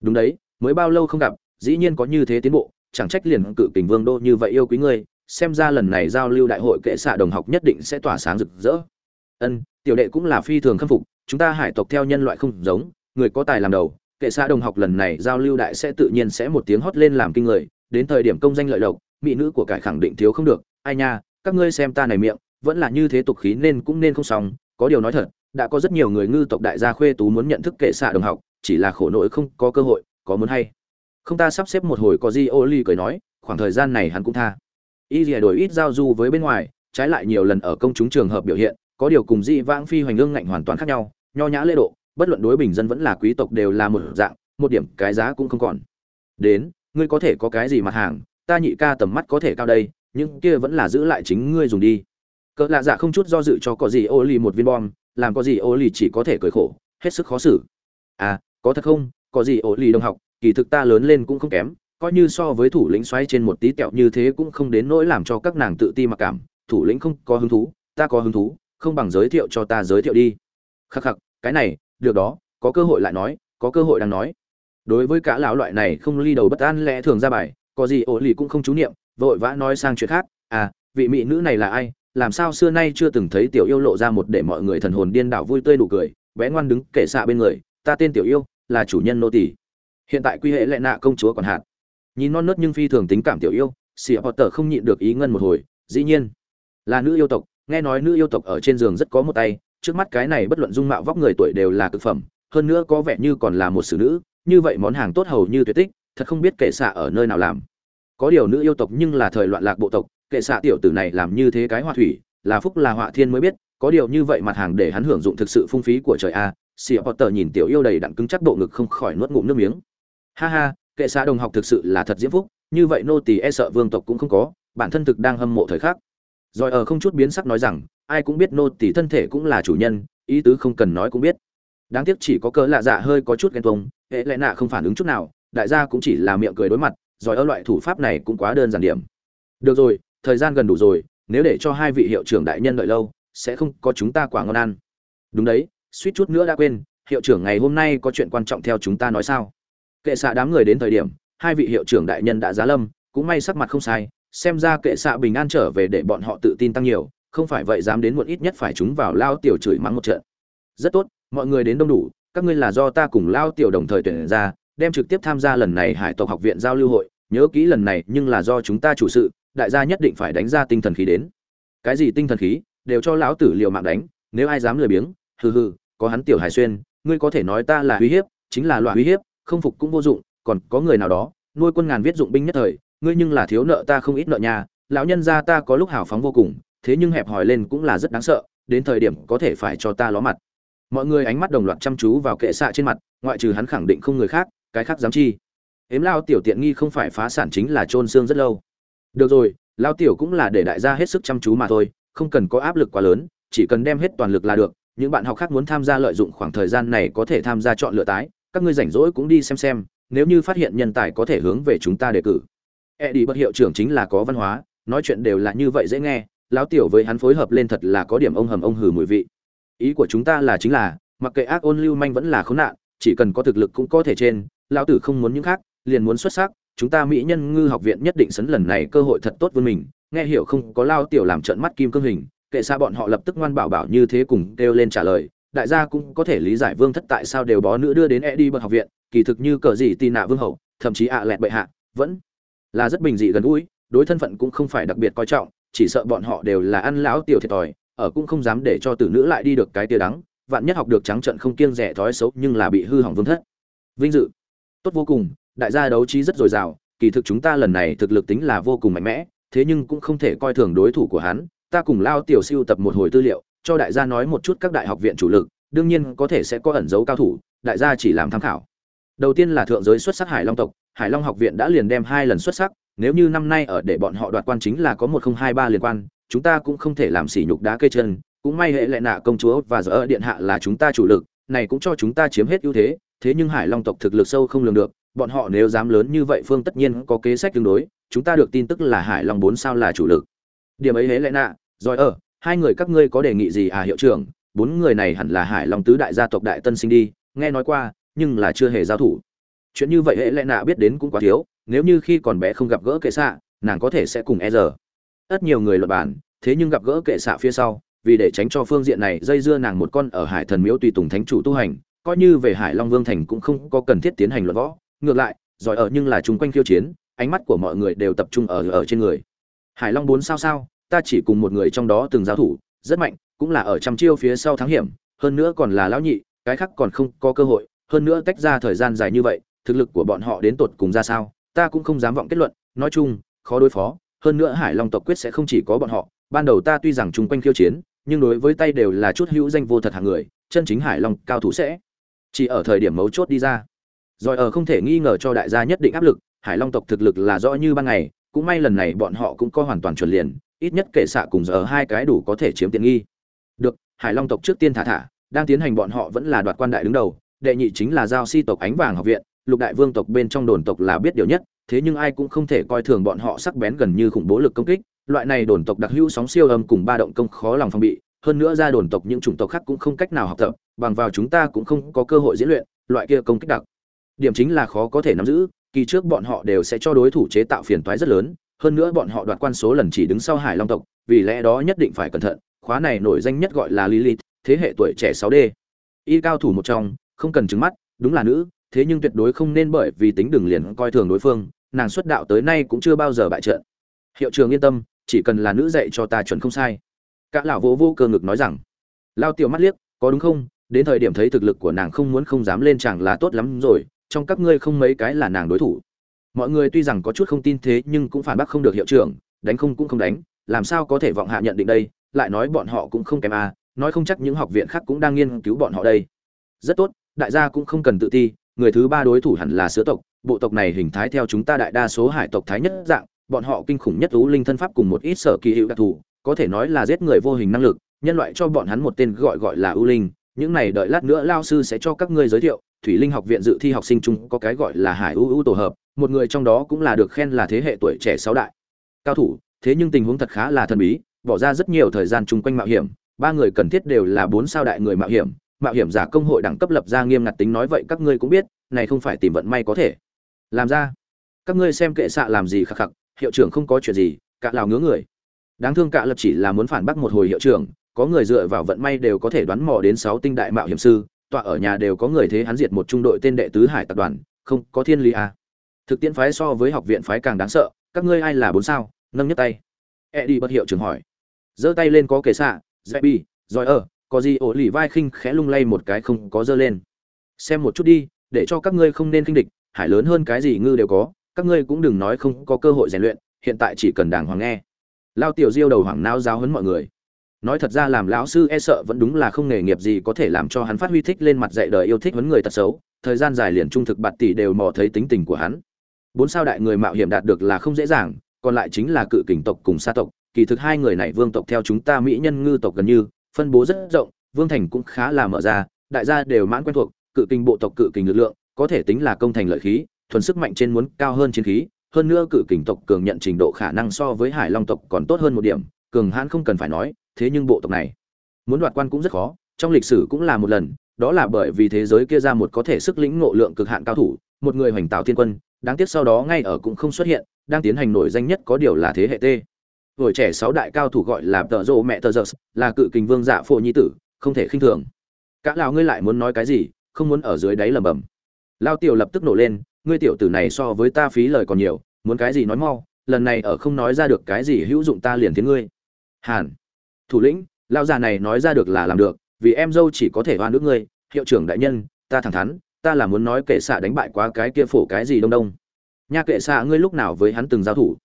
đúng đấy, mới bao lâu không gặp, dĩ nhiên có như thế tiến bộ, chẳng trách liền cự kình vương đô như vậy yêu quý ngươi, xem ra lần này giao lưu đại hội kệ xạ đồng học nhất định sẽ tỏa sáng rực rỡ. Ân, tiểu đệ cũng là phi thường khâm phục, chúng ta hải tộc theo nhân loại không giống, người có tài làm đầu, kệ xạ đồng học lần này giao lưu đại sẽ tự nhiên sẽ một tiếng hót lên làm kinh người, đến thời điểm công danh lợi lộc, mỹ nữ của cải khẳng định thiếu không được, ai nha, các ngươi xem ta này miệng, vẫn là như thế tục khí nên cũng nên không xong, có điều nói thật đã có rất nhiều người ngư tộc đại gia khuê tú muốn nhận thức kệ xạ đồng học, chỉ là khổ nỗi không có cơ hội, có muốn hay. Không ta sắp xếp một hồi có di ô ly cười nói, khoảng thời gian này hắn cũng tha. Y dìa đổi ít giao du với bên ngoài, trái lại nhiều lần ở công chúng trường hợp biểu hiện, có điều cùng di vãng phi hoành ương ngạnh hoàn toàn khác nhau, nho nhã lễ độ, bất luận đối bình dân vẫn là quý tộc đều là một dạng, một điểm cái giá cũng không còn. Đến, ngươi có thể có cái gì mặt hàng, ta nhị ca tầm mắt có thể cao đây nhưng kia vẫn là giữ lại chính ngươi dùng đi. Cỡ lạ dạ không chút do dự cho có gì ô ly một viên bom làm có gì ô lì chỉ có thể cười khổ, hết sức khó xử. À có thật không? Có gì ô lì đồng học, kỳ thực ta lớn lên cũng không kém, coi như so với thủ lĩnh xoáy trên một tí kẹo như thế cũng không đến nỗi làm cho các nàng tự ti mặc cảm, thủ lĩnh không có hứng thú, ta có hứng thú, không bằng giới thiệu cho ta giới thiệu đi. Khắc khắc, cái này, được đó, có cơ hội lại nói, có cơ hội đang nói. Đối với cả lão loại này không ly đầu bất an lẽ thường ra bài, có gì ổ lì cũng không chú niệm, vội vã nói sang chuyện khác. À vị mỹ nữ này là ai? Làm sao xưa nay chưa từng thấy tiểu yêu lộ ra một để mọi người thần hồn điên đảo vui tươi đủ cười, bé ngoan đứng kể xạ bên người, ta tên tiểu yêu, là chủ nhân nô tỷ hiện tại quy hệ lệ nạ công chúa còn hạt nhìn non nớt nhưng phi thường tính cảm tiểu yêu xì potter không nhịn được ý ngân một hồi, dĩ nhiên, là nữ yêu tộc. Nghe nói nữ yêu tộc ở trên giường rất có một tay, trước mắt cái này bất luận dung mạo vóc người tuổi đều là cực phẩm, hơn nữa có vẻ như còn là một xử nữ, như vậy món hàng tốt hầu như tuyệt tích, thật không biết kệ xạ ở nơi nào làm. Có điều nữ yêu tộc nhưng là thời loạn lạc bộ tộc kệ xạ tiểu tử này làm như thế cái họa thủy, là phúc là họa thiên mới biết, có điều như vậy mặt hàng để hắn hưởng dụng thực sự phung phí của trời a xì potter nhìn tiểu yêu đầy đặn cứng chắc bộ ngực không khỏi nuốt ngụm nước miếng. Ha ha, kệ xạ đồng học thực sự là thật diễm phúc, như vậy nô tỳ e sợ vương tộc cũng không có, bản thân thực đang hâm mộ thời khắc. Rồi ở không chút biến sắc nói rằng, ai cũng biết nô tỳ thân thể cũng là chủ nhân, ý tứ không cần nói cũng biết. Đáng tiếc chỉ có cớ lạ dạ hơi có chút ghen tuông, hệ lẽ nạ không phản ứng chút nào, đại gia cũng chỉ là miệng cười đối mặt, rồi ở loại thủ pháp này cũng quá đơn giản điểm. Được rồi thời gian gần đủ rồi, nếu để cho hai vị hiệu trưởng đại nhân đợi lâu, sẽ không có chúng ta quả ngon ăn. Đúng đấy, suýt chút nữa đã quên, hiệu trưởng ngày hôm nay có chuyện quan trọng theo chúng ta nói sao? Kệ xạ đám người đến thời điểm, hai vị hiệu trưởng đại nhân đã giá lâm, cũng may sắc mặt không sai, xem ra kệ xạ bình an trở về để bọn họ tự tin tăng nhiều, không phải vậy dám đến muộn ít nhất phải chúng vào lao tiểu chửi mắng một trận. Rất tốt, mọi người đến đông đủ, các ngươi là do ta cùng lao tiểu đồng thời tuyển ra, đem trực tiếp tham gia lần này hải tộc học viện giao lưu hội, nhớ kỹ lần này nhưng là do chúng ta chủ sự đại gia nhất định phải đánh ra tinh thần khí đến. Cái gì tinh thần khí? Đều cho lão tử liều mạng đánh, nếu ai dám lười biếng, hừ hừ, có hắn tiểu hải xuyên, ngươi có thể nói ta là uy hiếp, chính là loại uy hiếp, không phục cũng vô dụng, còn có người nào đó, nuôi quân ngàn viết dụng binh nhất thời, ngươi nhưng là thiếu nợ ta không ít nợ nhà, lão nhân gia ta có lúc hào phóng vô cùng, thế nhưng hẹp hòi lên cũng là rất đáng sợ, đến thời điểm có thể phải cho ta ló mặt. Mọi người ánh mắt đồng loạt chăm chú vào kệ xạ trên mặt, ngoại trừ hắn khẳng định không người khác, cái khác dám chi. Ếm lao tiểu tiện nghi không phải phá sản chính là trôn xương rất lâu được rồi lao tiểu cũng là để đại gia hết sức chăm chú mà thôi, không cần có áp lực quá lớn, chỉ cần đem hết toàn lực là được, những bạn học khác muốn tham gia lợi dụng khoảng thời gian này có thể tham gia chọn lựa tái, các ngươi rảnh rỗi cũng đi xem xem, nếu như phát hiện nhân tài có thể hướng về chúng ta đề cử. E đi bất hiệu trưởng chính là có văn hóa, nói chuyện đều là như vậy dễ nghe, lão tiểu với hắn phối hợp lên thật là có điểm ông hầm ông hừ mùi vị. Ý của chúng ta là chính là, mặc kệ ác ôn lưu manh vẫn là khốn nạn, chỉ cần có thực lực cũng có thể trên, lão tử không muốn những khác, liền muốn xuất sắc chúng ta mỹ nhân ngư học viện nhất định sấn lần này cơ hội thật tốt với mình. Nghe hiểu không, có lao tiểu làm trận mắt kim cương hình, kệ xa bọn họ lập tức ngoan bảo bảo như thế cùng kêu lên trả lời. Đại gia cũng có thể lý giải vương thất tại sao đều bó nữ đưa đến e đi bậc học viện, kỳ thực như cờ gì tì nạ vương hậu, thậm chí ạ à lẹt bệ hạ, vẫn là rất bình dị gần gũi, đối thân phận cũng không phải đặc biệt coi trọng, chỉ sợ bọn họ đều là ăn lão tiểu thiệt thòi, ở cũng không dám để cho tử nữ lại đi được cái tia đắng. Vạn nhất học được trắng trận không kiêng rẻ thói xấu nhưng là bị hư hỏng vương thất. Vinh dự. Tốt vô cùng đại gia đấu trí rất dồi dào, kỳ thực chúng ta lần này thực lực tính là vô cùng mạnh mẽ, thế nhưng cũng không thể coi thường đối thủ của hắn, ta cùng lao tiểu siêu tập một hồi tư liệu, cho đại gia nói một chút các đại học viện chủ lực, đương nhiên có thể sẽ có ẩn dấu cao thủ, đại gia chỉ làm tham khảo. Đầu tiên là thượng giới xuất sắc hải long tộc, hải long học viện đã liền đem hai lần xuất sắc, nếu như năm nay ở để bọn họ đoạt quan chính là có một không hai ba liên quan, chúng ta cũng không thể làm sỉ nhục đá cây chân, cũng may hệ lệ nạ công chúa và giờ điện hạ là chúng ta chủ lực, này cũng cho chúng ta chiếm hết ưu thế thế nhưng hải long tộc thực lực sâu không lường được, bọn họ nếu dám lớn như vậy phương tất nhiên có kế sách tương đối, chúng ta được tin tức là hải long bốn sao là chủ lực. Điểm ấy hễ lẽ nạ, rồi ở, hai người các ngươi có đề nghị gì à hiệu trưởng, bốn người này hẳn là hải long tứ đại gia tộc đại tân sinh đi, nghe nói qua, nhưng là chưa hề giao thủ. Chuyện như vậy hệ lẽ nạ biết đến cũng quá thiếu, nếu như khi còn bé không gặp gỡ kệ xạ, nàng có thể sẽ cùng e giờ rất nhiều người luật bản thế nhưng gặp gỡ kệ xạ phía sau, vì để tránh cho phương diện này dây dưa nàng một con ở hải thần miếu tùy tùng thánh chủ tu hành coi như về hải long vương thành cũng không có cần thiết tiến hành luận võ. Ngược lại, giỏi ở nhưng là chung quanh khiêu chiến, ánh mắt của mọi người đều tập trung ở ở trên người. Hải long bốn sao sao, ta chỉ cùng một người trong đó từng giao thủ, rất mạnh, cũng là ở trăm chiêu phía sau thắng hiểm, hơn nữa còn là lão nhị, cái khác còn không có cơ hội, hơn nữa tách ra thời gian dài như vậy, thực lực của bọn họ đến tột cùng ra sao, ta cũng không dám vọng kết luận, nói chung, khó đối phó, hơn nữa hải long tộc quyết sẽ không chỉ có bọn họ, ban đầu ta tuy rằng chung quanh khiêu chiến, nhưng đối với tay đều là chút hữu danh vô thật hàng người, chân chính hải long cao thủ sẽ chỉ ở thời điểm mấu chốt đi ra. Rồi ở không thể nghi ngờ cho đại gia nhất định áp lực, hải long tộc thực lực là rõ như ban ngày, cũng may lần này bọn họ cũng có hoàn toàn chuẩn liền, ít nhất kể xạ cùng giờ hai cái đủ có thể chiếm tiện nghi. Được, hải long tộc trước tiên thả thả, đang tiến hành bọn họ vẫn là đoạt quan đại đứng đầu, đệ nhị chính là giao si tộc ánh vàng học viện, lục đại vương tộc bên trong đồn tộc là biết điều nhất, thế nhưng ai cũng không thể coi thường bọn họ sắc bén gần như khủng bố lực công kích, loại này đồn tộc đặc hữu sóng siêu âm cùng ba động công khó lòng phòng bị, hơn nữa ra đồn tộc những chủng tộc khác cũng không cách nào học tập bằng vào chúng ta cũng không có cơ hội diễn luyện loại kia công kích đặc điểm chính là khó có thể nắm giữ kỳ trước bọn họ đều sẽ cho đối thủ chế tạo phiền toái rất lớn hơn nữa bọn họ đoạt quan số lần chỉ đứng sau hải long tộc vì lẽ đó nhất định phải cẩn thận khóa này nổi danh nhất gọi là lilith thế hệ tuổi trẻ 6D. Y cao thủ một trong, không cần trứng mắt, đúng là nữ, thế nhưng tuyệt đối không nên bởi vì tính đường liền coi thường đối phương, nàng xuất đạo tới nay cũng chưa bao giờ bại trận. Hiệu trường yên tâm, chỉ cần là nữ dạy cho ta chuẩn không sai. Cả lão vô vô cơ ngực nói rằng, lao tiểu mắt liếc, có đúng không? Đến thời điểm thấy thực lực của nàng không muốn không dám lên chàng là tốt lắm rồi, trong các ngươi không mấy cái là nàng đối thủ. Mọi người tuy rằng có chút không tin thế nhưng cũng phản bác không được hiệu trưởng, đánh không cũng không đánh, làm sao có thể vọng hạ nhận định đây, lại nói bọn họ cũng không kém a, à, nói không chắc những học viện khác cũng đang nghiên cứu bọn họ đây rất tốt đại gia cũng không cần tự ti người thứ ba đối thủ hẳn là sứa tộc bộ tộc này hình thái theo chúng ta đại đa số hải tộc thái nhất dạng bọn họ kinh khủng nhất ú linh thân pháp cùng một ít sở kỳ hữu đặc thù có thể nói là giết người vô hình năng lực nhân loại cho bọn hắn một tên gọi gọi là ưu linh những này đợi lát nữa lao sư sẽ cho các ngươi giới thiệu, thủy linh học viện dự thi học sinh chung có cái gọi là hải ưu ưu tổ hợp, một người trong đó cũng là được khen là thế hệ tuổi trẻ sáu đại. Cao thủ, thế nhưng tình huống thật khá là thần bí, bỏ ra rất nhiều thời gian chung quanh mạo hiểm, ba người cần thiết đều là bốn sao đại người mạo hiểm mạo hiểm giả công hội đẳng cấp lập ra nghiêm ngặt tính nói vậy các ngươi cũng biết, này không phải tìm vận may có thể. Làm ra. Các ngươi xem kệ xạ làm gì khắc khắc, hiệu trưởng không có chuyện gì, cả lào ngứa người. Đáng thương cả lập chỉ là muốn phản bác một hồi hiệu trưởng có người dựa vào vận may đều có thể đoán mò đến sáu tinh đại mạo hiểm sư tọa ở nhà đều có người thế hắn diệt một trung đội tên đệ tứ hải tập đoàn không có thiên lý à. thực tiễn phái so với học viện phái càng đáng sợ các ngươi ai là bốn sao? Nâng nhất tay. E đi bất hiệu trưởng hỏi. Giơ tay lên có kẻ xạ Zebi, bi rồi ở có gì ổ lì vai khinh khẽ lung lay một cái không có giơ lên. Xem một chút đi để cho các ngươi không nên khinh địch hải lớn hơn cái gì ngư đều có các ngươi cũng đừng nói không có cơ hội rèn luyện hiện tại chỉ cần đàng hoàng nghe. Lao tiểu diêu đầu hoàng nao giáo huấn mọi người nói thật ra làm lão sư e sợ vẫn đúng là không nghề nghiệp gì có thể làm cho hắn phát huy thích lên mặt dạy đời yêu thích huấn người tật xấu. Thời gian dài liền trung thực bạt tỷ đều mò thấy tính tình của hắn. Bốn sao đại người mạo hiểm đạt được là không dễ dàng, còn lại chính là cự kình tộc cùng sa tộc. Kỳ thực hai người này vương tộc theo chúng ta mỹ nhân ngư tộc gần như, phân bố rất rộng, vương thành cũng khá là mở ra, đại gia đều mãn quen thuộc, cự kình bộ tộc cự kình lực lượng, có thể tính là công thành lợi khí, thuần sức mạnh trên muốn cao hơn chiến khí, hơn nữa cự kình tộc cường nhận trình độ khả năng so với hải long tộc còn tốt hơn một điểm, cường hãn không cần phải nói thế nhưng bộ tộc này, muốn đoạt quan cũng rất khó, trong lịch sử cũng là một lần, đó là bởi vì thế giới kia ra một có thể sức lĩnh ngộ lượng cực hạn cao thủ, một người hoành tạo thiên quân, đáng tiếc sau đó ngay ở cũng không xuất hiện, đang tiến hành nổi danh nhất có điều là thế hệ t. Tuổi trẻ sáu đại cao thủ gọi là tợ rộ mẹ tờ giơ là cự kình vương dạ phổ nhi tử, không thể khinh thường. Cả lão ngươi lại muốn nói cái gì, không muốn ở dưới đáy lầm bầm. Lao tiểu lập tức nổ lên, ngươi tiểu tử này so với ta phí lời còn nhiều, muốn cái gì nói mau, lần này ở không nói ra được cái gì hữu dụng ta liền tiếng ngươi. Hàn thủ lĩnh lao già này nói ra được là làm được, vì em dâu chỉ có thể oan nước ngươi, hiệu trưởng đại nhân, ta thẳng thắn, ta là muốn nói kệ xạ đánh bại quá cái kia phổ cái gì đông đông. Nha kệ xạ, ngươi lúc nào với hắn từng giao thủ?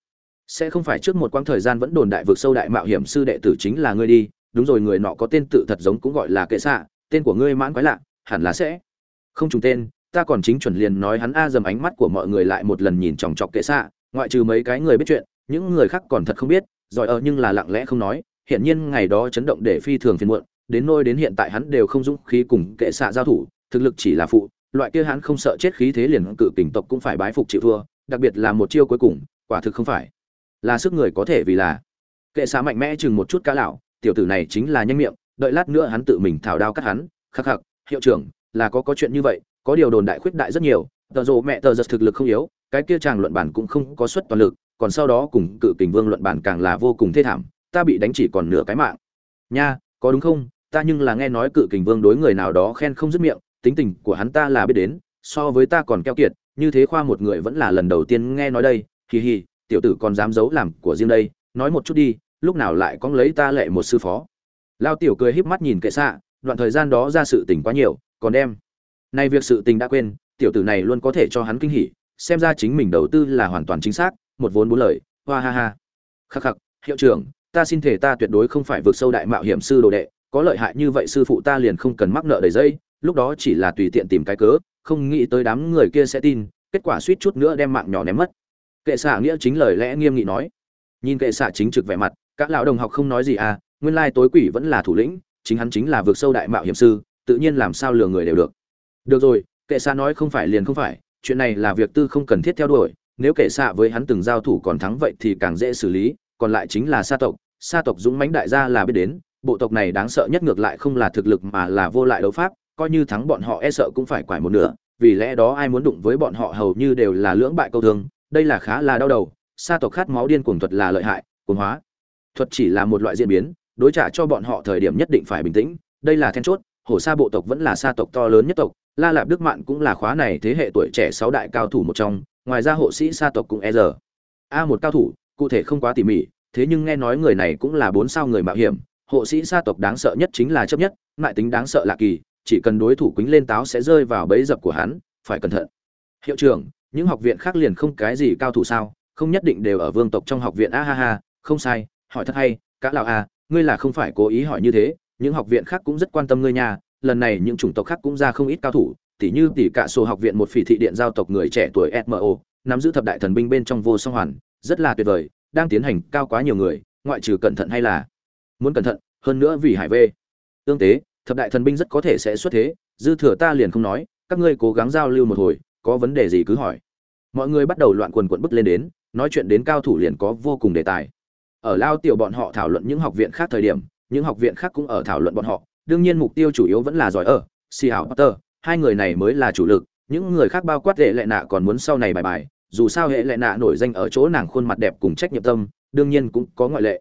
Sẽ không phải trước một quãng thời gian vẫn đồn đại vực sâu đại mạo hiểm sư đệ tử chính là ngươi đi, đúng rồi, người nọ có tên tự thật giống cũng gọi là kệ xạ, tên của ngươi mãn quái lạ, hẳn là sẽ. Không trùng tên, ta còn chính chuẩn liền nói hắn a dầm ánh mắt của mọi người lại một lần nhìn chòng chọc kệ xạ, ngoại trừ mấy cái người biết chuyện, những người khác còn thật không biết, giỏi ở nhưng là lặng lẽ không nói hiện nhiên ngày đó chấn động để phi thường phiền muộn, đến nôi đến hiện tại hắn đều không dũng khí cùng kệ xạ giao thủ, thực lực chỉ là phụ, loại kia hắn không sợ chết khí thế liền cự kình tộc cũng phải bái phục chịu thua, đặc biệt là một chiêu cuối cùng, quả thực không phải. Là sức người có thể vì là. Kệ xạ mạnh mẽ chừng một chút cá lão, tiểu tử này chính là nhanh miệng, đợi lát nữa hắn tự mình thảo đao cắt hắn, khắc khắc, hiệu trưởng, là có có chuyện như vậy, có điều đồn đại khuyết đại rất nhiều, tờ rộ mẹ tờ giật thực lực không yếu, cái kia chàng luận bản cũng không có suất toàn lực, còn sau đó cùng cự kình vương luận bản càng là vô cùng thê thảm ta bị đánh chỉ còn nửa cái mạng. Nha, có đúng không? Ta nhưng là nghe nói cự kình vương đối người nào đó khen không dứt miệng, tính tình của hắn ta là biết đến, so với ta còn keo kiệt, như thế khoa một người vẫn là lần đầu tiên nghe nói đây. Hì hì, tiểu tử còn dám giấu làm của riêng đây, nói một chút đi, lúc nào lại có lấy ta lệ một sư phó? Lao tiểu cười híp mắt nhìn kệ xạ, đoạn thời gian đó ra sự tình quá nhiều, còn đem. Nay việc sự tình đã quên, tiểu tử này luôn có thể cho hắn kinh hỉ, xem ra chính mình đầu tư là hoàn toàn chính xác, một vốn bốn lời, hoa ha ha. Khắc khắc, hiệu trưởng ta xin thể ta tuyệt đối không phải vượt sâu đại mạo hiểm sư đồ đệ, có lợi hại như vậy sư phụ ta liền không cần mắc nợ đầy dây, lúc đó chỉ là tùy tiện tìm cái cớ, không nghĩ tới đám người kia sẽ tin, kết quả suýt chút nữa đem mạng nhỏ ném mất. Kệ xạ nghĩa chính lời lẽ nghiêm nghị nói. Nhìn kệ xạ chính trực vẻ mặt các lão đồng học không nói gì à nguyên lai tối quỷ vẫn là thủ lĩnh, chính hắn chính là vượt sâu đại mạo hiểm sư, tự nhiên làm sao lừa người đều được. Được rồi, kệ xạ nói không phải liền không phải, chuyện này là việc tư không cần thiết theo đuổi, nếu kệ xạ với hắn từng giao thủ còn thắng vậy thì càng dễ xử lý còn lại chính là sa tộc. Sa tộc dũng mãnh đại gia là biết đến, bộ tộc này đáng sợ nhất ngược lại không là thực lực mà là vô lại đấu pháp, coi như thắng bọn họ e sợ cũng phải quải một nửa, vì lẽ đó ai muốn đụng với bọn họ hầu như đều là lưỡng bại câu thương, đây là khá là đau đầu, sa tộc khát máu điên cuồng thuật là lợi hại, cuồng hóa. Thuật chỉ là một loại diễn biến, đối trả cho bọn họ thời điểm nhất định phải bình tĩnh, đây là then chốt, hổ sa bộ tộc vẫn là sa tộc to lớn nhất tộc, la lạp đức mạn cũng là khóa này thế hệ tuổi trẻ sáu đại cao thủ một trong, ngoài ra hộ sĩ sa tộc cũng e giờ. A một cao thủ cụ thể không quá tỉ mỉ, thế nhưng nghe nói người này cũng là bốn sao người mạo hiểm, hộ sĩ sa tộc đáng sợ nhất chính là chấp nhất, lại tính đáng sợ lạ kỳ, chỉ cần đối thủ quýnh lên táo sẽ rơi vào bẫy dập của hắn, phải cẩn thận. Hiệu trưởng, những học viện khác liền không cái gì cao thủ sao, không nhất định đều ở vương tộc trong học viện, a ha ha, không sai, hỏi thật hay cá lão a ngươi là không phải cố ý hỏi như thế, những học viện khác cũng rất quan tâm ngươi nha, lần này những chủng tộc khác cũng ra không ít cao thủ, tỉ như tỷ cả số học viện một phỉ thị điện giao tộc người trẻ tuổi smo nắm giữ thập đại thần binh bên trong vô song hoàn rất là tuyệt vời, đang tiến hành cao quá nhiều người, ngoại trừ cẩn thận hay là muốn cẩn thận, hơn nữa vì hải vê. Tương tế, thập đại thần binh rất có thể sẽ xuất thế, dư thừa ta liền không nói, các ngươi cố gắng giao lưu một hồi, có vấn đề gì cứ hỏi. Mọi người bắt đầu loạn quần quận bức lên đến, nói chuyện đến cao thủ liền có vô cùng đề tài. Ở lao tiểu bọn họ thảo luận những học viện khác thời điểm, những học viện khác cũng ở thảo luận bọn họ, đương nhiên mục tiêu chủ yếu vẫn là giỏi ở si hảo potter, hai người này mới là chủ lực, những người khác bao quát hệ lệ nạ còn muốn sau này bài bài dù sao hệ lệ nạ nổi danh ở chỗ nàng khuôn mặt đẹp cùng trách nhiệm tâm đương nhiên cũng có ngoại lệ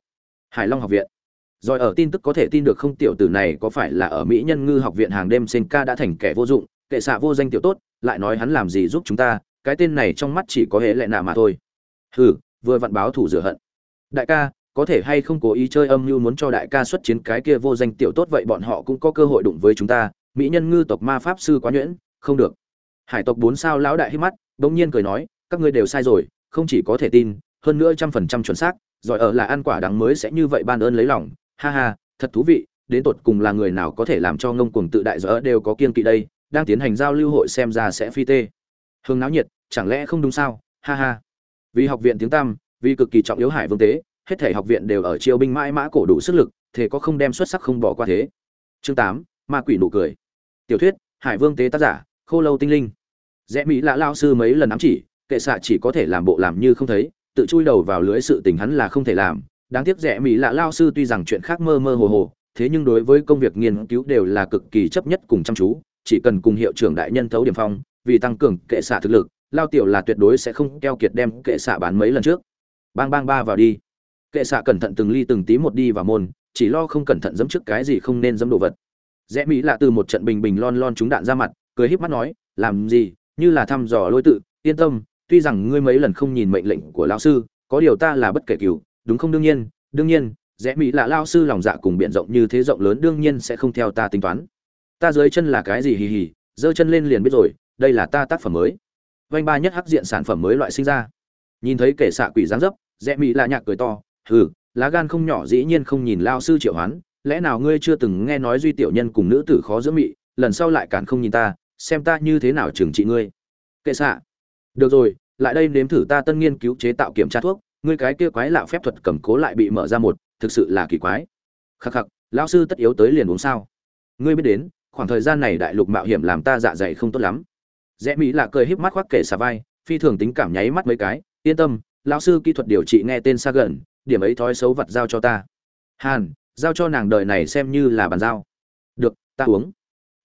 hải long học viện rồi ở tin tức có thể tin được không tiểu tử này có phải là ở Mỹ Nhân Ngư học viện hàng đêm sen ca đã thành kẻ vô dụng, kệ xạ vô danh tiểu tốt, lại nói hắn làm gì giúp chúng ta, cái tên này trong mắt chỉ có hệ lệ nạ mà thôi. Hừ, vừa vặn báo thủ rửa hận. Đại ca, có thể hay không cố ý chơi âm mưu muốn cho đại ca xuất chiến cái kia vô danh tiểu tốt vậy bọn họ cũng có cơ hội đụng với chúng ta, Mỹ Nhân Ngư tộc ma pháp sư quá nhuyễn, không được. Hải tộc bốn sao lão đại hít mắt, bỗng nhiên cười nói, các ngươi đều sai rồi, không chỉ có thể tin, hơn nữa trăm phần trăm chuẩn xác, giỏi ở là ăn quả đắng mới sẽ như vậy ban ơn lấy lòng, ha ha thật thú vị đến tột cùng là người nào có thể làm cho ngông cuồng tự đại dỡ đều có kiên kỵ đây đang tiến hành giao lưu hội xem ra sẽ phi tê. Hương náo nhiệt chẳng lẽ không đúng sao? Ha ha. Vì học viện tiếng tam vì cực kỳ trọng yếu hải vương tế hết thể học viện đều ở chiêu binh mãi mã cổ đủ sức lực thế có không đem xuất sắc không bỏ qua thế. Chương tám ma quỷ nụ cười. Tiểu thuyết hải vương tế tác giả khô lâu tinh linh. Rẽ mỹ lạ lao sư mấy lần ám chỉ kệ xạ chỉ có thể làm bộ làm như không thấy, tự chui đầu vào lưới sự tình hắn là không thể làm. Đáng tiếc rẻ mỹ lạ lao sư tuy rằng chuyện khác mơ mơ hồ hồ, thế nhưng đối với công việc nghiên cứu đều là cực kỳ chấp nhất cùng chăm chú, chỉ cần cùng hiệu trưởng đại nhân thấu điểm phong, vì tăng cường kệ xạ thực lực, lao tiểu là tuyệt đối sẽ không keo kiệt đem kệ xạ bán mấy lần trước. Bang bang ba vào đi. Kệ xạ cẩn thận từng ly từng tí một đi vào môn, chỉ lo không cẩn thận dẫm trước cái gì không nên dẫm đồ vật. Rẽ mỹ lạ từ một trận bình bình lon lon trúng đạn ra mặt, cười híp mắt nói, làm gì? Như là thăm dò lôi tự, yên tâm tuy rằng ngươi mấy lần không nhìn mệnh lệnh của lão sư có điều ta là bất kể cửu, đúng không đương nhiên? Đương nhiên rẽ mỹ là lao sư lòng dạ cùng biển rộng như thế rộng lớn đương nhiên sẽ không theo ta tính toán. Ta dưới chân là cái gì hì hì giơ chân lên liền biết rồi đây là ta tác phẩm mới. Vanh ba nhất hắc diện sản phẩm mới loại sinh ra. Nhìn thấy kẻ xạ quỷ dáng dấp rẽ mỹ là nhạc cười to hừ lá gan không nhỏ dĩ nhiên không nhìn lao sư triệu hoán lẽ nào ngươi chưa từng nghe nói duy tiểu nhân cùng nữ tử khó giữa mị lần sau lại cản không nhìn ta xem ta như thế nào trừng trị ngươi. Kệ xạ được rồi, lại đây nếm thử ta tân nghiên cứu chế tạo kiểm tra thuốc, ngươi cái kia quái lạ phép thuật cầm cố lại bị mở ra một, thực sự là kỳ quái. Khắc khắc, lão sư tất yếu tới liền uống sao? Ngươi biết đến, khoảng thời gian này đại lục mạo hiểm làm ta dạ dày không tốt lắm. Rẽ mỹ lạ cười híp mắt khoác kể xà vai, phi thường tính cảm nháy mắt mấy cái, yên tâm, lão sư kỹ thuật điều trị nghe tên xa gần, điểm ấy thói xấu vật giao cho ta. Hàn, giao cho nàng đời này xem như là bàn giao. Được, ta uống.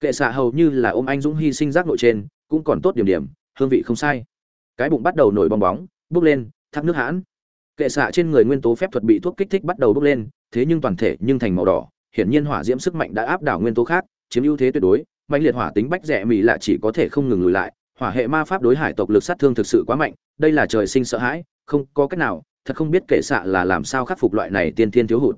Kệ xạ hầu như là ôm anh dũng hy sinh giác nội trên, cũng còn tốt điểm điểm, hương vị không sai cái bụng bắt đầu nổi bong bóng bốc lên, thác nước hãn. Kệ xạ trên người nguyên tố phép thuật bị thuốc kích thích bắt đầu bốc lên, thế nhưng toàn thể nhưng thành màu đỏ, hiển nhiên hỏa diễm sức mạnh đã áp đảo nguyên tố khác, chiếm ưu thế tuyệt đối mạnh liệt hỏa tính bách rẻ mỹ lạ chỉ có thể không ngừng lùi lại, hỏa hệ ma pháp đối hải tộc lực sát thương thực sự quá mạnh, đây là trời sinh sợ hãi, không có cách nào, thật không biết kệ xạ là làm sao khắc phục loại này tiên thiên thiếu hụt.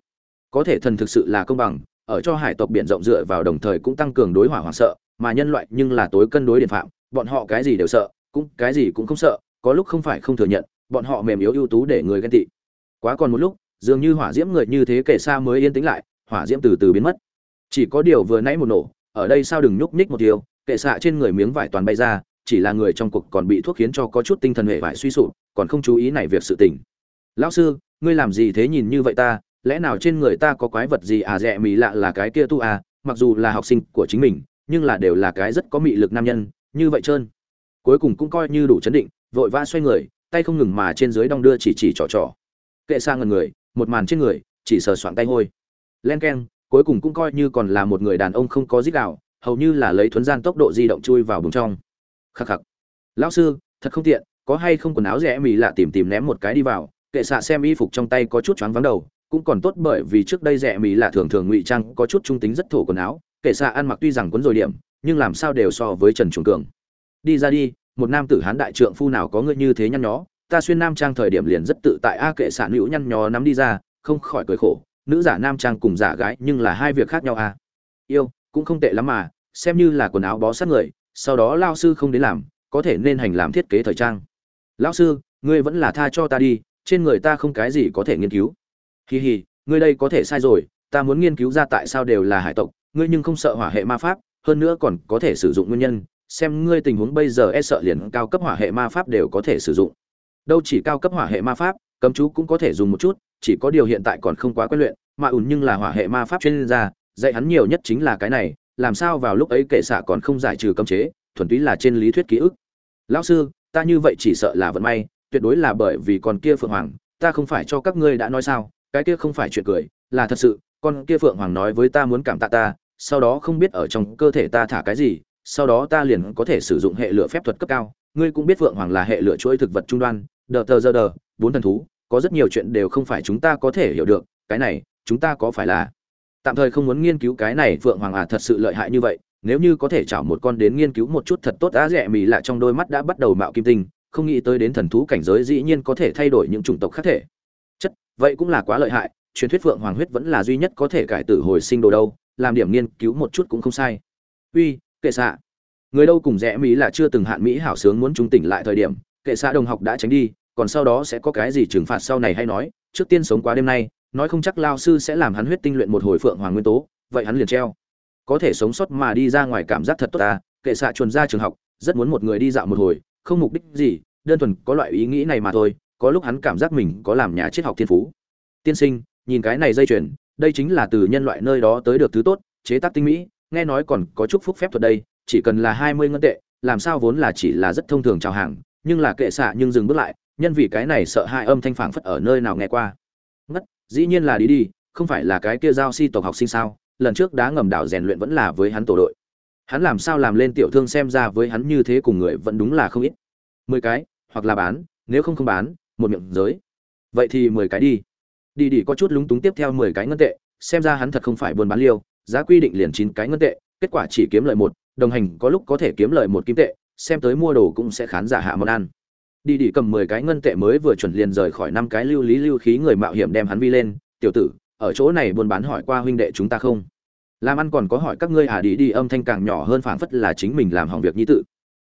Có thể thần thực sự là công bằng, ở cho hải tộc biển rộng dựa vào đồng thời cũng tăng cường đối hỏa hoảng sợ, mà nhân loại nhưng là tối cân đối điện phạm, bọn họ cái gì đều sợ cũng cái gì cũng không sợ, có lúc không phải không thừa nhận, bọn họ mềm yếu ưu tú để người ghen tị. Quá còn một lúc, dường như hỏa diễm người như thế kể xa mới yên tĩnh lại, hỏa diễm từ từ biến mất. Chỉ có điều vừa nãy một nổ, ở đây sao đừng nhúc nhích một điều, kệ xạ trên người miếng vải toàn bay ra, chỉ là người trong cuộc còn bị thuốc khiến cho có chút tinh thần hệ vải suy sụp, còn không chú ý này việc sự tình. Lão sư, ngươi làm gì thế nhìn như vậy ta, lẽ nào trên người ta có quái vật gì à rẻ mì lạ là cái kia tu à mặc dù là học sinh của chính mình, nhưng là đều là cái rất có mị lực nam nhân, như vậy trơn cuối cùng cũng coi như đủ chấn định, vội vã xoay người, tay không ngừng mà trên dưới đong đưa chỉ chỉ trò trò. Kệ sang ngần người, một màn trên người, chỉ sờ soạn tay hôi. Len keng, cuối cùng cũng coi như còn là một người đàn ông không có dít đạo, hầu như là lấy thuấn gian tốc độ di động chui vào bùng trong. Khắc khắc. Lão sư, thật không tiện, có hay không quần áo rẻ mì lạ tìm tìm ném một cái đi vào. Kệ xạ xem y phục trong tay có chút choáng vắng đầu, cũng còn tốt bởi vì trước đây rẻ mì lạ thường thường ngụy trang có chút trung tính rất thổ quần áo. Kệ xạ ăn mặc tuy rằng quấn rồi điểm, nhưng làm sao đều so với trần trung cường đi ra đi, một nam tử hán đại trượng phu nào có ngươi như thế nhăn nhó, ta xuyên nam trang thời điểm liền rất tự tại a kệ sản hữu nhăn nhó nắm đi ra, không khỏi cười khổ, nữ giả nam trang cùng giả gái nhưng là hai việc khác nhau a. Yêu, cũng không tệ lắm mà, xem như là quần áo bó sát người, sau đó lao sư không đến làm, có thể nên hành làm thiết kế thời trang. Lão sư, ngươi vẫn là tha cho ta đi, trên người ta không cái gì có thể nghiên cứu. Hì hì ngươi đây có thể sai rồi, ta muốn nghiên cứu ra tại sao đều là hải tộc, ngươi nhưng không sợ hỏa hệ ma pháp, hơn nữa còn có thể sử dụng nguyên nhân xem ngươi tình huống bây giờ e sợ liền cao cấp hỏa hệ ma pháp đều có thể sử dụng. Đâu chỉ cao cấp hỏa hệ ma pháp, cấm chú cũng có thể dùng một chút, chỉ có điều hiện tại còn không quá quen luyện, mà ủn nhưng là hỏa hệ ma pháp chuyên gia, dạy hắn nhiều nhất chính là cái này, làm sao vào lúc ấy kệ xạ còn không giải trừ cấm chế, thuần túy là trên lý thuyết ký ức. Lão sư, ta như vậy chỉ sợ là vận may, tuyệt đối là bởi vì con kia phượng hoàng, ta không phải cho các ngươi đã nói sao, cái kia không phải chuyện cười, là thật sự, con kia phượng hoàng nói với ta muốn cảm tạ ta, sau đó không biết ở trong cơ thể ta thả cái gì sau đó ta liền có thể sử dụng hệ lửa phép thuật cấp cao. Ngươi cũng biết phượng hoàng là hệ lửa chuỗi thực vật trung đoan, đờ tờ giờ đờ, bốn thần thú, có rất nhiều chuyện đều không phải chúng ta có thể hiểu được. Cái này, chúng ta có phải là? Tạm thời không muốn nghiên cứu cái này, phượng hoàng à thật sự lợi hại như vậy. Nếu như có thể chảo một con đến nghiên cứu một chút thật tốt á, rẻ mì lại trong đôi mắt đã bắt đầu mạo kim tinh, không nghĩ tới đến thần thú cảnh giới dĩ nhiên có thể thay đổi những chủng tộc khác thể. Chất, vậy cũng là quá lợi hại. Truyền thuyết phượng hoàng huyết vẫn là duy nhất có thể cải tử hồi sinh đồ đâu, làm điểm nghiên cứu một chút cũng không sai. Uy kệ xạ. Người đâu cùng rẽ mỹ là chưa từng hạn mỹ hảo sướng muốn trung tỉnh lại thời điểm, kệ xạ đồng học đã tránh đi, còn sau đó sẽ có cái gì trừng phạt sau này hay nói, trước tiên sống quá đêm nay, nói không chắc lao sư sẽ làm hắn huyết tinh luyện một hồi phượng hoàng nguyên tố, vậy hắn liền treo. Có thể sống sót mà đi ra ngoài cảm giác thật tốt ta, kệ xạ chuồn ra trường học, rất muốn một người đi dạo một hồi, không mục đích gì, đơn thuần có loại ý nghĩ này mà thôi, có lúc hắn cảm giác mình có làm nhà triết học thiên phú. Tiên sinh, nhìn cái này dây chuyền, đây chính là từ nhân loại nơi đó tới được thứ tốt, chế tác tinh mỹ nghe nói còn có chút phúc phép thuật đây, chỉ cần là hai mươi ngân tệ, làm sao vốn là chỉ là rất thông thường chào hàng, nhưng là kệ xạ nhưng dừng bước lại, nhân vì cái này sợ hai âm thanh phảng phất ở nơi nào nghe qua. Ngất, dĩ nhiên là đi đi, không phải là cái kia giao si tộc học sinh sao, lần trước đá ngầm đảo rèn luyện vẫn là với hắn tổ đội. Hắn làm sao làm lên tiểu thương xem ra với hắn như thế cùng người vẫn đúng là không ít. Mười cái, hoặc là bán, nếu không không bán, một miệng giới. Vậy thì mười cái đi. Đi đi có chút lúng túng tiếp theo mười cái ngân tệ, xem ra hắn thật không phải buôn bán liêu giá quy định liền chín cái ngân tệ, kết quả chỉ kiếm lợi một, đồng hành có lúc có thể kiếm lợi một kim tệ, xem tới mua đồ cũng sẽ khán giả hạ món ăn. Đi đi cầm mười cái ngân tệ mới vừa chuẩn liền rời khỏi năm cái lưu lý lưu khí người mạo hiểm đem hắn vi lên, tiểu tử, ở chỗ này buôn bán hỏi qua huynh đệ chúng ta không? Làm ăn còn có hỏi các ngươi à đi đi, âm thanh càng nhỏ hơn phảng phất là chính mình làm hỏng việc như tự.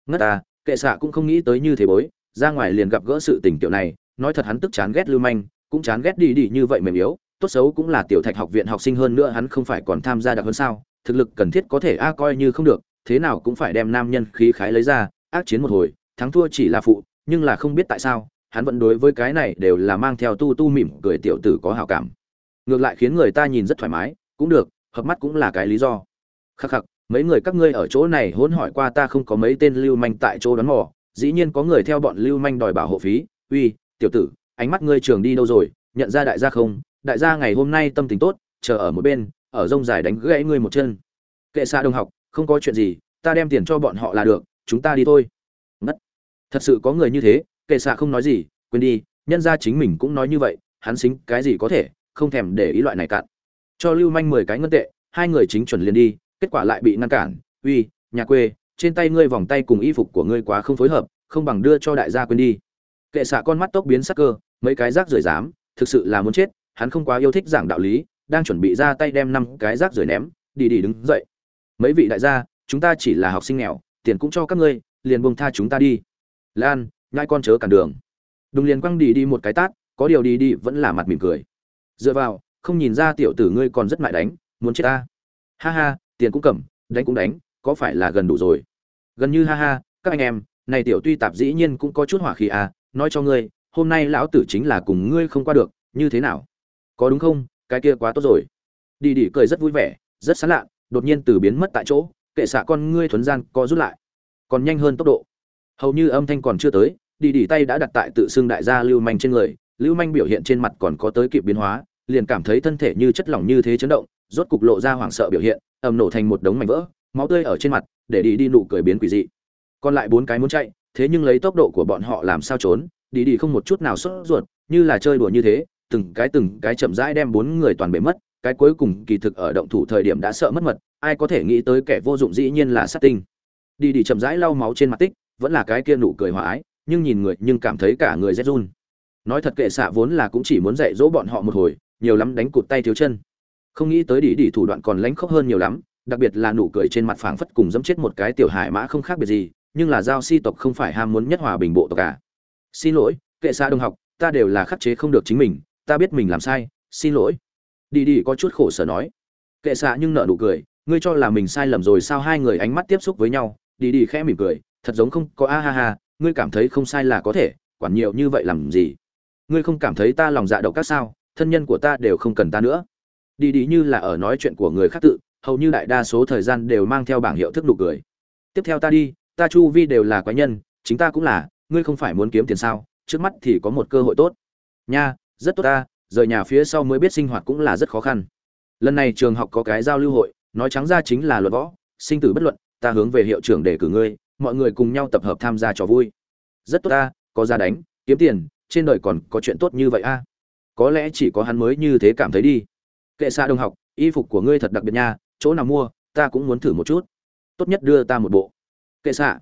Ngất ta, kệ xạ cũng không nghĩ tới như thế bối, ra ngoài liền gặp gỡ sự tình tiểu này, nói thật hắn tức chán ghét lưu manh, cũng chán ghét đi đi như vậy mềm yếu tốt xấu cũng là tiểu thạch học viện học sinh hơn nữa hắn không phải còn tham gia đặc hơn sao, thực lực cần thiết có thể a coi như không được, thế nào cũng phải đem nam nhân khí khái lấy ra, ác chiến một hồi, thắng thua chỉ là phụ, nhưng là không biết tại sao, hắn vẫn đối với cái này đều là mang theo tu tu mỉm cười tiểu tử có hảo cảm. Ngược lại khiến người ta nhìn rất thoải mái, cũng được, hợp mắt cũng là cái lý do. Khắc khắc, mấy người các ngươi ở chỗ này hỗn hỏi qua ta không có mấy tên lưu manh tại chỗ đón mò, dĩ nhiên có người theo bọn lưu manh đòi bảo hộ phí, uy, tiểu tử, ánh mắt ngươi trường đi đâu rồi, nhận ra đại gia không đại gia ngày hôm nay tâm tình tốt, chờ ở một bên, ở rông dài đánh gãy ngươi một chân. Kệ xa đồng học, không có chuyện gì, ta đem tiền cho bọn họ là được, chúng ta đi thôi. Ngất. Thật sự có người như thế, kệ xạ không nói gì, quên đi, nhân ra chính mình cũng nói như vậy, hắn xính cái gì có thể, không thèm để ý loại này cạn. Cho lưu manh mười cái ngân tệ, hai người chính chuẩn liền đi, kết quả lại bị ngăn cản. Uy, nhà quê, trên tay ngươi vòng tay cùng y phục của ngươi quá không phối hợp, không bằng đưa cho đại gia quên đi. Kệ xạ con mắt tốc biến sắc cơ, mấy cái rác rưởi dám, thực sự là muốn chết hắn không quá yêu thích giảng đạo lý, đang chuẩn bị ra tay đem năm cái rác rưởi ném, đi đi đứng dậy. Mấy vị đại gia, chúng ta chỉ là học sinh nghèo, tiền cũng cho các ngươi, liền buông tha chúng ta đi. Lan, nhai con chớ cản đường. Đùng liền quăng đi đi một cái tát, có điều đi đi vẫn là mặt mỉm cười. Dựa vào, không nhìn ra tiểu tử ngươi còn rất mại đánh, muốn chết ta. Ha ha, tiền cũng cầm, đánh cũng đánh, có phải là gần đủ rồi? Gần như ha ha, các anh em, này tiểu tuy tạp dĩ nhiên cũng có chút hỏa khí à nói cho ngươi, hôm nay lão tử chính là cùng ngươi không qua được, như thế nào? Có đúng không? Cái kia quá tốt rồi. Đi đi cười rất vui vẻ, rất sán lạ đột nhiên từ biến mất tại chỗ, kệ xạ con ngươi thuấn gian co rút lại. Còn nhanh hơn tốc độ. Hầu như âm thanh còn chưa tới, đi đi tay đã đặt tại tự xưng đại gia lưu manh trên người, lưu manh biểu hiện trên mặt còn có tới kịp biến hóa, liền cảm thấy thân thể như chất lỏng như thế chấn động, rốt cục lộ ra hoảng sợ biểu hiện, ầm nổ thành một đống mảnh vỡ, máu tươi ở trên mặt, để đi đi nụ cười biến quỷ dị. Còn lại bốn cái muốn chạy, thế nhưng lấy tốc độ của bọn họ làm sao trốn, đi đi không một chút nào sốt ruột, như là chơi đùa như thế từng cái từng cái chậm rãi đem bốn người toàn bể mất, cái cuối cùng kỳ thực ở động thủ thời điểm đã sợ mất mật, ai có thể nghĩ tới kẻ vô dụng dĩ nhiên là sát tinh. Đi đi chậm rãi lau máu trên mặt tích, vẫn là cái kia nụ cười hòa ái, nhưng nhìn người nhưng cảm thấy cả người rét run. Nói thật kệ xạ vốn là cũng chỉ muốn dạy dỗ bọn họ một hồi, nhiều lắm đánh cụt tay thiếu chân. Không nghĩ tới đi đi thủ đoạn còn lánh khóc hơn nhiều lắm, đặc biệt là nụ cười trên mặt phảng phất cùng dẫm chết một cái tiểu hải mã không khác biệt gì, nhưng là giao si tộc không phải ham muốn nhất hòa bình bộ tộc cả xin lỗi, kệ xạ đồng học, ta đều là khắc chế không được chính mình ta biết mình làm sai, xin lỗi. Đi đi, có chút khổ sở nói. Kệ xạ nhưng nợ nụ cười, ngươi cho là mình sai lầm rồi sao hai người ánh mắt tiếp xúc với nhau? Đi đi, khẽ mỉm cười, thật giống không có a ha ha, ngươi cảm thấy không sai là có thể, quản nhiều như vậy làm gì? Ngươi không cảm thấy ta lòng dạ độc các sao? Thân nhân của ta đều không cần ta nữa. Đi đi, như là ở nói chuyện của người khác tự, hầu như đại đa số thời gian đều mang theo bảng hiệu thức nụ cười. Tiếp theo ta đi, ta chu vi đều là quái nhân, chính ta cũng là, ngươi không phải muốn kiếm tiền sao? Trước mắt thì có một cơ hội tốt. Nha rất tốt ta, rời nhà phía sau mới biết sinh hoạt cũng là rất khó khăn. Lần này trường học có cái giao lưu hội, nói trắng ra chính là luật võ, sinh tử bất luận, ta hướng về hiệu trưởng để cử ngươi, mọi người cùng nhau tập hợp tham gia trò vui. Rất tốt ta, có ra đánh, kiếm tiền, trên đời còn có chuyện tốt như vậy a. Có lẽ chỉ có hắn mới như thế cảm thấy đi. Kệ xa đồng học, y phục của ngươi thật đặc biệt nha, chỗ nào mua, ta cũng muốn thử một chút. Tốt nhất đưa ta một bộ. Kệ xạ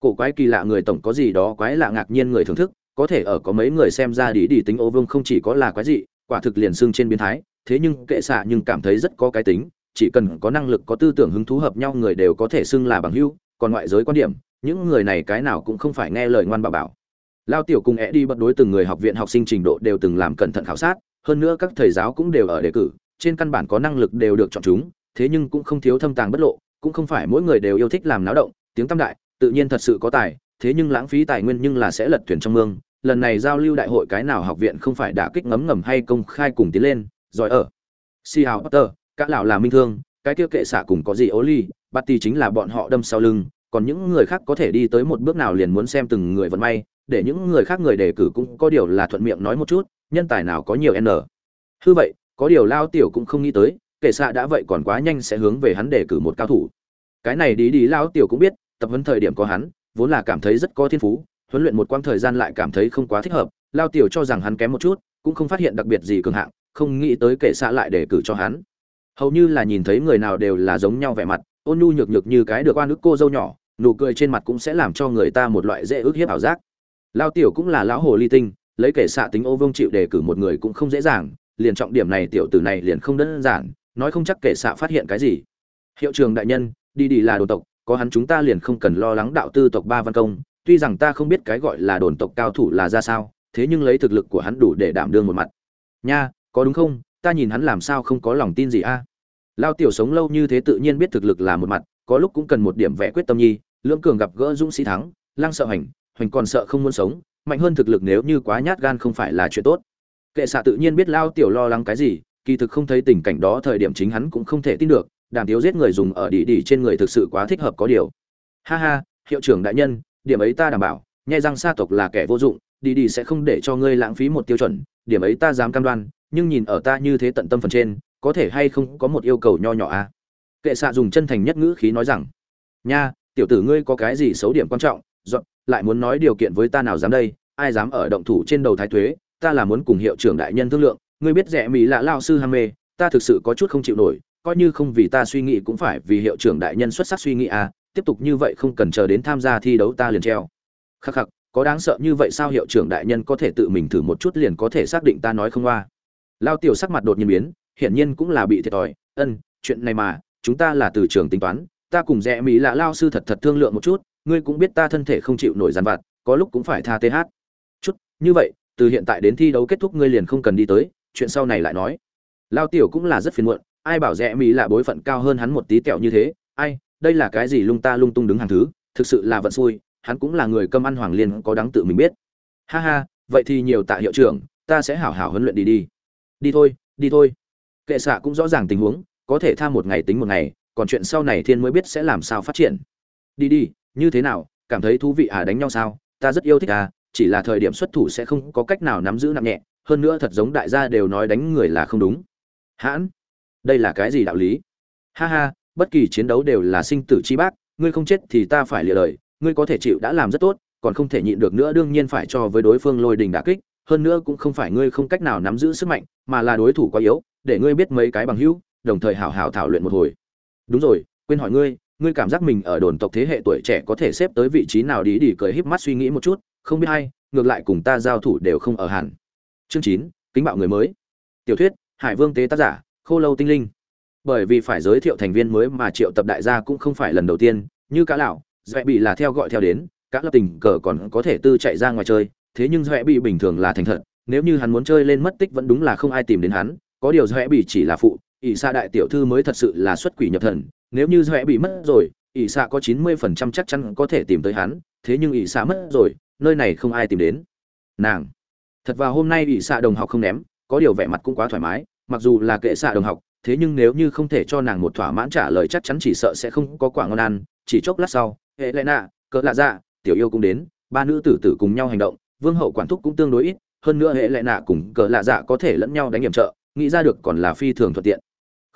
cổ quái kỳ lạ người tổng có gì đó quái lạ ngạc nhiên người thưởng thức có thể ở có mấy người xem ra đi đi tính ô vương không chỉ có là quái dị, quả thực liền xương trên biến thái, thế nhưng kệ xạ nhưng cảm thấy rất có cái tính, chỉ cần có năng lực có tư tưởng hứng thú hợp nhau người đều có thể xưng là bằng hữu, còn ngoại giới quan điểm, những người này cái nào cũng không phải nghe lời ngoan bảo bảo. Lao tiểu cùng é đi bật đối từng người học viện học sinh trình độ đều từng làm cẩn thận khảo sát, hơn nữa các thầy giáo cũng đều ở đề cử, trên căn bản có năng lực đều được chọn chúng, thế nhưng cũng không thiếu thâm tàng bất lộ, cũng không phải mỗi người đều yêu thích làm náo động, tiếng tam đại, tự nhiên thật sự có tài, thế nhưng lãng phí tài nguyên nhưng là sẽ lật thuyền trong mương lần này giao lưu đại hội cái nào học viện không phải đả kích ngấm ngầm hay công khai cùng tiến lên, giỏi ở. Si hào potter các lão là minh thương, cái kia kệ xạ cùng có gì ố ly bắt tì chính là bọn họ đâm sau lưng, còn những người khác có thể đi tới một bước nào liền muốn xem từng người vận may, để những người khác người đề cử cũng có điều là thuận miệng nói một chút, nhân tài nào có nhiều n. Hư vậy, có điều lao tiểu cũng không nghĩ tới, kệ xạ đã vậy còn quá nhanh sẽ hướng về hắn đề cử một cao thủ. Cái này đi đi, lao tiểu cũng biết, tập huấn thời điểm có hắn, vốn là cảm thấy rất có thiên phú huấn luyện một quãng thời gian lại cảm thấy không quá thích hợp, lao tiểu cho rằng hắn kém một chút, cũng không phát hiện đặc biệt gì cường hạng, không nghĩ tới kệ xạ lại để cử cho hắn. Hầu như là nhìn thấy người nào đều là giống nhau vẻ mặt, ôn nhu nhược nhược như cái được oan ức cô dâu nhỏ, nụ cười trên mặt cũng sẽ làm cho người ta một loại dễ ước hiếp ảo giác. Lao tiểu cũng là lão hồ ly tinh, lấy kể xạ tính ô vương chịu đề cử một người cũng không dễ dàng, liền trọng điểm này tiểu tử này liền không đơn giản, nói không chắc kể xạ phát hiện cái gì. Hiệu trường đại nhân, đi đi là đồ tộc, có hắn chúng ta liền không cần lo lắng đạo tư tộc ba văn công tuy rằng ta không biết cái gọi là đồn tộc cao thủ là ra sao, thế nhưng lấy thực lực của hắn đủ để đảm đương một mặt. Nha, có đúng không? Ta nhìn hắn làm sao không có lòng tin gì a? Lao tiểu sống lâu như thế tự nhiên biết thực lực là một mặt, có lúc cũng cần một điểm vẽ quyết tâm nhi, lưỡng cường gặp gỡ dũng sĩ thắng, lăng sợ hành, hoành còn sợ không muốn sống, mạnh hơn thực lực nếu như quá nhát gan không phải là chuyện tốt. Kệ xạ tự nhiên biết lao tiểu lo lắng cái gì, kỳ thực không thấy tình cảnh đó thời điểm chính hắn cũng không thể tin được, đàm tiếu giết người dùng ở đỉ đỉ trên người thực sự quá thích hợp có điều. Ha ha, hiệu trưởng đại nhân điểm ấy ta đảm bảo, nhai răng sa tộc là kẻ vô dụng, đi đi sẽ không để cho ngươi lãng phí một tiêu chuẩn, điểm ấy ta dám cam đoan, nhưng nhìn ở ta như thế tận tâm phần trên, có thể hay không có một yêu cầu nho nhỏ à? kệ xạ dùng chân thành nhất ngữ khí nói rằng, nha, tiểu tử ngươi có cái gì xấu điểm quan trọng, dọn, lại muốn nói điều kiện với ta nào dám đây, ai dám ở động thủ trên đầu thái thuế, ta là muốn cùng hiệu trưởng đại nhân thương lượng, ngươi biết rẻ mỹ là lao sư ham mê, ta thực sự có chút không chịu nổi, coi như không vì ta suy nghĩ cũng phải vì hiệu trưởng đại nhân xuất sắc suy nghĩ à tiếp tục như vậy không cần chờ đến tham gia thi đấu ta liền treo. Khắc khắc, có đáng sợ như vậy sao hiệu trưởng đại nhân có thể tự mình thử một chút liền có thể xác định ta nói không qua lao tiểu sắc mặt đột nhiên biến, hiển nhiên cũng là bị thiệt thòi. Ân, chuyện này mà, chúng ta là từ trường tính toán, ta cùng rẽ mỹ là lao sư thật thật thương lượng một chút, ngươi cũng biết ta thân thể không chịu nổi giàn vặt, có lúc cũng phải tha th chút, như vậy, từ hiện tại đến thi đấu kết thúc ngươi liền không cần đi tới, chuyện sau này lại nói. Lao tiểu cũng là rất phiền muộn, ai bảo rẽ mỹ là bối phận cao hơn hắn một tí tẹo như thế, ai đây là cái gì lung ta lung tung đứng hàng thứ, thực sự là vận xui, hắn cũng là người cơm ăn hoàng liên có đáng tự mình biết. Ha ha, vậy thì nhiều tạ hiệu trưởng, ta sẽ hảo hảo huấn luyện đi đi. Đi thôi đi thôi. Kệ xạ cũng rõ ràng tình huống, có thể tha một ngày tính một ngày, còn chuyện sau này thiên mới biết sẽ làm sao phát triển. Đi đi, như thế nào, cảm thấy thú vị à đánh nhau sao? Ta rất yêu thích à chỉ là thời điểm xuất thủ sẽ không có cách nào nắm giữ nặng nhẹ, hơn nữa thật giống đại gia đều nói đánh người là không đúng. Hãn, đây là cái gì đạo lý? Ha ha bất kỳ chiến đấu đều là sinh tử chi bác, ngươi không chết thì ta phải lìa lời ngươi có thể chịu đã làm rất tốt, còn không thể nhịn được nữa đương nhiên phải cho với đối phương lôi đình đả kích, hơn nữa cũng không phải ngươi không cách nào nắm giữ sức mạnh, mà là đối thủ quá yếu, để ngươi biết mấy cái bằng hữu, đồng thời hảo hảo thảo luyện một hồi. Đúng rồi, quên hỏi ngươi ngươi cảm giác mình ở đồn tộc thế hệ tuổi trẻ có thể xếp tới vị trí nào đi đi cười híp mắt suy nghĩ một chút, không biết hay ngược lại cùng ta giao thủ đều không ở hẳn. Chương chín, kính bạo người mới. Tiểu thuyết, hải vương tế tác giả, khô lâu tinh linh bởi vì phải giới thiệu thành viên mới mà triệu tập đại gia cũng không phải lần đầu tiên, như cá lão dễ bị là theo gọi theo đến các lập tình cờ còn có thể tư chạy ra ngoài chơi, thế nhưng dễ bị bình thường là thành thật, nếu như hắn muốn chơi lên mất tích vẫn đúng là không ai tìm đến hắn, có điều dễ bị chỉ là phụ, ỷ xạ đại tiểu thư mới thật sự là xuất quỷ nhập thần, nếu như dễ bị mất rồi, ỷ xạ có chín mươi phần trăm chắc chắn có thể tìm tới hắn, thế nhưng ỷ xạ mất rồi, nơi này không ai tìm đến. Nàng, thật vào hôm nay ỷ xạ đồng học không ném, có điều vẻ mặt cũng quá thoải mái, mặc dù là kệ xạ đồng học thế nhưng nếu như không thể cho nàng một thỏa mãn trả lời chắc chắn chỉ sợ sẽ không có quả ngon ăn. Chỉ chốc lát sau, hệ lệ nạ, cỡ lạ dạ tiểu yêu cũng đến, ba nữ tử tử cùng nhau hành động, vương hậu quản thúc cũng tương đối ít, hơn nữa hệ lệ nạ cùng cỡ lạ dạ có thể lẫn nhau đánh hiểm trợ, nghĩ ra được còn là phi thường thuận tiện.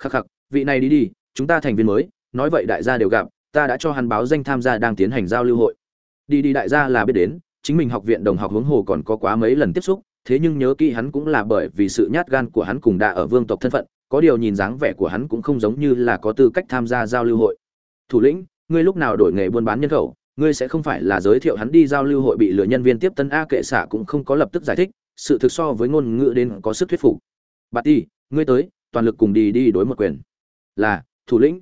Khắc khắc, vị này đi đi, chúng ta thành viên mới, nói vậy đại gia đều gặp, ta đã cho hắn báo danh tham gia đang tiến hành giao lưu hội. Đi đi đại gia là biết đến, chính mình học viện đồng học hướng hồ còn có quá mấy lần tiếp xúc, thế nhưng nhớ kỹ hắn cũng là bởi vì sự nhát gan của hắn cùng đã ở vương tộc thân phận có điều nhìn dáng vẻ của hắn cũng không giống như là có tư cách tham gia giao lưu hội. Thủ lĩnh, ngươi lúc nào đổi nghề buôn bán nhân khẩu, ngươi sẽ không phải là giới thiệu hắn đi giao lưu hội bị lừa nhân viên tiếp tân a kệ xạ cũng không có lập tức giải thích, sự thực so với ngôn ngữ đến có sức thuyết phục. Bà ti ngươi tới, toàn lực cùng đi đi đối một quyền. Là, thủ lĩnh.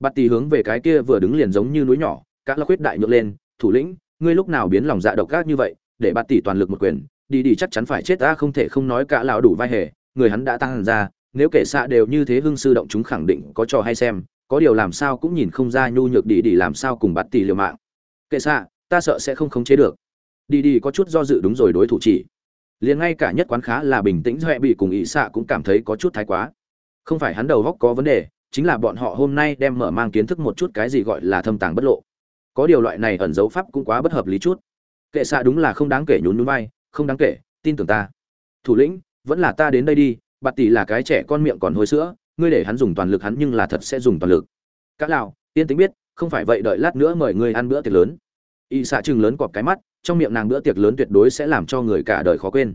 Bà ti hướng về cái kia vừa đứng liền giống như núi nhỏ các la khuyết đại nhượng lên, thủ lĩnh, ngươi lúc nào biến lòng dạ độc ác như vậy, để bà tỷ toàn lực một quyền, đi đi chắc chắn phải chết ta không thể không nói cả lão đủ vai hề, người hắn đã tăng ra nếu kể xạ đều như thế hưng sư động chúng khẳng định có trò hay xem, có điều làm sao cũng nhìn không ra nhu nhược đi đi làm sao cùng bắt tỷ liều mạng. Kệ xạ, ta sợ sẽ không khống chế được. Đi đi có chút do dự đúng rồi đối thủ chỉ. Liền ngay cả nhất quán khá là bình tĩnh huệ bị cùng ý xạ cũng cảm thấy có chút thái quá. Không phải hắn đầu góc có vấn đề, chính là bọn họ hôm nay đem mở mang kiến thức một chút cái gì gọi là thâm tàng bất lộ. Có điều loại này ẩn dấu pháp cũng quá bất hợp lý chút. Kệ xạ đúng là không đáng kể nhún nhún vai, không đáng kể, tin tưởng ta. Thủ lĩnh, vẫn là ta đến đây đi bạt tỷ là cái trẻ con miệng còn hôi sữa, ngươi để hắn dùng toàn lực hắn nhưng là thật sẽ dùng toàn lực. Cá lào, tiên tính biết, không phải vậy đợi lát nữa mời ngươi ăn bữa tiệc lớn. Y xạ chừng lớn cọp cái mắt, trong miệng nàng bữa tiệc lớn tuyệt đối sẽ làm cho người cả đời khó quên.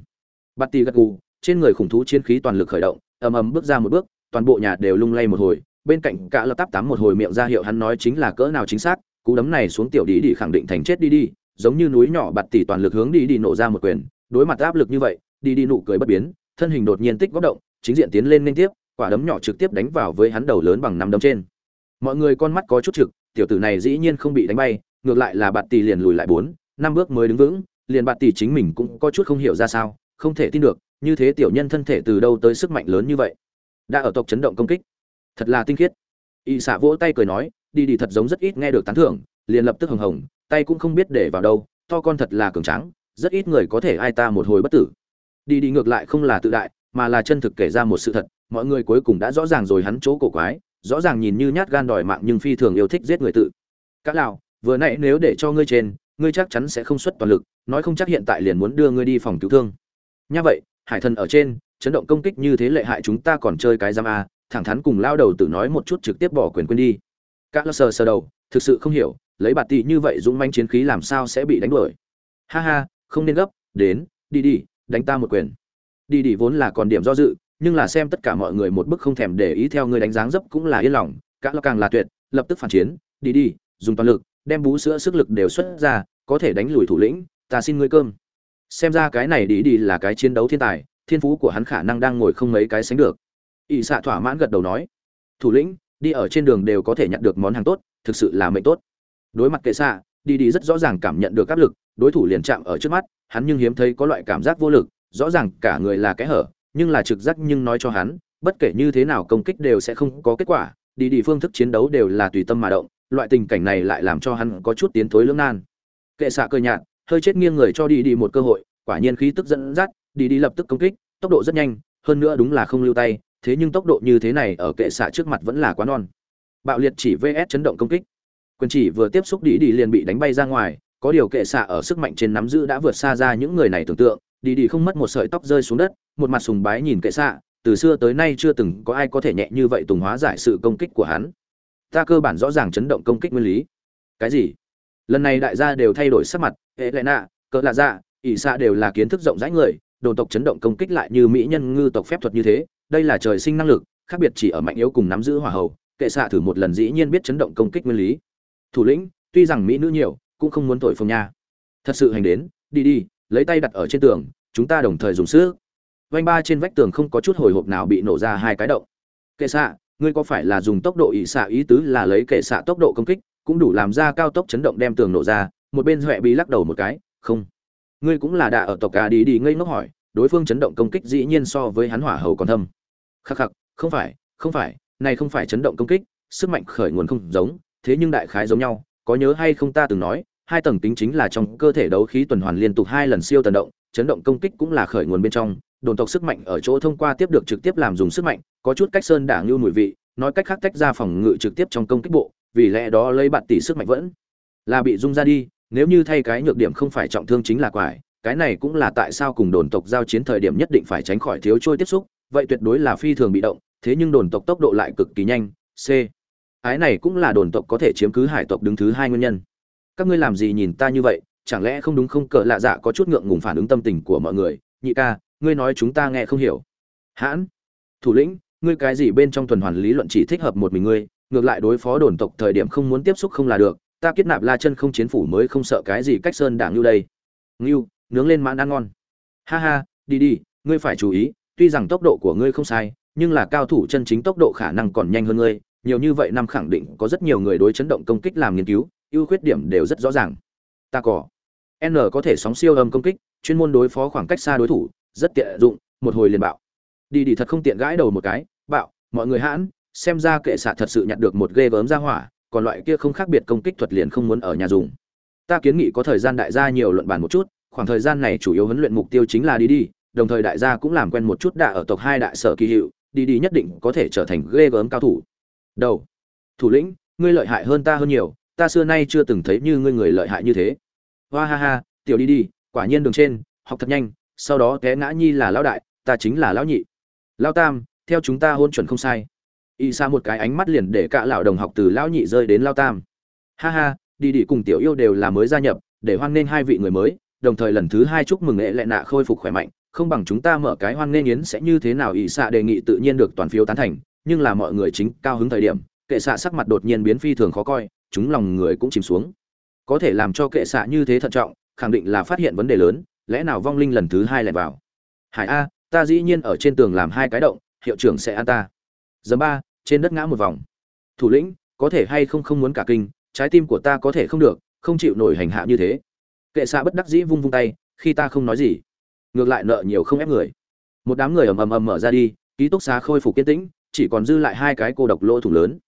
Bạt tỷ gật gù, trên người khủng thú chiến khí toàn lực khởi động, ầm ầm bước ra một bước, toàn bộ nhà đều lung lay một hồi, bên cạnh cả lập táp tám một hồi miệng ra hiệu hắn nói chính là cỡ nào chính xác, cú đấm này xuống tiểu đi đi khẳng định thành chết đi đi, giống như núi nhỏ bạt tỷ toàn lực hướng đi đi nổ ra một quyền, đối mặt áp lực như vậy, đi đi nụ cười bất biến thân hình đột nhiên tích góc động, chính diện tiến lên liên tiếp, quả đấm nhỏ trực tiếp đánh vào với hắn đầu lớn bằng năm đấm trên. Mọi người con mắt có chút trực, tiểu tử này dĩ nhiên không bị đánh bay, ngược lại là bạt tỷ liền lùi lại bốn, năm bước mới đứng vững, liền bạt tỷ chính mình cũng có chút không hiểu ra sao, không thể tin được, như thế tiểu nhân thân thể từ đâu tới sức mạnh lớn như vậy. Đã ở tộc chấn động công kích. Thật là tinh khiết. Y xạ vỗ tay cười nói, đi đi thật giống rất ít nghe được tán thưởng, liền lập tức hồng hồng, tay cũng không biết để vào đâu, to con thật là cường tráng, rất ít người có thể ai ta một hồi bất tử đi đi ngược lại không là tự đại, mà là chân thực kể ra một sự thật, mọi người cuối cùng đã rõ ràng rồi hắn chỗ cổ quái, rõ ràng nhìn như nhát gan đòi mạng nhưng phi thường yêu thích giết người tự. Các lào vừa nãy nếu để cho ngươi trên, ngươi chắc chắn sẽ không xuất toàn lực, nói không chắc hiện tại liền muốn đưa ngươi đi phòng cứu thương. Nha vậy, hải thần ở trên, chấn động công kích như thế lệ hại chúng ta còn chơi cái giam a, thẳng thắn cùng lao đầu tự nói một chút trực tiếp bỏ quyền quên đi. Các sờ sờ đầu, thực sự không hiểu, lấy bạt tỷ như vậy dũng manh chiến khí làm sao sẽ bị đánh đuổi? Ha ha, không nên gấp, đến, đi đi đánh ta một quyền. Đi đi vốn là còn điểm do dự, nhưng là xem tất cả mọi người một bức không thèm để ý theo người đánh dáng dấp cũng là yên lòng, cả lo càng là tuyệt, lập tức phản chiến, đi đi, dùng toàn lực, đem bú sữa sức lực đều xuất ra, có thể đánh lùi thủ lĩnh, ta xin ngươi cơm. Xem ra cái này đi đi là cái chiến đấu thiên tài, thiên phú của hắn khả năng đang ngồi không mấy cái sánh được. Ỵ xạ thỏa mãn gật đầu nói, thủ lĩnh, đi ở trên đường đều có thể nhận được món hàng tốt, thực sự là mệnh tốt. Đối mặt kệ xạ, đi đi rất rõ ràng cảm nhận được áp lực, đối thủ liền chạm ở trước mắt hắn nhưng hiếm thấy có loại cảm giác vô lực, rõ ràng cả người là cái hở, nhưng là trực giác nhưng nói cho hắn, bất kể như thế nào công kích đều sẽ không có kết quả, đi đi phương thức chiến đấu đều là tùy tâm mà động, loại tình cảnh này lại làm cho hắn có chút tiến thối lưỡng nan. Kệ xạ cơ nhạt, hơi chết nghiêng người cho đi đi một cơ hội, quả nhiên khí tức dẫn dắt, đi đi lập tức công kích, tốc độ rất nhanh, hơn nữa đúng là không lưu tay, thế nhưng tốc độ như thế này ở kệ xạ trước mặt vẫn là quá non. Bạo liệt chỉ vs chấn động công kích. Quyền chỉ vừa tiếp xúc đi đi liền bị đánh bay ra ngoài có điều kệ xạ ở sức mạnh trên nắm giữ đã vượt xa ra những người này tưởng tượng, đi đi không mất một sợi tóc rơi xuống đất, một mặt sùng bái nhìn kệ xạ, từ xưa tới nay chưa từng có ai có thể nhẹ như vậy tùng hóa giải sự công kích của hắn. Ta cơ bản rõ ràng chấn động công kích nguyên lý. Cái gì? Lần này đại gia đều thay đổi sắc mặt, hệ lệ nạ cỡ lạ dạ ỷ xạ đều là kiến thức rộng rãi người, đồn tộc chấn động công kích lại như mỹ nhân ngư tộc phép thuật như thế, đây là trời sinh năng lực, khác biệt chỉ ở mạnh yếu cùng nắm giữ hỏa hậu kệ xạ thử một lần dĩ nhiên biết chấn động công kích nguyên lý. Thủ lĩnh, tuy rằng mỹ nữ nhiều cũng không muốn thổi phồng nha. Thật sự hành đến, đi đi, lấy tay đặt ở trên tường, chúng ta đồng thời dùng sức. Vanh ba trên vách tường không có chút hồi hộp nào bị nổ ra hai cái động. Kệ xạ, ngươi có phải là dùng tốc độ ý xạ ý tứ là lấy kệ xạ tốc độ công kích, cũng đủ làm ra cao tốc chấn động đem tường nổ ra, một bên huệ bị lắc đầu một cái, không. Ngươi cũng là đà ở tộc ca đi đi ngây ngốc hỏi, đối phương chấn động công kích dĩ nhiên so với hắn hỏa hầu còn thâm. Khắc khắc, không phải không phải, này không phải chấn động công kích, sức mạnh khởi nguồn không giống, thế nhưng đại khái giống nhau, có nhớ hay không ta từng nói hai tầng tính chính là trong cơ thể đấu khí tuần hoàn liên tục hai lần siêu tần động, chấn động công kích cũng là khởi nguồn bên trong, đồn tộc sức mạnh ở chỗ thông qua tiếp được trực tiếp làm dùng sức mạnh, có chút cách sơn đảng lưu mùi vị, nói cách khác tách ra phòng ngự trực tiếp trong công kích bộ, vì lẽ đó lấy bạn tỷ sức mạnh vẫn là bị rung ra đi, nếu như thay cái nhược điểm không phải trọng thương chính là quải, cái này cũng là tại sao cùng đồn tộc giao chiến thời điểm nhất định phải tránh khỏi thiếu trôi tiếp xúc, vậy tuyệt đối là phi thường bị động, thế nhưng đồn tộc tốc độ lại cực kỳ nhanh, c. Ái này cũng là đồn tộc có thể chiếm cứ hải tộc đứng thứ hai nguyên nhân các ngươi làm gì nhìn ta như vậy, chẳng lẽ không đúng không? Cờ lạ dạ có chút ngượng ngùng phản ứng tâm tình của mọi người. Nhị ca, ngươi nói chúng ta nghe không hiểu. Hãn, thủ lĩnh, ngươi cái gì bên trong tuần hoàn lý luận chỉ thích hợp một mình ngươi? Ngược lại đối phó đồn tộc thời điểm không muốn tiếp xúc không là được. Ta kết nạp la chân không chiến phủ mới không sợ cái gì cách sơn đảng như đây. Ngưu, nướng lên mãn ăn ngon. Ha ha, đi đi, ngươi phải chú ý, tuy rằng tốc độ của ngươi không sai, nhưng là cao thủ chân chính tốc độ khả năng còn nhanh hơn ngươi. Nhiều như vậy năm khẳng định có rất nhiều người đối chấn động công kích làm nghiên cứu ưu khuyết điểm đều rất rõ ràng. Ta có. N có thể sóng siêu âm công kích, chuyên môn đối phó khoảng cách xa đối thủ, rất tiện dụng, một hồi liền bạo. Đi đi thật không tiện gãi đầu một cái, bạo, mọi người hãn, xem ra kệ xạ thật sự nhặt được một ghê gớm ra hỏa, còn loại kia không khác biệt công kích thuật liền không muốn ở nhà dùng. Ta kiến nghị có thời gian đại gia nhiều luận bàn một chút, khoảng thời gian này chủ yếu huấn luyện mục tiêu chính là đi đi, đồng thời đại gia cũng làm quen một chút đạ ở tộc hai đại sở kỳ hiệu, đi đi nhất định có thể trở thành ghê gớm cao thủ. Đầu. Thủ lĩnh, ngươi lợi hại hơn ta hơn nhiều ta xưa nay chưa từng thấy như ngươi người lợi hại như thế. Hoa ha ha, tiểu đi đi, quả nhiên đường trên, học thật nhanh, sau đó té ngã nhi là lão đại, ta chính là lão nhị. Lão tam, theo chúng ta hôn chuẩn không sai. Y sa một cái ánh mắt liền để cả lão đồng học từ lão nhị rơi đến lão tam. Ha ha, đi đi cùng tiểu yêu đều là mới gia nhập, để hoan nghênh hai vị người mới, đồng thời lần thứ hai chúc mừng nghệ lệ nạ khôi phục khỏe mạnh, không bằng chúng ta mở cái hoan nghênh yến sẽ như thế nào ỷ xạ đề nghị tự nhiên được toàn phiếu tán thành, nhưng là mọi người chính cao hứng thời điểm, kệ xạ sắc mặt đột nhiên biến phi thường khó coi chúng lòng người cũng chìm xuống. Có thể làm cho kệ xạ như thế thận trọng, khẳng định là phát hiện vấn đề lớn, lẽ nào vong linh lần thứ hai lại vào? Hải a, ta dĩ nhiên ở trên tường làm hai cái động, hiệu trưởng sẽ an ta. Giờ ba, trên đất ngã một vòng. Thủ lĩnh, có thể hay không không muốn cả kinh, trái tim của ta có thể không được, không chịu nổi hành hạ như thế. Kệ xạ bất đắc dĩ vung vung tay, khi ta không nói gì, ngược lại nợ nhiều không ép người. Một đám người ầm ầm ầm mở ra đi, ký túc xá khôi phục kiên tĩnh, chỉ còn dư lại hai cái cô độc lỗ thủ lớn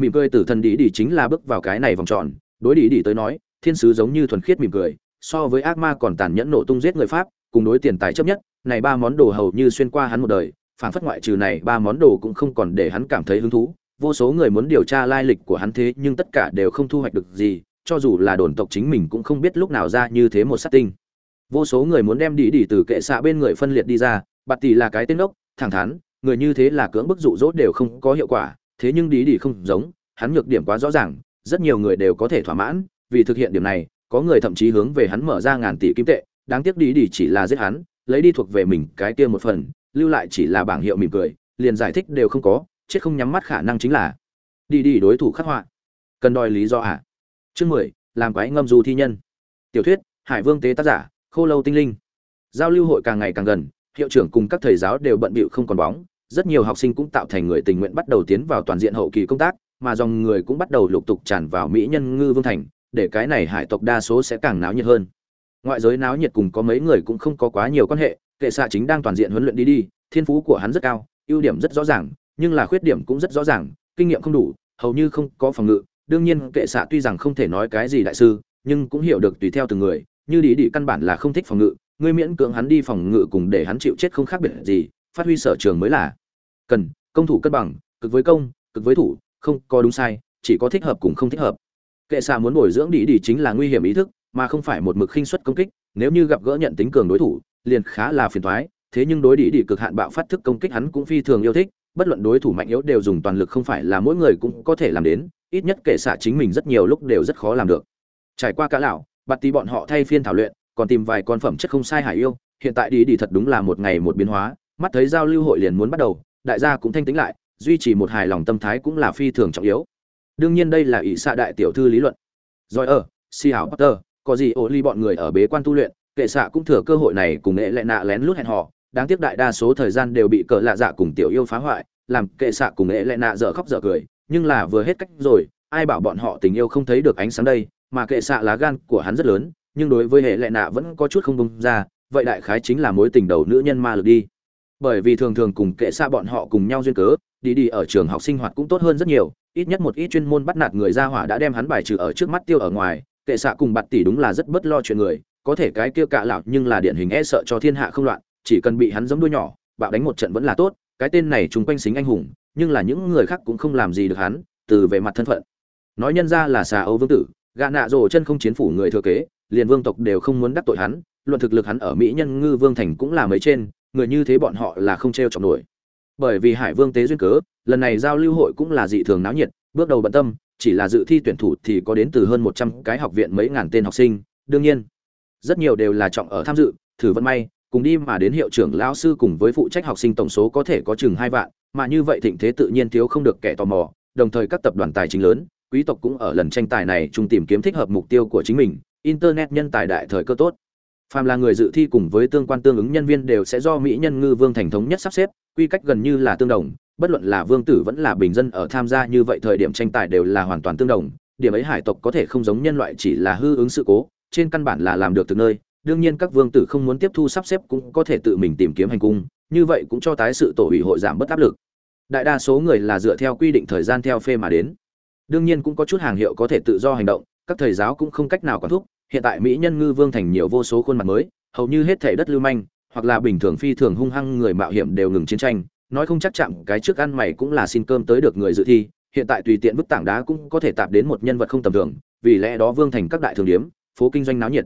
mỉm cười tử thần đi đi chính là bước vào cái này vòng tròn. Đối đi đi tới nói, thiên sứ giống như thuần khiết mỉm cười, so với ác ma còn tàn nhẫn nổ tung giết người pháp, cùng đối tiền tài chấp nhất, này ba món đồ hầu như xuyên qua hắn một đời, phản phất ngoại trừ này ba món đồ cũng không còn để hắn cảm thấy hứng thú. Vô số người muốn điều tra lai lịch của hắn thế, nhưng tất cả đều không thu hoạch được gì, cho dù là đồn tộc chính mình cũng không biết lúc nào ra như thế một sát tinh. Vô số người muốn đem đi đi từ kệ xạ bên người phân liệt đi ra, bạt tỷ là cái tên ốc thẳng thắn, người như thế là cưỡng bức dụ dỗ đều không có hiệu quả thế nhưng đi đi không giống, hắn nhược điểm quá rõ ràng, rất nhiều người đều có thể thỏa mãn, vì thực hiện điểm này, có người thậm chí hướng về hắn mở ra ngàn tỷ kim tệ, đáng tiếc đi đi chỉ là giết hắn, lấy đi thuộc về mình cái kia một phần, lưu lại chỉ là bảng hiệu mỉm cười, liền giải thích đều không có, chết không nhắm mắt khả năng chính là đi đi đối thủ khắc họa. Cần đòi lý do à? Chương mười, làm quái ngâm du thi nhân. Tiểu thuyết, hải vương tế tác giả, khô lâu tinh linh. Giao lưu hội càng ngày càng gần, hiệu trưởng cùng các thầy giáo đều bận bịu không còn bóng rất nhiều học sinh cũng tạo thành người tình nguyện bắt đầu tiến vào toàn diện hậu kỳ công tác, mà dòng người cũng bắt đầu lục tục tràn vào mỹ nhân ngư vương thành, để cái này hải tộc đa số sẽ càng náo nhiệt hơn. Ngoại giới náo nhiệt cùng có mấy người cũng không có quá nhiều quan hệ, kệ xạ chính đang toàn diện huấn luyện đi đi, thiên phú của hắn rất cao, ưu điểm rất rõ ràng, nhưng là khuyết điểm cũng rất rõ ràng, kinh nghiệm không đủ, hầu như không có phòng ngự. Đương nhiên, kệ xạ tuy rằng không thể nói cái gì đại sư, nhưng cũng hiểu được tùy theo từng người, như đi đi căn bản là không thích phòng ngự, ngươi miễn cưỡng hắn đi phòng ngự cùng để hắn chịu chết không khác biệt gì phát huy sở trường mới là. Cần, công thủ cân bằng, cực với công, cực với thủ, không có đúng sai, chỉ có thích hợp cùng không thích hợp. Kệ xạ muốn bồi dưỡng đi đi chính là nguy hiểm ý thức, mà không phải một mực khinh suất công kích, nếu như gặp gỡ nhận tính cường đối thủ, liền khá là phiền toái, thế nhưng đối đi đi cực hạn bạo phát thức công kích hắn cũng phi thường yêu thích, bất luận đối thủ mạnh yếu đều dùng toàn lực không phải là mỗi người cũng có thể làm đến, ít nhất kệ xạ chính mình rất nhiều lúc đều rất khó làm được. Trải qua cả lão, bạt tí bọn họ thay phiên thảo luyện, còn tìm vài con phẩm chất không sai hải yêu, hiện tại đi đi thật đúng là một ngày một biến hóa mắt thấy giao lưu hội liền muốn bắt đầu, đại gia cũng thanh tĩnh lại, duy trì một hài lòng tâm thái cũng là phi thường trọng yếu. Đương nhiên đây là ỷ xạ đại tiểu thư lý luận. Rồi ở si hảo potter, có gì ổ ly bọn người ở bế quan tu luyện, kệ xạ cũng thừa cơ hội này cùng nghệ lệ nạ lén lút hẹn họ đáng tiếc đại đa số thời gian đều bị cờ lạ dạ cùng tiểu yêu phá hoại, làm kệ xạ cùng nghệ lệ nạ dở khóc dở cười, nhưng là vừa hết cách rồi, ai bảo bọn họ tình yêu không thấy được ánh sáng đây, mà kệ xạ lá gan của hắn rất lớn, nhưng đối với hệ lệ nạ vẫn có chút không bông ra, vậy đại khái chính là mối tình đầu nữ nhân ma lực đi bởi vì thường thường cùng kệ xa bọn họ cùng nhau duyên cớ, đi đi ở trường học sinh hoạt cũng tốt hơn rất nhiều, ít nhất một ít chuyên môn bắt nạt người ra hỏa đã đem hắn bài trừ ở trước mắt tiêu ở ngoài, kệ xạ cùng bạt tỷ đúng là rất bất lo chuyện người, có thể cái kia cạ lạo nhưng là điển hình e sợ cho thiên hạ không loạn, chỉ cần bị hắn giấm đuôi nhỏ, bạo đánh một trận vẫn là tốt, cái tên này chúng quanh xính anh hùng, nhưng là những người khác cũng không làm gì được hắn, từ về mặt thân phận. Nói nhân ra là xà âu vương tử gạ nạ rồ chân không chiến phủ người thừa kế, liền vương tộc đều không muốn đắc tội hắn, luận thực lực hắn ở mỹ nhân ngư vương thành cũng là mấy trên người như thế bọn họ là không t r e o chọc nổi. Bởi vì hải vương tế duyên cớ, lần này giao lưu hội cũng là dị thường náo nhiệt, bước đầu bận tâm, chỉ là dự thi tuyển thủ thì có đến từ hơn một trăm cái học viện mấy ngàn tên học sinh, đương nhiên, rất nhiều đều là trọng ở tham dự, thử vận may, cùng đi mà đến hiệu trưởng lão sư cùng với phụ trách học sinh tổng số có thể có chừng hai vạn, mà như vậy thịnh thế tự nhiên thiếu không được kẻ tò mò, đồng thời các tập đoàn tài chính lớn, quý tộc cũng ở lần tranh tài này chung tìm kiếm thích hợp mục tiêu của chính mình, internet nhân tài đại thời cơ tốt phàm là người dự thi cùng với tương quan tương ứng nhân viên đều sẽ do mỹ nhân ngư vương thành thống nhất sắp xếp, quy cách gần như là tương đồng, bất luận là vương tử vẫn là bình dân ở tham gia như vậy thời điểm tranh tài đều là hoàn toàn tương đồng. Điểm ấy hải tộc có thể không giống nhân loại chỉ là hư ứng sự cố, trên căn bản là làm được từ nơi. Đương nhiên các vương tử không muốn tiếp thu sắp xếp cũng có thể tự mình tìm kiếm hành cung, như vậy cũng cho tái sự tổ ủy hội giảm bớt áp lực. Đại đa số người là dựa theo quy định thời gian theo phê mà đến. Đương nhiên cũng có chút hàng hiệu có thể tự do hành động, các thầy giáo cũng không cách nào quản thúc hiện tại mỹ nhân ngư vương thành nhiều vô số khuôn mặt mới, hầu như hết thể đất lưu manh, hoặc là bình thường phi thường hung hăng người mạo hiểm đều ngừng chiến tranh. Nói không chắc chạm cái trước ăn mày cũng là xin cơm tới được người dự thi, hiện tại tùy tiện bức tảng đá cũng có thể tạp đến một nhân vật không tầm thường, vì lẽ đó vương thành các đại thường điếm, phố kinh doanh náo nhiệt.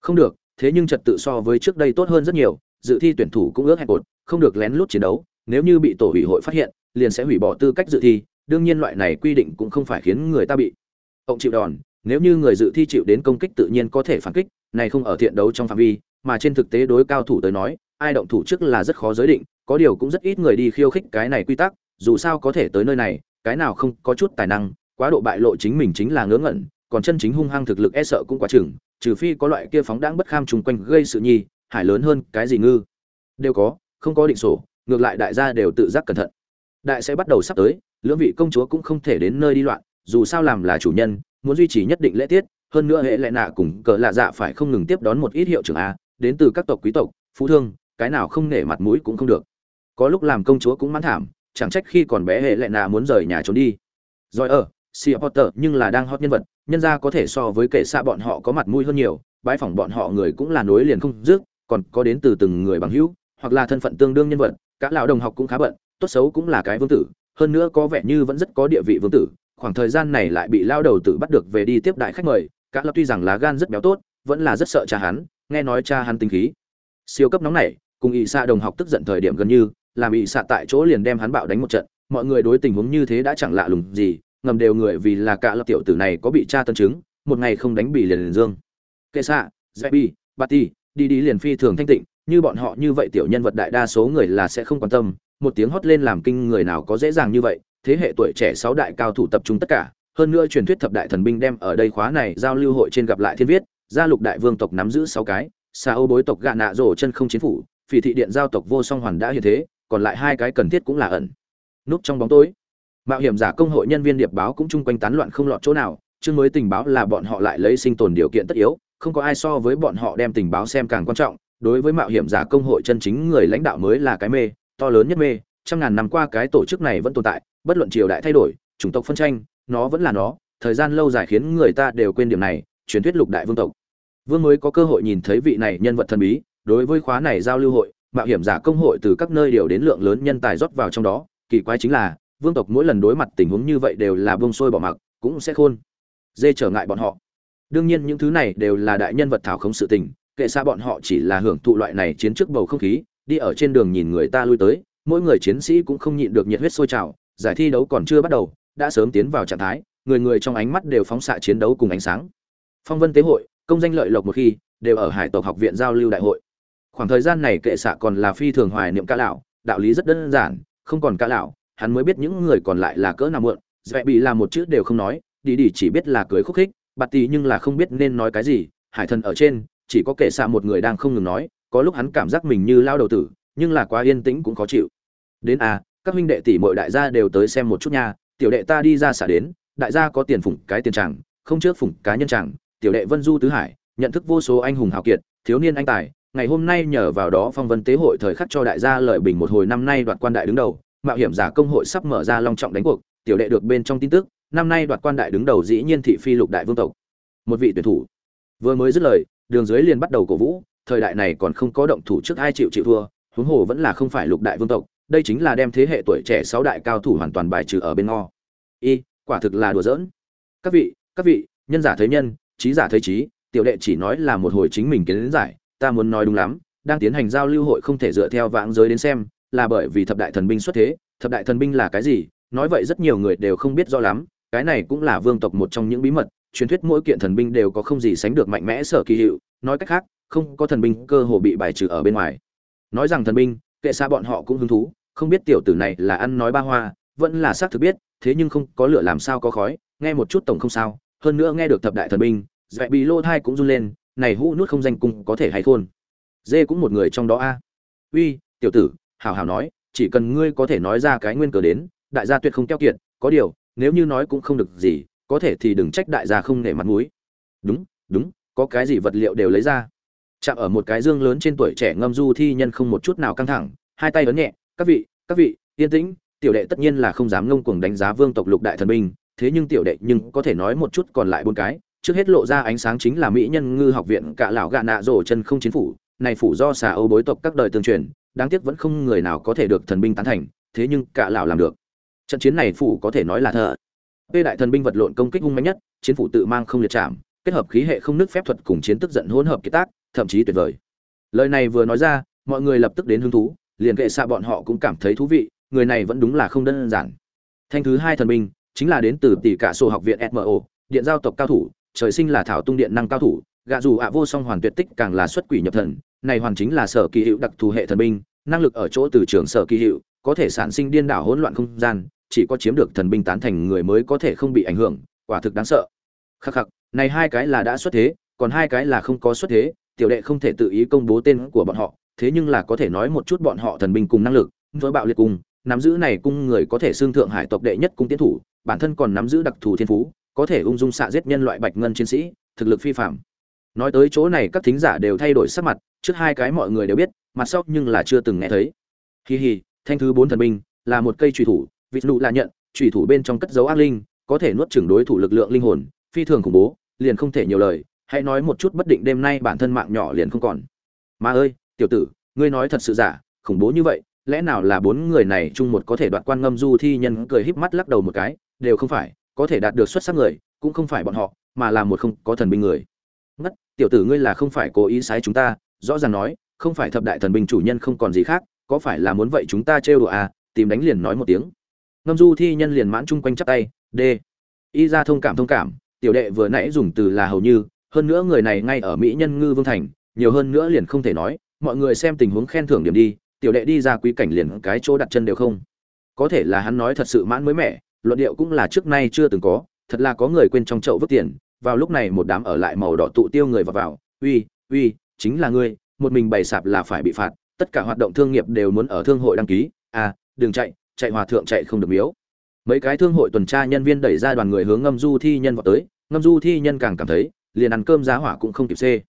Không được, thế nhưng trật tự so với trước đây tốt hơn rất nhiều, dự thi tuyển thủ cũng ước hẹn cột, không được lén lút chiến đấu, nếu như bị tổ ủy hội phát hiện, liền sẽ hủy bỏ tư cách dự thi, đương nhiên loại này quy định cũng không phải khiến người ta bị. Ông chịu đòn nếu như người dự thi chịu đến công kích tự nhiên có thể phản kích, này không ở thiện đấu trong phạm vi, mà trên thực tế đối cao thủ tới nói, ai động thủ trước là rất khó giới định, có điều cũng rất ít người đi khiêu khích cái này quy tắc, dù sao có thể tới nơi này, cái nào không có chút tài năng, quá độ bại lộ chính mình chính là ngớ ngẩn, còn chân chính hung hăng thực lực e sợ cũng quá chừng, trừ phi có loại kia phóng đãng bất kham trùng quanh gây sự nhi, hải lớn hơn cái gì ngư. Đều có, không có định sổ, ngược lại đại gia đều tự giác cẩn thận. Đại sẽ bắt đầu sắp tới, lưỡng vị công chúa cũng không thể đến nơi đi loạn, dù sao làm là chủ nhân muốn duy trì nhất định lễ tiết hơn nữa hệ lệ nạ cùng cờ lạ dạ phải không ngừng tiếp đón một ít hiệu trưởng a đến từ các tộc quý tộc phú thương cái nào không nể mặt mũi cũng không được. Có lúc làm công chúa cũng mãn thảm chẳng trách khi còn bé hệ lệ nạ muốn rời nhà trốn đi. Rồi ở Sea Potter nhưng là đang hot nhân vật, nhân ra có thể so với kệ xa bọn họ có mặt mũi hơn nhiều, bãi phỏng bọn họ người cũng là nối liền không dứt, còn có đến từ từng người bằng hữu, hoặc là thân phận tương đương nhân vật, cả lão đồng học cũng khá bận, tốt xấu cũng là cái vương tử, hơn nữa có vẻ như vẫn rất có địa vị vương tử khoảng thời gian này lại bị lao đầu tử bắt được về đi tiếp đại khách mời Cả lập tuy rằng lá gan rất béo tốt vẫn là rất sợ cha hắn nghe nói cha hắn tinh khí. Siêu cấp nóng này cùng ỵ xạ đồng học tức giận thời điểm gần như làm ỵ xạ tại chỗ liền đem hắn bạo đánh một trận mọi người đối tình huống như thế đã chẳng lạ lùng gì ngầm đều người vì là cả lập tiểu tử này có bị cha tân chứng một ngày không đánh bỉ liền, liền dương. Kệ xạ dạy bi bát ti đi đi liền phi thường thanh tịnh như bọn họ như vậy tiểu nhân vật đại đa số người là sẽ không quan tâm một tiếng hót lên làm kinh người nào có dễ dàng như vậy thế hệ tuổi trẻ sáu đại cao thủ tập trung tất cả, hơn nữa truyền thuyết thập đại thần binh đem ở đây khóa này giao lưu hội trên gặp lại thiên viết, gia lục đại vương tộc nắm giữ sáu cái xa ô bối tộc gạ nạ rổ chân không chiến phủ, phỉ thị điện giao tộc vô song hoàn đã hiện thế, còn lại hai cái cần thiết cũng là ẩn. Núp trong bóng tối. Mạo hiểm giả công hội nhân viên điệp báo cũng chung quanh tán loạn không lọt chỗ nào, chương mới tình báo là bọn họ lại lấy sinh tồn điều kiện tất yếu, không có ai so với bọn họ đem tình báo xem càng quan trọng, đối với mạo hiểm giả công hội chân chính người lãnh đạo mới là cái mê, to lớn nhất mê, trăm ngàn năm qua cái tổ chức này vẫn tồn tại bất luận triều đại thay đổi, chủng tộc phân tranh, nó vẫn là nó, thời gian lâu dài khiến người ta đều quên điểm này, truyền thuyết lục đại vương tộc. Vương mới có cơ hội nhìn thấy vị này nhân vật thần bí, đối với khóa này giao lưu hội, mạo hiểm giả công hội từ các nơi điều đến lượng lớn nhân tài rót vào trong đó, kỳ quái chính là, vương tộc mỗi lần đối mặt tình huống như vậy đều là bông sôi bỏ mặc, cũng sẽ khôn, dê trở ngại bọn họ. Đương nhiên những thứ này đều là đại nhân vật thảo không sự tình, kệ xa bọn họ chỉ là hưởng thụ loại này chiến trước bầu không khí, đi ở trên đường nhìn người ta lui tới, mỗi người chiến sĩ cũng không nhịn được nhiệt huyết sôi trào giải thi đấu còn chưa bắt đầu đã sớm tiến vào trạng thái người người trong ánh mắt đều phóng xạ chiến đấu cùng ánh sáng. Phong vân tế hội công danh lợi lộc một khi đều ở hải tộc học viện giao lưu đại hội. Khoảng thời gian này kệ xạ còn là phi thường hoài niệm ca lão đạo lý rất đơn giản không còn ca lão hắn mới biết những người còn lại là cỡ nào mượn, dễ bị là một chữ đều không nói đi đi chỉ biết là cười khúc khích bạt tì nhưng là không biết nên nói cái gì hải thần ở trên chỉ có kệ xạ một người đang không ngừng nói có lúc hắn cảm giác mình như lao đầu tử nhưng là quá yên tĩnh cũng khó chịu. Đến à các huynh đệ tỷ muội đại gia đều tới xem một chút nha, tiểu đệ ta đi ra xả đến, đại gia có tiền phụng cái tiền chẳng, không trước phụng cá nhân chẳng, tiểu đệ vân du tứ hải, nhận thức vô số anh hùng hào kiệt, thiếu niên anh tài, ngày hôm nay nhờ vào đó phong vân tế hội thời khắc cho đại gia lợi bình một hồi năm nay đoạt quan đại đứng đầu, mạo hiểm giả công hội sắp mở ra long trọng đánh cuộc, tiểu đệ được bên trong tin tức, năm nay đoạt quan đại đứng đầu dĩ nhiên thị phi lục đại vương tộc. Một vị tuyển thủ. Vừa mới dứt lời, đường dưới liền bắt đầu cổ vũ, thời đại này còn không có động thủ trước ai chịu chịu thua, huống hồ vẫn là không phải lục đại vương tộc đây chính là đem thế hệ tuổi trẻ sáu đại cao thủ hoàn toàn bài trừ ở bên ngo y, quả thực là đùa giỡn. Các vị các vị, nhân giả thấy nhân, trí giả thấy trí, tiểu đệ chỉ nói là một hồi chính mình kiến giải, ta muốn nói đúng lắm, đang tiến hành giao lưu hội không thể dựa theo vãng giới đến xem, là bởi vì thập đại thần binh xuất thế, thập đại thần binh là cái gì, nói vậy rất nhiều người đều không biết rõ lắm, cái này cũng là vương tộc một trong những bí mật, truyền thuyết mỗi kiện thần binh đều có không gì sánh được mạnh mẽ sở kỳ hiệu, nói cách khác, không có thần binh cơ hồ bị bài trừ ở bên ngoài. Nói rằng thần binh, kệ xa bọn họ cũng hứng thú không biết tiểu tử này là ăn nói ba hoa, vẫn là xác thực biết, thế nhưng không có lửa làm sao có khói, nghe một chút tổng không sao, hơn nữa nghe được thập đại thần binh, dạy bị lô thai cũng run lên, này hũ nuốt không danh cung có thể hay khôn. Dê cũng một người trong đó a. Uy, tiểu tử hào hào nói, chỉ cần ngươi có thể nói ra cái nguyên cờ đến, đại gia tuyệt không keo kiệt, có điều, nếu như nói cũng không được gì, có thể thì đừng trách đại gia không nể mặt mũi. Đúng đúng, có cái gì vật liệu đều lấy ra. Chạm ở một cái dương lớn trên tuổi trẻ ngâm du thi nhân không một chút nào căng thẳng, hai tay ấn nhẹ các vị các vị yên tĩnh tiểu đệ tất nhiên là không dám ngông cuồng đánh giá vương tộc lục đại thần binh thế nhưng tiểu đệ nhưng có thể nói một chút còn lại bốn cái trước hết lộ ra ánh sáng chính là mỹ nhân ngư học viện cả lão gạ nạ rổ chân không chiến phủ này phủ do xà âu bối tộc các đời tương truyền đáng tiếc vẫn không người nào có thể được thần binh tán thành thế nhưng cả lão làm được trận chiến này phủ có thể nói là thợ Tê đại thần binh vật lộn công kích hung mạnh nhất, chiến phủ tự mang không liệt chạm, kết hợp khí hệ không nước phép thuật cùng chiến tức giận hỗn hợp kết tác, thậm chí tuyệt vời. Lời này vừa nói ra, mọi người lập tức đến hứng thú, liền kệ xa bọn họ cũng cảm thấy thú vị, người này vẫn đúng là không đơn giản. Thanh thứ hai thần binh, chính là đến từ tỷ cả sổ học viện SMO, điện giao tộc cao thủ, trời sinh là thảo tung điện năng cao thủ, gạ dù ạ vô song hoàn tuyệt tích càng là xuất quỷ nhập thần, này hoàn chính là sở kỳ hiệu đặc thù hệ thần binh, năng lực ở chỗ từ trường sở kỳ hiệu, có thể sản sinh điên đảo hỗn loạn không gian, chỉ có chiếm được thần binh tán thành người mới có thể không bị ảnh hưởng quả thực đáng sợ khắc khắc này hai cái là đã xuất thế còn hai cái là không có xuất thế tiểu đệ không thể tự ý công bố tên của bọn họ thế nhưng là có thể nói một chút bọn họ thần binh cùng năng lực, với bạo liệt cung nắm giữ này cung người có thể xương thượng hải tộc đệ nhất cung tiến thủ, bản thân còn nắm giữ đặc thù thiên phú, có thể ung dung xạ giết nhân loại bạch ngân chiến sĩ, thực lực phi phạm nói tới chỗ này, các thính giả đều thay đổi sắc mặt, trước hai cái mọi người đều biết, mặt sau nhưng là chưa từng nghe thấy. Hì hì thanh thứ bốn thần binh, là một cây trùy thủ, vịt nụ là nhận trùy thủ bên trong cất dấu ác linh, có thể nuốt chửng đối thủ lực lượng linh hồn, phi thường khủng bố, liền không thể nhiều lời, hãy nói một chút bất định đêm nay bản thân mạng nhỏ liền không còn. Mà ơi tiểu tử, ngươi nói thật sự giả, khủng bố như vậy, lẽ nào là bốn người này chung một có thể đoạt quan ngâm du thi nhân cười híp mắt lắc đầu một cái, đều không phải, có thể đạt được xuất sắc người, cũng không phải bọn họ, mà là một không có thần binh người. Ngất, tiểu tử ngươi là không phải cố ý sái chúng ta, rõ ràng nói, không phải thập đại thần binh chủ nhân không còn gì khác, có phải là muốn vậy chúng ta trêu đùa à tìm đánh liền nói một tiếng. Ngâm du thi nhân liền mãn chung quanh chắp tay d y ra thông cảm thông cảm, tiểu đệ vừa nãy dùng từ là hầu như, hơn nữa người này ngay ở mỹ nhân ngư vương thành, nhiều hơn nữa liền không thể nói mọi người xem tình huống khen thưởng điểm đi, tiểu đệ đi ra quý cảnh liền cái chỗ đặt chân đều không. Có thể là hắn nói thật sự mãn mới mẻ, luận điệu cũng là trước nay chưa từng có, thật là có người quên trong chậu vứt tiền, vào lúc này một đám ở lại màu đỏ tụ tiêu người vào vào, uy uy, chính là ngươi, một mình bày sạp là phải bị phạt, tất cả hoạt động thương nghiệp đều muốn ở thương hội đăng ký à đừng chạy chạy hòa thượng chạy không được miếu. Mấy cái thương hội tuần tra nhân viên đẩy ra đoàn người hướng ngâm du thi nhân vào tới, ngâm du thi nhân càng cảm thấy, liền ăn cơm giá hỏa cũng không kịp xê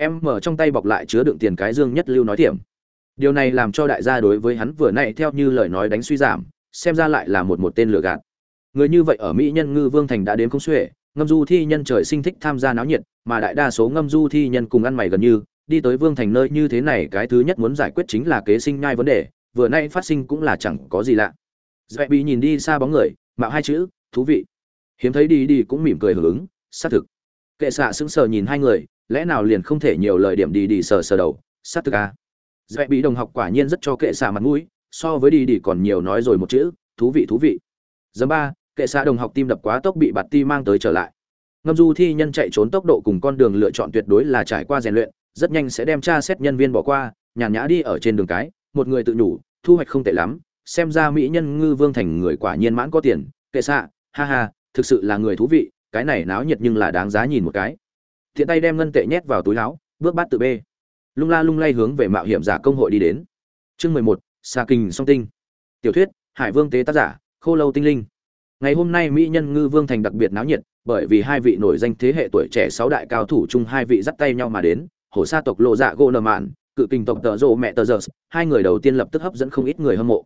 em mở trong tay bọc lại chứa đựng tiền cái dương nhất lưu nói tiệm điều này làm cho đại gia đối với hắn vừa nay theo như lời nói đánh suy giảm, xem ra lại là một một tên lừa gạt. Người như vậy ở mỹ nhân ngư vương thành đã đến không xuể, ngâm du thi nhân trời sinh thích tham gia náo nhiệt, mà đại đa số ngâm du thi nhân cùng ăn mày gần như, đi tới vương thành nơi như thế này cái thứ nhất muốn giải quyết chính là kế sinh nhai vấn đề, vừa nay phát sinh cũng là chẳng có gì lạ. Dạy bị nhìn đi xa bóng người, mạo hai chữ, thú vị. Hiếm thấy đi đi cũng mỉm cười hưởng ứng, xác thực. Kệ xạ sững sờ nhìn hai người lẽ nào liền không thể nhiều lời điểm đi đi sờ sờ đầu Sắt thực à. dễ bị đồng học quả nhiên rất cho kệ xạ mặt mũi, so với đi đi còn nhiều nói rồi một chữ, thú vị thú vị. Giờ ba, kệ xạ đồng học tim đập quá tốc bị bạt ti mang tới trở lại. Ngâm du thi nhân chạy trốn tốc độ cùng con đường lựa chọn tuyệt đối là trải qua rèn luyện, rất nhanh sẽ đem tra xét nhân viên bỏ qua, nhàn nhã đi ở trên đường cái, một người tự nhủ, thu hoạch không tệ lắm, xem ra mỹ nhân ngư vương thành người quả nhiên mãn có tiền, kệ xạ, ha ha, thực sự là người thú vị, cái này náo nhiệt nhưng là đáng giá nhìn một cái thiện tay đem ngân tệ nhét vào túi áo bước bát tự b lung la lung lay hướng về mạo hiểm giả công hội đi đến. Chương mười một xa kinh song tinh. Tiểu thuyết, hải vương tế tác giả, khô lâu tinh linh. Ngày hôm nay mỹ nhân ngư vương thành đặc biệt náo nhiệt, bởi vì hai vị nổi danh thế hệ tuổi trẻ sáu đại cao thủ chung hai vị dắt tay nhau mà đến, hổ sa tộc lộ dạ gỗ nợ mạn, cự kình tộc tợ rộ mẹ tờ giờ hai người đầu tiên lập tức hấp dẫn không ít người hâm mộ.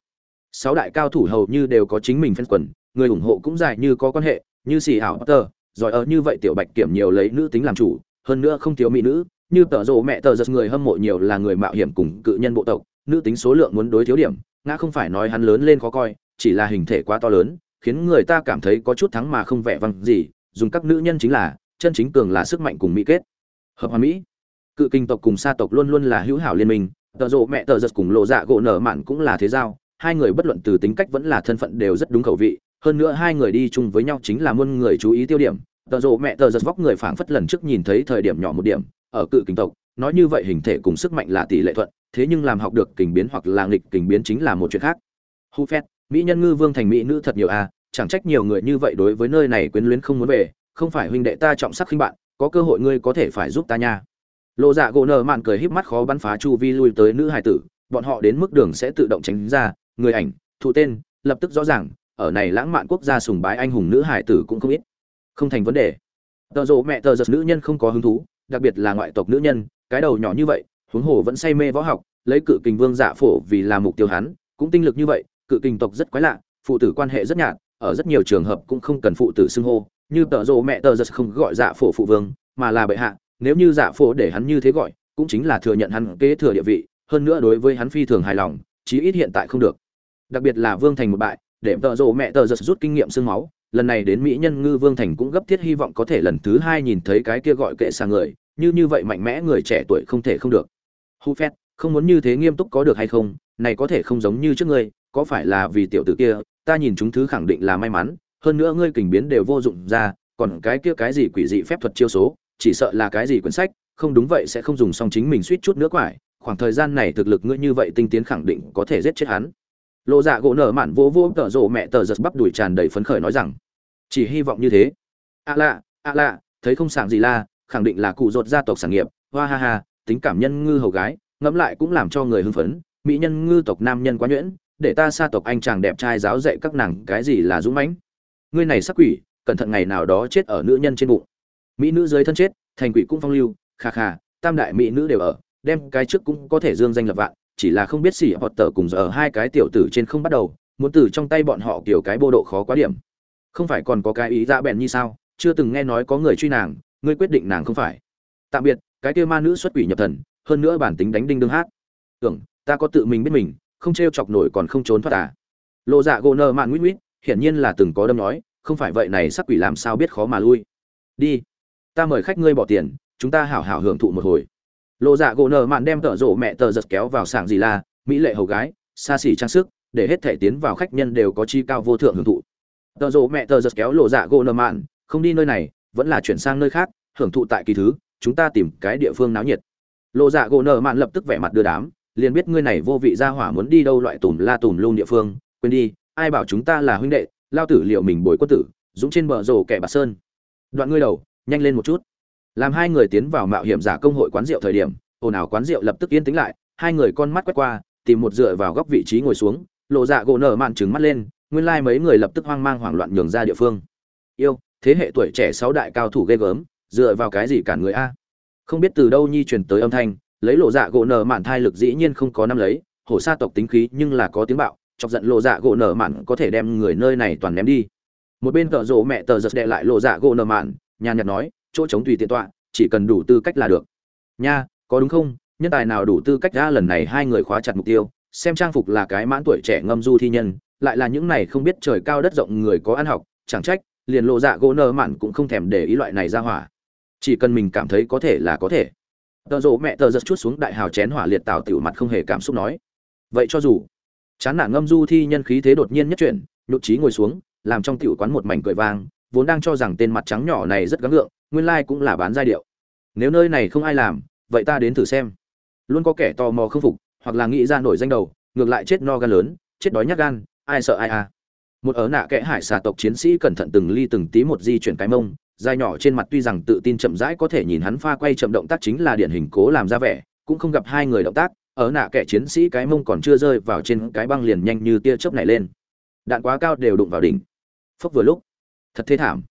Sáu đại cao thủ hầu như đều có chính mình phân quần, người ủng hộ cũng dài như có quan hệ, như xì ảo potter giỏi ở như vậy tiểu bạch kiểm nhiều lấy nữ tính làm chủ, hơn nữa không thiếu mỹ nữ, như tợ rộ mẹ tờ giật người hâm mộ nhiều là người mạo hiểm cùng cự nhân bộ tộc, nữ tính số lượng muốn đối thiếu điểm, ngã không phải nói hắn lớn lên khó coi, chỉ là hình thể quá to lớn, khiến người ta cảm thấy có chút thắng mà không vẻ văng gì, dùng các nữ nhân chính là, chân chính cường là sức mạnh cùng mỹ kết. Hợp hòa mỹ, cự kinh tộc cùng sa tộc luôn luôn là hữu hảo liên minh, tợ rộ mẹ tờ giật cùng lộ dạ gỗ nở mạn cũng là thế giao, hai người bất luận từ tính cách vẫn là thân phận đều rất đúng khẩu vị hơn nữa hai người đi chung với nhau chính là muôn người chú ý tiêu điểm. Tợ rộ mẹ tờ giật vóc người phảng phất lần trước nhìn thấy thời điểm nhỏ một điểm, ở cự kinh tộc, nói như vậy hình thể cùng sức mạnh là tỷ lệ thuận, thế nhưng làm học được kình biến hoặc là nghịch kình biến chính là một chuyện khác. Hu phét mỹ nhân ngư vương thành mỹ nữ thật nhiều à chẳng trách nhiều người như vậy đối với nơi này quyến luyến không muốn về, không phải huynh đệ ta trọng sắc khinh bạn, có cơ hội ngươi có thể phải giúp ta nha. Lộ dạ gỗ nở mạn cười híp mắt khó bắn phá chu vi lui tới nữ hải tử, bọn họ đến mức đường sẽ tự động tránh ra, người ảnh thụ tên, lập tức rõ ràng ở này lãng mạn quốc gia sùng bái anh hùng nữ hải tử cũng không ít. Không thành vấn đề. Tợ rộ mẹ tờ giật nữ nhân không có hứng thú, đặc biệt là ngoại tộc nữ nhân, cái đầu nhỏ như vậy, huống hồ vẫn say mê võ học, lấy cự kình vương giả phổ vì là mục tiêu hắn, cũng tinh lực như vậy, cự kình tộc rất quái lạ, phụ tử quan hệ rất nhạt, ở rất nhiều trường hợp cũng không cần phụ tử xưng hô, như tợ rộ mẹ tờ giật không gọi giả phổ phụ vương, mà là bệ hạ, nếu như giả phổ để hắn như thế gọi, cũng chính là thừa nhận hắn kế thừa địa vị, hơn nữa đối với hắn phi thường hài lòng, chí ít hiện tại không được. Đặc biệt là vương thành một bại để tợ rộ mẹ tờ giật rút kinh nghiệm xương máu. Lần này đến mỹ nhân ngư vương thành cũng gấp thiết hy vọng có thể lần thứ hai nhìn thấy cái kia gọi kệ sang người. Như như vậy mạnh mẽ người trẻ tuổi không thể không được. Hu phét, không muốn như thế nghiêm túc có được hay không? Này có thể không giống như trước ngươi, có phải là vì tiểu tử kia? Ta nhìn chúng thứ khẳng định là may mắn. Hơn nữa ngươi kình biến đều vô dụng ra, còn cái kia cái gì quỷ dị phép thuật chiêu số, chỉ sợ là cái gì quyển sách, không đúng vậy sẽ không dùng xong chính mình suýt chút nữa quải. Khoảng thời gian này thực lực ngươi như vậy tinh tiến khẳng định có thể giết chết hắn lộ dạ gỗ nở mạn vỗ vỗ tợ rộ mẹ tờ giật bắp đùi tràn đầy phấn khởi nói rằng, chỉ hy vọng như thế. A à lạ a lạ thấy không sảng gì la, khẳng định là cụ rột gia tộc sản nghiệp. Hoa ha ha, tính cảm nhân ngư hầu gái, ngẫm lại cũng làm cho người hưng phấn, mỹ nhân ngư tộc nam nhân quá nhuyễn, để ta xa tộc anh chàng đẹp trai giáo dạy các nàng cái gì là dũng mãnh. Ngươi này sắc quỷ, cẩn thận ngày nào đó chết ở nữ nhân trên bụng. Mỹ nữ dưới thân chết, thành quỷ cũng phong lưu, kha kha, tam đại mỹ nữ đều ở, đem cái trước cũng có thể dương danh lập vạn chỉ là không biết xỉ hoặc tờ cùng giờ hai cái tiểu tử trên không bắt đầu, muốn từ trong tay bọn họ kiểu cái bô độ khó quá điểm. Không phải còn có cái ý dạ bèn như sao? Chưa từng nghe nói có người truy nàng, ngươi quyết định nàng không phải. Tạm biệt, cái kia ma nữ xuất quỷ nhập thần, hơn nữa bản tính đánh đinh đương hát. Tưởng, ta có tự mình biết mình, không t chọc nổi còn không trốn thoát à? Lộ dạ gỗ nơ mạn nguyết nguyết, hiển nhiên là từng có đâm nói, không phải vậy này sắc quỷ làm sao biết khó mà lui. Đi, ta mời khách ngươi bỏ tiền, chúng ta hảo hảo hưởng thụ một hồi lộ dạ gỗ nợ mạn đem tợ rộ mẹ tờ giật kéo vào sảng gì là, mỹ lệ hầu gái, xa xỉ trang sức, để hết thể tiến vào khách nhân đều có chi cao vô thượng hưởng thụ. Tợ rộ mẹ tờ giật kéo lộ dạ gỗ nợ mạn, không đi nơi này, vẫn là chuyển sang nơi khác, hưởng thụ tại kỳ thứ, chúng ta tìm cái địa phương náo nhiệt. Lộ dạ gỗ nợ mạn lập tức vẻ mặt đưa đám, liền biết ngươi này vô vị ra hỏa muốn đi đâu loại tùm la tùm luôn địa phương, quên đi, ai bảo chúng ta là huynh đệ, lao tử liệu mình bồi quân tử, dũng trên bờ rổ kẻ bạc sơn. Đoạn ngươi đầu, nhanh lên một chút làm hai người tiến vào mạo hiểm giả công hội quán rượu thời điểm, ồn ào quán rượu lập tức yên tĩnh lại, hai người con mắt quét qua, tìm một dựa vào góc vị trí ngồi xuống, lộ dạ gỗ nở mạn trừng mắt lên, nguyên lai mấy người lập tức hoang mang hoảng loạn nhường ra địa phương. Yêu, thế hệ tuổi trẻ sáu đại cao thủ ghê gớm, dựa vào cái gì cản người a? Không biết từ đâu nhi truyền tới âm thanh, lấy lộ dạ gỗ nở mạn thai lực dĩ nhiên không có năm lấy, hổ sa tộc tính khí nhưng là có tiếng bạo, chọc giận lộ dạ gỗ nở mạn có thể đem người nơi này toàn ném đi. Một bên tợ rộ mẹ tờ giật đệ lại lộ dạ gỗ nở mạn, nhàn nhạt nói chỗ chống tùy tiện tọa, chỉ cần đủ tư cách là được. Nha, có đúng không? Nhân tài nào đủ tư cách ra lần này hai người khóa chặt mục tiêu, xem trang phục là cái mãn tuổi trẻ ngâm du thi nhân, lại là những này không biết trời cao đất rộng người có ăn học, chẳng trách, liền lộ dạ gỗ nơ mạn cũng không thèm để ý loại này ra hỏa. Chỉ cần mình cảm thấy có thể là có thể. Tờ rộ mẹ tờ giật chút xuống đại hào chén hỏa liệt tảo tiểu mặt không hề cảm xúc nói. Vậy cho dù, chán nản ngâm du thi nhân khí thế đột nhiên nhất chuyển, nhụt trí ngồi xuống, làm trong tiểu quán một mảnh cười vang vốn đang cho rằng tên mặt trắng nhỏ này rất gắng gượng, nguyên lai cũng là bán giai điệu. Nếu nơi này không ai làm, vậy ta đến thử xem. Luôn có kẻ tò mò không phục, hoặc là nghĩ ra nổi danh đầu, ngược lại chết no gan lớn, chết đói nhát gan, ai sợ ai à. Một ở nạ kẽ hải xà tộc chiến sĩ cẩn thận từng ly từng tí một di chuyển cái mông, dài nhỏ trên mặt tuy rằng tự tin chậm rãi có thể nhìn hắn pha quay chậm động tác chính là điển hình cố làm ra vẻ, cũng không gặp hai người động tác, ở nạ kẻ chiến sĩ cái mông còn chưa rơi vào trên cái băng liền nhanh như tia chớp này lên. Đạn quá cao đều đụng vào đỉnh. Phốc vừa lúc thật thế thảm.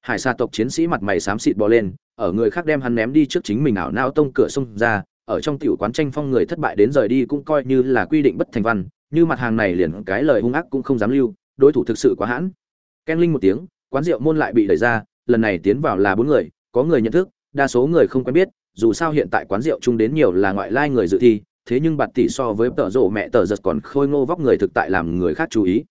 Hải xa tộc chiến sĩ mặt mày xám xịt bò lên, ở người khác đem hắn ném đi trước chính mình ảo nao tông cửa sông ra, ở trong tiểu quán tranh phong người thất bại đến rời đi cũng coi như là quy định bất thành văn, như mặt hàng này liền cái lời hung ác cũng không dám lưu, đối thủ thực sự quá hãn. Ken linh một tiếng, quán rượu môn lại bị đẩy ra, lần này tiến vào là bốn người, có người nhận thức, đa số người không quen biết, dù sao hiện tại quán rượu chung đến nhiều là ngoại lai người dự thi, thế nhưng bạt tỷ so với tợ rộ mẹ tờ giật còn khôi ngô vóc người thực tại làm người khác chú ý.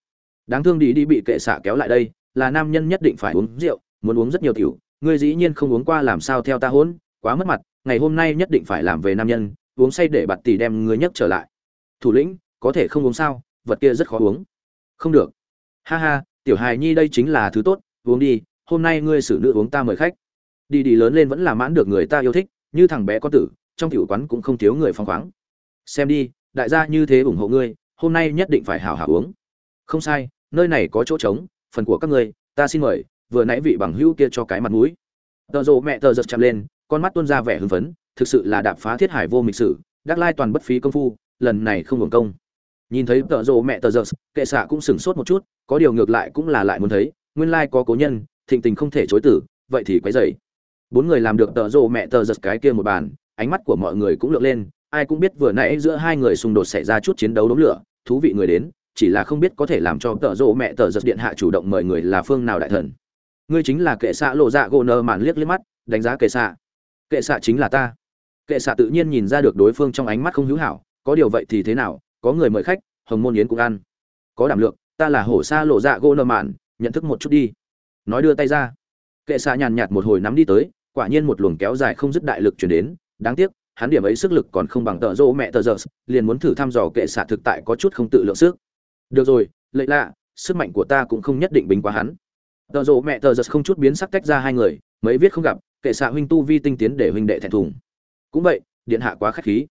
Đáng thương đi đi bị kệ xạ kéo lại đây là nam nhân nhất định phải uống rượu, muốn uống rất nhiều tiểu. Ngươi dĩ nhiên không uống qua làm sao theo ta hỗn quá mất mặt, ngày hôm nay nhất định phải làm về nam nhân, uống say để bạt tỷ đem ngươi nhấc trở lại. Thủ lĩnh, có thể không uống sao, vật kia rất khó uống. Không được. Ha ha, tiểu hài nhi đây chính là thứ tốt, uống đi, hôm nay ngươi xử nữ uống ta mời khách. Đi đi lớn lên vẫn là mãn được người ta yêu thích, như thằng bé con tử, trong tiểu quán cũng không thiếu người phong khoáng. Xem đi, đại gia như thế ủng hộ ngươi, hôm nay nhất định phải hảo hảo uống. Không sai, nơi này có chỗ trống phần của các ngươi, ta xin mời, vừa nãy vị bằng hữu kia cho cái mặt mũi. Tờ rộ mẹ tờ giật chạm lên, con mắt tuôn ra vẻ hưng phấn, thực sự là đạp phá thiết hải vô mịch sử, đắc lai toàn bất phí công phu, lần này không hưởng công. Nhìn thấy tờ rộ mẹ tờ giật, kệ xạ cũng sửng sốt một chút, có điều ngược lại cũng là lại muốn thấy, nguyên lai có cố nhân, thịnh tình không thể chối tử, vậy thì quấy dày bốn người làm được tờ rộ mẹ tờ giật cái kia một bàn, ánh mắt của mọi người cũng lượn lên, ai cũng biết vừa nãy giữa hai người xung đột xảy ra chút chiến đấu đống lửa, thú vị người đến chỉ là không biết có thể làm cho tợ rộ mẹ tợ giật điện hạ chủ động mời người là phương nào đại thần. Ngươi chính là kệ xạ lộ dạ gỗ nơ màn liếc liếc mắt, đánh giá kệ xạ. Kệ xạ chính là ta. Kệ xạ tự nhiên nhìn ra được đối phương trong ánh mắt không hữu hảo, có điều vậy thì thế nào, có người mời khách, hồng môn yến cũng ăn. Có đảm lượng, ta là hổ xa lộ dạ gỗ nơ màn, nhận thức một chút đi. Nói đưa tay ra. Kệ xạ nhàn nhạt một hồi nắm đi tới, quả nhiên một luồng kéo dài không dứt đại lực chuyển đến, đáng tiếc, hắn điểm ấy sức lực còn không bằng tợ rỗ mẹ tờ giờ liền muốn thử thăm dò kệ xạ thực tại có chút không tự lượng sức được rồi lệ lạ sức mạnh của ta cũng không nhất định bính quá hắn. Tợ rộ mẹ tờ giật không chút biến sắc tách ra hai người mấy viết không gặp kệ xạ huynh tu vi tinh tiến để huynh đệ thẹn thùng. Cũng vậy điện hạ quá khách khí.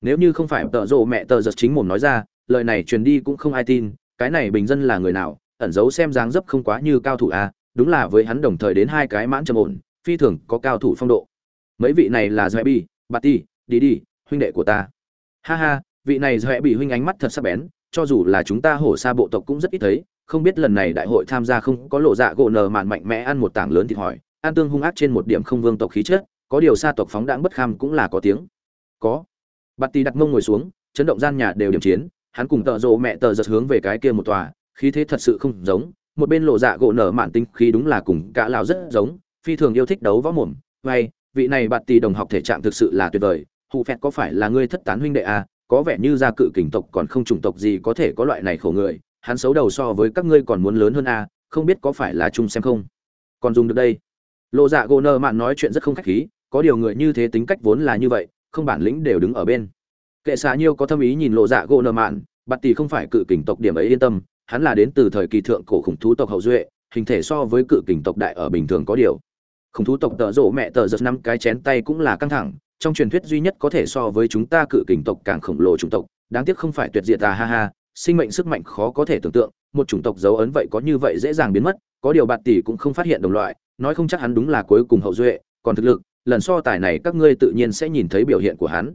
Nếu như không phải tợ rộ mẹ tờ giật chính mồm nói ra lời này truyền đi cũng không ai tin cái này bình dân là người nào ẩn giấu xem dáng dấp không quá như cao thủ a à, đúng là với hắn đồng thời đến hai cái mãn trầm ổn phi thường có cao thủ phong độ. Mấy vị này là dạy bi bà ti đi đi huynh đệ của ta. Ha ha vị này dạy bị huynh ánh mắt thật sắc bén cho dù là chúng ta hổ xa bộ tộc cũng rất ít thấy không biết lần này đại hội tham gia không có lộ dạ gỗ nờ mạn mạnh mẽ ăn một tảng lớn thịt hỏi an tương hung ác trên một điểm không vương tộc khí chết. có điều xa tộc phóng đãng bất kham cũng là có tiếng có bạt tì đặt mông ngồi xuống chấn động gian nhà đều điểm chiến hắn cùng tợ rộ mẹ tờ giật hướng về cái kia một tòa khí thế thật sự không giống một bên lộ dạ gỗ nở mạn tinh khí đúng là cùng cả lào rất giống phi thường yêu thích đấu võ mồm vay vị này bạt tì đồng học thể trạng thực sự là tuyệt vời hụ phẹt có phải là ngươi thất tán huynh đệ à, có vẻ như gia cự kình tộc còn không chủng tộc gì có thể có loại này khổ người hắn xấu đầu so với các ngươi còn muốn lớn hơn à, không biết có phải là chung xem không? Còn dùng được đây. Lộ dạ gô nơ mạn nói chuyện rất không khách khí có điều người như thế tính cách vốn là như vậy không bản lĩnh đều đứng ở bên. Kệ xạ nhiêu có tâm ý nhìn lộ dạ gô nơ mạn bạt tỷ không phải cự kình tộc điểm ấy yên tâm hắn là đến từ thời kỳ thượng cổ khủng thú tộc hậu duệ hình thể so với cự kình tộc đại ở bình thường có điều. Khủng thú tộc tợ rỗ mẹ tờ giật năm cái chén tay cũng là căng thẳng trong truyền thuyết duy nhất có thể so với chúng ta cự kình tộc càng khổng lồ chủng tộc, đáng tiếc không phải tuyệt diệt à ha ha, sinh mệnh sức mạnh khó có thể tưởng tượng, một chủng tộc dấu ấn vậy có như vậy dễ dàng biến mất, có điều bạt tỷ cũng không phát hiện đồng loại, nói không chắc hắn đúng là cuối cùng hậu duệ, còn thực lực, lần so tài này các ngươi tự nhiên sẽ nhìn thấy biểu hiện của hắn.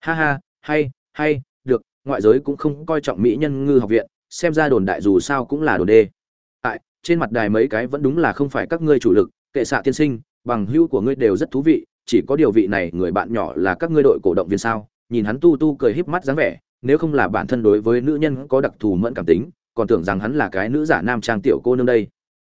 Ha ha, hay hay, được, ngoại giới cũng không coi trọng mỹ nhân ngư học viện, xem ra đồn đại dù sao cũng là đồn đê. Tại, trên mặt đài mấy cái vẫn đúng là không phải các ngươi chủ lực, kệ xạ tiên sinh, bằng hữu của ngươi đều rất thú vị chỉ có điều vị này người bạn nhỏ là các ngươi đội cổ động viên sao? Nhìn hắn tu tu cười híp mắt dáng vẻ, nếu không là bản thân đối với nữ nhân có đặc thù mẫn cảm tính, còn tưởng rằng hắn là cái nữ giả nam trang tiểu cô nương đây.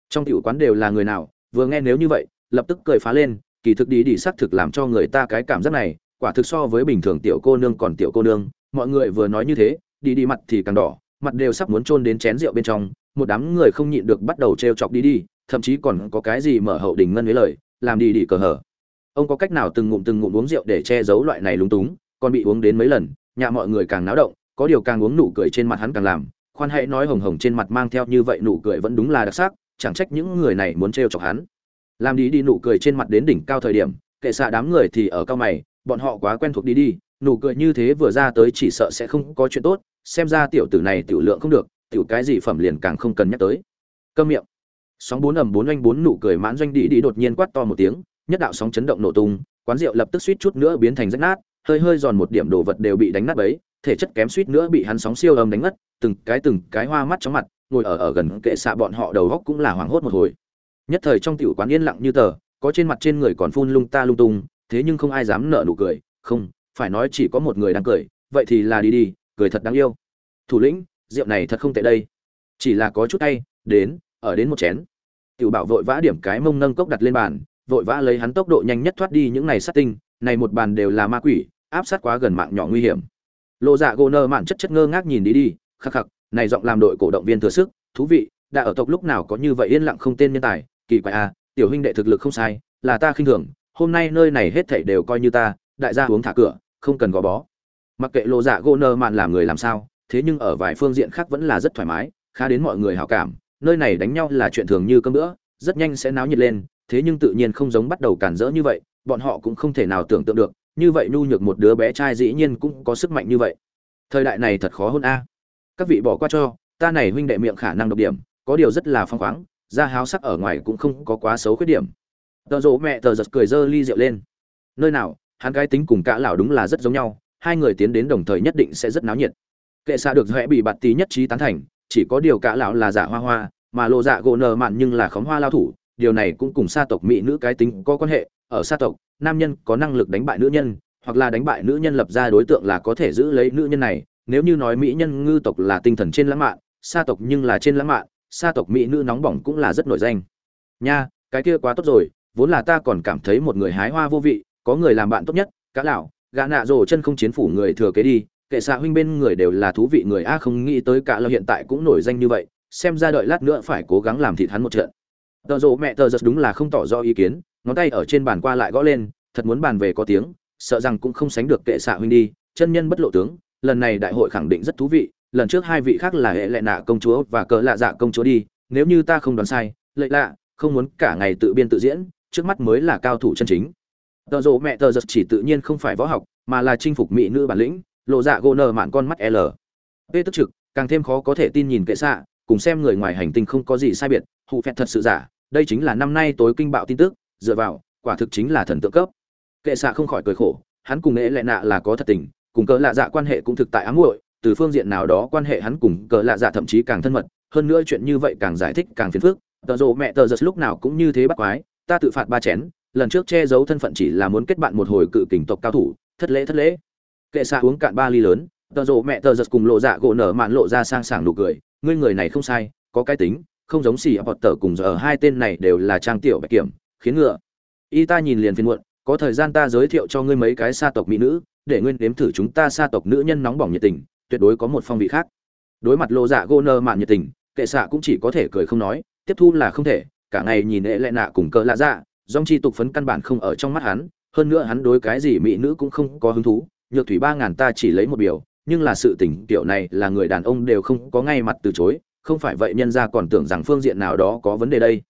Trong tiểu quán đều là người nào? Vừa nghe nếu như vậy, lập tức cười phá lên, kỳ thực đi đi xác thực làm cho người ta cái cảm giác này, quả thực so với bình thường tiểu cô nương còn tiểu cô nương. Mọi người vừa nói như thế, đi đi mặt thì càng đỏ, mặt đều sắp muốn chôn đến chén rượu bên trong. Một đám người không nhịn được bắt đầu trêu chọc đi đi, thậm chí còn có cái gì mở hậu đình ngân với lời, làm đi đi cờ hở ông có cách nào từng ngụm từng ngụm uống rượu để che giấu loại này lúng túng, còn bị uống đến mấy lần, nhà mọi người càng náo động, có điều càng uống nụ cười trên mặt hắn càng làm, khoan hãy nói hồng hồng trên mặt mang theo như vậy nụ cười vẫn đúng là đặc sắc, chẳng trách những người này muốn trêu chọc hắn. Làm đi đi nụ cười trên mặt đến đỉnh cao thời điểm, kệ xạ đám người thì ở cao mày, bọn họ quá quen thuộc đi đi nụ cười như thế vừa ra tới chỉ sợ sẽ không có chuyện tốt, xem ra tiểu tử này tiểu lượng không được, tiểu cái gì phẩm liền càng không cần nhắc tới. Câm miệng. Sóng bốn ầm bốn oanh bốn nụ cười mãn doanh đi đi đột nhiên quát to một tiếng nhất đạo sóng chấn động nổ tung, quán rượu lập tức suýt chút nữa biến thành rách nát, hơi hơi giòn một điểm đồ vật đều bị đánh nát bấy, thể chất kém suýt nữa bị hắn sóng siêu âm đánh mất từng cái từng cái hoa mắt chóng mặt, ngồi ở ở gần kệ xạ bọn họ đầu góc cũng là hoảng hốt một hồi. Nhất thời trong tiểu quán yên lặng như tờ, có trên mặt trên người còn phun lung ta lung tung, thế nhưng không ai dám nở nụ cười, không, phải nói chỉ có một người đang cười, vậy thì là đi đi, cười thật đáng yêu. Thủ lĩnh, rượu này thật không tệ đây. Chỉ là có chút tay, đến, ở đến một chén. Tiểu bảo vội vã điểm cái mông nâng cốc đặt lên bàn vội vã lấy hắn tốc độ nhanh nhất thoát đi những này sát tinh, này một bàn đều là ma quỷ, áp sát quá gần mạng nhỏ nguy hiểm. Lộ dạ Goner mạn chất chất ngơ ngác nhìn đi đi, khắc khắc, này giọng làm đội cổ động viên thừa sức, thú vị, đã ở tộc lúc nào có như vậy yên lặng không tên nhân tài, kỳ quái à tiểu huynh đệ thực lực không sai, là ta khinh thường, hôm nay nơi này hết thảy đều coi như ta, đại gia uống thả cửa, không cần gò bó. Mặc kệ lộ dạ Goner mạn làm người làm sao, thế nhưng ở vài phương diện khác vẫn là rất thoải mái, khá đến mọi người hảo cảm, nơi này đánh nhau là chuyện thường như cơm bữa, rất nhanh sẽ náo nhiệt lên thế nhưng tự nhiên không giống bắt đầu cản rỡ như vậy, bọn họ cũng không thể nào tưởng tượng được, như vậy nhu nhược một đứa bé trai dĩ nhiên cũng có sức mạnh như vậy. Thời đại này thật khó hơn a. Các vị bỏ qua cho, ta này huynh đệ miệng khả năng độc điểm, có điều rất là phong khoáng, da háo sắc ở ngoài cũng không có quá xấu khuyết điểm. Tờ rỗ mẹ tờ giật cười dơ ly rượu lên. Nơi nào, hắn cái tính cùng cả lão đúng là rất giống nhau, hai người tiến đến đồng thời nhất định sẽ rất náo nhiệt. Kệ xa được huệ bị bạt tí nhất trí tán thành, chỉ có điều cả lão là giả hoa hoa, mà lộ dạ gỗ nờ mạn nhưng là khóm hoa lao thủ điều này cũng cùng sa tộc mỹ nữ cái tính có quan hệ. Ở sa tộc, nam nhân có năng lực đánh bại nữ nhân, hoặc là đánh bại nữ nhân lập ra đối tượng là có thể giữ lấy nữ nhân này. Nếu như nói mỹ nhân ngư tộc là tinh thần trên lãng mạn, sa tộc nhưng là trên lãng mạn, sa tộc mỹ nữ nóng bỏng cũng là rất nổi danh. Nha, cái kia quá tốt rồi, vốn là ta còn cảm thấy một người hái hoa vô vị, có người làm bạn tốt nhất cá lão, gã nạ rồ chân không chiến phủ người thừa kế đi, kệ xạ huynh bên người đều là thú vị người. A, không nghĩ tới cả lão hiện tại cũng nổi danh như vậy, xem ra đợi lát nữa phải cố gắng làm thịt hắn một trận tờ rộ mẹ tờ giật đúng là không tỏ rõ ý kiến, ngón tay ở trên bàn qua lại gõ lên, thật muốn bàn về có tiếng, sợ rằng cũng không sánh được kệ xạ huynh đi, chân nhân bất lộ tướng, lần này đại hội khẳng định rất thú vị, lần trước hai vị khác là hệ lệ nạ công chúa và cờ lạ dạ công chúa đi, nếu như ta không đoán sai, lệ lạ, không muốn cả ngày tự biên tự diễn, trước mắt mới là cao thủ chân chính. Tờ rộ mẹ tờ giật chỉ tự nhiên không phải võ học, mà là chinh phục mỹ nữ bản lĩnh, lộ dạ gỗ nờ mạn con mắt l. P tức trực, càng thêm khó có thể tin nhìn kệ xạ, cùng xem người ngoài hành tinh không có gì sai biệt, hụ phẹt thật sự giả đây chính là năm nay tối kinh bạo tin tức, dựa vào, quả thực chính là thần tượng cấp. Kệ xạ không khỏi cười khổ, hắn cùng nghệ lệ nạ là có thật tình, cùng cỡ lạ dạ quan hệ cũng thực tại ám muội, từ phương diện nào đó quan hệ hắn cùng cỡ lạ dạ thậm chí càng thân mật, hơn nữa chuyện như vậy càng giải thích càng phiền phức. Tờ rộ mẹ tờ giật lúc nào cũng như thế bắt quái, ta tự phạt ba chén, lần trước che giấu thân phận chỉ là muốn kết bạn một hồi cự kình tộc cao thủ, thất lễ thất lễ. Kệ xạ uống cạn ba ly lớn, tờ rộ mẹ tờ giật cùng lộ dạ gỗ nở mạn lộ ra sang sảng nụ cười, ngươi người này không sai, có cái tính không giống xì hoặc tờ cùng giờ hai tên này đều là trang tiểu bạch kiểm, khiến ngựa. Y ta nhìn liền phiền muộn, có thời gian ta giới thiệu cho ngươi mấy cái sa tộc mỹ nữ, để nguyên đếm thử chúng ta sa tộc nữ nhân nóng bỏng nhiệt tình, tuyệt đối có một phong vị khác. Đối mặt lộ dạ gô nơ mạn nhiệt tình, kệ xạ cũng chỉ có thể cười không nói, tiếp thu là không thể, cả ngày nhìn ệ lệ nạ cùng cỡ lạ dạ dòng chi tục phấn căn bản không ở trong mắt hắn, hơn nữa hắn đối cái gì mỹ nữ cũng không có hứng thú, nhược thủy ba ngàn ta chỉ lấy một biểu, nhưng là sự tình kiểu này là người đàn ông đều không có ngay mặt từ chối không phải vậy nhân ra còn tưởng rằng phương diện nào đó có vấn đề đây.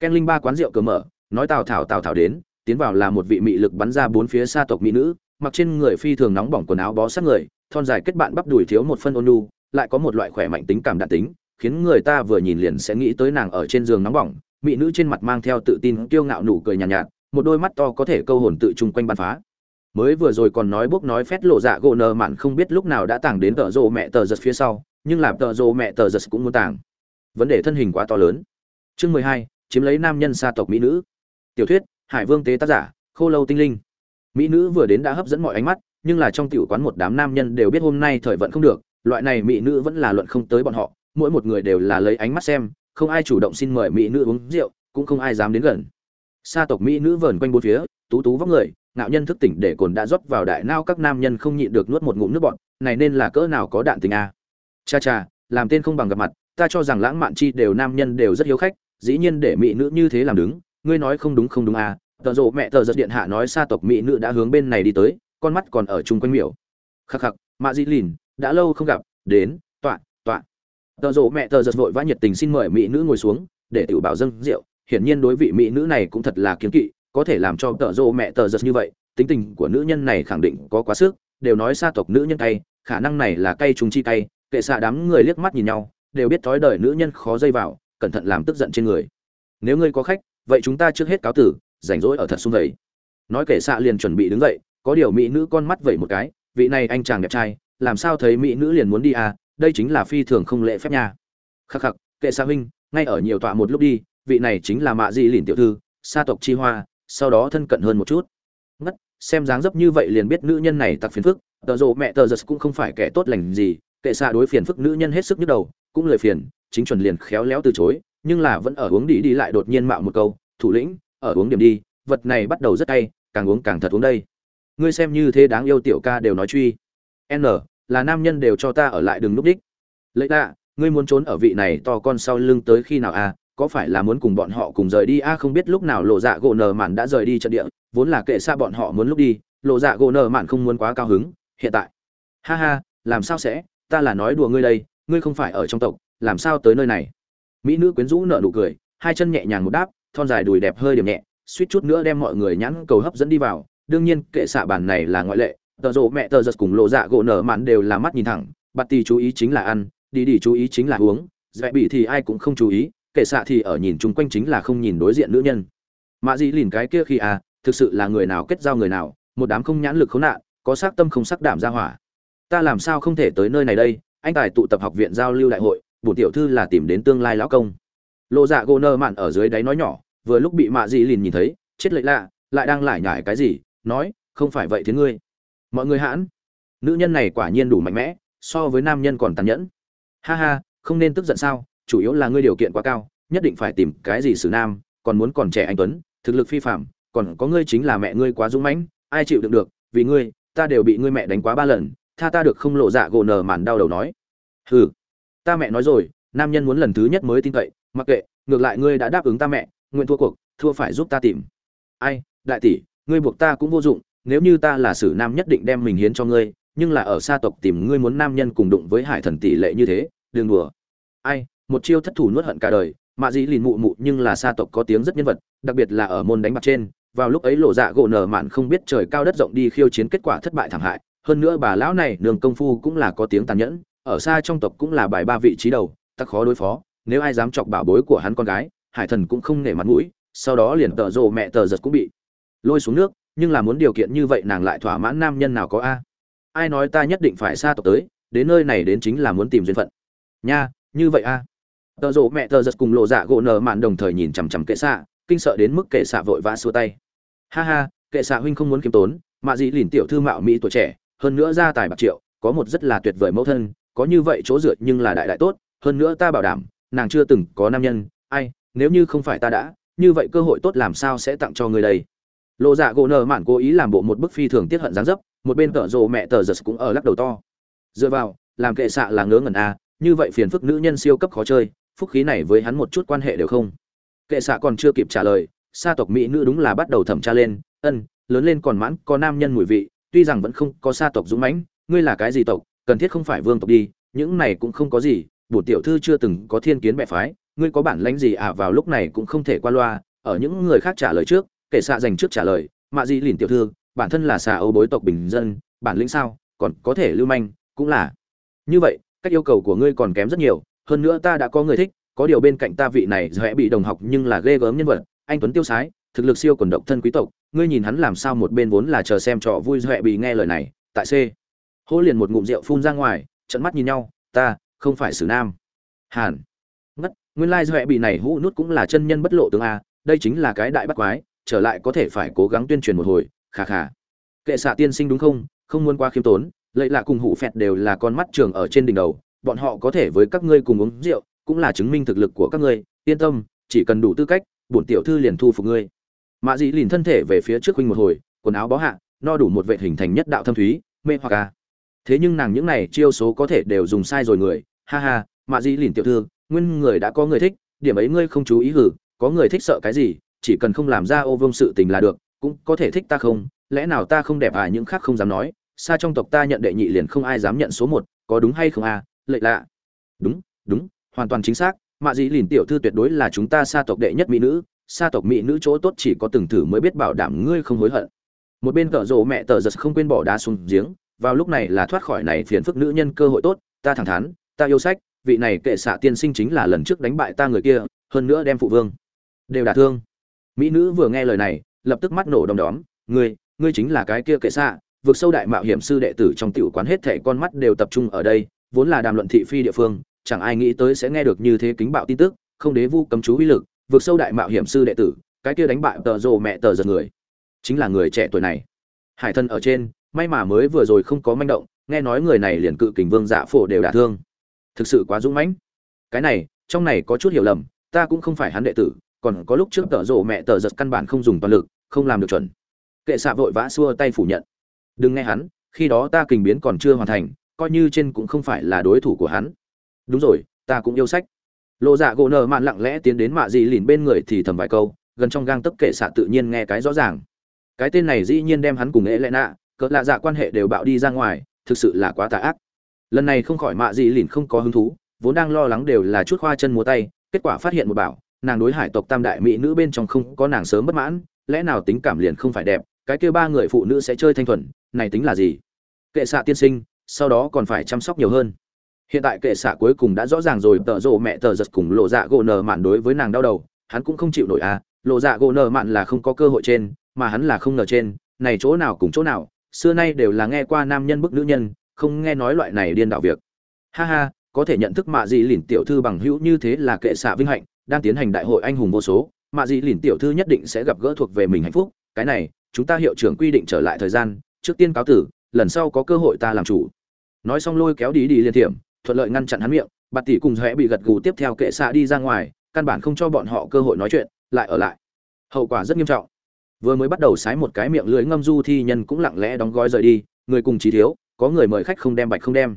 Ken linh ba quán rượu cửa mở nói tào thảo tào thảo đến tiến vào là một vị mị lực bắn ra bốn phía xa tộc mỹ nữ mặc trên người phi thường nóng bỏng quần áo bó sát người thon dài kết bạn bắp đùi thiếu một phân ôn nu lại có một loại khỏe mạnh tính cảm đạn tính khiến người ta vừa nhìn liền sẽ nghĩ tới nàng ở trên giường nóng bỏng mỹ nữ trên mặt mang theo tự tin kiêu ngạo nụ cười nhàn nhạt, nhạt một đôi mắt to có thể câu hồn tự chung quanh bắn phá mới vừa rồi còn nói bốc nói phét lộ dạ gỗ nờ mạn không biết lúc nào đã tàng đến tờ rộ mẹ tờ giật phía sau, nhưng làm tờ rộ mẹ tờ giật cũng muốn tàng. Vấn đề thân hình quá to lớn. Chương mười hai, chiếm lấy nam nhân xa tộc mỹ nữ. Tiểu thuyết, hải vương tế tác giả, khô lâu tinh linh. Mỹ nữ vừa đến đã hấp dẫn mọi ánh mắt, nhưng là trong tiểu quán một đám nam nhân đều biết hôm nay thời vận không được, loại này mỹ nữ vẫn là luận không tới bọn họ, mỗi một người đều là lấy ánh mắt xem, không ai chủ động xin mời mỹ nữ uống rượu, cũng không ai dám đến gần. Sa tộc mỹ nữ vờn quanh bốn phía, tú tú vóc người ngạo nhân thức tỉnh để cồn đã rót vào đại nao các nam nhân không nhịn được nuốt một ngụm nước bọt, này nên là cỡ nào có đạn tình a? Cha cha, làm tên không bằng gặp mặt, ta cho rằng lãng mạn chi đều nam nhân đều rất hiếu khách, dĩ nhiên để mỹ nữ như thế làm đứng, ngươi nói không đúng không đúng à tợ rộ mẹ tờ giật điện hạ nói xa tộc mỹ nữ đã hướng bên này đi tới, con mắt còn ở chung quanh miểu. Khắc khắc, mạ dĩ lìn, đã lâu không gặp, đến, tọa tọa. Tợ rộ mẹ tờ giật vội vã nhiệt tình xin mời mỹ nữ ngồi xuống, để tiểu bảo dâng rượu, hiển nhiên đối vị mỹ nữ này cũng thật là kiến kỵ có thể làm cho tợ rộ mẹ tờ giật như vậy, tính tình của nữ nhân này khẳng định có quá sức, đều nói xa tộc nữ nhân cay, khả năng này là cay chúng chi cay, kệ xạ đám người liếc mắt nhìn nhau, đều biết thói đời nữ nhân khó dây vào, cẩn thận làm tức giận trên người. Nếu ngươi có khách, vậy chúng ta trước hết cáo tử, rảnh rỗi ở thật sung vầy. Nói kệ xạ liền chuẩn bị đứng dậy, có điều mỹ nữ con mắt vẩy một cái, vị này anh chàng đẹp trai, làm sao thấy mỹ nữ liền muốn đi à đây chính là phi thường không lễ phép nha. Khắc khắc, kệ xạ huynh, ngay ở nhiều tọa một lúc đi, vị này chính là mạ di lìn tiểu thư, sa tộc chi hoa sau đó thân cận hơn một chút. Ngất, xem dáng dấp như vậy liền biết nữ nhân này tặc phiền phức tợ rộ mẹ tờ giật cũng không phải kẻ tốt lành gì, kệ xạ đối phiền phức nữ nhân hết sức nhức đầu, cũng lời phiền, chính chuẩn liền khéo léo từ chối, nhưng là vẫn ở uống đi đi lại đột nhiên mạo một câu, thủ lĩnh, ở uống điểm đi, vật này bắt đầu rất tay càng uống càng thật uống đây. Ngươi xem như thế đáng yêu tiểu ca đều nói truy. N, là nam nhân đều cho ta ở lại đừng núp đích. Lấy lạ, ngươi muốn trốn ở vị này to con sau lưng tới khi nào a à? Có phải là muốn cùng bọn họ cùng rời đi? A à? không biết lúc nào lộ dạ gỗ nờ mạn đã rời đi trận địa, vốn là kệ xa bọn họ muốn lúc đi, lộ dạ gỗ nờ mạn không muốn quá cao hứng, hiện tại. Ha ha, làm sao sẽ? Ta là nói đùa ngươi đây, ngươi không phải ở trong tộc, làm sao tới nơi này? Mỹ nữ quyến rũ nợ nụ cười, hai chân nhẹ nhàng một đáp, thon dài đùi đẹp hơi điểm nhẹ, suýt chút nữa đem mọi người nhãn cầu hấp dẫn đi vào. Đương nhiên, kệ xạ bản này là ngoại lệ. Tờ rộ mẹ tờ giật cùng lộ dạ gỗ nở mạn đều là mắt nhìn thẳng, bạt tì chú ý chính là ăn, đi đi chú ý chính là uống dễ bị thì ai cũng không chú ý kệ xạ thì ở nhìn chung quanh chính là không nhìn đối diện nữ nhân. Mạ dị lìn cái kia khi à thực sự là người nào kết giao người nào, một đám không nhãn lực khốn nạn, có sắc tâm không sắc đảm ra hỏa. Ta làm sao không thể tới nơi này đây, anh tài tụ tập học viện giao lưu đại hội bổn tiểu thư là tìm đến tương lai lão công. Lộ dạ Gô nơ mạn ở dưới đáy nói nhỏ, vừa lúc bị mạ dị lìn nhìn thấy, chết lệ lạ, lại đang lải nhải cái gì, nói, không phải vậy thế ngươi, mọi người hãn. Nữ nhân này quả nhiên đủ mạnh mẽ, so với nam nhân còn tàn nhẫn. Ha ha, không nên tức giận sao? Chủ yếu là ngươi điều kiện quá cao, nhất định phải tìm cái gì xử nam, còn muốn còn trẻ anh tuấn, thực lực phi phạm, còn có ngươi chính là mẹ ngươi quá dũng mãnh, ai chịu đựng được, vì ngươi, ta đều bị ngươi mẹ đánh quá ba lần, tha ta được không lộ dạ gỗ nở màn đau đầu nói. Hừ, ta mẹ nói rồi, nam nhân muốn lần thứ nhất mới tin cậy, mặc kệ, ngược lại ngươi đã đáp ứng ta mẹ, nguyện thua cuộc, thua phải giúp ta tìm. Ai, đại tỷ, ngươi buộc ta cũng vô dụng, nếu như ta là sử nam nhất định đem mình hiến cho ngươi, nhưng là ở xa tộc tìm ngươi muốn nam nhân cùng đụng với hải thần tỷ lệ như thế, đừng đùa. Ai một chiêu thất thủ nuốt hận cả đời mạ dĩ lìn mụ mụ nhưng là sa tộc có tiếng rất nhân vật, đặc biệt là ở môn đánh bạc trên, vào lúc ấy lộ dạ gỗ nở mạn không biết trời cao đất rộng đi khiêu chiến kết quả thất bại thảm hại, hơn nữa bà lão này nương công phu cũng là có tiếng tàn nhẫn, ở xa trong tộc cũng là bài ba vị trí đầu tắc khó đối phó, nếu ai dám chọc bảo bối của hắn con gái, hải thần cũng không nể mặt mũi, sau đó liền tợ rộ mẹ tờ giật cũng bị lôi xuống nước, nhưng là muốn điều kiện như vậy nàng lại thỏa mãn nam nhân nào có a. Ai nói ta nhất định phải xa tộc tới, đến nơi này đến chính là muốn tìm duyên phận. Nha, như vậy a tợ rộ mẹ tờ giật cùng lộ dạ gỗ nở mạn đồng thời nhìn chằm chằm kệ xạ, kinh sợ đến mức kệ xạ vội vã xua tay. Ha ha, kệ xạ huynh không muốn kiếm tốn, mạ dị lìn tiểu thư mạo mỹ tuổi trẻ, hơn nữa gia tài bạc triệu, có một rất là tuyệt vời mẫu thân, có như vậy chỗ dựa nhưng là đại đại tốt, hơn nữa ta bảo đảm, nàng chưa từng có nam nhân, ai, nếu như không phải ta đã, như vậy cơ hội tốt làm sao sẽ tặng cho người đây? Lộ dạ gỗ nở mạn cố ý làm bộ một bức phi thường tiết hận dáng dấp, một bên tợ rộ mẹ tờ giật cũng ở lắc đầu to. Dựa vào, làm kệ xạ là ngớ ngẩn a như vậy phiền phức nữ nhân siêu cấp khó chơi phúc khí này với hắn một chút quan hệ đều không. Kệ xạ còn chưa kịp trả lời, sa tộc mỹ nữ đúng là bắt đầu thẩm tra lên, ân, lớn lên còn mãn, có nam nhân mùi vị, tuy rằng vẫn không có sa tộc dũng mãnh, ngươi là cái gì tộc, cần thiết không phải vương tộc đi, những này cũng không có gì bổn tiểu thư chưa từng có thiên kiến bệ phái, ngươi có bản lãnh gì à vào lúc này cũng không thể qua loa. Ở những người khác trả lời trước, kệ xạ dành trước trả lời, mạ dị lìn tiểu thư, bản thân là xà âu bối tộc bình dân, bản lĩnh sao, còn có thể lưu manh, cũng là. Như vậy các yêu cầu của ngươi còn kém rất nhiều hơn nữa ta đã có người thích, có điều bên cạnh ta vị này dễ bị đồng học nhưng là ghê gớm nhân vật, anh tuấn tiêu sái, thực lực siêu quần độc thân quý tộc, ngươi nhìn hắn làm sao một bên vốn là chờ xem trò vui dễ bị nghe lời này, tại c. Hô liền một ngụm rượu phun ra ngoài trận mắt nhìn nhau, ta, không phải xử nam. Hàn. Ngất, nguyên lai dễ bị này hũ nút cũng là chân nhân bất lộ tướng a, đây chính là cái đại bắt quái, trở lại có thể phải cố gắng tuyên truyền một hồi, khà khà. Kệ xạ tiên sinh đúng không? Không muốn qua khiêm tốn, lệ lạ cùng hụ phẹt đều là con mắt trường ở trên đỉnh đầu bọn họ có thể với các ngươi cùng uống rượu, cũng là chứng minh thực lực của các ngươi, yên tâm, chỉ cần đủ tư cách, bổn tiểu thư liền thu phục ngươi. Mã dĩ lìn thân thể về phía trước huynh một hồi, quần áo bó hạ, no đủ một vệ hình thành nhất đạo thâm thúy, mê hoặc a. Thế nhưng nàng những này chiêu số có thể đều dùng sai rồi người. Ha ha, mã dĩ lìn tiểu thư, nguyên người đã có người thích, điểm ấy ngươi không chú ý hử, có người thích sợ cái gì, chỉ cần không làm ra ô vương sự tình là được, cũng có thể thích ta không? Lẽ nào ta không đẹp à những khác không dám nói, xa trong tộc ta nhận đệ nhị liền không ai dám nhận số một, có đúng hay không à? Lệ lạ. Đúng đúng, hoàn toàn chính xác, mạ dĩ lìn tiểu thư tuyệt đối là chúng ta sa tộc đệ nhất mỹ nữ, sa tộc mỹ nữ chỗ tốt chỉ có từng thử mới biết bảo đảm ngươi không hối hận. Một bên cỡ rộ mẹ tờ giật không quên bỏ đá xuống giếng, vào lúc này là thoát khỏi này phiền phức nữ nhân cơ hội tốt, ta thẳng thắn, ta yêu sách, vị này kệ xạ tiên sinh chính là lần trước đánh bại ta người kia, hơn nữa đem phụ vương đều đả thương. Mỹ nữ vừa nghe lời này, lập tức mắt nổ đom đóm, ngươi ngươi chính là cái kia kệ xạ, vượt sâu đại mạo hiểm sư đệ tử trong tiểu quán hết thảy con mắt đều tập trung ở đây vốn là đàm luận thị phi địa phương, chẳng ai nghĩ tới sẽ nghe được như thế kính bạo tin tức, không đế vu cấm chú uy lực, vượt sâu đại mạo hiểm sư đệ tử, cái kia đánh bại tờ rồ mẹ tờ giật người. Chính là người trẻ tuổi này. Hải thân ở trên, may mà mới vừa rồi không có manh động, nghe nói người này liền cự kình vương giả phổ đều đả thương. Thực sự quá dũng mãnh. Cái này, trong này có chút hiểu lầm, ta cũng không phải hắn đệ tử, còn có lúc trước tờ rộ mẹ tờ giật căn bản không dùng toàn lực, không làm được chuẩn. Kệ xạ vội vã xua tay phủ nhận. Đừng nghe hắn, khi đó ta kình biến còn chưa hoàn thành coi như trên cũng không phải là đối thủ của hắn. Đúng rồi, ta cũng yêu sách. Lộ dạ gỗ nợ mạn lặng lẽ tiến đến mạ dị lìn bên người thì thầm vài câu, gần trong gang tấc kệ xạ tự nhiên nghe cái rõ ràng. Cái tên này dĩ nhiên đem hắn cùng ế lẽ nạ, cỡ lạ dạ quan hệ đều bạo đi ra ngoài, thực sự là quá tà ác. Lần này không khỏi mạ dị lìn không có hứng thú, vốn đang lo lắng đều là chút hoa chân múa tay, kết quả phát hiện một bảo, nàng đối hải tộc tam đại mỹ nữ bên trong không có nàng sớm bất mãn, lẽ nào tính cảm liền không phải đẹp, cái kia ba người phụ nữ sẽ chơi thanh thuần, này tính là gì? Kệ xạ tiên sinh sau đó còn phải chăm sóc nhiều hơn. Hiện tại kệ xạ cuối cùng đã rõ ràng rồi, tợ rộ mẹ tờ giật cùng lộ dạ gỗ nờ mạn đối với nàng đau đầu, hắn cũng không chịu nổi à. Lộ dạ gỗ nờ mạn là không có cơ hội trên, mà hắn là không ngờ trên, này chỗ nào cùng chỗ nào, xưa nay đều là nghe qua nam nhân bức nữ nhân, không nghe nói loại này điên đạo việc. Ha ha, có thể nhận thức mạ dị lìn tiểu thư bằng hữu như thế là kệ xạ vinh hạnh, đang tiến hành đại hội anh hùng vô số, mạ dị lìn tiểu thư nhất định sẽ gặp gỡ thuộc về mình hạnh phúc. Cái này, chúng ta hiệu trưởng quy định trở lại thời gian, trước tiên cáo tử, lần sau có cơ hội ta làm chủ nói xong lôi kéo đi đi liên thiểm, thuận lợi ngăn chặn hắn miệng, bạt tỷ cùng rẽ bị gật gù tiếp theo kệ xạ đi ra ngoài, căn bản không cho bọn họ cơ hội nói chuyện, lại ở lại. Hậu quả rất nghiêm trọng. Vừa mới bắt đầu sái một cái miệng lưới ngâm du thi nhân cũng lặng lẽ đóng gói rời đi, người cùng trí thiếu, có người mời khách không đem bạch không đem.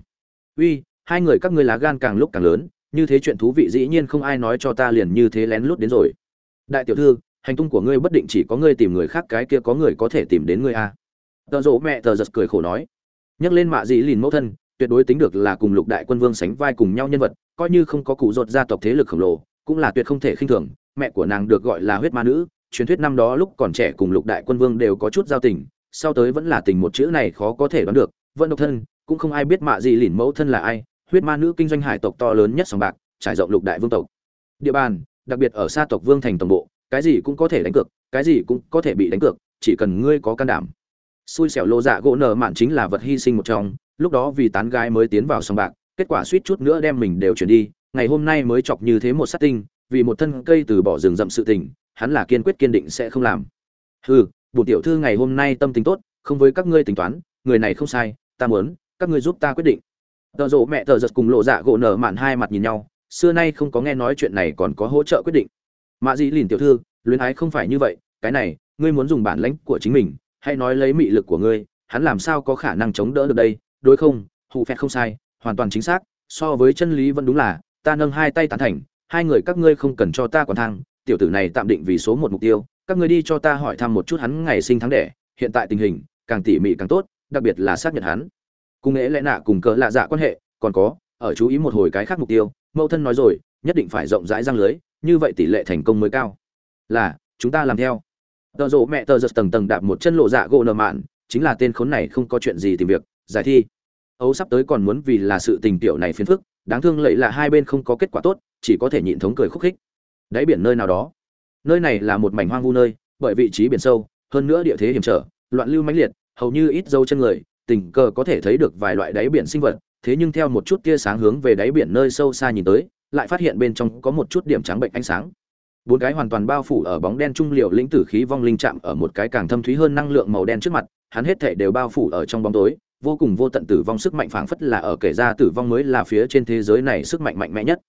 Uy, hai người các ngươi lá gan càng lúc càng lớn, như thế chuyện thú vị dĩ nhiên không ai nói cho ta liền như thế lén lút đến rồi. Đại tiểu thư, hành tung của ngươi bất định chỉ có ngươi tìm người khác, cái kia có người có thể tìm đến ngươi a à. tợ rỗ mẹ tờ giật cười khổ nói nhắc lên mạ dĩ lìn mẫu thân, tuyệt đối tính được là cùng lục đại quân vương sánh vai cùng nhau nhân vật, coi như không có cụ rột gia tộc thế lực khổng lồ, cũng là tuyệt không thể khinh thường. Mẹ của nàng được gọi là huyết ma nữ, truyền thuyết năm đó lúc còn trẻ cùng lục đại quân vương đều có chút giao tình, sau tới vẫn là tình một chữ này khó có thể đoán được. Vẫn độc thân, cũng không ai biết mạ gì lìn mẫu thân là ai, huyết ma nữ kinh doanh hải tộc to lớn nhất sòng bạc, trải rộng lục đại vương tộc. Địa bàn, đặc biệt ở xa tộc vương thành tổng bộ, cái gì cũng có thể đánh cược, cái gì cũng có thể bị đánh cược, chỉ cần ngươi có can đảm xui xẻo lô dạ gỗ nở mạn chính là vật hy sinh một trong, lúc đó vì tán gái mới tiến vào sòng bạc, kết quả suýt chút nữa đem mình đều chuyển đi, ngày hôm nay mới chọc như thế một sát tinh, vì một thân cây từ bỏ rừng rậm sự tình, hắn là kiên quyết kiên định sẽ không làm. Hừ bổn tiểu thư ngày hôm nay tâm tình tốt, không với các ngươi tính toán, người này không sai, ta muốn, các ngươi giúp ta quyết định. Tợ rộ mẹ tờ giật cùng lộ dạ gỗ nở mạn hai mặt nhìn nhau, xưa nay không có nghe nói chuyện này còn có hỗ trợ quyết định. Mạ dĩ lìn tiểu thư, luyến ái không phải như vậy, cái này, ngươi muốn dùng bản lãnh của chính mình hay nói lấy mị lực của ngươi, hắn làm sao có khả năng chống đỡ được đây? Đối không hụ phẹt không sai, hoàn toàn chính xác, so với chân lý vẫn đúng là, ta nâng hai tay tán thành, hai người các ngươi không cần cho ta còn thang, tiểu tử này tạm định vì số một mục tiêu, các ngươi đi cho ta hỏi thăm một chút hắn ngày sinh tháng đẻ, hiện tại tình hình, càng tỉ mỉ càng tốt, đặc biệt là xác nhận hắn. Cùng nghĩa lẽ nạ cùng cỡ lạ dạ quan hệ, còn có, ở chú ý một hồi cái khác mục tiêu, mẫu thân nói rồi, nhất định phải rộng rãi răng lưới, như vậy tỷ lệ thành công mới cao. Là, chúng ta làm theo tờ rộ mẹ tờ giật tầng tầng đạp một chân lộ dạ gỗ nợ mạn, chính là tên khốn này không có chuyện gì tìm việc, giải thi. Ấu sắp tới còn muốn vì là sự tình tiểu này phiền phức, đáng thương lẫy là hai bên không có kết quả tốt, chỉ có thể nhịn thống cười khúc khích. Đáy biển nơi nào đó. Nơi này là một mảnh hoang vu nơi, bởi vị trí biển sâu, hơn nữa địa thế hiểm trở, loạn lưu mãnh liệt, hầu như ít dấu chân người, tình cờ có thể thấy được vài loại đáy biển sinh vật, thế nhưng theo một chút tia sáng hướng về đáy biển nơi sâu xa nhìn tới, lại phát hiện bên trong có một chút điểm trắng bệnh ánh sáng bốn cái hoàn toàn bao phủ ở bóng đen trung liệu lĩnh tử khí vong linh chạm ở một cái càng thâm thúy hơn năng lượng màu đen trước mặt, hắn hết thể đều bao phủ ở trong bóng tối, vô cùng vô tận tử vong sức mạnh phảng phất là ở kể ra tử vong mới là phía trên thế giới này sức mạnh mạnh mẽ nhất.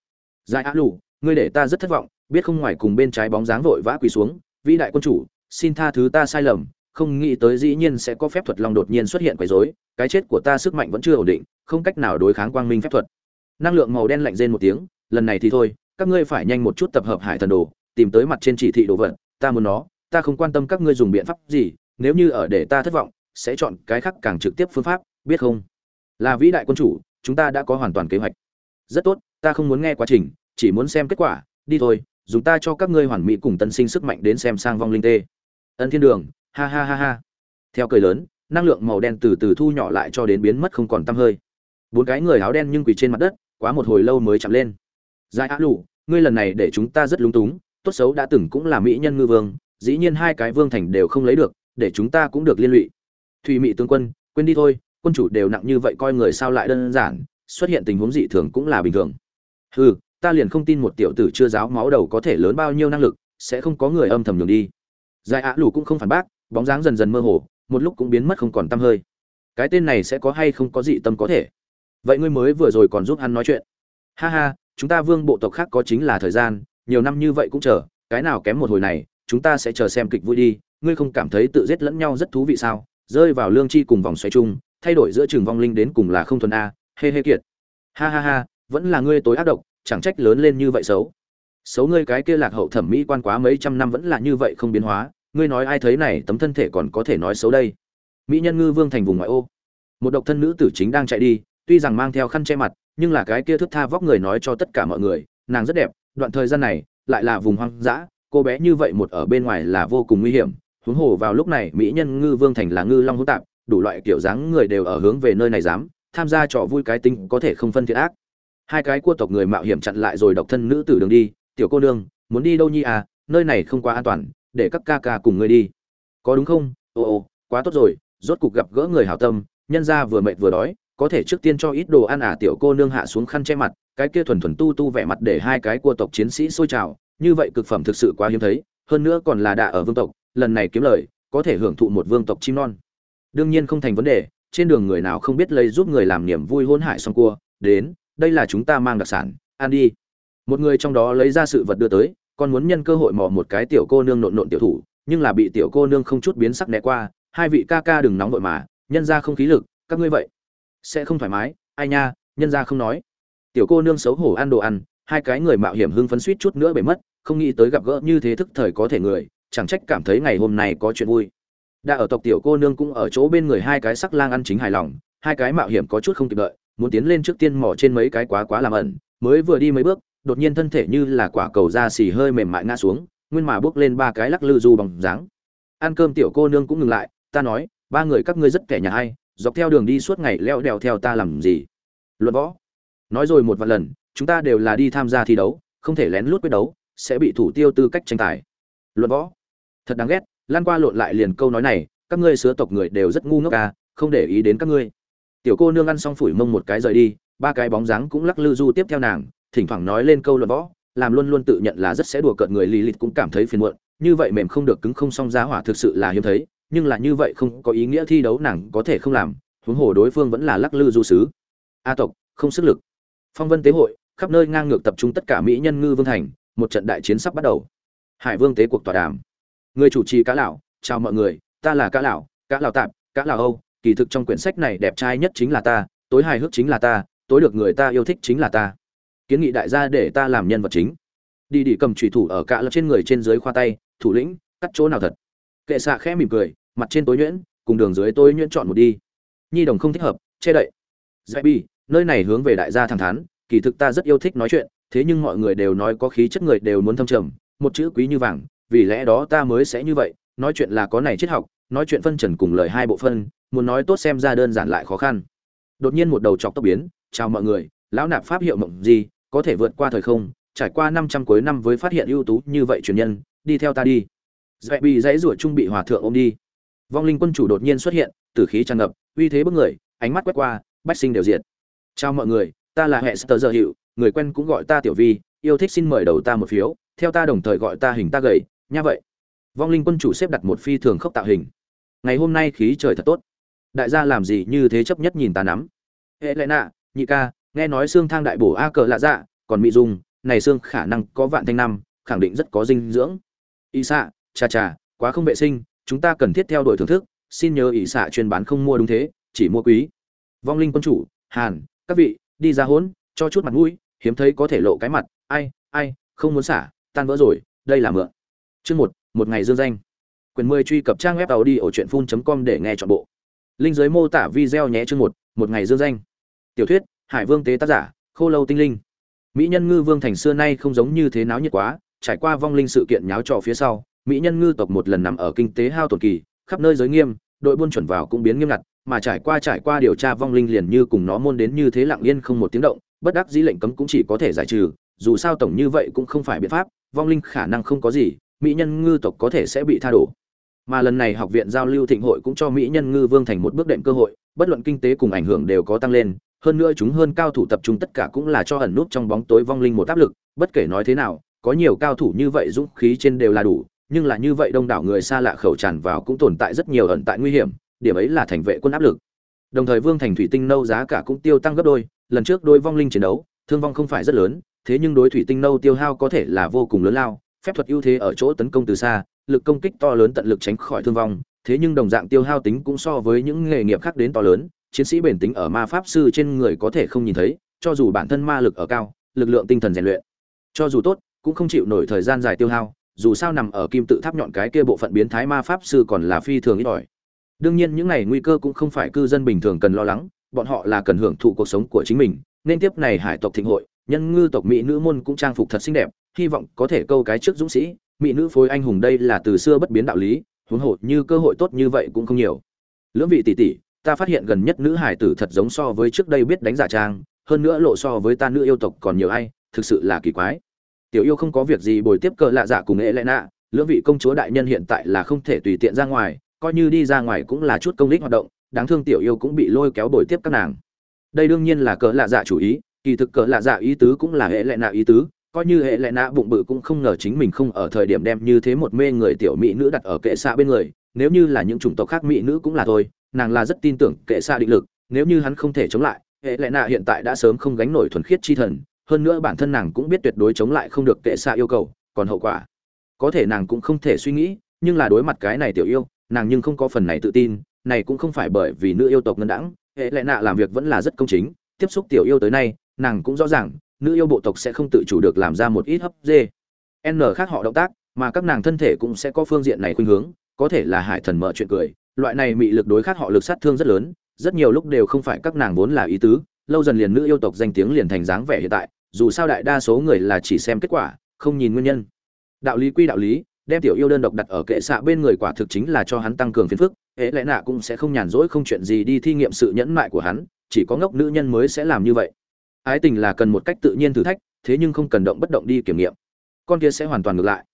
Giải á lù, ngươi để ta rất thất vọng, biết không ngoài cùng bên trái bóng dáng vội vã quỳ xuống, vĩ đại quân chủ, xin tha thứ ta sai lầm, không nghĩ tới dĩ nhiên sẽ có phép thuật long đột nhiên xuất hiện quấy rối, cái chết của ta sức mạnh vẫn chưa ổn định, không cách nào đối kháng quang minh phép thuật. Năng lượng màu đen lạnh rên một tiếng, lần này thì thôi, các ngươi phải nhanh một chút tập hợp hải thần đồ tìm tới mặt trên chỉ thị đồ vật, ta muốn nó, ta không quan tâm các ngươi dùng biện pháp gì, nếu như ở để ta thất vọng, sẽ chọn cái khác càng trực tiếp phương pháp, biết không? Là vĩ đại quân chủ, chúng ta đã có hoàn toàn kế hoạch. Rất tốt, ta không muốn nghe quá trình, chỉ muốn xem kết quả, đi thôi, dùng ta cho các ngươi hoàn mỹ cùng tân sinh sức mạnh đến xem sang vong linh tê. Ân thiên đường, ha ha ha ha. Theo cười lớn, năng lượng màu đen từ từ thu nhỏ lại cho đến biến mất không còn tăm hơi. Bốn cái người áo đen nhưng quỳ trên mặt đất, quá một hồi lâu mới chạm lên. Giải á lụ ngươi lần này để chúng ta rất lúng túng tốt xấu đã từng cũng là mỹ nhân ngư vương, dĩ nhiên hai cái vương thành đều không lấy được, để chúng ta cũng được liên lụy. Thùy mỹ tướng quân, quên đi thôi, quân chủ đều nặng như vậy coi người sao lại đơn giản, xuất hiện tình huống dị thường cũng là bình thường. Ừ ta liền không tin một tiểu tử chưa giáo máu đầu có thể lớn bao nhiêu năng lực, sẽ không có người âm thầm đường đi. Giải ạ lù cũng không phản bác, bóng dáng dần dần mơ hồ, một lúc cũng biến mất không còn t hơi. Cái tên này sẽ có hay không có dị tâm có thể. Vậy ngươi mới vừa rồi còn giúp hắn nói chuyện. Ha ha, chúng ta vương bộ tộc khác có chính là thời gian nhiều năm như vậy cũng chờ, cái nào kém một hồi này, chúng ta sẽ chờ xem kịch vui đi. Ngươi không cảm thấy tự giết lẫn nhau rất thú vị sao? Rơi vào lương chi cùng vòng xoay chung, thay đổi giữa trường vong linh đến cùng là không thuần a, hê hê kiệt. Ha ha ha, vẫn là ngươi tối ác độc, chẳng trách lớn lên như vậy xấu. Xấu ngươi cái kia lạc hậu thẩm mỹ quan quá mấy trăm năm vẫn là như vậy không biến hóa, ngươi nói ai thấy này, tấm thân thể còn có thể nói xấu đây. Mỹ nhân ngư vương thành vùng ngoại ô. Một độc thân nữ tử chính đang chạy đi, tuy rằng mang theo khăn che mặt, nhưng là cái kia thức tha vóc người nói cho tất cả mọi người, nàng rất đẹp đoạn thời gian này, lại là vùng hoang dã, cô bé như vậy một ở bên ngoài là vô cùng nguy hiểm. Huống hồ vào lúc này, mỹ nhân ngư vương thành là ngư long hỗn tạp, đủ loại kiểu dáng người đều ở hướng về nơi này dám, tham gia trò vui cái tính có thể không phân thiện ác. Hai cái cua tộc người mạo hiểm chặn lại rồi độc thân nữ tử đường đi, tiểu cô nương, muốn đi đâu nhi à? Nơi này không quá an toàn, để các ca ca cùng ngươi đi. Có đúng không? Ồ ồ quá tốt rồi, rốt cục gặp gỡ người hảo tâm, nhân ra vừa mệt vừa đói có thể trước tiên cho ít đồ ăn à tiểu cô nương hạ xuống khăn che mặt, cái kia thuần thuần tu tu vẻ mặt để hai cái cua tộc chiến sĩ sôi trào, như vậy cực phẩm thực sự quá hiếm thấy, hơn nữa còn là đạ ở vương tộc, lần này kiếm lời, có thể hưởng thụ một vương tộc chim non. Đương nhiên không thành vấn đề, trên đường người nào không biết lấy giúp người làm niềm vui hôn hại xong cua, đến, đây là chúng ta mang đặc sản, ăn đi. Một người trong đó lấy ra sự vật đưa tới, còn muốn nhân cơ hội mò một cái tiểu cô nương nộn nộn tiểu thủ, nhưng là bị tiểu cô nương không chút biến sắc né qua, hai vị ca ca đừng nóng vội mà, nhân ra không khí lực, các ngươi vậy sẽ không thoải mái, ai nha, nhân ra không nói. Tiểu cô nương xấu hổ ăn đồ ăn, hai cái người mạo hiểm hưng phấn suýt chút nữa bể mất, không nghĩ tới gặp gỡ như thế thức thời có thể người, chẳng trách cảm thấy ngày hôm nay có chuyện vui. Đã ở tộc tiểu cô nương cũng ở chỗ bên người hai cái sắc lang ăn chính hài lòng, hai cái mạo hiểm có chút không kịp đợi, muốn tiến lên trước tiên mò trên mấy cái quá quá làm ẩn, mới vừa đi mấy bước, đột nhiên thân thể như là quả cầu da xì hơi mềm mại ngã xuống, nguyên mà bước lên ba cái lắc lư du bằng dáng. Ăn cơm tiểu cô nương cũng ngừng lại, ta nói, ba người các ngươi rất kẻ nhà hay dọc theo đường đi suốt ngày leo đèo theo ta làm gì? Luận võ. Nói rồi một vài lần, chúng ta đều là đi tham gia thi đấu, không thể lén lút quyết đấu, sẽ bị thủ tiêu tư cách tranh tài. Luận võ. Thật đáng ghét, lan qua lộn lại liền câu nói này, các ngươi sứa tộc người đều rất ngu ngốc à không để ý đến các ngươi. Tiểu cô nương ăn xong phủi mông một cái rời đi, ba cái bóng dáng cũng lắc lư du tiếp theo nàng, thỉnh thoảng nói lên câu luận võ, làm luôn luôn tự nhận là rất sẽ đùa cợt người lì lịt cũng cảm thấy phiền muộn, như vậy mềm không được cứng không xong giá hỏa thực sự là hiếm thấy nhưng là như vậy không có ý nghĩa thi đấu nàng có thể không làm, huống hồ đối phương vẫn là lắc lư du sứ. A tộc, không sức lực. Phong vân tế hội, khắp nơi ngang ngược tập trung tất cả mỹ nhân ngư vương thành, một trận đại chiến sắp bắt đầu. Hải vương tế cuộc tọa đàm. Người chủ trì cá lão, chào mọi người, ta là cá lão cá lão tạm cá lão âu, kỳ thực trong quyển sách này đẹp trai nhất chính là ta, tối hài hước chính là ta, tối được người ta yêu thích chính là ta. Kiến nghị đại gia để ta làm nhân vật chính. Đi đi cầm trùy thủ ở cạ lập trên người trên dưới khoa tay, thủ lĩnh, cắt chỗ nào thật kệ xạ khẽ mỉm cười, mặt trên tối nhuyễn, cùng đường dưới tối nhuyễn chọn một đi. Nhi đồng không thích hợp, che đậy. Dạy bi, nơi này hướng về đại gia thẳng thắn, kỳ thực ta rất yêu thích nói chuyện, thế nhưng mọi người đều nói có khí chất người đều muốn thâm trầm, một chữ quý như vàng, vì lẽ đó ta mới sẽ như vậy, nói chuyện là có này triết học, nói chuyện phân trần cùng lời hai bộ phân, muốn nói tốt xem ra đơn giản lại khó khăn. Đột nhiên một đầu chọc tốc biến, chào mọi người, lão nạp pháp hiệu mộng gì, có thể vượt qua thời không, trải qua năm trăm cuối năm với phát hiện ưu tú như vậy truyền nhân, đi theo ta đi dạy bị dãy rủa trung bị hòa thượng ôm đi. Vong linh quân chủ đột nhiên xuất hiện, tử khí tràn ngập, uy thế bức người, ánh mắt quét qua, bách sinh đều diệt. Chào mọi người, ta là hệ sơ giờ hiệu người quen cũng gọi ta tiểu vi, yêu thích xin mời đầu ta một phiếu, theo ta đồng thời gọi ta hình ta gầy, nha vậy. Vong linh quân chủ xếp đặt một phi thường khốc tạo hình. Ngày hôm nay khí trời thật tốt. Đại gia làm gì như thế chấp nhất nhìn ta nắm. Hệ lệ nạ, nhị ca, nghe nói xương thang đại bổ a cờ lạ dạ còn mỹ dung, này xương khả năng có vạn thanh năm, khẳng định rất có dinh dưỡng. Y xạ cha cha quá không vệ sinh, chúng ta cần thiết theo đuổi thưởng thức, xin nhớ ỷ xạ chuyên bán không mua đúng thế, chỉ mua quý. Vong linh quân chủ, hàn, các vị, đi ra hỗn, cho chút mặt mũi, hiếm thấy có thể lộ cái mặt. Ai ai, không muốn xả, tan vỡ rồi, đây là mượn. Chương một một ngày dương danh. Quyền mười truy cập trang web tàu đi ở truyện phun com để nghe chọn bộ. Linh giới mô tả video nhé chương một một ngày dương danh. Tiểu thuyết, hải vương tế tác giả, khô lâu tinh linh. Mỹ nhân ngư vương thành xưa nay không giống như thế náo nhiệt quá, trải qua vong linh sự kiện nháo trò phía sau mỹ nhân ngư tộc một lần nằm ở kinh tế hao tổn kỳ, khắp nơi giới nghiêm, đội buôn chuẩn vào cũng biến nghiêm ngặt, mà trải qua trải qua điều tra vong linh liền như cùng nó môn đến như thế lặng yên không một tiếng động, bất đắc dĩ lệnh cấm cũng chỉ có thể giải trừ, dù sao tổng như vậy cũng không phải biện pháp, vong linh khả năng không có gì, mỹ nhân ngư tộc có thể sẽ bị tha đổ. Mà lần này học viện giao lưu thịnh hội cũng cho mỹ nhân ngư vương thành một bước đệm cơ hội, bất luận kinh tế cùng ảnh hưởng đều có tăng lên, hơn nữa chúng hơn cao thủ tập trung tất cả cũng là cho ẩn nút trong bóng tối vong linh một áp lực, bất kể nói thế nào, có nhiều cao thủ như vậy dũng khí trên đều là đủ nhưng là như vậy đông đảo người xa lạ khẩu tràn vào cũng tồn tại rất nhiều ẩn tại nguy hiểm, điểm ấy là thành vệ quân áp lực. Đồng thời vương thành thủy tinh nâu giá cả cũng tiêu tăng gấp đôi, lần trước đôi vong linh chiến đấu, thương vong không phải rất lớn, thế nhưng đối thủy tinh nâu tiêu hao có thể là vô cùng lớn lao, phép thuật ưu thế ở chỗ tấn công từ xa, lực công kích to lớn tận lực tránh khỏi thương vong, thế nhưng đồng dạng tiêu hao tính cũng so với những nghề nghiệp khác đến to lớn, chiến sĩ bền tính ở ma pháp sư trên người có thể không nhìn thấy, cho dù bản thân ma lực ở cao, lực lượng tinh thần rèn luyện, cho dù tốt, cũng không chịu nổi thời gian dài tiêu hao dù sao nằm ở kim tự tháp nhọn cái kia bộ phận biến thái ma pháp sư còn là phi thường ít ỏi. Đương nhiên những này nguy cơ cũng không phải cư dân bình thường cần lo lắng, bọn họ là cần hưởng thụ cuộc sống của chính mình, nên tiếp này hải tộc thịnh hội, nhân ngư tộc mỹ nữ môn cũng trang phục thật xinh đẹp, hy vọng có thể câu cái trước dũng sĩ, mỹ nữ phối anh hùng đây là từ xưa bất biến đạo lý, huống hồ như cơ hội tốt như vậy cũng không nhiều. Lưỡng vị tỷ tỷ, ta phát hiện gần nhất nữ hải tử thật giống so với trước đây biết đánh giả trang, hơn nữa lộ so với ta nữ yêu tộc còn nhiều ai, thực sự là kỳ quái tiểu yêu không có việc gì bồi tiếp cờ lạ dạ cùng ế lẽ nạ, lưỡng vị công chúa đại nhân hiện tại là không thể tùy tiện ra ngoài, coi như đi ra ngoài cũng là chút công đích hoạt động, đáng thương tiểu yêu cũng bị lôi kéo bồi tiếp các nàng. Đây đương nhiên là cờ lạ dạ chủ ý, kỳ thực cờ lạ dạ ý tứ cũng là hệ lệ nạ ý tứ, coi như hệ lệ nạ bụng bự cũng không ngờ chính mình không ở thời điểm đem như thế một mê người tiểu mỹ nữ đặt ở kệ xạ bên người, nếu như là những chủng tộc khác mỹ nữ cũng là thôi, nàng là rất tin tưởng kệ xạ định lực, nếu như hắn không thể chống lại, hệ lệ nạ hiện tại đã sớm không gánh nổi thuần khiết chi thần hơn nữa bản thân nàng cũng biết tuyệt đối chống lại không được kệ xạ yêu cầu, còn hậu quả. Có thể nàng cũng không thể suy nghĩ, nhưng là đối mặt cái này tiểu yêu, nàng nhưng không có phần này tự tin, này cũng không phải bởi vì nữ yêu tộc ngân đãng, hệ lệ nạ làm việc vẫn là rất công chính, tiếp xúc tiểu yêu tới nay, nàng cũng rõ ràng, nữ yêu bộ tộc sẽ không tự chủ được làm ra một ít hấp dê. N khác họ động tác, mà các nàng thân thể cũng sẽ có phương diện này khuynh hướng, có thể là hải thần mở chuyện cười, loại này mị lực đối khác họ lực sát thương rất lớn, rất nhiều lúc đều không phải các nàng vốn là ý tứ, lâu dần liền nữ yêu tộc danh tiếng liền thành dáng vẻ hiện tại dù sao đại đa số người là chỉ xem kết quả, không nhìn nguyên nhân. Đạo lý quy đạo lý, đem tiểu yêu đơn độc đặt ở kệ xạ bên người quả thực chính là cho hắn tăng cường phiền phức hễ lẽ nạ cũng sẽ không nhàn rỗi không chuyện gì đi thi nghiệm sự nhẫn mại của hắn, chỉ có ngốc nữ nhân mới sẽ làm như vậy. Ái tình là cần một cách tự nhiên thử thách, thế nhưng không cần động bất động đi kiểm nghiệm. Con kia sẽ hoàn toàn ngược lại.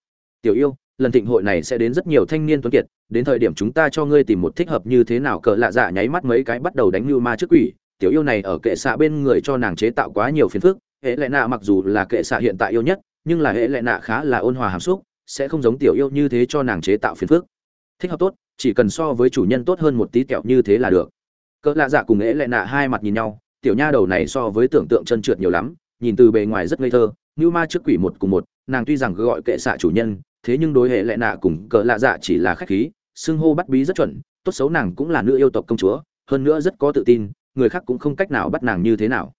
Tiểu yêu, lần thịnh hội này sẽ đến rất nhiều thanh niên tuấn kiệt, đến thời điểm chúng ta cho ngươi tìm một thích hợp như thế nào cỡ lạ dạ nháy mắt mấy cái bắt đầu đánh lưu ma trước quỷ, tiểu yêu này ở kệ xạ bên người cho nàng chế tạo quá nhiều phiền phức hệ lệ nạ mặc dù là kệ xạ hiện tại yêu nhất, nhưng là hệ lệ nạ khá là ôn hòa hàm xúc, sẽ không giống tiểu yêu như thế cho nàng chế tạo phiền phức. Thích hợp tốt, chỉ cần so với chủ nhân tốt hơn một tí kẹo như thế là được. Cỡ lạ dạ cùng hệ lệ nạ hai mặt nhìn nhau, tiểu nha đầu này so với tưởng tượng chân trượt nhiều lắm, nhìn từ bề ngoài rất ngây thơ, như ma trước quỷ một cùng một, nàng tuy rằng gọi kệ xạ chủ nhân, thế nhưng đối hệ lệ nạ cùng cỡ lạ dạ chỉ là khách khí, xưng hô bắt bí rất chuẩn, tốt xấu nàng cũng là nữ yêu tộc công chúa, hơn nữa rất có tự tin, người khác cũng không cách nào bắt nàng như thế nào.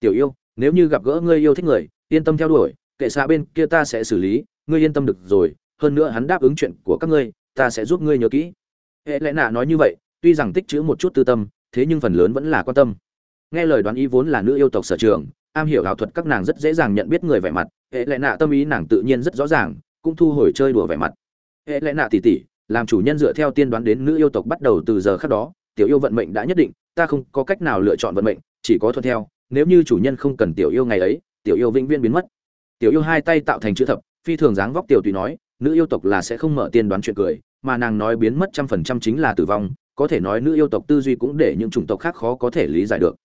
Tiểu yêu nếu như gặp gỡ ngươi yêu thích người, yên tâm theo đuổi, kệ xa bên kia ta sẽ xử lý, ngươi yên tâm được rồi, hơn nữa hắn đáp ứng chuyện của các ngươi, ta sẽ giúp ngươi nhớ kỹ. Hệ lẽ nạ nói như vậy, tuy rằng tích chữ một chút tư tâm, thế nhưng phần lớn vẫn là quan tâm. Nghe lời đoán ý vốn là nữ yêu tộc sở trường, am hiểu ảo thuật các nàng rất dễ dàng nhận biết người vẻ mặt, hệ lẽ nạ tâm ý nàng tự nhiên rất rõ ràng, cũng thu hồi chơi đùa vẻ mặt. Hệ lẽ nạ tỉ tỉ, làm chủ nhân dựa theo tiên đoán đến nữ yêu tộc bắt đầu từ giờ khác đó, tiểu yêu vận mệnh đã nhất định, ta không có cách nào lựa chọn vận mệnh, chỉ có thuận theo nếu như chủ nhân không cần tiểu yêu ngày ấy, tiểu yêu vĩnh viễn biến mất. Tiểu yêu hai tay tạo thành chữ thập, phi thường dáng vóc tiểu tùy nói, nữ yêu tộc là sẽ không mở tiên đoán chuyện cười, mà nàng nói biến mất trăm phần trăm chính là tử vong, có thể nói nữ yêu tộc tư duy cũng để những chủng tộc khác khó có thể lý giải được.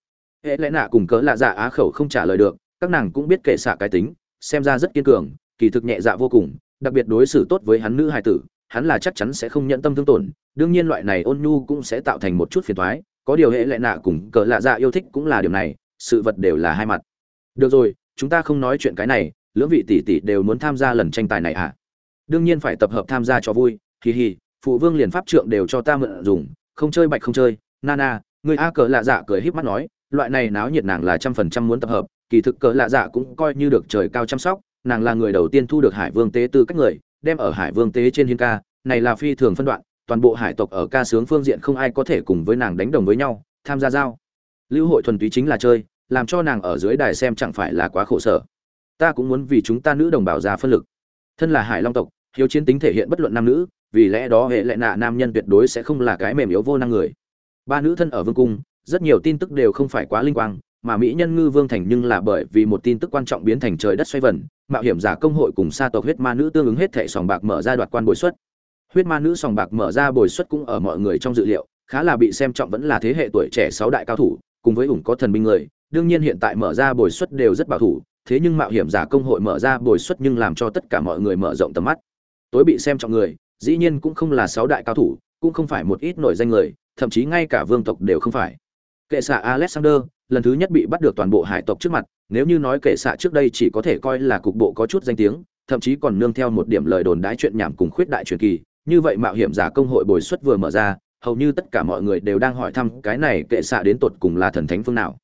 Hệ lẽ nạ cùng cớ lạ dạ á khẩu không trả lời được, các nàng cũng biết kệ xạ cái tính, xem ra rất kiên cường, kỳ thực nhẹ dạ vô cùng, đặc biệt đối xử tốt với hắn nữ hài tử, hắn là chắc chắn sẽ không nhận tâm thương tổn, đương nhiên loại này ôn nhu cũng sẽ tạo thành một chút phiền toái, có điều hệ lẽ nạ cùng cờ lạ dạ yêu thích cũng là điều này sự vật đều là hai mặt. Được rồi, chúng ta không nói chuyện cái này, lưỡng vị tỷ tỷ đều muốn tham gia lần tranh tài này à? Đương nhiên phải tập hợp tham gia cho vui, hì hì, phụ vương liền pháp trượng đều cho ta mượn dùng, không chơi bạch không chơi nana người a cờ lạ dạ cười híp mắt nói, loại này náo nhiệt nàng là trăm phần trăm muốn tập hợp, kỳ thực cờ lạ dạ cũng coi như được trời cao chăm sóc, nàng là người đầu tiên thu được hải vương tế tư cách người, đem ở hải vương tế trên hiên ca, này là phi thường phân đoạn, toàn bộ hải tộc ở ca sướng phương diện không ai có thể cùng với nàng đánh đồng với nhau, tham gia giao lưu hội thuần túy chính là chơi, làm cho nàng ở dưới đài xem chẳng phải là quá khổ sở. Ta cũng muốn vì chúng ta nữ đồng bào ra phân lực. Thân là hải long tộc, hiếu chiến tính thể hiện bất luận nam nữ, vì lẽ đó hệ lệ nạ nam nhân tuyệt đối sẽ không là cái mềm yếu vô năng người. Ba nữ thân ở vương cung, rất nhiều tin tức đều không phải quá linh quang, mà mỹ nhân ngư vương thành nhưng là bởi vì một tin tức quan trọng biến thành trời đất xoay vần, mạo hiểm giả công hội cùng sa tộc huyết ma nữ tương ứng hết thẻ sòng bạc mở ra đoạt quan bồi xuất. Huyết ma nữ sòng bạc mở ra bồi xuất cũng ở mọi người trong dự liệu, khá là bị xem trọng vẫn là thế hệ tuổi trẻ sáu đại cao thủ cùng với ủng có thần binh người, đương nhiên hiện tại mở ra bồi xuất đều rất bảo thủ, thế nhưng mạo hiểm giả công hội mở ra bồi xuất nhưng làm cho tất cả mọi người mở rộng tầm mắt. Tối bị xem trọng người, dĩ nhiên cũng không là sáu đại cao thủ, cũng không phải một ít nổi danh người, thậm chí ngay cả vương tộc đều không phải. Kệ xạ alexander, lần thứ nhất bị bắt được toàn bộ hải tộc trước mặt, nếu như nói kệ xạ trước đây chỉ có thể coi là cục bộ có chút danh tiếng, thậm chí còn nương theo một điểm lời đồn đái chuyện nhảm cùng khuyết đại truyền kỳ, như vậy mạo hiểm giả công hội bồi xuất vừa mở ra hầu như tất cả mọi người đều đang hỏi thăm cái này kệ xạ đến tột cùng là thần thánh phương nào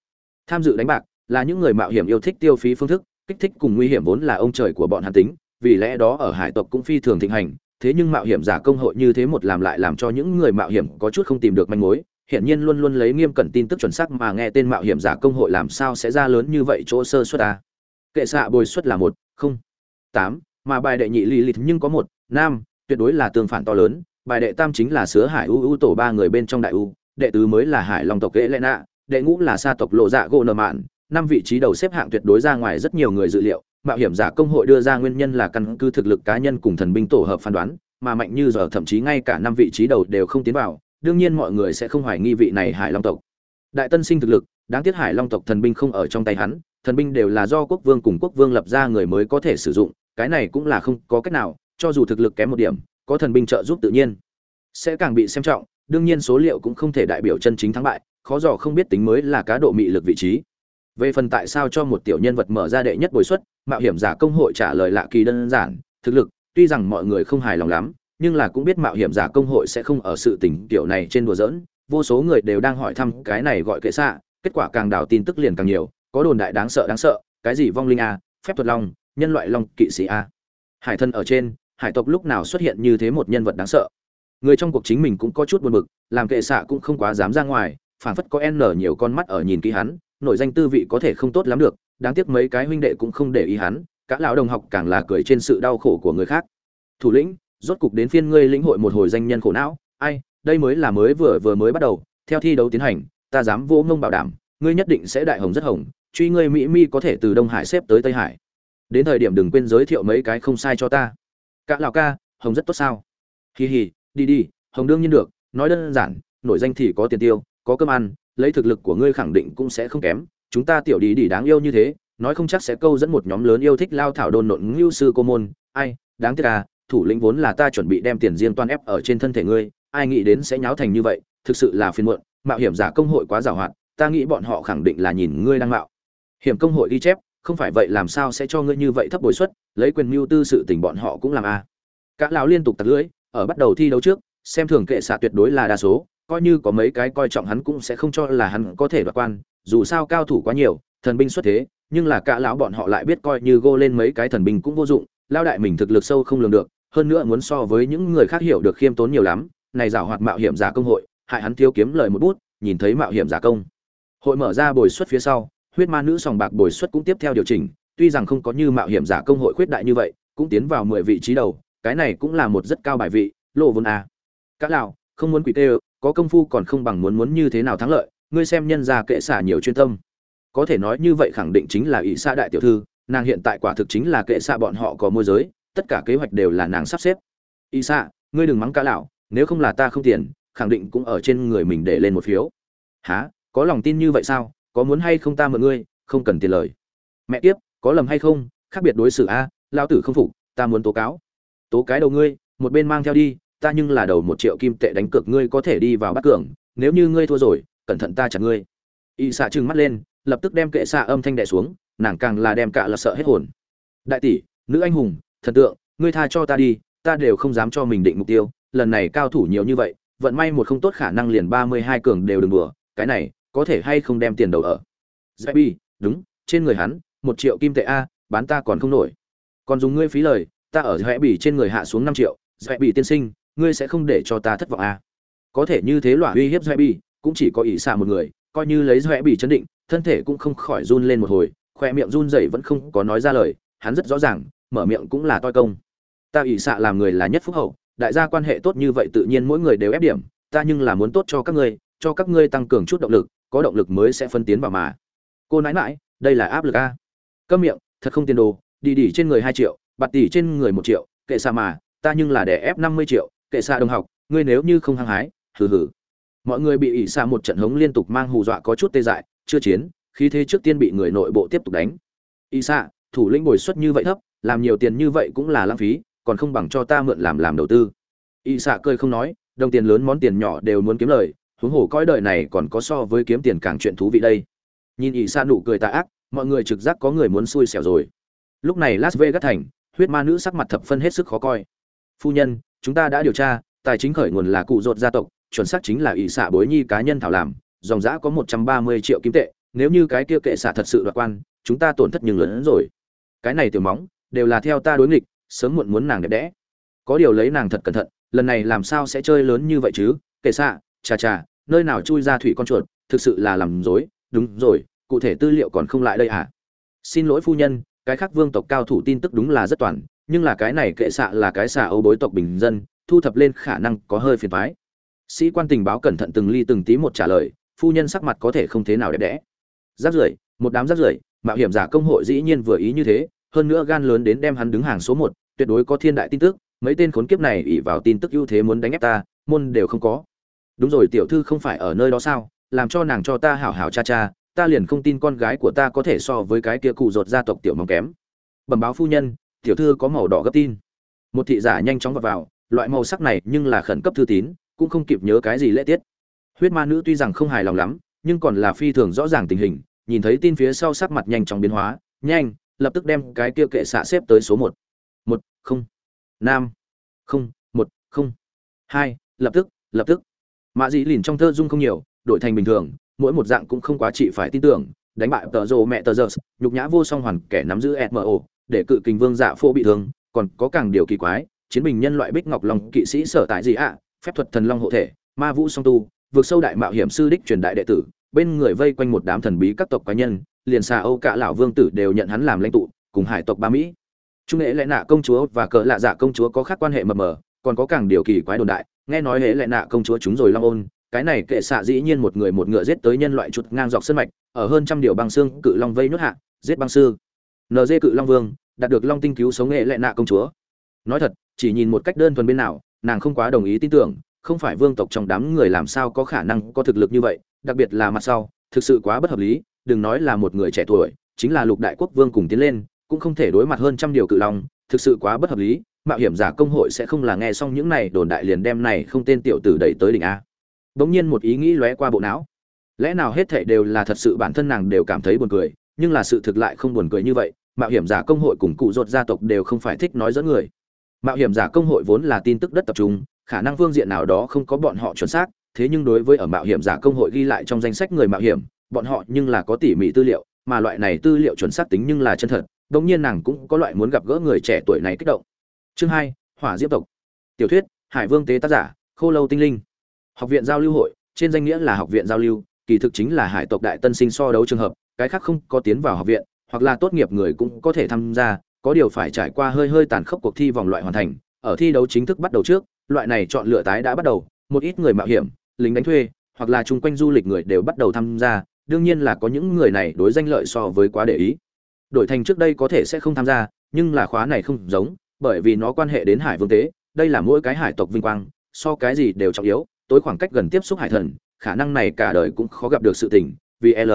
tham dự đánh bạc là những người mạo hiểm yêu thích tiêu phí phương thức, kích thích cùng nguy hiểm vốn là ông trời của bọn hàn tính, vì lẽ đó ở hải tộc cũng phi thường thịnh hành, thế nhưng mạo hiểm giả công hội như thế một làm lại làm cho những người mạo hiểm có chút không tìm được manh mối hiện nhiên luôn luôn lấy nghiêm cẩn tin tức chuẩn xác mà nghe tên mạo hiểm giả công hội làm sao sẽ ra lớn như vậy chỗ sơ suất à. kệ xạ bồi suất là một, không, tám, mà bài đệ nhị lì lịt nhưng có một nam tuyệt đối là tương phản to lớn bài đệ tam chính là sứa hải u u tổ ba người bên trong đại u, đệ tứ mới là hải long tộc kệ lệ nạ đệ ngũ là sa tộc lộ dạ gỗ nợ mạn năm vị trí đầu xếp hạng tuyệt đối ra ngoài rất nhiều người dự liệu, mạo hiểm giả công hội đưa ra nguyên nhân là căn cứ thực lực cá nhân cùng thần binh tổ hợp phán đoán, mà mạnh như giờ thậm chí ngay cả năm vị trí đầu đều không tiến vào, đương nhiên mọi người sẽ không hoài nghi vị này hải long tộc. Đại tân sinh thực lực, đáng tiếc hải long tộc thần binh không ở trong tay hắn, thần binh đều là do quốc vương cùng quốc vương lập ra người mới có thể sử dụng, cái này cũng là không có cách nào, cho dù thực lực kém một điểm có thần binh trợ giúp tự nhiên. Sẽ càng bị xem trọng, đương nhiên số liệu cũng không thể đại biểu chân chính thắng bại, khó dò không biết tính mới là cá độ mị lực vị trí. Về phần tại sao cho một tiểu nhân vật mở ra đệ nhất bồi xuất, mạo hiểm giả công hội trả lời lạ kỳ đơn giản, thực lực, tuy rằng mọi người không hài lòng lắm, nhưng là cũng biết mạo hiểm giả công hội sẽ không ở sự tình tiểu này trên đùa giỡn, vô số người đều đang hỏi thăm cái này gọi kệ xạ, kết quả càng đào tin tức liền càng nhiều, có đồn đại đáng sợ đáng sợ, cái gì vong linh a, phép thuật long, nhân loại long, kỵ sĩ a. Hải thân ở trên hải tộc lúc nào xuất hiện như thế một nhân vật đáng sợ. Người trong cuộc chính mình cũng có chút buồn bực, làm kệ xạ cũng không quá dám ra ngoài, phảng phất có n nhiều con mắt ở nhìn kỹ hắn, nội danh tư vị có thể không tốt lắm được, đáng tiếc mấy cái huynh đệ cũng không để ý hắn, cả lão đồng học càng là cười trên sự đau khổ của người khác. Thủ lĩnh, rốt cục đến phiên ngươi lĩnh hội một hồi danh nhân khổ não, ai, đây mới là mới vừa vừa mới bắt đầu, theo thi đấu tiến hành, ta dám vô ngông bảo đảm, ngươi nhất định sẽ đại hồng rất hồng, truy ngươi mỹ mi có thể từ đông hải xếp tới tây hải. Đến thời điểm đừng quên giới thiệu mấy cái không sai cho ta cả lão ca, hồng rất tốt sao? Hì hì, đi đi, hồng đương nhiên được, nói đơn giản, nổi danh thì có tiền tiêu, có cơm ăn, lấy thực lực của ngươi khẳng định cũng sẽ không kém. Chúng ta tiểu đi đi đáng yêu như thế, nói không chắc sẽ câu dẫn một nhóm lớn yêu thích lao thảo đôn nộn ngưu sư cô môn. Ai, đáng tiếc à thủ lĩnh vốn là ta chuẩn bị đem tiền riêng toàn ép ở trên thân thể ngươi, ai nghĩ đến sẽ nháo thành như vậy, thực sự là phiền muộn. Mạo hiểm giả công hội quá giàu hoạt ta nghĩ bọn họ khẳng định là nhìn ngươi đang mạo. Hiểm công hội ghi chép không phải vậy làm sao sẽ cho ngươi như vậy thấp bồi suất, lấy quyền mưu tư sự tình bọn họ cũng làm a à. cả lão liên tục tạt lưỡi, ở bắt đầu thi đấu trước, xem thường kệ xạ tuyệt đối là đa số, coi như có mấy cái coi trọng hắn cũng sẽ không cho là hắn có thể đoạt quan, dù sao cao thủ quá nhiều, thần binh xuất thế, nhưng là cả lão bọn họ lại biết coi như gô lên mấy cái thần binh cũng vô dụng lao đại mình thực lực sâu không lường được, hơn nữa muốn so với những người khác hiểu được khiêm tốn nhiều lắm, này giảo hoạt mạo hiểm giả công hội, hại hắn thiếu kiếm lời một bút, nhìn thấy mạo hiểm giả công hội mở ra bồi suất phía sau huyết ma nữ sòng bạc bồi suất cũng tiếp theo điều chỉnh, tuy rằng không có như mạo hiểm giả công hội khuyết đại như vậy, cũng tiến vào mười vị trí đầu, cái này cũng là một rất cao bài vị lộ vốn a. Cả lão, không muốn quỷ tê có công phu còn không bằng muốn muốn như thế nào thắng lợi, ngươi xem nhân gia kệ xả nhiều chuyên tâm. Có thể nói như vậy khẳng định chính là ỷ xa đại tiểu thư, nàng hiện tại quả thực chính là kệ xạ bọn họ có môi giới, tất cả kế hoạch đều là nàng sắp xếp. Ỷ xa ngươi đừng mắng cả lão, nếu không là ta không tiền, khẳng định cũng ở trên người mình để lên một phiếu. Há có lòng tin như vậy sao? Có muốn hay không ta mượn ngươi, không cần tiền lời. Mẹ tiếp có lầm hay không, khác biệt đối xử a lao tử không phục, ta muốn tố cáo. Tố cái đầu ngươi, một bên mang theo đi, ta nhưng là đầu một triệu kim tệ đánh cược ngươi có thể đi vào bắt cường, nếu như ngươi thua rồi, cẩn thận ta chặt ngươi. Y xạ trừng mắt lên, lập tức đem kệ xạ âm thanh đẻ xuống, nàng càng là đem cả là sợ hết hồn. Đại tỷ, nữ anh hùng, thần tượng, ngươi tha cho ta đi, ta đều không dám cho mình định mục tiêu, lần này cao thủ nhiều như vậy, vận may một không tốt khả năng liền ba mươi hai cường đều đừng đùa, cái này có thể hay không đem tiền đầu ở? Dạy bi, đúng, trên người hắn, một triệu kim tệ a, bán ta còn không nổi. Còn dùng ngươi phí lời, ta ở dạy bỉ trên người hạ xuống năm triệu dạy bỉ tiên sinh, ngươi sẽ không để cho ta thất vọng a. Có thể như thế loại uy hiếp dạy bỉ cũng chỉ có ỷ xạ một người, coi như lấy dạy bỉ chấn định, thân thể cũng không khỏi run lên một hồi, khoe miệng run rẩy vẫn không có nói ra lời, hắn rất rõ ràng, mở miệng cũng là toi công. Ta ỷ xạ làm người là nhất phúc hậu, đại gia quan hệ tốt như vậy tự nhiên mỗi người đều ép điểm, ta nhưng là muốn tốt cho các ngươi cho các ngươi tăng cường chút động lực, có động lực mới sẽ phân tiến vào mà. Cô nãi mãi đây là áp lực a. Câm miệng, thật không tiền đồ, đi đỉ trên người hai triệu, bạt tỷ trên người một triệu, kệ xa mà, ta nhưng là để ép năm mươi triệu, kệ xa đồng học, ngươi nếu như không hăng hái, hừ hừ. Mọi người bị ỉ xa một trận hống liên tục mang hù dọa có chút tê dại, chưa chiến khi thế trước tiên bị người nội bộ tiếp tục đánh. Ỉ xa, thủ lĩnh bồi suất như vậy thấp, làm nhiều tiền như vậy cũng là lãng phí, còn không bằng cho ta mượn làm làm đầu tư. Ỉ xa cười không nói, đồng tiền lớn món tiền nhỏ đều muốn kiếm lời huống hồ cõi đời này còn có so với kiếm tiền càng chuyện thú vị đây. Nhìn ỷ xa nụ cười tà ác, mọi người trực giác có người muốn xui xẻo rồi. Lúc này las vegas thành, huyết ma nữ sắc mặt thập phân hết sức khó coi. Phu nhân, chúng ta đã điều tra, tài chính khởi nguồn là cụ rột gia tộc, chuẩn xác chính là ỷ xạ bối nhi cá nhân thảo làm, dòng giã có một trăm ba mươi triệu kim tệ, nếu như cái kia kệ xạ thật sự đoạt quan, chúng ta tổn thất nhưng lớn hơn rồi. Cái này tiểu móng, đều là theo ta đối nghịch, sớm muộn muốn nàng đẹp đẽ. Có điều lấy nàng thật cẩn thận, lần này làm sao sẽ chơi lớn như vậy chứ? Kệ xạ, chà chà nơi nào chui ra thủy con chuột, thực sự là làm dối đúng rồi, cụ thể tư liệu còn không lại đây à? Xin lỗi phu nhân, cái khác vương tộc cao thủ tin tức đúng là rất toàn, nhưng là cái này kệ xạ là cái xạ âu bối tộc bình dân, thu thập lên khả năng có hơi phiền phái sĩ quan tình báo cẩn thận từng ly từng tí một trả lời, phu nhân sắc mặt có thể không thế nào đẹp đẽ. Rác rưởi một đám rác rưởi mạo hiểm giả công hội dĩ nhiên vừa ý như thế, hơn nữa gan lớn đến đem hắn đứng hàng số một, tuyệt đối có thiên đại tin tức, mấy tên khốn kiếp này ỉ vào tin tức ưu thế muốn đánh ép ta, môn đều không có đúng rồi tiểu thư không phải ở nơi đó sao? Làm cho nàng cho ta hảo hảo cha cha ta liền không tin con gái của ta có thể so với cái kia cụ rột gia tộc tiểu mong kém. Bẩm báo phu nhân tiểu thư có màu đỏ gấp tin. Một thị giả nhanh chóng vào, vào loại màu sắc này nhưng là khẩn cấp thư tín cũng không kịp nhớ cái gì lễ tiết. Huyết ma nữ tuy rằng không hài lòng lắm nhưng còn là phi thường rõ ràng tình hình nhìn thấy tin phía sau sắc mặt nhanh chóng biến hóa nhanh lập tức đem cái kia kệ xạ xếp tới số một. Một không. Nam. Không một không. Hai lập tức lập tức mạ dĩ lìn trong thơ dung không nhiều, đổi thành bình thường, mỗi một dạng cũng không quá trị phải tin tưởng, đánh bại tờ rồ mẹ tờ giờ nhục nhã vô song hoàn kẻ nắm giữ smo để cự kình vương dạ phô bị thương, còn có càng điều kỳ quái, chiến bình nhân loại bích ngọc long kỵ sĩ sở tại gì ạ, phép thuật thần long hộ thể, ma vũ song tu, vượt sâu đại mạo hiểm sư đích truyền đại đệ tử, bên người vây quanh một đám thần bí các tộc cá nhân, liền xà âu cả lão vương tử đều nhận hắn làm lãnh tụ, cùng hải tộc ba mỹ. Trung nghệ lẽ nạ công chúa và cỡ lạ dạ công chúa có khác quan hệ mờ mờ, còn có càng điều kỳ quái đồn đại nghe nói hễ lại nạ công chúa chúng rồi long ôn, cái này kệ xạ dĩ nhiên một người một ngựa giết tới nhân loại chuột ngang dọc sân mạch, ở hơn trăm điều băng xương cự long vây nuốt hạ, giết băng sư. Nd cự long vương, đạt được long tinh cứu sống nghệ lệ nạ công chúa. Nói thật, chỉ nhìn một cách đơn thuần bên nào, nàng không quá đồng ý tin tưởng, không phải vương tộc trong đám người làm sao có khả năng có thực lực như vậy, đặc biệt là mặt sau, thực sự quá bất hợp lý, đừng nói là một người trẻ tuổi, chính là lục đại quốc vương cùng tiến lên, cũng không thể đối mặt hơn trăm điều cự long, thực sự quá bất hợp lý mạo hiểm giả công hội sẽ không là nghe xong những này, đồn đại liền đem này không tên tiểu tử đẩy tới đỉnh a. Bỗng nhiên một ý nghĩ lóe qua bộ não. Lẽ nào hết thảy đều là thật sự bản thân nàng đều cảm thấy buồn cười, nhưng là sự thực lại không buồn cười như vậy, mạo hiểm giả công hội cùng cụ rột gia tộc đều không phải thích nói dẫn người. Mạo hiểm giả công hội vốn là tin tức đất tập trung, khả năng phương diện nào đó không có bọn họ chuẩn xác, thế nhưng đối với ở mạo hiểm giả công hội ghi lại trong danh sách người mạo hiểm, bọn họ nhưng là có tỉ mỉ tư liệu, mà loại này tư liệu chuẩn xác tính nhưng là chân thật đống nhiên nàng cũng có loại muốn gặp gỡ người trẻ tuổi này kích động chương hai, hỏa diễm tộc. Tiểu thuyết, hải vương tế tác giả, khô lâu tinh linh. Học viện giao lưu hội, trên danh nghĩa là học viện giao lưu, kỳ thực chính là hải tộc đại tân sinh so đấu trường hợp, cái khác không có tiến vào học viện, hoặc là tốt nghiệp người cũng có thể tham gia, có điều phải trải qua hơi hơi tàn khốc cuộc thi vòng loại hoàn thành, ở thi đấu chính thức bắt đầu trước, loại này chọn lựa tái đã bắt đầu, một ít người mạo hiểm, lính đánh thuê, hoặc là chung quanh du lịch người đều bắt đầu tham gia, đương nhiên là có những người này đối danh lợi so với quá để ý. Đổi thành trước đây có thể sẽ không tham gia, nhưng là khóa này không giống bởi vì nó quan hệ đến hải vương tế, đây là mỗi cái hải tộc vinh quang, so cái gì đều trọng yếu, tối khoảng cách gần tiếp xúc hải thần, khả năng này cả đời cũng khó gặp được sự tình, vì l.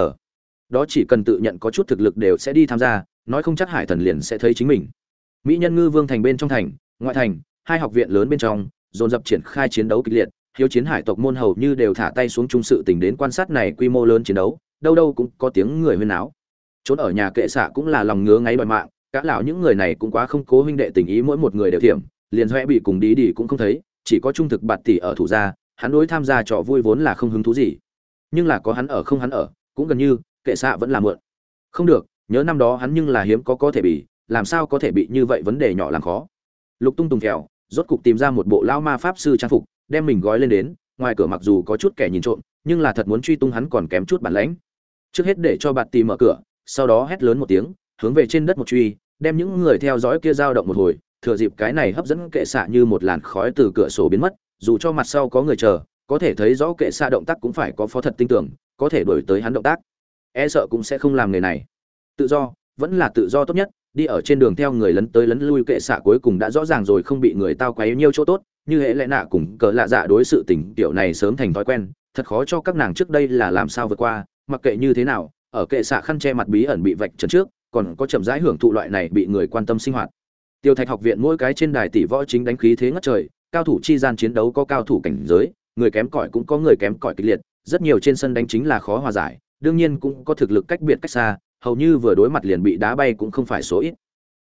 Đó chỉ cần tự nhận có chút thực lực đều sẽ đi tham gia, nói không chắc hải thần liền sẽ thấy chính mình. Mỹ nhân ngư vương thành bên trong thành, ngoại thành, hai học viện lớn bên trong, dồn dập triển khai chiến đấu kịch liệt, hiếu chiến hải tộc môn hầu như đều thả tay xuống trung sự tình đến quan sát này quy mô lớn chiến đấu, đâu đâu cũng có tiếng người huyên náo. Trốn ở nhà kệ xạ cũng là lòng ngứa ngáy đòi mạng cả lão những người này cũng quá không cố huynh đệ tình ý mỗi một người đều thiểm, liền doẹ bị cùng đi đi cũng không thấy, chỉ có trung thực bạt tỷ ở thủ gia, hắn đối tham gia trò vui vốn là không hứng thú gì. Nhưng là có hắn ở không hắn ở, cũng gần như, kệ xạ vẫn là mượn. Không được, nhớ năm đó hắn nhưng là hiếm có có thể bị, làm sao có thể bị như vậy vấn đề nhỏ làm khó. Lục tung tùng kẹo, rốt cục tìm ra một bộ lao ma pháp sư trang phục, đem mình gói lên đến, ngoài cửa mặc dù có chút kẻ nhìn trộm, nhưng là thật muốn truy tung hắn còn kém chút bản lãnh. Trước hết để cho bạn tỷ mở cửa, sau đó hét lớn một tiếng, hướng về trên đất một truy đem những người theo dõi kia dao động một hồi, thừa dịp cái này hấp dẫn kệ xạ như một làn khói từ cửa sổ biến mất, dù cho mặt sau có người chờ, có thể thấy rõ kệ xạ động tác cũng phải có phó thật tin tưởng, có thể đổi tới hắn động tác. E sợ cũng sẽ không làm người này. Tự do, vẫn là tự do tốt nhất, đi ở trên đường theo người lấn tới lấn lui kệ xạ cuối cùng đã rõ ràng rồi không bị người tao quấy nhiêu chỗ tốt, như hệ lẽ nạ cùng cỡ lạ dạ đối sự tình tiểu này sớm thành thói quen, thật khó cho các nàng trước đây là làm sao vượt qua, mặc kệ như thế nào, ở kệ xạ khăn che mặt bí ẩn bị vạch trần trước còn có chậm rãi hưởng thụ loại này bị người quan tâm sinh hoạt. Tiêu thạch học viện mỗi cái trên đài tỷ võ chính đánh khí thế ngất trời cao thủ chi gian chiến đấu có cao thủ cảnh giới người kém cỏi cũng có người kém cỏi kịch liệt rất nhiều trên sân đánh chính là khó hòa giải đương nhiên cũng có thực lực cách biệt cách xa hầu như vừa đối mặt liền bị đá bay cũng không phải số ít.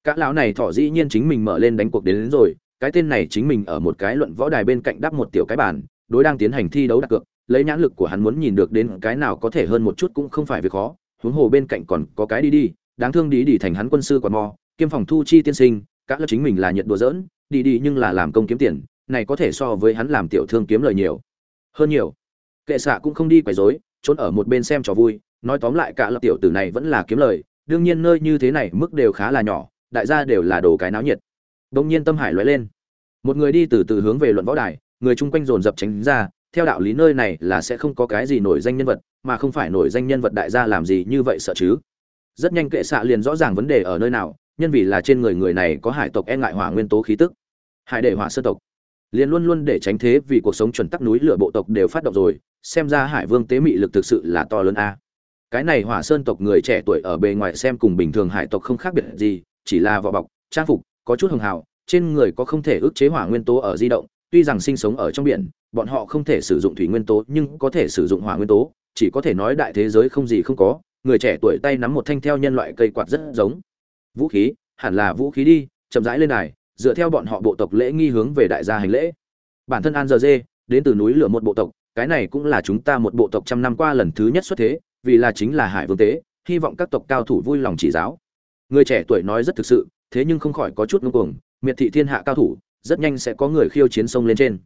Các lão này thỏ dĩ nhiên chính mình mở lên đánh cuộc đến, đến rồi cái tên này chính mình ở một cái luận võ đài bên cạnh đắp một tiểu cái bàn đối đang tiến hành thi đấu đặt cược lấy nhãn lực của hắn muốn nhìn được đến cái nào có thể hơn một chút cũng không phải việc khó huống hồ bên cạnh còn có cái đi đi đáng thương đi đi thành hắn quân sư quản mò, kiêm phòng thu chi tiên sinh các lớp chính mình là nhiệt đùa dỡn đi đi nhưng là làm công kiếm tiền, này có thể so với hắn làm tiểu thương kiếm lời nhiều. Hơn nhiều, kệ xạ cũng không đi quấy rối, trốn ở một bên xem trò vui, nói tóm lại cả lập tiểu tử này vẫn là kiếm lời, đương nhiên nơi như thế này mức đều khá là nhỏ, đại gia đều là đồ cái náo nhiệt. Đông nhiên tâm hải lóe lên. Một người đi từ từ hướng về luận võ đài, người chung quanh dồn dập tránh ra, theo đạo lý nơi này là sẽ không có cái gì nổi danh nhân vật, mà không phải nổi danh nhân vật đại gia làm gì như vậy sợ chứ? Rất nhanh kệ xạ liền rõ ràng vấn đề ở nơi nào, nhân vì là trên người người này có hải tộc e ngại hỏa nguyên tố khí tức. Hải để hỏa sơ tộc. Liền luôn luôn để tránh thế vì cuộc sống chuẩn tắc núi lửa bộ tộc đều phát động rồi, xem ra hải vương tế mị lực thực sự là to lớn a. Cái này hỏa sơn tộc người trẻ tuổi ở bề ngoài xem cùng bình thường hải tộc không khác biệt gì, chỉ là vỏ bọc, trang phục, có chút hường hào, trên người có không thể ức chế hỏa nguyên tố ở di động, tuy rằng sinh sống ở trong biển, bọn họ không thể sử dụng thủy nguyên tố nhưng có thể sử dụng hỏa nguyên tố, chỉ có thể nói đại thế giới không gì không có người trẻ tuổi tay nắm một thanh theo nhân loại cây quạt rất giống. Vũ khí, hẳn là vũ khí đi, chậm rãi lên đài, dựa theo bọn họ bộ tộc lễ nghi hướng về đại gia hành lễ. Bản thân an giờ dê đến từ núi lửa một bộ tộc, cái này cũng là chúng ta một bộ tộc trăm năm qua lần thứ nhất xuất thế, vì là chính là hải vương tế, hy vọng các tộc cao thủ vui lòng chỉ giáo. Người trẻ tuổi nói rất thực sự, thế nhưng không khỏi có chút ngưng cuồng, miệt thị thiên hạ cao thủ, rất nhanh sẽ có người khiêu chiến sông lên trên.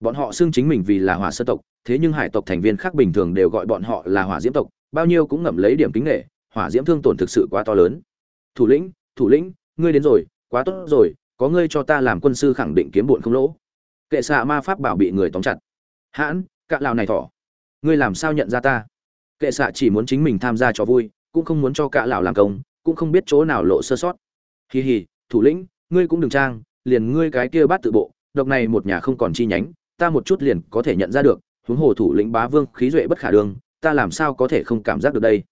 Bọn họ xưng chính mình vì là hỏa sơ tộc, thế nhưng hải tộc thành viên khác bình thường đều gọi bọn họ là hỏa diễm tộc bao nhiêu cũng ngậm lấy điểm kính nghệ, hỏa diễm thương tổn thực sự quá to lớn. Thủ lĩnh thủ lĩnh, ngươi đến rồi, quá tốt rồi, có ngươi cho ta làm quân sư khẳng định kiếm bụn không lỗ. Kệ xạ ma pháp bảo bị người tóm chặt. Hãn, cạ lào này thỏ, ngươi làm sao nhận ra ta? Kệ xạ chỉ muốn chính mình tham gia cho vui, cũng không muốn cho cạ lào làm công, cũng không biết chỗ nào lộ sơ sót. Hì hì thủ lĩnh, ngươi cũng đừng trang, liền ngươi cái kia bát tự bộ, độc này một nhà không còn chi nhánh, ta một chút liền có thể nhận ra được. Huống hồ thủ lĩnh bá vương khí duệ bất khả đương ta làm sao có thể không cảm giác được đây?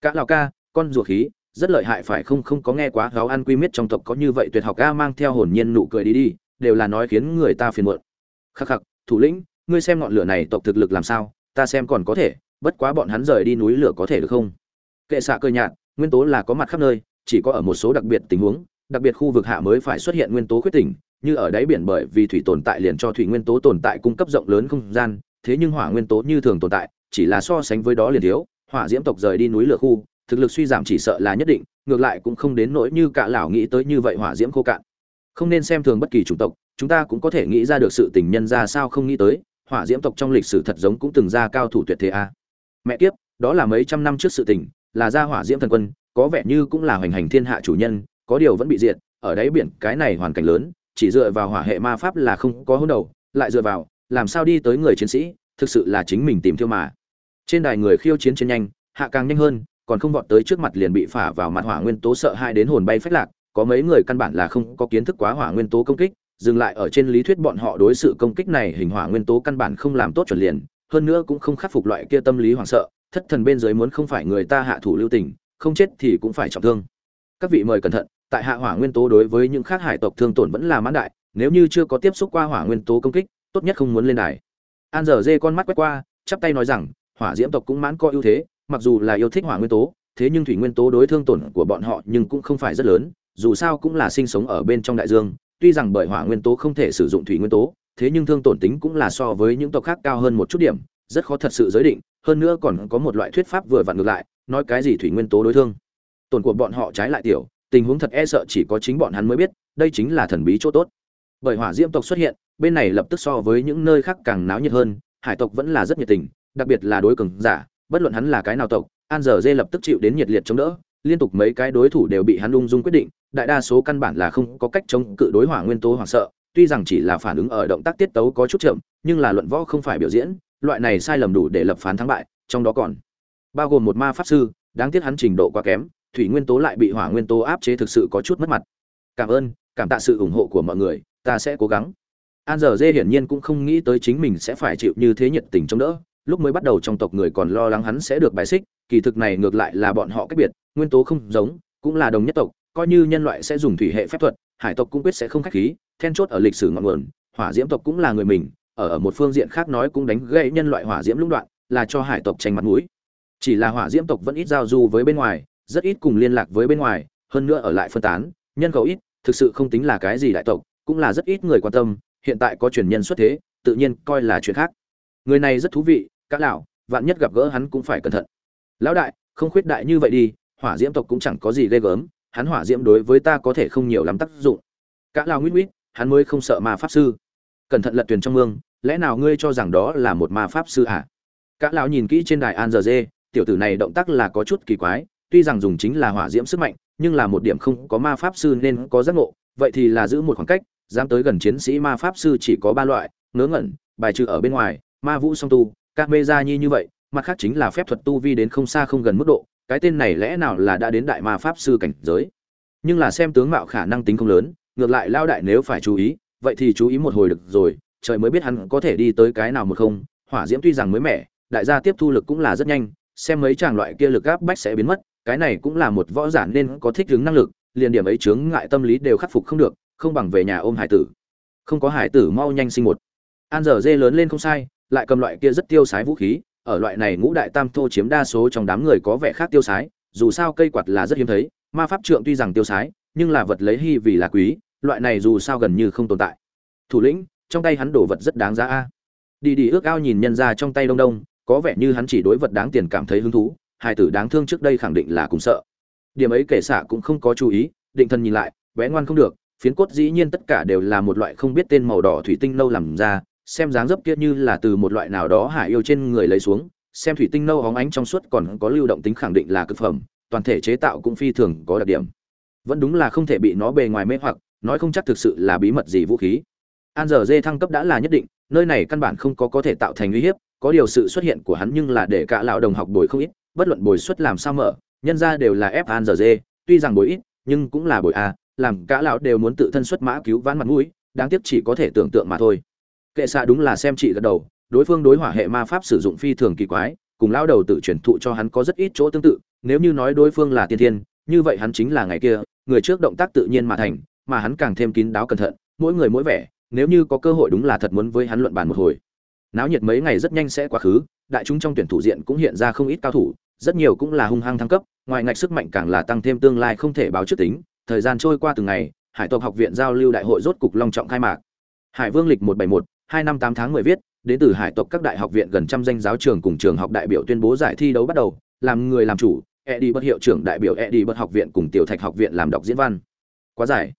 Cả lào ca, con rùa khí, rất lợi hại phải không? Không có nghe quá gáo ăn quy miết trong tộc có như vậy tuyệt học ca mang theo hồn nhiên nụ cười đi đi, đều là nói khiến người ta phiền muộn. Khắc khắc, thủ lĩnh, ngươi xem ngọn lửa này tộc thực lực làm sao? Ta xem còn có thể, bất quá bọn hắn rời đi núi lửa có thể được không? Kệ xạ cơ nhạt, nguyên tố là có mặt khắp nơi, chỉ có ở một số đặc biệt tình huống, đặc biệt khu vực hạ mới phải xuất hiện nguyên tố khuyết tỉnh, như ở đáy biển bởi vì thủy tồn tại liền cho thủy nguyên tố tồn tại cung cấp rộng lớn không gian, thế nhưng hỏa nguyên tố như thường tồn tại chỉ là so sánh với đó liền thiếu, hỏa diễm tộc rời đi núi lửa khu, thực lực suy giảm chỉ sợ là nhất định, ngược lại cũng không đến nỗi như cả lão nghĩ tới như vậy hỏa diễm khô cạn. Không nên xem thường bất kỳ chủng tộc, chúng ta cũng có thể nghĩ ra được sự tình nhân ra sao không nghĩ tới, hỏa diễm tộc trong lịch sử thật giống cũng từng ra cao thủ tuyệt thế a. Mẹ kiếp, đó là mấy trăm năm trước sự tình, là ra hỏa diễm thần quân, có vẻ như cũng là hoành hành thiên hạ chủ nhân, có điều vẫn bị diệt, ở đáy biển cái này hoàn cảnh lớn, chỉ dựa vào hỏa hệ ma pháp là không có hỗn đầu, lại dựa vào, làm sao đi tới người chiến sĩ thực sự là chính mình tìm thiêu mà. Trên đài người khiêu chiến trên nhanh, hạ càng nhanh hơn, còn không vọt tới trước mặt liền bị phả vào mặt hỏa nguyên tố sợ hai đến hồn bay phách lạc, có mấy người căn bản là không có kiến thức quá hỏa nguyên tố công kích, dừng lại ở trên lý thuyết bọn họ đối sự công kích này hình hỏa nguyên tố căn bản không làm tốt chuẩn liền, hơn nữa cũng không khắc phục loại kia tâm lý hoảng sợ, thất thần bên dưới muốn không phải người ta hạ thủ lưu tình, không chết thì cũng phải trọng thương. Các vị mời cẩn thận, tại hạ hỏa nguyên tố đối với những khác hải tộc thương tổn vẫn là mãn đại, nếu như chưa có tiếp xúc qua hỏa nguyên tố công kích, tốt nhất không muốn lên đài an dở dê con mắt quét qua, chắp tay nói rằng, hỏa diễm tộc cũng mãn có ưu thế, mặc dù là yêu thích hỏa nguyên tố, thế nhưng thủy nguyên tố đối thương tổn của bọn họ nhưng cũng không phải rất lớn, dù sao cũng là sinh sống ở bên trong đại dương, tuy rằng bởi hỏa nguyên tố không thể sử dụng thủy nguyên tố, thế nhưng thương tổn tính cũng là so với những tộc khác cao hơn một chút điểm, rất khó thật sự giới định, hơn nữa còn có một loại thuyết pháp vừa vặn ngược lại, nói cái gì thủy nguyên tố đối thương. Tổn của bọn họ trái lại tiểu, tình huống thật e sợ chỉ có chính bọn hắn mới biết, đây chính là thần bí chỗ tốt bởi hỏa diễm tộc xuất hiện, bên này lập tức so với những nơi khác càng náo nhiệt hơn, hải tộc vẫn là rất nhiệt tình, đặc biệt là đối cường giả, bất luận hắn là cái nào tộc, an giờ dê lập tức chịu đến nhiệt liệt chống đỡ, liên tục mấy cái đối thủ đều bị hắn ung dung quyết định, đại đa số căn bản là không có cách chống cự đối hỏa nguyên tố hoảng sợ, tuy rằng chỉ là phản ứng ở động tác tiết tấu có chút chậm, nhưng là luận võ không phải biểu diễn, loại này sai lầm đủ để lập phán thắng bại, trong đó còn bao gồm một ma pháp sư, đáng tiếc hắn trình độ quá kém, thủy nguyên tố lại bị hỏa nguyên tố áp chế thực sự có chút mất mặt. Cảm ơn, cảm tạ sự ủng hộ của mọi người ta sẽ cố gắng. An giờ dê hiển nhiên cũng không nghĩ tới chính mình sẽ phải chịu như thế nhiệt tình chống đỡ. Lúc mới bắt đầu trong tộc người còn lo lắng hắn sẽ được bài xích, kỳ thực này ngược lại là bọn họ cách biệt, nguyên tố không giống, cũng là đồng nhất tộc, coi như nhân loại sẽ dùng thủy hệ phép thuật, hải tộc cũng quyết sẽ không khách khí, then chốt ở lịch sử ngọn nguồn, hỏa diễm tộc cũng là người mình, ở ở một phương diện khác nói cũng đánh gãy nhân loại hỏa diễm lũng đoạn, là cho hải tộc tranh mặt mũi. Chỉ là hỏa diễm tộc vẫn ít giao du với bên ngoài, rất ít cùng liên lạc với bên ngoài, hơn nữa ở lại phân tán, nhân khẩu ít, thực sự không tính là cái gì đại tộc cũng là rất ít người quan tâm, hiện tại có truyền nhân xuất thế, tự nhiên coi là chuyện khác. Người này rất thú vị các lão, vạn nhất gặp gỡ hắn cũng phải cẩn thận. Lão đại, không khuyết đại như vậy đi, hỏa diễm tộc cũng chẳng có gì ghê gớm, hắn hỏa diễm đối với ta có thể không nhiều lắm tác dụng. Các lão nguyễn nguyễn hắn mới không sợ ma pháp sư. Cẩn thận lật thuyền trong mương, lẽ nào ngươi cho rằng đó là một ma pháp sư à? các lão nhìn kỹ trên đài an giờ dê, tiểu tử này động tác là có chút kỳ quái, tuy rằng dùng chính là hỏa diễm sức mạnh, nhưng là một điểm không có ma pháp sư nên có giác ngộ, vậy thì là giữ một khoảng cách dám tới gần chiến sĩ ma pháp sư chỉ có ba loại, ngớ ngẩn, bài trừ ở bên ngoài, ma vũ song tu, các mê gia nhi như vậy, mặt khác chính là phép thuật tu vi đến không xa không gần mức độ, cái tên này lẽ nào là đã đến đại ma pháp sư cảnh giới? Nhưng là xem tướng mạo khả năng tính không lớn, ngược lại lao đại nếu phải chú ý, vậy thì chú ý một hồi được rồi, trời mới biết hắn có thể đi tới cái nào một không, hỏa diễm tuy rằng mới mẻ, đại gia tiếp thu lực cũng là rất nhanh, xem mấy chàng loại kia lực áp bách sẽ biến mất, cái này cũng là một võ giả nên có thích ứng năng lực, liền điểm ấy chướng ngại tâm lý đều khắc phục không được không bằng về nhà ôm hải tử. Không có hải tử mau nhanh sinh một. An giờ dê lớn lên không sai, lại cầm loại kia rất tiêu sái vũ khí, ở loại này ngũ đại tam thô chiếm đa số trong đám người có vẻ khác tiêu sái, dù sao cây quạt là rất hiếm thấy, ma pháp trượng tuy rằng tiêu sái, nhưng là vật lấy hy vì là quý, loại này dù sao gần như không tồn tại. Thủ lĩnh, trong tay hắn đổ vật rất đáng giá a. Đi đi ước ao nhìn nhân ra trong tay đông đông, có vẻ như hắn chỉ đối vật đáng tiền cảm thấy hứng thú hai tử đáng thương trước đây khẳng định là cùng sợ. Điểm ấy kể xạ cũng không có chú ý, định thân nhìn lại, bé ngoan không được phiến cốt dĩ nhiên tất cả đều là một loại không biết tên màu đỏ thủy tinh nâu làm ra, xem dáng dấp kia như là từ một loại nào đó hải yêu trên người lấy xuống, xem thủy tinh nâu hóng ánh trong suốt còn có lưu động tính khẳng định là cực phẩm, toàn thể chế tạo cũng phi thường có đặc điểm. Vẫn đúng là không thể bị nó bề ngoài mê hoặc, nói không chắc thực sự là bí mật gì vũ khí. An giờ dê thăng cấp đã là nhất định, nơi này căn bản không có có thể tạo thành uy hiếp, có điều sự xuất hiện của hắn nhưng là để cả lão đồng học bồi không ít, bất luận bồi xuất làm sao mở, nhân ra đều là ép an giờ dê, tuy rằng bồi ít, nhưng cũng là bồi a làm cả lão đều muốn tự thân xuất mã cứu vãn mặt mũi, đáng tiếc chỉ có thể tưởng tượng mà thôi. Kệ xạ đúng là xem chị gật đầu, đối phương đối hỏa hệ ma pháp sử dụng phi thường kỳ quái, cùng lão đầu tự truyền thụ cho hắn có rất ít chỗ tương tự, nếu như nói đối phương là tiên thiên, như vậy hắn chính là ngày kia, người trước động tác tự nhiên mà thành, mà hắn càng thêm kín đáo cẩn thận, mỗi người mỗi vẻ, nếu như có cơ hội đúng là thật muốn với hắn luận bàn một hồi. Náo nhiệt mấy ngày rất nhanh sẽ quá khứ, đại chúng trong tuyển thủ diện cũng hiện ra không ít cao thủ, rất nhiều cũng là hung hăng thăng cấp, ngoài ngạch sức mạnh càng là tăng thêm tương lai không thể báo trước tính thời gian trôi qua từng ngày, hải tộc học viện giao lưu đại hội rốt cục long trọng khai mạc. Hải vương lịch một bảy một, hai năm tám tháng mười viết, đến từ hải tộc các đại học viện gần trăm danh giáo trường cùng trường học đại biểu tuyên bố giải thi đấu bắt đầu, làm người làm chủ Eddie bất hiệu trưởng đại biểu Eddie bất học viện cùng tiểu thạch học viện làm đọc diễn văn. Quá giải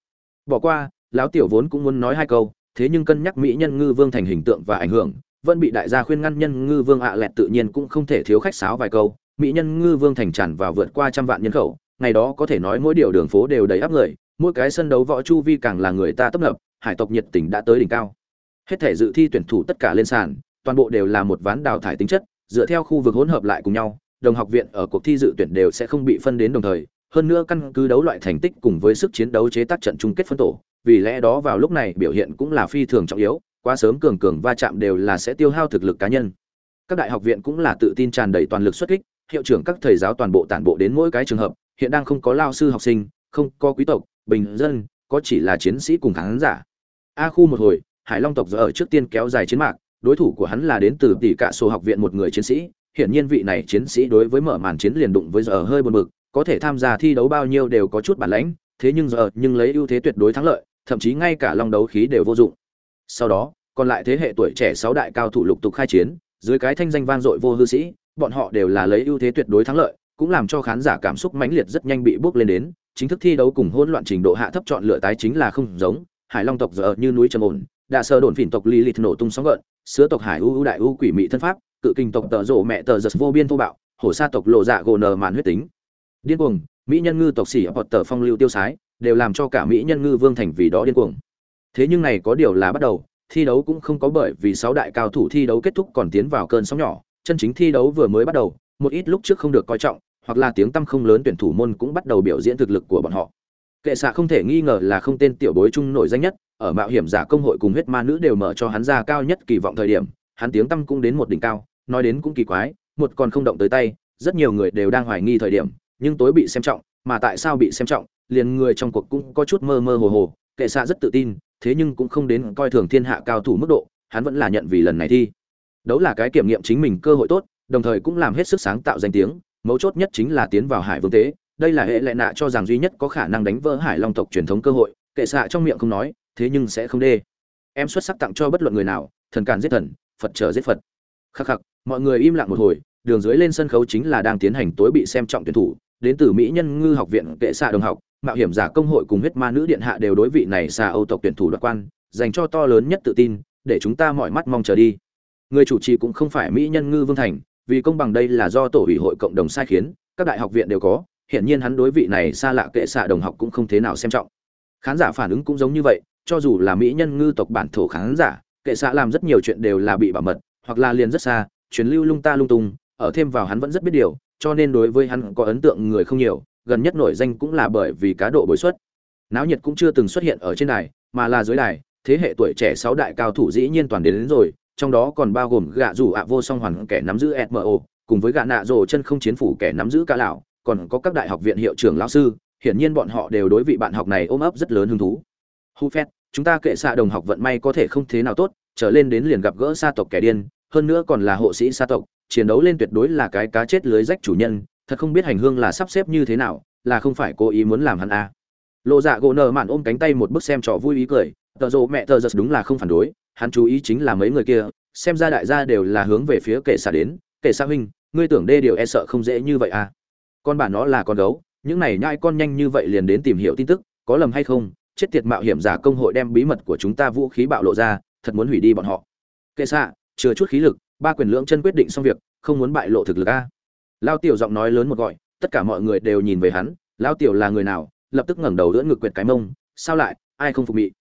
bỏ qua, lão tiểu vốn cũng muốn nói hai câu, thế nhưng cân nhắc mỹ nhân ngư vương thành hình tượng và ảnh hưởng, vẫn bị đại gia khuyên ngăn nhân ngư vương ạ lẹt tự nhiên cũng không thể thiếu khách sáo vài câu, mỹ nhân ngư vương thành tràn vào vượt qua trăm vạn nhân khẩu ngày đó có thể nói mỗi điều đường phố đều đầy áp người, mỗi cái sân đấu võ chu vi càng là người ta tấp nập, hải tộc nhiệt tình đã tới đỉnh cao. Hết thể dự thi tuyển thủ tất cả lên sàn, toàn bộ đều là một ván đào thải tính chất, dựa theo khu vực hỗn hợp lại cùng nhau, đồng học viện ở cuộc thi dự tuyển đều sẽ không bị phân đến đồng thời, hơn nữa căn cứ đấu loại thành tích cùng với sức chiến đấu chế tác trận chung kết phân tổ, vì lẽ đó vào lúc này biểu hiện cũng là phi thường trọng yếu, quá sớm cường cường va chạm đều là sẽ tiêu hao thực lực cá nhân. Các đại học viện cũng là tự tin tràn đầy toàn lực xuất kích, hiệu trưởng các thầy giáo toàn bộ tản bộ đến mỗi cái trường hợp hiện đang không có lao sư học sinh, không có quý tộc, bình dân, có chỉ là chiến sĩ cùng khán giả. A khu một hồi, hải long tộc giờ ở trước tiên kéo dài chiến mạc, đối thủ của hắn là đến từ tỷ cả sổ học viện một người chiến sĩ. Hiển nhiên vị này chiến sĩ đối với mở màn chiến liền đụng với giờ hơi buồn bực, có thể tham gia thi đấu bao nhiêu đều có chút bản lãnh, thế nhưng giờ nhưng lấy ưu thế tuyệt đối thắng lợi, thậm chí ngay cả long đấu khí đều vô dụng. Sau đó, còn lại thế hệ tuổi trẻ sáu đại cao thủ lục tục khai chiến, dưới cái thanh danh vang dội vô hư sĩ, bọn họ đều là lấy ưu thế tuyệt đối thắng lợi cũng làm cho khán giả cảm xúc mãnh liệt rất nhanh bị bước lên đến. Chính thức thi đấu cùng hỗn loạn trình độ hạ thấp chọn lựa tái chính là không giống. Hải long tộc giờ như núi trầm ổn đạ sơ đồn phỉn tộc lilith nổ tung sóng gợn, sứa tộc hải u đại u quỷ mị thân pháp, cự kinh tộc tợ rộ mẹ tờ giật vô biên thô bạo, hổ sa tộc lộ dạ gồ nờ màn huyết tính. Điên cuồng, mỹ nhân ngư tộc xỉ hoặc tờ phong lưu tiêu sái, đều làm cho cả mỹ nhân ngư vương thành vì đó điên cuồng. Thế nhưng này có điều là bắt đầu, thi đấu cũng không có bởi vì sáu đại cao thủ thi đấu kết thúc còn tiến vào cơn sóng nhỏ, chân chính thi đấu vừa mới bắt đầu, một ít lúc trước không được coi trọng hoặc là tiếng tăm không lớn tuyển thủ môn cũng bắt đầu biểu diễn thực lực của bọn họ. Kệ xạ không thể nghi ngờ là không tên tiểu bối trung nổi danh nhất, ở mạo hiểm giả công hội cùng huyết ma nữ đều mở cho hắn ra cao nhất kỳ vọng thời điểm, hắn tiếng tăm cũng đến một đỉnh cao, nói đến cũng kỳ quái, một còn không động tới tay, rất nhiều người đều đang hoài nghi thời điểm, nhưng tối bị xem trọng, mà tại sao bị xem trọng, liền người trong cuộc cũng có chút mơ mơ hồ hồ, kệ xạ rất tự tin, thế nhưng cũng không đến coi thường thiên hạ cao thủ mức độ, hắn vẫn là nhận vì lần này thi. Đấu là cái kiểm nghiệm chính mình cơ hội tốt, đồng thời cũng làm hết sức sáng tạo danh tiếng mấu chốt nhất chính là tiến vào hải vương tế. Đây là hệ lệ nạ cho rằng duy nhất có khả năng đánh vỡ hải long tộc truyền thống cơ hội. Kệ xạ trong miệng không nói, thế nhưng sẽ không đê. Em xuất sắc tặng cho bất luận người nào, thần càn giết thần, phật trở giết phật. Khắc khắc, mọi người im lặng một hồi, đường dưới lên sân khấu chính là đang tiến hành tối bị xem trọng tuyển thủ. Đến từ mỹ nhân ngư học viện kệ xạ đồng học, mạo hiểm giả công hội cùng huyết ma nữ điện hạ đều đối vị này xa âu tộc tuyển thủ đoạt quan, dành cho to lớn nhất tự tin, để chúng ta mọi mắt mong chờ đi. Người chủ trì cũng không phải mỹ nhân ngư vương thành vì công bằng đây là do tổ ủy hội cộng đồng sai khiến các đại học viện đều có hiển nhiên hắn đối vị này xa lạ kệ xạ đồng học cũng không thế nào xem trọng. Khán giả phản ứng cũng giống như vậy cho dù là mỹ nhân ngư tộc bản thổ khán giả kệ xạ làm rất nhiều chuyện đều là bị bảo mật hoặc là liền rất xa chuyến lưu lung ta lung tung ở thêm vào hắn vẫn rất biết điều cho nên đối với hắn có ấn tượng người không nhiều gần nhất nổi danh cũng là bởi vì cá độ bồi xuất. Náo nhiệt cũng chưa từng xuất hiện ở trên đài mà là dưới đài thế hệ tuổi trẻ sáu đại cao thủ dĩ nhiên toàn đến, đến rồi trong đó còn bao gồm gạ rủ ạ vô song hoàn kẻ nắm giữ smo cùng với gạ nạ rồ chân không chiến phủ kẻ nắm giữ cả lão, còn có các đại học viện hiệu trưởng lão sư, hiển nhiên bọn họ đều đối vị bạn học này ôm ấp rất lớn hứng thú hu phét chúng ta kệ xạ đồng học vận may có thể không thế nào tốt, trở lên đến liền gặp gỡ sa tộc kẻ điên, hơn nữa còn là hộ sĩ sa tộc, chiến đấu lên tuyệt đối là cái cá chết lưới rách chủ nhân, thật không biết hành hương là sắp xếp như thế nào, là không phải cố ý muốn làm hắn à. lộ dạ gỗ nở mạn ôm cánh tay một bức xem trò vui ý cười, tờ rộ mẹ tờ giật đúng là không phản đối hắn chú ý chính là mấy người kia, xem ra đại gia đều là hướng về phía kệ xạ đến. Kệ xạ huynh, ngươi tưởng đê điều e sợ không dễ như vậy à? Con bà nó là con gấu, những này nhai con nhanh như vậy liền đến tìm hiểu tin tức, có lầm hay không? Chết tiệt mạo hiểm giả công hội đem bí mật của chúng ta vũ khí bạo lộ ra, thật muốn hủy đi bọn họ. Kệ xạ chừa chút khí lực, ba quyền lưỡng chân quyết định xong việc, không muốn bại lộ thực lực a. Lao tiểu giọng nói lớn một gọi, tất cả mọi người đều nhìn về hắn, lao tiểu là người nào? Lập tức ngẩng đầu đỡ ngực quyệt cái mông, sao lại? Ai không phục mị?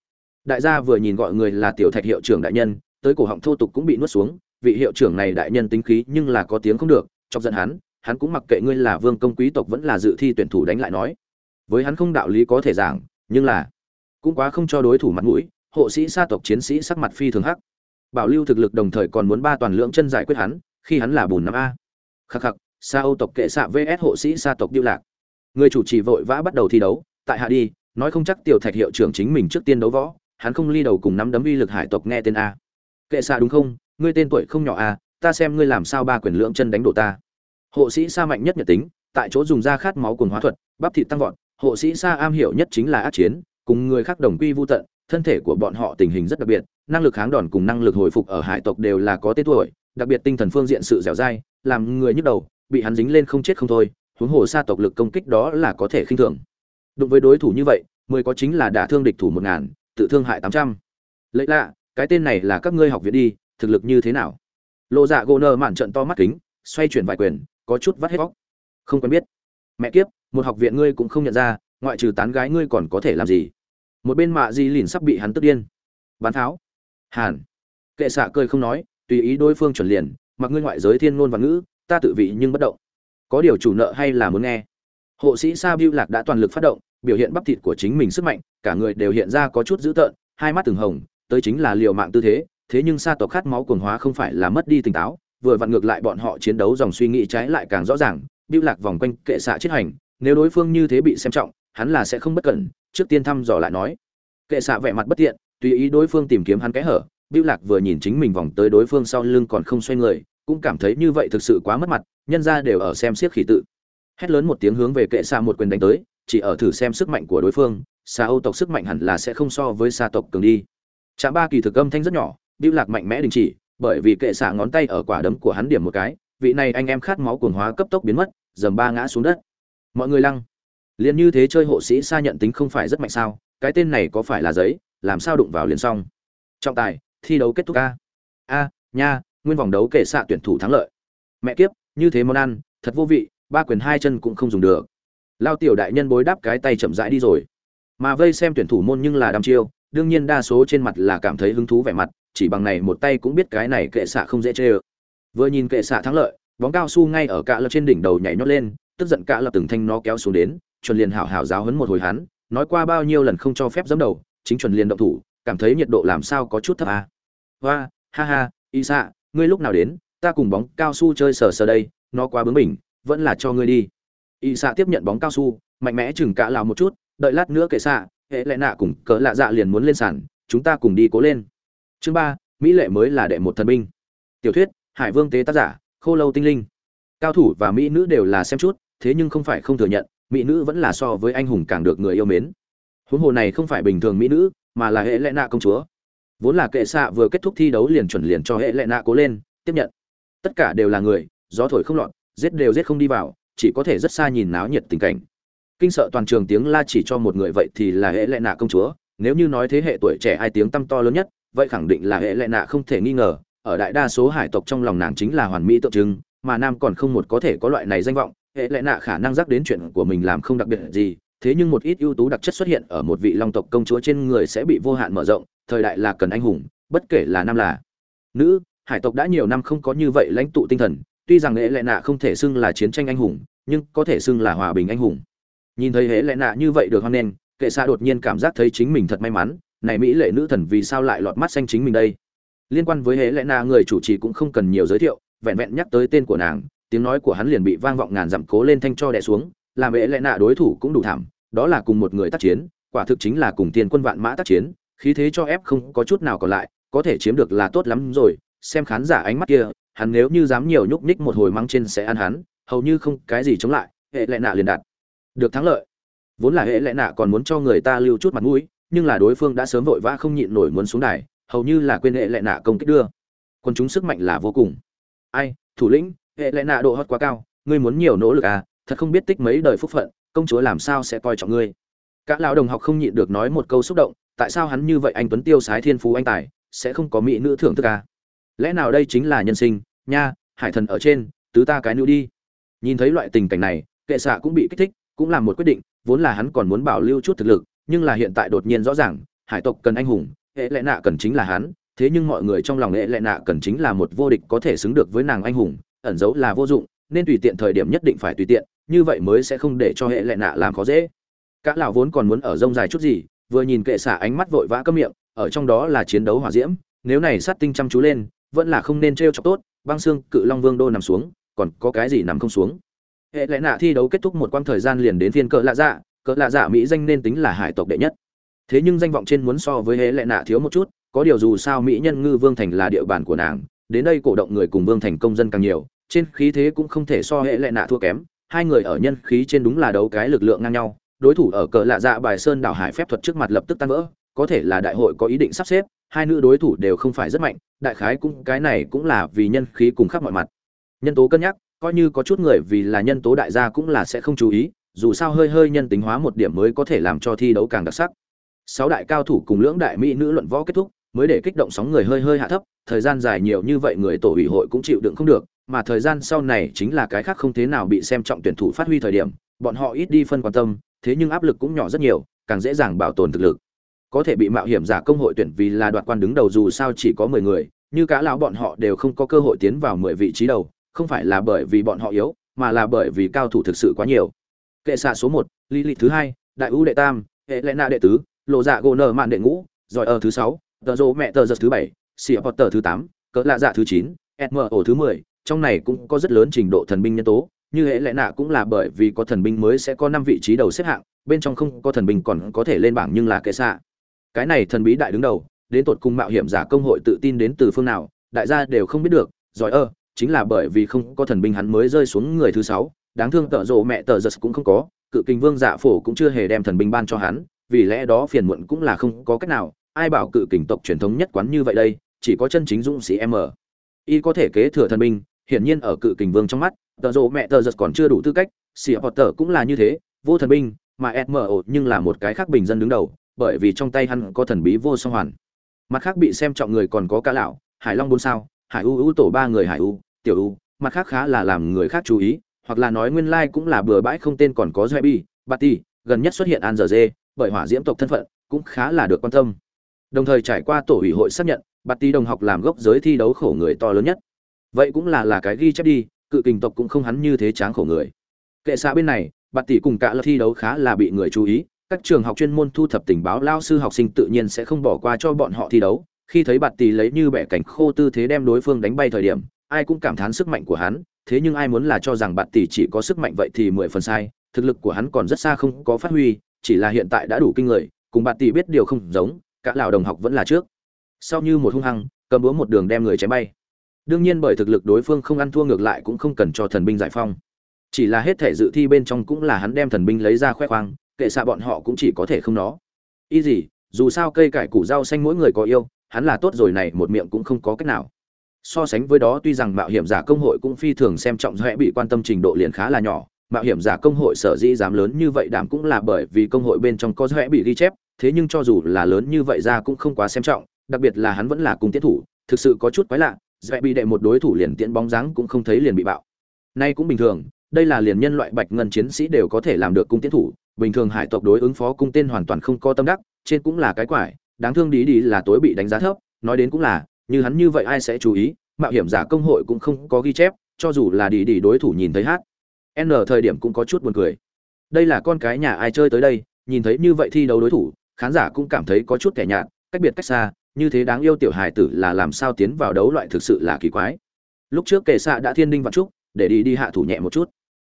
Đại gia vừa nhìn gọi người là tiểu thạch hiệu trưởng đại nhân, tới cổ họng thô tục cũng bị nuốt xuống, vị hiệu trưởng này đại nhân tính khí nhưng là có tiếng không được, chọc giận hắn hắn cũng mặc kệ ngươi là vương công quý tộc vẫn là dự thi tuyển thủ đánh lại nói. Với hắn không đạo lý có thể giảng, nhưng là cũng quá không cho đối thủ mặt mũi, hộ sĩ sa tộc chiến sĩ sắc mặt phi thường hắc. Bảo lưu thực lực đồng thời còn muốn ba toàn lượng chân giải quyết hắn, khi hắn là bùn năm a. Khắc khắc, sa âu tộc kệ xạ vs hộ sĩ sa tộc điêu lạc. Người chủ trì vội vã bắt đầu thi đấu, tại hạ đi, nói không chắc tiểu thạch hiệu trưởng chính mình trước tiên đấu võ hắn không ly đầu cùng nắm đấm uy lực hải tộc nghe tên a. Kệ xạ đúng không? Ngươi tên tuổi không nhỏ a, ta xem ngươi làm sao ba quyền lượng chân đánh đổ ta. Hộ sĩ sa mạnh nhất nhật tính, tại chỗ dùng da khát máu cùng hóa thuật, bắp thịt tăng vọt. Hộ sĩ sa am hiểu nhất chính là ác chiến, cùng người khác đồng quy vô tận, thân thể của bọn họ tình hình rất đặc biệt, năng lực kháng đòn cùng năng lực hồi phục ở hải tộc đều là có tên tuổi, đặc biệt tinh thần phương diện sự dẻo dai, làm người nhức đầu, bị hắn dính lên không chết không thôi, huống hồ sa tộc lực công kích đó là có thể khinh thường. Đụng với đối thủ như vậy, mười có chính là đả thương địch thủ một ngàn tự thương hại tám trăm. Lấy lạ, cái tên này là các ngươi học viện đi, thực lực như thế nào? Lộ dạ gỗ nơ mạn trận to mắt kính, xoay chuyển vài quyền, có chút vắt hết bóc không quen biết. Mẹ kiếp, một học viện ngươi cũng không nhận ra, ngoại trừ tán gái ngươi còn có thể làm gì? Một bên mạ di lìn sắp bị hắn tức điên. Bán tháo. Hàn. Kệ xạ cười không nói, tùy ý đối phương chuẩn liền, mặc ngươi ngoại giới thiên ngôn và ngữ, ta tự vị nhưng bất động. Có điều chủ nợ hay là muốn nghe. Hộ sĩ sa biu lạc đã toàn lực phát động biểu hiện bắp thịt của chính mình sức mạnh, cả người đều hiện ra có chút dữ tợn, hai mắt từng hồng, tới chính là liều mạng tư thế thế nhưng sa tộc khát máu cuồng hóa không phải là mất đi tỉnh táo, vừa vặn ngược lại bọn họ chiến đấu dòng suy nghĩ trái lại càng rõ ràng, bưu lạc vòng quanh kệ xạ chết hành, nếu đối phương như thế bị xem trọng, hắn là sẽ không bất cẩn, trước tiên thăm dò lại nói. Kệ xạ vẻ mặt bất tiện, tùy ý đối phương tìm kiếm hắn kẽ hở, bưu lạc vừa nhìn chính mình vòng tới đối phương sau lưng còn không xoay người, cũng cảm thấy như vậy thực sự quá mất mặt, nhân ra đều ở xem xiếc khỉ tự. Hét lớn một tiếng hướng về kệ xạ một quyền đánh tới chỉ ở thử xem sức mạnh của đối phương xa âu tộc sức mạnh hẳn là sẽ không so với xa tộc cường đi. Chạm ba kỳ thực âm thanh rất nhỏ, bưu lạc mạnh mẽ đình chỉ, bởi vì kệ xạ ngón tay ở quả đấm của hắn điểm một cái, vị này anh em khát máu cuồng hóa cấp tốc biến mất, dầm ba ngã xuống đất. Mọi người lăng. Liền như thế chơi hộ sĩ xa nhận tính không phải rất mạnh sao, cái tên này có phải là giấy, làm sao đụng vào liền xong. Trọng tài, thi đấu kết thúc a a, nha, nguyên vòng đấu kệ xạ tuyển thủ thắng lợi. Mẹ kiếp, như thế món ăn, thật vô vị, ba quyền hai chân cũng không dùng được lao tiểu đại nhân bối đáp cái tay chậm rãi đi rồi. Mà vây xem tuyển thủ môn nhưng là đăm chiêu, đương nhiên đa số trên mặt là cảm thấy hứng thú vẻ mặt, chỉ bằng này một tay cũng biết cái này kệ xạ không dễ chê ơ vừa nhìn kệ xạ thắng lợi, bóng cao su ngay ở cạ lập trên đỉnh đầu nhảy nhót lên, tức giận cạ lập từng thanh nó kéo xuống đến, chuẩn liền hảo hảo giáo hấn một hồi hắn, nói qua bao nhiêu lần không cho phép dẫm đầu, chính chuẩn liền động thủ, cảm thấy nhiệt độ làm sao có chút thấp à. hoa, ha ha y xạ ngươi lúc nào đến, ta cùng bóng cao su chơi sờ sờ đây, nó quá bướng bỉnh, vẫn là cho ngươi đi y xạ tiếp nhận bóng cao su, mạnh mẽ chừng cả lào một chút, đợi lát nữa kệ xạ, hệ lệ nạ cùng cỡ lạ dạ liền muốn lên sàn, chúng ta cùng đi cố lên. Chương ba, mỹ lệ mới là đệ một thần binh. Tiểu thuyết, hải vương tế tác giả, khô lâu tinh linh. Cao thủ và mỹ nữ đều là xem chút, thế nhưng không phải không thừa nhận, mỹ nữ vẫn là so với anh hùng càng được người yêu mến. Huống hồ này không phải bình thường mỹ nữ, mà là hệ lệ nạ công chúa. Vốn là kệ xạ vừa kết thúc thi đấu liền chuẩn liền cho hệ lệ nạ cố lên, tiếp nhận. Tất cả đều là người, gió thổi không lọt, giết đều giết không đi vào chỉ có thể rất xa nhìn náo nhiệt tình cảnh. Kinh sợ toàn trường tiếng la chỉ cho một người vậy thì là hệ lệ nạ công chúa. Nếu như nói thế hệ tuổi trẻ ai tiếng tăm to lớn nhất, vậy khẳng định là hệ lệ nạ không thể nghi ngờ. Ở đại đa số hải tộc trong lòng nàng chính là hoàn mỹ tượng trưng, mà nam còn không một có thể có loại này danh vọng. Hệ lệ nạ khả năng giác đến chuyện của mình làm không đặc biệt gì, thế nhưng một ít ưu tú đặc chất xuất hiện ở một vị long tộc công chúa trên người sẽ bị vô hạn mở rộng, thời đại là cần anh hùng, bất kể là nam là nữ, hải tộc đã nhiều năm không có như vậy lãnh tụ tinh thần tuy rằng hệ lệ nạ không thể xưng là chiến tranh anh hùng, nhưng có thể xưng là hòa bình anh hùng. Nhìn thấy hệ lệ nạ như vậy được hoan nghênh, kệ xa đột nhiên cảm giác thấy chính mình thật may mắn. Này mỹ lệ nữ thần vì sao lại lọt mắt xanh chính mình đây? Liên quan với hệ lệ nạ, người chủ trì cũng không cần nhiều giới thiệu, vẹn vẹn nhắc tới tên của nàng, tiếng nói của hắn liền bị vang vọng ngàn dặm cố lên thanh cho đè xuống, làm hệ lệ nạ đối thủ cũng đủ thảm, đó là cùng một người tác chiến, quả thực chính là cùng tiền quân vạn mã tác chiến, khí thế cho ép không có chút nào còn lại, có thể chiếm được là tốt lắm rồi, xem khán giả ánh mắt kia hắn nếu như dám nhiều nhúc nhích một hồi mắng trên sẽ ăn hắn, hầu như không cái gì chống lại, hệ lệ nạ liền đạt. Được thắng lợi. Vốn là hệ lệ nạ còn muốn cho người ta lưu chút mặt mũi, nhưng là đối phương đã sớm vội vã không nhịn nổi muốn xuống đài, hầu như là quên hệ lệ nạ công kích đưa. Quân chúng sức mạnh là vô cùng. Ai, thủ lĩnh, hệ lệ nạ độ hot quá cao, ngươi muốn nhiều nỗ lực à thật không biết tích mấy đời phúc phận, công chúa làm sao sẽ coi trọng ngươi. Cả lão đồng học không nhịn được nói một câu xúc động, tại sao hắn như vậy anh tuấn tiêu sái thiên phú anh tài, sẽ không có mỹ nữ thưởng thức à? Lẽ nào đây chính là nhân sinh nha, hải thần ở trên, tứ ta cái nữ đi. Nhìn thấy loại tình cảnh này, kệ xạ cũng bị kích thích, cũng làm một quyết định, vốn là hắn còn muốn bảo lưu chút thực lực, nhưng là hiện tại đột nhiên rõ ràng, hải tộc cần anh hùng, hệ lệ nạ cần chính là hắn, thế nhưng mọi người trong lòng hệ lệ nạ cần chính là một vô địch có thể xứng được với nàng anh hùng, ẩn giấu là vô dụng, nên tùy tiện thời điểm nhất định phải tùy tiện, như vậy mới sẽ không để cho hệ lệ nạ làm khó dễ. Cả lão vốn còn muốn ở rông dài chút gì, vừa nhìn kệ xả ánh mắt vội vã cấm miệng, ở trong đó là chiến đấu hỏa diễm, nếu này sát tinh chăm chú lên, vẫn là không nên trêu chọc tốt băng xương cự long vương đô nằm xuống, còn có cái gì nằm không xuống? Hệ lẽ nạ thi đấu kết thúc một quãng thời gian liền đến phiên cỡ lạ dạ cỡ lạ dạ mỹ danh nên tính là hải tộc đệ nhất. Thế nhưng danh vọng trên muốn so với hệ lẽ nạ thiếu một chút, có điều dù sao mỹ nhân ngư vương thành là địa bàn của nàng, đến đây cổ động người cùng vương thành công dân càng nhiều, trên khí thế cũng không thể so hệ lệ nạ thua kém, hai người ở nhân khí trên đúng là đấu cái lực lượng ngang nhau, đối thủ ở cỡ lạ dạ bài sơn đảo hải phép thuật trước mặt lập tức tan vỡ, có thể là đại hội có ý định sắp xếp hai nữ đối thủ đều không phải rất mạnh, đại khái cũng, cái này cũng là vì nhân khí cùng khắp mọi mặt. Nhân tố cân nhắc, coi như có chút người vì là nhân tố đại gia cũng là sẽ không chú ý, dù sao hơi hơi nhân tính hóa một điểm mới có thể làm cho thi đấu càng đặc sắc. Sáu đại cao thủ cùng lưỡng đại mỹ nữ luận võ kết thúc, mới để kích động sóng người hơi hơi hạ thấp, thời gian dài nhiều như vậy người tổ ủy hội cũng chịu đựng không được, mà thời gian sau này chính là cái khác không thế nào bị xem trọng tuyển thủ phát huy thời điểm, bọn họ ít đi phân quan tâm, thế nhưng áp lực cũng nhỏ rất nhiều, càng dễ dàng bảo tồn thực lực có thể bị mạo hiểm giả công hội tuyển vì là đoạt quan đứng đầu dù sao chỉ có mười người, như cả lão bọn họ đều không có cơ hội tiến vào mười vị trí đầu, không phải là bởi vì bọn họ yếu, mà là bởi vì cao thủ thực sự quá nhiều. Kệ xạ số một, lý lịch thứ hai, đại ưu đệ tam, hệ lệ na đệ tứ, lộ dạ gỗ nợ mạn đệ ngũ, giỏi ở thứ sáu, tờ rô mẹ tờ giật thứ bảy, xì potter thứ tám, cỡ lạ dạ thứ chín smo thứ mười. Trong này cũng có rất lớn trình độ thần binh nhân tố, như hệ lẽ nạ cũng là bởi vì có thần binh mới sẽ có năm vị trí đầu xếp hạng, bên trong không có thần binh còn có thể lên bảng nhưng là kệ xạ cái này thần bí đại đứng đầu, đến tột cùng mạo hiểm giả công hội tự tin đến từ phương nào, đại gia đều không biết được. Giỏi ơ, chính là bởi vì không có thần binh hắn mới rơi xuống người thứ sáu. Đáng thương tợ rộ mẹ tờ giật cũng không có, cự kinh vương dạ phổ cũng chưa hề đem thần binh ban cho hắn, vì lẽ đó phiền muộn cũng là không có cách nào. Ai bảo cự kình tộc truyền thống nhất quán như vậy đây, chỉ có chân chính dũng sĩ m y có thể kế thừa thần binh, hiển nhiên ở cự kình vương trong mắt, tợ rộ mẹ tờ giật còn chưa đủ tư cách. Sĩ potter cũng là như thế, vô thần binh, mà smo nhưng là một cái khác bình dân đứng đầu bởi vì trong tay hắn có thần bí vô song hoàn mặt khác bị xem trọng người còn có cả lão hải long bốn sao hải u u tổ ba người hải u tiểu u mặt khác khá là làm người khác chú ý hoặc là nói nguyên lai like cũng là bừa bãi không tên còn có Zebi, Bati, gần nhất xuất hiện An giờ Dê, bởi hỏa diễm tộc thân phận, cũng khá là được quan tâm. Đồng thời trải qua tổ ủy hội xác nhận, Bati đồng học làm gốc giới thi đấu khổ người to lớn nhất. Vậy cũng là là cái ghi chép đi, cự kình tộc cũng không hắn như thế tráng khổ người. Kệ xã bên này, Bati cùng cả là thi đấu khá là bị người chú ý, các trường học chuyên môn thu thập tình báo lao sư học sinh tự nhiên sẽ không bỏ qua cho bọn họ thi đấu. Khi thấy Bạt Tỷ lấy như bẻ cảnh khô tư thế đem đối phương đánh bay thời điểm, ai cũng cảm thán sức mạnh của hắn, thế nhưng ai muốn là cho rằng Bạt tỷ chỉ có sức mạnh vậy thì mười phần sai, thực lực của hắn còn rất xa không có phát huy, chỉ là hiện tại đã đủ kinh người, cùng Bạt tỷ biết điều không giống, cả lão đồng học vẫn là trước. Sau như một hung hăng, cầm búa một đường đem người chém bay. Đương nhiên bởi thực lực đối phương không ăn thua ngược lại cũng không cần cho thần binh giải phong. Chỉ là hết thể dự thi bên trong cũng là hắn đem thần binh lấy ra khoe khoang, kệ xạ bọn họ cũng chỉ có thể không nó. Ý gì, dù sao cây cải củ rau xanh mỗi người có yêu, hắn là tốt rồi này một miệng cũng không có cách nào. So sánh với đó tuy rằng mạo hiểm giả công hội cũng phi thường xem trọng dõe bị quan tâm trình độ liền khá là nhỏ. Mạo hiểm giả công hội sở dĩ dám lớn như vậy đảm cũng là bởi vì công hội bên trong có dõe bị ghi chép thế nhưng cho dù là lớn như vậy ra cũng không quá xem trọng đặc biệt là hắn vẫn là cung tiến thủ thực sự có chút quái lạ dõe bị đệ một đối thủ liền tiễn bóng dáng cũng không thấy liền bị bạo. Nay cũng bình thường đây là liền nhân loại bạch ngân chiến sĩ đều có thể làm được cung tiến thủ bình thường hải tộc đối ứng phó cung tên hoàn toàn không có tâm đắc, trên cũng là cái quải, đáng thương đi đi là tối bị đánh giá thấp, nói đến cũng là, như hắn như vậy ai sẽ chú ý, mạo hiểm giả công hội cũng không có ghi chép, cho dù là đi đi đối thủ nhìn thấy hát, n thời điểm cũng có chút buồn cười. Đây là con cái nhà ai chơi tới đây, nhìn thấy như vậy thi đấu đối thủ, khán giả cũng cảm thấy có chút kẻ nhạt, cách biệt cách xa, như thế đáng yêu tiểu hài tử là làm sao tiến vào đấu loại thực sự là kỳ quái. Lúc trước kệ xạ đã thiên đinh vạn trúc, để đi đi hạ thủ nhẹ một chút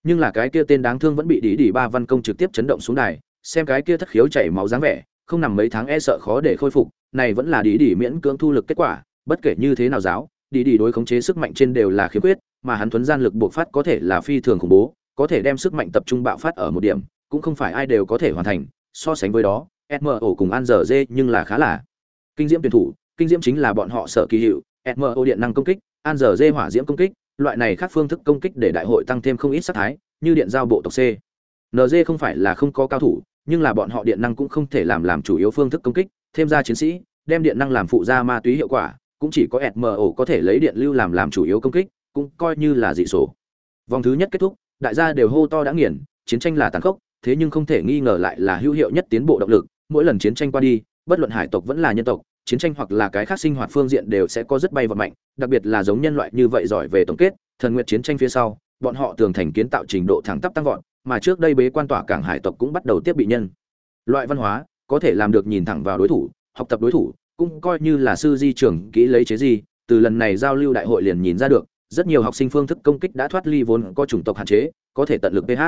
nhưng là cái kia tên đáng thương vẫn bị đĩ đĩ ba văn công trực tiếp chấn động xuống đài, xem cái kia thất khiếu chảy máu dáng vẻ, không nằm mấy tháng e sợ khó để khôi phục, này vẫn là đĩ đĩ miễn cưỡng thu lực kết quả, bất kể như thế nào giáo, đĩ đĩ đối khống chế sức mạnh trên đều là khiếm khuyết, mà hắn thuấn gian lực buộc phát có thể là phi thường khủng bố, có thể đem sức mạnh tập trung bạo phát ở một điểm, cũng không phải ai đều có thể hoàn thành, so sánh với đó smo cùng an giờ dê nhưng là khá là kinh diễm tuyển thủ, kinh diễm chính là bọn họ sợ kỳ hiệu smo điện năng công kích, an giờ dê hỏa diễm công kích loại này khác phương thức công kích để đại hội tăng thêm không ít sát thái, như điện giao bộ tộc c. Nd không phải là không có cao thủ, nhưng là bọn họ điện năng cũng không thể làm làm chủ yếu phương thức công kích, thêm ra chiến sĩ, đem điện năng làm phụ gia ma túy hiệu quả, cũng chỉ có smo có thể lấy điện lưu làm làm chủ yếu công kích, cũng coi như là dị số. Vòng thứ nhất kết thúc, đại gia đều hô to đã nghiền, chiến tranh là tàn khốc, thế nhưng không thể nghi ngờ lại là hữu hiệu nhất tiến bộ động lực, mỗi lần chiến tranh qua đi, bất luận hải tộc vẫn là nhân tộc chiến tranh hoặc là cái khác sinh hoạt phương diện đều sẽ có rất bay vật mạnh, đặc biệt là giống nhân loại như vậy giỏi về tổng kết, thần nguyện chiến tranh phía sau, bọn họ tường thành kiến tạo trình độ thẳng tắp tăng vọt, mà trước đây bế quan tỏa cảng hải tộc cũng bắt đầu tiếp bị nhân. Loại văn hóa có thể làm được nhìn thẳng vào đối thủ, học tập đối thủ, cũng coi như là sư di trưởng, kỹ lấy chế gì từ lần này giao lưu đại hội liền nhìn ra được, rất nhiều học sinh phương thức công kích đã thoát ly vốn có chủng tộc hạn chế, có thể tận lực ph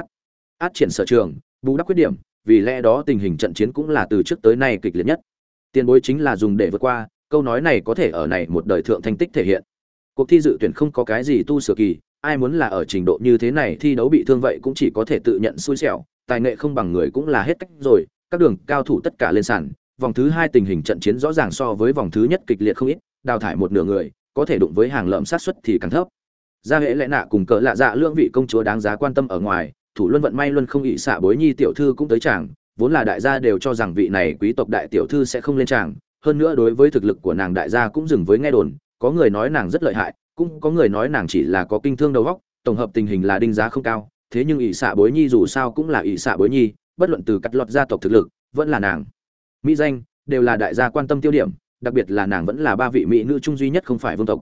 át triển sở trường, bù đắp khuyết điểm, vì lẽ đó tình hình trận chiến cũng là từ trước tới nay kịch liệt nhất tiền bối chính là dùng để vượt qua, câu nói này có thể ở này một đời thượng thành tích thể hiện. Cuộc thi dự tuyển không có cái gì tu sửa kỳ, ai muốn là ở trình độ như thế này thi đấu bị thương vậy cũng chỉ có thể tự nhận xui xẻo, tài nghệ không bằng người cũng là hết cách rồi, các đường, cao thủ tất cả lên sàn, vòng thứ hai tình hình trận chiến rõ ràng so với vòng thứ nhất kịch liệt không ít, đào thải một nửa người, có thể đụng với hàng lợm sát xuất thì càng thấp. Gia hệ lẽ nạ cùng cỡ lạ dạ lưỡng vị công chúa đáng giá quan tâm ở ngoài, thủ luân vận may luân không ỵ xạ bối nhi tiểu thư cũng tới chàng vốn là đại gia đều cho rằng vị này quý tộc đại tiểu thư sẽ không lên tràng, hơn nữa đối với thực lực của nàng đại gia cũng dừng với nghe đồn có người nói nàng rất lợi hại cũng có người nói nàng chỉ là có kinh thương đầu óc tổng hợp tình hình là đinh giá không cao thế nhưng ỷ xạ bối nhi dù sao cũng là ỷ xạ bối nhi bất luận từ cắt lọt gia tộc thực lực vẫn là nàng. Mỹ danh đều là đại gia quan tâm tiêu điểm đặc biệt là nàng vẫn là ba vị mỹ nữ trung duy nhất không phải vương tộc.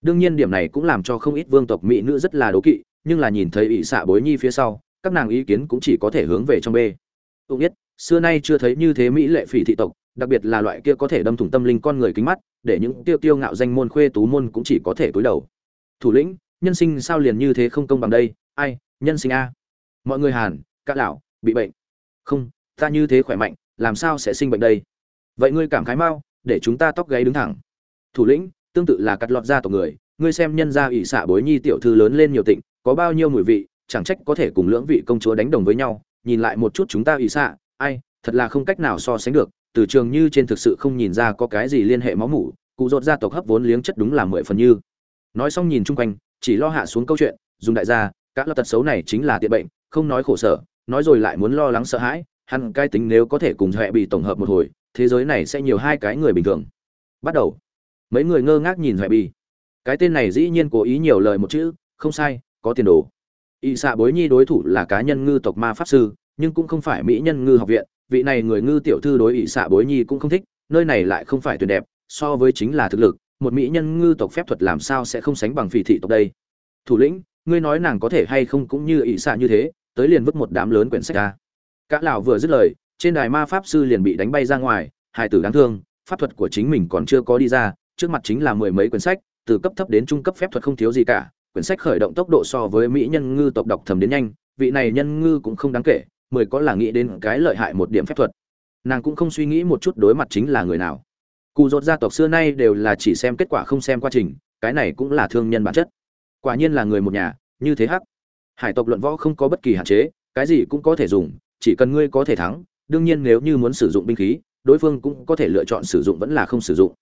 Đương nhiên điểm này cũng làm cho không ít vương tộc mỹ nữ rất là đố kỵ nhưng là nhìn thấy ỷ xạ bối nhi phía sau các nàng ý kiến cũng chỉ có thể hướng về trong b tôi biết, xưa nay chưa thấy như thế mỹ lệ phỉ thị tộc, đặc biệt là loại kia có thể đâm thủng tâm linh con người kính mắt, để những tiêu tiêu ngạo danh môn khuê tú môn cũng chỉ có thể cúi đầu. Thủ lĩnh, nhân sinh sao liền như thế không công bằng đây? Ai, nhân sinh a. Mọi người hàn các lão, bị bệnh. Không, ta như thế khỏe mạnh, làm sao sẽ sinh bệnh đây? Vậy ngươi cảm khái mau, để chúng ta tóc gáy đứng thẳng. Thủ lĩnh, tương tự là cắt lọt ra tộc người, ngươi xem nhân gia ủy xạ bối nhi tiểu thư lớn lên nhiều tịnh, có bao nhiêu mùi vị, chẳng trách có thể cùng lưỡng vị công chúa đánh đồng với nhau nhìn lại một chút chúng ta ủy xạ, ai, thật là không cách nào so sánh được, từ trường như trên thực sự không nhìn ra có cái gì liên hệ máu mủ, cụ rột gia tộc hấp vốn liếng chất đúng là mười phần như. Nói xong nhìn chung quanh, chỉ lo hạ xuống câu chuyện, dùng đại gia, các lo tật xấu này chính là tiện bệnh, không nói khổ sở, nói rồi lại muốn lo lắng sợ hãi hắn cái tính nếu có thể cùng hệ bị tổng hợp một hồi, thế giới này sẽ nhiều hai cái người bình thường. Bắt đầu. Mấy người ngơ ngác nhìn hệ bị. Cái tên này dĩ nhiên cố ý nhiều lời một chữ, không sai, có tiền đồ y xạ bối nhi đối thủ là cá nhân ngư tộc ma pháp sư, nhưng cũng không phải mỹ nhân ngư học viện, vị này người ngư tiểu thư đối ỷ xạ bối nhi cũng không thích, nơi này lại không phải tuyệt đẹp, so với chính là thực lực, một mỹ nhân ngư tộc phép thuật làm sao sẽ không sánh bằng phỉ thị tộc đây? Thủ lĩnh, ngươi nói nàng có thể hay không cũng như ỷ xạ như thế, tới liền vứt một đám lớn quyển sách ra. Cả lão vừa dứt lời, trên đài ma pháp sư liền bị đánh bay ra ngoài hai tử đáng thương, pháp thuật của chính mình còn chưa có đi ra, trước mặt chính là mười mấy quyển sách, từ cấp thấp đến trung cấp phép thuật không thiếu gì cả quyển sách khởi động tốc độ so với mỹ nhân ngư tộc đọc thầm đến nhanh, vị này nhân ngư cũng không đáng kể, mười có là nghĩ đến cái lợi hại một điểm phép thuật. Nàng cũng không suy nghĩ một chút đối mặt chính là người nào. Cụ dột gia tộc xưa nay đều là chỉ xem kết quả không xem quá trình, cái này cũng là thương nhân bản chất. Quả nhiên là người một nhà, như thế hắc. Hải tộc luận võ không có bất kỳ hạn chế, cái gì cũng có thể dùng, chỉ cần ngươi có thể thắng, đương nhiên nếu như muốn sử dụng binh khí, đối phương cũng có thể lựa chọn sử dụng vẫn là không sử dụng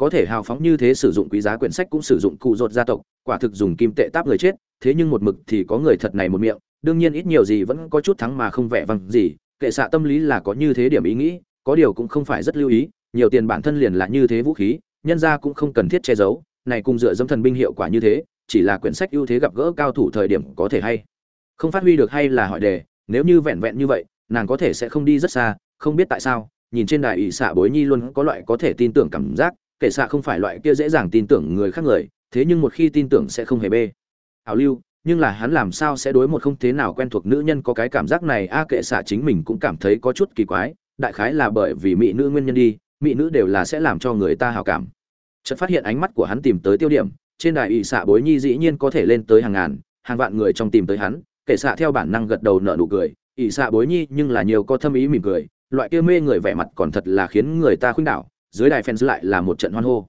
có thể hào phóng như thế sử dụng quý giá quyển sách cũng sử dụng cụ rột gia tộc, quả thực dùng kim tệ táp người chết, thế nhưng một mực thì có người thật này một miệng, đương nhiên ít nhiều gì vẫn có chút thắng mà không vẻ vang gì, kệ xạ tâm lý là có như thế điểm ý nghĩ, có điều cũng không phải rất lưu ý, nhiều tiền bản thân liền là như thế vũ khí, nhân ra cũng không cần thiết che giấu, này cùng dựa dâm thần binh hiệu quả như thế, chỉ là quyển sách ưu thế gặp gỡ cao thủ thời điểm có thể hay. Không phát huy được hay là hỏi đề, nếu như vẹn vẹn như vậy, nàng có thể sẽ không đi rất xa, không biết tại sao, nhìn trên đài ỷ xạ bối nhi luôn có loại có thể tin tưởng cảm giác kệ xạ không phải loại kia dễ dàng tin tưởng người khác người, thế nhưng một khi tin tưởng sẽ không hề bê. Hào lưu, nhưng là hắn làm sao sẽ đối một không thế nào quen thuộc nữ nhân có cái cảm giác này? A, kệ xạ chính mình cũng cảm thấy có chút kỳ quái, đại khái là bởi vì mỹ nữ nguyên nhân đi, mỹ nữ đều là sẽ làm cho người ta hào cảm. Chợt phát hiện ánh mắt của hắn tìm tới tiêu điểm, trên đài ỵ xạ bối nhi dĩ nhiên có thể lên tới hàng ngàn, hàng vạn người trong tìm tới hắn, kệ xạ theo bản năng gật đầu nở nụ cười. Ỵ xạ bối nhi nhưng là nhiều có thâm ý mỉm cười, loại kia mê người vẻ mặt còn thật là khiến người ta khuynh đảo dưới đài fans lại là một trận hoan hô.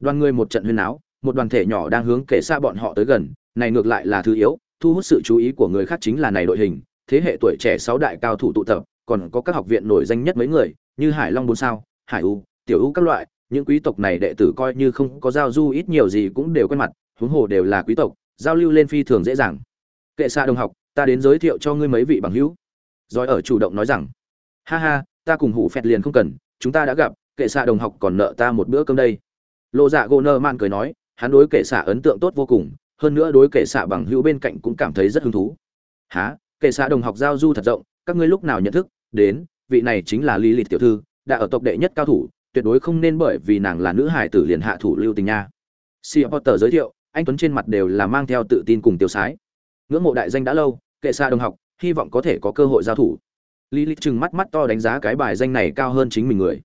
Đoàn người một trận huyên áo, một đoàn thể nhỏ đang hướng kể xa bọn họ tới gần, này ngược lại là thứ yếu, thu hút sự chú ý của người khác chính là này đội hình, thế hệ tuổi trẻ sáu đại cao thủ tụ tập, còn có các học viện nổi danh nhất mấy người, như hải long bốn sao, hải u, tiểu u các loại, những quý tộc này đệ tử coi như không có giao du ít nhiều gì cũng đều quen mặt, huống hồ đều là quý tộc, giao lưu lên phi thường dễ dàng. Kệ xa đồng học, ta đến giới thiệu cho ngươi mấy vị bằng hữu. Rồi ở chủ động nói rằng, ha ha, ta cùng hủ phẹt liền không cần, chúng ta đã gặp kệ xạ đồng học còn nợ ta một bữa cơm đây. Lộ dạ gỗ nơ man cười nói, hắn đối kệ xạ ấn tượng tốt vô cùng, hơn nữa đối kệ xạ bằng hữu bên cạnh cũng cảm thấy rất hứng thú. Há kệ xạ đồng học giao du thật rộng, các ngươi lúc nào nhận thức, đến, vị này chính là lý lịch tiểu thư, đã ở tộc đệ nhất cao thủ, tuyệt đối không nên bởi vì nàng là nữ hải tử liền hạ thủ lưu tình nha. Sea potter giới thiệu, anh tuấn trên mặt đều là mang theo tự tin cùng tiêu sái. Ngưỡng mộ đại danh đã lâu, kệ xa đồng học, hy vọng có thể có cơ hội giao thủ. Lý lịch chừng mắt mắt to đánh giá cái bài danh này cao hơn chính mình người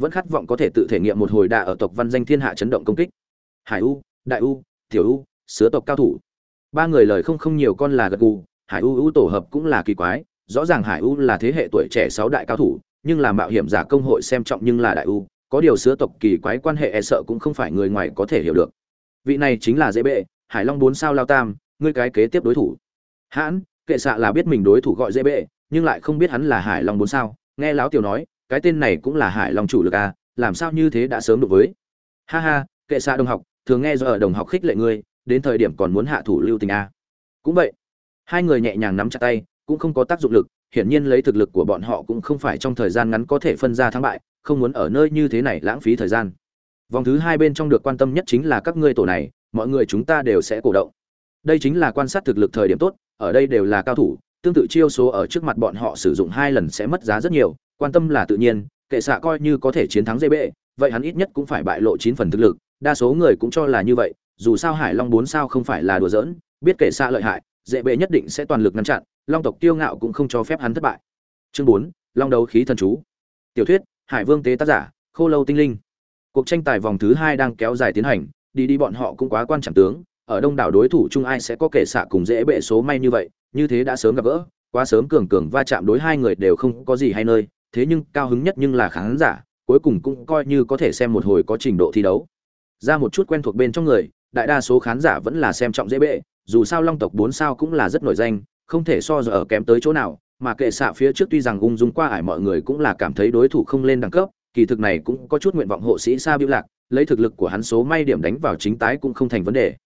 vẫn khát vọng có thể tự thể nghiệm một hồi đà ở tộc văn danh thiên hạ chấn động công kích. Hải u, đại u, tiểu u, sứa tộc cao thủ. Ba người lời không không nhiều con là gật gù, hải u u tổ hợp cũng là kỳ quái, rõ ràng hải u là thế hệ tuổi trẻ sáu đại cao thủ, nhưng là mạo hiểm giả công hội xem trọng nhưng là đại u. Có điều sứa tộc kỳ quái quan hệ e sợ cũng không phải người ngoài có thể hiểu được. Vị này chính là dễ bệ, hải long bốn sao lao tam, ngươi cái kế tiếp đối thủ. Hãn, kệ xạ là biết mình đối thủ gọi dễ bệ, nhưng lại không biết hắn là hải long bốn sao. Nghe láo tiểu nói cái tên này cũng là hải long chủ lực à làm sao như thế đã sớm được với? Ha ha, kệ xa đồng học, thường nghe do ở đồng học khích lệ ngươi, đến thời điểm còn muốn hạ thủ lưu tình à? cũng vậy, hai người nhẹ nhàng nắm chặt tay, cũng không có tác dụng lực, hiển nhiên lấy thực lực của bọn họ cũng không phải trong thời gian ngắn có thể phân ra thắng bại, không muốn ở nơi như thế này lãng phí thời gian. Vòng thứ hai bên trong được quan tâm nhất chính là các ngươi tổ này, mọi người chúng ta đều sẽ cổ động. Đây chính là quan sát thực lực thời điểm tốt, ở đây đều là cao thủ tương tự chiêu số ở trước mặt bọn họ sử dụng hai lần sẽ mất giá rất nhiều, quan tâm là tự nhiên, kệ xạ coi như có thể chiến thắng dễ bệ vậy hắn ít nhất cũng phải bại lộ chín phần thực lực, đa số người cũng cho là như vậy, dù sao hải long bốn sao không phải là đùa giỡn, biết kệ xạ lợi hại dễ bệ nhất định sẽ toàn lực ngăn chặn, long tộc tiêu ngạo cũng không cho phép hắn thất bại. Chương bốn, long đấu khí thần chú. Tiểu thuyết, hải vương tế tác giả, khô lâu tinh linh. Cuộc tranh tài vòng thứ hai đang kéo dài tiến hành, đi đi bọn họ cũng quá quan trọng tướng, ở đông đảo đối thủ chung ai sẽ có kẻ xạ cùng dễ bệ số may như vậy như thế đã sớm gặp gỡ, quá sớm cường cường va chạm đối hai người đều không có gì hay nơi, thế nhưng cao hứng nhất nhưng là khán giả, cuối cùng cũng coi như có thể xem một hồi có trình độ thi đấu. Ra một chút quen thuộc bên trong người, đại đa số khán giả vẫn là xem trọng dễ bệ, dù sao long tộc bốn sao cũng là rất nổi danh, không thể so giờ ở kém tới chỗ nào, mà kệ xạ phía trước tuy rằng ung dung qua ải mọi người cũng là cảm thấy đối thủ không lên đẳng cấp, kỳ thực này cũng có chút nguyện vọng hộ sĩ sa biểu lạc, lấy thực lực của hắn số may điểm đánh vào chính tái cũng không thành vấn đề.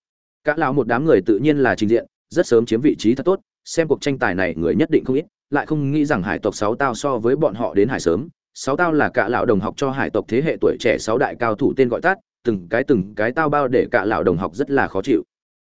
Cả lão một đám người tự nhiên là trình diện, rất sớm chiếm vị trí thật tốt xem cuộc tranh tài này người nhất định không ít, lại không nghĩ rằng hải tộc sáu tao so với bọn họ đến hải sớm. Sáu tao là cả lão đồng học cho hải tộc thế hệ tuổi trẻ sáu đại cao thủ tên gọi tắt, từng cái từng cái tao bao để cả lão đồng học rất là khó chịu.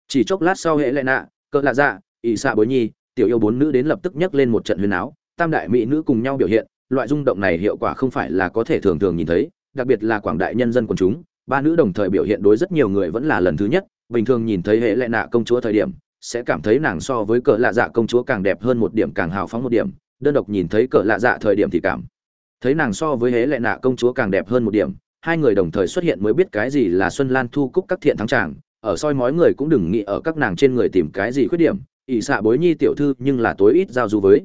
Chỉ chốc lát sau hệ lệ nạ, cỡ lạ dạ ỵ xạ bối nhi, tiểu yêu bốn nữ đến lập tức nhấc lên một trận huyền áo. Tam đại mỹ nữ cùng nhau biểu hiện, loại rung động này hiệu quả không phải là có thể thường thường nhìn thấy, đặc biệt là quảng đại nhân dân quần chúng. Ba nữ đồng thời biểu hiện đối rất nhiều người vẫn là lần thứ nhất, bình thường nhìn thấy hệ lệ nạ công chúa thời điểm sẽ cảm thấy nàng so với cỡ lạ dạ công chúa càng đẹp hơn một điểm, càng hào phóng một điểm. Đơn độc nhìn thấy cỡ lạ dạ thời điểm thì cảm thấy nàng so với hế lệ nạ công chúa càng đẹp hơn một điểm. Hai người đồng thời xuất hiện mới biết cái gì là xuân lan thu cúc các thiện thắng tràng ở soi mói người cũng đừng nghĩ ở các nàng trên người tìm cái gì khuyết điểm. Ỷ xạ bối nhi tiểu thư nhưng là tối ít giao du với.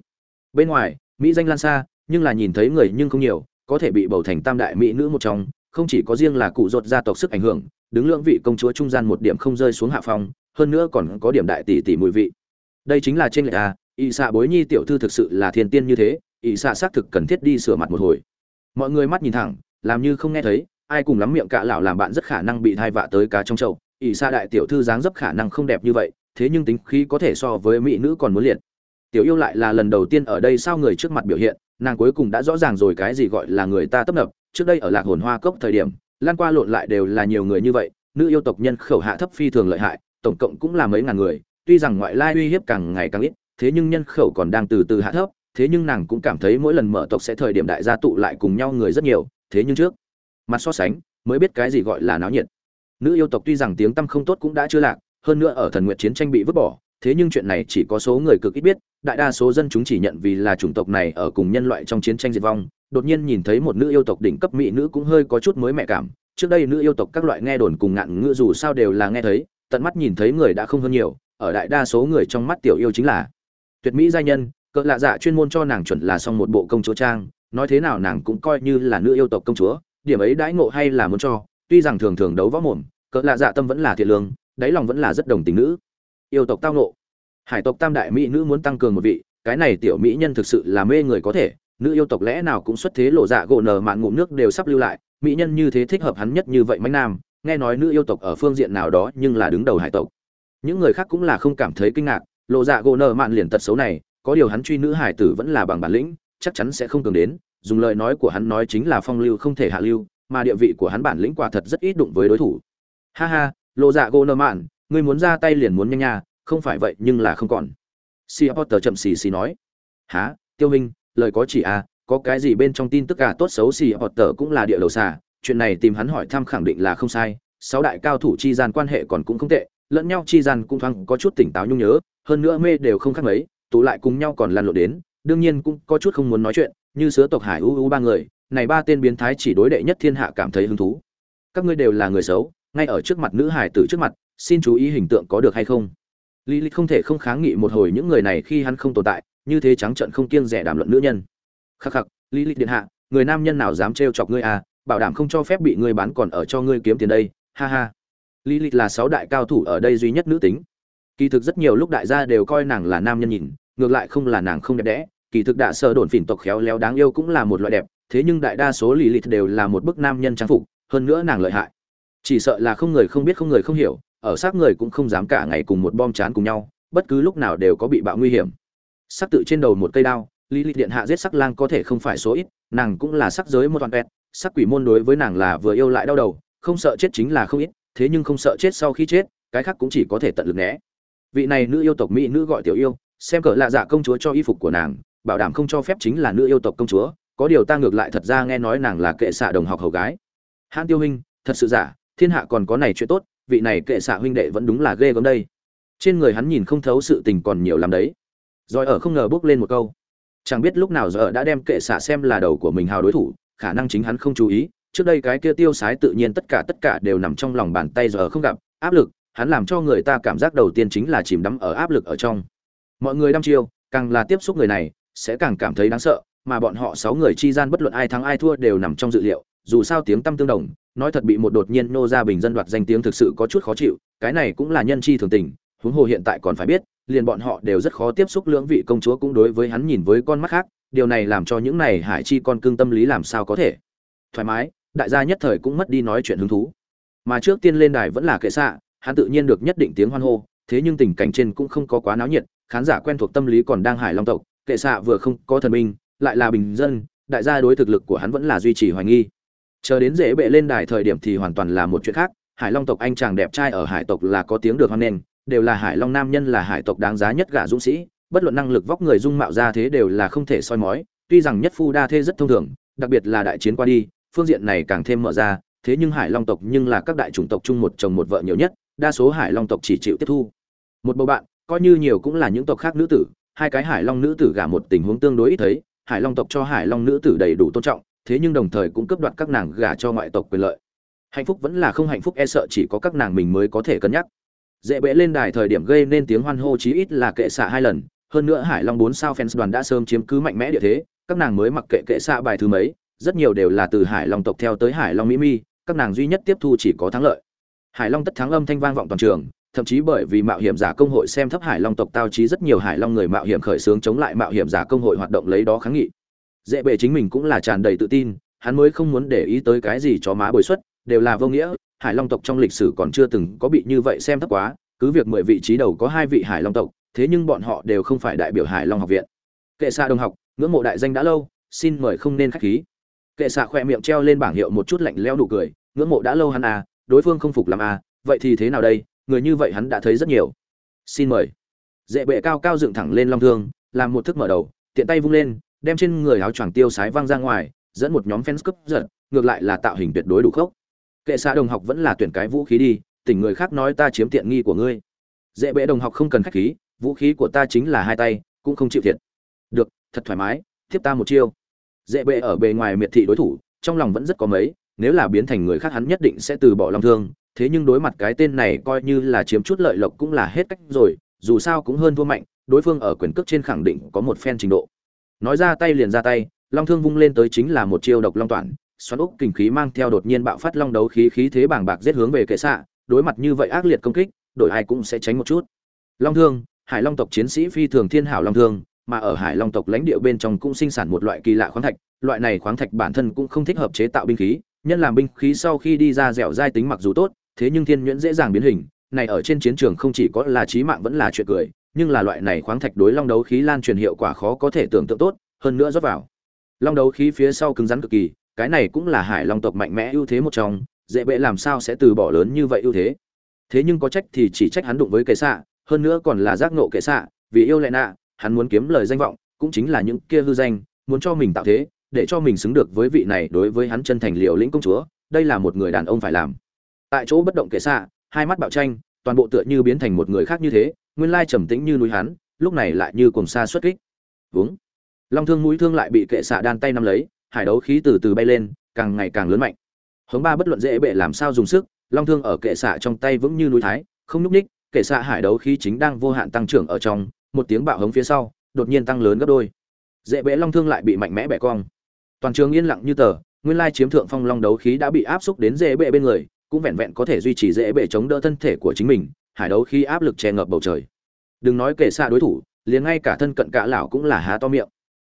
Bên ngoài, mỹ danh lan xa, nhưng là nhìn thấy người nhưng không nhiều, có thể bị bầu thành tam đại mỹ nữ một trong. Không chỉ có riêng là cụ ruột gia tộc sức ảnh hưởng, đứng lưỡng vị công chúa trung gian một điểm không rơi xuống hạ phong hơn nữa còn có điểm đại tỷ tỷ mùi vị. Đây chính là trên lệ a y xạ bối nhi tiểu thư thực sự là thiên tiên như thế y xạ xác thực cần thiết đi sửa mặt một hồi. Mọi người mắt nhìn thẳng, làm như không nghe thấy, ai cùng lắm miệng cạ lão làm bạn rất khả năng bị thai vạ tới cá trong chậu. Y xạ đại tiểu thư dáng dấp khả năng không đẹp như vậy, thế nhưng tính khí có thể so với mỹ nữ còn muốn liệt. Tiểu yêu lại là lần đầu tiên ở đây sao người trước mặt biểu hiện, nàng cuối cùng đã rõ ràng rồi cái gì gọi là người ta tấp nập. Trước đây ở lạc hồn hoa cốc thời điểm, lan qua lộn lại đều là nhiều người như vậy, nữ yêu tộc nhân khẩu hạ thấp phi thường lợi hại tổng cộng cũng là mấy ngàn người, tuy rằng ngoại lai uy hiếp càng ngày càng ít, thế nhưng nhân khẩu còn đang từ từ hạ thấp, thế nhưng nàng cũng cảm thấy mỗi lần mở tộc sẽ thời điểm đại gia tụ lại cùng nhau người rất nhiều, thế nhưng trước, mặt so sánh, mới biết cái gì gọi là náo nhiệt. Nữ yêu tộc tuy rằng tiếng tăm không tốt cũng đã chưa lạc, hơn nữa ở thần nguyện chiến tranh bị vứt bỏ, thế nhưng chuyện này chỉ có số người cực ít biết, đại đa số dân chúng chỉ nhận vì là chủng tộc này ở cùng nhân loại trong chiến tranh diệt vong, đột nhiên nhìn thấy một nữ yêu tộc đỉnh cấp mỹ nữ cũng hơi có chút mới mẹ cảm, trước đây nữ yêu tộc các loại nghe đồn cùng ngạn ngữ dù sao đều là nghe thấy tận mắt nhìn thấy người đã không hơn nhiều, ở đại đa số người trong mắt tiểu yêu chính là tuyệt mỹ giai nhân, cỡ lạ dạ chuyên môn cho nàng chuẩn là xong một bộ công chúa trang, nói thế nào nàng cũng coi như là nữ yêu tộc công chúa, điểm ấy đãi ngộ hay là muốn cho, tuy rằng thường thường đấu võ mồm, cỡ lạ dạ tâm vẫn là thiện lương, đáy lòng vẫn là rất đồng tình nữ. Yêu tộc tao nộ hải tộc tam đại mỹ nữ muốn tăng cường một vị, cái này tiểu mỹ nhân thực sự là mê người có thể, nữ yêu tộc lẽ nào cũng xuất thế lộ dạ gỗ nở mạn ngụm nước đều sắp lưu lại, mỹ nhân như thế thích hợp hắn nhất như vậy mánh nam nghe nói nữ yêu tộc ở phương diện nào đó nhưng là đứng đầu hải tộc. Những người khác cũng là không cảm thấy kinh ngạc, lộ dạ gỗ nợ mạn liền tật xấu này, có điều hắn truy nữ hải tử vẫn là bằng bản lĩnh, chắc chắn sẽ không cường đến, dùng lời nói của hắn nói chính là phong lưu không thể hạ lưu, mà địa vị của hắn bản lĩnh quả thật rất ít đụng với đối thủ. Ha ha, lộ dạ gỗ nợ mạn, ngươi muốn ra tay liền muốn nhanh nha, không phải vậy nhưng là không còn. Si potter chậm xì xì nói. Há tiêu minh, lời có chỉ à có cái gì bên trong tin tức cả tốt xấu si potter cũng là địa đầu xà chuyện này tìm hắn hỏi thăm khẳng định là không sai, sáu đại cao thủ chi gian quan hệ còn cũng không tệ, lẫn nhau chi gian cũng thoáng có chút tỉnh táo nhung nhớ, hơn nữa mê đều không khác mấy, tụ lại cùng nhau còn lăn lộn đến, đương nhiên cũng có chút không muốn nói chuyện, như sứa tộc hải u u ba người, này ba tên biến thái chỉ đối đệ nhất thiên hạ cảm thấy hứng thú. Các ngươi đều là người xấu, ngay ở trước mặt nữ hải tử trước mặt, xin chú ý hình tượng có được hay không? Lý lịch không thể không kháng nghị một hồi những người này khi hắn không tồn tại, như thế trắng trận không kiêng rẻ đàm luận nữ nhân. Khắc khắc, lý lịch điện hạ, người nam nhân nào dám trêu chọc ngươi à bảo đảm không cho phép bị ngươi bán còn ở cho ngươi kiếm tiền đây, ha ha. Lý lịch là sáu đại cao thủ ở đây duy nhất nữ tính. Kỳ thực rất nhiều lúc đại gia đều coi nàng là nam nhân nhìn, ngược lại không là nàng không đẹp đẽ. Kỳ thực đạ sơ đồn phỉn tộc khéo léo đáng yêu cũng là một loại đẹp, thế nhưng đại đa số lý lịch đều là một bức nam nhân trang phục, hơn nữa nàng lợi hại. Chỉ sợ là không người không biết không người không hiểu, ở xác người cũng không dám cả ngày cùng một bom chán cùng nhau, bất cứ lúc nào đều có bị bạo nguy hiểm. Sắc tự trên đầu một cây đao lý lịch điện hạ giết sắc lang có thể không phải số ít, nàng cũng là sắc giới một toàn vẹn sắc quỷ môn đối với nàng là vừa yêu lại đau đầu, không sợ chết chính là không ít, thế nhưng không sợ chết sau khi chết, cái khác cũng chỉ có thể tận lực né. Vị này nữ yêu tộc mỹ nữ gọi tiểu yêu, xem cỡ lạ dạ công chúa cho y phục của nàng, bảo đảm không cho phép chính là nữ yêu tộc công chúa, có điều ta ngược lại thật ra nghe nói nàng là kệ xạ đồng học hầu gái. Hãn tiêu huynh, thật sự giả, thiên hạ còn có này chuyện tốt, vị này kệ xạ huynh đệ vẫn đúng là ghê gớm đây. Trên người hắn nhìn không thấu sự tình còn nhiều lắm đấy. Rồi ở không ngờ bước lên một câu. Chẳng biết lúc nào giờ đã đem kệ xạ xem là đầu của mình hào đối thủ khả năng chính hắn không chú ý, trước đây cái kia tiêu sái tự nhiên tất cả tất cả đều nằm trong lòng bàn tay giờ không gặp, áp lực, hắn làm cho người ta cảm giác đầu tiên chính là chìm đắm ở áp lực ở trong. Mọi người đăm chiêu, càng là tiếp xúc người này, sẽ càng cảm thấy đáng sợ, mà bọn họ sáu người chi gian bất luận ai thắng ai thua đều nằm trong dự liệu, dù sao tiếng tâm tương đồng, nói thật bị một đột nhiên nô ra bình dân đoạt danh tiếng thực sự có chút khó chịu, cái này cũng là nhân chi thường tình, huống hồ hiện tại còn phải biết, liền bọn họ đều rất khó tiếp xúc lưỡng vị công chúa cũng đối với hắn nhìn với con mắt khác điều này làm cho những này hải chi con cương tâm lý làm sao có thể? Thoải mái, đại gia nhất thời cũng mất đi nói chuyện hứng thú. Mà trước tiên lên đài vẫn là kệ xạ, hắn tự nhiên được nhất định tiếng hoan hô, thế nhưng tình cảnh trên cũng không có quá náo nhiệt, khán giả quen thuộc tâm lý còn đang hải long tộc, kệ xạ vừa không có thần minh, lại là bình dân, đại gia đối thực lực của hắn vẫn là duy trì hoài nghi. Chờ đến dễ bệ lên đài thời điểm thì hoàn toàn là một chuyện khác, hải long tộc anh chàng đẹp trai ở hải tộc là có tiếng được hoan nghênh, đều là hải long nam nhân là hải tộc đáng giá nhất gả dũng sĩ bất luận năng lực vóc người dung mạo ra thế đều là không thể soi mói, tuy rằng nhất phu đa thế rất thông thường, đặc biệt là đại chiến qua đi, phương diện này càng thêm mở ra, thế nhưng hải long tộc nhưng là các đại chủng tộc chung một chồng một vợ nhiều nhất, đa số hải long tộc chỉ chịu tiếp thu. Một bầu bạn, coi như nhiều cũng là những tộc khác nữ tử, hai cái hải long nữ tử gả một tình huống tương đối ít thấy, hải long tộc cho hải long nữ tử đầy đủ tôn trọng, thế nhưng đồng thời cũng cấp đoạt các nàng gả cho ngoại tộc quyền lợi. Hạnh phúc vẫn là không hạnh phúc e sợ chỉ có các nàng mình mới có thể cân nhắc. Dễ bẽ lên đài thời điểm gây nên tiếng hoan hô chí ít là kệ xạ hai lần hơn nữa hải long bốn sao fans đoàn đã sớm chiếm cứ mạnh mẽ địa thế, các nàng mới mặc kệ kệ xạ bài thứ mấy, rất nhiều đều là từ hải long tộc theo tới hải long mỹ mi, các nàng duy nhất tiếp thu chỉ có thắng lợi. Hải long tất thắng âm thanh vang vọng toàn trường, thậm chí bởi vì mạo hiểm giả công hội xem thấp hải long tộc tao trí rất nhiều hải long người mạo hiểm khởi xướng chống lại mạo hiểm giả công hội hoạt động lấy đó kháng nghị. Dễ bề chính mình cũng là tràn đầy tự tin, hắn mới không muốn để ý tới cái gì cho má bồi xuất, đều là vô nghĩa, hải long tộc trong lịch sử còn chưa từng có bị như vậy xem thấp quá, cứ việc mười vị trí đầu có hai vị hải long tộc thế nhưng bọn họ đều không phải đại biểu hải long học viện. Kệ xạ đồng học, ngưỡng mộ đại danh đã lâu, xin mời không nên khách khí. Kệ xạ khoe miệng treo lên bảng hiệu một chút lạnh leo nụ cười, ngưỡng mộ đã lâu hắn à đối phương không phục làm à vậy thì thế nào đây, người như vậy hắn đã thấy rất nhiều. Xin mời. Dễ bệ cao cao dựng thẳng lên long thương, làm một thức mở đầu, tiện tay vung lên, đem trên người áo choàng tiêu sái văng ra ngoài, dẫn một nhóm fans cướp giật, ngược lại là tạo hình tuyệt đối đủ khốc. Kệ xạ đồng học vẫn là tuyển cái vũ khí đi, tỉnh người khác nói ta chiếm tiện nghi của ngươi. Dễ bệ đồng học không cần khách khí vũ khí của ta chính là hai tay, cũng không chịu thiệt. Được, thật thoải mái tiếp ta một chiêu. Dễ bệ ở bề ngoài miệt thị đối thủ, trong lòng vẫn rất có mấy, nếu là biến thành người khác hắn nhất định sẽ từ bỏ long thương. Thế nhưng đối mặt cái tên này coi như là chiếm chút lợi lộc cũng là hết cách rồi, dù sao cũng hơn thua mạnh, đối phương ở quyền cước trên khẳng định có một phen trình độ. Nói ra tay liền ra tay, long thương vung lên tới chính là một chiêu độc long toàn, xoắn úc kình khí mang theo đột nhiên bạo phát long đấu khí khí thế bàng bạc giết hướng về kệ xạ, đối mặt như vậy ác liệt công kích, đổi ai cũng sẽ tránh một chút. Long thương hải long tộc chiến sĩ phi thường thiên hảo long thương, mà ở hải long tộc lãnh địa bên trong cũng sinh sản một loại kỳ lạ khoáng thạch, loại này khoáng thạch bản thân cũng không thích hợp chế tạo binh khí, nhân làm binh khí sau khi đi ra dẻo dai tính mặc dù tốt, thế nhưng thiên nhuyễn dễ dàng biến hình, này ở trên chiến trường không chỉ có là chí mạng vẫn là chuyện cười, nhưng là loại này khoáng thạch đối long đấu khí lan truyền hiệu quả khó có thể tưởng tượng tốt, hơn nữa rót vào. Long đấu khí phía sau cứng rắn cực kỳ, cái này cũng là hải long tộc mạnh mẽ ưu thế một trong, dễ bệ làm sao sẽ từ bỏ lớn như vậy ưu thế. Thế nhưng có trách thì chỉ trách hắn đụng với cái xạ hơn nữa còn là giác nộ kệ xạ, vì yêu lệ nạ, hắn muốn kiếm lời danh vọng, cũng chính là những kia hư danh, muốn cho mình tạo thế, để cho mình xứng được với vị này đối với hắn chân thành liều lĩnh công chúa, đây là một người đàn ông phải làm. Tại chỗ bất động kệ xạ, hai mắt bạo tranh, toàn bộ tựa như biến thành một người khác như thế, nguyên lai trầm tĩnh như núi hắn, lúc này lại như cùng xa xuất kích. Vướng long thương mũi thương lại bị kệ xạ đan tay nắm lấy, hải đấu khí từ từ bay lên, càng ngày càng lớn mạnh. Hướng ba bất luận dễ bệ làm sao dùng sức, long thương ở kệ xạ trong tay vững như núi thái, không nhúc ních Kể xạ hải đấu khí chính đang vô hạn tăng trưởng ở trong, một tiếng bạo hống phía sau, đột nhiên tăng lớn gấp đôi. Dễ bẽ long thương lại bị mạnh mẽ bẻ cong. Toàn trường yên lặng như tờ, nguyên lai chiếm thượng phong long đấu khí đã bị áp xúc đến dễ bệ bên người, cũng vẹn vẹn có thể duy trì dễ bệ chống đỡ thân thể của chính mình, hải đấu khí áp lực che ngập bầu trời. Đừng nói kể xa đối thủ, liền ngay cả thân cận cả lão cũng là há to miệng.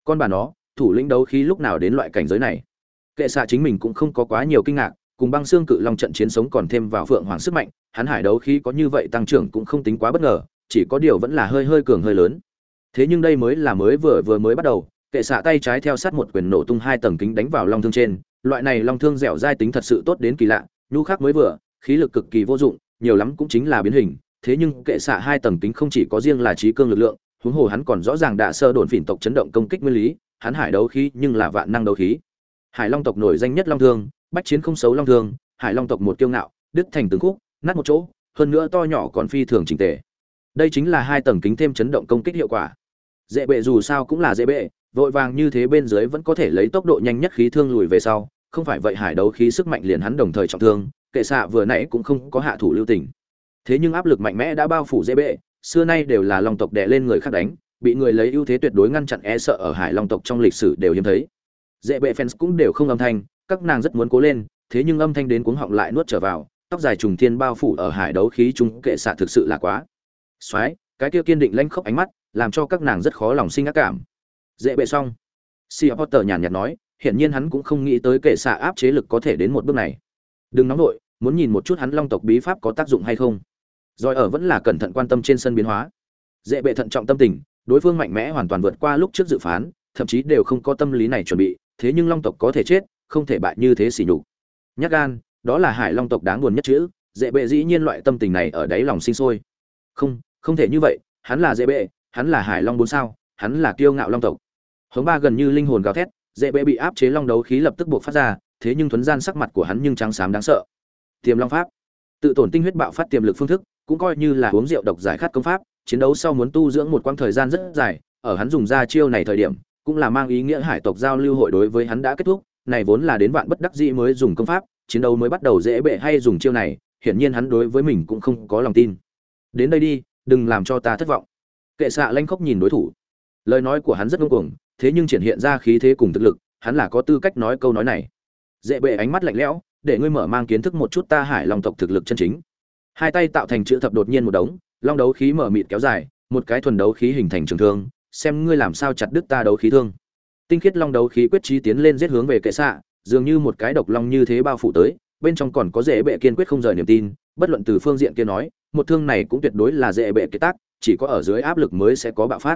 Con bà nó, thủ lĩnh đấu khí lúc nào đến loại cảnh giới này? Kệ xạ chính mình cũng không có quá nhiều kinh ngạc cùng băng xương cự long trận chiến sống còn thêm vào phượng hoàng sức mạnh, hắn hải đấu khí có như vậy tăng trưởng cũng không tính quá bất ngờ, chỉ có điều vẫn là hơi hơi cường hơi lớn. Thế nhưng đây mới là mới vừa vừa mới bắt đầu, kệ xạ tay trái theo sát một quyền nổ tung hai tầng kính đánh vào long thương trên, loại này long thương dẻo dai tính thật sự tốt đến kỳ lạ, nhu khắc mới vừa, khí lực cực kỳ vô dụng, nhiều lắm cũng chính là biến hình, thế nhưng kệ xạ hai tầng kính không chỉ có riêng là trí cương lực lượng, huống hồ hắn còn rõ ràng đã sơ đồn phỉn tộc chấn động công kích nguyên lý, hắn hải đấu khí nhưng là vạn năng đấu khí. Hải long tộc nổi danh nhất long thương bách chiến không xấu long thương, hải long tộc một kiêu ngạo, đứt thành từng khúc, nát một chỗ, hơn nữa to nhỏ còn phi thường chỉnh tề. Đây chính là hai tầng kính thêm chấn động công kích hiệu quả. Dễ bệ dù sao cũng là dễ bệ, vội vàng như thế bên dưới vẫn có thể lấy tốc độ nhanh nhất khí thương lùi về sau, không phải vậy hải đấu khí sức mạnh liền hắn đồng thời trọng thương, kệ xạ vừa nãy cũng không có hạ thủ lưu tình. Thế nhưng áp lực mạnh mẽ đã bao phủ dễ bệ, xưa nay đều là long tộc đè lên người khác đánh, bị người lấy ưu thế tuyệt đối ngăn chặn e sợ ở hải long tộc trong lịch sử đều hiếm thấy dễ bệ fans cũng đều không âm thanh, các nàng rất muốn cố lên, thế nhưng âm thanh đến cuống họng lại nuốt trở vào, tóc dài trùng thiên bao phủ ở hải đấu khí trung kệ xạ thực sự là quá. Soái cái kia kiên định lanh khốc ánh mắt, làm cho các nàng rất khó lòng sinh ác cảm. Dễ bệ xong. Si potter nhàn nhạt nói, hiển nhiên hắn cũng không nghĩ tới kệ xạ áp chế lực có thể đến một bước này. Đừng nóng nổi muốn nhìn một chút hắn long tộc bí pháp có tác dụng hay không. Rồi ở vẫn là cẩn thận quan tâm trên sân biến hóa. Dễ bệ thận trọng tâm tình, đối phương mạnh mẽ hoàn toàn vượt qua lúc trước dự phán, thậm chí đều không có tâm lý này chuẩn bị thế nhưng long tộc có thể chết, không thể bại như thế xỉ nhục. Nhắc gan, đó là hải long tộc đáng buồn nhất chữ, dễ bệ dĩ nhiên loại tâm tình này ở đáy lòng sinh sôi. Không không thể như vậy, hắn là dễ bệ, hắn là hải long bốn sao, hắn là kiêu ngạo long tộc. Hống ba gần như linh hồn gào thét, dễ bệ bị áp chế long đấu khí lập tức buộc phát ra, thế nhưng thuấn gian sắc mặt của hắn nhưng trắng xám đáng sợ. Tiềm long pháp. Tự tổn tinh huyết bạo phát tiềm lực phương thức, cũng coi như là uống rượu độc giải khát công pháp, chiến đấu sau muốn tu dưỡng một quãng thời gian rất dài, ở hắn dùng ra chiêu này thời điểm cũng là mang ý nghĩa hải tộc giao lưu hội đối với hắn đã kết thúc, này vốn là đến vạn bất đắc dĩ mới dùng công pháp, chiến đấu mới bắt đầu dễ bệ hay dùng chiêu này, hiển nhiên hắn đối với mình cũng không có lòng tin. Đến đây đi, đừng làm cho ta thất vọng. Kệ xạ lanh khóc nhìn đối thủ. Lời nói của hắn rất ngông cuồng, thế nhưng triển hiện ra khí thế cùng thực lực, hắn là có tư cách nói câu nói này. Dễ bệ ánh mắt lạnh lẽo, để ngươi mở mang kiến thức một chút ta hải long tộc thực lực chân chính. Hai tay tạo thành chữ thập đột nhiên một đống, long đấu khí mở mịt kéo dài, một cái thuần đấu khí hình thành trường thương xem ngươi làm sao chặt đứt ta đấu khí thương. Tinh khiết long đấu khí quyết trí tiến lên giết hướng về kệ xạ, dường như một cái độc long như thế bao phủ tới, bên trong còn có dễ bệ kiên quyết không rời niềm tin, bất luận từ phương diện kia nói, một thương này cũng tuyệt đối là dễ bệ kế tác, chỉ có ở dưới áp lực mới sẽ có bạo phát.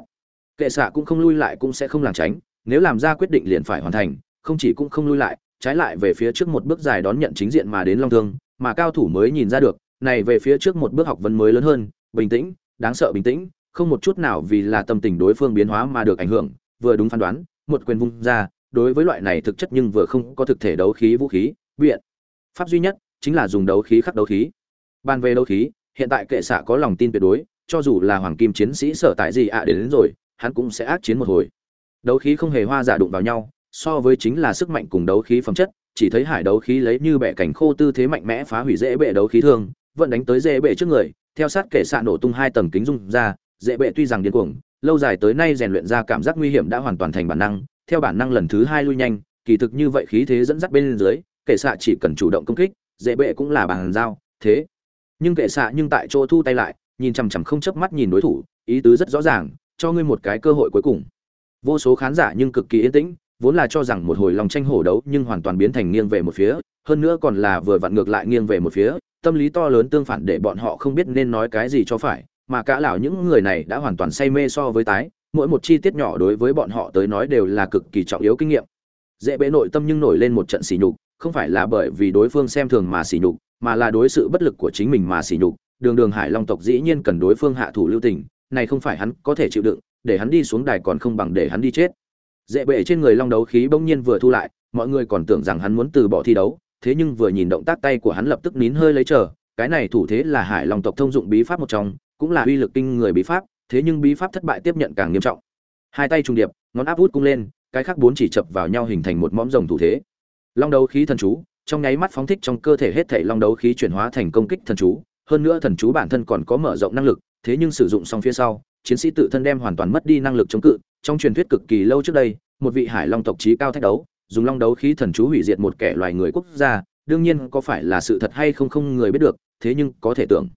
Kệ xạ cũng không lui lại cũng sẽ không lảng tránh, nếu làm ra quyết định liền phải hoàn thành, không chỉ cũng không lui lại, trái lại về phía trước một bước dài đón nhận chính diện mà đến long thương, mà cao thủ mới nhìn ra được, này về phía trước một bước học vấn mới lớn hơn, bình tĩnh, đáng sợ bình tĩnh không một chút nào vì là tâm tình đối phương biến hóa mà được ảnh hưởng vừa đúng phán đoán một quyền vung ra đối với loại này thực chất nhưng vừa không có thực thể đấu khí vũ khí biện pháp duy nhất chính là dùng đấu khí khắc đấu khí. Ban về đấu khí hiện tại kệ xạ có lòng tin tuyệt đối cho dù là hoàng kim chiến sĩ sở tại gì ạ đến, đến rồi hắn cũng sẽ ác chiến một hồi. Đấu khí không hề hoa giả đụng vào nhau so với chính là sức mạnh cùng đấu khí phẩm chất chỉ thấy hải đấu khí lấy như bẻ cảnh khô tư thế mạnh mẽ phá hủy dễ bệ đấu khí thương vẫn đánh tới dễ bệ trước người theo sát kệ xạ nổ tung hai tầng kính dung ra dễ bệ tuy rằng điên cuồng, lâu dài tới nay rèn luyện ra cảm giác nguy hiểm đã hoàn toàn thành bản năng. Theo bản năng lần thứ hai lui nhanh, kỳ thực như vậy khí thế dẫn dắt bên dưới, kệ xạ chỉ cần chủ động công kích, dễ bệ cũng là bàn giao, thế. Nhưng kệ xạ nhưng tại chỗ thu tay lại, nhìn chằm chằm không chớp mắt nhìn đối thủ, ý tứ rất rõ ràng, cho ngươi một cái cơ hội cuối cùng. Vô số khán giả nhưng cực kỳ yên tĩnh, vốn là cho rằng một hồi lòng tranh hổ đấu nhưng hoàn toàn biến thành nghiêng về một phía, hơn nữa còn là vừa vặn ngược lại nghiêng về một phía, tâm lý to lớn tương phản để bọn họ không biết nên nói cái gì cho phải mà cả lão những người này đã hoàn toàn say mê so với tái, mỗi một chi tiết nhỏ đối với bọn họ tới nói đều là cực kỳ trọng yếu kinh nghiệm. Dễ bế nội tâm nhưng nổi lên một trận sỉ nhục, không phải là bởi vì đối phương xem thường mà sỉ nhục, mà là đối sự bất lực của chính mình mà sỉ nhục. Đường đường hải long tộc dĩ nhiên cần đối phương hạ thủ lưu tình, này không phải hắn có thể chịu đựng, để hắn đi xuống đài còn không bằng để hắn đi chết. Dễ bệ trên người long đấu khí bỗng nhiên vừa thu lại, mọi người còn tưởng rằng hắn muốn từ bỏ thi đấu, thế nhưng vừa nhìn động tác tay của hắn lập tức nín hơi lấy chờ, cái này thủ thế là hải long tộc thông dụng bí pháp một trong cũng là uy lực kinh người bí pháp, thế nhưng bí pháp thất bại tiếp nhận càng nghiêm trọng. Hai tay trùng điệp, ngón áp út cung lên, cái khác bốn chỉ chập vào nhau hình thành một mõm rồng thủ thế. Long đấu khí thần chú, trong nháy mắt phóng thích trong cơ thể hết thảy long đấu khí chuyển hóa thành công kích thần chú, hơn nữa thần chú bản thân còn có mở rộng năng lực, thế nhưng sử dụng xong phía sau, chiến sĩ tự thân đem hoàn toàn mất đi năng lực chống cự, trong truyền thuyết cực kỳ lâu trước đây, một vị hải long tộc trí cao thách đấu, dùng long đấu khí thần chú hủy diệt một kẻ loài người quốc gia, đương nhiên có phải là sự thật hay không không người biết được, thế nhưng có thể tưởng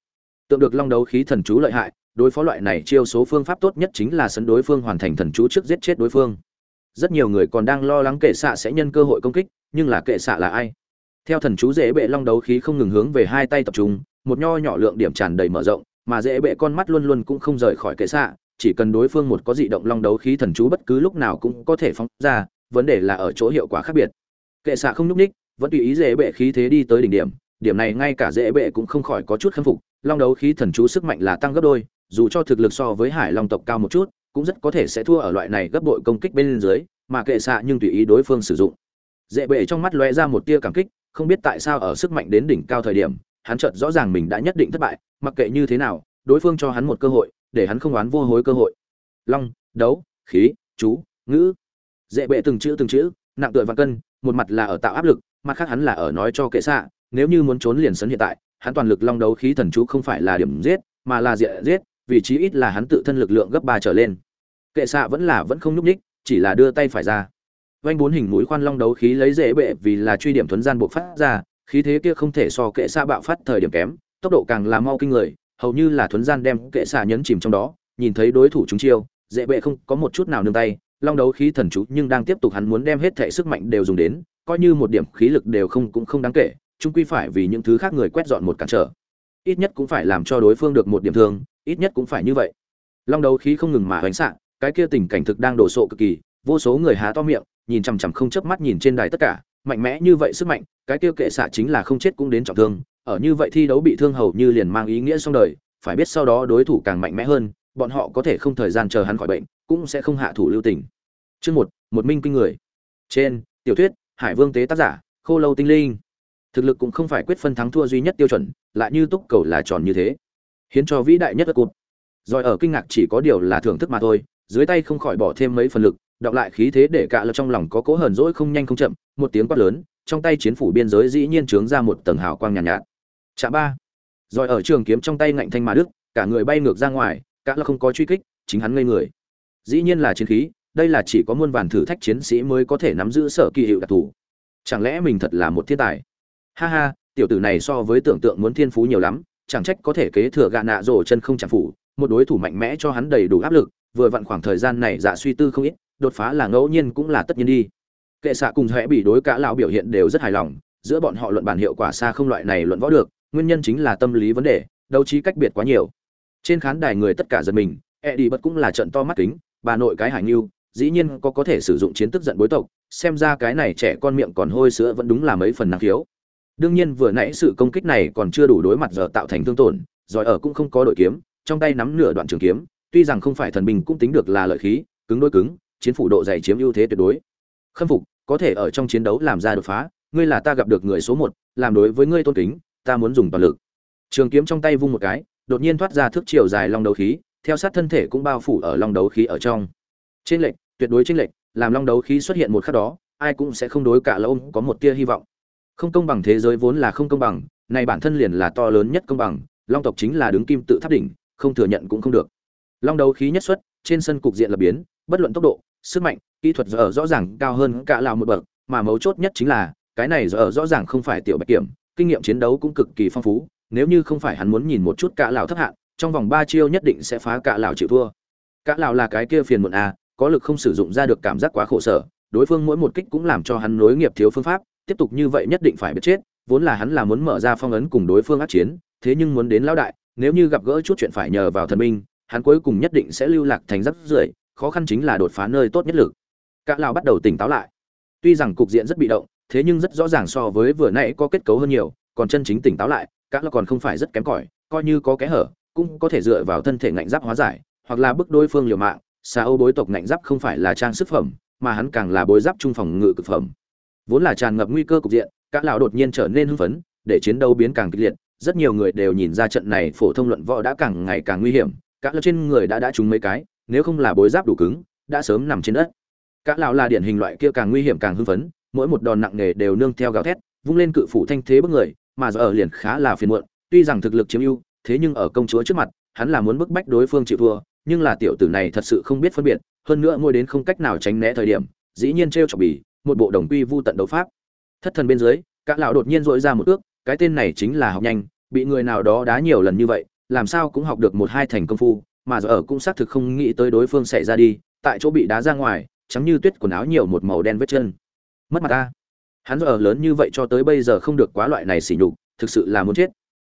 tượng được long đấu khí thần chú lợi hại, đối phó loại này chiêu số phương pháp tốt nhất chính là sấn đối phương hoàn thành thần chú trước giết chết đối phương. Rất nhiều người còn đang lo lắng kệ xạ sẽ nhân cơ hội công kích, nhưng là kệ xạ là ai? Theo thần chú dễ bệ long đấu khí không ngừng hướng về hai tay tập trung, một nho nhỏ lượng điểm tràn đầy mở rộng, mà dễ bệ con mắt luôn luôn cũng không rời khỏi kệ xạ, chỉ cần đối phương một có dị động long đấu khí thần chú bất cứ lúc nào cũng có thể phóng ra, vấn đề là ở chỗ hiệu quả khác biệt. Kệ xạ không nhúc ních vẫn tùy ý dễ bệ khí thế đi tới đỉnh điểm điểm này ngay cả dễ bệ cũng không khỏi có chút khâm phục, long đấu khí thần chú sức mạnh là tăng gấp đôi, dù cho thực lực so với hải long tộc cao một chút, cũng rất có thể sẽ thua ở loại này gấp bội công kích bên dưới, mà kệ xạ nhưng tùy ý đối phương sử dụng. Dễ bệ trong mắt lóe ra một tia cảm kích, không biết tại sao ở sức mạnh đến đỉnh cao thời điểm, hắn chợt rõ ràng mình đã nhất định thất bại, mặc kệ như thế nào, đối phương cho hắn một cơ hội, để hắn không oán vô hối cơ hội. Long, đấu, khí, chú, ngữ. Dễ bệ từng chữ từng chữ, nặng tựa và cân, một mặt là ở tạo áp lực, mặt khác hắn là ở nói cho kệ xạ nếu như muốn trốn liền sấn hiện tại hắn toàn lực long đấu khí thần chú không phải là điểm giết mà là diện giết vị trí ít là hắn tự thân lực lượng gấp ba trở lên. Kệ xạ vẫn là vẫn không nhúc nhích, chỉ là đưa tay phải ra. Vành bốn hình mũi khoan long đấu khí lấy dễ bệ vì là truy điểm thuần gian buộc phát ra khí thế kia không thể so kệ xạ bạo phát thời điểm kém tốc độ càng là mau kinh người hầu như là thuần gian đem kệ xạ nhấn chìm trong đó nhìn thấy đối thủ chúng chiêu dễ bệ không có một chút nào nương tay long đấu khí thần chú nhưng đang tiếp tục hắn muốn đem hết thể sức mạnh đều dùng đến coi như một điểm khí lực đều không cũng không đáng kể chung quy phải vì những thứ khác người quét dọn một cản trở. Ít nhất cũng phải làm cho đối phương được một điểm thương, ít nhất cũng phải như vậy. Long đấu khí không ngừng mà hoành xạ, cái kia tình cảnh thực đang đổ sộ cực kỳ, vô số người há to miệng, nhìn chằm chằm không chớp mắt nhìn trên đài tất cả, mạnh mẽ như vậy sức mạnh, cái kia kệ xạ chính là không chết cũng đến trọng thương, ở như vậy thi đấu bị thương hầu như liền mang ý nghĩa xong đời, phải biết sau đó đối thủ càng mạnh mẽ hơn, bọn họ có thể không thời gian chờ hắn khỏi bệnh, cũng sẽ không hạ thủ lưu tình. Chương một một minh kinh người. Trên, tiểu thuyết, hải vương tế tác giả, khô lâu tinh linh thực lực cũng không phải quyết phân thắng thua duy nhất tiêu chuẩn lại như túc cầu là tròn như thế. Hiến cho vĩ đại nhất đất cụt. Rồi ở kinh ngạc chỉ có điều là thưởng thức mà thôi dưới tay không khỏi bỏ thêm mấy phần lực đọc lại khí thế để cạ lập trong lòng có cố hờn dỗi không nhanh không chậm một tiếng quát lớn trong tay chiến phủ biên giới dĩ nhiên trướng ra một tầng hào quang nhàn nhạt, nhạt. Chạ ba. Rồi ở trường kiếm trong tay ngạnh thanh mà đức cả người bay ngược ra ngoài cạ lập không có truy kích chính hắn ngây người. Dĩ nhiên là chiến khí đây là chỉ có muôn vàn thử thách chiến sĩ mới có thể nắm giữ sở kỳ hiệu đặc thù. Chẳng lẽ mình thật là một thiên tài? Ha ha, tiểu tử này so với tưởng tượng muốn thiên phú nhiều lắm, chẳng trách có thể kế thừa gạ nạ rổ chân không chẳng phủ, một đối thủ mạnh mẽ cho hắn đầy đủ áp lực, vừa vặn khoảng thời gian này dạ suy tư không ít, đột phá là ngẫu nhiên cũng là tất nhiên đi. Kệ xạ cùng hẽ bị đối cả lão biểu hiện đều rất hài lòng, giữa bọn họ luận bàn hiệu quả xa không loại này luận võ được, nguyên nhân chính là tâm lý vấn đề, đấu trí cách biệt quá nhiều. Trên khán đài người tất cả giật mình e đi bật cũng là trận to mắt kính, bà nội cái hải nghiêu, dĩ nhiên có có thể sử dụng chiến tức giận bối tộc, xem ra cái này trẻ con miệng còn hôi sữa vẫn đúng là mấy phần năng khiếu đương nhiên vừa nãy sự công kích này còn chưa đủ đối mặt giờ tạo thành thương tổn, giỏi ở cũng không có đội kiếm, trong tay nắm nửa đoạn trường kiếm, tuy rằng không phải thần binh cũng tính được là lợi khí, cứng đôi cứng, chiến phủ độ dày chiếm ưu thế tuyệt đối. Khâm phục, có thể ở trong chiến đấu làm ra đột phá, ngươi là ta gặp được người số một, làm đối với ngươi tôn kính, ta muốn dùng toàn lực. Trường kiếm trong tay vung một cái, đột nhiên thoát ra thước chiều dài long đấu khí, theo sát thân thể cũng bao phủ ở long đấu khí ở trong. Trên lệnh tuyệt đối trên lệnh làm long đấu khí xuất hiện một khắc đó, ai cũng sẽ không đối cả lâu có một tia hy vọng không công bằng thế giới vốn là không công bằng, này bản thân liền là to lớn nhất công bằng, long tộc chính là đứng kim tự tháp đỉnh, không thừa nhận cũng không được. Long đấu khí nhất xuất, trên sân cục diện lập biến, bất luận tốc độ, sức mạnh, kỹ thuật giờ rõ ràng cao hơn cả lào một bậc, mà mấu chốt nhất chính là, cái này giờ rõ ràng không phải tiểu bạch kiểm, kinh nghiệm chiến đấu cũng cực kỳ phong phú, nếu như không phải hắn muốn nhìn một chút cả lào thấp hạn, trong vòng ba chiêu nhất định sẽ phá cả lào chịu thua. Cả lào là cái kia phiền muộn à có lực không sử dụng ra được cảm giác quá khổ sở, đối phương mỗi một kích cũng làm cho hắn nối nghiệp thiếu phương pháp tiếp tục như vậy nhất định phải biết chết, vốn là hắn là muốn mở ra phong ấn cùng đối phương át chiến, thế nhưng muốn đến lão đại, nếu như gặp gỡ chút chuyện phải nhờ vào thần minh hắn cuối cùng nhất định sẽ lưu lạc thành rất rưởi, khó khăn chính là đột phá nơi tốt nhất lực. Cả lão bắt đầu tỉnh táo lại. Tuy rằng cục diện rất bị động, thế nhưng rất rõ ràng so với vừa nãy có kết cấu hơn nhiều, còn chân chính tỉnh táo lại, cả lão còn không phải rất kém cỏi, coi như có kẽ hở, cũng có thể dựa vào thân thể ngạnh giáp hóa giải, hoặc là bức đối phương liều mạng xa âu bối tộc ngạnh giáp không phải là trang sức phẩm, mà hắn càng là bối giáp trung phòng ngự cực phẩm vốn là tràn ngập nguy cơ cục diện, cả lão đột nhiên trở nên hưng phấn, để chiến đấu biến càng kịch liệt, rất nhiều người đều nhìn ra trận này phổ thông luận võ đã càng ngày càng nguy hiểm, cả lão trên người đã đã trúng mấy cái, nếu không là bối giáp đủ cứng, đã sớm nằm trên đất. Cả lão là điển hình loại kia càng nguy hiểm càng hưng phấn, mỗi một đòn nặng nề đều nương theo gào thét, vung lên cự phủ thanh thế bức người, mà giờ ở liền khá là phiền muộn, tuy rằng thực lực chiếm ưu, thế nhưng ở công chúa trước mặt, hắn là muốn bức bách đối phương chịu thua, nhưng là tiểu tử này thật sự không biết phân biệt, hơn nữa ngồi đến không cách nào tránh né thời điểm, dĩ nhiên trêu chọc bì một bộ đồng quy vu tận đấu pháp. Thất thần bên dưới, cả lão đột nhiên dội ra một ước, cái tên này chính là học nhanh, bị người nào đó đá nhiều lần như vậy, làm sao cũng học được một hai thành công phu, mà giờ ở cũng xác thực không nghĩ tới đối phương sẽ ra đi, tại chỗ bị đá ra ngoài, trắng như tuyết quần áo nhiều một màu đen vết chân. Mất mặt ta. Hắn giờ lớn như vậy cho tới bây giờ không được quá loại này xỉ nhục, thực sự là muốn chết.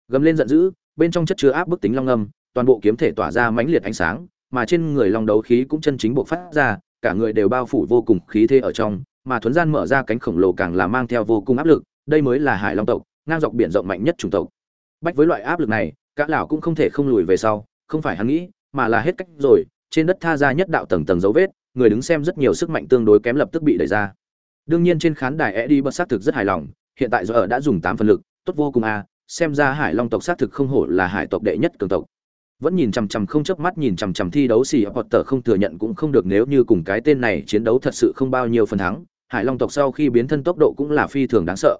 Gầm lên giận dữ, bên trong chất chứa áp bức tính long âm, toàn bộ kiếm thể tỏa ra mãnh liệt ánh sáng, mà trên người long đấu khí cũng chân chính bộc phát ra, cả người đều bao phủ vô cùng khí thế ở trong mà thuấn gian mở ra cánh khổng lồ càng là mang theo vô cùng áp lực, đây mới là hải long tộc, ngang dọc biển rộng mạnh nhất chủng tộc. Bách với loại áp lực này, cả lão cũng không thể không lùi về sau, không phải hắn nghĩ, mà là hết cách rồi, trên đất tha ra nhất đạo tầng tầng dấu vết, người đứng xem rất nhiều sức mạnh tương đối kém lập tức bị đẩy ra. Đương nhiên trên khán đài Eddie bất xác thực rất hài lòng, hiện tại do ở đã dùng tám phần lực, tốt vô cùng a xem ra hải long tộc xác thực không hổ là hải tộc đệ nhất cường tộc. Vẫn nhìn chằm chằm không chớp mắt nhìn chằm chằm thi đấu xì Potter không thừa nhận cũng không được nếu như cùng cái tên này chiến đấu thật sự không bao nhiêu phần thắng hải long tộc sau khi biến thân tốc độ cũng là phi thường đáng sợ.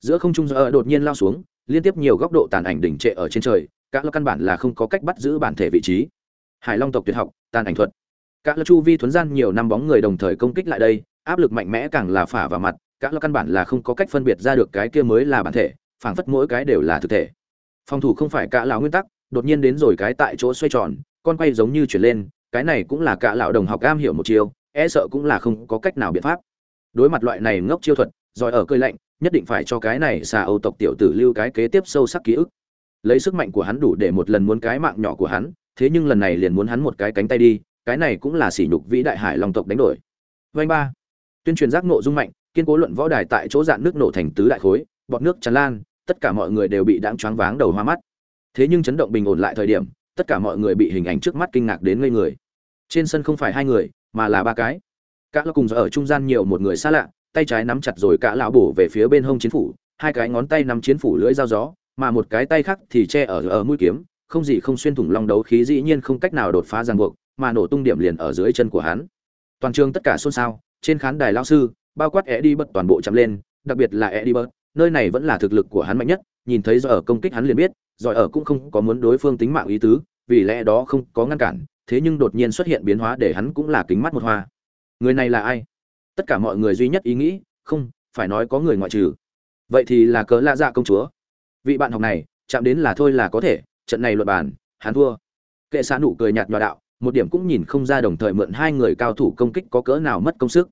Giữa không trung giờ đột nhiên lao xuống liên tiếp nhiều góc độ tàn ảnh đỉnh trệ ở trên trời các căn bản là không có cách bắt giữ bản thể vị trí. Hải long tộc tuyệt học tàn ảnh thuật. Các chu vi thuấn gian nhiều năm bóng người đồng thời công kích lại đây áp lực mạnh mẽ càng là phả vào mặt các căn bản là không có cách phân biệt ra được cái kia mới là bản thể phảng phất mỗi cái đều là thực thể. Phòng thủ không phải cả lão nguyên tắc đột nhiên đến rồi cái tại chỗ xoay tròn con quay giống như chuyển lên cái này cũng là cả lão đồng học am hiểu một chiều, e sợ cũng là không có cách nào biện pháp đối mặt loại này ngốc chiêu thuật, giỏi ở cơi lạnh, nhất định phải cho cái này xà âu tộc tiểu tử lưu cái kế tiếp sâu sắc ký ức. Lấy sức mạnh của hắn đủ để một lần muốn cái mạng nhỏ của hắn, thế nhưng lần này liền muốn hắn một cái cánh tay đi, cái này cũng là sỉ nhục vĩ đại hải long tộc đánh đổi. Vanh ba. Tuyên truyền giác nộ dung mạnh, kiên cố luận võ đài tại chỗ dạn nước nổ thành tứ đại khối, bọt nước tràn lan, tất cả mọi người đều bị đáng choáng váng đầu hoa mắt. Thế nhưng chấn động bình ổn lại thời điểm, tất cả mọi người bị hình ảnh trước mắt kinh ngạc đến ngây người. Trên sân không phải hai người, mà là ba cái cả lão cùng ở trung gian nhiều một người xa lạ, tay trái nắm chặt rồi cả lão bổ về phía bên hông chiến phủ, hai cái ngón tay nắm chiến phủ lưỡi dao gió, mà một cái tay khác thì che ở ở mũi kiếm, không gì không xuyên thủng long đấu khí dĩ nhiên không cách nào đột phá ràng buộc, mà nổ tung điểm liền ở dưới chân của hắn. Toàn trường tất cả xôn xao, trên khán đài lao sư, bao quát e đi bật toàn bộ chạm lên, đặc biệt là e đi bật nơi này vẫn là thực lực của hắn mạnh nhất, nhìn thấy do ở công kích hắn liền biết giỏi ở cũng không có muốn đối phương tính mạng ý tứ, vì lẽ đó không có ngăn cản, thế nhưng đột nhiên xuất hiện biến hóa để hắn cũng là kính mắt một hoa người này là ai? Tất cả mọi người duy nhất ý nghĩ, không, phải nói có người ngoại trừ. Vậy thì là cớ lạ dạ công chúa. Vị bạn học này, chạm đến là thôi là có thể, trận này luật bàn, hắn thua. Kệ xã nụ cười nhạt nhòa đạo, một điểm cũng nhìn không ra đồng thời mượn hai người cao thủ công kích có cỡ nào mất công sức.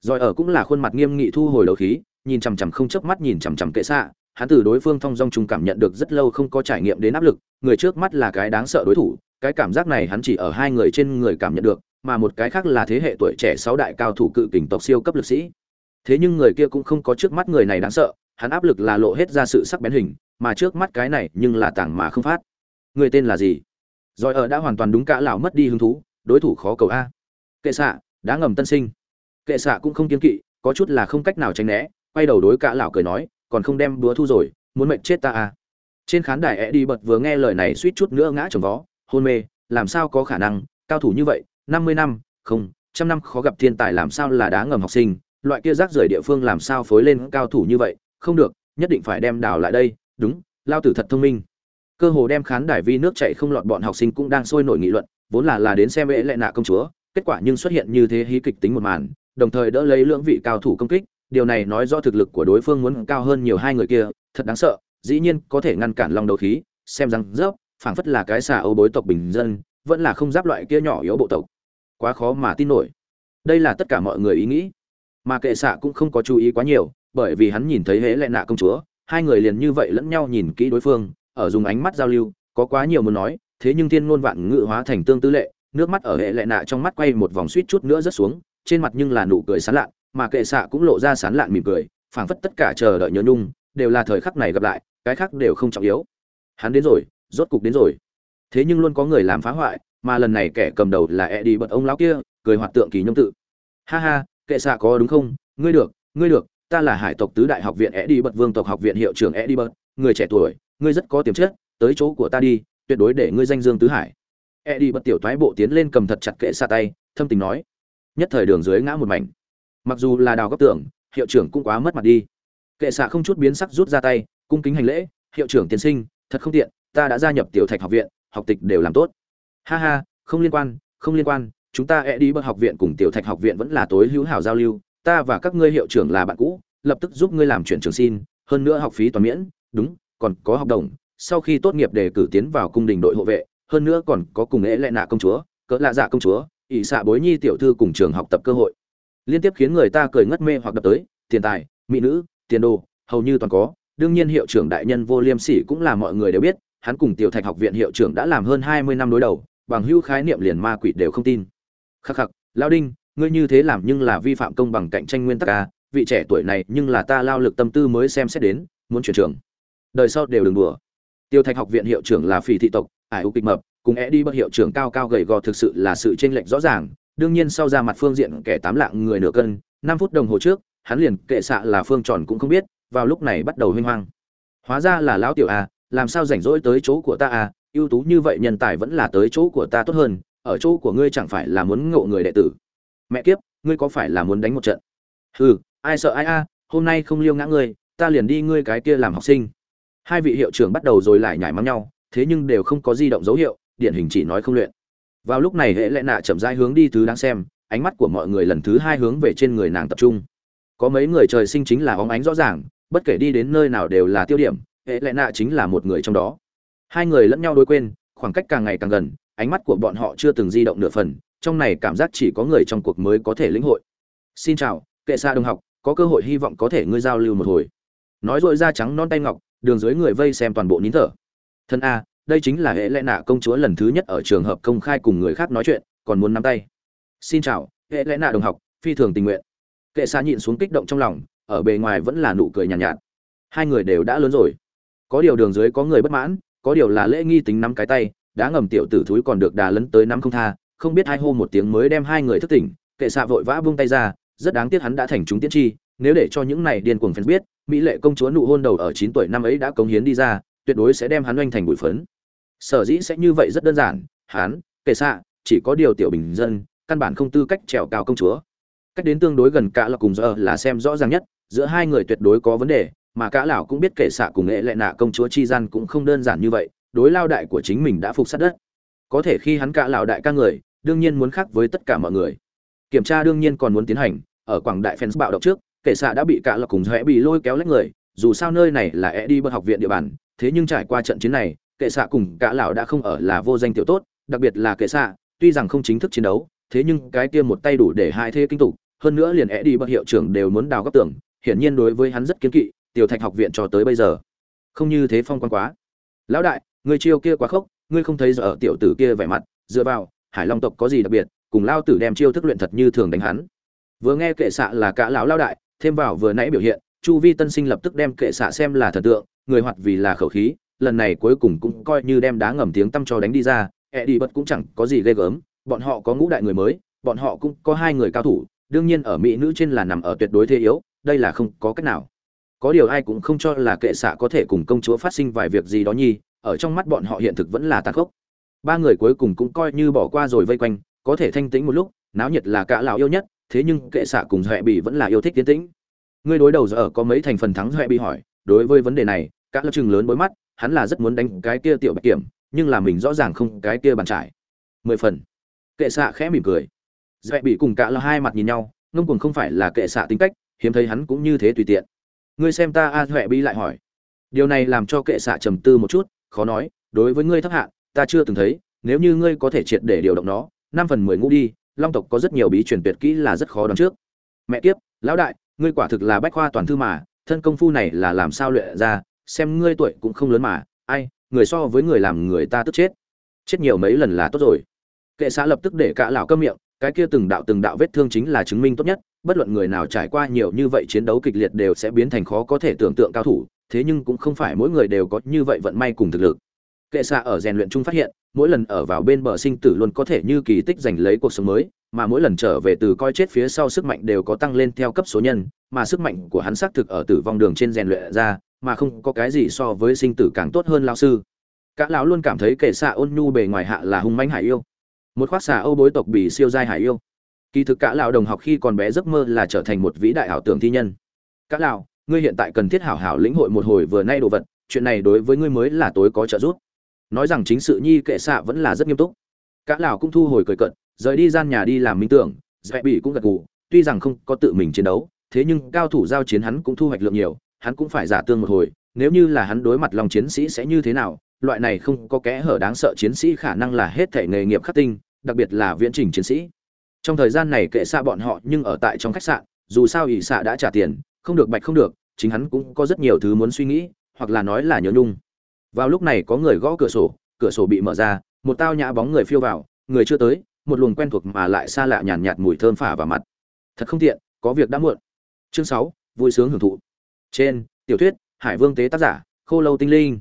Rồi ở cũng là khuôn mặt nghiêm nghị thu hồi đầu khí, nhìn chằm chằm không chớp mắt nhìn chằm chằm kệ xạ, hắn từ đối phương thong dong trung cảm nhận được rất lâu không có trải nghiệm đến áp lực, người trước mắt là cái đáng sợ đối thủ, cái cảm giác này hắn chỉ ở hai người trên người cảm nhận được mà một cái khác là thế hệ tuổi trẻ sáu đại cao thủ cự kình tộc siêu cấp lực sĩ. Thế nhưng người kia cũng không có trước mắt người này đáng sợ, hắn áp lực là lộ hết ra sự sắc bén hình, mà trước mắt cái này nhưng là tảng mà không phát. Người tên là gì? Rồi ở đã hoàn toàn đúng cả lão mất đi hứng thú, đối thủ khó cầu a. Kệ xạ, đã ngầm tân sinh. Kệ xạ cũng không kiên kỵ, có chút là không cách nào tránh né, quay đầu đối cả lão cười nói, còn không đem đúa thu rồi, muốn mệnh chết ta à? Trên khán đài e đi bật vừa nghe lời này suýt chút nữa ngã chồng vó, hôn mê, làm sao có khả năng, cao thủ như vậy năm mươi năm, không, trăm năm khó gặp thiên tài làm sao là đá ngầm học sinh, loại kia rác rưởi địa phương làm sao phối lên cao thủ như vậy, không được, nhất định phải đem đào lại đây, đúng, lao tử thật thông minh. Cơ hồ đem khán đài vi nước chạy không lọt bọn học sinh cũng đang sôi nổi nghị luận, vốn là là đến xem ế lệ nạ công chúa, kết quả nhưng xuất hiện như thế hí kịch tính một màn, đồng thời đỡ lấy lưỡng vị cao thủ công kích, điều này nói rõ thực lực của đối phương muốn cao hơn nhiều hai người kia, thật đáng sợ, dĩ nhiên có thể ngăn cản long đầu khí, xem rằng rớp, phảng phất là cái xà âu bối tộc bình dân, vẫn là không giáp loại kia nhỏ yếu bộ tộc quá khó mà tin nổi. Đây là tất cả mọi người ý nghĩ. Mà kệ xạ cũng không có chú ý quá nhiều, bởi vì hắn nhìn thấy hễ lệ nạ công chúa, hai người liền như vậy lẫn nhau nhìn kỹ đối phương, ở dùng ánh mắt giao lưu, có quá nhiều muốn nói, thế nhưng thiên ngôn vạn ngữ hóa thành tương tư lệ, nước mắt ở hệ lệ nạ trong mắt quay một vòng suýt chút nữa rớt xuống, trên mặt nhưng là nụ cười sán lạn, mà kệ xạ cũng lộ ra sán lạn mỉm cười, phảng phất tất cả chờ đợi nhớ nhung, đều là thời khắc này gặp lại, cái khác đều không trọng yếu. Hắn đến rồi, rốt cục đến rồi. Thế nhưng luôn có người làm phá hoại mà lần này kẻ cầm đầu là e đi bật ông lão kia, cười hoạt tượng kỳ nhông tự. Ha ha, kệ xạ có đúng không? Ngươi được ngươi được, ta là hải tộc tứ đại học viện e đi bật vương tộc học viện hiệu trưởng e đi bật người trẻ tuổi, ngươi rất có tiềm chất, tới chỗ của ta đi, tuyệt đối để ngươi danh dương tứ hải. E đi bật tiểu thoái bộ tiến lên cầm thật chặt kệ xạ tay, thâm tình nói, nhất thời đường dưới ngã một mảnh. Mặc dù là đào góc tưởng hiệu trưởng cũng quá mất mặt đi. Kệ xạ không chút biến sắc rút ra tay, cung kính hành lễ, hiệu trưởng tiên sinh, thật không tiện, ta đã gia nhập tiểu thạch học viện, học tịch đều làm tốt ha ha, không liên quan, không liên quan, chúng ta e đi bậc học viện cùng tiểu thạch học viện vẫn là tối hữu hảo giao lưu, ta và các ngươi hiệu trưởng là bạn cũ, lập tức giúp ngươi làm chuyển trường xin, hơn nữa học phí toàn miễn, đúng, còn có học đồng, sau khi tốt nghiệp để cử tiến vào cung đình đội hộ vệ, hơn nữa còn có cùng lễ lệ nạ công chúa, cỡ lạ dạ công chúa, ỷ xạ bối nhi tiểu thư cùng trường học tập cơ hội. Liên tiếp khiến người ta cười ngất mê hoặc đập tới, tiền tài, mỹ nữ, tiền đồ, hầu như toàn có, đương nhiên hiệu trưởng đại nhân vô liêm sỉ cũng là mọi người đều biết, hắn cùng tiểu thạch học viện hiệu trưởng đã làm hơn hai mươi năm đối đầu bằng hữu khái niệm liền ma quỷ đều không tin. Khắc khắc, lao đinh, ngươi như thế làm nhưng là vi phạm công bằng cạnh tranh nguyên tắc a vị trẻ tuổi này nhưng là ta lao lực tâm tư mới xem xét đến, muốn chuyển trường. Đời sau đều đừng đùa. Tiêu thạch học viện hiệu trưởng là phỉ thị tộc, ải u kịch mập, cùng é đi bất hiệu trưởng cao cao gầy gò thực sự là sự chênh lệch rõ ràng. Đương nhiên sau ra mặt phương diện kẻ tám lạng người nửa cân, năm phút đồng hồ trước, hắn liền kệ xạ là phương tròn cũng không biết, vào lúc này bắt đầu huynh hoang. Hóa ra là lão tiểu a làm sao rảnh rỗi tới chỗ của ta a ưu tú như vậy nhân tài vẫn là tới chỗ của ta tốt hơn, ở chỗ của ngươi chẳng phải là muốn ngộ người đệ tử. Mẹ kiếp, ngươi có phải là muốn đánh một trận? Hừ, ai sợ ai a, hôm nay không liêu ngã ngươi, ta liền đi ngươi cái kia làm học sinh. Hai vị hiệu trưởng bắt đầu rồi lại nhảy mắng nhau, thế nhưng đều không có di động dấu hiệu, điển hình chỉ nói không luyện. Vào lúc này hệ lệ nạ chậm rãi hướng đi thứ đáng xem, ánh mắt của mọi người lần thứ hai hướng về trên người nàng tập trung. Có mấy người trời sinh chính là óng ánh rõ ràng, bất kể đi đến nơi nào đều là tiêu điểm, hệ lệ nạ chính là một người trong đó hai người lẫn nhau đối quên khoảng cách càng ngày càng gần ánh mắt của bọn họ chưa từng di động nửa phần trong này cảm giác chỉ có người trong cuộc mới có thể lĩnh hội. Xin chào kệ xa đồng học có cơ hội hy vọng có thể ngươi giao lưu một hồi. Nói dội da trắng non tay ngọc đường dưới người vây xem toàn bộ nín thở. Thân a đây chính là hệ lệ nạ công chúa lần thứ nhất ở trường hợp công khai cùng người khác nói chuyện còn muốn nắm tay. Xin chào hệ lệ nạ đồng học phi thường tình nguyện. Kệ xa nhịn xuống kích động trong lòng ở bề ngoài vẫn là nụ cười nhàn nhạt, nhạt. Hai người đều đã lớn rồi. Có điều đường dưới có người bất mãn có điều là lễ nghi tính nắm cái tay đã ngầm tiểu tử thúi còn được đà lấn tới nắm không tha, không biết hai hô một tiếng mới đem hai người thức tỉnh, kệ xạ vội vã buông tay ra, rất đáng tiếc hắn đã thành chúng tiên tri, nếu để cho những này điên cuồng fans biết, mỹ lệ công chúa nụ hôn đầu ở chín tuổi năm ấy đã cống hiến đi ra, tuyệt đối sẽ đem hắn oanh thành bụi phấn. Sở dĩ sẽ như vậy rất đơn giản, hắn, kệ xạ, chỉ có điều tiểu bình dân, căn bản không tư cách trèo cao công chúa. Cách đến tương đối gần cả là cùng giờ là xem rõ ràng nhất, giữa hai người tuyệt đối có vấn đề mà cả lão cũng biết kể xạ cùng nghệ lệ nạ công chúa chi gian cũng không đơn giản như vậy, đối lao đại của chính mình đã phục sát đất. Có thể khi hắn cả lão đại ca người, đương nhiên muốn khác với tất cả mọi người. Kiểm tra đương nhiên còn muốn tiến hành, ở quảng đại fans bạo động trước kể xạ đã bị cả lão cùng rẽ bị lôi kéo lách người, dù sao nơi này là e đi bậc học viện địa bàn, thế nhưng trải qua trận chiến này kệ xạ cùng cả lão đã không ở là vô danh tiểu tốt, đặc biệt là kệ xạ, tuy rằng không chính thức chiến đấu, thế nhưng cái kia một tay đủ để hai thế kinh tục, hơn nữa liền e đi bậc hiệu trưởng đều muốn đào góc tưởng hiển nhiên đối với hắn rất kiến kỵ tiểu thạch học viện cho tới bây giờ. Không như thế phong quan quá. Lão đại, người chiêu kia quá khốc, ngươi không thấy giờ tiểu tử kia vẻ mặt, dựa vào, hải long tộc có gì đặc biệt, cùng lao tử đem chiêu thức luyện thật như thường đánh hắn. Vừa nghe kệ xạ là cả lão lao đại, thêm vào vừa nãy biểu hiện, chu vi tân sinh lập tức đem kệ xạ xem là thần tượng, người hoạt vì là khẩu khí, lần này cuối cùng cũng coi như đem đá ngầm tiếng tăm cho đánh đi ra e đi bật cũng chẳng có gì ghê gớm, bọn họ có ngũ đại người mới, bọn họ cũng có hai người cao thủ, đương nhiên ở mỹ nữ trên là nằm ở tuyệt đối thế yếu, đây là không có cách nào có điều ai cũng không cho là kệ xạ có thể cùng công chúa phát sinh vài việc gì đó nhi ở trong mắt bọn họ hiện thực vẫn là tàn khốc. Ba người cuối cùng cũng coi như bỏ qua rồi vây quanh, có thể thanh tĩnh một lúc, náo nhiệt là cả lão yêu nhất, thế nhưng kệ xạ cùng huệ bị vẫn là yêu thích tiến tĩnh. Ngươi đối đầu giờ ở có mấy thành phần thắng huệ bị hỏi, đối với vấn đề này, cả lão chừng lớn bối mắt, hắn là rất muốn đánh cái kia tiểu bạch kiểm, nhưng là mình rõ ràng không cái kia bàn trải. Mười phần. Kệ xạ khẽ mỉm cười. Huệ bị cùng cả là hai mặt nhìn nhau, ngông cuồng không phải là kệ xạ tính cách, hiếm thấy hắn cũng như thế tùy tiện ngươi xem ta a huệ bi lại hỏi. Điều này làm cho kệ xạ trầm tư một chút, khó nói, đối với ngươi thấp hạ ta chưa từng thấy, nếu như ngươi có thể triệt để điều động nó, năm phần mười ngũ đi, long tộc có rất nhiều bí truyền tuyệt kỹ là rất khó đoán trước. Mẹ kiếp, lão đại, ngươi quả thực là bách khoa toàn thư mà, thân công phu này là làm sao luyện ra, xem ngươi tuổi cũng không lớn mà, ai, người so với người làm người ta tức chết. Chết nhiều mấy lần là tốt rồi. Kệ xã lập tức để cả lão câm miệng, cái kia từng đạo từng đạo vết thương chính là chứng minh tốt nhất bất luận người nào trải qua nhiều như vậy chiến đấu kịch liệt đều sẽ biến thành khó có thể tưởng tượng cao thủ, thế nhưng cũng không phải mỗi người đều có như vậy vận may cùng thực lực. Kệ xạ ở rèn luyện chung phát hiện, mỗi lần ở vào bên bờ sinh tử luôn có thể như kỳ tích giành lấy cuộc sống mới, mà mỗi lần trở về từ coi chết phía sau sức mạnh đều có tăng lên theo cấp số nhân, mà sức mạnh của hắn xác thực ở tử vong đường trên rèn luyện ra, mà không có cái gì so với sinh tử càng tốt hơn lao sư. Các lão luôn cảm thấy kệ xạ ôn nhu bề ngoài hạ là hung mãnh hải yêu. Một khoác xà âu bối tộc bị siêu giai hải yêu kỳ thực cả lão đồng học khi còn bé giấc mơ là trở thành một vĩ đại ảo tưởng thi nhân. Cả lão, ngươi hiện tại cần thiết hảo hảo lĩnh hội một hồi vừa nay đồ vật, chuyện này đối với ngươi mới là tối có trợ giúp. Nói rằng chính sự nhi kệ xạ vẫn là rất nghiêm túc. Cả lão cũng thu hồi cười cận rời đi gian nhà đi làm minh tưởng dễ bị cũng gật gù, tuy rằng không có tự mình chiến đấu, thế nhưng cao thủ giao chiến hắn cũng thu hoạch lượng nhiều, hắn cũng phải giả tương một hồi, nếu như là hắn đối mặt lòng chiến sĩ sẽ như thế nào, loại này không có kẽ hở đáng sợ chiến sĩ khả năng là hết thể nghề nghiệp khắc tinh, đặc biệt là viễn trình chiến sĩ trong thời gian này kệ xa bọn họ nhưng ở tại trong khách sạn, dù sao ỷ xạ đã trả tiền, không được bạch không được, chính hắn cũng có rất nhiều thứ muốn suy nghĩ, hoặc là nói là nhớ nhung. Vào lúc này có người gõ cửa sổ cửa sổ bị mở ra, một tao nhã bóng người phiêu vào, người chưa tới, một luồng quen thuộc mà lại xa lạ nhàn nhạt mùi thơm phả vào mặt. Thật không tiện, có việc đã muộn. Chương sáu, vui sướng hưởng thụ. Trên, tiểu thuyết, hải vương tế tác giả, khô lâu tinh linh.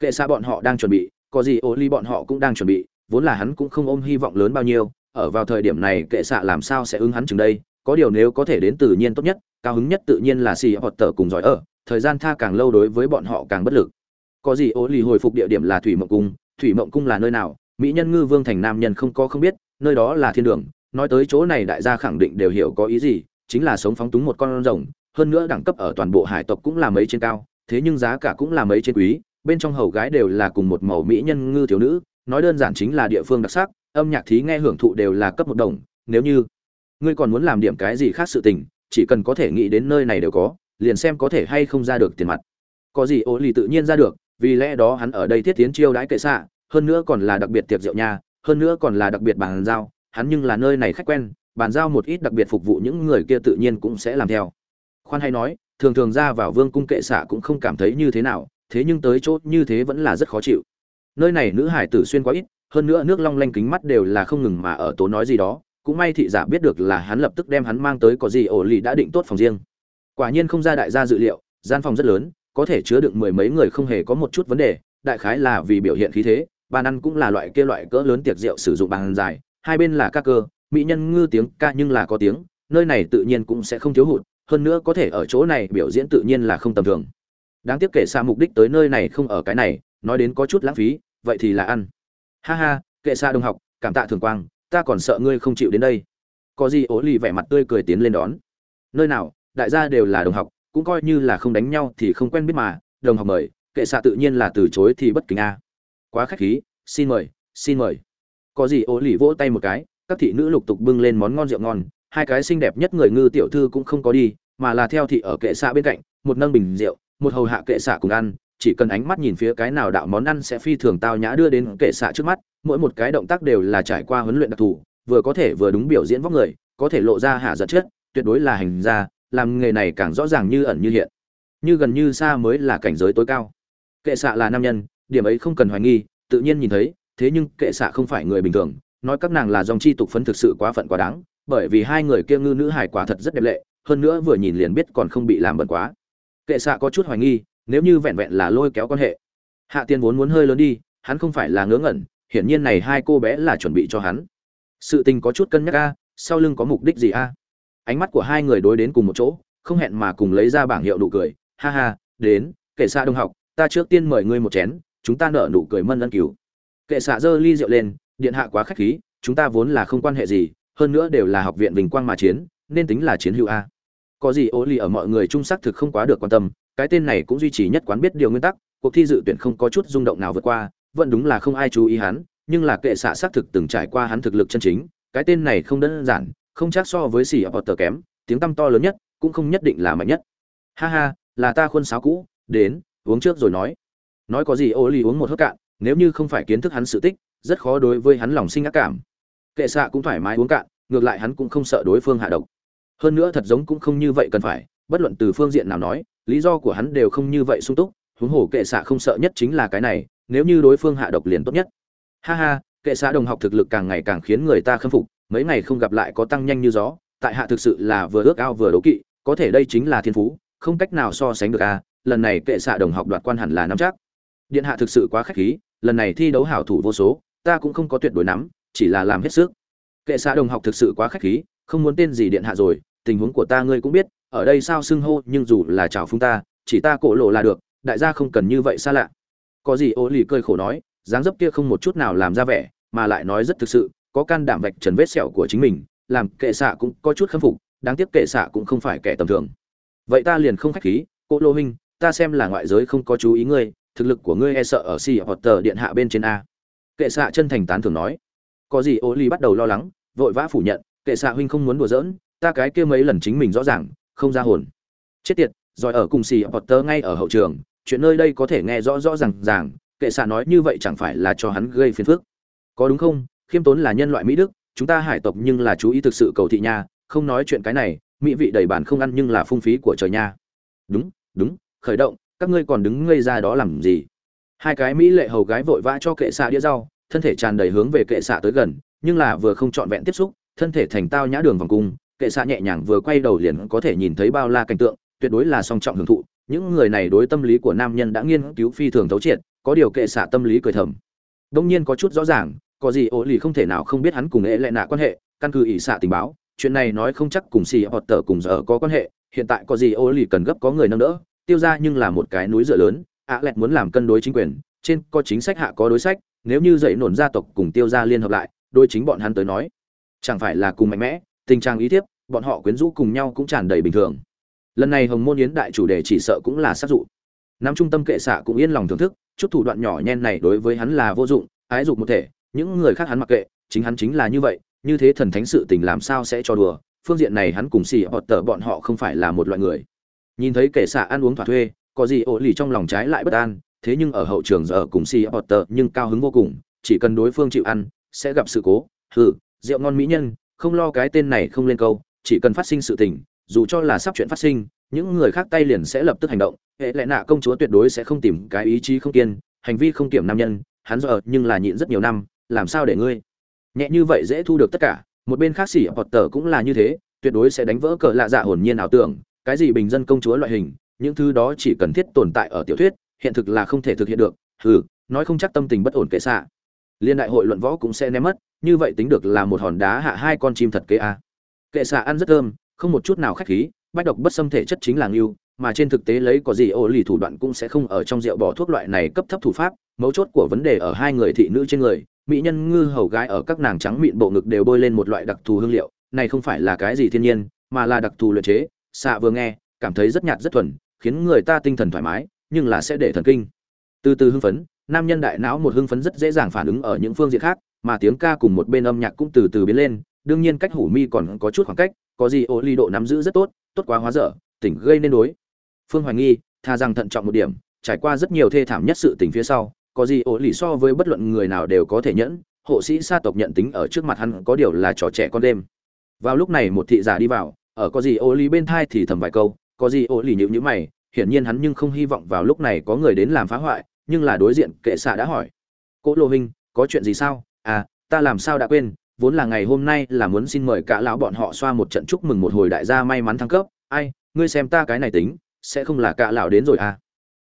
Kệ xa bọn họ đang chuẩn bị, có gì ô ly bọn họ cũng đang chuẩn bị, vốn là hắn cũng không ôm hy vọng lớn bao nhiêu ở vào thời điểm này kệ xạ làm sao sẽ ứng hắn chừng đây, có điều nếu có thể đến tự nhiên tốt nhất, cao hứng nhất tự nhiên là xì hoặc tờ cùng giỏi ở, thời gian tha càng lâu đối với bọn họ càng bất lực. Có gì ô lì hồi phục địa điểm là thủy mộng cung, thủy mộng cung là nơi nào, mỹ nhân ngư vương thành nam nhân không có không biết, nơi đó là thiên đường, nói tới chỗ này đại gia khẳng định đều hiểu có ý gì, chính là sống phóng túng một con rồng, hơn nữa đẳng cấp ở toàn bộ hải tộc cũng là mấy trên cao, thế nhưng giá cả cũng là mấy trên quý, bên trong hầu gái đều là cùng một màu mỹ nhân ngư thiếu nữ, nói đơn giản chính là địa phương đặc sắc âm nhạc thí nghe hưởng thụ đều là cấp một đồng nếu như ngươi còn muốn làm điểm cái gì khác sự tình chỉ cần có thể nghĩ đến nơi này đều có liền xem có thể hay không ra được tiền mặt. Có gì ô lì tự nhiên ra được vì lẽ đó hắn ở đây thiết tiến chiêu đãi kệ xạ hơn nữa còn là đặc biệt tiệc rượu nhà, hơn nữa còn là đặc biệt bàn giao hắn nhưng là nơi này khách quen bàn giao một ít đặc biệt phục vụ những người kia tự nhiên cũng sẽ làm theo. Khoan hay nói thường thường ra vào vương cung kệ xạ cũng không cảm thấy như thế nào thế nhưng tới chỗ như thế vẫn là rất khó chịu. Nơi này nữ hải tử xuyên quá ít hơn nữa nước long lanh kính mắt đều là không ngừng mà ở tố nói gì đó, cũng may thị giả biết được là hắn lập tức đem hắn mang tới có gì ổ lì đã định tốt phòng riêng. Quả nhiên không ra đại gia dự liệu, gian phòng rất lớn, có thể chứa được mười mấy người không hề có một chút vấn đề, đại khái là vì biểu hiện khí thế, bàn ăn cũng là loại kia loại cỡ lớn tiệc rượu sử dụng bàn dài, hai bên là các cơ, mỹ nhân ngư tiếng ca nhưng là có tiếng, nơi này tự nhiên cũng sẽ không thiếu hụt, hơn nữa có thể ở chỗ này biểu diễn tự nhiên là không tầm thường. Đáng tiếc kể xa mục đích tới nơi này không ở cái này, nói đến có chút lãng phí, vậy thì là ăn ha ha, kệ xa đồng học, cảm tạ thường quang, ta còn sợ ngươi không chịu đến đây. Có gì ố lì vẻ mặt tươi cười tiến lên đón. Nơi nào, đại gia đều là đồng học, cũng coi như là không đánh nhau thì không quen biết mà, đồng học mời, kệ xạ tự nhiên là từ chối thì bất kính a. Quá khách khí, xin mời xin mời. Có gì ố lì vỗ tay một cái, các thị nữ lục tục bưng lên món ngon rượu ngon, hai cái xinh đẹp nhất người ngư tiểu thư cũng không có đi, mà là theo thị ở kệ xạ bên cạnh, một nâng bình rượu, một hầu hạ kệ xạ cùng ăn chỉ cần ánh mắt nhìn phía cái nào đạo món ăn sẽ phi thường tao nhã đưa đến kệ xạ trước mắt, mỗi một cái động tác đều là trải qua huấn luyện đặc thù, vừa có thể vừa đúng biểu diễn vóc người, có thể lộ ra hạ giật chất, tuyệt đối là hành gia, làm nghề này càng rõ ràng như ẩn như hiện. Như gần như xa mới là cảnh giới tối cao. Kệ xạ là nam nhân, điểm ấy không cần hoài nghi, tự nhiên nhìn thấy, thế nhưng kệ xạ không phải người bình thường, nói các nàng là dòng chi tục phấn thực sự quá phận quá đáng, bởi vì hai người kia ngư nữ hải quả thật rất đẹp lệ, hơn nữa vừa nhìn liền biết còn không bị làm bẩn quá. Kệ xạ có chút hoài nghi nếu như vẹn vẹn là lôi kéo quan hệ. Hạ tiên vốn muốn hơi lớn đi, hắn không phải là ngớ ngẩn, hiển nhiên này hai cô bé là chuẩn bị cho hắn. Sự tình có chút cân nhắc a, sau lưng có mục đích gì a? Ánh mắt của hai người đối đến cùng một chỗ, không hẹn mà cùng lấy ra bảng hiệu nụ cười. Ha ha, đến, kệ xạ đông học, ta trước tiên mời ngươi một chén, chúng ta nợ nụ cười mân ân cứu kệ xạ giơ ly rượu lên, điện hạ quá khách khí, chúng ta vốn là không quan hệ gì, hơn nữa đều là học viện bình quang mà chiến, nên tính là chiến hữu a có gì ố lì ở mọi người trung sắc thực không quá được quan tâm, cái tên này cũng duy trì nhất quán biết điều nguyên tắc, cuộc thi dự tuyển không có chút rung động nào vượt qua, vẫn đúng là không ai chú ý hắn, nhưng là kệ xạ xác thực từng trải qua hắn thực lực chân chính, cái tên này không đơn giản, không chắc so với xì ở tờ kém, tiếng tăm to lớn nhất, cũng không nhất định là mạnh nhất. Ha ha, là ta khuôn sáo cũ, đến, uống trước rồi nói. Nói có gì ô ly uống một hớt cạn, nếu như không phải kiến thức hắn sự tích, rất khó đối với hắn lòng sinh ác cảm. Kệ xạ cũng thoải mái uống cạn, ngược lại hắn cũng không sợ đối phương hạ độc hơn nữa thật giống cũng không như vậy cần phải, bất luận từ phương diện nào nói, lý do của hắn đều không như vậy sung túc, huống hồ kệ xạ không sợ nhất chính là cái này, nếu như đối phương hạ độc liền tốt nhất. Ha ha, kệ xạ đồng học thực lực càng ngày càng khiến người ta khâm phục, mấy ngày không gặp lại có tăng nhanh như gió, tại hạ thực sự là vừa ước ao vừa đố kỵ, có thể đây chính là thiên phú, không cách nào so sánh được a lần này kệ xạ đồng học đoạt quan hẳn là nắm chắc. Điện hạ thực sự quá khách khí, lần này thi đấu hảo thủ vô số, ta cũng không có tuyệt đối nắm, chỉ là làm hết sức. Kệ xạ đồng học thực sự quá khách khí không muốn tên gì điện hạ rồi, tình huống của ta ngươi cũng biết, ở đây sao xưng hô nhưng dù là chào phúng ta, chỉ ta cổ lộ là được, đại gia không cần như vậy xa lạ. Có gì ô lì cười khổ nói, dáng dấp kia không một chút nào làm ra vẻ, mà lại nói rất thực sự, có can đảm vạch trần vết sẹo của chính mình, làm kệ xạ cũng có chút khâm phục, đáng tiếc kệ xạ cũng không phải kẻ tầm thường. Vậy ta liền không khách khí cô lô minh ta xem là ngoại giới không có chú ý ngươi, thực lực của ngươi e sợ ở si hoặc tờ điện hạ bên trên a. Kệ xạ chân thành tán thường nói. Có gì ô ly bắt đầu lo lắng, vội vã phủ nhận kệ xạ huynh không muốn đùa giỡn, ta cái kia mấy lần chính mình rõ ràng, không ra hồn. Chết tiệt, rồi ở cùng xì tờ ngay ở hậu trường, chuyện nơi đây có thể nghe rõ rõ ràng ràng, kệ xạ nói như vậy chẳng phải là cho hắn gây phiền phức. Có đúng không? Khiêm tốn là nhân loại mỹ đức, chúng ta hải tộc nhưng là chú ý thực sự cầu thị nha, không nói chuyện cái này, mỹ vị đầy bản không ăn nhưng là phung phí của trời nha. Đúng đúng, khởi động, các ngươi còn đứng ngây ra đó làm gì? Hai cái mỹ lệ hầu gái vội vã cho kệ xạ đĩa rau, thân thể tràn đầy hướng về kệ xạ tới gần, nhưng là vừa không trọn vẹn tiếp xúc thân thể thành tao nhã đường vòng cung, kệ xạ nhẹ nhàng vừa quay đầu liền có thể nhìn thấy bao la cảnh tượng, tuyệt đối là song trọng hưởng thụ. Những người này đối tâm lý của nam nhân đã nghiên cứu phi thường thấu triệt, có điều kệ xạ tâm lý cười thầm. Đông nhiên có chút rõ ràng, có gì ổ lì không thể nào không biết hắn cùng ế lệ nạ quan hệ, căn cứ ỷ xạ tình báo, chuyện này nói không chắc cùng xì hoặc tờ cùng giờ có quan hệ, hiện tại có gì ổ lì cần gấp có người nâng đỡ, tiêu ra nhưng là một cái núi dựa lớn, ạ lẹt muốn làm cân đối chính quyền, trên có chính sách hạ có đối sách, nếu như dậy nổn gia tộc cùng tiêu ra liên hợp lại đôi chính bọn hắn tới nói chẳng phải là cùng mạnh mẽ, tình trạng ý thiếp, bọn họ quyến rũ cùng nhau cũng tràn đầy bình thường. Lần này hồng môn yến đại chủ đề chỉ sợ cũng là sát dụ. Nắm trung tâm kệ xạ cũng yên lòng thưởng thức, chút thủ đoạn nhỏ nhen này đối với hắn là vô dụng, ái dục một thể, những người khác hắn mặc kệ, chính hắn chính là như vậy, như thế thần thánh sự tình làm sao sẽ cho đùa, phương diện này hắn cùng xì họ tờ bọn họ không phải là một loại người. Nhìn thấy kệ xạ ăn uống thỏa thuê, có gì ổ lì trong lòng trái lại bất an, thế nhưng ở hậu trường giờ cùng xì họ tờ nhưng cao hứng vô cùng, chỉ cần đối phương chịu ăn, sẽ gặp sự cố, hừ rượu ngon mỹ nhân, không lo cái tên này không lên câu, chỉ cần phát sinh sự tình, dù cho là sắp chuyện phát sinh, những người khác tay liền sẽ lập tức hành động. Hệ lệ nạ công chúa tuyệt đối sẽ không tìm cái ý chí không kiên, hành vi không kiểm nam nhân, hắn giờ nhưng là nhịn rất nhiều năm, làm sao để ngươi? Nhẹ như vậy dễ thu được tất cả, một bên khác xỉ hoặc tờ cũng là như thế, tuyệt đối sẽ đánh vỡ cờ lạ dạ hồn nhiên ảo tưởng, cái gì bình dân công chúa loại hình, những thứ đó chỉ cần thiết tồn tại ở tiểu thuyết, hiện thực là không thể thực hiện được. Hừ, nói không chắc tâm tình bất ổn kệ xạ liên đại hội luận võ cũng sẽ ném mất, như vậy tính được là một hòn đá hạ hai con chim thật kế a. Kệ xạ ăn rất thơm, không một chút nào khách khí, bách độc bất xâm thể chất chính là ngưu, mà trên thực tế lấy có gì ô lì thủ đoạn cũng sẽ không ở trong rượu bỏ thuốc loại này cấp thấp thủ pháp, mấu chốt của vấn đề ở hai người thị nữ trên người, mỹ nhân ngư hầu gái ở các nàng trắng mịn bộ ngực đều bôi lên một loại đặc thù hương liệu, này không phải là cái gì thiên nhiên, mà là đặc thù luyện chế, xạ vừa nghe, cảm thấy rất nhạt rất thuần, khiến người ta tinh thần thoải mái, nhưng là sẽ để thần kinh. Từ từ hưng phấn nam nhân đại não một hưng phấn rất dễ dàng phản ứng ở những phương diện khác, mà tiếng ca cùng một bên âm nhạc cũng từ từ biến lên, đương nhiên cách hủ mi còn có chút khoảng cách, có gì ô ly độ nắm giữ rất tốt tốt quá hóa dở, tỉnh gây nên đối. Phương hoài nghi, tha rằng thận trọng một điểm, trải qua rất nhiều thê thảm nhất sự tình phía sau, có gì ổ lì so với bất luận người nào đều có thể nhẫn, hộ sĩ sa tộc nhận tính ở trước mặt hắn có điều là trò trẻ con đêm. Vào lúc này một thị giả đi vào, ở có gì ổ lì bên thai thì thầm vài câu, có gì ổ lì nhữ nhữ mày, hiển nhiên hắn nhưng không hy vọng vào lúc này có người đến làm phá hoại nhưng là đối diện kệ xạ đã hỏi. Cỗ lô hình có chuyện gì sao? À ta làm sao đã quên, vốn là ngày hôm nay là muốn xin mời cả lão bọn họ xoa một trận chúc mừng một hồi đại gia may mắn thăng cấp. Ai, ngươi xem ta cái này tính, sẽ không là cả lão đến rồi à?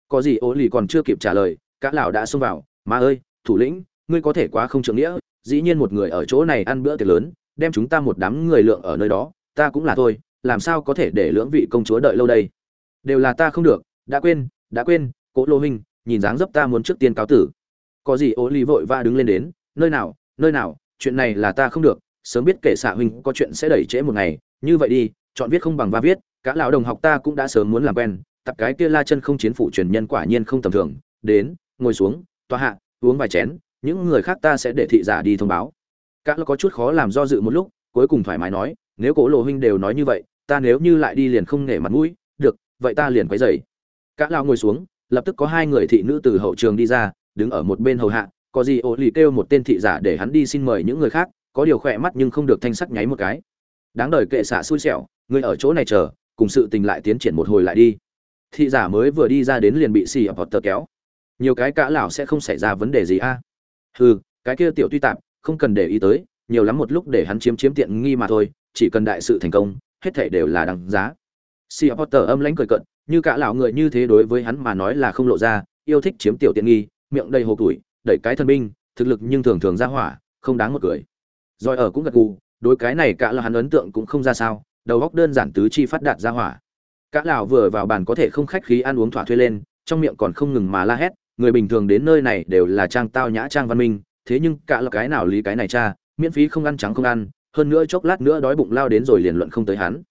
Có gì ố lì còn chưa kịp trả lời, cả lão đã xông vào. Mà ơi, thủ lĩnh, ngươi có thể quá không trưởng nghĩa, dĩ nhiên một người ở chỗ này ăn bữa tiệc lớn, đem chúng ta một đám người lượng ở nơi đó, ta cũng là thôi, làm sao có thể để lưỡng vị công chúa đợi lâu đây? Đều là ta không được, đã quên đã quên cố lô huynh nhìn dáng dấp ta muốn trước tiên cáo tử. Có gì ố lì vội va đứng lên đến, nơi nào nơi nào, chuyện này là ta không được, sớm biết kể xạ huynh có chuyện sẽ đẩy trễ một ngày, như vậy đi, chọn viết không bằng va viết, cả lão đồng học ta cũng đã sớm muốn làm quen, tập cái kia la chân không chiến phủ truyền nhân quả nhiên không tầm thường, đến, ngồi xuống, tòa hạ, uống vài chén, những người khác ta sẽ để thị giả đi thông báo. Cả lão có chút khó làm do dự một lúc, cuối cùng thoải mái nói, nếu cố lộ huynh đều nói như vậy, ta nếu như lại đi liền không nể mặt mũi, được, vậy ta liền quấy dậy cả lão ngồi xuống lập tức có hai người thị nữ từ hậu trường đi ra, đứng ở một bên hầu hạ, có gì ổ lì kêu một tên thị giả để hắn đi xin mời những người khác, có điều khỏe mắt nhưng không được thanh sắc nháy một cái. Đáng đời kệ xả xui xẻo, người ở chỗ này chờ, cùng sự tình lại tiến triển một hồi lại đi. Thị giả mới vừa đi ra đến liền bị xì ập tờ kéo. Nhiều cái cả lão sẽ không xảy ra vấn đề gì a. À? hừ, cái kia tiểu tuy tạm, không cần để ý tới, nhiều lắm một lúc để hắn chiếm chiếm tiện nghi mà thôi, chỉ cần đại sự thành công, hết thảy đều là đằng giá. Xì ập tờ âm lãnh cười cận như cả lão người như thế đối với hắn mà nói là không lộ ra, yêu thích chiếm tiểu tiện nghi, miệng đầy hồ tuổi đẩy cái thân binh, thực lực nhưng thường thường ra hỏa, không đáng một cười rồi ở cũng gật gù, đối cái này cả là hắn ấn tượng cũng không ra sao, đầu góc đơn giản tứ chi phát đạt ra hỏa. Cả lão vừa vào bàn có thể không khách khí ăn uống thỏa thuê lên, trong miệng còn không ngừng mà la hét, người bình thường đến nơi này đều là trang tao nhã trang văn minh, thế nhưng cả là cái nào lý cái này cha, miễn phí không ăn trắng không ăn, hơn nữa chốc lát nữa đói bụng lao đến rồi liền luận không tới hắn.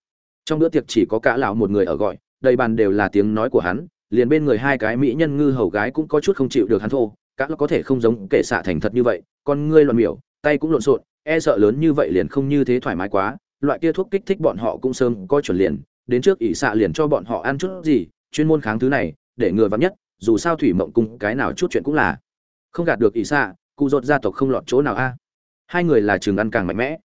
Trong bữa tiệc chỉ có cả lão một người ở gọi đầy bàn đều là tiếng nói của hắn, liền bên người hai cái mỹ nhân ngư hầu gái cũng có chút không chịu được hắn thô các có thể không giống kệ xạ thành thật như vậy, con ngươi loạn miểu, tay cũng lộn xộn e sợ lớn như vậy liền không như thế thoải mái quá, loại kia thuốc kích thích bọn họ cũng sớm coi chuẩn liền, đến trước ỷ xạ liền cho bọn họ ăn chút gì, chuyên môn kháng thứ này, để ngừa vắng nhất, dù sao thủy mộng cung cái nào chút chuyện cũng là không gạt được ỷ xạ, cụ dột gia tộc không lọt chỗ nào a. Hai người là trường ăn càng mạnh mẽ,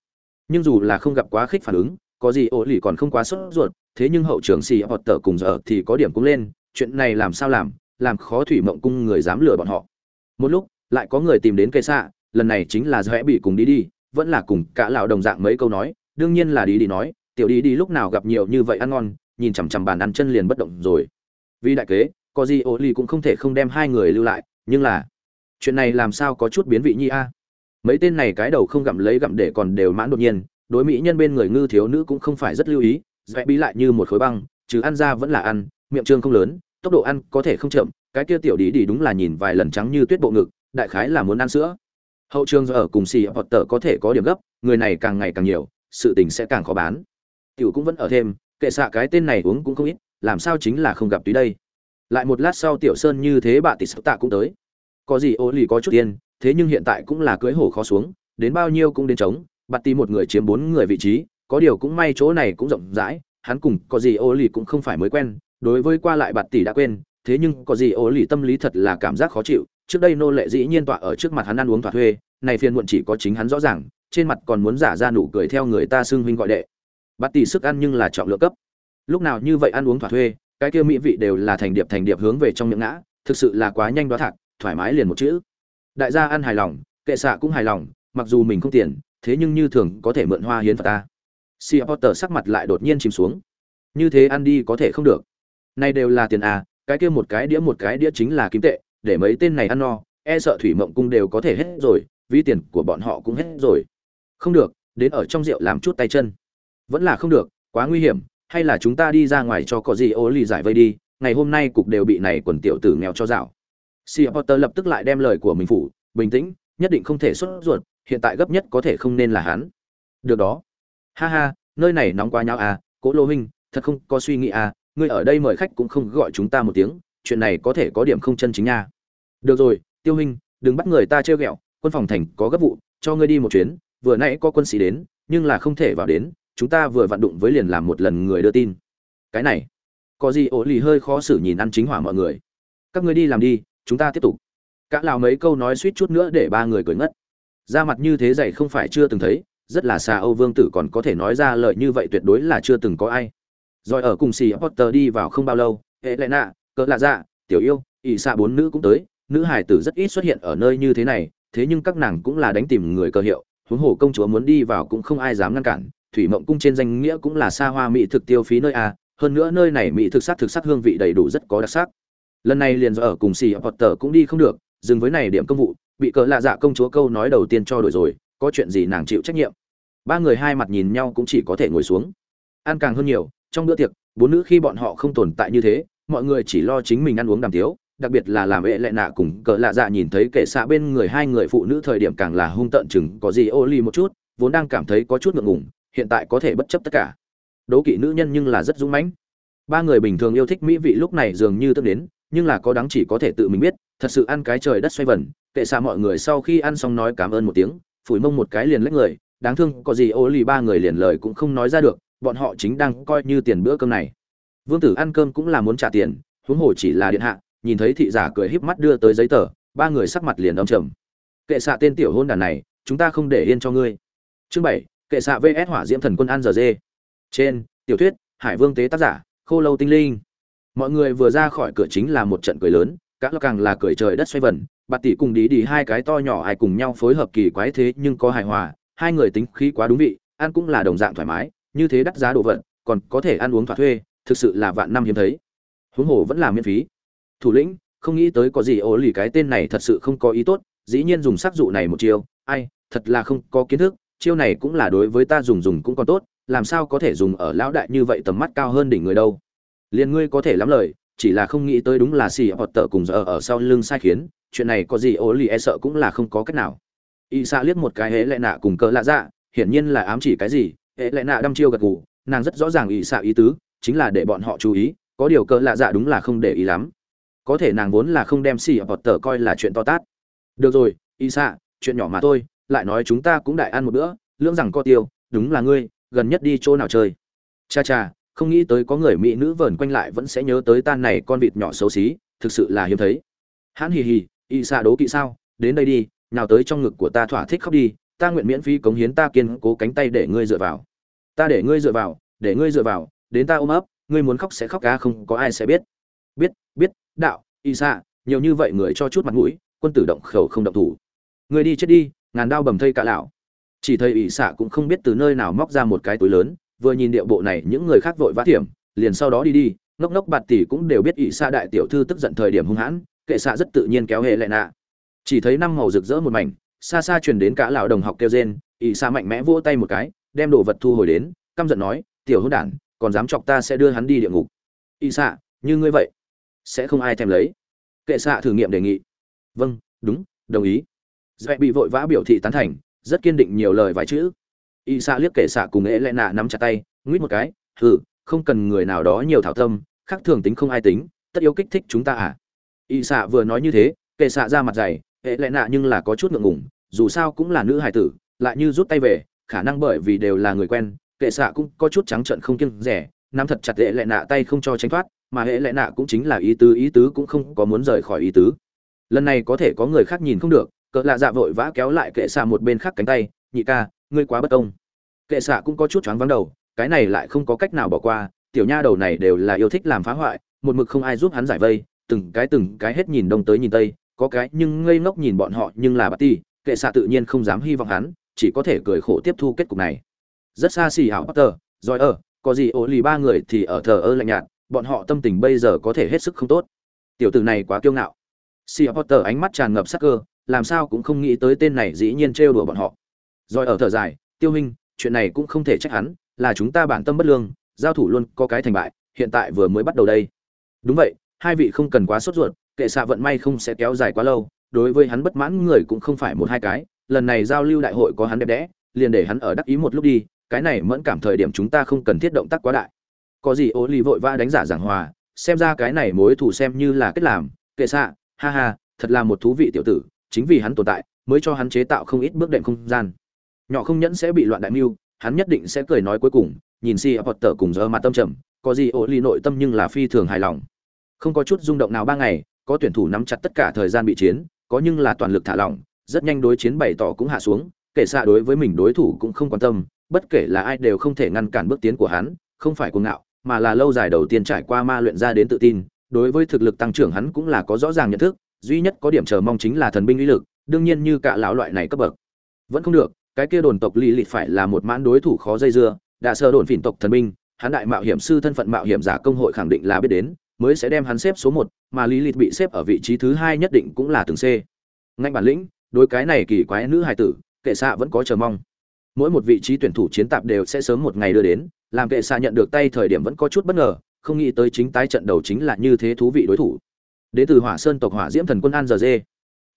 nhưng dù là không gặp quá khích phản ứng, có gì ổ lì còn không quá sốt ruột thế nhưng hậu trưởng xì hoặc tờ cùng giờ thì có điểm cũng lên, chuyện này làm sao làm làm khó thủy mộng cung người dám lừa bọn họ. Một lúc, lại có người tìm đến cây xạ, lần này chính là dõe bị cùng đi đi, vẫn là cùng cả lão đồng dạng mấy câu nói, đương nhiên là đi đi nói, tiểu đi đi lúc nào gặp nhiều như vậy ăn ngon, nhìn chằm chằm bàn ăn chân liền bất động rồi. Vì đại kế có gì ô ly cũng không thể không đem hai người lưu lại, nhưng là, chuyện này làm sao có chút biến vị nhi a? Mấy tên này cái đầu không gặm lấy gặm để còn đều mãn đột nhiên, đối mỹ nhân bên người ngư thiếu nữ cũng không phải rất lưu ý dễ bí lại như một khối băng chứ ăn ra vẫn là ăn, miệng trương không lớn, tốc độ ăn có thể không chậm, cái kia tiểu đi đi đúng là nhìn vài lần trắng như tuyết bộ ngực, đại khái là muốn ăn sữa. Hậu trường giờ ở cùng xì hoặc tờ có thể có điểm gấp, người này càng ngày càng nhiều, sự tình sẽ càng khó bán. Tiểu cũng vẫn ở thêm, kệ xạ cái tên này uống cũng không ít, làm sao chính là không gặp túy đây. Lại một lát sau tiểu sơn như thế bà tỷ sắc tạ cũng tới. Có gì ô lì có chút tiền thế nhưng hiện tại cũng là cưới hổ khó xuống, đến bao nhiêu cũng đến trống bạt tỷ một người chiếm bốn người vị trí có điều cũng may chỗ này cũng rộng rãi, hắn cùng có gì ô lì cũng không phải mới quen, đối với qua lại bạt tỷ đã quên, thế nhưng có gì ô lì tâm lý thật là cảm giác khó chịu, trước đây nô lệ dĩ nhiên tọa ở trước mặt hắn ăn uống thỏa thuê, này phiền muộn chỉ có chính hắn rõ ràng, trên mặt còn muốn giả ra nụ cười theo người ta xưng huynh gọi đệ. Bạt tỷ sức ăn nhưng là trọng lượng cấp. Lúc nào như vậy ăn uống thỏa thuê, cái kia mỹ vị đều là thành điệp thành điệp hướng về trong miệng ngã, thực sự là quá nhanh đoá thạc, thoải mái liền một chữ. Đại gia ăn hài lòng, kệ xạ cũng hài lòng, mặc dù mình không tiền, thế nhưng như thường có thể mượn hoa hiến phật ta si potter sắc mặt lại đột nhiên chìm xuống. Như thế ăn đi có thể không được. Nay đều là tiền à cái kia một cái đĩa một cái đĩa chính là kim tệ, để mấy tên này ăn no e sợ thủy mộng cung đều có thể hết rồi, vì tiền của bọn họ cũng hết rồi. Không được, đến ở trong rượu làm chút tay chân. Vẫn là không được, quá nguy hiểm, hay là chúng ta đi ra ngoài cho có gì ô lì giải vây đi, ngày hôm nay cục đều bị này quần tiểu tử nghèo cho dạo si potter lập tức lại đem lời của mình phủ, bình tĩnh, nhất định không thể xuất ruột, hiện tại gấp nhất có thể không nên là hắn. Được đó ha ha, nơi này nóng quá nhau à cố lô huynh, thật không có suy nghĩ à ngươi ở đây mời khách cũng không gọi chúng ta một tiếng, chuyện này có thể có điểm không chân chính nha. Được rồi, tiêu huynh, đừng bắt người ta trêu ghẹo, quân phòng thành có gấp vụ, cho ngươi đi một chuyến, vừa nãy có quân sĩ đến, nhưng là không thể vào đến, chúng ta vừa vặn đụng với liền làm một lần người đưa tin. Cái này, có gì ổ lì hơi khó xử nhìn ăn chính hỏa mọi người. Các ngươi đi làm đi, chúng ta tiếp tục. Cả lào mấy câu nói suýt chút nữa để ba người cười ngất. Ra mặt như thế dày không phải chưa từng thấy rất là xa âu vương tử còn có thể nói ra lời như vậy tuyệt đối là chưa từng có ai. Rồi ở cùng xì potter đi vào không bao lâu Helena, cỡ lạ dạ tiểu yêu ỷ xạ bốn nữ cũng tới. Nữ hải tử rất ít xuất hiện ở nơi như thế này thế nhưng các nàng cũng là đánh tìm người cơ hiệu. Huống hồ công chúa muốn đi vào cũng không ai dám ngăn cản. Thủy mộng cung trên danh nghĩa cũng là xa hoa mỹ thực tiêu phí nơi a hơn nữa nơi này mỹ thực sắc thực sắc hương vị đầy đủ rất có đặc sắc. Lần này liền do ở cùng xì potter cũng đi không được dừng với này điểm công vụ bị cỡ lạ dạ công chúa câu nói đầu tiên cho đổi rồi. Có chuyện gì nàng chịu trách nhiệm? Ba người hai mặt nhìn nhau cũng chỉ có thể ngồi xuống. Ăn càng hơn nhiều, trong bữa tiệc, bốn nữ khi bọn họ không tồn tại như thế, mọi người chỉ lo chính mình ăn uống đàm tiếu, đặc biệt là làm vệ lệ nạ cùng cỡ lạ dạ nhìn thấy kệ xạ bên người hai người phụ nữ thời điểm càng là hung tợn chừng có gì ô ly một chút, vốn đang cảm thấy có chút ngượng ngùng, hiện tại có thể bất chấp tất cả. Đố kỵ nữ nhân nhưng là rất dũng mãnh. Ba người bình thường yêu thích mỹ vị lúc này dường như tức đến, nhưng là có đáng chỉ có thể tự mình biết, thật sự ăn cái trời đất xoay vần, kệ xạ mọi người sau khi ăn xong nói cảm ơn một tiếng, phủi mông một cái liền lách người đáng thương có gì ô lì ba người liền lời cũng không nói ra được, bọn họ chính đang coi như tiền bữa cơm này. Vương tử ăn cơm cũng là muốn trả tiền, huống hồ chỉ là điện hạ, nhìn thấy thị giả cười híp mắt đưa tới giấy tờ, ba người sắc mặt liền âm trầm. Kệ xạ tên tiểu hôn đàn này, chúng ta không để yên cho ngươi. Chương bảy, kệ xạ vs hỏa diễm thần quân an giờ dê trên, tiểu thuyết, hải vương tế tác giả, khô lâu tinh linh. Mọi người vừa ra khỏi cửa chính là một trận cười lớn các lo càng là cười trời đất xoay vần bà tỷ cùng đi đi hai cái to nhỏ ai cùng nhau phối hợp kỳ quái thế nhưng có hài hòa hai người tính khí quá đúng vị, ăn cũng là đồng dạng thoải mái, như thế đắt giá đồ vật, còn có thể ăn uống thỏa thuê, thực sự là vạn năm hiếm thấy. Huống hồ vẫn là miễn phí. Thủ lĩnh, không nghĩ tới có gì ố lì cái tên này thật sự không có ý tốt, dĩ nhiên dùng sắc dụ này một chiêu, ai, thật là không có kiến thức, chiêu này cũng là đối với ta dùng dùng cũng còn tốt, làm sao có thể dùng ở lão đại như vậy tầm mắt cao hơn đỉnh người đâu. Liền ngươi có thể lắm lời, chỉ là không nghĩ tới đúng là xì hoặc tợ cùng giờ ở sau lưng sai khiến, chuyện này có gì ố lì e sợ cũng là không có cách nào y xạ liếc một cái hễ lệ nạ cùng cỡ lạ dạ hiển nhiên là ám chỉ cái gì? Hễ lệ nạ đăm chiêu gật gù, nàng rất rõ ràng y xạ ý tứ, chính là để bọn họ chú ý, có điều cỡ lạ dạ đúng là không để ý lắm. Có thể nàng vốn là không đem xì hoặc tờ coi là chuyện to tát. Được rồi y xạ chuyện nhỏ mà thôi, lại nói chúng ta cũng đại ăn một bữa, lưỡng rằng co tiêu, đúng là ngươi, gần nhất đi chỗ nào chơi? Cha cha, không nghĩ tới có người mỹ nữ vờn quanh lại vẫn sẽ nhớ tới tan này con vịt nhỏ xấu xí, thực sự là hiếm thấy. Hãn hì hì y xạ đố kỵ sao? Đến đây đi nào tới trong ngực của ta thỏa thích khóc đi, ta nguyện miễn phí cống hiến ta kiên cố cánh tay để ngươi dựa vào. Ta để ngươi dựa vào, để ngươi dựa vào, đến ta ôm ấp, ngươi muốn khóc sẽ khóc cá không có ai sẽ biết. Biết biết, đạo y xạ nhiều như vậy người cho chút mặt mũi, quân tử động khẩu không động thủ. Người đi chết đi, ngàn đao bầm thây cả lão. Chỉ thấy ỷ xạ cũng không biết từ nơi nào móc ra một cái túi lớn, vừa nhìn điệu bộ này, những người khác vội vã thiểm liền sau đó đi đi, ngốc ngốc bạt tỷ cũng đều biết ỷ xạ đại tiểu thư tức giận thời điểm hung hãn, kệ xạ rất tự nhiên kéo hệ lại nạ chỉ thấy năm màu rực rỡ một mảnh, xa xa truyền đến cả lão đồng học kêu rên ỵ xa mạnh mẽ vỗ tay một cái, đem đồ vật thu hồi đến, căm giận nói, tiểu hôn đản, còn dám chọc ta sẽ đưa hắn đi địa ngục. Ỵ xạ, như ngươi vậy, sẽ không ai thèm lấy. Kệ xạ thử nghiệm đề nghị. Vâng đúng, đồng ý. Dễ bị vội vã biểu thị tán thành, rất kiên định nhiều lời vài chữ. Y xạ liếc kệ xạ cùng ế lẽ nạ nắm chặt tay, nguyết một cái, hừ, không cần người nào đó nhiều thảo tâm, khác thường tính không ai tính, tất yếu kích thích chúng ta à. Y xạ vừa nói như thế, kệ xạ ra mặt dày hệ lẽ nạ nhưng là có chút ngượng ngùng, dù sao cũng là nữ hài tử, lại như rút tay về, khả năng bởi vì đều là người quen, kệ xạ cũng có chút trắng trợn không kiêng rẻ, nắm thật chặt hệ lẽ nạ tay không cho tránh thoát, mà hệ lẽ nạ cũng chính là ý tứ ý tứ cũng không có muốn rời khỏi ý tứ. Lần này có thể có người khác nhìn không được, cỡ lạ dạ vội vã kéo lại kệ xạ một bên khác cánh tay, nhị ca, ngươi quá bất công. Kệ xạ cũng có chút choáng vắng đầu, cái này lại không có cách nào bỏ qua, tiểu nha đầu này đều là yêu thích làm phá hoại, một mực không ai giúp hắn giải vây, từng cái từng cái hết nhìn đông tới nhìn tây có cái nhưng ngây ngốc nhìn bọn họ nhưng là bà ti, kệ xạ tự nhiên không dám hy vọng hắn, chỉ có thể cười khổ tiếp thu kết cục này. Rất xa xỉ hảo potter, rồi ở, có gì ổ lì ba người thì ở thờ ơ lạnh nhạt, bọn họ tâm tình bây giờ có thể hết sức không tốt. Tiểu tử này quá kiêu ngạo. Xỉ potter ánh mắt tràn ngập sắc cơ, làm sao cũng không nghĩ tới tên này dĩ nhiên trêu đùa bọn họ. Rồi ở thở dài, tiêu minh chuyện này cũng không thể trách hắn, là chúng ta bản tâm bất lương, giao thủ luôn có cái thành bại, hiện tại vừa mới bắt đầu đây. Đúng vậy, hai vị không cần quá sốt ruột kệ xạ vận may không sẽ kéo dài quá lâu, đối với hắn bất mãn người cũng không phải một hai cái, lần này giao lưu đại hội có hắn đẹp đẽ, liền để hắn ở đắc ý một lúc đi, cái này mẫn cảm thời điểm chúng ta không cần thiết động tác quá đại. Có gì ô ly vội vã đánh giả giảng hòa, xem ra cái này mối thủ xem như là kết làm, kệ xạ, ha ha, thật là một thú vị tiểu tử, chính vì hắn tồn tại, mới cho hắn chế tạo không ít bước đệm không gian. Nhỏ không nhẫn sẽ bị loạn đại mưu, hắn nhất định sẽ cười nói cuối cùng, nhìn si tờ cùng giờ mặt tâm trầm, có gì ổ ly nội tâm nhưng là phi thường hài lòng. Không có chút rung động nào ba ngày có tuyển thủ nắm chặt tất cả thời gian bị chiến, có nhưng là toàn lực thả lỏng, rất nhanh đối chiến bày tỏ cũng hạ xuống, kể xa đối với mình đối thủ cũng không quan tâm, bất kể là ai đều không thể ngăn cản bước tiến của hắn, không phải cuồng ngạo, mà là lâu dài đầu tiên trải qua ma luyện ra đến tự tin, đối với thực lực tăng trưởng hắn cũng là có rõ ràng nhận thức, duy nhất có điểm chờ mong chính là thần binh uy lực, đương nhiên như cả lão loại này cấp bậc. Vẫn không được, cái kia đồn tộc lý lịch phải là một mãn đối thủ khó dây dưa, đã sơ đồn phỉn tộc thần binh, hắn đại mạo hiểm sư thân phận mạo hiểm giả công hội khẳng định là biết đến mới sẽ đem hắn xếp số một, mà lý lịch bị xếp ở vị trí thứ hai nhất định cũng là từng c. Ngạnh bản lĩnh, đối cái này kỳ quái nữ hài tử, kệ xạ vẫn có chờ mong. Mỗi một vị trí tuyển thủ chiến tạp đều sẽ sớm một ngày đưa đến, làm kệ xạ nhận được tay thời điểm vẫn có chút bất ngờ, không nghĩ tới chính tái trận đầu chính là như thế thú vị đối thủ. Đến từ hỏa sơn tộc hỏa diễm thần quân an giờ dê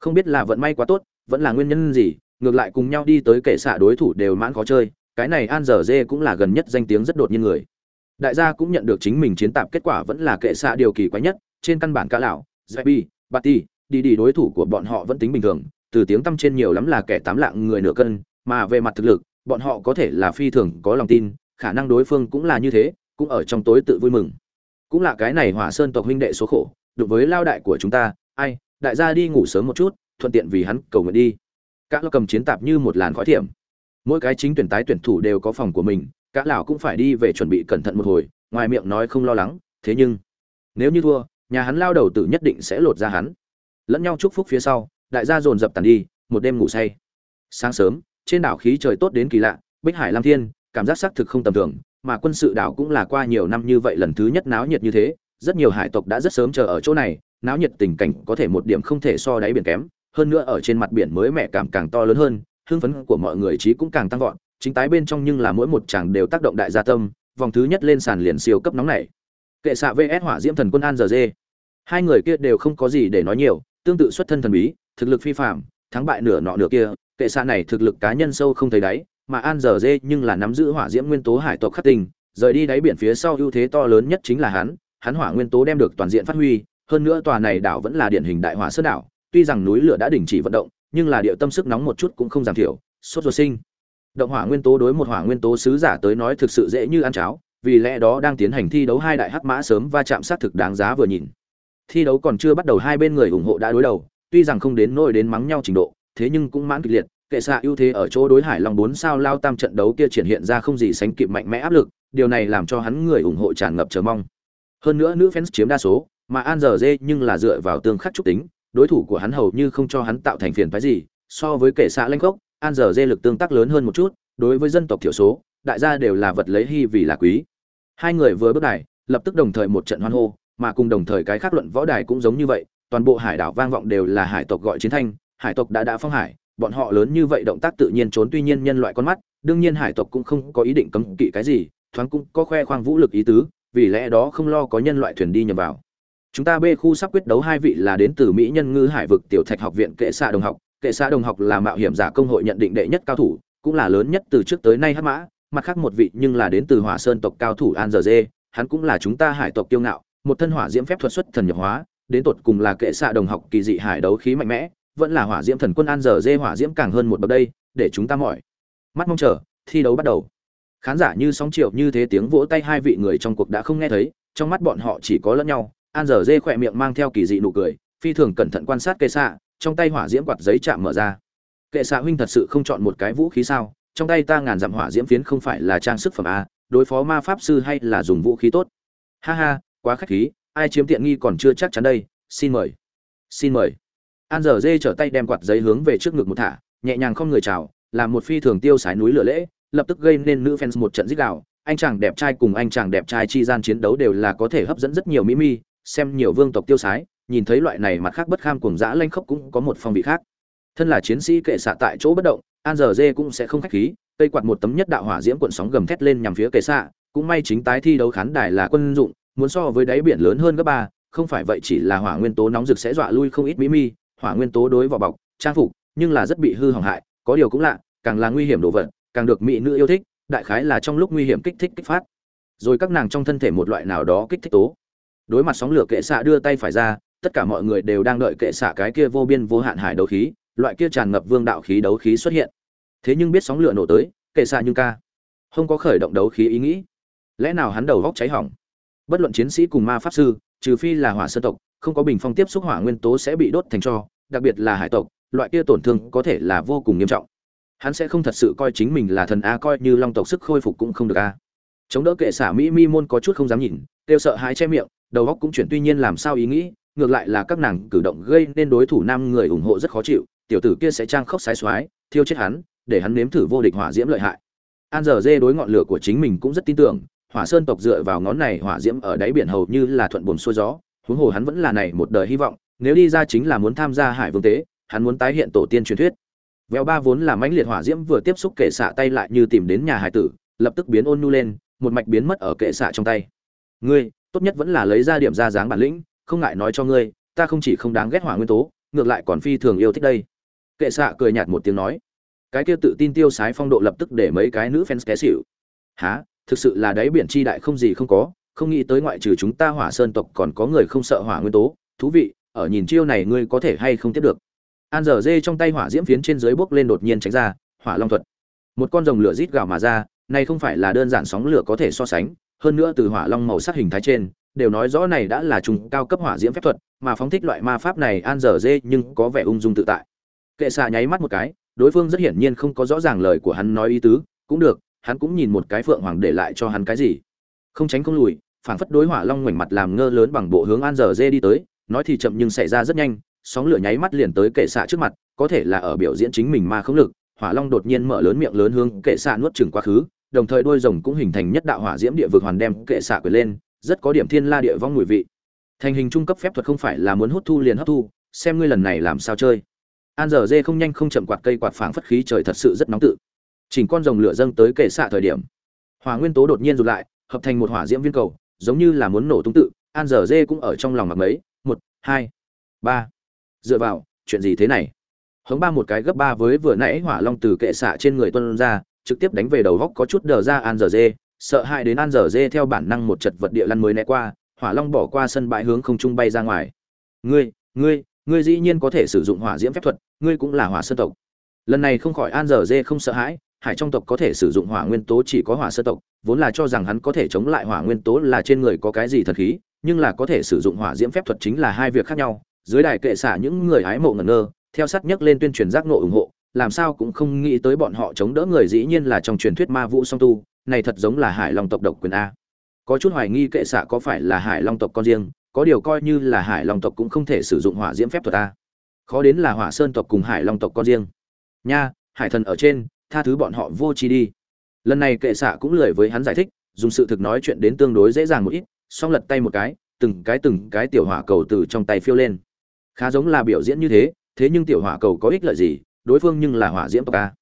không biết là vận may quá tốt, vẫn là nguyên nhân gì, ngược lại cùng nhau đi tới kệ xạ đối thủ đều mãn khó chơi, cái này an giờ dê cũng là gần nhất danh tiếng rất đột nhiên người đại gia cũng nhận được chính mình chiến tạp kết quả vẫn là kệ xạ điều kỳ quái nhất, trên căn bản cả lão, zebi, bati, đi đi đối thủ của bọn họ vẫn tính bình thường, từ tiếng tăm trên nhiều lắm là kẻ tám lạng người nửa cân, mà về mặt thực lực, bọn họ có thể là phi thường có lòng tin, khả năng đối phương cũng là như thế, cũng ở trong tối tự vui mừng. Cũng là cái này hỏa sơn tộc huynh đệ số khổ đối với lao đại của chúng ta, ai, đại gia đi ngủ sớm một chút, thuận tiện vì hắn cầu nguyện đi. Các lo cầm chiến tạp như một làn khói thiểm. Mỗi cái chính tuyển tái tuyển thủ đều có phòng của mình cả lão cũng phải đi về chuẩn bị cẩn thận một hồi, ngoài miệng nói không lo lắng, thế nhưng, nếu như thua, nhà hắn lao đầu tử nhất định sẽ lột ra hắn. Lẫn nhau chúc phúc phía sau, đại gia dồn dập tàn đi, một đêm ngủ say. Sáng sớm, trên đảo khí trời tốt đến kỳ lạ, bích hải lam thiên, cảm giác xác thực không tầm thường, mà quân sự đảo cũng là qua nhiều năm như vậy lần thứ nhất náo nhiệt như thế, rất nhiều hải tộc đã rất sớm chờ ở chỗ này, náo nhiệt tình cảnh có thể một điểm không thể so đáy biển kém, hơn nữa ở trên mặt biển mới mẹ cảm càng to lớn hơn, hưng phấn của mọi người trí cũng càng tăng vọt chính tái bên trong nhưng là mỗi một chàng đều tác động đại gia tâm, vòng thứ nhất lên sàn liền siêu cấp nóng này. Kệ xạ vs hỏa diễm thần quân an giờ dê hai người kia đều không có gì để nói nhiều, tương tự xuất thân thần bí, thực lực phi phạm thắng bại nửa nọ nửa kia, kệ xạ này thực lực cá nhân sâu không thấy đáy, mà an giờ dê nhưng là nắm giữ hỏa diễm nguyên tố hải tộc khắc tình rời đi đáy biển phía sau ưu thế to lớn nhất chính là hắn hắn hỏa nguyên tố đem được toàn diện phát huy, hơn nữa tòa này đảo vẫn là điển hình đại hỏa sơn đảo, tuy rằng núi lửa đã đình chỉ vận động, nhưng là địa tâm sức nóng một chút cũng không giảm thiểu, sốt ruột sinh động hỏa nguyên tố đối một hỏa nguyên tố sứ giả tới nói thực sự dễ như ăn cháo, vì lẽ đó đang tiến hành thi đấu hai đại hắc mã sớm va chạm sát thực đáng giá vừa nhìn. Thi đấu còn chưa bắt đầu hai bên người ủng hộ đã đối đầu, tuy rằng không đến nỗi đến mắng nhau trình độ, thế nhưng cũng mãn kịch liệt, kệ xạ ưu thế ở chỗ đối hải long bốn sao lao tam trận đấu kia triển hiện ra không gì sánh kịp mạnh mẽ áp lực, điều này làm cho hắn người ủng hộ tràn ngập chờ mong. Hơn nữa nữ fans chiếm đa số, mà an giờ dê nhưng là dựa vào tương khắc trúc tính, đối thủ của hắn hầu như không cho hắn tạo thành phiền phái gì, so với kệ xạ lanh gốc an giờ dê lực tương tác lớn hơn một chút, đối với dân tộc thiểu số, đại gia đều là vật lấy hy vì là quý. Hai người vừa bước đài, lập tức đồng thời một trận hoan hô, mà cùng đồng thời cái khác luận võ đài cũng giống như vậy, toàn bộ hải đảo vang vọng đều là hải tộc gọi chiến thanh, hải tộc đã đã phong hải, bọn họ lớn như vậy động tác tự nhiên trốn tuy nhiên nhân loại con mắt, đương nhiên hải tộc cũng không có ý định cấm kỵ cái gì, thoáng cũng có khoe khoang vũ lực ý tứ, vì lẽ đó không lo có nhân loại thuyền đi nhầm vào. Chúng ta b khu sắp quyết đấu hai vị là đến từ mỹ nhân ngư hải vực tiểu thạch học viện kệ xạ đồng học kệ xã đồng học là mạo hiểm giả công hội nhận định đệ nhất cao thủ, cũng là lớn nhất từ trước tới nay hắc mã, mặt khác một vị nhưng là đến từ hỏa sơn tộc cao thủ an giờ dê, hắn cũng là chúng ta hải tộc tiêu ngạo, một thân hỏa diễm phép thuật xuất thần nhập hóa, đến tột cùng là kệ xạ đồng học kỳ dị hải đấu khí mạnh mẽ, vẫn là hỏa diễm thần quân an giờ dê hỏa diễm càng hơn một bậc đây, để chúng ta mỏi. Mắt mong chờ, thi đấu bắt đầu. Khán giả như sóng triệu như thế tiếng vỗ tay hai vị người trong cuộc đã không nghe thấy, trong mắt bọn họ chỉ có lẫn nhau, an giờ dê khỏe miệng mang theo kỳ dị nụ cười, phi thường cẩn thận quan sát kệ xạ trong tay hỏa diễm quạt giấy chạm mở ra. Kệ xạ huynh thật sự không chọn một cái vũ khí sao? Trong tay ta ngàn dặm hỏa diễm phiến không phải là trang sức phẩm a, đối phó ma pháp sư hay là dùng vũ khí tốt? Ha ha, quá khách khí, ai chiếm tiện nghi còn chưa chắc chắn đây, xin mời. Xin mời. An giờ dê trở tay đem quạt giấy hướng về trước ngực một thả, nhẹ nhàng không người chào làm một phi thường tiêu sái núi lửa lễ, lập tức gây nên nữ fans một trận dích đạo anh chàng đẹp trai cùng anh chàng đẹp trai chi gian chiến đấu đều là có thể hấp dẫn rất nhiều mỹ mi, xem nhiều vương tộc tiêu sái nhìn thấy loại này mặt khác bất kham cuồng dã lanh khốc cũng có một phong vị khác. Thân là chiến sĩ kệ xạ tại chỗ bất động, an giờ dê cũng sẽ không khách khí, cây quạt một tấm nhất đạo hỏa diễm cuộn sóng gầm thét lên nhằm phía kệ xạ, cũng may chính tái thi đấu khán đài là quân dụng, muốn so với đáy biển lớn hơn gấp ba, không phải vậy chỉ là hỏa nguyên tố nóng rực sẽ dọa lui không ít mỹ mi, hỏa nguyên tố đối vào bọc, trang phục, nhưng là rất bị hư hỏng hại, có điều cũng lạ, càng là nguy hiểm đồ vật, càng được mỹ nữ yêu thích, đại khái là trong lúc nguy hiểm kích thích kích phát. Rồi các nàng trong thân thể một loại nào đó kích thích tố. Đối mặt sóng lửa kệ xạ đưa tay phải ra tất cả mọi người đều đang đợi kệ xạ cái kia vô biên vô hạn hải đấu khí, loại kia tràn ngập vương đạo khí đấu khí xuất hiện. Thế nhưng biết sóng lửa nổ tới, kệ xạ nhưng ca, không có khởi động đấu khí ý nghĩ. Lẽ nào hắn đầu góc cháy hỏng? Bất luận chiến sĩ cùng ma pháp sư, trừ phi là hỏa sơn tộc, không có bình phong tiếp xúc hỏa nguyên tố sẽ bị đốt thành cho, đặc biệt là hải tộc, loại kia tổn thương có thể là vô cùng nghiêm trọng. Hắn sẽ không thật sự coi chính mình là thần a, coi như long tộc sức khôi phục cũng không được a. Chống đỡ kệ xả mỹ mi môn có chút không dám nhìn, kêu sợ hãi che miệng, đầu góc cũng chuyển, tuy nhiên làm sao ý nghĩ ngược lại là các nàng cử động gây nên đối thủ nam người ủng hộ rất khó chịu, tiểu tử kia sẽ trang khốc sái xoái thiêu chết hắn, để hắn nếm thử vô địch hỏa diễm lợi hại. An giờ dê đối ngọn lửa của chính mình cũng rất tin tưởng, hỏa sơn tộc dựa vào ngón này hỏa diễm ở đáy biển hầu như là thuận buồm xuôi gió, huống hồ hắn vẫn là này một đời hy vọng, nếu đi ra chính là muốn tham gia hải vương tế, hắn muốn tái hiện tổ tiên truyền thuyết. Véo ba vốn là mãnh liệt hỏa diễm vừa tiếp xúc kệ xạ tay lại như tìm đến nhà hải tử, lập tức biến ôn nhu lên, một mạch biến mất ở kệ xạ trong tay. Ngươi, tốt nhất vẫn là lấy ra điểm ra dáng bản lĩnh không ngại nói cho ngươi, ta không chỉ không đáng ghét hỏa nguyên tố, ngược lại còn phi thường yêu thích đây. Kệ xạ cười nhạt một tiếng nói. Cái kia tự tin tiêu sái phong độ lập tức để mấy cái nữ fans té xỉu. Há thực sự là đáy biển chi đại không gì không có, không nghĩ tới ngoại trừ chúng ta hỏa sơn tộc còn có người không sợ hỏa nguyên tố. Thú vị, ở nhìn chiêu này ngươi có thể hay không tiếp được. An dở dê trong tay hỏa diễm phiến trên dưới bốc lên đột nhiên tránh ra, hỏa long thuật. Một con rồng lửa rít gào mà ra, này không phải là đơn giản sóng lửa có thể so sánh, hơn nữa từ hỏa long màu sắc hình thái trên đều nói rõ này đã là trùng cao cấp hỏa diễm phép thuật, mà phóng thích loại ma pháp này an dở dê nhưng có vẻ ung dung tự tại. Kệ xạ nháy mắt một cái, đối phương rất hiển nhiên không có rõ ràng lời của hắn nói ý tứ, cũng được, hắn cũng nhìn một cái phượng hoàng để lại cho hắn cái gì. Không tránh không lùi, phảng phất đối hỏa long ngoảnh mặt làm ngơ lớn bằng bộ hướng an dở dê đi tới, nói thì chậm nhưng xảy ra rất nhanh, sóng lửa nháy mắt liền tới kệ xạ trước mặt, có thể là ở biểu diễn chính mình ma không lực, hỏa long đột nhiên mở lớn miệng lớn hướng kệ xạ nuốt chừng quá khứ, đồng thời đôi rồng cũng hình thành nhất đạo hỏa diễm địa vực hoàn đem kệ xạ quyền lên rất có điểm thiên la địa vong mùi vị. Thành hình trung cấp phép thuật không phải là muốn hút thu liền hấp thu, xem ngươi lần này làm sao chơi. An giờ dê không nhanh không chậm quạt cây quạt phảng phất khí trời thật sự rất nóng tự. Chỉnh con rồng lửa dâng tới kệ xạ thời điểm, hỏa nguyên tố đột nhiên rụt lại, hợp thành một hỏa diễm viên cầu, giống như là muốn nổ tung tự. An giờ dê cũng ở trong lòng mặc mấy, một, hai, ba. Dựa vào, chuyện gì thế này? Hống ba một cái gấp ba với vừa nãy hỏa long từ kệ xạ trên người tuân ra, trực tiếp đánh về đầu góc có chút đờ ra an giờ dê sợ hãi đến an Dở dê theo bản năng một chật vật địa lăn mới né qua, hỏa long bỏ qua sân bãi hướng không trung bay ra ngoài. Ngươi ngươi ngươi dĩ nhiên có thể sử dụng hỏa diễm phép thuật, ngươi cũng là hỏa sơn tộc. Lần này không khỏi an Dở dê không sợ hãi, hải trong tộc có thể sử dụng hỏa nguyên tố chỉ có hỏa sơn tộc, vốn là cho rằng hắn có thể chống lại hỏa nguyên tố là trên người có cái gì thần khí, nhưng là có thể sử dụng hỏa diễm phép thuật chính là hai việc khác nhau. Dưới đài kệ xả những người hái mộ ngẩn ngơ, theo sát nhấc lên tuyên truyền giác ngộ ủng hộ, làm sao cũng không nghĩ tới bọn họ chống đỡ người dĩ nhiên là trong truyền thuyết ma vũ song tu này thật giống là hải long tộc độc quyền a. Có chút hoài nghi kệ xạ có phải là hải long tộc con riêng, có điều coi như là hải long tộc cũng không thể sử dụng hỏa diễm phép thuật a. Khó đến là hỏa sơn tộc cùng hải long tộc con riêng. Nha, hải thần ở trên, tha thứ bọn họ vô chi đi. Lần này kệ xạ cũng lười với hắn giải thích, dùng sự thực nói chuyện đến tương đối dễ dàng một ít xong lật tay một cái, từng cái từng cái tiểu hỏa cầu từ trong tay phiêu lên. Khá giống là biểu diễn như thế thế nhưng tiểu hỏa cầu có ích lợi gì, đối phương nhưng là hỏa diễm tộc a.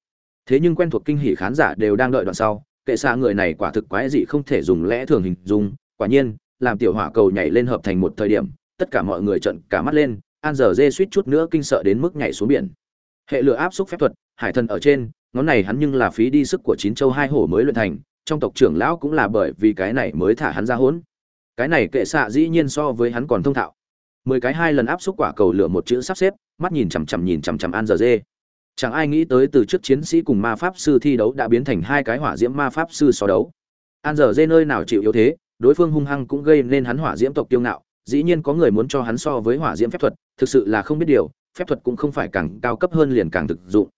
Thế nhưng quen thuộc kinh hỉ khán giả đều đang đợi đoạn sau kệ xạ người này quả thực quái dị không thể dùng lẽ thường hình dung. Quả nhiên, làm tiểu hỏa cầu nhảy lên hợp thành một thời điểm, tất cả mọi người trợn cả mắt lên, an giờ dê suýt chút nữa kinh sợ đến mức nhảy xuống biển. Hệ lửa áp xúc phép thuật, hải thần ở trên, ngón này hắn nhưng là phí đi sức của chín châu hai hổ mới luyện thành, trong tộc trưởng lão cũng là bởi vì cái này mới thả hắn ra hỗn cái này kệ xạ dĩ nhiên so với hắn còn thông thạo. Mười cái hai lần áp xúc quả cầu lửa một chữ sắp xếp, mắt nhìn chằm chằm nhìn chằm chằm an giờ dê chẳng ai nghĩ tới từ trước chiến sĩ cùng ma pháp sư thi đấu đã biến thành hai cái hỏa diễm ma pháp sư so đấu. An giờ dê nơi nào chịu yếu thế, đối phương hung hăng cũng gây nên hắn hỏa diễm tộc tiêu ngạo, dĩ nhiên có người muốn cho hắn so với hỏa diễm phép thuật, thực sự là không biết điều, phép thuật cũng không phải càng cao cấp hơn liền càng thực dụng.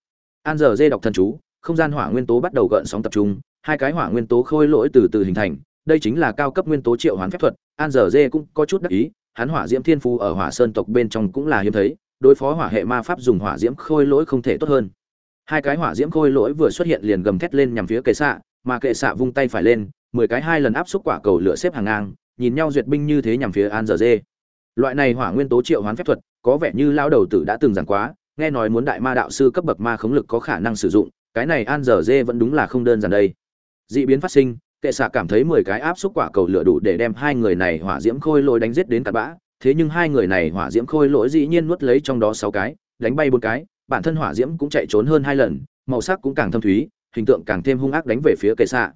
An giờ dê đọc thần chú, không gian hỏa nguyên tố bắt đầu gợn sóng tập trung, hai cái hỏa nguyên tố khôi lỗi từ từ hình thành, đây chính là cao cấp nguyên tố triệu hoán phép thuật, an giờ dê cũng có chút đắc ý, hắn hỏa diễm thiên phu ở hỏa sơn tộc bên trong cũng là hiếm thấy đối phó hỏa hệ ma pháp dùng hỏa diễm khôi lỗi không thể tốt hơn. Hai cái hỏa diễm khôi lỗi vừa xuất hiện liền gầm thét lên nhằm phía kệ xạ, mà kệ xạ vung tay phải lên, mười cái hai lần áp xúc quả cầu lửa xếp hàng ngang, nhìn nhau duyệt binh như thế nhằm phía an giờ dê. Loại này hỏa nguyên tố triệu hoán phép thuật, có vẻ như lao đầu tử đã từng giảng quá, nghe nói muốn đại ma đạo sư cấp bậc ma khống lực có khả năng sử dụng, cái này an giờ dê vẫn đúng là không đơn giản đây. Dị biến phát sinh, kệ xạ cảm thấy mười cái áp xúc quả cầu lửa đủ để đem hai người này hỏa diễm khôi lỗi đánh giết đến tạt bã thế nhưng hai người này hỏa diễm khôi lỗi dĩ nhiên nuốt lấy trong đó sáu cái, đánh bay bốn cái, bản thân hỏa diễm cũng chạy trốn hơn hai lần, màu sắc cũng càng thâm thúy, hình tượng càng thêm hung ác đánh về phía kệ xạ.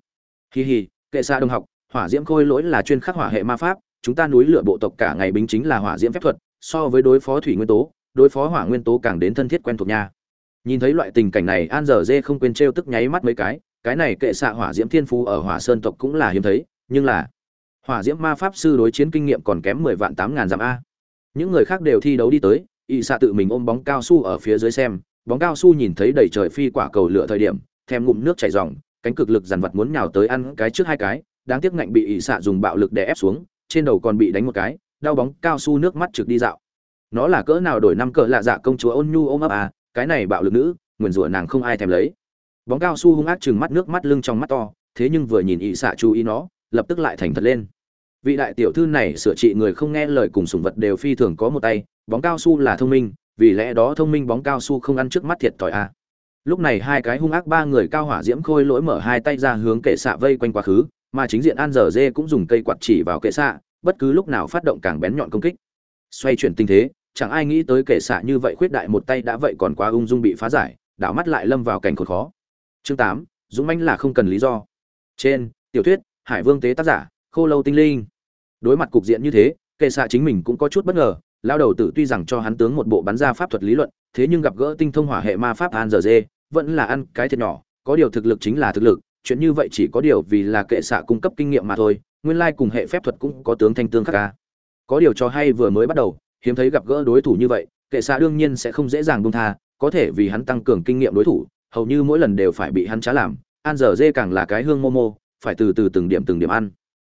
Hì hì kệ xạ đồng học, hỏa diễm khôi lỗi là chuyên khắc hỏa hệ ma pháp, chúng ta núi lửa bộ tộc cả ngày bính chính là hỏa diễm phép thuật, so với đối phó thủy nguyên tố, đối phó hỏa nguyên tố càng đến thân thiết quen thuộc nha. Nhìn thấy loại tình cảnh này, an dở dê không quên trêu tức nháy mắt mấy cái cái này kệ xạ hỏa diễm thiên phú ở hỏa sơn tộc cũng là hiếm thấy, nhưng là hỏa diễm ma pháp sư đối chiến kinh nghiệm còn kém mười vạn tám ngàn dặm a. Những người khác đều thi đấu đi tới y xạ tự mình ôm bóng cao su ở phía dưới xem, bóng cao su nhìn thấy đầy trời phi quả cầu lửa thời điểm, thèm ngụm nước chảy ròng, cánh cực lực dằn vặt muốn nhào tới ăn cái trước hai cái, đáng tiếc ngạnh bị ỷ xạ dùng bạo lực đè ép xuống, trên đầu còn bị đánh một cái, đau bóng cao su nước mắt trực đi dạo. Nó là cỡ nào đổi năm cỡ lạ dạ công chúa ôn nhu ôm ấp à cái này bạo lực nữ, nguyền rủa nàng không ai thèm lấy. Bóng cao su hung ác chừng mắt nước mắt lưng trong mắt to, thế nhưng vừa nhìn ỵ xạ chú ý nó, lập tức lại thành thật lên vị đại tiểu thư này sửa trị người không nghe lời cùng sùng vật đều phi thường có một tay, bóng cao su là thông minh, vì lẽ đó thông minh bóng cao su không ăn trước mắt thiệt thòi à. lúc này hai cái hung ác ba người cao hỏa diễm khôi lỗi mở hai tay ra hướng kệ xạ vây quanh quá khứ, mà chính diện an dở dê cũng dùng cây quạt chỉ vào kệ xạ, bất cứ lúc nào phát động càng bén nhọn công kích. Xoay chuyển tình thế, chẳng ai nghĩ tới kệ xạ như vậy khuyết đại một tay đã vậy còn quá ung dung bị phá giải, đảo mắt lại lâm vào cảnh khốn khó. Chương tám, dũng mãnh là không cần lý do. Trên, tiểu thuyết, hải vương tế tác giả khô lâu tinh linh. Đối mặt cục diện như thế, kệ xạ chính mình cũng có chút bất ngờ lao đầu tử tuy rằng cho hắn tướng một bộ bắn ra pháp thuật lý luận, thế nhưng gặp gỡ tinh thông hỏa hệ ma pháp an giờ dê vẫn là ăn cái thiệt nhỏ, có điều thực lực chính là thực lực, chuyện như vậy chỉ có điều vì là kệ xạ cung cấp kinh nghiệm mà thôi, nguyên lai cùng hệ phép thuật cũng có tướng thanh tương khắc ca. Có điều cho hay vừa mới bắt đầu, hiếm thấy gặp gỡ đối thủ như vậy, kệ xạ đương nhiên sẽ không dễ dàng buông tha, có thể vì hắn tăng cường kinh nghiệm đối thủ, hầu như mỗi lần đều phải bị hắn trá làm, an giờ dê càng là cái hương momo phải từ từ từng điểm từng điểm ăn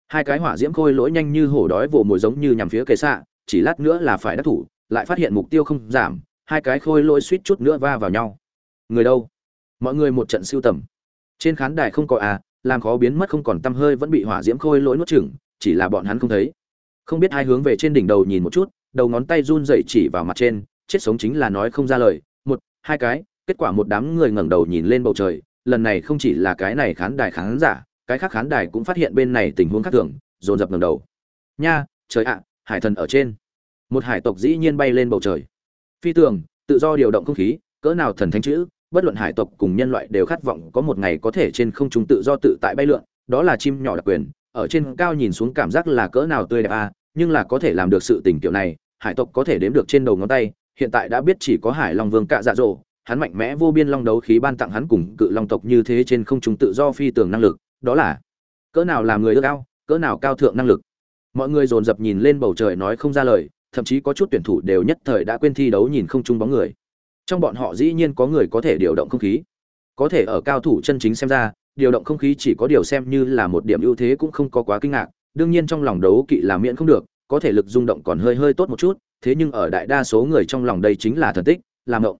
hai cái hỏa diễm khôi lỗi nhanh như hổ đói vồ mồi giống như nhằm phía kệ xạ chỉ lát nữa là phải đắc thủ, lại phát hiện mục tiêu không giảm, hai cái khôi lỗi suýt chút nữa va vào nhau. Người đâu? Mọi người một trận siêu tầm. Trên khán đài không có à làm khó biến mất không còn tăm hơi vẫn bị hỏa diễm khôi lỗi nuốt chửng, chỉ là bọn hắn không thấy. Không biết hai hướng về trên đỉnh đầu nhìn một chút, đầu ngón tay run dậy chỉ vào mặt trên, chết sống chính là nói không ra lời. Một, hai cái, kết quả một đám người ngẩng đầu nhìn lên bầu trời, lần này không chỉ là cái này khán đài khán giả cái khác khán đài cũng phát hiện bên này tình huống khác thường dồn dập ngầm đầu. Nha trời ạ hải thần ở trên. Một hải tộc dĩ nhiên bay lên bầu trời. Phi tường tự do điều động không khí cỡ nào thần thánh chữ bất luận hải tộc cùng nhân loại đều khát vọng có một ngày có thể trên không trung tự do tự tại bay lượn, đó là chim nhỏ đặc quyền, ở trên cao nhìn xuống cảm giác là cỡ nào tươi đẹp à, nhưng là có thể làm được sự tình kiểu này, hải tộc có thể đếm được trên đầu ngón tay, hiện tại đã biết chỉ có Hải Long Vương cạ dạ dỗ, hắn mạnh mẽ vô biên long đấu khí ban tặng hắn cùng cự long tộc như thế trên không trung tự do phi tường năng lực, đó là cỡ nào làm người ước ao, cỡ nào cao thượng năng lực. Mọi người dồn dập nhìn lên bầu trời nói không ra lời, thậm chí có chút tuyển thủ đều nhất thời đã quên thi đấu nhìn không chung bóng người. Trong bọn họ dĩ nhiên có người có thể điều động không khí. Có thể ở cao thủ chân chính xem ra điều động không khí chỉ có điều xem như là một điểm ưu thế cũng không có quá kinh ngạc đương nhiên trong lòng đấu kỵ là miễn không được có thể lực rung động còn hơi hơi tốt một chút thế nhưng ở đại đa số người trong lòng đây chính là thần tích làm động.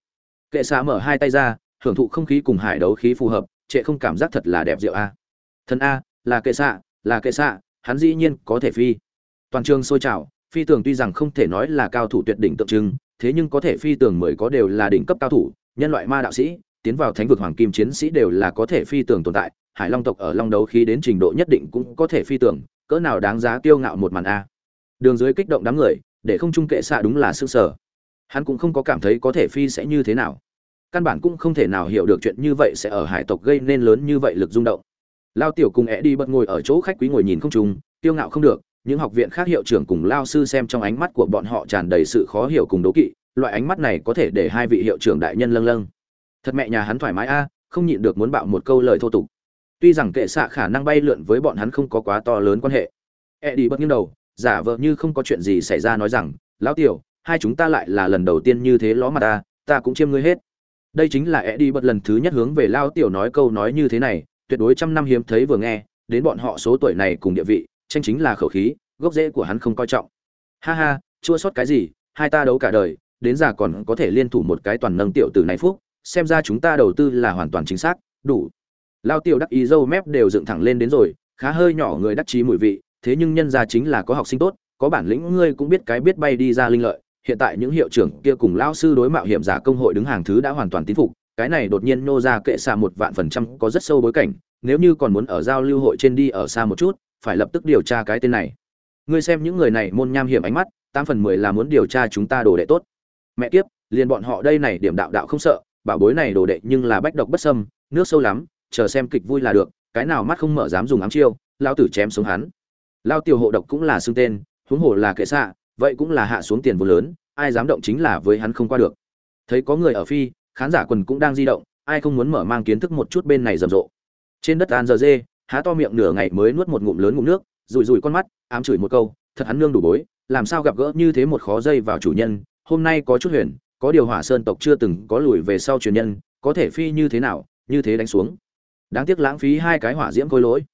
Kệ xá mở hai tay ra hưởng thụ không khí cùng hải đấu khí phù hợp trệ không cảm giác thật là đẹp diệu a thần a, là kệ xạ, là kệ xạ, hắn dĩ nhiên có thể phi. Toàn trường sôi trào, phi tường tuy rằng không thể nói là cao thủ tuyệt đỉnh tượng trưng, thế nhưng có thể phi tường mười có đều là đỉnh cấp cao thủ, nhân loại ma đạo sĩ, tiến vào thánh vực hoàng kim chiến sĩ đều là có thể phi tường tồn tại, hải long tộc ở long đấu khi đến trình độ nhất định cũng có thể phi tường, cỡ nào đáng giá kiêu ngạo một màn a. Đường dưới kích động đám người, để không trung kệ xạ đúng là sương sở hắn cũng không có cảm thấy có thể phi sẽ như thế nào. Căn bản cũng không thể nào hiểu được chuyện như vậy sẽ ở hải tộc gây nên lớn như vậy lực rung động lao tiểu cùng é đi bật ngồi ở chỗ khách quý ngồi nhìn không trùng kiêu ngạo không được, những học viện khác hiệu trưởng cùng lao sư xem trong ánh mắt của bọn họ tràn đầy sự khó hiểu cùng đố kỵ, loại ánh mắt này có thể để hai vị hiệu trưởng đại nhân lâng lâng. Thật mẹ nhà hắn thoải mái a à, không nhịn được muốn bạo một câu lời thô tục. Tuy rằng kệ xạ khả năng bay lượn với bọn hắn không có quá to lớn quan hệ. E đi bất nghiêng đầu, giả vờ như không có chuyện gì xảy ra nói rằng, lão tiểu, hai chúng ta lại là lần đầu tiên như thế ló mặt ta ta cũng chiêm ngươi hết. Đây chính là e đi bất lần thứ nhất hướng về lao tiểu nói câu nói như thế này tuyệt đối trăm năm hiếm thấy vừa nghe, đến bọn họ số tuổi này cùng địa vị, tranh chính là khẩu khí, gốc rễ của hắn không coi trọng. Ha ha, chua sót cái gì, hai ta đấu cả đời, đến già còn có thể liên thủ một cái toàn nâng tiểu tử này phúc, xem ra chúng ta đầu tư là hoàn toàn chính xác, đủ. Lao tiểu đắc ý dâu mép đều dựng thẳng lên đến rồi, khá hơi nhỏ người đắc chí mùi vị, thế nhưng nhân gia chính là có học sinh tốt, có bản lĩnh ngươi cũng biết cái biết bay đi ra linh lợi, hiện tại những hiệu trưởng kia cùng lão sư đối mạo hiểm giả công hội đứng hàng thứ đã hoàn toàn tín phục cái này đột nhiên nô ra kệ xa một vạn phần trăm có rất sâu bối cảnh, nếu như còn muốn ở giao lưu hội trên đi ở xa một chút, phải lập tức điều tra cái tên này. Ngươi xem những người này môn nham hiểm ánh mắt, tám phần mười là muốn điều tra chúng ta đồ đệ tốt. Mẹ kiếp, liền bọn họ đây này điểm đạo đạo không sợ, bảo bối này đồ đệ nhưng là bách độc bất sâm nước sâu lắm, chờ xem kịch vui là được, cái nào mắt không mở dám dùng ám chiêu lao tử chém xuống hắn. Lao tiểu hộ độc cũng là xưng tên, huống hồ là kệ xạ vậy cũng là hạ xuống tiền vô lớn, ai dám động chính là với hắn không qua được. Thấy có người ở phi khán giả quần cũng đang di động, ai không muốn mở mang kiến thức một chút bên này rầm rộ. Trên đất an giờ dê há to miệng nửa ngày mới nuốt một ngụm lớn ngụm nước rùi rùi con mắt, ám chửi một câu, thật hắn nương đủ bối, làm sao gặp gỡ như thế một khó dây vào chủ nhân, hôm nay có chút huyền, có điều hỏa sơn tộc chưa từng có lùi về sau truyền nhân, có thể phi như thế nào, như thế đánh xuống. Đáng tiếc lãng phí hai cái hỏa diễm khôi lỗi.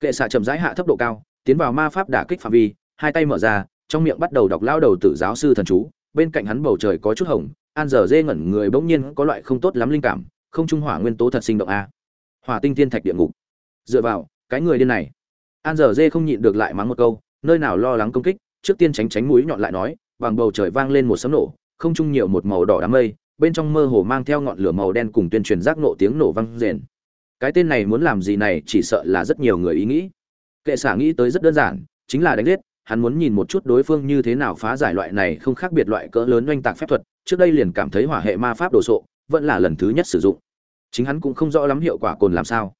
Kệ xạ chậm rãi hạ thấp độ cao, tiến vào ma pháp đả kích phạm vi, hai tay mở ra, trong miệng bắt đầu đọc lao đầu tử giáo sư thần chú, bên cạnh hắn bầu trời có chút hồng an giờ dê ngẩn người bỗng nhiên có loại không tốt lắm linh cảm, không trung hỏa nguyên tố thật sinh động a. Hỏa tinh thiên thạch địa ngục. Dựa vào, cái người điên này. An giờ dê không nhịn được lại mắng một câu, nơi nào lo lắng công kích, trước tiên tránh tránh mũi nhọn lại nói bằng bầu trời vang lên một sấm nổ, không trung nhiều một màu đỏ đám mây, bên trong mơ hồ mang theo ngọn lửa màu đen cùng tuyên truyền giác nộ tiếng nổ vang rền. Cái tên này muốn làm gì này chỉ sợ là rất nhiều người ý nghĩ. Kệ xả nghĩ tới rất đơn giản, chính là đánh giết hắn muốn nhìn một chút đối phương như thế nào phá giải loại này không khác biệt loại cỡ lớn oanh tạc phép thuật, trước đây liền cảm thấy hỏa hệ ma pháp đồ sộ, vẫn là lần thứ nhất sử dụng. Chính hắn cũng không rõ lắm hiệu quả cồn làm sao.